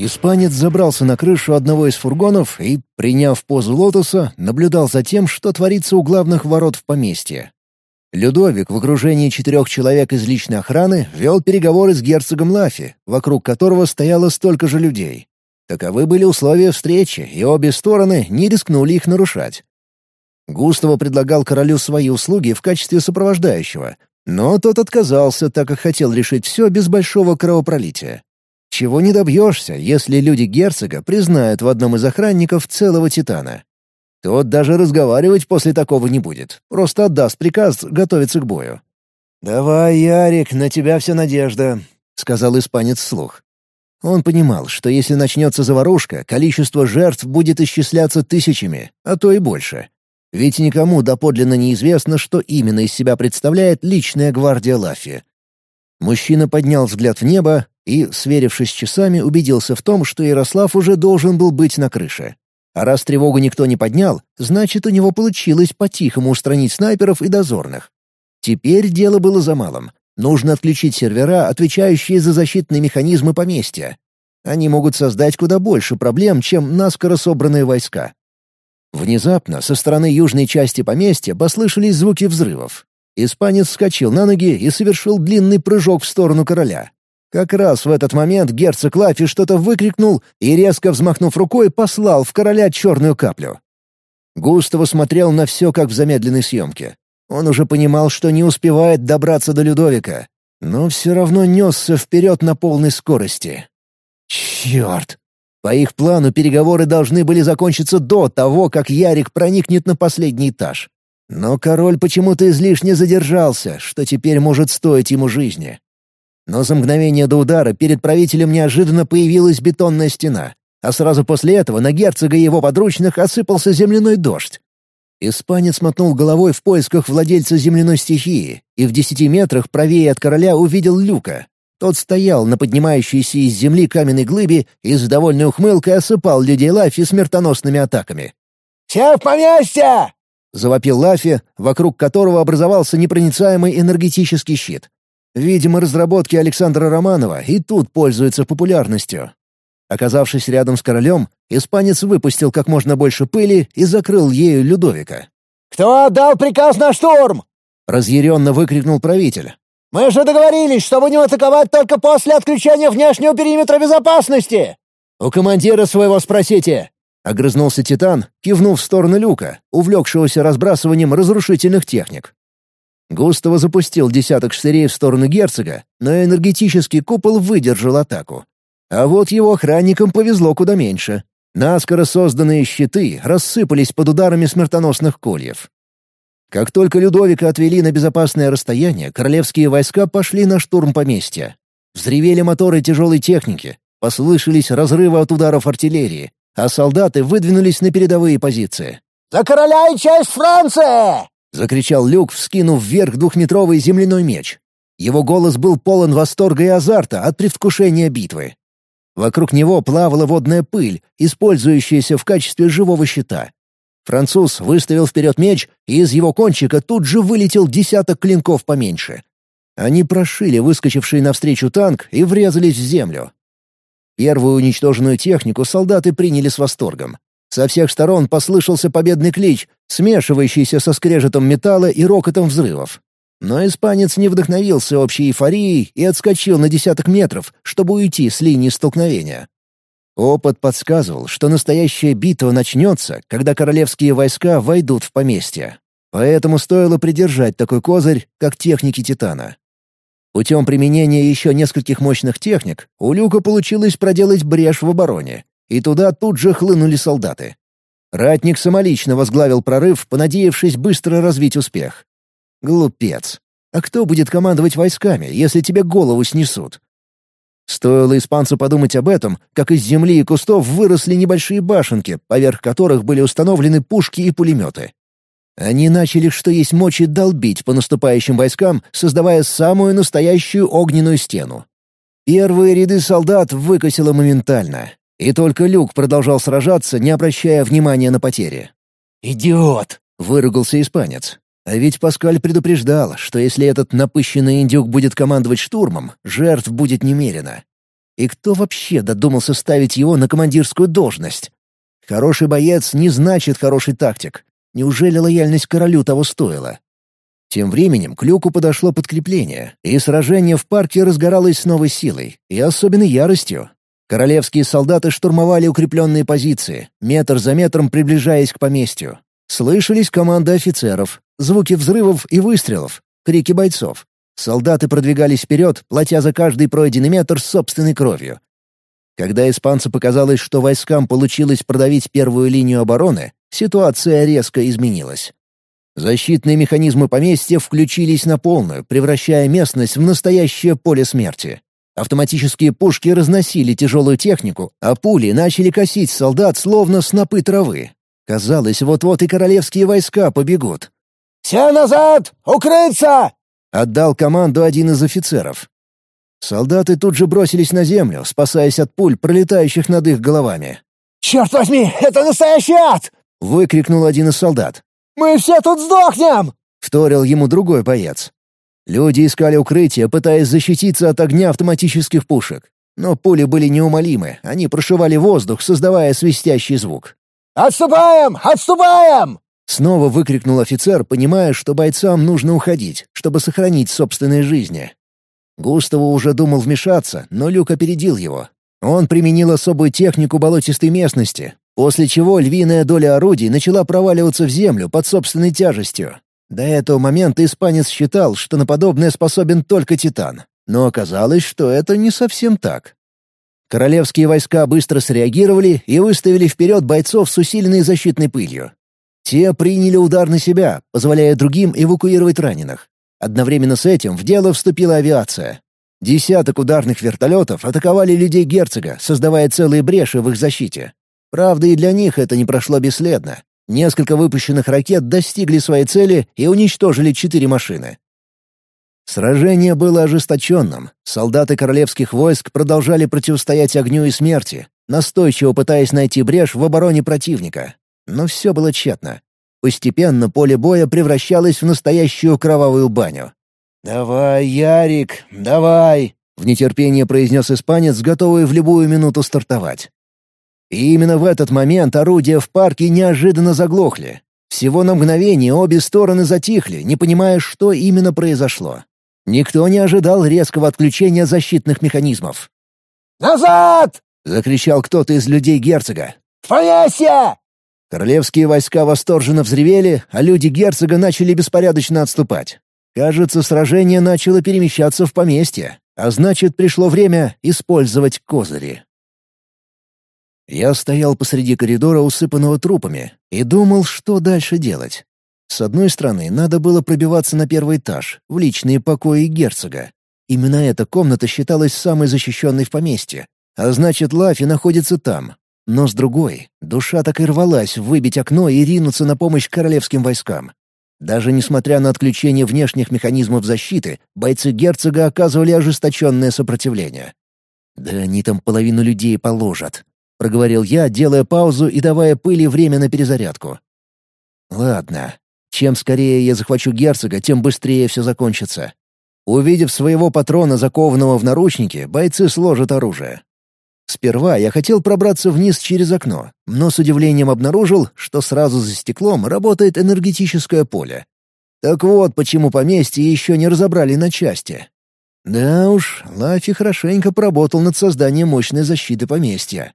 Испанец забрался на крышу одного из фургонов и, приняв позу лотоса, наблюдал за тем, что творится у главных ворот в поместье. Людовик в окружении четырех человек из личной охраны вел переговоры с герцогом Лафи, вокруг которого стояло столько же людей. Таковы были условия встречи, и обе стороны не рискнули их нарушать. Густаво предлагал королю свои услуги в качестве сопровождающего, но тот отказался, так как хотел решить все без большого кровопролития. Чего не добьешься, если люди герцога признают в одном из охранников целого Титана. Тот даже разговаривать после такого не будет, просто отдаст приказ готовиться к бою. «Давай, Ярик, на тебя вся надежда», — сказал испанец вслух. Он понимал, что если начнется заварушка, количество жертв будет исчисляться тысячами, а то и больше. Ведь никому доподлинно неизвестно, что именно из себя представляет личная гвардия Лафи. Мужчина поднял взгляд в небо и, сверившись с часами, убедился в том, что Ярослав уже должен был быть на крыше. А раз тревогу никто не поднял, значит, у него получилось по-тихому устранить снайперов и дозорных. Теперь дело было за малым. Нужно отключить сервера, отвечающие за защитные механизмы поместья. Они могут создать куда больше проблем, чем наскоро собранные войска. Внезапно со стороны южной части поместья послышались звуки взрывов. Испанец вскочил на ноги и совершил длинный прыжок в сторону короля. Как раз в этот момент герцог Лафи что-то выкрикнул и, резко взмахнув рукой, послал в короля черную каплю. Густаво смотрел на все, как в замедленной съемке. Он уже понимал, что не успевает добраться до Людовика, но все равно несся вперед на полной скорости. «Черт! По их плану переговоры должны были закончиться до того, как Ярик проникнет на последний этаж. Но король почему-то излишне задержался, что теперь может стоить ему жизни. Но за мгновение до удара перед правителем неожиданно появилась бетонная стена, а сразу после этого на герцога и его подручных осыпался земляной дождь. Испанец мотнул головой в поисках владельца земляной стихии и в десяти метрах правее от короля увидел люка. Тот стоял на поднимающейся из земли каменной глыбе и с довольной ухмылкой осыпал людей Лафи смертоносными атаками. «Все в поместье!» — завопил Лафи, вокруг которого образовался непроницаемый энергетический щит. Видимо, разработки Александра Романова и тут пользуются популярностью. Оказавшись рядом с королем, испанец выпустил как можно больше пыли и закрыл ею Людовика. «Кто отдал приказ на штурм?» — разъяренно выкрикнул правитель. «Мы же договорились, что будем атаковать только после отключения внешнего периметра безопасности!» «У командира своего спросите!» — огрызнулся Титан, кивнув в сторону люка, увлекшегося разбрасыванием разрушительных техник. Густаво запустил десяток штырей в сторону герцога, но энергетический купол выдержал атаку. А вот его охранникам повезло куда меньше. Наскоро созданные щиты рассыпались под ударами смертоносных кольев. Как только Людовика отвели на безопасное расстояние, королевские войска пошли на штурм поместья. Взревели моторы тяжелой техники, послышались разрывы от ударов артиллерии, а солдаты выдвинулись на передовые позиции. «За короля и часть Франции!» — закричал Люк, вскинув вверх двухметровый земляной меч. Его голос был полон восторга и азарта от предвкушения битвы. Вокруг него плавала водная пыль, использующаяся в качестве живого щита. Француз выставил вперед меч, и из его кончика тут же вылетел десяток клинков поменьше. Они прошили выскочивший навстречу танк и врезались в землю. Первую уничтоженную технику солдаты приняли с восторгом. Со всех сторон послышался победный клич, смешивающийся со скрежетом металла и рокотом взрывов. Но испанец не вдохновился общей эйфорией и отскочил на десяток метров, чтобы уйти с линии столкновения. Опыт подсказывал, что настоящая битва начнется, когда королевские войска войдут в поместье. Поэтому стоило придержать такой козырь, как техники Титана. Путем применения еще нескольких мощных техник у Люка получилось проделать брешь в обороне, и туда тут же хлынули солдаты. Ратник самолично возглавил прорыв, понадеявшись быстро развить успех. Глупец. А кто будет командовать войсками, если тебе голову снесут? Стоило испанцу подумать об этом, как из земли и кустов выросли небольшие башенки, поверх которых были установлены пушки и пулеметы. Они начали, что есть мочи, долбить по наступающим войскам, создавая самую настоящую огненную стену. Первые ряды солдат выкосило моментально, и только Люк продолжал сражаться, не обращая внимания на потери. «Идиот!» — выругался испанец. А ведь Паскаль предупреждал, что если этот напыщенный индюк будет командовать штурмом, жертв будет немерено. И кто вообще додумался ставить его на командирскую должность? Хороший боец не значит хороший тактик. Неужели лояльность королю того стоила? Тем временем к люку подошло подкрепление, и сражение в парке разгоралось с новой силой, и особенно яростью. Королевские солдаты штурмовали укрепленные позиции, метр за метром приближаясь к поместью. Слышались команды офицеров, звуки взрывов и выстрелов, крики бойцов. Солдаты продвигались вперед, платя за каждый пройденный метр собственной кровью. Когда испанцу показалось, что войскам получилось продавить первую линию обороны, ситуация резко изменилась. Защитные механизмы поместья включились на полную, превращая местность в настоящее поле смерти. Автоматические пушки разносили тяжелую технику, а пули начали косить солдат словно снопы травы. Казалось, вот-вот и королевские войска побегут. «Все назад! Укрыться!» — отдал команду один из офицеров. Солдаты тут же бросились на землю, спасаясь от пуль, пролетающих над их головами. «Черт возьми, это настоящий ад!» — выкрикнул один из солдат. «Мы все тут сдохнем!» — вторил ему другой боец. Люди искали укрытие, пытаясь защититься от огня автоматических пушек. Но пули были неумолимы, они прошивали воздух, создавая свистящий звук. «Отступаем! Отступаем!» Снова выкрикнул офицер, понимая, что бойцам нужно уходить, чтобы сохранить собственные жизни. Густаво уже думал вмешаться, но Люк опередил его. Он применил особую технику болотистой местности, после чего львиная доля орудий начала проваливаться в землю под собственной тяжестью. До этого момента испанец считал, что на подобное способен только Титан. Но оказалось, что это не совсем так. Королевские войска быстро среагировали и выставили вперед бойцов с усиленной защитной пылью. Те приняли удар на себя, позволяя другим эвакуировать раненых. Одновременно с этим в дело вступила авиация. Десяток ударных вертолетов атаковали людей герцога, создавая целые бреши в их защите. Правда, и для них это не прошло бесследно. Несколько выпущенных ракет достигли своей цели и уничтожили четыре машины. Сражение было ожесточенным. Солдаты королевских войск продолжали противостоять огню и смерти, настойчиво пытаясь найти брешь в обороне противника. Но все было тщетно. Постепенно поле боя превращалось в настоящую кровавую баню. «Давай, Ярик, давай!» — в нетерпении произнес испанец, готовый в любую минуту стартовать. И именно в этот момент орудия в парке неожиданно заглохли. Всего на мгновение обе стороны затихли, не понимая, что именно произошло. Никто не ожидал резкого отключения защитных механизмов. «Назад!» — закричал кто-то из людей герцога. «В Королевские войска восторженно взревели, а люди герцога начали беспорядочно отступать. Кажется, сражение начало перемещаться в поместье, а значит, пришло время использовать козыри. Я стоял посреди коридора, усыпанного трупами, и думал, что дальше делать. С одной стороны, надо было пробиваться на первый этаж, в личные покои герцога. Именно эта комната считалась самой защищенной в поместье, а значит, Лафи находится там. Но с другой, душа так и рвалась выбить окно и ринуться на помощь королевским войскам. Даже несмотря на отключение внешних механизмов защиты, бойцы герцога оказывали ожесточенное сопротивление. «Да они там половину людей положат», — проговорил я, делая паузу и давая пыли время на перезарядку. «Ладно. Чем скорее я захвачу герцога, тем быстрее все закончится. Увидев своего патрона, закованного в наручники, бойцы сложат оружие. Сперва я хотел пробраться вниз через окно, но с удивлением обнаружил, что сразу за стеклом работает энергетическое поле. Так вот, почему поместье еще не разобрали на части. Да уж, Лафи хорошенько поработал над созданием мощной защиты поместья.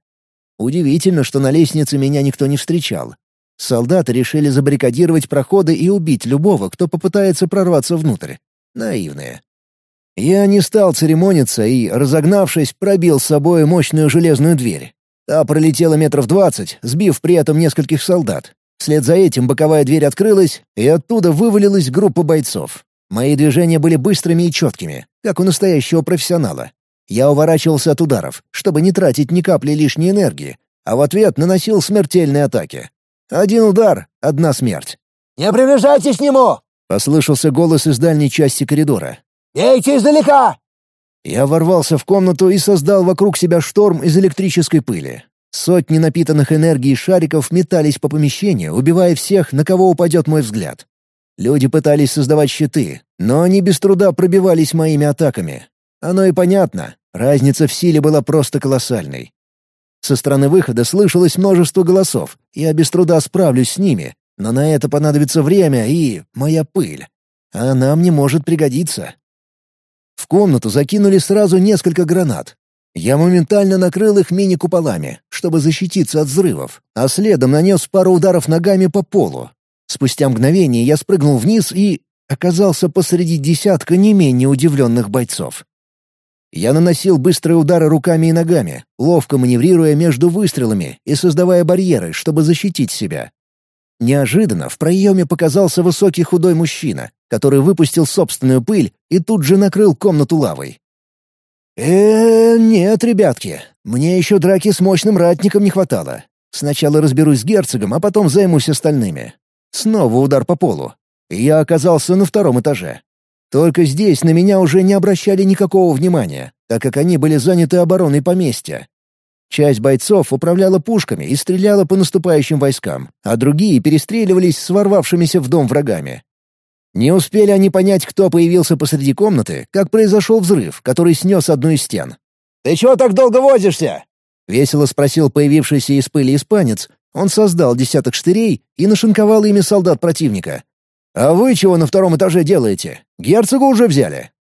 Удивительно, что на лестнице меня никто не встречал. Солдаты решили забаррикадировать проходы и убить любого, кто попытается прорваться внутрь. Наивные. Я не стал церемониться и, разогнавшись, пробил с собой мощную железную дверь. Та пролетела метров двадцать, сбив при этом нескольких солдат. Вслед за этим боковая дверь открылась, и оттуда вывалилась группа бойцов. Мои движения были быстрыми и четкими, как у настоящего профессионала. Я уворачивался от ударов, чтобы не тратить ни капли лишней энергии, а в ответ наносил смертельные атаки. Один удар — одна смерть. «Не приближайтесь к нему!» — послышался голос из дальней части коридора. «Бейте издалека!» Я ворвался в комнату и создал вокруг себя шторм из электрической пыли. Сотни напитанных энергией шариков метались по помещению, убивая всех, на кого упадет мой взгляд. Люди пытались создавать щиты, но они без труда пробивались моими атаками. Оно и понятно, разница в силе была просто колоссальной. Со стороны выхода слышалось множество голосов, я без труда справлюсь с ними, но на это понадобится время и моя пыль. А она мне может пригодиться. В комнату закинули сразу несколько гранат. Я моментально накрыл их мини-куполами, чтобы защититься от взрывов, а следом нанес пару ударов ногами по полу. Спустя мгновение я спрыгнул вниз и оказался посреди десятка не менее удивленных бойцов. Я наносил быстрые удары руками и ногами, ловко маневрируя между выстрелами и создавая барьеры, чтобы защитить себя. Неожиданно в проеме показался высокий худой мужчина, который выпустил собственную пыль и тут же накрыл комнату лавой. э нет, ребятки, мне еще драки с мощным ратником не хватало. Сначала разберусь с герцогом, а потом займусь остальными. Снова удар по полу. Я оказался на втором этаже. Только здесь на меня уже не обращали никакого внимания, так как они были заняты обороной поместья. Часть бойцов управляла пушками и стреляла по наступающим войскам, а другие перестреливались с ворвавшимися в дом врагами. Не успели они понять, кто появился посреди комнаты, как произошел взрыв, который снес одну из стен. «Ты чего так долго возишься?» — весело спросил появившийся из пыли испанец. Он создал десяток штырей и нашинковал ими солдат противника. «А вы чего на втором этаже делаете? Герцога уже взяли?»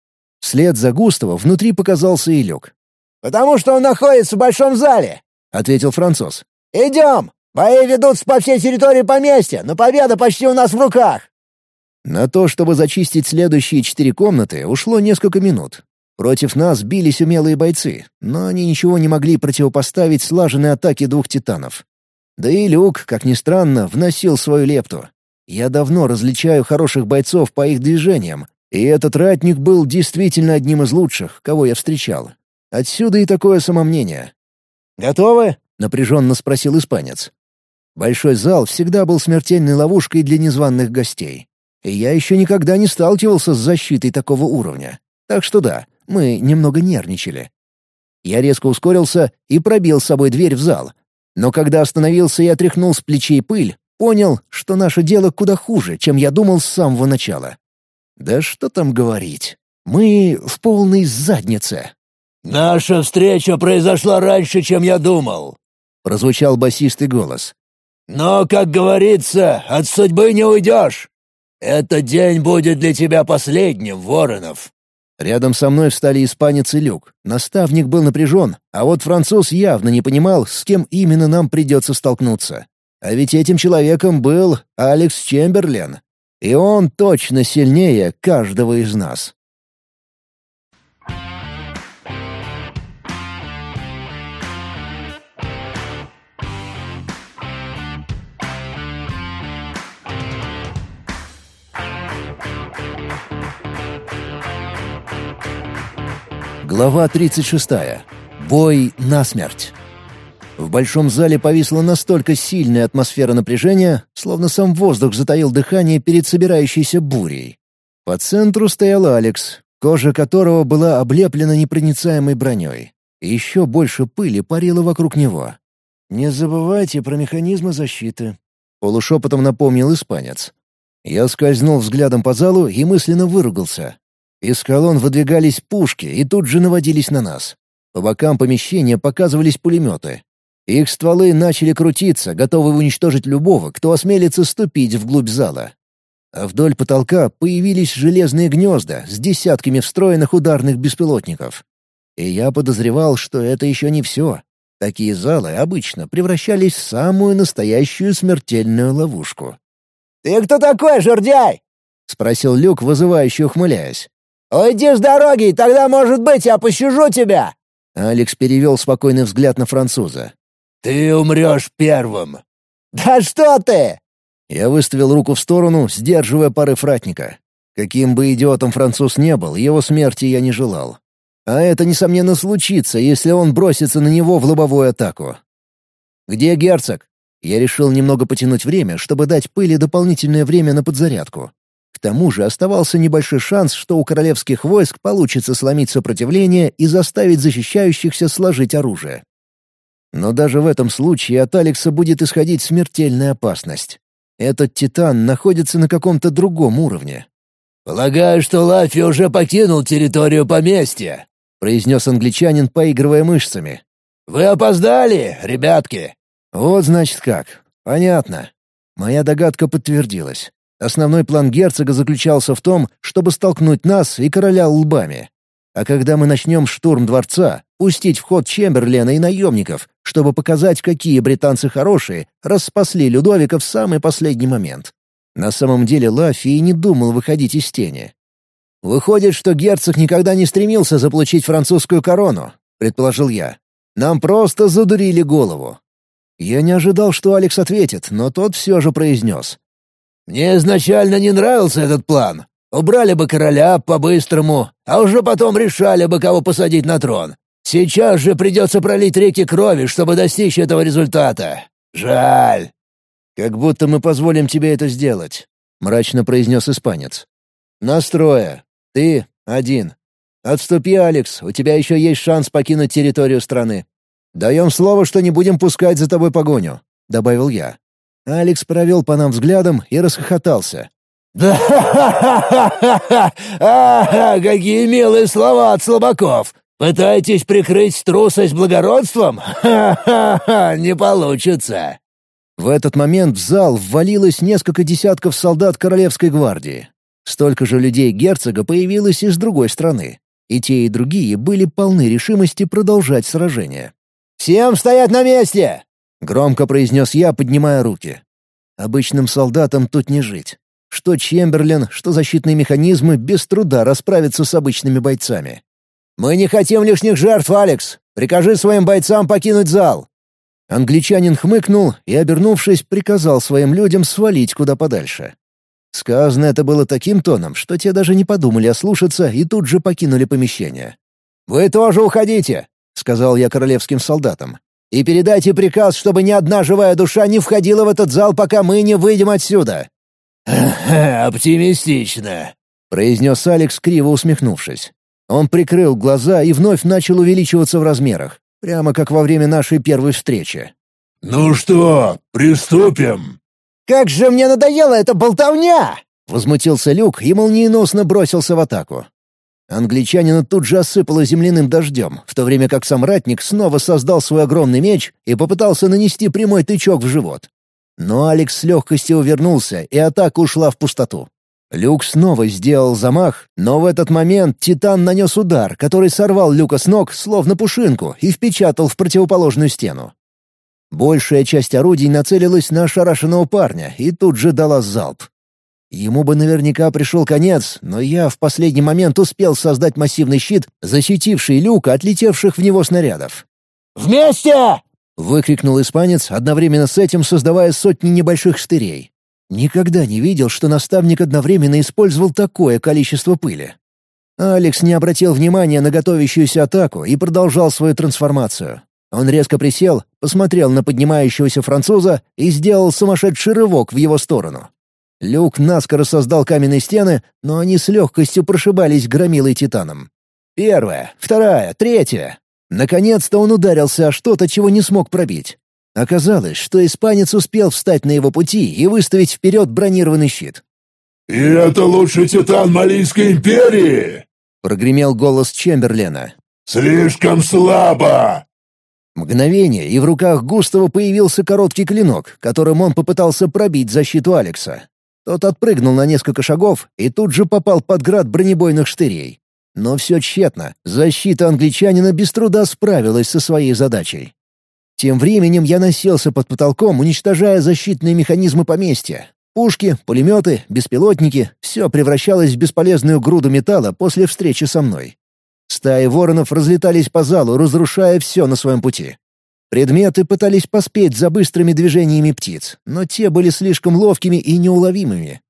Вслед за Густава внутри показался и люк. «Потому что он находится в большом зале», — ответил француз. «Идем! Бои ведутся по всей территории поместья, но победа почти у нас в руках!» На то, чтобы зачистить следующие четыре комнаты, ушло несколько минут. Против нас бились умелые бойцы, но они ничего не могли противопоставить слаженной атаке двух титанов. Да и Люк, как ни странно, вносил свою лепту. Я давно различаю хороших бойцов по их движениям, и этот ратник был действительно одним из лучших, кого я встречал. Отсюда и такое самомнение. «Готовы?» — напряженно спросил испанец. Большой зал всегда был смертельной ловушкой для незваных гостей. и я еще никогда не сталкивался с защитой такого уровня. Так что да, мы немного нервничали. Я резко ускорился и пробил с собой дверь в зал. Но когда остановился и отряхнул с плечей пыль, понял, что наше дело куда хуже, чем я думал с самого начала. Да что там говорить. Мы в полной заднице. «Наша встреча произошла раньше, чем я думал», — прозвучал басистый голос. «Но, как говорится, от судьбы не уйдешь. Этот день будет для тебя последним, Воронов». Рядом со мной встали испанец и Люк. Наставник был напряжен, а вот француз явно не понимал, с кем именно нам придется столкнуться. А ведь этим человеком был Алекс Чемберлен. И он точно сильнее каждого из нас. Глава 36. Бой насмерть. В большом зале повисла настолько сильная атмосфера напряжения, словно сам воздух затаил дыхание перед собирающейся бурей. По центру стоял Алекс, кожа которого была облеплена непроницаемой броней. И еще больше пыли парило вокруг него. «Не забывайте про механизмы защиты», — полушепотом напомнил испанец. Я скользнул взглядом по залу и мысленно выругался. Из колонн выдвигались пушки и тут же наводились на нас. По бокам помещения показывались пулеметы. Их стволы начали крутиться, готовые уничтожить любого, кто осмелится ступить вглубь зала. А вдоль потолка появились железные гнезда с десятками встроенных ударных беспилотников. И я подозревал, что это еще не все. Такие залы обычно превращались в самую настоящую смертельную ловушку. «Ты кто такой, жердяй?» — спросил Люк, вызывающе ухмыляясь. «Уйди с дороги, тогда, может быть, я пощажу тебя!» Алекс перевел спокойный взгляд на француза. «Ты умрешь первым!» «Да что ты!» Я выставил руку в сторону, сдерживая порыв ратника. Каким бы идиотом француз не был, его смерти я не желал. А это, несомненно, случится, если он бросится на него в лобовую атаку. «Где герцог?» Я решил немного потянуть время, чтобы дать пыли дополнительное время на подзарядку тому же оставался небольшой шанс, что у королевских войск получится сломить сопротивление и заставить защищающихся сложить оружие. Но даже в этом случае от Алекса будет исходить смертельная опасность. Этот Титан находится на каком-то другом уровне. «Полагаю, что Лафи уже покинул территорию поместья», — произнес англичанин, поигрывая мышцами. «Вы опоздали, ребятки!» «Вот значит как. Понятно». Моя догадка подтвердилась. Основной план герцога заключался в том, чтобы столкнуть нас и короля лбами. А когда мы начнем штурм дворца, пустить в ход Чемберлена и наемников, чтобы показать, какие британцы хорошие, распасли Людовика в самый последний момент. На самом деле Лафи и не думал выходить из тени. «Выходит, что герцог никогда не стремился заполучить французскую корону», — предположил я. «Нам просто задурили голову». Я не ожидал, что Алекс ответит, но тот все же произнес. Мне изначально не нравился этот план. Убрали бы короля по-быстрому, а уже потом решали бы, кого посадить на трон. Сейчас же придется пролить реки крови, чтобы достичь этого результата. Жаль. Как будто мы позволим тебе это сделать, мрачно произнес испанец. Настроя. Ты один. Отступи, Алекс, у тебя еще есть шанс покинуть территорию страны. Даем слово, что не будем пускать за тобой погоню, добавил я. Алекс провел по нам взглядом и расхохотался. «Да какие милые слова от слабаков! Пытаетесь прикрыть трусость благородством? Ха-ха-ха, не получится!» В этот момент в зал ввалилось несколько десятков солдат Королевской гвардии. Столько же людей герцога появилось и с другой стороны. И те, и другие были полны решимости продолжать сражение. «Всем стоять на месте! Громко произнес я, поднимая руки. Обычным солдатам тут не жить. Что Чемберлен, что защитные механизмы без труда расправятся с обычными бойцами. «Мы не хотим лишних жертв, Алекс! Прикажи своим бойцам покинуть зал!» Англичанин хмыкнул и, обернувшись, приказал своим людям свалить куда подальше. Сказано это было таким тоном, что те даже не подумали ослушаться и тут же покинули помещение. «Вы тоже уходите!» — сказал я королевским солдатам. И передайте приказ, чтобы ни одна живая душа не входила в этот зал, пока мы не выйдем отсюда». «Оптимистично», — произнес Алекс, криво усмехнувшись. Он прикрыл глаза и вновь начал увеличиваться в размерах, прямо как во время нашей первой встречи. «Ну что, приступим?» «Как же мне надоела эта болтовня!» Возмутился Люк и молниеносно бросился в атаку. Англичанина тут же осыпало земляным дождем, в то время как сам ратник снова создал свой огромный меч и попытался нанести прямой тычок в живот. Но Алекс с легкостью увернулся, и атака ушла в пустоту. Люк снова сделал замах, но в этот момент Титан нанес удар, который сорвал Люка с ног, словно пушинку, и впечатал в противоположную стену. Большая часть орудий нацелилась на ошарашенного парня и тут же дала залп. Ему бы наверняка пришел конец, но я в последний момент успел создать массивный щит, защитивший люка от летевших в него снарядов. «Вместе!» — выкрикнул испанец, одновременно с этим создавая сотни небольших штырей. Никогда не видел, что наставник одновременно использовал такое количество пыли. Алекс не обратил внимания на готовящуюся атаку и продолжал свою трансформацию. Он резко присел, посмотрел на поднимающегося француза и сделал сумасшедший рывок в его сторону. Люк наскоро создал каменные стены, но они с легкостью прошибались громилой титаном. Первая, вторая, третья. Наконец-то он ударился о что-то, чего не смог пробить. Оказалось, что испанец успел встать на его пути и выставить вперед бронированный щит. «И это лучший титан Малийской империи!» — прогремел голос Чемберлена. «Слишком слабо!» Мгновение, и в руках Густава появился короткий клинок, которым он попытался пробить защиту Алекса. Тот отпрыгнул на несколько шагов и тут же попал под град бронебойных штырей. Но все тщетно, защита англичанина без труда справилась со своей задачей. Тем временем я носился под потолком, уничтожая защитные механизмы поместья. Пушки, пулеметы, беспилотники — все превращалось в бесполезную груду металла после встречи со мной. Стаи воронов разлетались по залу, разрушая все на своем пути. Предметы пытались поспеть за быстрыми движениями птиц, но те были слишком ловкими и неуловимыми.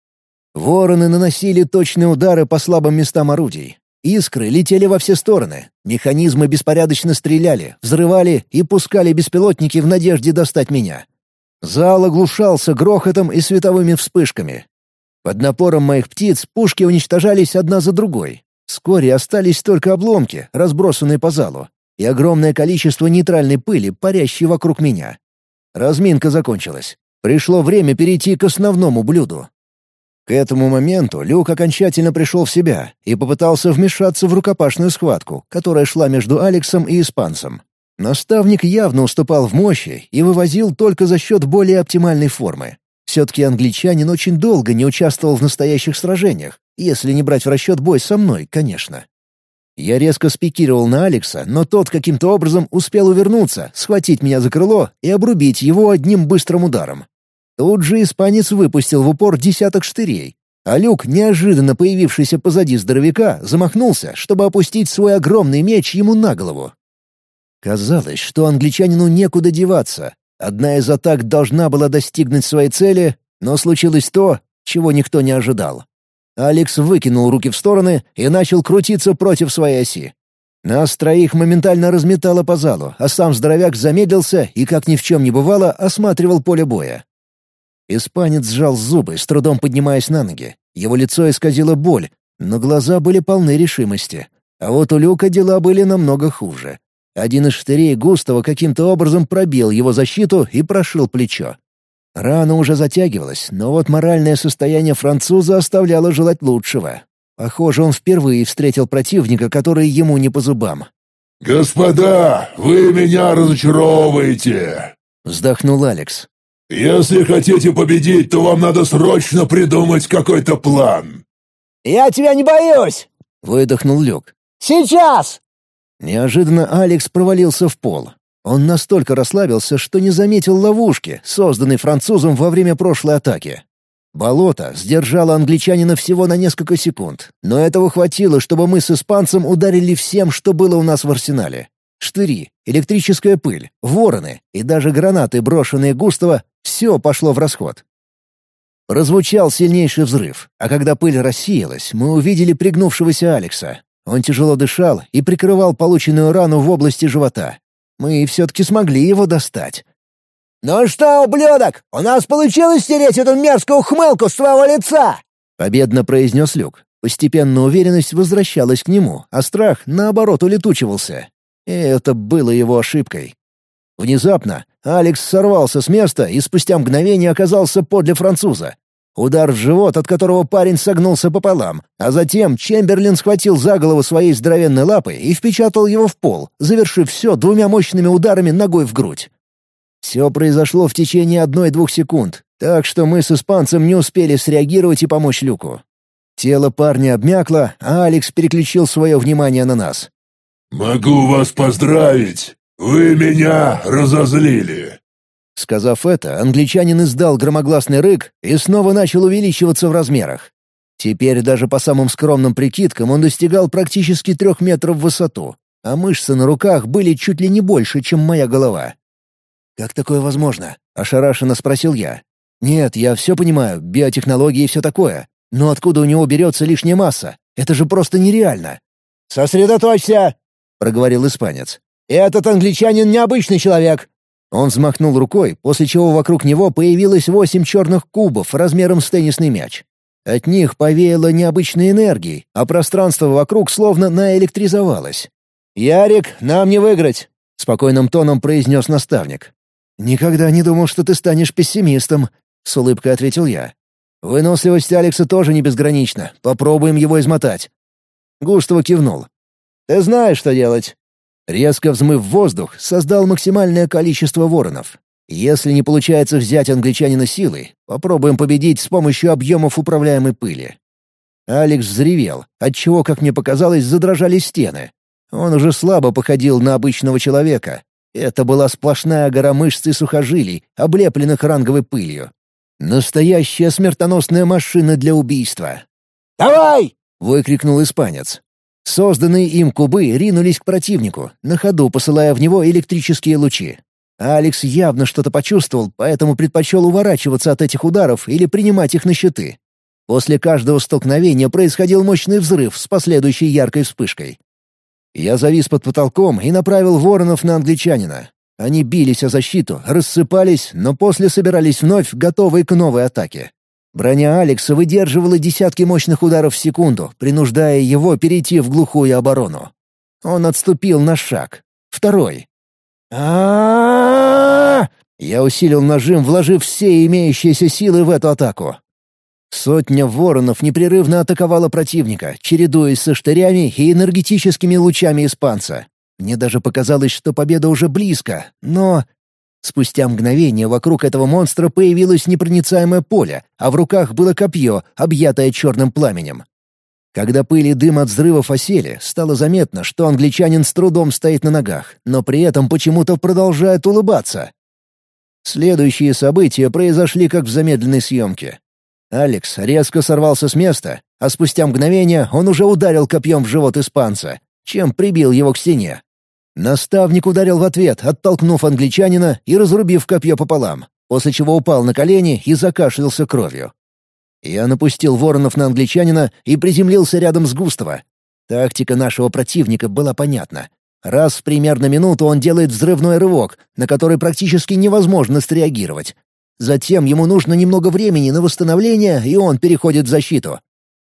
Вороны наносили точные удары по слабым местам орудий. Искры летели во все стороны, механизмы беспорядочно стреляли, взрывали и пускали беспилотники в надежде достать меня. Зал оглушался грохотом и световыми вспышками. Под напором моих птиц пушки уничтожались одна за другой. Вскоре остались только обломки, разбросанные по залу и огромное количество нейтральной пыли, парящей вокруг меня. Разминка закончилась. Пришло время перейти к основному блюду. К этому моменту Люк окончательно пришел в себя и попытался вмешаться в рукопашную схватку, которая шла между Алексом и испанцем. Наставник явно уступал в мощи и вывозил только за счет более оптимальной формы. Все-таки англичанин очень долго не участвовал в настоящих сражениях, если не брать в расчет бой со мной, конечно. Я резко спикировал на Алекса, но тот каким-то образом успел увернуться, схватить меня за крыло и обрубить его одним быстрым ударом. Тут же испанец выпустил в упор десяток штырей, а Люк, неожиданно появившийся позади здоровяка, замахнулся, чтобы опустить свой огромный меч ему на голову. Казалось, что англичанину некуда деваться. Одна из атак должна была достигнуть своей цели, но случилось то, чего никто не ожидал. Алекс выкинул руки в стороны и начал крутиться против своей оси. Нас троих моментально разметало по залу, а сам здоровяк замедлился и, как ни в чем не бывало, осматривал поле боя. Испанец сжал зубы, с трудом поднимаясь на ноги. Его лицо исказило боль, но глаза были полны решимости. А вот у Люка дела были намного хуже. Один из штырей Густава каким-то образом пробил его защиту и прошил плечо. Рана уже затягивалась, но вот моральное состояние француза оставляло желать лучшего. Похоже, он впервые встретил противника, который ему не по зубам. «Господа, вы меня разочаровываете!» — вздохнул Алекс. «Если хотите победить, то вам надо срочно придумать какой-то план». «Я тебя не боюсь!» — выдохнул Люк. «Сейчас!» Неожиданно Алекс провалился в пол. Он настолько расслабился, что не заметил ловушки, созданной французом во время прошлой атаки. Болото сдержало англичанина всего на несколько секунд, но этого хватило, чтобы мы с испанцем ударили всем, что было у нас в арсенале. Штыри, электрическая пыль, вороны и даже гранаты, брошенные Густава, все пошло в расход. Прозвучал сильнейший взрыв, а когда пыль рассеялась, мы увидели пригнувшегося Алекса. Он тяжело дышал и прикрывал полученную рану в области живота. Мы все-таки смогли его достать. «Ну что, ублюдок, у нас получилось стереть эту мерзкую ухмылку с твоего лица!» Победно произнес Люк. Постепенно уверенность возвращалась к нему, а страх, наоборот, улетучивался. И это было его ошибкой. Внезапно Алекс сорвался с места и спустя мгновение оказался подле француза. Удар в живот, от которого парень согнулся пополам, а затем Чемберлин схватил за голову своей здоровенной лапой и впечатал его в пол, завершив все двумя мощными ударами ногой в грудь. Все произошло в течение одной-двух секунд, так что мы с испанцем не успели среагировать и помочь Люку. Тело парня обмякло, а Алекс переключил свое внимание на нас. «Могу вас поздравить! Вы меня разозлили!» Сказав это, англичанин издал громогласный рык и снова начал увеличиваться в размерах. Теперь даже по самым скромным прикидкам он достигал практически трех метров в высоту, а мышцы на руках были чуть ли не больше, чем моя голова. «Как такое возможно?» — ошарашенно спросил я. «Нет, я все понимаю, биотехнологии и все такое. Но откуда у него берется лишняя масса? Это же просто нереально!» «Сосредоточься!» — проговорил испанец. «Этот англичанин необычный человек!» Он взмахнул рукой, после чего вокруг него появилось восемь черных кубов размером с теннисный мяч. От них повеяло необычной энергией, а пространство вокруг словно наэлектризовалось. «Ярик, нам не выиграть!» — спокойным тоном произнес наставник. «Никогда не думал, что ты станешь пессимистом», — с улыбкой ответил я. «Выносливость Алекса тоже не безгранична. Попробуем его измотать». Густаво кивнул. «Ты знаешь, что делать». Резко взмыв воздух, создал максимальное количество воронов. Если не получается взять англичанина силой, попробуем победить с помощью объемов управляемой пыли. Алекс взревел, отчего, как мне показалось, задрожали стены. Он уже слабо походил на обычного человека. Это была сплошная гора мышц и сухожилий, облепленных ранговой пылью. Настоящая смертоносная машина для убийства. «Давай!» — выкрикнул испанец. Созданные им кубы ринулись к противнику, на ходу посылая в него электрические лучи. Алекс явно что-то почувствовал, поэтому предпочел уворачиваться от этих ударов или принимать их на щиты. После каждого столкновения происходил мощный взрыв с последующей яркой вспышкой. Я завис под потолком и направил воронов на англичанина. Они бились о защиту, рассыпались, но после собирались вновь, готовые к новой атаке. Броня Алекса выдерживала десятки мощных ударов в секунду, принуждая его перейти в глухую оборону. Он отступил на шаг. Второй. а Я усилил нажим, вложив все имеющиеся силы в эту атаку. Сотня воронов непрерывно атаковала противника, чередуясь со штырями и энергетическими лучами испанца. Мне даже показалось, что победа уже близко, но... Спустя мгновение вокруг этого монстра появилось непроницаемое поле, а в руках было копье, объятое черным пламенем. Когда пыль и дым от взрывов осели, стало заметно, что англичанин с трудом стоит на ногах, но при этом почему-то продолжает улыбаться. Следующие события произошли как в замедленной съемке. Алекс резко сорвался с места, а спустя мгновение он уже ударил копьем в живот испанца, чем прибил его к стене. Наставник ударил в ответ, оттолкнув англичанина и разрубив копье пополам, после чего упал на колени и закашлялся кровью. Я напустил воронов на англичанина и приземлился рядом с Густава. Тактика нашего противника была понятна. Раз в примерно минуту он делает взрывной рывок, на который практически невозможно среагировать, Затем ему нужно немного времени на восстановление, и он переходит в защиту.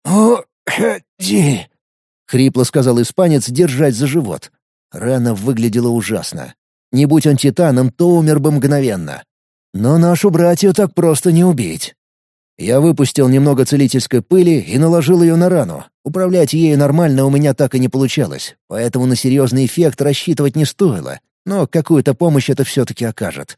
«Уходи!» — хрипло сказал испанец, держать за живот. Рана выглядела ужасно. Не будь он титаном, то умер бы мгновенно. Но нашу братью так просто не убить. Я выпустил немного целительской пыли и наложил ее на рану. Управлять ею нормально у меня так и не получалось, поэтому на серьезный эффект рассчитывать не стоило, но какую-то помощь это все-таки окажет.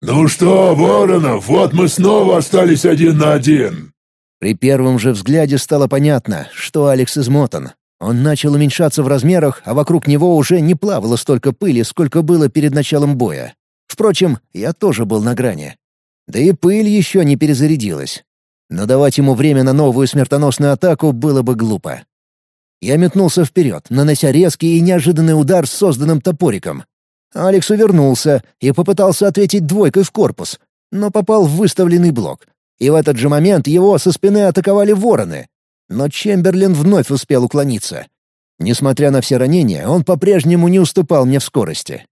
«Ну что, Воронов, вот мы снова остались один на один!» При первом же взгляде стало понятно, что Алекс измотан. Он начал уменьшаться в размерах, а вокруг него уже не плавало столько пыли, сколько было перед началом боя. Впрочем, я тоже был на грани. Да и пыль еще не перезарядилась. Но давать ему время на новую смертоносную атаку было бы глупо. Я метнулся вперед, нанося резкий и неожиданный удар с созданным топориком. Алекс увернулся и попытался ответить двойкой в корпус, но попал в выставленный блок. И в этот же момент его со спины атаковали вороны. Но Чемберлин вновь успел уклониться. Несмотря на все ранения, он по-прежнему не уступал мне в скорости.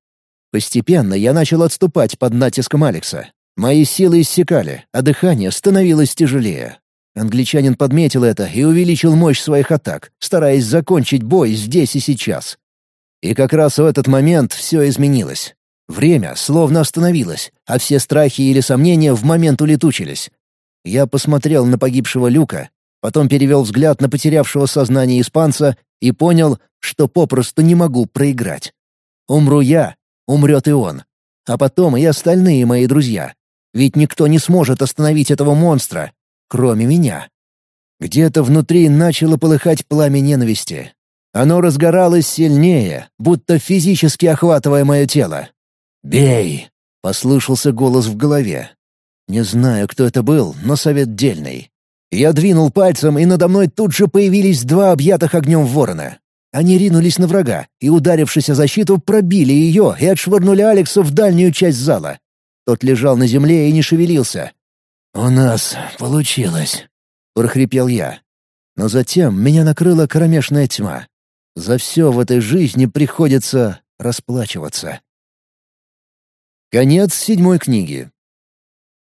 Постепенно я начал отступать под натиском Алекса. Мои силы иссякали, а дыхание становилось тяжелее. Англичанин подметил это и увеличил мощь своих атак, стараясь закончить бой здесь и сейчас. И как раз в этот момент все изменилось. Время словно остановилось, а все страхи или сомнения в момент улетучились. Я посмотрел на погибшего Люка, потом перевел взгляд на потерявшего сознание испанца и понял, что попросту не могу проиграть. Умру я, умрет и он. А потом и остальные мои друзья. Ведь никто не сможет остановить этого монстра, кроме меня. Где-то внутри начало полыхать пламя ненависти. Оно разгоралось сильнее, будто физически охватывая мое тело. «Бей!» — послышался голос в голове. Не знаю, кто это был, но совет дельный. Я двинул пальцем, и надо мной тут же появились два объятых огнем ворона. Они ринулись на врага и, ударившись о защиту, пробили ее и отшвырнули Алекса в дальнюю часть зала. Тот лежал на земле и не шевелился. «У нас получилось», — прохрипел я. Но затем меня накрыла кромешная тьма. За все в этой жизни приходится расплачиваться. Конец седьмой книги.